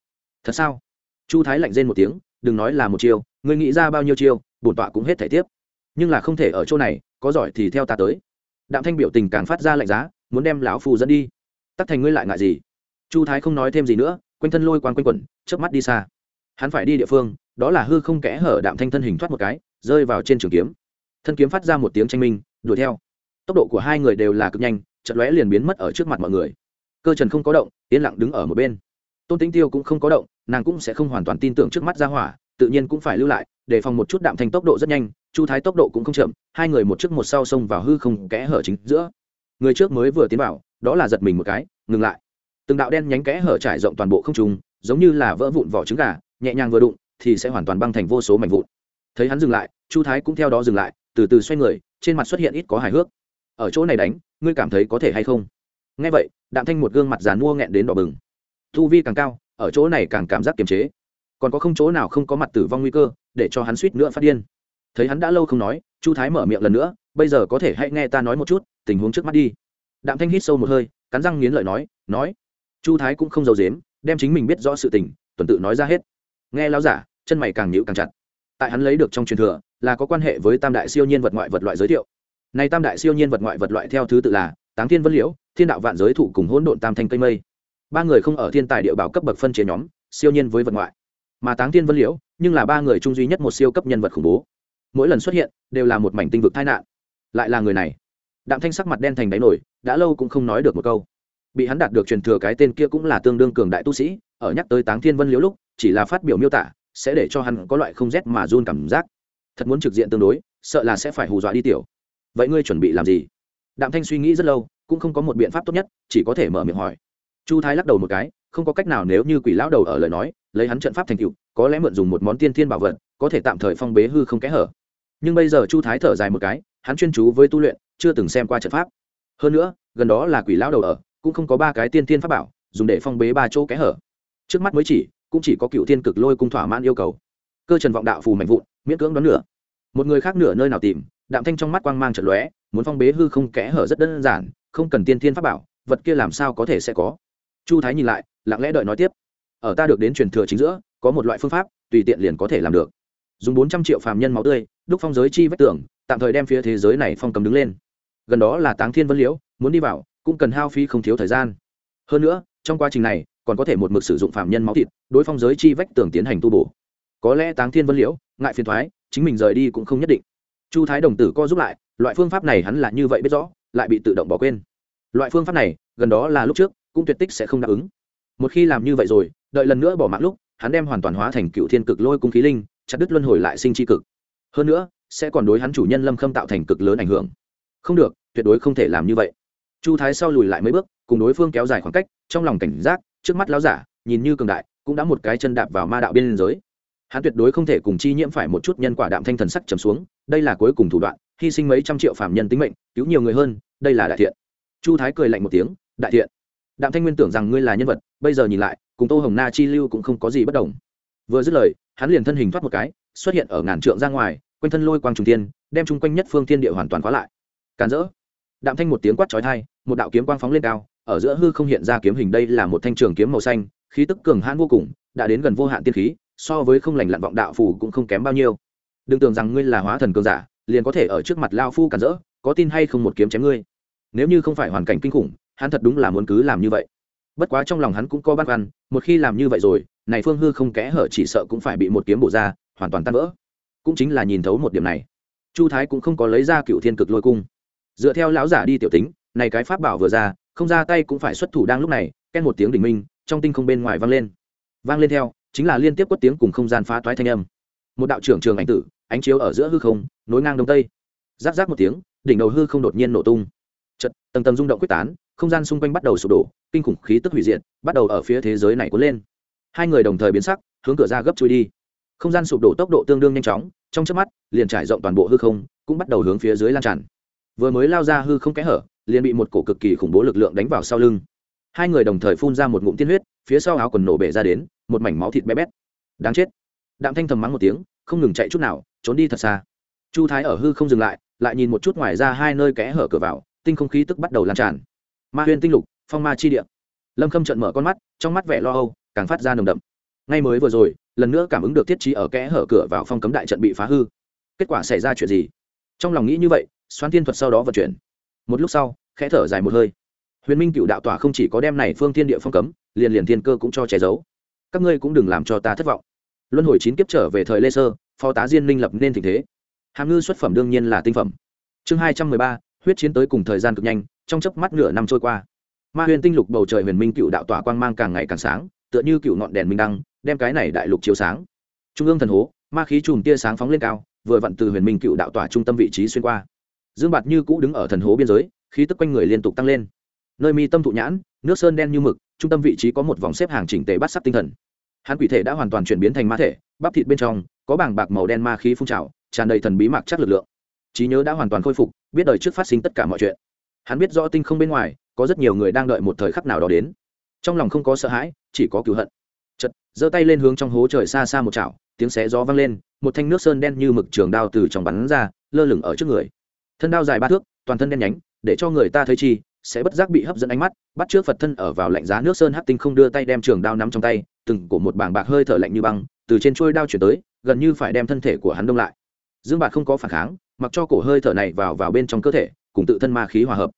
Thật sao? Chu thái lạnh rên một tiếng đừng nói là một chiêu người nghĩ ra bao nhiêu chiêu, bổn tọa cũng hết thể tiếp. Nhưng là không thể ở chỗ này, có giỏi thì theo ta tới. Đạm thanh biểu tình càng phát ra lạnh giá, muốn đem lão phù dẫn đi. Tắc thành ngươi lại ngại gì? Chu thái không nói thêm gì nữa, quanh thân lôi quang quanh quẩn, chớp mắt đi xa. Hắn phải đi địa phương, đó là hư không kẽ hở đạm thanh thân hình thoát một cái, rơi vào trên trường kiếm. Thân kiếm phát ra một tiếng tranh minh, đuổi theo. Tốc độ của hai người đều là cực nhanh chật lóe liền biến mất ở trước mặt mọi người. Cơ trần không có động, yên lặng đứng ở một bên tôn tính tiêu cũng không có động, nàng cũng sẽ không hoàn toàn tin tưởng trước mắt ra hỏa, tự nhiên cũng phải lưu lại để phòng một chút đạm thanh tốc độ rất nhanh, chu thái tốc độ cũng không chậm, hai người một trước một sau xông vào hư không kẽ hở chính giữa. Người trước mới vừa tiến vào, đó là giật mình một cái, ngừng lại. Từng đạo đen nhánh kẽ hở trải rộng toàn bộ không trùng giống như là vỡ vụn vỏ trứng gà, nhẹ nhàng vừa đụng, thì sẽ hoàn toàn băng thành vô số mảnh vụn. Thấy hắn dừng lại, chu thái cũng theo đó dừng lại, từ từ xoay người, trên mặt xuất hiện ít có hài hước. Ở chỗ này đánh, ngươi cảm thấy có thể hay không? Nghe vậy, đạm thanh một gương mặt dàn mua nghẹn đến đỏ bừng thu vi càng cao, ở chỗ này càng cảm giác kiềm chế. Còn có không chỗ nào không có mặt tử vong nguy cơ, để cho hắn suýt nữa phát điên. Thấy hắn đã lâu không nói, chu thái mở miệng lần nữa, bây giờ có thể hãy nghe ta nói một chút, tình huống trước mắt đi. Đạm thanh hít sâu một hơi, cắn răng nghiến lợi nói nói. Chu thái cũng không giấu dếm đem chính mình biết rõ sự tình, tuần tự nói ra hết. Nghe lao giả, chân mày càng nhịu càng chặt. Tại hắn lấy được trong truyền thừa, là có quan hệ với tam đại siêu nhiên vật ngoại vật loại giới thiệu. Này tam đại siêu nhiên vật ngoại vật loại theo thứ tự là táng thiên vân liễu, thiên đạo vạn giới thụ cùng hỗn độn tam thanh cây mây ba người không ở thiên tài địa bảo cấp bậc phân chia nhóm, siêu nhiên với vật ngoại. Mà táng thiên vân liễu, nhưng là ba người chung duy nhất một siêu cấp nhân vật khủng bố. Mỗi lần xuất hiện, đều là một mảnh tinh vực tai nạn. Lại là người này. Đạm thanh sắc mặt đen thành đáy nổi, đã lâu cũng không nói được một câu. Bị hắn đạt được truyền thừa cái tên kia cũng là tương đương cường đại tu sĩ, ở nhắc tới táng thiên vân liễu lúc, chỉ là phát biểu miêu tả, sẽ để cho hắn có loại không rét mà run cảm giác. Thật muốn trực diện tương đối, sợ là sẽ phải hù dọa đi tiểu. Vậy ngươi chuẩn bị làm gì? Đạm thanh suy nghĩ rất lâu, cũng không có một biện pháp tốt nhất, chỉ có thể mở miệng hỏi chu thái lắc đầu một cái, không có cách nào nếu như quỷ lão đầu ở lời nói, lấy hắn trận pháp thành cựu có lẽ mượn dùng một món tiên thiên bảo vật, có thể tạm thời phong bế hư không kẽ hở. Nhưng bây giờ chu thái thở dài một cái, hắn chuyên chú với tu luyện, chưa từng xem qua trận pháp. Hơn nữa, gần đó là quỷ lão đầu ở, cũng không có ba cái tiên thiên pháp bảo, dùng để phong bế ba chỗ kẽ hở. Trước mắt mới chỉ, cũng chỉ có cựu thiên cực lôi cung thỏa mãn yêu cầu. Cơ trần vọng đạo phù mạnh vụn, miễn cưỡng đón nửa. Một người khác nửa nơi nào tìm, đạm thanh trong mắt quang mang trận lóe, muốn phong bế hư không kẽ hở rất đơn giản, không cần tiên thiên pháp bảo, vật kia làm sao có thể sẽ có chu thái nhìn lại, lặng lẽ đợi nói tiếp. Ở ta được đến truyền thừa chính giữa, có một loại phương pháp, tùy tiện liền có thể làm được. Dùng bốn trăm triệu phàm nhân máu tươi, đúc phong giới chi vách tường, tạm thời đem phía thế giới này phong cầm đứng lên. Gần đó là táng thiên vân liễu, muốn đi vào, cũng cần hao phí không thiếu thời gian. Hơn nữa, trong quá trình này, còn có thể một mực sử dụng phạm nhân máu thịt, đối phong giới chi vách tường tiến hành tu bổ. Có lẽ táng thiên vân liễu, ngại phiền thoái chính mình rời đi cũng không nhất định. Chu thái đồng tử co giúp lại, loại phương pháp này hắn là như vậy biết rõ, lại bị tự động bỏ quên. Loại phương pháp này, gần đó là lúc trước cũng tuyệt tích sẽ không đáp ứng. Một khi làm như vậy rồi, đợi lần nữa bỏ mạng lúc, hắn đem hoàn toàn hóa thành cựu thiên cực lôi cung khí linh, chặt đứt luân hồi lại sinh chi cực. Hơn nữa, sẽ còn đối hắn chủ nhân lâm khâm tạo thành cực lớn ảnh hưởng. Không được, tuyệt đối không thể làm như vậy. Chu thái sau lùi lại mấy bước, cùng đối phương kéo dài khoảng cách, trong lòng cảnh giác, trước mắt lão giả, nhìn như cường đại, cũng đã một cái chân đạp vào ma đạo biên giới. Hắn tuyệt đối không thể cùng chi nhiễm phải một chút nhân quả đạm thanh thần sắc trầm xuống, đây là cuối cùng thủ đoạn, hy sinh mấy trăm triệu phạm nhân tính mệnh, cứu nhiều người hơn, đây là đại thiện. Chu thái cười lạnh một tiếng, đại thiện đạm thanh nguyên tưởng rằng ngươi là nhân vật, bây giờ nhìn lại, cùng tô hồng na chi lưu cũng không có gì bất đồng. Vừa dứt lời, hắn liền thân hình thoát một cái, xuất hiện ở ngàn trượng ra ngoài, quanh thân lôi quang trùng tiên đem chung quanh nhất phương thiên địa hoàn toàn khóa lại. Càn rỡ. Đạm thanh một tiếng quát trói thai một đạo kiếm quang phóng lên cao, ở giữa hư không hiện ra kiếm hình đây là một thanh trường kiếm màu xanh, khí tức cường hãn vô cùng, đã đến gần vô hạn tiên khí, so với không lành lặn vọng đạo phù cũng không kém bao nhiêu. Đừng tưởng rằng ngươi là hóa thần cường giả, liền có thể ở trước mặt lao phu cản rỡ, có tin hay không một kiếm chém ngươi. Nếu như không phải hoàn cảnh kinh khủng hắn thật đúng là muốn cứ làm như vậy. Bất quá trong lòng hắn cũng có băn khoăn, một khi làm như vậy rồi, này phương hư không kẽ hở chỉ sợ cũng phải bị một kiếm bổ ra, hoàn toàn tan vỡ. Cũng chính là nhìn thấu một điểm này. Chu thái cũng không có lấy ra cựu thiên cực lôi cung. Dựa theo lão giả đi tiểu tính, này cái pháp bảo vừa ra, không ra tay cũng phải xuất thủ đang lúc này ken một tiếng đỉnh minh, trong tinh không bên ngoài vang lên. Vang lên theo, chính là liên tiếp quất tiếng cùng không gian phá toái thanh âm. Một đạo trưởng trường ảnh tử, ánh chiếu ở giữa hư không, nối ngang đông tây. Giáp giáp một tiếng, đỉnh đầu hư không đột nhiên nổ tung. Chật tầng tầng rung động quyết tán không gian xung quanh bắt đầu sụp đổ, kinh khủng khí tức hủy diệt, bắt đầu ở phía thế giới này cuốn lên. Hai người đồng thời biến sắc, hướng cửa ra gấp chui đi. Không gian sụp đổ tốc độ tương đương nhanh chóng, trong chớp mắt, liền trải rộng toàn bộ hư không, cũng bắt đầu hướng phía dưới lan tràn. Vừa mới lao ra hư không kẽ hở, liền bị một cổ cực kỳ khủng bố lực lượng đánh vào sau lưng. Hai người đồng thời phun ra một ngụm tiên huyết, phía sau áo quần nổ bể ra đến, một mảnh máu thịt bé bét. Đáng chết. Đạm thanh thầm mắng một tiếng, không ngừng chạy chút nào, trốn đi thật xa. Chu thái ở hư không dừng lại lại nhìn một chút ngoài ra hai nơi kẽ hở cửa vào, tinh không khí tức bắt đầu lan tràn ma huyên tinh lục, phong ma chi địa. Lâm khâm trận mở con mắt, trong mắt vẻ lo âu, càng phát ra nồng đậm. Ngay mới vừa rồi, lần nữa cảm ứng được thiết trí ở kẽ hở cửa vào phong cấm đại trận bị phá hư. Kết quả xảy ra chuyện gì? Trong lòng nghĩ như vậy xoan tiên thuật sau đó vận chuyển. Một lúc sau, khẽ thở dài một hơi. Huyền minh cựu đạo tỏa không chỉ có đem này phương thiên địa phong cấm, liền liền thiên cơ cũng cho che giấu. Các ngươi cũng đừng làm cho ta thất vọng. Luân hồi chín kiếp trở về thời lê sơ, phó tá diên minh lập nên tình thế. Hàm ngư xuất phẩm đương nhiên là tinh phẩm. Chương hai trăm mười ba, huyết chiến tới cùng thời gian cực nhanh trong chớp mắt nửa năm trôi qua. Ma huyền tinh lục bầu trời huyền minh cựu đạo tỏa quang mang càng ngày càng sáng, tựa như cựu ngọn đèn minh đăng, đem cái này đại lục chiếu sáng. Trung ương thần hố, ma khí chùm tia sáng phóng lên cao, vừa vặn từ huyền minh cựu đạo tỏa trung tâm vị trí xuyên qua. Dương bạt như cũ đứng ở thần hố biên giới, khí tức quanh người liên tục tăng lên. Nơi mi tâm thụ nhãn, nước sơn đen như mực, trung tâm vị trí có một vòng xếp hàng chỉnh tề bắt sắc tinh thần. Hắn quỷ thể đã hoàn toàn chuyển biến thành ma thể, bắp thịt bên trong, có bảng bạc màu đen ma khí phun trào, tràn đầy thần bí mạc chắc lực lượng. Trí nhớ đã hoàn toàn khôi phục, biết đời trước phát sinh tất cả mọi chuyện hắn biết rõ tinh không bên ngoài, có rất nhiều người đang đợi một thời khắc nào đó đến. Trong lòng không có sợ hãi, chỉ có cứu hận. Chật giơ tay lên hướng trong hố trời xa xa một chảo, tiếng xé gió vang lên, một thanh nước sơn đen như mực trường đao từ trong bắn ra, lơ lửng ở trước người. Thân đao dài ba thước, toàn thân đen nhánh, để cho người ta thấy chi, sẽ bất giác bị hấp dẫn ánh mắt, bắt trước phật thân ở vào lạnh giá nước sơn hát tinh không đưa tay đem trường đao nắm trong tay, từng cổ một bảng bạc hơi thở lạnh như băng, từ trên trôi đao chuyển tới, gần như phải đem thân thể của hắn đông lại. Dương bạc không có phản kháng, mặc cho cổ hơi thở này vào vào bên trong cơ thể cùng tự thân ma khí hòa hợp.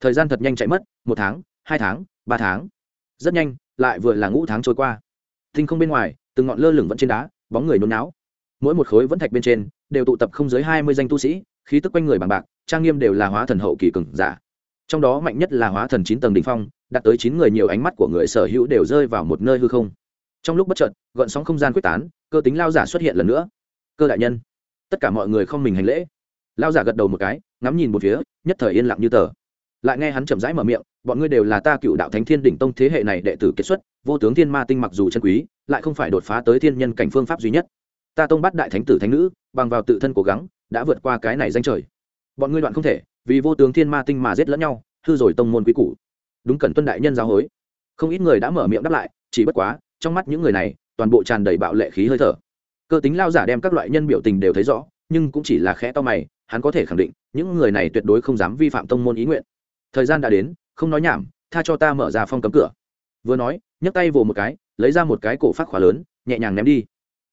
Thời gian thật nhanh chạy mất một tháng hai tháng ba tháng. Rất nhanh lại vừa là ngũ tháng trôi qua. Tinh không bên ngoài từng ngọn lơ lửng vẫn trên đá bóng người nôn não, mỗi một khối vẫn thạch bên trên đều tụ tập không dưới hai mươi danh tu sĩ khí tức quanh người bằng bạc trang nghiêm đều là hóa thần hậu kỳ cường giả. Trong đó mạnh nhất là hóa thần chín tầng đ ỉ n h phong đạt tới chín người nhiều ánh mắt của người sở hữu đều rơi vào một nơi hư không. Trong lúc bất chợt gợn sóng không gian quyết tán cơ tính lao giả xuất hiện lần nữa. Cơ đại nhân tất cả mọi người không mình hành lễ lao giả gật đầu một cái, ngắm nhìn một phía, nhất thời yên lặng như tờ. Lại nghe hắn chậm rãi mở miệng, bọn ngươi đều là ta cựu đạo thánh thiên đỉnh tông thế hệ này đệ tử kết xuất, vô tướng thiên ma tinh mặc dù chân quý, lại không phải đột phá tới thiên nhân cảnh phương pháp duy nhất. Ta tông bắt đại thánh tử thánh nữ, bằng vào tự thân cố gắng, đã vượt qua cái này danh trời. Bọn ngươi đoạn không thể, vì vô tướng thiên ma tinh mà giết lẫn nhau, hư rồi tông môn quý cũ đúng cần tuân đại nhân giáo hối. Không ít người đã mở miệng đáp lại, chỉ bất quá, trong mắt những người này, toàn bộ tràn đầy bạo lệ khí hơi thở. Cơ tính lao giả đem các loại nhân biểu tình đều thấy rõ, nhưng cũng chỉ là khẽ to mày hắn có thể khẳng định, những người này tuyệt đối không dám vi phạm tông môn ý nguyện. Thời gian đã đến, không nói nhảm, tha cho ta mở ra phong cấm cửa. Vừa nói, nhấc tay vồ một cái, lấy ra một cái cổ phát khóa lớn, nhẹ nhàng ném đi.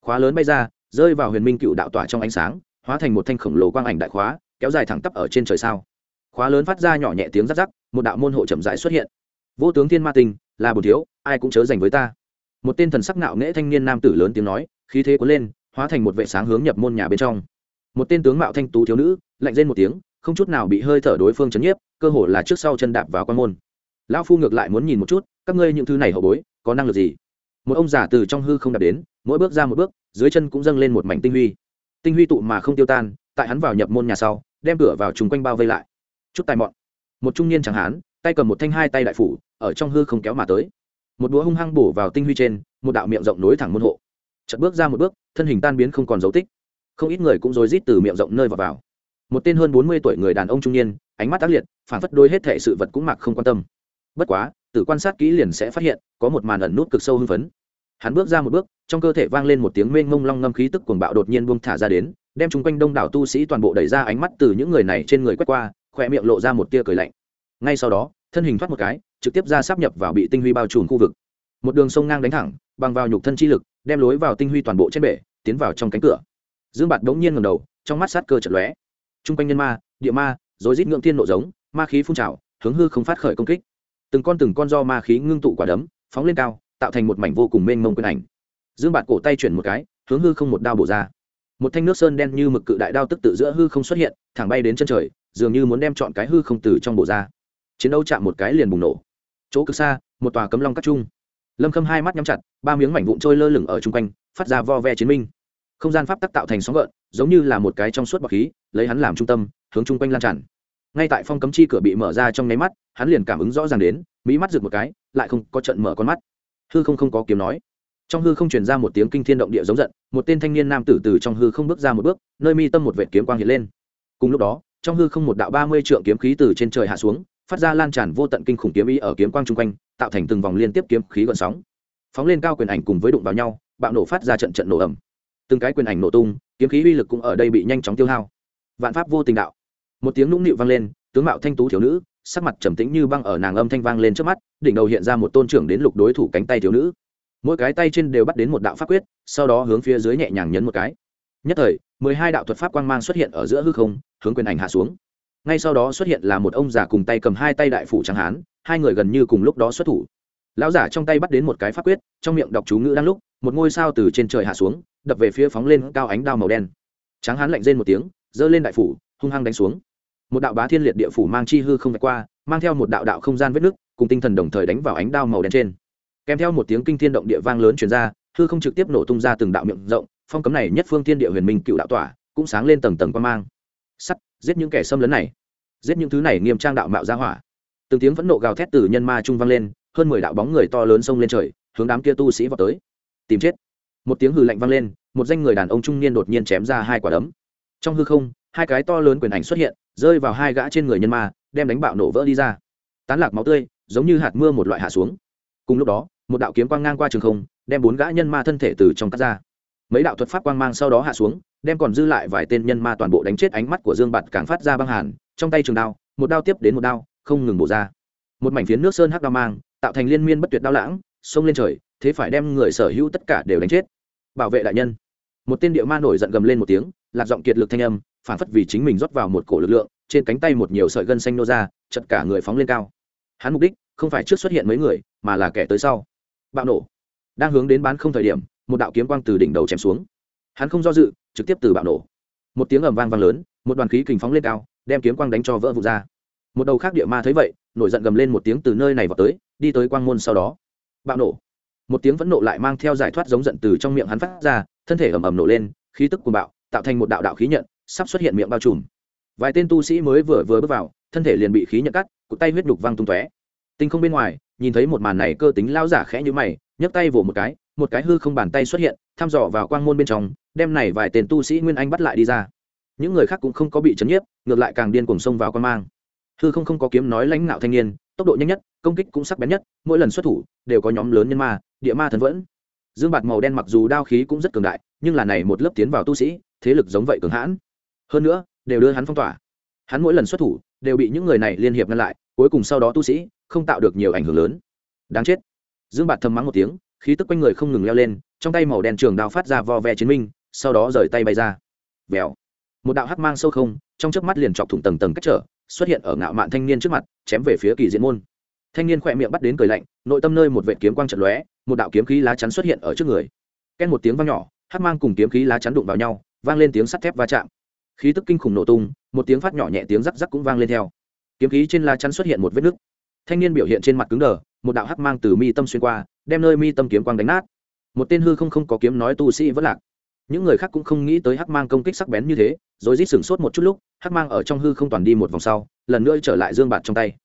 Khóa lớn bay ra, rơi vào huyền minh cựu đạo tỏa trong ánh sáng, hóa thành một thanh khổng lồ quang ảnh đại khóa, kéo dài thẳng tắp ở trên trời sao. Khóa lớn phát ra nhỏ nhẹ tiếng rắc rắc, một đạo môn hộ chậm rãi xuất hiện. Vô tướng thiên ma tinh, là bồn thiếu, ai cũng chớ dành với ta. Một tên thần sắc nạo nghễ thanh niên nam tử lớn tiếng nói, khí thế cuốn lên, hóa thành một vệ sáng hướng nhập môn nhà bên trong một tên tướng mạo thanh tú thiếu nữ, lạnh lên một tiếng, không chút nào bị hơi thở đối phương chấn nhiếp, cơ hồ là trước sau chân đạp vào quan môn. Lão phu ngược lại muốn nhìn một chút, các ngươi những thứ này hậu bối, có năng lực gì? Một ông già từ trong hư không đạp đến, mỗi bước ra một bước, dưới chân cũng dâng lên một mảnh tinh huy. Tinh huy tụ mà không tiêu tan, tại hắn vào nhập môn nhà sau, đem cửa vào chung quanh bao vây lại. Chút tài mọn. Một trung niên chẳng hán, tay cầm một thanh hai tay đại phủ, ở trong hư không kéo mà tới. Một đũa hung hăng bổ vào tinh huy trên, một đạo miệng rộng nối thẳng môn hộ. Chật bước ra một bước, thân hình tan biến không còn dấu tích không ít người cũng rối rít từ miệng rộng nơi vào vào. Một tên hơn bốn mươi tuổi người đàn ông trung niên, ánh mắt tác liệt phản phất đôi hết thệ sự vật cũng mặc không quan tâm. Bất quá tự quan sát kỹ liền sẽ phát hiện, có một màn ẩn nút cực sâu hưng phấn. Hắn bước ra một bước, trong cơ thể vang lên một tiếng mênh mông long ngâm khí tức cuồng bạo đột nhiên buông thả ra đến, đem chung quanh đông đảo tu sĩ toàn bộ đẩy ra ánh mắt từ những người này trên người quét qua khỏe miệng lộ ra một tia cười lạnh. Ngay sau đó, thân hình thoát một cái, trực tiếp ra sắp nhập vào bị tinh huy bao trùm khu vực. Một đường sông ngang đánh thẳng, bằng vào nhục thân chi lực, đem lối vào tinh huy toàn bộ trên bể, tiến vào trong cánh cửa dương bạt đống nhiên ngầm đầu, trong mắt sát cơ chật lóe. Trung quanh nhân ma, địa ma rồi rít ngưỡng thiên nộ giống, ma khí phun trào, hướng hư không phát khởi công kích. Từng con từng con do ma khí ngưng tụ quả đấm, phóng lên cao, tạo thành một mảnh vô cùng mênh mông quyền ảnh. Dương bạt cổ tay chuyển một cái, hướng hư không một đao bổ ra. Một thanh nước sơn đen như mực cự đại đao tức tự giữa hư không xuất hiện, thẳng bay đến chân trời, dường như muốn đem chọn cái hư không từ trong bổ ra. Chiến đấu chạm một cái liền bùng nổ. Chỗ cực xa, một tòa cấm long cắt trung lâm khâm hai mắt nhắm chặt, ba miếng mảnh vụn trôi lơ lửng ở chung quanh, phát ra vo ve chiến minh không gian pháp tắc tạo thành sóng gợn, giống như là một cái trong suốt bọc khí, lấy hắn làm trung tâm, hướng chung quanh lan tràn. Ngay tại phong cấm chi cửa bị mở ra trong nháy mắt, hắn liền cảm ứng rõ ràng đến, mỹ mắt rực một cái, lại không có trận mở con mắt. Hư không không có kiếm nói. Trong hư không truyền ra một tiếng kinh thiên động địa giống giận, một tên thanh niên nam tử từ trong hư không bước ra một bước, nơi mi tâm một vệ kiếm quang hiện lên. Cùng lúc đó, trong hư không một đạo ba mươi trượng kiếm khí từ trên trời hạ xuống, phát ra lan tràn vô tận kinh khủng kiếm ý ở kiếm quang chung quanh, tạo thành từng vòng liên tiếp kiếm khí gợn sóng. Phóng lên cao quyền ảnh cùng với đụng vào nhau, bạo nổ phát ra trận trận nổ ẩm từng cái quyền ảnh nổ tung, kiếm khí uy lực cũng ở đây bị nhanh chóng tiêu hao. Vạn pháp vô tình đạo. Một tiếng nũng nịu vang lên, tướng mạo thanh tú thiếu nữ, sắc mặt trầm tĩnh như băng ở nàng âm thanh vang lên trước mắt, đỉnh đầu hiện ra một tôn trưởng đến lục đối thủ cánh tay thiếu nữ. Mỗi cái tay trên đều bắt đến một đạo pháp quyết, sau đó hướng phía dưới nhẹ nhàng nhấn một cái. Nhất thời, mười hai đạo thuật pháp quang mang xuất hiện ở giữa hư không, hướng quyền ảnh hạ xuống. Ngay sau đó xuất hiện là một ông già cùng tay cầm hai tay đại phủ trắng hán, hai người gần như cùng lúc đó xuất thủ. Lão giả trong tay bắt đến một cái pháp quyết, trong miệng đọc chú ngữ đang lúc một ngôi sao từ trên trời hạ xuống, đập về phía phóng lên cao ánh đao màu đen. Tráng hán lạnh rên một tiếng, giơ lên đại phủ, hung hăng đánh xuống. Một đạo bá thiên liệt địa phủ mang chi hư không vạch qua, mang theo một đạo đạo không gian vết nứt cùng tinh thần đồng thời đánh vào ánh đao màu đen trên. Kèm theo một tiếng kinh thiên động địa vang lớn chuyển ra, hư không trực tiếp nổ tung ra từng đạo miệng rộng, phong cấm này nhất phương thiên địa huyền minh cựu đạo tỏa, cũng sáng lên tầng tầng quan mang. Sắt, giết những kẻ xâm lấn này. Giết những thứ này nghiêm trang đạo mạo ra hỏa. Từng tiếng phẫn nộ gào thét từ nhân ma trung vang lên, hơn mười đạo bóng người to lớn xông lên trời, hướng đám kia tu sĩ vào tới tìm chết. Một tiếng hừ lạnh vang lên, một danh người đàn ông trung niên đột nhiên chém ra hai quả đấm. Trong hư không, hai cái to lớn quyền ảnh xuất hiện, rơi vào hai gã trên người nhân ma, đem đánh bạo nổ vỡ đi ra. Tán lạc máu tươi, giống như hạt mưa một loại hạ xuống. Cùng lúc đó, một đạo kiếm quang ngang qua trường không, đem bốn gã nhân ma thân thể từ trong cắt ra. Mấy đạo thuật pháp quang mang sau đó hạ xuống, đem còn dư lại vài tên nhân ma toàn bộ đánh chết ánh mắt của dương bạt càng phát ra băng hàn, trong tay trường đao, một đao tiếp đến một đao, không ngừng bổ ra. Một mảnh phiến nước sơn hắc đao mang, tạo thành liên miên bất tuyệt đao lãng xông lên trời, thế phải đem người sở hữu tất cả đều đánh chết. Bảo vệ đại nhân. Một tên địa ma nổi giận gầm lên một tiếng, lạc giọng kiệt lực thanh âm, phản phất vì chính mình rót vào một cổ lực lượng, trên cánh tay một nhiều sợi gân xanh nô ra, chật cả người phóng lên cao. Hắn mục đích, không phải trước xuất hiện mấy người, mà là kẻ tới sau. Bạo nổ. Đang hướng đến bán không thời điểm, một đạo kiếm quang từ đỉnh đầu chém xuống. Hắn không do dự, trực tiếp từ bạo nổ. Một tiếng ầm vang vang lớn, một đoàn khí kình phóng lên cao, đem kiếm quang đánh cho vỡ vụt ra. Một đầu khác địa ma thấy vậy, nổi giận gầm lên một tiếng từ nơi này vào tới, đi tới quang môn sau đó bạo nổ. Một tiếng vẫn nộ lại mang theo giải thoát giống giận từ trong miệng hắn phát ra, thân thể ầm ầm nổ lên, khí tức cuồng bạo, tạo thành một đạo đạo khí nhận, sắp xuất hiện miệng bao trùm. Vài tên tu sĩ mới vừa vừa bước vào, thân thể liền bị khí nhận cắt, cụt tay huyết đục văng tung tóe. Tinh không bên ngoài, nhìn thấy một màn này cơ tính lao giả khẽ như mày, nhấc tay vỗ một cái một cái hư không bàn tay xuất hiện, thăm dò vào quang môn bên trong, đem này vài tên tu sĩ nguyên anh bắt lại đi ra. Những người khác cũng không có bị chấn nhiếp, ngược lại càng điên cuồng xông vào quan mang. Hư không không có kiếm nói lãnh ngạo thanh niên tốc độ nhanh nhất, công kích cũng sắc bén nhất, mỗi lần xuất thủ đều có nhóm lớn nhân ma, địa ma thần vẫn. Dương bạt màu đen mặc dù đao khí cũng rất cường đại, nhưng là này một lớp tiến vào tu sĩ, thế lực giống vậy cường hãn. Hơn nữa, đều đưa hắn phong tỏa. Hắn mỗi lần xuất thủ đều bị những người này liên hiệp ngăn lại, cuối cùng sau đó tu sĩ không tạo được nhiều ảnh hưởng lớn. Đáng chết. Dương bạt thầm mắng một tiếng, khí tức quanh người không ngừng leo lên, trong tay màu đen trường đao phát ra vo ve chiến minh, sau đó rời tay bay ra. Vèo. Một đạo hắc mang sâu không, trong chớp mắt liền chọc thủng tầng tầng cách trở xuất hiện ở ngạo mạn thanh niên trước mặt, chém về phía kỳ diễn môn. Thanh niên khỏe miệng bắt đến cười lạnh, nội tâm nơi một vệ kiếm quang trận lóe, một đạo kiếm khí lá chắn xuất hiện ở trước người. Ken một tiếng vang nhỏ, hắc mang cùng kiếm khí lá chắn đụng vào nhau, vang lên tiếng sắt thép va chạm. Khí tức kinh khủng nổ tung, một tiếng phát nhỏ nhẹ tiếng rắc rắc cũng vang lên theo. Kiếm khí trên lá chắn xuất hiện một vết nứt. Thanh niên biểu hiện trên mặt cứng đờ, một đạo hắc mang từ mi tâm xuyên qua, đem nơi mi tâm kiếm quang đánh nát. Một tên hư không không có kiếm nói tu sĩ vẫn lạc những người khác cũng không nghĩ tới hắc mang công kích sắc bén như thế, rồi rít sửng sốt một chút lúc, hắc mang ở trong hư không toàn đi một vòng sau, lần nữa trở lại dương bạt trong tay.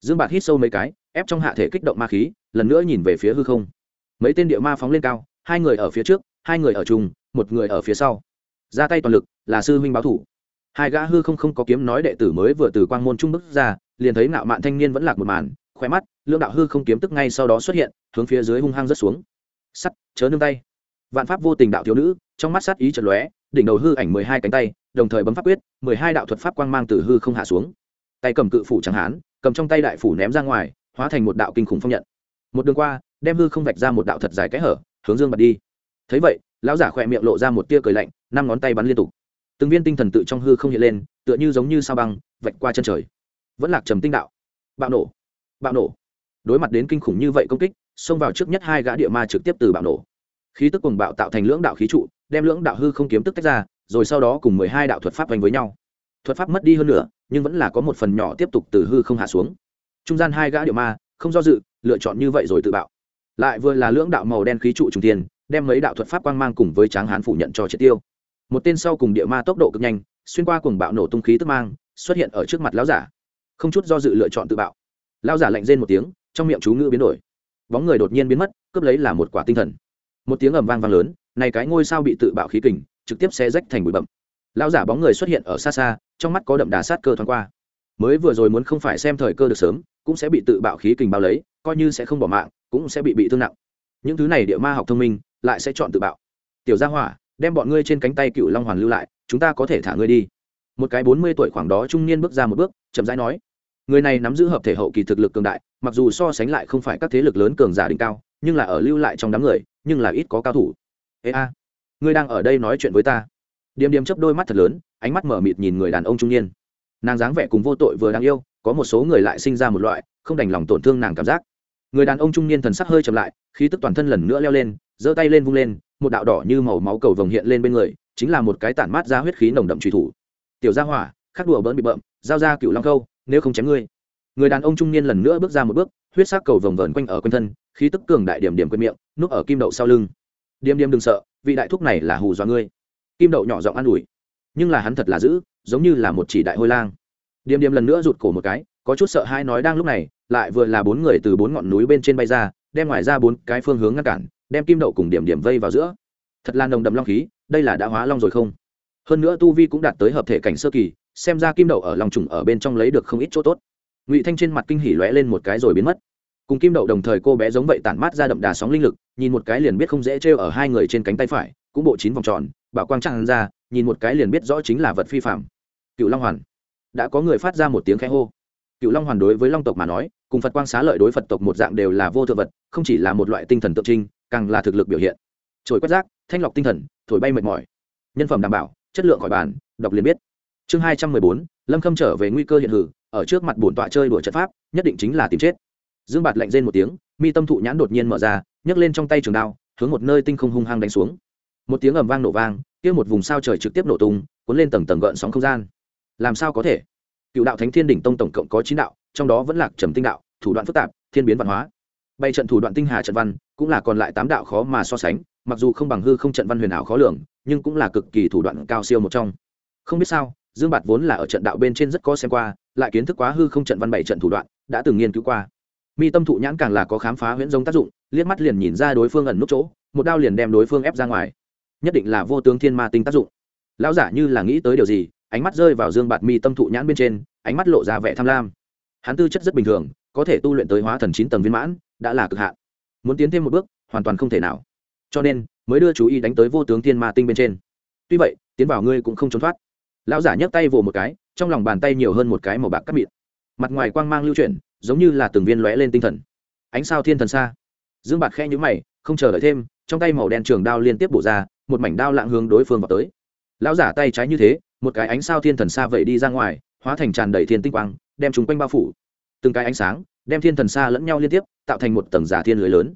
Dương bạt hít sâu mấy cái, ép trong hạ thể kích động ma khí, lần nữa nhìn về phía hư không. Mấy tên địa ma phóng lên cao, hai người ở phía trước, hai người ở chung một người ở phía sau. Ra tay toàn lực, là sư huynh báo thủ. Hai gã hư không không có kiếm nói đệ tử mới vừa từ quang môn trung bức ra, liền thấy nạo mạn thanh niên vẫn lạc một màn khoe mắt lương đạo hư không kiếm tức ngay sau đó xuất hiện, hướng phía dưới hung hăng rớt xuống. Sắt, chớ nương tay. Vạn pháp vô tình đạo thiếu nữ trong mắt sát ý chật lóe, đỉnh đầu hư ảnh mười hai cánh tay, đồng thời bấm pháp quyết, mười hai đạo thuật pháp quang mang từ hư không hạ xuống. Tay cầm cự phủ chẳng hán cầm trong tay đại phủ ném ra ngoài, hóa thành một đạo kinh khủng phong nhận. Một đường qua, đem hư không vạch ra một đạo thật dài kẽ hở, hướng dương bật đi. Thấy vậy, lão giả khỏe miệng lộ ra một tia cười lạnh, năm ngón tay bắn liên tục. Từng viên tinh thần tự trong hư không hiện lên, tựa như giống như sao băng, vạch qua chân trời. Vẫn lạc trầm tinh đạo. Bạo nổ. Bạo nổ. Đối mặt đến kinh khủng như vậy công kích, xông vào trước nhất hai gã địa ma trực tiếp từ bạo nổ. Khí tức cùng bạo tạo thành lưỡng đạo khí trụ đem lưỡng đạo hư không kiếm tức tách ra, rồi sau đó cùng mười hai đạo thuật pháp vành với nhau. Thuật pháp mất đi hơn nữa nhưng vẫn là có một phần nhỏ tiếp tục từ hư không hạ xuống. Trung gian hai gã địa ma, không do dự, lựa chọn như vậy rồi tự bạo. Lại vừa là lưỡng đạo màu đen khí trụ trùng tiền đem mấy đạo thuật pháp quang mang cùng với tráng hán phủ nhận cho triệt tiêu. Một tên sau cùng địa ma tốc độ cực nhanh, xuyên qua cùng bạo nổ tung khí tức mang, xuất hiện ở trước mặt lão giả. Không chút do dự lựa chọn tự bạo. Lão giả lạnh rên một tiếng, trong miệng chú ngữ biến đổi. Bóng người đột nhiên biến mất, cướp lấy là một quả tinh thần. Một tiếng ầm vang vang lớn này cái ngôi sao bị tự bạo khí kình, trực tiếp xe rách thành bụi bậm lão giả bóng người xuất hiện ở xa xa, trong mắt có đậm đà sát cơ thoáng qua. Mới vừa rồi muốn không phải xem thời cơ được sớm, cũng sẽ bị tự bạo khí kình bao lấy, coi như sẽ không bỏ mạng, cũng sẽ bị bị thương nặng. Những thứ này địa ma học thông minh, lại sẽ chọn tự bạo. Tiểu gia hỏa, đem bọn ngươi trên cánh tay cựu long hoàn lưu lại, chúng ta có thể thả ngươi đi. Một cái bốn mươi tuổi khoảng đó trung niên bước ra một bước, chậm rãi nói, người này nắm giữ hợp thể hậu kỳ thực lực cường đại, mặc dù so sánh lại không phải các thế lực lớn cường giả đỉnh cao, nhưng là ở lưu lại trong đám người, nhưng là ít có cao thủ ê a, ngươi đang ở đây nói chuyện với ta. Điềm điềm chấp đôi mắt thật lớn, ánh mắt mở mịt nhìn người đàn ông trung niên. Nàng dáng vẻ cùng vô tội vừa đáng yêu, có một số người lại sinh ra một loại không đành lòng tổn thương nàng cảm giác. Người đàn ông trung niên thần sắc hơi chậm lại, khí tức toàn thân lần nữa leo lên, giơ tay lên vung lên, một đạo đỏ như màu máu cầu vồng hiện lên bên người, chính là một cái tản mát ra huyết khí nồng đậm truy thủ. Tiểu gia hỏa, khắc đùa bỡn bị bợm, giao ra cựu long câu, nếu không chém ngươi. Người đàn ông trung niên lần nữa bước ra một bước, huyết sắc cầu vồng vờn quanh ở quanh thân, khí tức cường đại điểm điểm quên miệng, núp ở kim đậu sau lưng điềm điềm đừng sợ, vị đại thúc này là hù dọa ngươi. Kim đậu nhỏ giọng an ủi. Nhưng là hắn thật là dữ, giống như là một chỉ đại hôi lang. Điềm điềm lần nữa rụt cổ một cái, có chút sợ hai nói đang lúc này, lại vừa là bốn người từ bốn ngọn núi bên trên bay ra, đem ngoài ra bốn cái phương hướng ngăn cản, đem kim đậu cùng điểm điểm vây vào giữa. Thật là nồng đậm long khí, đây là đã hóa long rồi không? Hơn nữa tu vi cũng đạt tới hợp thể cảnh sơ kỳ, xem ra kim đậu ở lòng trùng ở bên trong lấy được không ít chỗ tốt. Ngụy thanh trên mặt kinh hỉ lóe lên một cái rồi biến mất. Cùng kim đậu đồng thời cô bé giống vậy tản mát ra đậm đà sóng linh lực nhìn một cái liền biết không dễ trêu ở hai người trên cánh tay phải, cũng bộ chín vòng tròn, bảo quang trăng ra, nhìn một cái liền biết rõ chính là vật phi phạm. Cựu long hoàn. Đã có người phát ra một tiếng khẽ hô. Cựu long hoàn đối với long tộc mà nói, cùng phật quang xá lợi đối phật tộc một dạng đều là vô thượng vật, không chỉ là một loại tinh thần tượng trưng, càng là thực lực biểu hiện. Trồi quét rác, thanh lọc tinh thần, thổi bay mệt mỏi. Nhân phẩm đảm bảo, chất lượng khỏi bàn, đọc liền biết. Chương hai trăm mười bốn, lâm khâm trở về nguy cơ hiện hử, ở trước mặt bổn tọa chơi đùa trận pháp, nhất định chính là tìm chết. Dương bạt lạnh rên một tiếng, mi tâm thụ nhãn đột nhiên mở ra nhấc lên trong tay trường đao, hướng một nơi tinh không hung hăng đánh xuống. Một tiếng ầm vang nổ vang, kia một vùng sao trời trực tiếp nổ tung, cuốn lên tầng tầng gợn sóng không gian. Làm sao có thể? Cựu đạo thánh thiên đỉnh tông tổng cộng có chín đạo, trong đó vẫn lạc trầm tinh đạo, thủ đoạn phức tạp, thiên biến văn hóa. Bay trận thủ đoạn tinh hà trận văn, cũng là còn lại tám đạo khó mà so sánh, mặc dù không bằng hư không trận văn huyền ảo khó lường, nhưng cũng là cực kỳ thủ đoạn cao siêu một trong. Không biết sao, dương bạt vốn là ở trận đạo bên trên rất có xem qua, lại kiến thức quá hư không trận văn bảy trận thủ đoạn, đã từng nghiên cứu qua. Mi tâm thụ nhãn càng là có khám phá huyễn giống tác dụng liếc mắt liền nhìn ra đối phương ẩn nút chỗ, một đao liền đem đối phương ép ra ngoài. Nhất định là vô tướng thiên ma tinh tác dụng. Lão giả như là nghĩ tới điều gì, ánh mắt rơi vào dương bạt mi tâm thụ nhãn bên trên, ánh mắt lộ ra vẻ tham lam. Hắn tư chất rất bình thường, có thể tu luyện tới hóa thần chín tầng viên mãn, đã là cực hạn. Muốn tiến thêm một bước, hoàn toàn không thể nào. Cho nên, mới đưa chú ý đánh tới vô tướng thiên ma tinh bên trên. Tuy vậy, tiến vào ngươi cũng không trốn thoát. Lão giả nhấc tay vồ một cái, trong lòng bàn tay nhiều hơn một cái màu bạc cắt mịn. Mặt ngoài quang mang lưu chuyển, giống như là từng viên lóe lên tinh thần. Ánh sao thiên thần xa dương bạt khe nhũ mày, không chờ đợi thêm, trong tay màu đen trường đao liên tiếp bổ ra, một mảnh đao lạng hướng đối phương vào tới. Lão giả tay trái như thế, một cái ánh sao thiên thần xa vậy đi ra ngoài, hóa thành tràn đầy thiên tinh quang, đem chúng quanh bao phủ. Từng cái ánh sáng, đem thiên thần xa lẫn nhau liên tiếp, tạo thành một tầng giả thiên lưới lớn.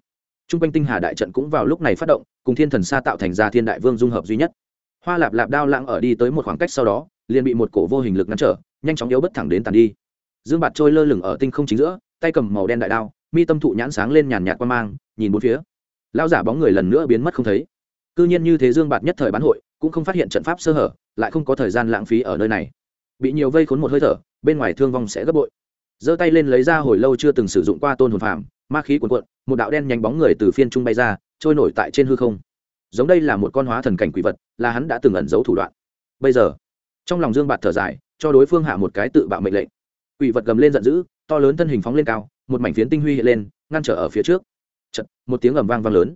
T r u n g quanh tinh hà đại trận cũng vào lúc này phát động, cùng thiên thần xa tạo thành giả thiên đại vương dung hợp duy nhất. Hoa lạp lạp đao lãng ở đi tới một khoảng cách sau đó, liền bị một cổ vô hình lực ngăn trở, nhanh chóng yếu bất thẳng đến tàn đi. Dương bạt trôi lơ lửng ở tinh không chính giữa, tay cầm màu đen đại đao mi tâm thụ nhãn sáng lên nhàn nhạt qua mang, nhìn bốn phía. Lao giả bóng người lần nữa biến mất không thấy. Cứ nhiên như thế dương bạt nhất thời bán hội, cũng không phát hiện trận pháp sơ hở, lại không có thời gian lãng phí ở nơi này. Bị nhiều vây khốn một hơi thở, bên ngoài thương vong sẽ gấp bội. Giơ tay lên lấy ra hồi lâu chưa từng sử dụng qua tôn hồn phàm, ma khí cuồn cuộn, một đạo đen nhánh bóng người từ phiên trung bay ra, trôi nổi tại trên hư không. Giống đây là một con hóa thần cảnh quỷ vật, là hắn đã từng ẩn giấu thủ đoạn. Bây giờ, trong lòng dương bạt thở dài, cho đối phương hạ một cái tự bạo mệnh lệnh. Quỷ vật gầm lên giận dữ, to lớn thân hình phóng lên cao một mảnh phiến tinh huy hiện lên ngăn trở ở phía trước. Chật, một tiếng ầm vang vang lớn.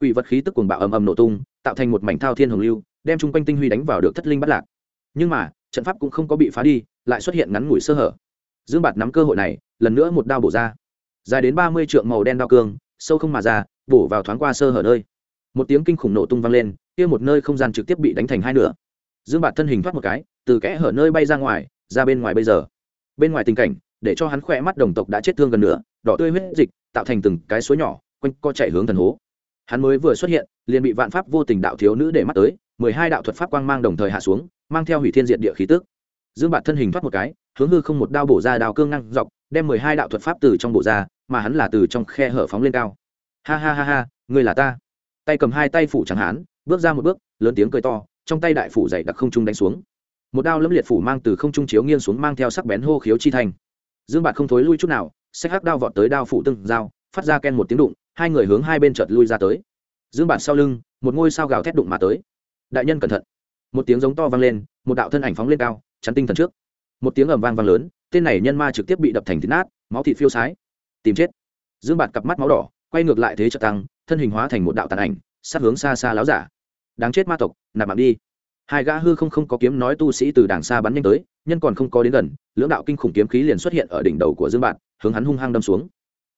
Quỷ vật khí tức cuồng bạo ầm ầm nổ tung tạo thành một mảnh thao thiên hồng lưu đem chung quanh tinh huy đánh vào được thất linh bắt lạc. Nhưng mà trận pháp cũng không có bị phá đi lại xuất hiện ngắn ngủi sơ hở. Dương bạt nắm cơ hội này lần nữa một đao bổ ra. Dài đến ba mươi trượng màu đen đao cương sâu không mà ra bổ vào thoáng qua sơ hở nơi. Một tiếng kinh khủng nổ tung vang lên kia một nơi không gian trực tiếp bị đánh thành hai nửa. Dương bạt thân hình thoát một cái từ kẽ hở nơi bay ra ngoài ra bên ngoài bây giờ. Bên ngoài tình cảnh để cho hắn khỏe mắt đồng tộc đã chết thương gần nửa, đỏ tươi huyết dịch, tạo thành từng cái suối nhỏ, quanh co chạy hướng thần hố. Hắn mới vừa xuất hiện, liền bị vạn pháp vô tình đạo thiếu nữ để mắt tới, mười hai đạo thuật pháp quang mang đồng thời hạ xuống, mang theo hủy thiên diệt địa khí tức. Dương bạt thân hình thoát một cái, hướng hư không một đao bổ ra đao cương ngăn dọc, đem mười hai đạo thuật pháp từ trong bộ ra, mà hắn là từ trong khe hở phóng lên cao. Ha ha ha ha, ngươi là ta. Tay cầm hai tay phủ chẳng hán, bước ra một bước, lớn tiếng cười to, trong tay đại phủ dày đặc không trung đánh xuống. Một đao lẫm liệt phủ mang từ không trung chiếu nghiêng xuống mang theo sắc bén hô khiếu chi thành dương bạt không thối lui chút nào xách hắc đao vọt tới đao phủ tưng, dao phát ra ken một tiếng đụng hai người hướng hai bên chợt lui ra tới. Dương bạt sau lưng một ngôi sao gào thét đụng mà tới. Đại nhân cẩn thận. Một tiếng giống to vang lên một đạo thân ảnh phóng lên cao chắn tinh thần trước. Một tiếng ầm vang vang lớn tên này nhân ma trực tiếp bị đập thành thịt nát máu thịt phiêu sái. Tìm chết. Dương bạt cặp mắt máu đỏ quay ngược lại thế trợ tăng thân hình hóa thành một đạo tàn ảnh sát hướng xa xa láo giả. Đáng chết ma tộc nạp mạng đi. Hai gã hư không không có kiếm nói tu sĩ từ đàng xa bắn nhanh tới nhân còn không có đến gần, lưỡng đạo kinh khủng kiếm khí liền xuất hiện ở đỉnh đầu của dương bạt, hướng hắn hung hăng đâm xuống.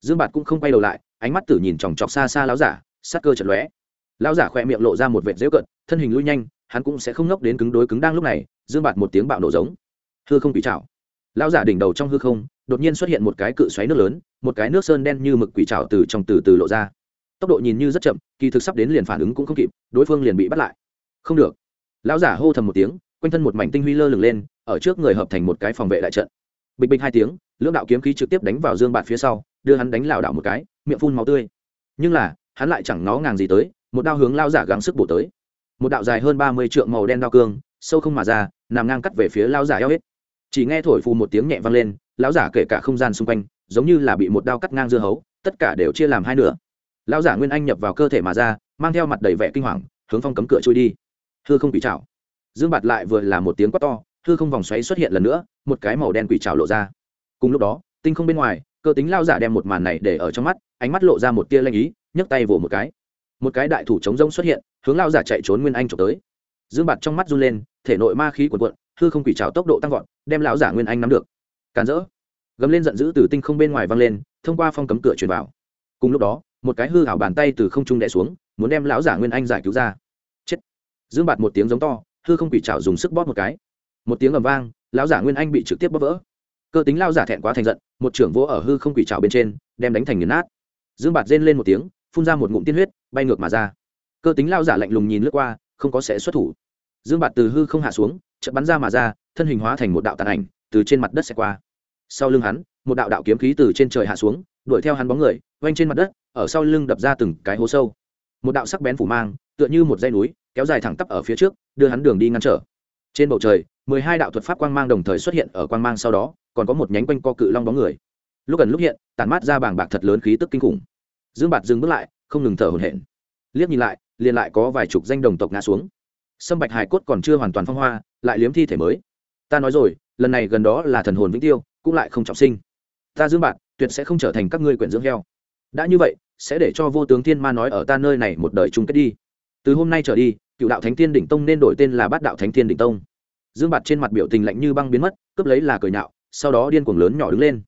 Dương bạt cũng không quay đầu lại, ánh mắt tử nhìn chòng chọc xa xa láo giả sát cơ chật lóe. Lão giả khỏe miệng lộ ra một vệt dễu cận thân hình lui nhanh, hắn cũng sẽ không ngốc đến cứng đối cứng đang lúc này, dương bạt một tiếng bạo nổ giống. Hư không bị trào lão giả đỉnh đầu trong hư không, đột nhiên xuất hiện một cái cự xoáy nước lớn, một cái nước sơn đen như mực quỷ trào từ trong từ từ lộ ra. Tốc độ nhìn như rất chậm, kỳ thực sắp đến liền phản ứng cũng không kịp, đối phương liền bị bắt lại. Không được. Lão giả hô thầm một tiếng, quanh thân một mảnh tinh huy lơ lửng lên ở trước người hợp thành một cái phòng vệ đại trận. Bịch bịch hai tiếng, lưỡng đạo kiếm khí trực tiếp đánh vào dương bạt phía sau, đưa hắn đánh lảo đảo một cái, miệng phun máu tươi. Nhưng là, hắn lại chẳng nó ngàng gì tới, một đao hướng lao giả gắng sức bổ tới. Một đạo dài hơn ba mươi trượng màu đen đao cương, sâu không mà ra, nằm ngang cắt về phía lao giả eo hết. Chỉ nghe thổi phù một tiếng nhẹ vang lên, lão giả kể cả không gian xung quanh, giống như là bị một đao cắt ngang dưa hấu, tất cả đều chia làm hai nửa. Lão giả nguyên anh nhập vào cơ thể mà ra, mang theo mặt đầy vẻ kinh hoàng, hướng phong cấm cửa trôi đi. Hư không quỷ chảo dương bạt lại vừa là một tiếng quát to hư không vòng xoáy xuất hiện lần nữa, một cái màu đen quỷ trào lộ ra. Cùng lúc đó, tinh không bên ngoài, cơ tính lao giả đem một màn này để ở trong mắt, ánh mắt lộ ra một tia lanh ý, nhấc tay vỗ một cái. Một cái đại thủ chống rông xuất hiện, hướng lao giả chạy trốn nguyên anh trộm tới. Dương bạt trong mắt run lên, thể nội ma khí cuồn cuộn, hư không quỷ trào tốc độ tăng vọt, đem lão giả nguyên anh nắm được. Càn rỡ. Gầm lên giận dữ từ tinh không bên ngoài văng lên, thông qua phong cấm cửa truyền vào. Cùng lúc đó, một cái hư hảo bàn tay từ không trung đè xuống, muốn đem lão giả nguyên anh giải cứu ra. Chết. Dương bạt một tiếng giống to, hư không quỷ trào dùng sức bóp một cái một tiếng ầm vang, lão giả nguyên anh bị trực tiếp bóp vỡ. Cơ tính lao giả thẹn quá thành giận, một trưởng vỗ ở hư không quỷ trào bên trên, đem đánh thành nghiền nát. Dương bạt rên lên một tiếng, phun ra một ngụm tiên huyết, bay ngược mà ra. Cơ tính lao giả lạnh lùng nhìn lướt qua, không có sẽ xuất thủ. Dương bạt từ hư không hạ xuống, chợt bắn ra mà ra, thân hình hóa thành một đạo tàn ảnh, từ trên mặt đất xẹt qua. Sau lưng hắn, một đạo đạo kiếm khí từ trên trời hạ xuống, đuổi theo hắn bóng người quanh trên mặt đất, ở sau lưng đập ra từng cái hố sâu. Một đạo sắc bén phủ mang, tựa như một dây núi, kéo dài thẳng tắp ở phía trước, đưa hắn đường đi ngăn trở. Trên bầu trời mười hai đạo thuật pháp quang mang đồng thời xuất hiện ở quang mang sau đó còn có một nhánh quanh co cự long bóng người. Lúc gần lúc hiện tàn mát ra bảng bạc thật lớn khí tức kinh khủng. Dương bạt dừng bước lại không ngừng thở hổn hển. Liếc nhìn lại liền lại có vài chục danh đồng tộc ngã xuống. Sâm bạch hải cốt còn chưa hoàn toàn phong hoa lại liếm thi thể mới. Ta nói rồi lần này gần đó là thần hồn vĩnh tiêu cũng lại không trọng sinh. Ta dương bạt, tuyệt sẽ không trở thành các ngươi quyển dưỡng heo. Đã như vậy sẽ để cho vô tướng thiên ma nói ở ta nơi này một đời chung kết đi. Từ hôm nay trở đi cựu đạo thánh thiên đỉnh tông nên đổi tên là bát đạo thánh thiên đỉnh tông dương bạt trên mặt biểu tình lạnh như băng biến mất, cướp lấy là cười nhạo, sau đó điên cuồng lớn nhỏ đứng lên.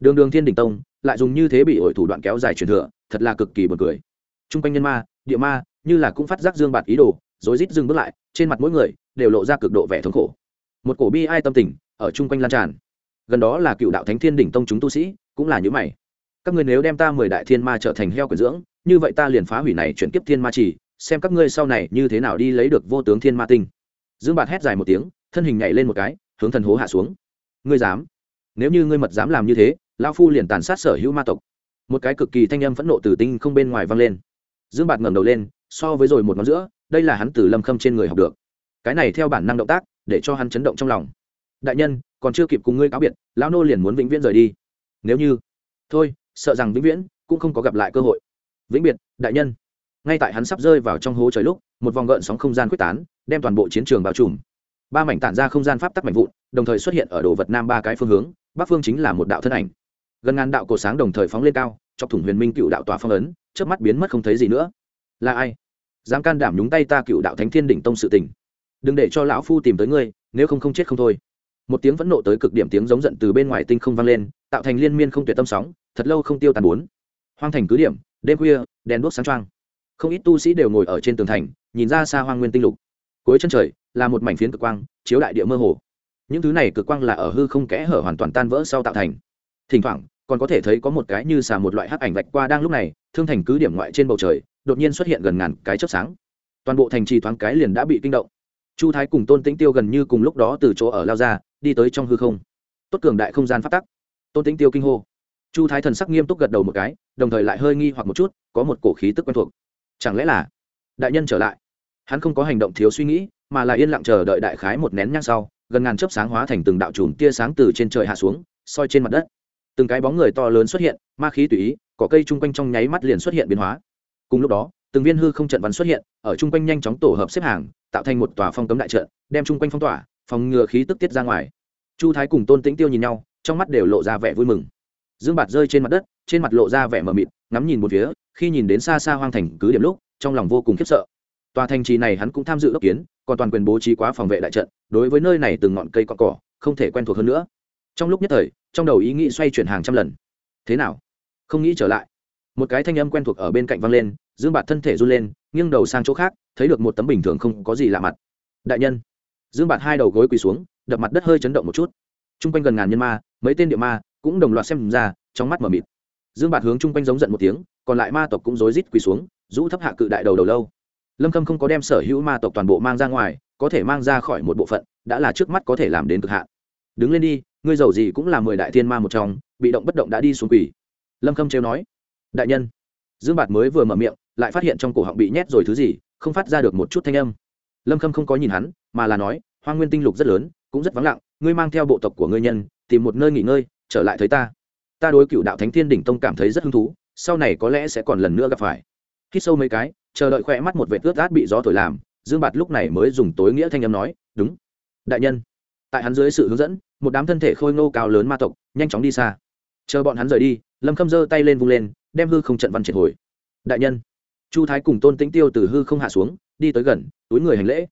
Đường đường thiên đỉnh tông, lại dùng như thế bị ổi thủ đoạn kéo dài truyền thừa, thật là cực kỳ buồn cười. T r u n g quanh nhân ma, địa ma, như là cũng phát giác dương bạt ý đồ, rối rít dừng bước lại, trên mặt mỗi người đều lộ ra cực độ vẻ thống khổ. Một cổ bi ai tâm tình ở chung quanh lan tràn. Gần đó là cựu đạo thánh thiên đỉnh tông chúng tu sĩ, cũng là những mày. Các người nếu đem ta mười đại thiên ma trở thành heo quyển dưỡng, như vậy ta liền phá hủy này chuyển kiếp thiên ma chỉ xem các ngươi sau này như thế nào đi lấy được vô tướng thiên ma tinh. Dương bạt hét dài một tiếng thân hình nhảy lên một cái, hướng thần hố hạ xuống. Ngươi dám? Nếu như ngươi mật dám làm như thế lao phu liền tàn sát sở hữu ma tộc. Một cái cực kỳ thanh âm phẫn nộ từ tinh không bên ngoài vang lên. Dương bạt ngẩng đầu lên, so với rồi một ngón giữa, đây là hắn từ lâm khâm trên người học được. Cái này theo bản năng động tác, để cho hắn chấn động trong lòng. Đại nhân, còn chưa kịp cùng ngươi cáo biệt, lão nô liền muốn vĩnh viễn rời đi. Nếu như, thôi, sợ rằng vĩnh viễn cũng không có gặp lại cơ hội. Vĩnh biệt, đại nhân. Ngay tại hắn sắp rơi vào trong hố trời lúc, một vòng gợn sóng không gian quyết tán, đem toàn bộ chiến trường bao trùm ba mảnh tản ra không gian pháp tắc mảnh vụn, đồng thời xuất hiện ở đồ vật nam ba cái phương hướng, bắc phương chính là một đạo thân ảnh. Gần ngàn đạo cổ sáng đồng thời phóng lên cao, chọc thủng huyền minh cựu đạo tòa phong ấn trước mắt biến mất không thấy gì nữa. Là ai? Dám can đảm nhúng tay ta cựu đạo thánh thiên đỉnh tông sự tình. Đừng để cho lão phu tìm tới ngươi, nếu không không chết không thôi. Một tiếng vẫn nộ tới cực điểm tiếng giống giận từ bên ngoài tinh không vang lên, tạo thành liên miên không tuyệt tâm sóng, thật lâu không tiêu tàn bốn. Hoang thành cứ điểm, đêm khuya, đèn đuốc sáng trăng không ít tu sĩ đều ngồi ở trên tường thành, nhìn ra xa hoang nguyên tinh lục. Cuối chân trời là một mảnh phiến cực quang, chiếu đại địa mơ hồ. Những thứ này cực quang là ở hư không kẽ hở hoàn toàn tan vỡ sau tạo thành. Thỉnh thoảng, còn có thể thấy có một cái như xà một loại hắc ảnh vạch qua đang lúc này, thương thành cứ điểm ngoại trên bầu trời, đột nhiên xuất hiện gần ngàn cái chớp sáng. Toàn bộ thành trì thoáng cái liền đã bị kinh động. Chu thái cùng tôn tĩnh tiêu gần như cùng lúc đó từ chỗ ở lao ra, đi tới trong hư không. Tốt cường đại không gian phát tắc. Tôn tĩnh tiêu kinh hô. Chu thái thần sắc nghiêm túc gật đầu một cái, đồng thời lại hơi nghi hoặc một chút, có một cổ khí tức quen thuộc. Chẳng lẽ là đại nhân trở lại? Hắn không có hành động thiếu suy nghĩ mà là yên lặng chờ đợi đại khái một nén nhang sau, gần ngàn chớp sáng hóa thành từng đạo chùm tia sáng từ trên trời hạ xuống, soi trên mặt đất. Từng cái bóng người to lớn xuất hiện, ma khí tùy ý, cỏ cây chung quanh trong nháy mắt liền xuất hiện biến hóa. Cùng lúc đó, từng viên hư không trận văn xuất hiện, ở chung quanh nhanh chóng tổ hợp xếp hàng, tạo thành một tòa phong cấm đại trận, đem chung quanh phong tỏa, phòng ngừa khí tức tiết ra ngoài. Chu thái cùng tôn tĩnh tiêu nhìn nhau, trong mắt đều lộ ra vẻ vui mừng. Dương bạt rơi trên mặt đất, trên mặt lộ ra vẻ mờ mịt, ngắm nhìn một phía, khi nhìn đến xa xa hoang thành cứ điểm lúc, trong lòng vô cùng khiếp sợ tòa thành trì này hắn cũng tham dự ước kiến, còn toàn quyền bố trí quá phòng vệ đại trận, đối với nơi này từng ngọn cây cọn cỏ, không thể quen thuộc hơn nữa. Trong lúc nhất thời, trong đầu ý nghĩ xoay chuyển hàng trăm lần. Thế nào? Không nghĩ trở lại. Một cái thanh âm quen thuộc ở bên cạnh văng lên, dương bạt thân thể run lên, nghiêng đầu sang chỗ khác, thấy được một tấm bình thường không có gì lạ mặt. Đại nhân. Dương bạt hai đầu gối quỳ xuống, đập mặt đất hơi chấn động một chút. T r u n g quanh gần ngàn nhân ma, mấy tên địa ma, cũng đồng loạt xem ra, trong mắt m ở mịt. Dương bạt hướng t r u n g quanh giống giận một tiếng, còn lại ma tộc cũng rối rít quỳ xuống, rũ thấp hạ cự đại đầu đầu lâu lâm khâm không có đem sở hữu ma tộc toàn bộ mang ra ngoài, có thể mang ra khỏi một bộ phận, đã là trước mắt có thể làm đến cực hạn. Đứng lên đi, ngươi giàu gì cũng là mười đại thiên ma một trong, bị động bất động đã đi xuống quỷ. Lâm khâm trêu nói. Đại nhân. Dương bạt mới vừa mở miệng, lại phát hiện trong cổ họng bị nhét rồi thứ gì, không phát ra được một chút thanh âm. Lâm khâm không có nhìn hắn, mà là nói hoa nguyên tinh lục rất lớn, cũng rất vắng lặng, ngươi mang theo bộ tộc của ngươi nhân, tìm một nơi nghỉ ngơi, trở lại thấy ta. Ta đối cựu đạo thánh thiên đỉnh tông cảm thấy rất hứng thú, sau này có lẽ sẽ còn lần nữa gặp phải hít sâu mấy cái, chờ đợi khỏe mắt một vệ ướt át bị gió thổi làm, dương bạt lúc này mới dùng tối nghĩa thanh âm nói, đúng. Đại nhân. Tại hắn dưới sự hướng dẫn, một đám thân thể khôi ngô cao lớn ma tộc nhanh chóng đi xa. Chờ bọn hắn rời đi, lâm khâm giơ tay lên vung lên, đem hư không trận văn triệt hồi. Đại nhân. Chu thái cùng tôn tĩnh tiêu từ hư không hạ xuống, đi tới gần, túi người hành lễ.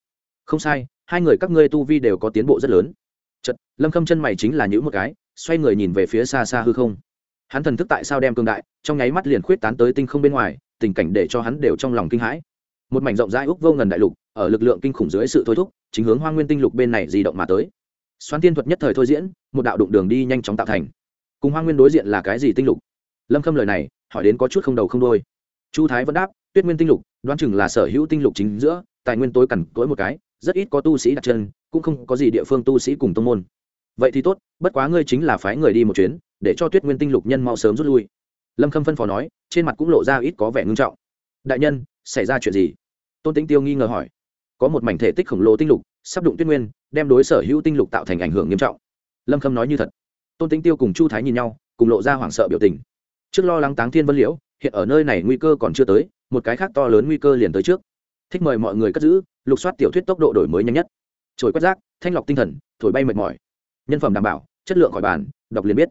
Không sai, hai người các ngươi tu vi đều có tiến bộ rất lớn. Chật lâm khâm chân mày chính là những một cái, xoay người nhìn về phía xa xa hư không. Hắn thần thức tại sao đem cương đại, trong nháy mắt liền khuyết tán tới tinh không bên ngoài tình cảnh để cho hắn đều trong lòng kinh hãi. Một mảnh rộng rãi úc vô ngần đại lục, ở lực lượng kinh khủng dưới sự thôi thúc, chính hướng hoa nguyên tinh lục bên này di động mà tới. Xoan tiên thuật nhất thời thôi diễn, một đạo đụng đường đi nhanh chóng tạo thành. Cùng hoa nguyên đối diện là cái gì tinh lục? Lâm khâm lời này, hỏi đến có chút không đầu không đôi chu thái vẫn đáp, tuyết nguyên tinh lục, đoán chừng là sở hữu tinh lục chính giữa, tài nguyên tối cằn tối một cái, rất ít có tu sĩ đặt chân, cũng không có gì địa phương tu sĩ cùng tông môn. Vậy thì tốt, bất quá ngươi chính là phái người đi một chuyến, để cho tuyết nguyên tinh lục nhân mau sớm rút lui lâm khâm phân phó nói, trên mặt cũng lộ ra ít có vẻ ngưng trọng. Đại nhân, xảy ra chuyện gì? Tôn tĩnh tiêu nghi ngờ hỏi. Có một mảnh thể tích khổng lồ tinh lục, sắp đụng tuyết nguyên, đem đối sở hữu tinh lục tạo thành ảnh hưởng nghiêm trọng. Lâm khâm nói như thật. Tôn tĩnh tiêu cùng chu thái nhìn nhau, cùng lộ ra hoảng sợ biểu tình. Trước lo lắng táng thiên vân liễu, hiện ở nơi này nguy cơ còn chưa tới, một cái khác to lớn nguy cơ liền tới trước. Thích mời mọi người cất giữ, lục soát tiểu thuyết tốc độ đổi mới nhanh nhất. Trồi quét rác, thanh lọc tinh thần, thổi bay mệt mỏi. Nhân phẩm đảm bảo, chất lượng khỏi bàn, đọc liền biết.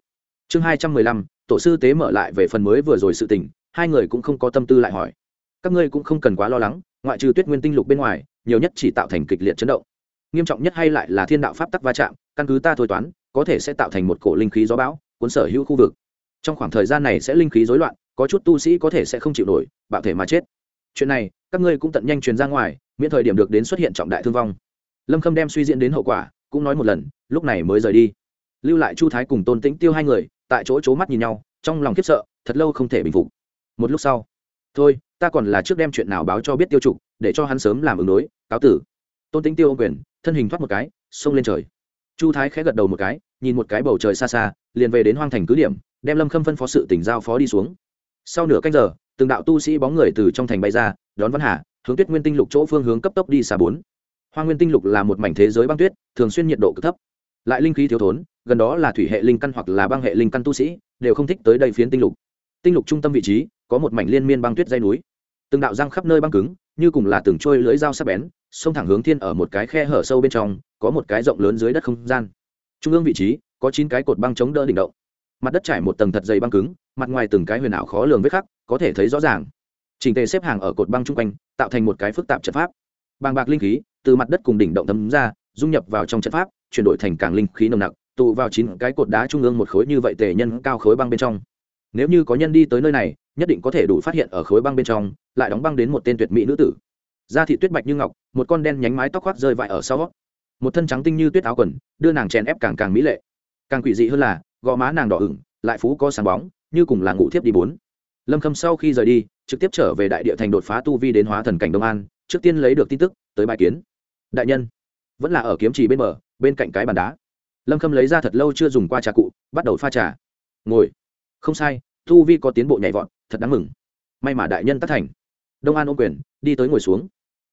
Chương hai trăm mười lăm tổ sư tế mở lại về phần mới vừa rồi sự tình, hai người cũng không có tâm tư lại hỏi. Các ngươi cũng không cần quá lo lắng, ngoại trừ tuyết nguyên tinh lục bên ngoài, nhiều nhất chỉ tạo thành kịch liệt chấn động. Nghiêm trọng nhất hay lại là thiên đạo pháp tắc va chạm, căn cứ ta thôi toán, có thể sẽ tạo thành một cổ linh khí gió bão, cuốn sở hữu khu vực. Trong khoảng thời gian này sẽ linh khí rối loạn, có chút tu sĩ có thể sẽ không chịu nổi, bạo thể mà chết. Chuyện này, các ngươi cũng tận nhanh truyền ra ngoài, miễn thời điểm được đến xuất hiện trọng đại thương vong. Lâm khâm đem suy diễn đến hậu quả, cũng nói một lần, lúc này mới rời đi. Lưu lại chu thái cùng tôn tĩnh tiêu hai người tại chỗ c mắt nhìn nhau, trong lòng khiếp sợ, thật lâu không thể bình phục. Một lúc sau, thôi, ta còn là trước đem chuyện nào báo cho biết tiêu trục, để cho hắn sớm làm ứng đối, cáo tử. Tôn tính tiêu ô quyền, thân hình thoát một cái, xông lên trời. Chu thái khẽ gật đầu một cái, nhìn một cái bầu trời xa xa, liền về đến hoang thành cứ điểm, đem lâm khâm phân phó sự tỉnh giao phó đi xuống. Sau nửa canh giờ, từng đạo tu sĩ bóng người từ trong thành bay ra, đón văn hà, hướng tuyết nguyên tinh lục chỗ phương hướng cấp tốc đi xa bốn. Hoa nguyên tinh lục là một mảnh thế giới băng tuyết, thường xuyên nhiệt độ cực thấp lại linh khí thiếu thốn, gần đó là thủy hệ linh căn hoặc là băng hệ linh căn tu sĩ, đều không thích tới đây phiến tinh lục. Tinh lục trung tâm vị trí, có một mảnh liên miên băng tuyết dây núi. Từng đạo răng khắp nơi băng cứng, như cùng là từng trôi lưỡi dao sắc bén, xông thẳng hướng thiên ở một cái khe hở sâu bên trong, có một cái rộng lớn dưới đất không gian. Trung ương vị trí, có chín cái cột băng chống đỡ đỉnh động. Mặt đất trải một tầng thật dày băng cứng, mặt ngoài từng cái huyền ảo khó lường vết khắc, có thể thấy rõ ràng. Trình tề xếp hàng ở cột băng chung quanh, tạo thành một cái phức tạp trận pháp. Bàng bạc linh khí, từ mặt đất cùng đỉnh động thấm ra, dung nhập vào trong trận pháp chuyển đổi thành càng linh khí nồng nặc, tụ vào chín cái cột đá trung ương một khối như vậy tề nhân cao khối băng bên trong. Nếu như có nhân đi tới nơi này, nhất định có thể đủ phát hiện ở khối băng bên trong, lại đóng băng đến một tên tuyệt mỹ nữ tử. Da thị tuyết bạch như ngọc, một con đen nhánh mái tóc khoác rơi vãi ở sau một thân trắng tinh như tuyết áo quần, đưa nàng chèn ép càng càng mỹ lệ. Càng quỷ dị hơn là, gò má nàng đỏ ửng, lại phú có sáng bóng, như cùng là ngủ thiếp đi bốn. Lâm khâm sau khi rời đi, trực tiếp trở về đại địa thành đột phá tu vi đến hóa thần cảnh đông an, trước tiên lấy được tin tức, tới bài kiến. Đại nhân, vẫn là ở kiếm trì bên bờ bên cạnh cái bàn đá. Lâm khâm lấy ra thật lâu chưa dùng qua trà cụ, bắt đầu pha trà. Ngồi. Không sai thu vi có tiến bộ nhảy vọt, thật đáng mừng. May mà đại nhân tất thành. Đông an ô quyền, đi tới ngồi xuống.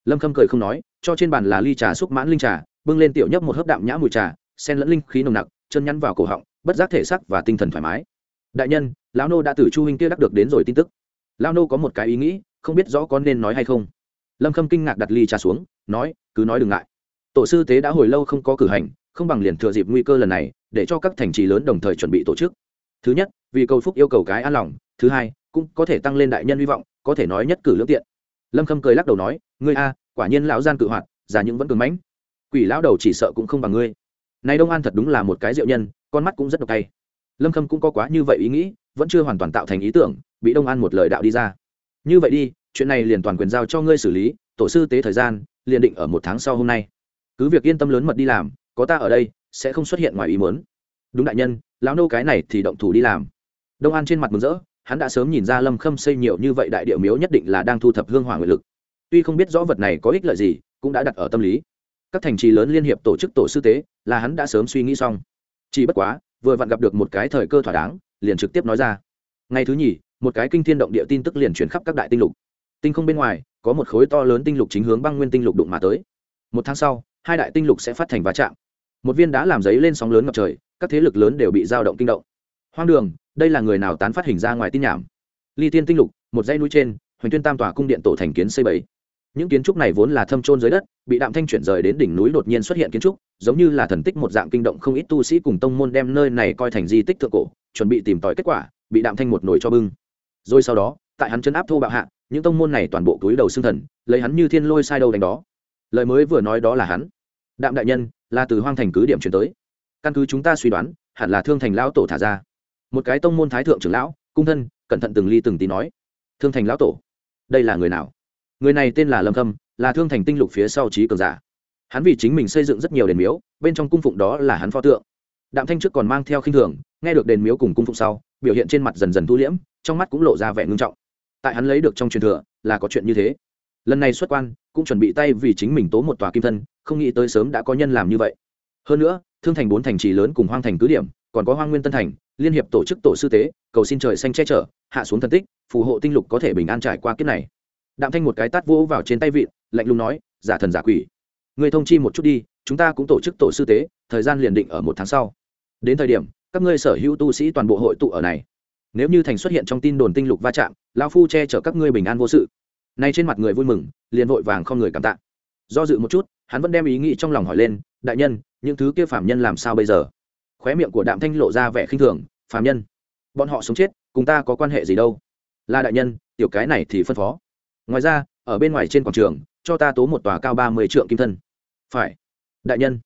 Lâm khâm cười không nói, cho trên bàn là ly trà xúc mãn linh trà, bưng lên tiểu nhấp một hớp đạm nhã mùi trà sen lẫn linh khí nồng nặc, chân nhăn vào cổ họng, bất giác thể sắc và tinh thần thoải mái. Đại nhân, lão nô đã từ chu huynh kia đắc được đến rồi tin tức. Lão nô có một cái ý nghĩ, không biết rõ có nên nói hay không. Lâm khâm kinh ngạc đặt ly trà xuống, nói, cứ nói đừng ngại tổ sư tế đã hồi lâu không có cử hành, không bằng liền thừa dịp nguy cơ lần này, để cho các thành trì lớn đồng thời chuẩn bị tổ chức. Thứ nhất, vì cầu phúc yêu cầu cái an lòng. Thứ hai, cũng có thể tăng lên đại nhân hy vọng, có thể nói nhất cử lương tiện. Lâm khâm cười lắc đầu nói, ngươi a, quả nhiên lão gian cự hoạt, già những vẫn cường mãnh. Quỷ lão đầu chỉ sợ cũng không bằng ngươi. Nay đông an thật đúng là một cái diệu nhân, con mắt cũng rất độc tay. Lâm khâm cũng có quá như vậy ý nghĩ, vẫn chưa hoàn toàn tạo thành ý tưởng, bị đông an một lời đạo đi ra. Như vậy đi, chuyện này liền toàn quyền giao cho ngươi xử lý, tổ sư tế thời gian, liền định ở một tháng sau hôm nay cứ việc yên tâm lớn mật đi làm, có ta ở đây, sẽ không xuất hiện ngoài ý muốn. Đúng đại nhân, lão nô cái này thì động thủ đi làm. Đông an trên mặt mừng rỡ, hắn đã sớm nhìn ra lâm khâm xây nhiều như vậy đại điệu miếu nhất định là đang thu thập hương hỏa nguyện lực. Tuy không biết rõ vật này có ích lợi gì, cũng đã đặt ở tâm lý. Các thành trì lớn liên hiệp tổ chức tổ sư tế, là hắn đã sớm suy nghĩ xong. Chỉ bất quá, vừa vặn gặp được một cái thời cơ thỏa đáng, liền trực tiếp nói ra. Ngày thứ nhì, một cái kinh thiên động địa tin tức liền chuyển khắp các đại tinh lục. Tinh không bên ngoài, có một khối to lớn tinh lục chính hướng băng nguyên tinh lục đụng mà tới. Một tháng sau hai đại tinh lục sẽ phát thành va chạm. Một viên đá làm giấy lên sóng lớn ngập trời, các thế lực lớn đều bị dao động kinh động. Hoang đường, đây là người nào tán phát hình ra ngoài tin nhảm? Ly tiên tinh lục, một dãy núi trên, hoành tuyên tam tòa cung điện tổ thành kiến xây bảy những kiến trúc này vốn là thâm trôn dưới đất, bị đạm thanh chuyển rời đến đỉnh núi đột nhiên xuất hiện kiến trúc, giống như là thần tích một dạng kinh động không ít tu sĩ cùng tông môn đem nơi này coi thành di tích thượng cổ, chuẩn bị tìm tòi kết quả, bị đạm thanh một nồi cho bưng. Rồi sau đó, tại hắn chân áp thô bạo hạ, những tông môn này toàn bộ túi đầu xương thần, lấy hắn như thiên lôi sai đâu đánh đó lời mới vừa nói đó là hắn. Đạm đại nhân, là từ hoang thành cứ điểm chuyển tới. Căn cứ chúng ta suy đoán, hẳn là thương thành lão tổ thả ra. Một cái tông môn thái thượng trưởng lão, cung thân, cẩn thận từng ly từng tí nói. Thương thành lão tổ, đây là người nào? Người này tên là lâm khâm, là thương thành tinh lục phía sau trí cường giả. Hắn vì chính mình xây dựng rất nhiều đền miếu, bên trong cung phụng đó là hắn pho tượng. Đạm thanh trước còn mang theo khinh thường, nghe được đền miếu cùng cung phụng sau, biểu hiện trên mặt dần dần thu liễm, trong mắt cũng lộ ra vẻ ngưng trọng. Tại hắn lấy được trong truyền thừa, là có chuyện như thế lần này xuất quan, cũng chuẩn bị tay vì chính mình tố một tòa kim thân, không nghĩ tới sớm đã có nhân làm như vậy. Hơn nữa, thương thành bốn thành trì lớn cùng hoang thành cứ điểm, còn có hoang nguyên tân thành, liên hiệp tổ chức tổ sư tế, cầu xin trời xanh che chở, hạ xuống thần tích, phù hộ tinh lục có thể bình an trải qua kiếp này. Đạm thanh một cái tát vỗ vào trên tay vịn, lạnh lùng nói, giả thần giả quỷ người thông chi một chút đi, chúng ta cũng tổ chức tổ sư tế, thời gian liền định ở một tháng sau. Đến thời điểm, các ngươi sở hữu tu sĩ toàn bộ hội tụ ở này. Nếu như thành xuất hiện trong tin đồn tinh lục va chạm lao phu che chở các ngươi bình an vô sự nay trên mặt người vui mừng, liền vội vàng không người cảm tạ. Do dự một chút, hắn vẫn đem ý nghĩ trong lòng hỏi lên, đại nhân, những thứ kia phạm nhân làm sao bây giờ? Khóe miệng của đạm thanh lộ ra vẻ khinh thường, phạm nhân, bọn họ sống chết, cùng ta có quan hệ gì đâu? Là đại nhân, tiểu cái này thì phân phó. Ngoài ra, ở bên ngoài trên quảng trường, cho ta tố một tòa cao ba mươi trượng kim thân. Phải. Đại nhân.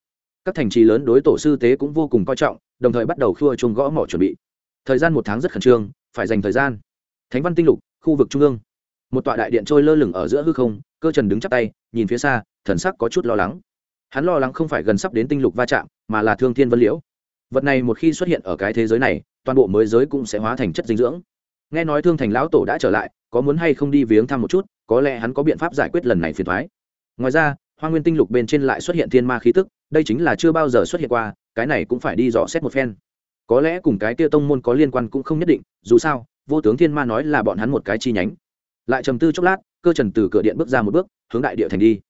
Các thành trì lớn đối tổ sư tế cũng vô cùng coi trọng, đồng thời bắt đầu khua chung gõ mỏ chuẩn bị. Thời gian một tháng rất khẩn trương, phải dành thời gian. Thánh văn tinh lục, khu vực trung ương một tọa đại điện trôi lơ lửng ở giữa hư không, cơ trần đứng chắp tay, nhìn phía xa, thần sắc có chút lo lắng. Hắn lo lắng không phải gần sắp đến tinh lục va chạm, mà là thương thiên vân liễu. Vật này một khi xuất hiện ở cái thế giới này, toàn bộ mới giới cũng sẽ hóa thành chất dinh dưỡng. Nghe nói thương thành lão tổ đã trở lại, có muốn hay không đi viếng thăm một chút, có lẽ hắn có biện pháp giải quyết lần này phiền thoái ngoài ra, hoa nguyên tinh lục bên trên lại xuất hiện thiên ma khí tức, đây chính là chưa bao giờ xuất hiện qua, cái này cũng phải đi dò xét một phen. Có lẽ cùng cái tia tông môn có liên quan cũng không nhất định, dù sao, vô tướng thiên ma nói là bọn hắn một cái chi nhánh lại trầm tư chốc lát cơ trần từ cửa điện bước ra một bước hướng đại địa thành đi.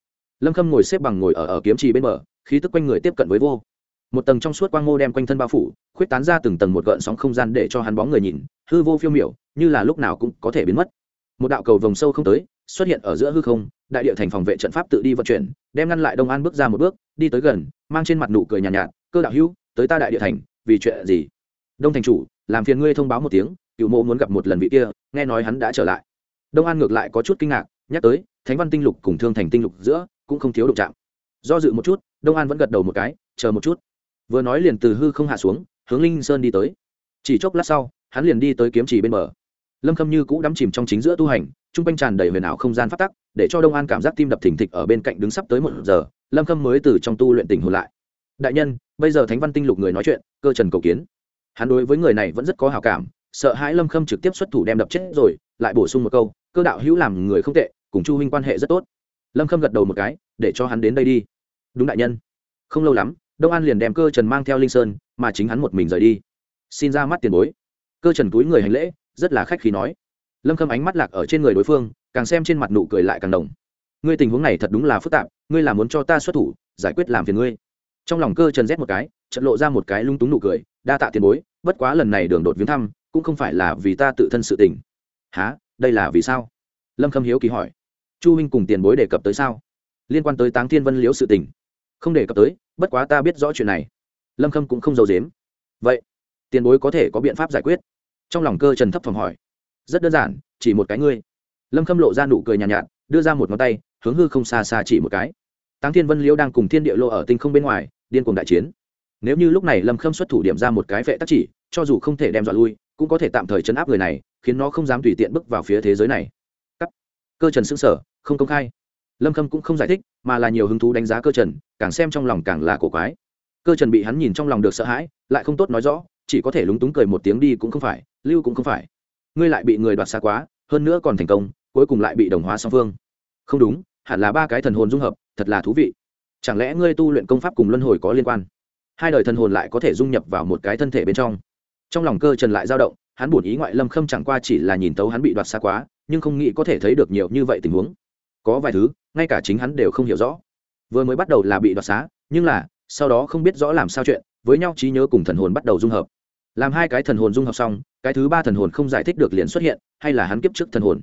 Lâm khâm ngồi xếp bằng ngồi ở ở kiếm trì bên bờ khí tức quanh người tiếp cận với vô. Một tầng trong suốt quang mô đem quanh thân bao phủ khuyết tán ra từng tầng một gợn sóng không gian để cho hắn bóng người nhìn hư vô phiêu miểu như là lúc nào cũng có thể biến mất. Một đạo cầu vòng sâu không tới xuất hiện ở giữa hư không đại địa thành phòng vệ trận pháp tự đi vận chuyển đem ngăn lại đông an bước ra một bước đi tới gần mang trên mặt nụ cười nhàn nhạt, nhạt cơ đạo hữu tới ta đại địa thành vì chuyện gì? Đông thành chủ làm phiền ngươi thông báo một tiếng cựu mộ muốn gặp một lần vị kia nghe nói hắn đã trở lại đông an ngược lại có chút kinh ngạc, nhắc tới, thánh văn tinh lục cùng thương thành tinh lục giữa cũng không thiếu đụng chạm. Do dự một chút, đông an vẫn gật đầu một cái, chờ một chút. Vừa nói liền từ hư không hạ xuống, hướng linh sơn đi tới. Chỉ chốc lát sau, hắn liền đi tới kiếm chỉ bên bờ. Lâm khâm như cũ đắm chìm trong chính giữa tu hành t r u n g quanh tràn đầy huyền ảo không gian phát tắc, để cho đông an cảm giác tim đập thình thịch ở bên cạnh đứng sắp tới một giờ, lâm khâm mới từ trong tu luyện tỉnh hồn lại. Đại nhân, bây giờ thánh văn tinh lục người nói chuyện, cơ trần cầu kiến. Hắn đối với người này vẫn rất có hào cảm, sợ hãi lâm khâm trực tiếp xuất thủ đem đập chết rồi, lại bổ sung một câu cơ đạo hữu làm người không tệ, cùng chu huynh quan hệ rất tốt. Lâm khâm gật đầu một cái, để cho hắn đến đây đi. Đúng đại nhân. Không lâu lắm, đông an liền đem cơ trần mang theo linh sơn, mà chính hắn một mình rời đi. Xin ra mắt tiền bối. Cơ trần túi người hành lễ, rất là khách khí nói. Lâm khâm ánh mắt lạc ở trên người đối phương, càng xem trên mặt nụ cười lại càng đồng. Ngươi tình huống này thật đúng là phức tạp, ngươi là muốn cho ta xuất thủ, giải quyết làm phiền ngươi. Trong lòng cơ trần rét một cái trận lộ ra một cái lung túng nụ cười, đa tạ tiền bối, bất quá lần này đường đột viếng thăm, cũng không phải là vì ta tự thân sự tình. Há đây là vì sao? Lâm khâm hiếu kỳ hỏi. Chu huynh cùng tiền bối đề cập tới sao? Liên quan tới táng thiên vân liễu sự tình. Không đề cập tới bất quá ta biết rõ chuyện này. Lâm khâm cũng không giàu dếm vậy tiền bối có thể có biện pháp giải quyết? Trong lòng cơ trần thấp phòng hỏi. Rất đơn giản chỉ một cái ngươi. Lâm khâm lộ ra nụ cười nhàn nhạt, nhạt đưa ra một ngón tay hướng hư không xa xa chỉ một cái. Táng thiên vân liễu đang cùng thiên địa lô ở tinh không bên ngoài điên cùng đại chiến. Nếu như lúc này lâm khâm xuất thủ điểm ra một cái vệ tác chỉ cho dù không thể đem dọa lui cũng có thể tạm thời chấn áp người này khiến nó không dám tùy tiện bước vào phía thế giới này. Cắt. cơ trần xưng sở không công khai. Lâm khâm cũng không giải thích, mà là nhiều hứng thú đánh giá cơ trần, càng xem trong lòng càng là cổ quái. Cơ trần bị hắn nhìn trong lòng được sợ hãi, lại không tốt nói rõ, chỉ có thể lúng túng cười một tiếng đi cũng không phải, lưu cũng không phải. Ngươi lại bị người đoạt xa quá, hơn nữa còn thành công, cuối cùng lại bị đồng hóa song phương. Không đúng, hẳn là ba cái thần hồn dung hợp, thật là thú vị. Chẳng lẽ ngươi tu luyện công pháp cùng luân hồi có liên quan? Hai đời thần hồn lại có thể dung nhập vào một cái thân thể bên trong. Trong lòng cơ trần lại dao động hắn buồn ý ngoại lâm khâm chẳng qua chỉ là nhìn tấu hắn bị đoạt xa quá, nhưng không nghĩ có thể thấy được nhiều như vậy tình huống. Có vài thứ, ngay cả chính hắn đều không hiểu rõ. Vừa mới bắt đầu là bị đoạt xá, nhưng là, sau đó không biết rõ làm sao chuyện, với nhau trí nhớ cùng thần hồn bắt đầu dung hợp. Làm hai cái thần hồn dung hợp xong, cái thứ ba thần hồn không giải thích được liền xuất hiện, hay là hắn kiếp trước thần hồn.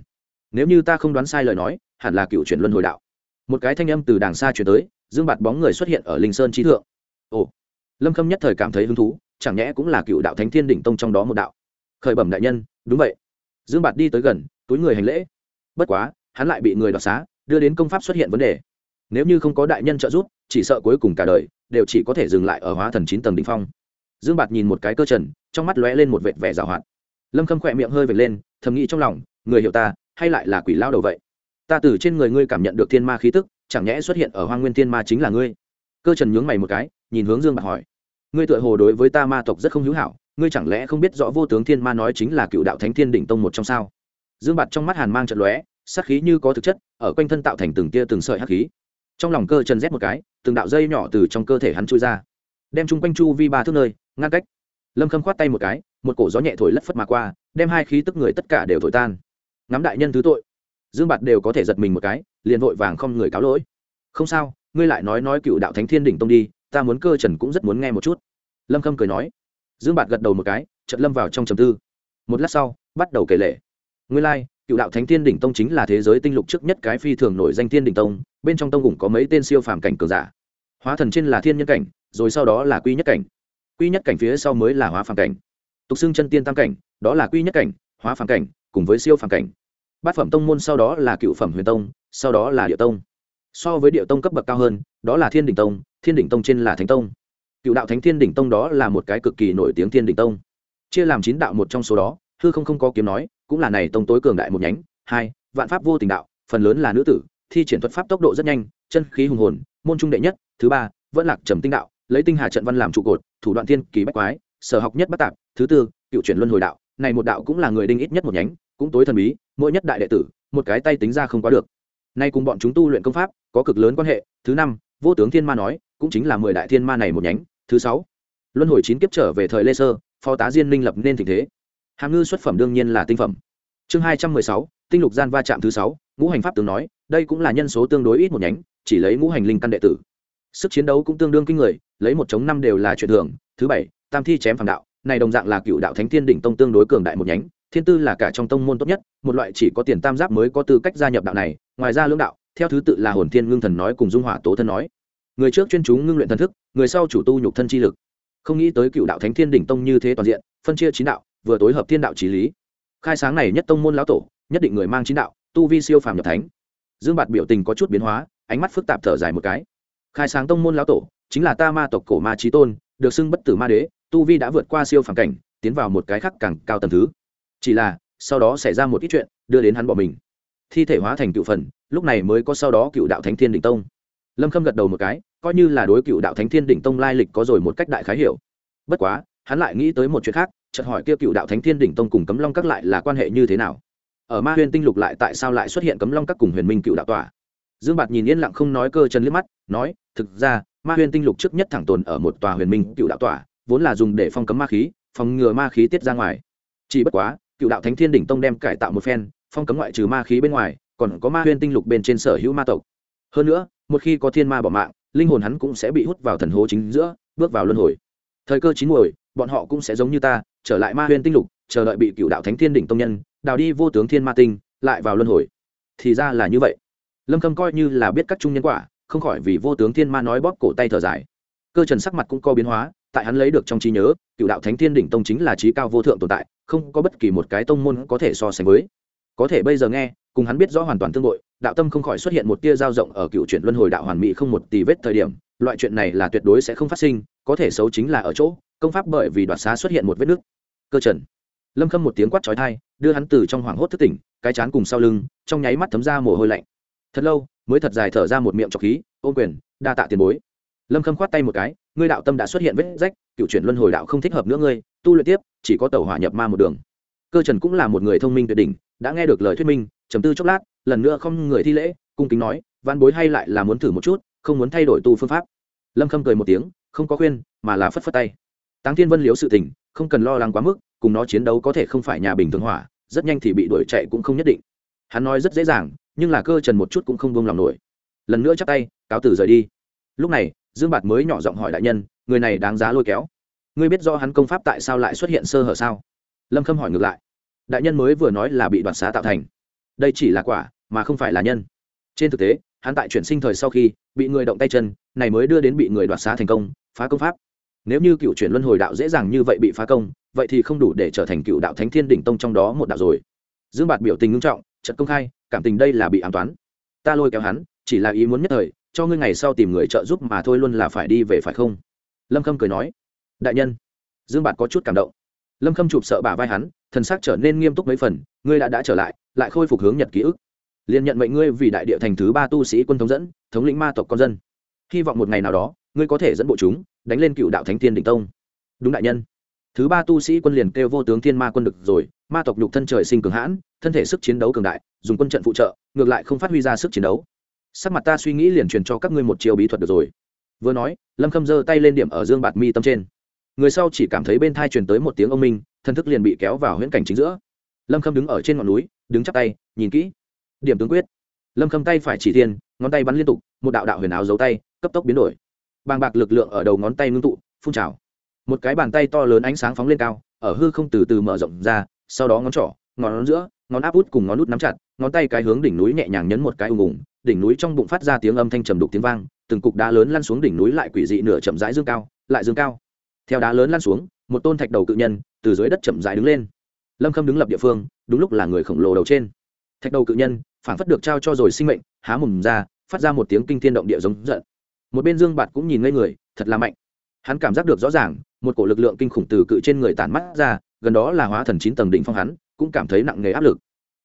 Nếu như ta không đoán sai lời nói, hẳn là cựu chuyển luân hồi đạo. Một cái thanh âm từ đàng xa chuyển tới, dương bạt bóng người xuất hiện ở linh sơn trí thượng. Ồ, lâm khâm nhất thời cảm thấy hứng thú, chẳng nhẽ cũng là cựu đạo thánh thiên đỉnh tông trong đó một đạo khởi bẩm đại nhân, đúng vậy. Dương bạt đi tới gần, túi người hành lễ. Bất quá, hắn lại bị người đoạt xá, đưa đến công pháp xuất hiện vấn đề. Nếu như không có đại nhân trợ giúp, chỉ sợ cuối cùng cả đời đều chỉ có thể dừng lại ở hóa thần chín tầng đ ỉ n h phong. Dương bạt nhìn một cái cơ trần, trong mắt lóe lên một vệt vẻ g à o hoạt. Lâm khâm khỏe miệng hơi vệt lên, thầm nghĩ trong lòng, người hiểu ta, hay lại là quỷ lao đầu vậy? Ta từ trên người ngươi cảm nhận được thiên ma khí tức, chẳng nhẽ xuất hiện ở hoa nguyên thiên ma chính là ngươi? Cơ trần nhướng mày một cái, nhìn hướng dương bạt hỏi. Ngươi tựa hồ đối với ta ma tộc rất không hữu hảo ngươi chẳng lẽ không biết rõ vô tướng thiên ma nói chính là cựu đạo thánh thiên đỉnh tông một trong sao? Dương bạt trong mắt hàn mang trận lóe, sát khí như có thực chất, ở quanh thân tạo thành từng tia từng sợi hắc khí. Trong lòng cơ trần rét một cái, từng đạo dây nhỏ từ trong cơ thể hắn trôi ra. Đem chung quanh chu vi ba thước nơi, ngăn cách. Lâm khâm khoát tay một cái, một cổ gió nhẹ thổi lất phất mà qua, đem hai khí tức người tất cả đều thổi tan. Ngắm đại nhân thứ tội. Dương bạt đều có thể giật mình một cái, liền vội vàng không người cáo lỗi. Không sao, ngươi lại nói nói cựu đạo thánh thiên đỉnh tông đi, ta muốn cơ trần cũng rất muốn nghe một chút. Lâm khâm cười nói dương bạt gật đầu một cái trận lâm vào trong trầm tư. Một lát sau bắt đầu kể lể. Nguyên lai、like, cựu đạo thánh thiên đỉnh tông chính là thế giới tinh lục trước nhất cái phi thường nổi danh thiên đỉnh tông bên trong tông cũng có mấy tên siêu phàm cảnh cường giả. Hóa thần trên là thiên nhân cảnh rồi sau đó là quy nhất cảnh. Quy nhất cảnh phía sau mới là hóa phàm cảnh. Tục xưng chân tiên tam cảnh đó là quy nhất cảnh hóa phàm cảnh cùng với siêu phàm cảnh. Bát phẩm tông môn sau đó là cựu phẩm huyền tông sau đó là địa tông. So với địa tông cấp bậc cao hơn đó là thiên đỉnh tông thiên đỉnh tông trên là thánh tông cựu đạo thánh thiên đỉnh tông đó là một cái cực kỳ nổi tiếng thiên đỉnh tông. Chia làm chín đạo một trong số đó, hư không không có kiếm nói, cũng là này tông tối cường đại một nhánh, hai, vạn pháp vô tình đạo, phần lớn là nữ tử, thi triển thuật pháp tốc độ rất nhanh, chân khí hùng hồn, môn trung đệ nhất, thứ ba, vẫn lạc trầm tinh đạo, lấy tinh hà trận văn làm trụ cột, thủ đoạn thiên kỳ bách quái, sở học nhất bất tạp, thứ tư, cựu chuyển luân hồi đạo, này một đạo cũng là người đinh ít nhất một nhánh, cũng tối thần bí, mỗi nhất đại đệ tử, một cái tay tính ra không quá được. Nay cùng bọn chúng tu luyện công pháp, có cực lớn quan hệ, thứ năm, vô tướng thiên ma nói, cũng chính là mười đại thiên ma này một nhánh thứ sáu, luân hồi chín kiếp trở về thời lê sơ, phó tá diên minh lập nên tình thế. Hàm ngư xuất phẩm đương nhiên là tinh phẩm. Chương hai trăm mười sáu, tinh lục gian va chạm thứ sáu, ngũ hành pháp tướng nói, đây cũng là nhân số tương đối ít một nhánh, chỉ lấy ngũ hành linh căn đệ tử. Sức chiến đấu cũng tương đương kinh người, lấy một chống năm đều là chuyện thường. Thứ bảy, tam thi chém phản đạo, này đồng dạng là cựu đạo thánh thiên đỉnh tông tương đối cường đại một nhánh, thiên tư là cả trong tông môn tốt nhất, một loại chỉ có tiền tam giáp mới có tư cách gia nhập đạo này. Ngoài ra lưỡng đạo, theo thứ tự là hồn thiên ngưng thần nói cùng dung hỏa tố thân nói người trước chuyên chú ngưng luyện thần thức, người sau chủ tu nhục thân chi lực. Không nghĩ tới cựu đạo thánh thiên đỉnh tông như thế toàn diện, phân chia chín đạo, vừa tối hợp thiên đạo trí lý. Khai sáng này nhất tông môn lão tổ, nhất định người mang chín đạo, tu vi siêu phàm nhập thánh. Dương bạt biểu tình có chút biến hóa, ánh mắt phức tạp thở dài một cái. Khai sáng tông môn lão tổ, chính là ta ma tộc cổ ma trí tôn, được xưng bất tử ma đế, tu vi đã vượt qua siêu phàm cảnh, tiến vào một cái khác càng cao tầm thứ. Chỉ là, sau đó xảy ra một ít chuyện, đưa đến hắn bỏ mình. Thi thể hóa thành cựu phần, lúc này mới có sau đó cựu đạo thánh thiên đỉnh tông. Lâm khâm gật đầu một cái coi như là đối cựu đạo thánh thiên đỉnh tông lai lịch có rồi một cách đại khái hiểu. Bất quá, hắn lại nghĩ tới một chuyện khác, chợt hỏi kia cựu đạo thánh thiên đỉnh tông cùng cấm long các lại là quan hệ như thế nào? Ở ma huyền tinh lục lại tại sao lại xuất hiện cấm long các cùng huyền minh cựu đạo tòa? Dương bạt nhìn yên lặng không nói cơ chân liếc mắt, nói, thực ra, ma huyền tinh lục trước nhất thẳng tồn ở một tòa huyền minh cựu đạo tòa, vốn là dùng để phong cấm ma khí, phòng ngừa ma khí tiết ra ngoài. Chỉ bất quá, cựu đạo thánh thiên đỉnh tông đem cải tạo một phen, phong cấm ngoại trừ ma khí bên ngoài, còn có ma huyền tinh lục bên trên sở hữu ma tộc. Hơn nữa, một khi có thiên ma bỏ mạng linh hồn hắn cũng sẽ bị hút vào thần hố chính giữa, bước vào luân hồi. Thời cơ chín muồi, bọn họ cũng sẽ giống như ta, trở lại ma huyền tinh lục, chờ đợi bị cựu đạo thánh thiên đỉnh tông nhân, đào đi vô tướng thiên ma tinh, lại vào luân hồi. Thì ra là như vậy. Lâm khâm coi như là biết các trung nhân quả, không khỏi vì vô tướng thiên ma nói bóp cổ tay thở dài. Cơ trần sắc mặt cũng co biến hóa, tại hắn lấy được trong trí nhớ, cựu đạo thánh thiên đỉnh tông chính là trí cao vô thượng tồn tại, không có bất kỳ một cái tông môn có thể so sánh với. Có thể bây giờ nghe, cùng hắn biết rõ hoàn toàn tương đội đạo tâm không khỏi xuất hiện một tia dao rộng ở cựu chuyển luân hồi đạo hoàn mỹ không một tì vết thời điểm, loại chuyện này là tuyệt đối sẽ không phát sinh, có thể xấu chính là ở chỗ, công pháp bởi vì đoạt xá xuất hiện một vết nứt. Cơ trần. Lâm khâm một tiếng quát trói thai đưa hắn từ trong hoảng hốt thức tỉnh, cái chán cùng sau lưng, trong nháy mắt thấm ra mồ hôi lạnh. Thật lâu, mới thật dài thở ra một miệng trọc khí ôm quyền, đa tạ tiền bối. Lâm khâm khoát tay một cái, ngươi đạo tâm đã xuất hiện vết rách, cựu chuyển luân hồi đạo không thích hợp nữa ngươi, tu luyện tiếp, chỉ có tàu hỏa nhập ma một đường. Cơ trần cũng là một người thông minh tuyệt đỉnh, đã nghe được lời thuyết minh chấm tư chốc lát lần nữa không người thi lễ, cung kính nói văn bối hay lại là muốn thử một chút, không muốn thay đổi tu phương pháp. Lâm khâm cười một tiếng, không có khuyên, mà là phất phất tay. Táng thiên vân liếu sự tình, không cần lo lắng quá mức, cùng nó chiến đấu có thể không phải nhà bình thường hỏa, rất nhanh thì bị đuổi chạy cũng không nhất định. Hắn nói rất dễ dàng, nhưng là cơ trần một chút cũng không buông lòng nổi. Lần nữa chắp tay, cáo tử rời đi. Lúc này, dương bạt mới nhỏ giọng hỏi đại nhân, người này đáng giá lôi kéo. Ngươi biết do hắn công pháp tại sao lại xuất hiện sơ hở sao? Lâm khâm hỏi ngược lại. Đại nhân mới vừa nói là bị đoạt xá tạo thành. Đây chỉ là quả mà không phải là nhân. Trên thực tế, hắn tại chuyển sinh thời sau khi bị người động tay chân, này mới đưa đến bị người đoạt xá thành công, phá công pháp. Nếu như cựu chuyển luân hồi đạo dễ dàng như vậy bị phá công, vậy thì không đủ để trở thành cựu đạo thánh thiên đỉnh tông trong đó một đạo rồi. Dương bạt biểu tình ngưng trọng trận công khai, cảm tình đây là bị ám toán. Ta lôi kéo hắn, chỉ là ý muốn nhất thời, cho ngươi ngày sau tìm người trợ giúp mà thôi luôn là phải đi về phải không? Lâm khâm cười nói. Đại nhân. Dương bạt có chút cảm động. Lâm khâm chụp sợ bả vai hắn, thần sắc trở nên nghiêm túc mấy phần, ngươi đã đã trở lại lại khôi phục hướng nhật ký ức liền nhận mệnh ngươi vì đại địa thành thứ ba tu sĩ quân thống dẫn, thống lĩnh ma tộc con dân. Hy vọng một ngày nào đó, ngươi có thể dẫn bộ chúng, đánh lên cựu đạo thánh thiên đình tông. Đúng đại nhân. Thứ ba tu sĩ quân liền kêu vô tướng thiên ma quân được rồi, ma tộc nhục thân trời sinh cường hãn, thân thể sức chiến đấu cường đại, dùng quân trận phụ trợ, ngược lại không phát huy ra sức chiến đấu. Sắc mặt ta suy nghĩ liền truyền cho các ngươi một chiều bí thuật được rồi. Vừa nói, lâm khâm giơ tay lên điểm ở dương bạt mi tâm trên. Người sau chỉ cảm thấy bên thai truyền tới một tiếng ông minh, thân thức liền bị kéo vào huyễn cảnh chính giữa. Lâm khâm đứng ở trên ngọn núi, đứng chắp tay, nhìn kỹ điểm tướng quyết. Lâm khâm tay phải chỉ thiên, ngón tay bắn liên tục, một đạo đạo huyền áo giấu tay, cấp tốc biến đổi. Bàng bạc lực lượng ở đầu ngón tay ngưng tụ, phun trào. Một cái bàn tay to lớn ánh sáng phóng lên cao, ở hư không từ từ mở rộng ra, sau đó ngón trỏ, ngón giữa, ngón áp út cùng ngón út nắm chặt, ngón tay cái hướng đỉnh núi nhẹ nhàng nhấn một cái ùng ùng, đỉnh núi trong bụng phát ra tiếng âm thanh trầm đục tiếng vang, từng cục đá lớn lăn xuống đỉnh núi lại quỷ dị nửa chậm rãi dương cao, lại dương cao. Theo đá lớn lăn xuống, một tôn thạch đầu cự nhân từ dưới đất chậm rãi đứng lên. Lâm khâm đứng lập địa phương, đúng lúc là người khổng lồ đầu trên thạch đầu cự nhân phản phất được trao cho rồi sinh mệnh, há mồm ra, phát ra một tiếng kinh thiên động địa giống giận. Một bên dương bạt cũng nhìn ngây người, thật là mạnh. Hắn cảm giác được rõ ràng, một cổ lực lượng kinh khủng từ cự trên người tản mắt ra, gần đó là hóa thần chín tầng đỉnh phong hắn, cũng cảm thấy nặng nề áp lực.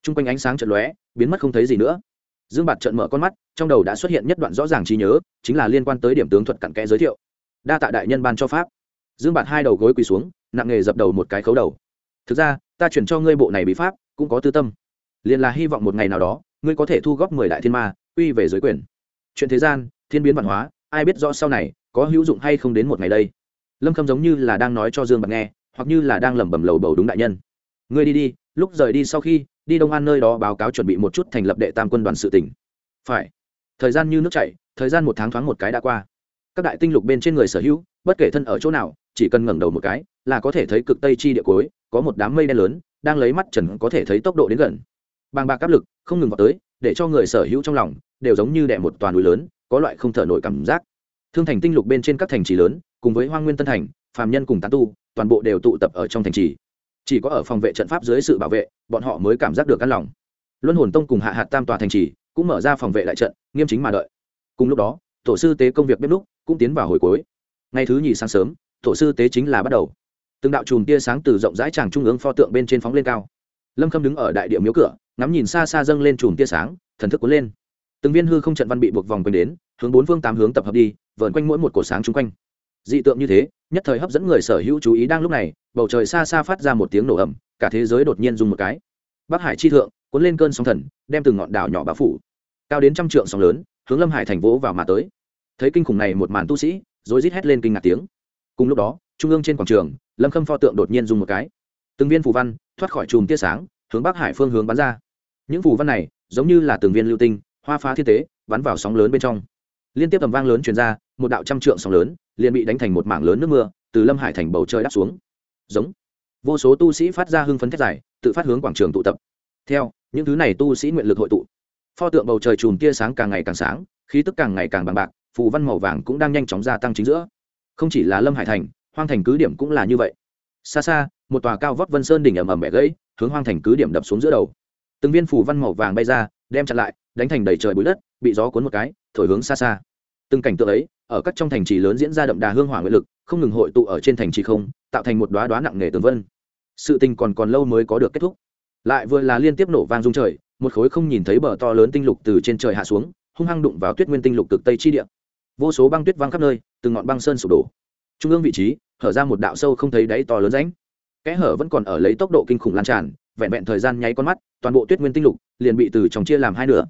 T r u n g quanh ánh sáng trận lóe, biến mất không thấy gì nữa. Dương bạt trận mở con mắt, trong đầu đã xuất hiện nhất đoạn rõ ràng trí nhớ, chính là liên quan tới điểm tướng thuật cặn kẽ giới thiệu. Đa tạ đại nhân ban cho pháp. Dương bạt hai đầu gối quỳ xuống, nặng nề dập đầu một cái khấu đầu. Thực ra, ta chuyển cho ngươi bộ này bí pháp, cũng có tư tâm liền là hy vọng một ngày nào đó, ngươi có thể thu góp mười đại thiên ma uy về giới quyền. Chuyện thế gian, thiên biến văn hóa, ai biết rõ sau này, có hữu dụng hay không đến một ngày đây? Lâm khâm giống như là đang nói cho dương bạc nghe, hoặc như là đang lẩm bẩm lầu bầu đúng đại nhân. Ngươi đi đi, lúc rời đi sau khi, đi đông an nơi đó báo cáo chuẩn bị một chút thành lập đệ tam quân đoàn sự tỉnh. Phải. Thời gian như nước chảy, thời gian một tháng thoáng một cái đã qua. Các đại tinh lục bên trên người sở hữu, bất kể thân ở chỗ nào, chỉ cần ngẩng đầu một cái, là có thể thấy cực tây chi địa cối, có một đám mây đen lớn, đang lấy mắt trần có thể thấy tốc độ đến gần bàng bạc áp lực, không ngừng vào tới, để cho người sở hữu trong lòng đều giống như đẻ một toàn núi lớn, có loại không thở nổi cảm giác. Thương thành tinh lục bên trên các thành trì lớn, cùng với hoang nguyên tân thành, phàm nhân cùng tán tu, toàn bộ đều tụ tập ở trong thành trì. Chỉ có ở phòng vệ trận pháp dưới sự bảo vệ, bọn họ mới cảm giác được căn lòng. Luân hồn tông cùng hạ hạt tam tòa thành trì cũng mở ra phòng vệ lại trận, nghiêm chính mà đợi. Cùng lúc đó, tổ sư tế công việc bếp lúc cũng tiến vào hồi cuối. Ngày thứ nhì sáng sớm, tổ sư tế chính là bắt đầu. Từng đạo chùm tia sáng từ rộng rãi tràng trung ương pho tượng bên trên phóng lên cao. Lâm khâm đứng ở đại địa miếu cửa ngắm nhìn xa xa dâng lên chùm tia sáng, thần thức cuốn lên. Từng viên hư không trận văn bị buộc vòng quanh đến, hướng bốn phương tám hướng tập hợp đi vợn quanh mỗi một cổ sáng chung quanh. Dị tượng như thế, nhất thời hấp dẫn người sở hữu chú ý đang lúc này, bầu trời xa xa phát ra một tiếng nổ ẩm cả thế giới đột nhiên dùng một cái. Bắc hải chi thượng, cuốn lên cơn sóng thần, đem từng ngọn đảo nhỏ bao phủ. Cao đến trăm trượng sóng lớn, hướng lâm hải thành vỗ vào mà tới. Thấy kinh khủng này một màn tu sĩ rồi rít hét lên kinh ngạc tiếng. Cùng lúc đó, trung ương trên quảng trường, lâm khâm pho tượng đột nhiên dùng một cái. Từng viên phù văn, thoát khỏi chùm tia sáng, hướng bắc hải phương hướng bắn ra những phù văn này giống như là từng viên lưu tinh, hoa phá thiên tế, bắn vào sóng lớn bên trong. Liên tiếp tầm vang lớn truyền ra, một đạo trăm trượng sóng lớn liền bị đánh thành một mảng lớn nước mưa, từ lâm hải thành bầu trời đáp xuống. Giống. Vô số tu sĩ phát ra hưng phấn thét dài, tự phát hướng quảng trường tụ tập. Theo, những thứ này tu sĩ nguyện lực hội tụ. Pho tượng bầu trời chùm tia sáng càng ngày càng sáng, khí tức càng ngày càng bằng bạc, phù văn màu vàng cũng đang nhanh chóng gia tăng chính giữa. Không chỉ là lâm hải thành, hoang thành cứ điểm cũng là như vậy. Xa xa, một tòa cao vóc vân sơn đỉnh ầm ầm bẻ gãy, hướng hoang thành cứ điểm đập xuống giữa đầu từng viên phủ văn màu vàng bay ra, đem chặn lại, đánh thành đầy trời bụi đất, bị gió cuốn một cái, thổi hướng xa xa. Từng cảnh tượng ấy, ở các trong thành trì lớn diễn ra đậm đà hương hỏa nguyện lực, không ngừng hội tụ ở trên thành trì không, tạo thành một đoá đoá nặng nề tường vân. Sự tình còn còn lâu mới có được kết thúc. Lại vừa là liên tiếp nổ vang rung trời, một khối không nhìn thấy bờ to lớn tinh lục từ trên trời hạ xuống, hung hăng đụng vào tuyết nguyên tinh lục cực tây chi địa. Vô số băng tuyết văng khắp nơi, từng ngọn băng sơn sụp đổ. Trung ương vị trí, hở ra một đạo sâu không thấy đáy to lớn ránh kẽ hở vẫn còn ở lấy tốc độ kinh khủng lan tràn vẹn vẹn thời gian nháy con mắt, toàn bộ tuyết nguyên tinh lục liền bị từ trong chia làm hai nửa.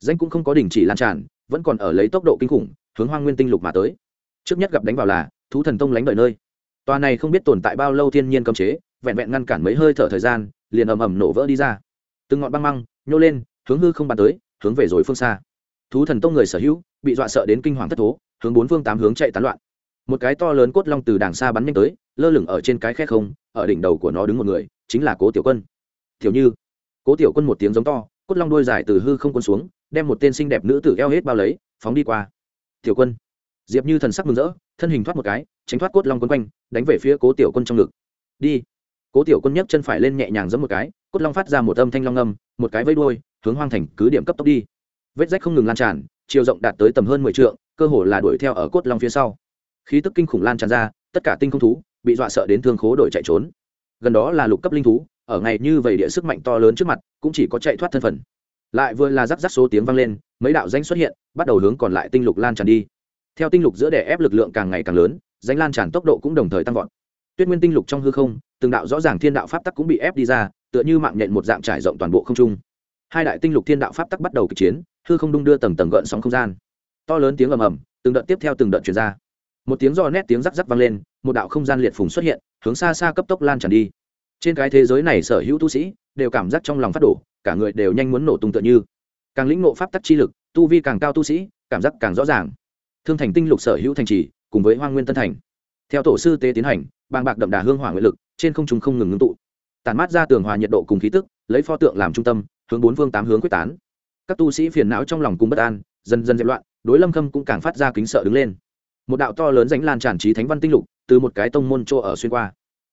Danh cũng không có đình chỉ lan tràn, vẫn còn ở lấy tốc độ kinh khủng, hướng hoang nguyên tinh lục mà tới. Trước nhất gặp đánh vào là thú thần tông lánh đời nơi. Tòa này không biết tồn tại bao lâu thiên nhiên cấm chế, vẹn vẹn ngăn cản mấy hơi thở thời gian, liền ầm ầm nổ vỡ đi ra. Từng ngọn băng măng nhô lên, hướng hư không bàn tới, hướng về rồi phương xa. Thú thần tông người sở hữu bị dọa sợ đến kinh hoàng thất thố, hướng bốn phương tám hướng chạy tán loạn. Một cái to lớn cốt long từ đàng xa bắn nhanh tới, lơ lửng ở trên cái khe không, ở đỉnh đầu của nó đứng một người, chính là cố tiểu quân tiểu như. Cố tiểu quân một tiếng giống to, cốt long đôi dài từ hư không quân xuống, đem một tên xinh đẹp nữ tử eo hết bao lấy, phóng đi qua. Tiểu quân. Diệp như thần sắc mừng rỡ, thân hình thoát một cái, tránh thoát cốt long quân quanh, đánh về phía cố tiểu quân trong ngực. Đi. Cố tiểu quân nhấc chân phải lên nhẹ nhàng giẫm một cái, cốt long phát ra một âm thanh long âm, một cái vây đuôi, hướng hoang thành cứ điểm cấp tốc đi. Vết rách không ngừng lan tràn, chiều rộng đạt tới tầm hơn mười t cơ hồ là đuổi theo ở cốt long phía sau. Khí tức kinh khủng lan tràn ra, tất cả tinh không thú bị dọa sợ đến thương khố đội chạy trốn. Gần đó là lục cấp linh thú ở ngày như vậy địa sức mạnh to lớn trước mặt, cũng chỉ có chạy thoát thân phận. Lại vừa là rắc rắc số tiếng vang lên, mấy đạo danh xuất hiện, bắt đầu hướng còn lại tinh lục lan tràn đi. Theo tinh lục giữa đè ép lực lượng càng ngày càng lớn, danh lan tràn tốc độ cũng đồng thời tăng vọt. Tuyết nguyên tinh lục trong hư không, từng đạo rõ ràng thiên đạo pháp tắc cũng bị ép đi ra, tựa như mạng nhện một dạng trải rộng toàn bộ không trung. Hai đại tinh lục thiên đạo pháp tắc bắt đầu kịch chiến, hư không đung đưa tầng tầng gợn sóng không gian. To lớn tiếng ầm ầm, từng đợt tiếp theo từng đợt chuyển ra. Một tiếng do nét tiếng rắc rắc vang lên, một đạo không gian liệt phùng xuất hiện, hướng xa xa cấp tốc lan tràn đi trên cái thế giới này sở hữu tu sĩ đều cảm giác trong lòng phát đổ, cả người đều nhanh muốn nổ tung tựa như. Càng lĩnh ngộ pháp tắc chi lực, tu vi càng cao tu sĩ, cảm giác càng rõ ràng. Thương thành tinh lục sở hữu thành trì, cùng với hoa nguyên tân thành. Theo tổ sư tế tiến hành, bàng bạc đậm đà hương hỏa nguyện lực, trên không trung không ngừng ngưng tụ. Tàn mát ra tường hòa nhiệt độ cùng khí tức, lấy pho tượng làm trung tâm, hướng bốn phương tám hướng quyết tán. Các tu sĩ phiền não trong lòng cùng bất an, dần dần dẹp loạn, đối lâm khâm cũng càng phát ra kính sợ đứng lên. Một đạo to lớn ránh lan tràn trí thánh văn tinh lục, từ một cái tông môn chỗ ở xuyên qua.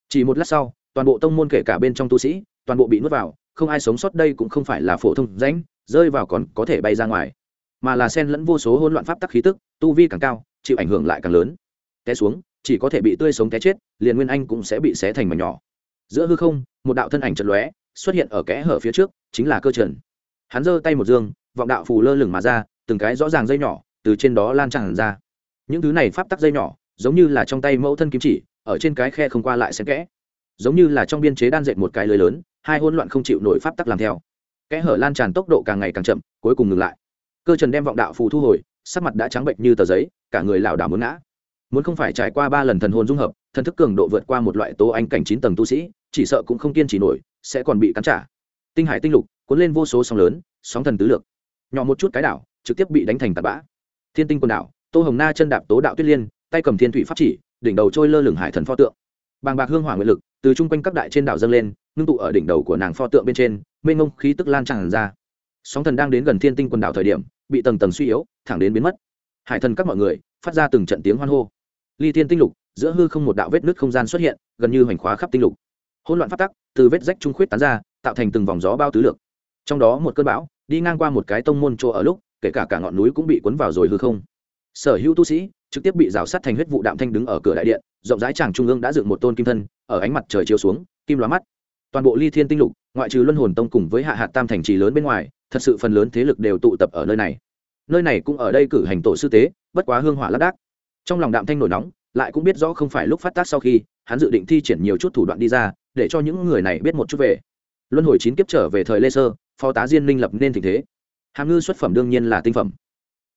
Chỉ một lát sau toàn bộ tông môn kể cả bên trong tu sĩ, toàn bộ bị nuốt vào, không ai sống sót đây cũng không phải là phổ thông ránh rơi vào còn có thể bay ra ngoài, mà là sen lẫn vô số hỗn loạn pháp tắc khí tức, tu vi càng cao, chịu ảnh hưởng lại càng lớn. Té xuống, chỉ có thể bị tươi sống té chết, liền nguyên anh cũng sẽ bị xé thành mảnh nhỏ. Giữa hư không, một đạo thân ảnh chật lóe, xuất hiện ở kẽ hở phía trước, chính là cơ trần. Hắn giơ tay một dương, vọng đạo phù lơ lửng mà ra, từng cái rõ ràng dây nhỏ, từ trên đó lan tràn ra. Những thứ này pháp tắc dây nhỏ, giống như là trong tay mẫu thân kiếm chỉ, ở trên cái khe không qua lại xen kẽ giống như là trong biên chế đan dệt một cái lưới lớn, hai hỗn loạn không chịu nổi pháp tắc làm theo. Kẽ hở lan tràn tốc độ càng ngày càng chậm, cuối cùng ngừng lại. Cơ trần đem vọng đạo phù thu hồi, sắc mặt đã trắng bệnh như tờ giấy, cả người lảo đảo muốn ngã. Muốn không phải trải qua ba lần thần hồn dung hợp, thần thức cường độ vượt qua một loại tố anh cảnh chín tầng tu sĩ, chỉ sợ cũng không kiên trì nổi, sẽ còn bị cắn trả. Tinh hải tinh lục, cuốn lên vô số sóng lớn, sóng thần tứ lược. Nhỏ một chút cái đảo, trực tiếp bị đánh thành tạt bã. Thiên tinh quần đảo, tô hồng na chân đạp tố đạo tuyết liên, tay cầm thiên thủy pháp chỉ, đỉnh đầu trôi lơ lửng hải thần pho tượng. Bàng bạc hương hỏa nguyện lực từ chung quanh các đại trên đảo dâng lên, ngưng tụ ở đỉnh đầu của nàng pho tượng bên trên, mênh ngông khí tức lan tràn ra. Sóng thần đang đến gần thiên tinh quần đảo thời điểm, bị tầng tầng suy yếu, thẳng đến biến mất. Hải thần các mọi người, phát ra từng trận tiếng hoan hô. Ly thiên tinh lục, giữa hư không một đạo vết nứt không gian xuất hiện, gần như hoành khóa khắp tinh lục. Hỗn loạn phát tắc, từ vết rách trung khuyết tán ra, tạo thành từng vòng gió bao tứ lược. Trong đó một cơn bão, đi ngang qua một cái tông môn chỗ ở lúc, kể cả cả ngọn núi cũng bị cuốn vào rồi hư không. Sở hữu tu sĩ, trực tiếp bị rào sát thành huyết vụ đạm thanh đứng ở cửa đại điện rộng rãi tràng trung ương đã dựng một tôn kim thân, ở ánh mặt trời chiếu xuống, kim lóa mắt. Toàn bộ ly thiên tinh lục, ngoại trừ luân hồn tông cùng với hạ hạt tam thành trì lớn bên ngoài, thật sự phần lớn thế lực đều tụ tập ở nơi này. Nơi này cũng ở đây cử hành tổ sư tế, bất quá hương hỏa lác đác. Trong lòng đạm thanh nổi nóng, lại cũng biết rõ không phải lúc phát tác sau khi, hắn dự định thi triển nhiều chút thủ đoạn đi ra, để cho những người này biết một chút về. Luân hồi chín kiếp trở về thời lê sơ, phó tá diên minh lập nên tình thế. Hàm ngư xuất phẩm đương nhiên là tinh phẩm.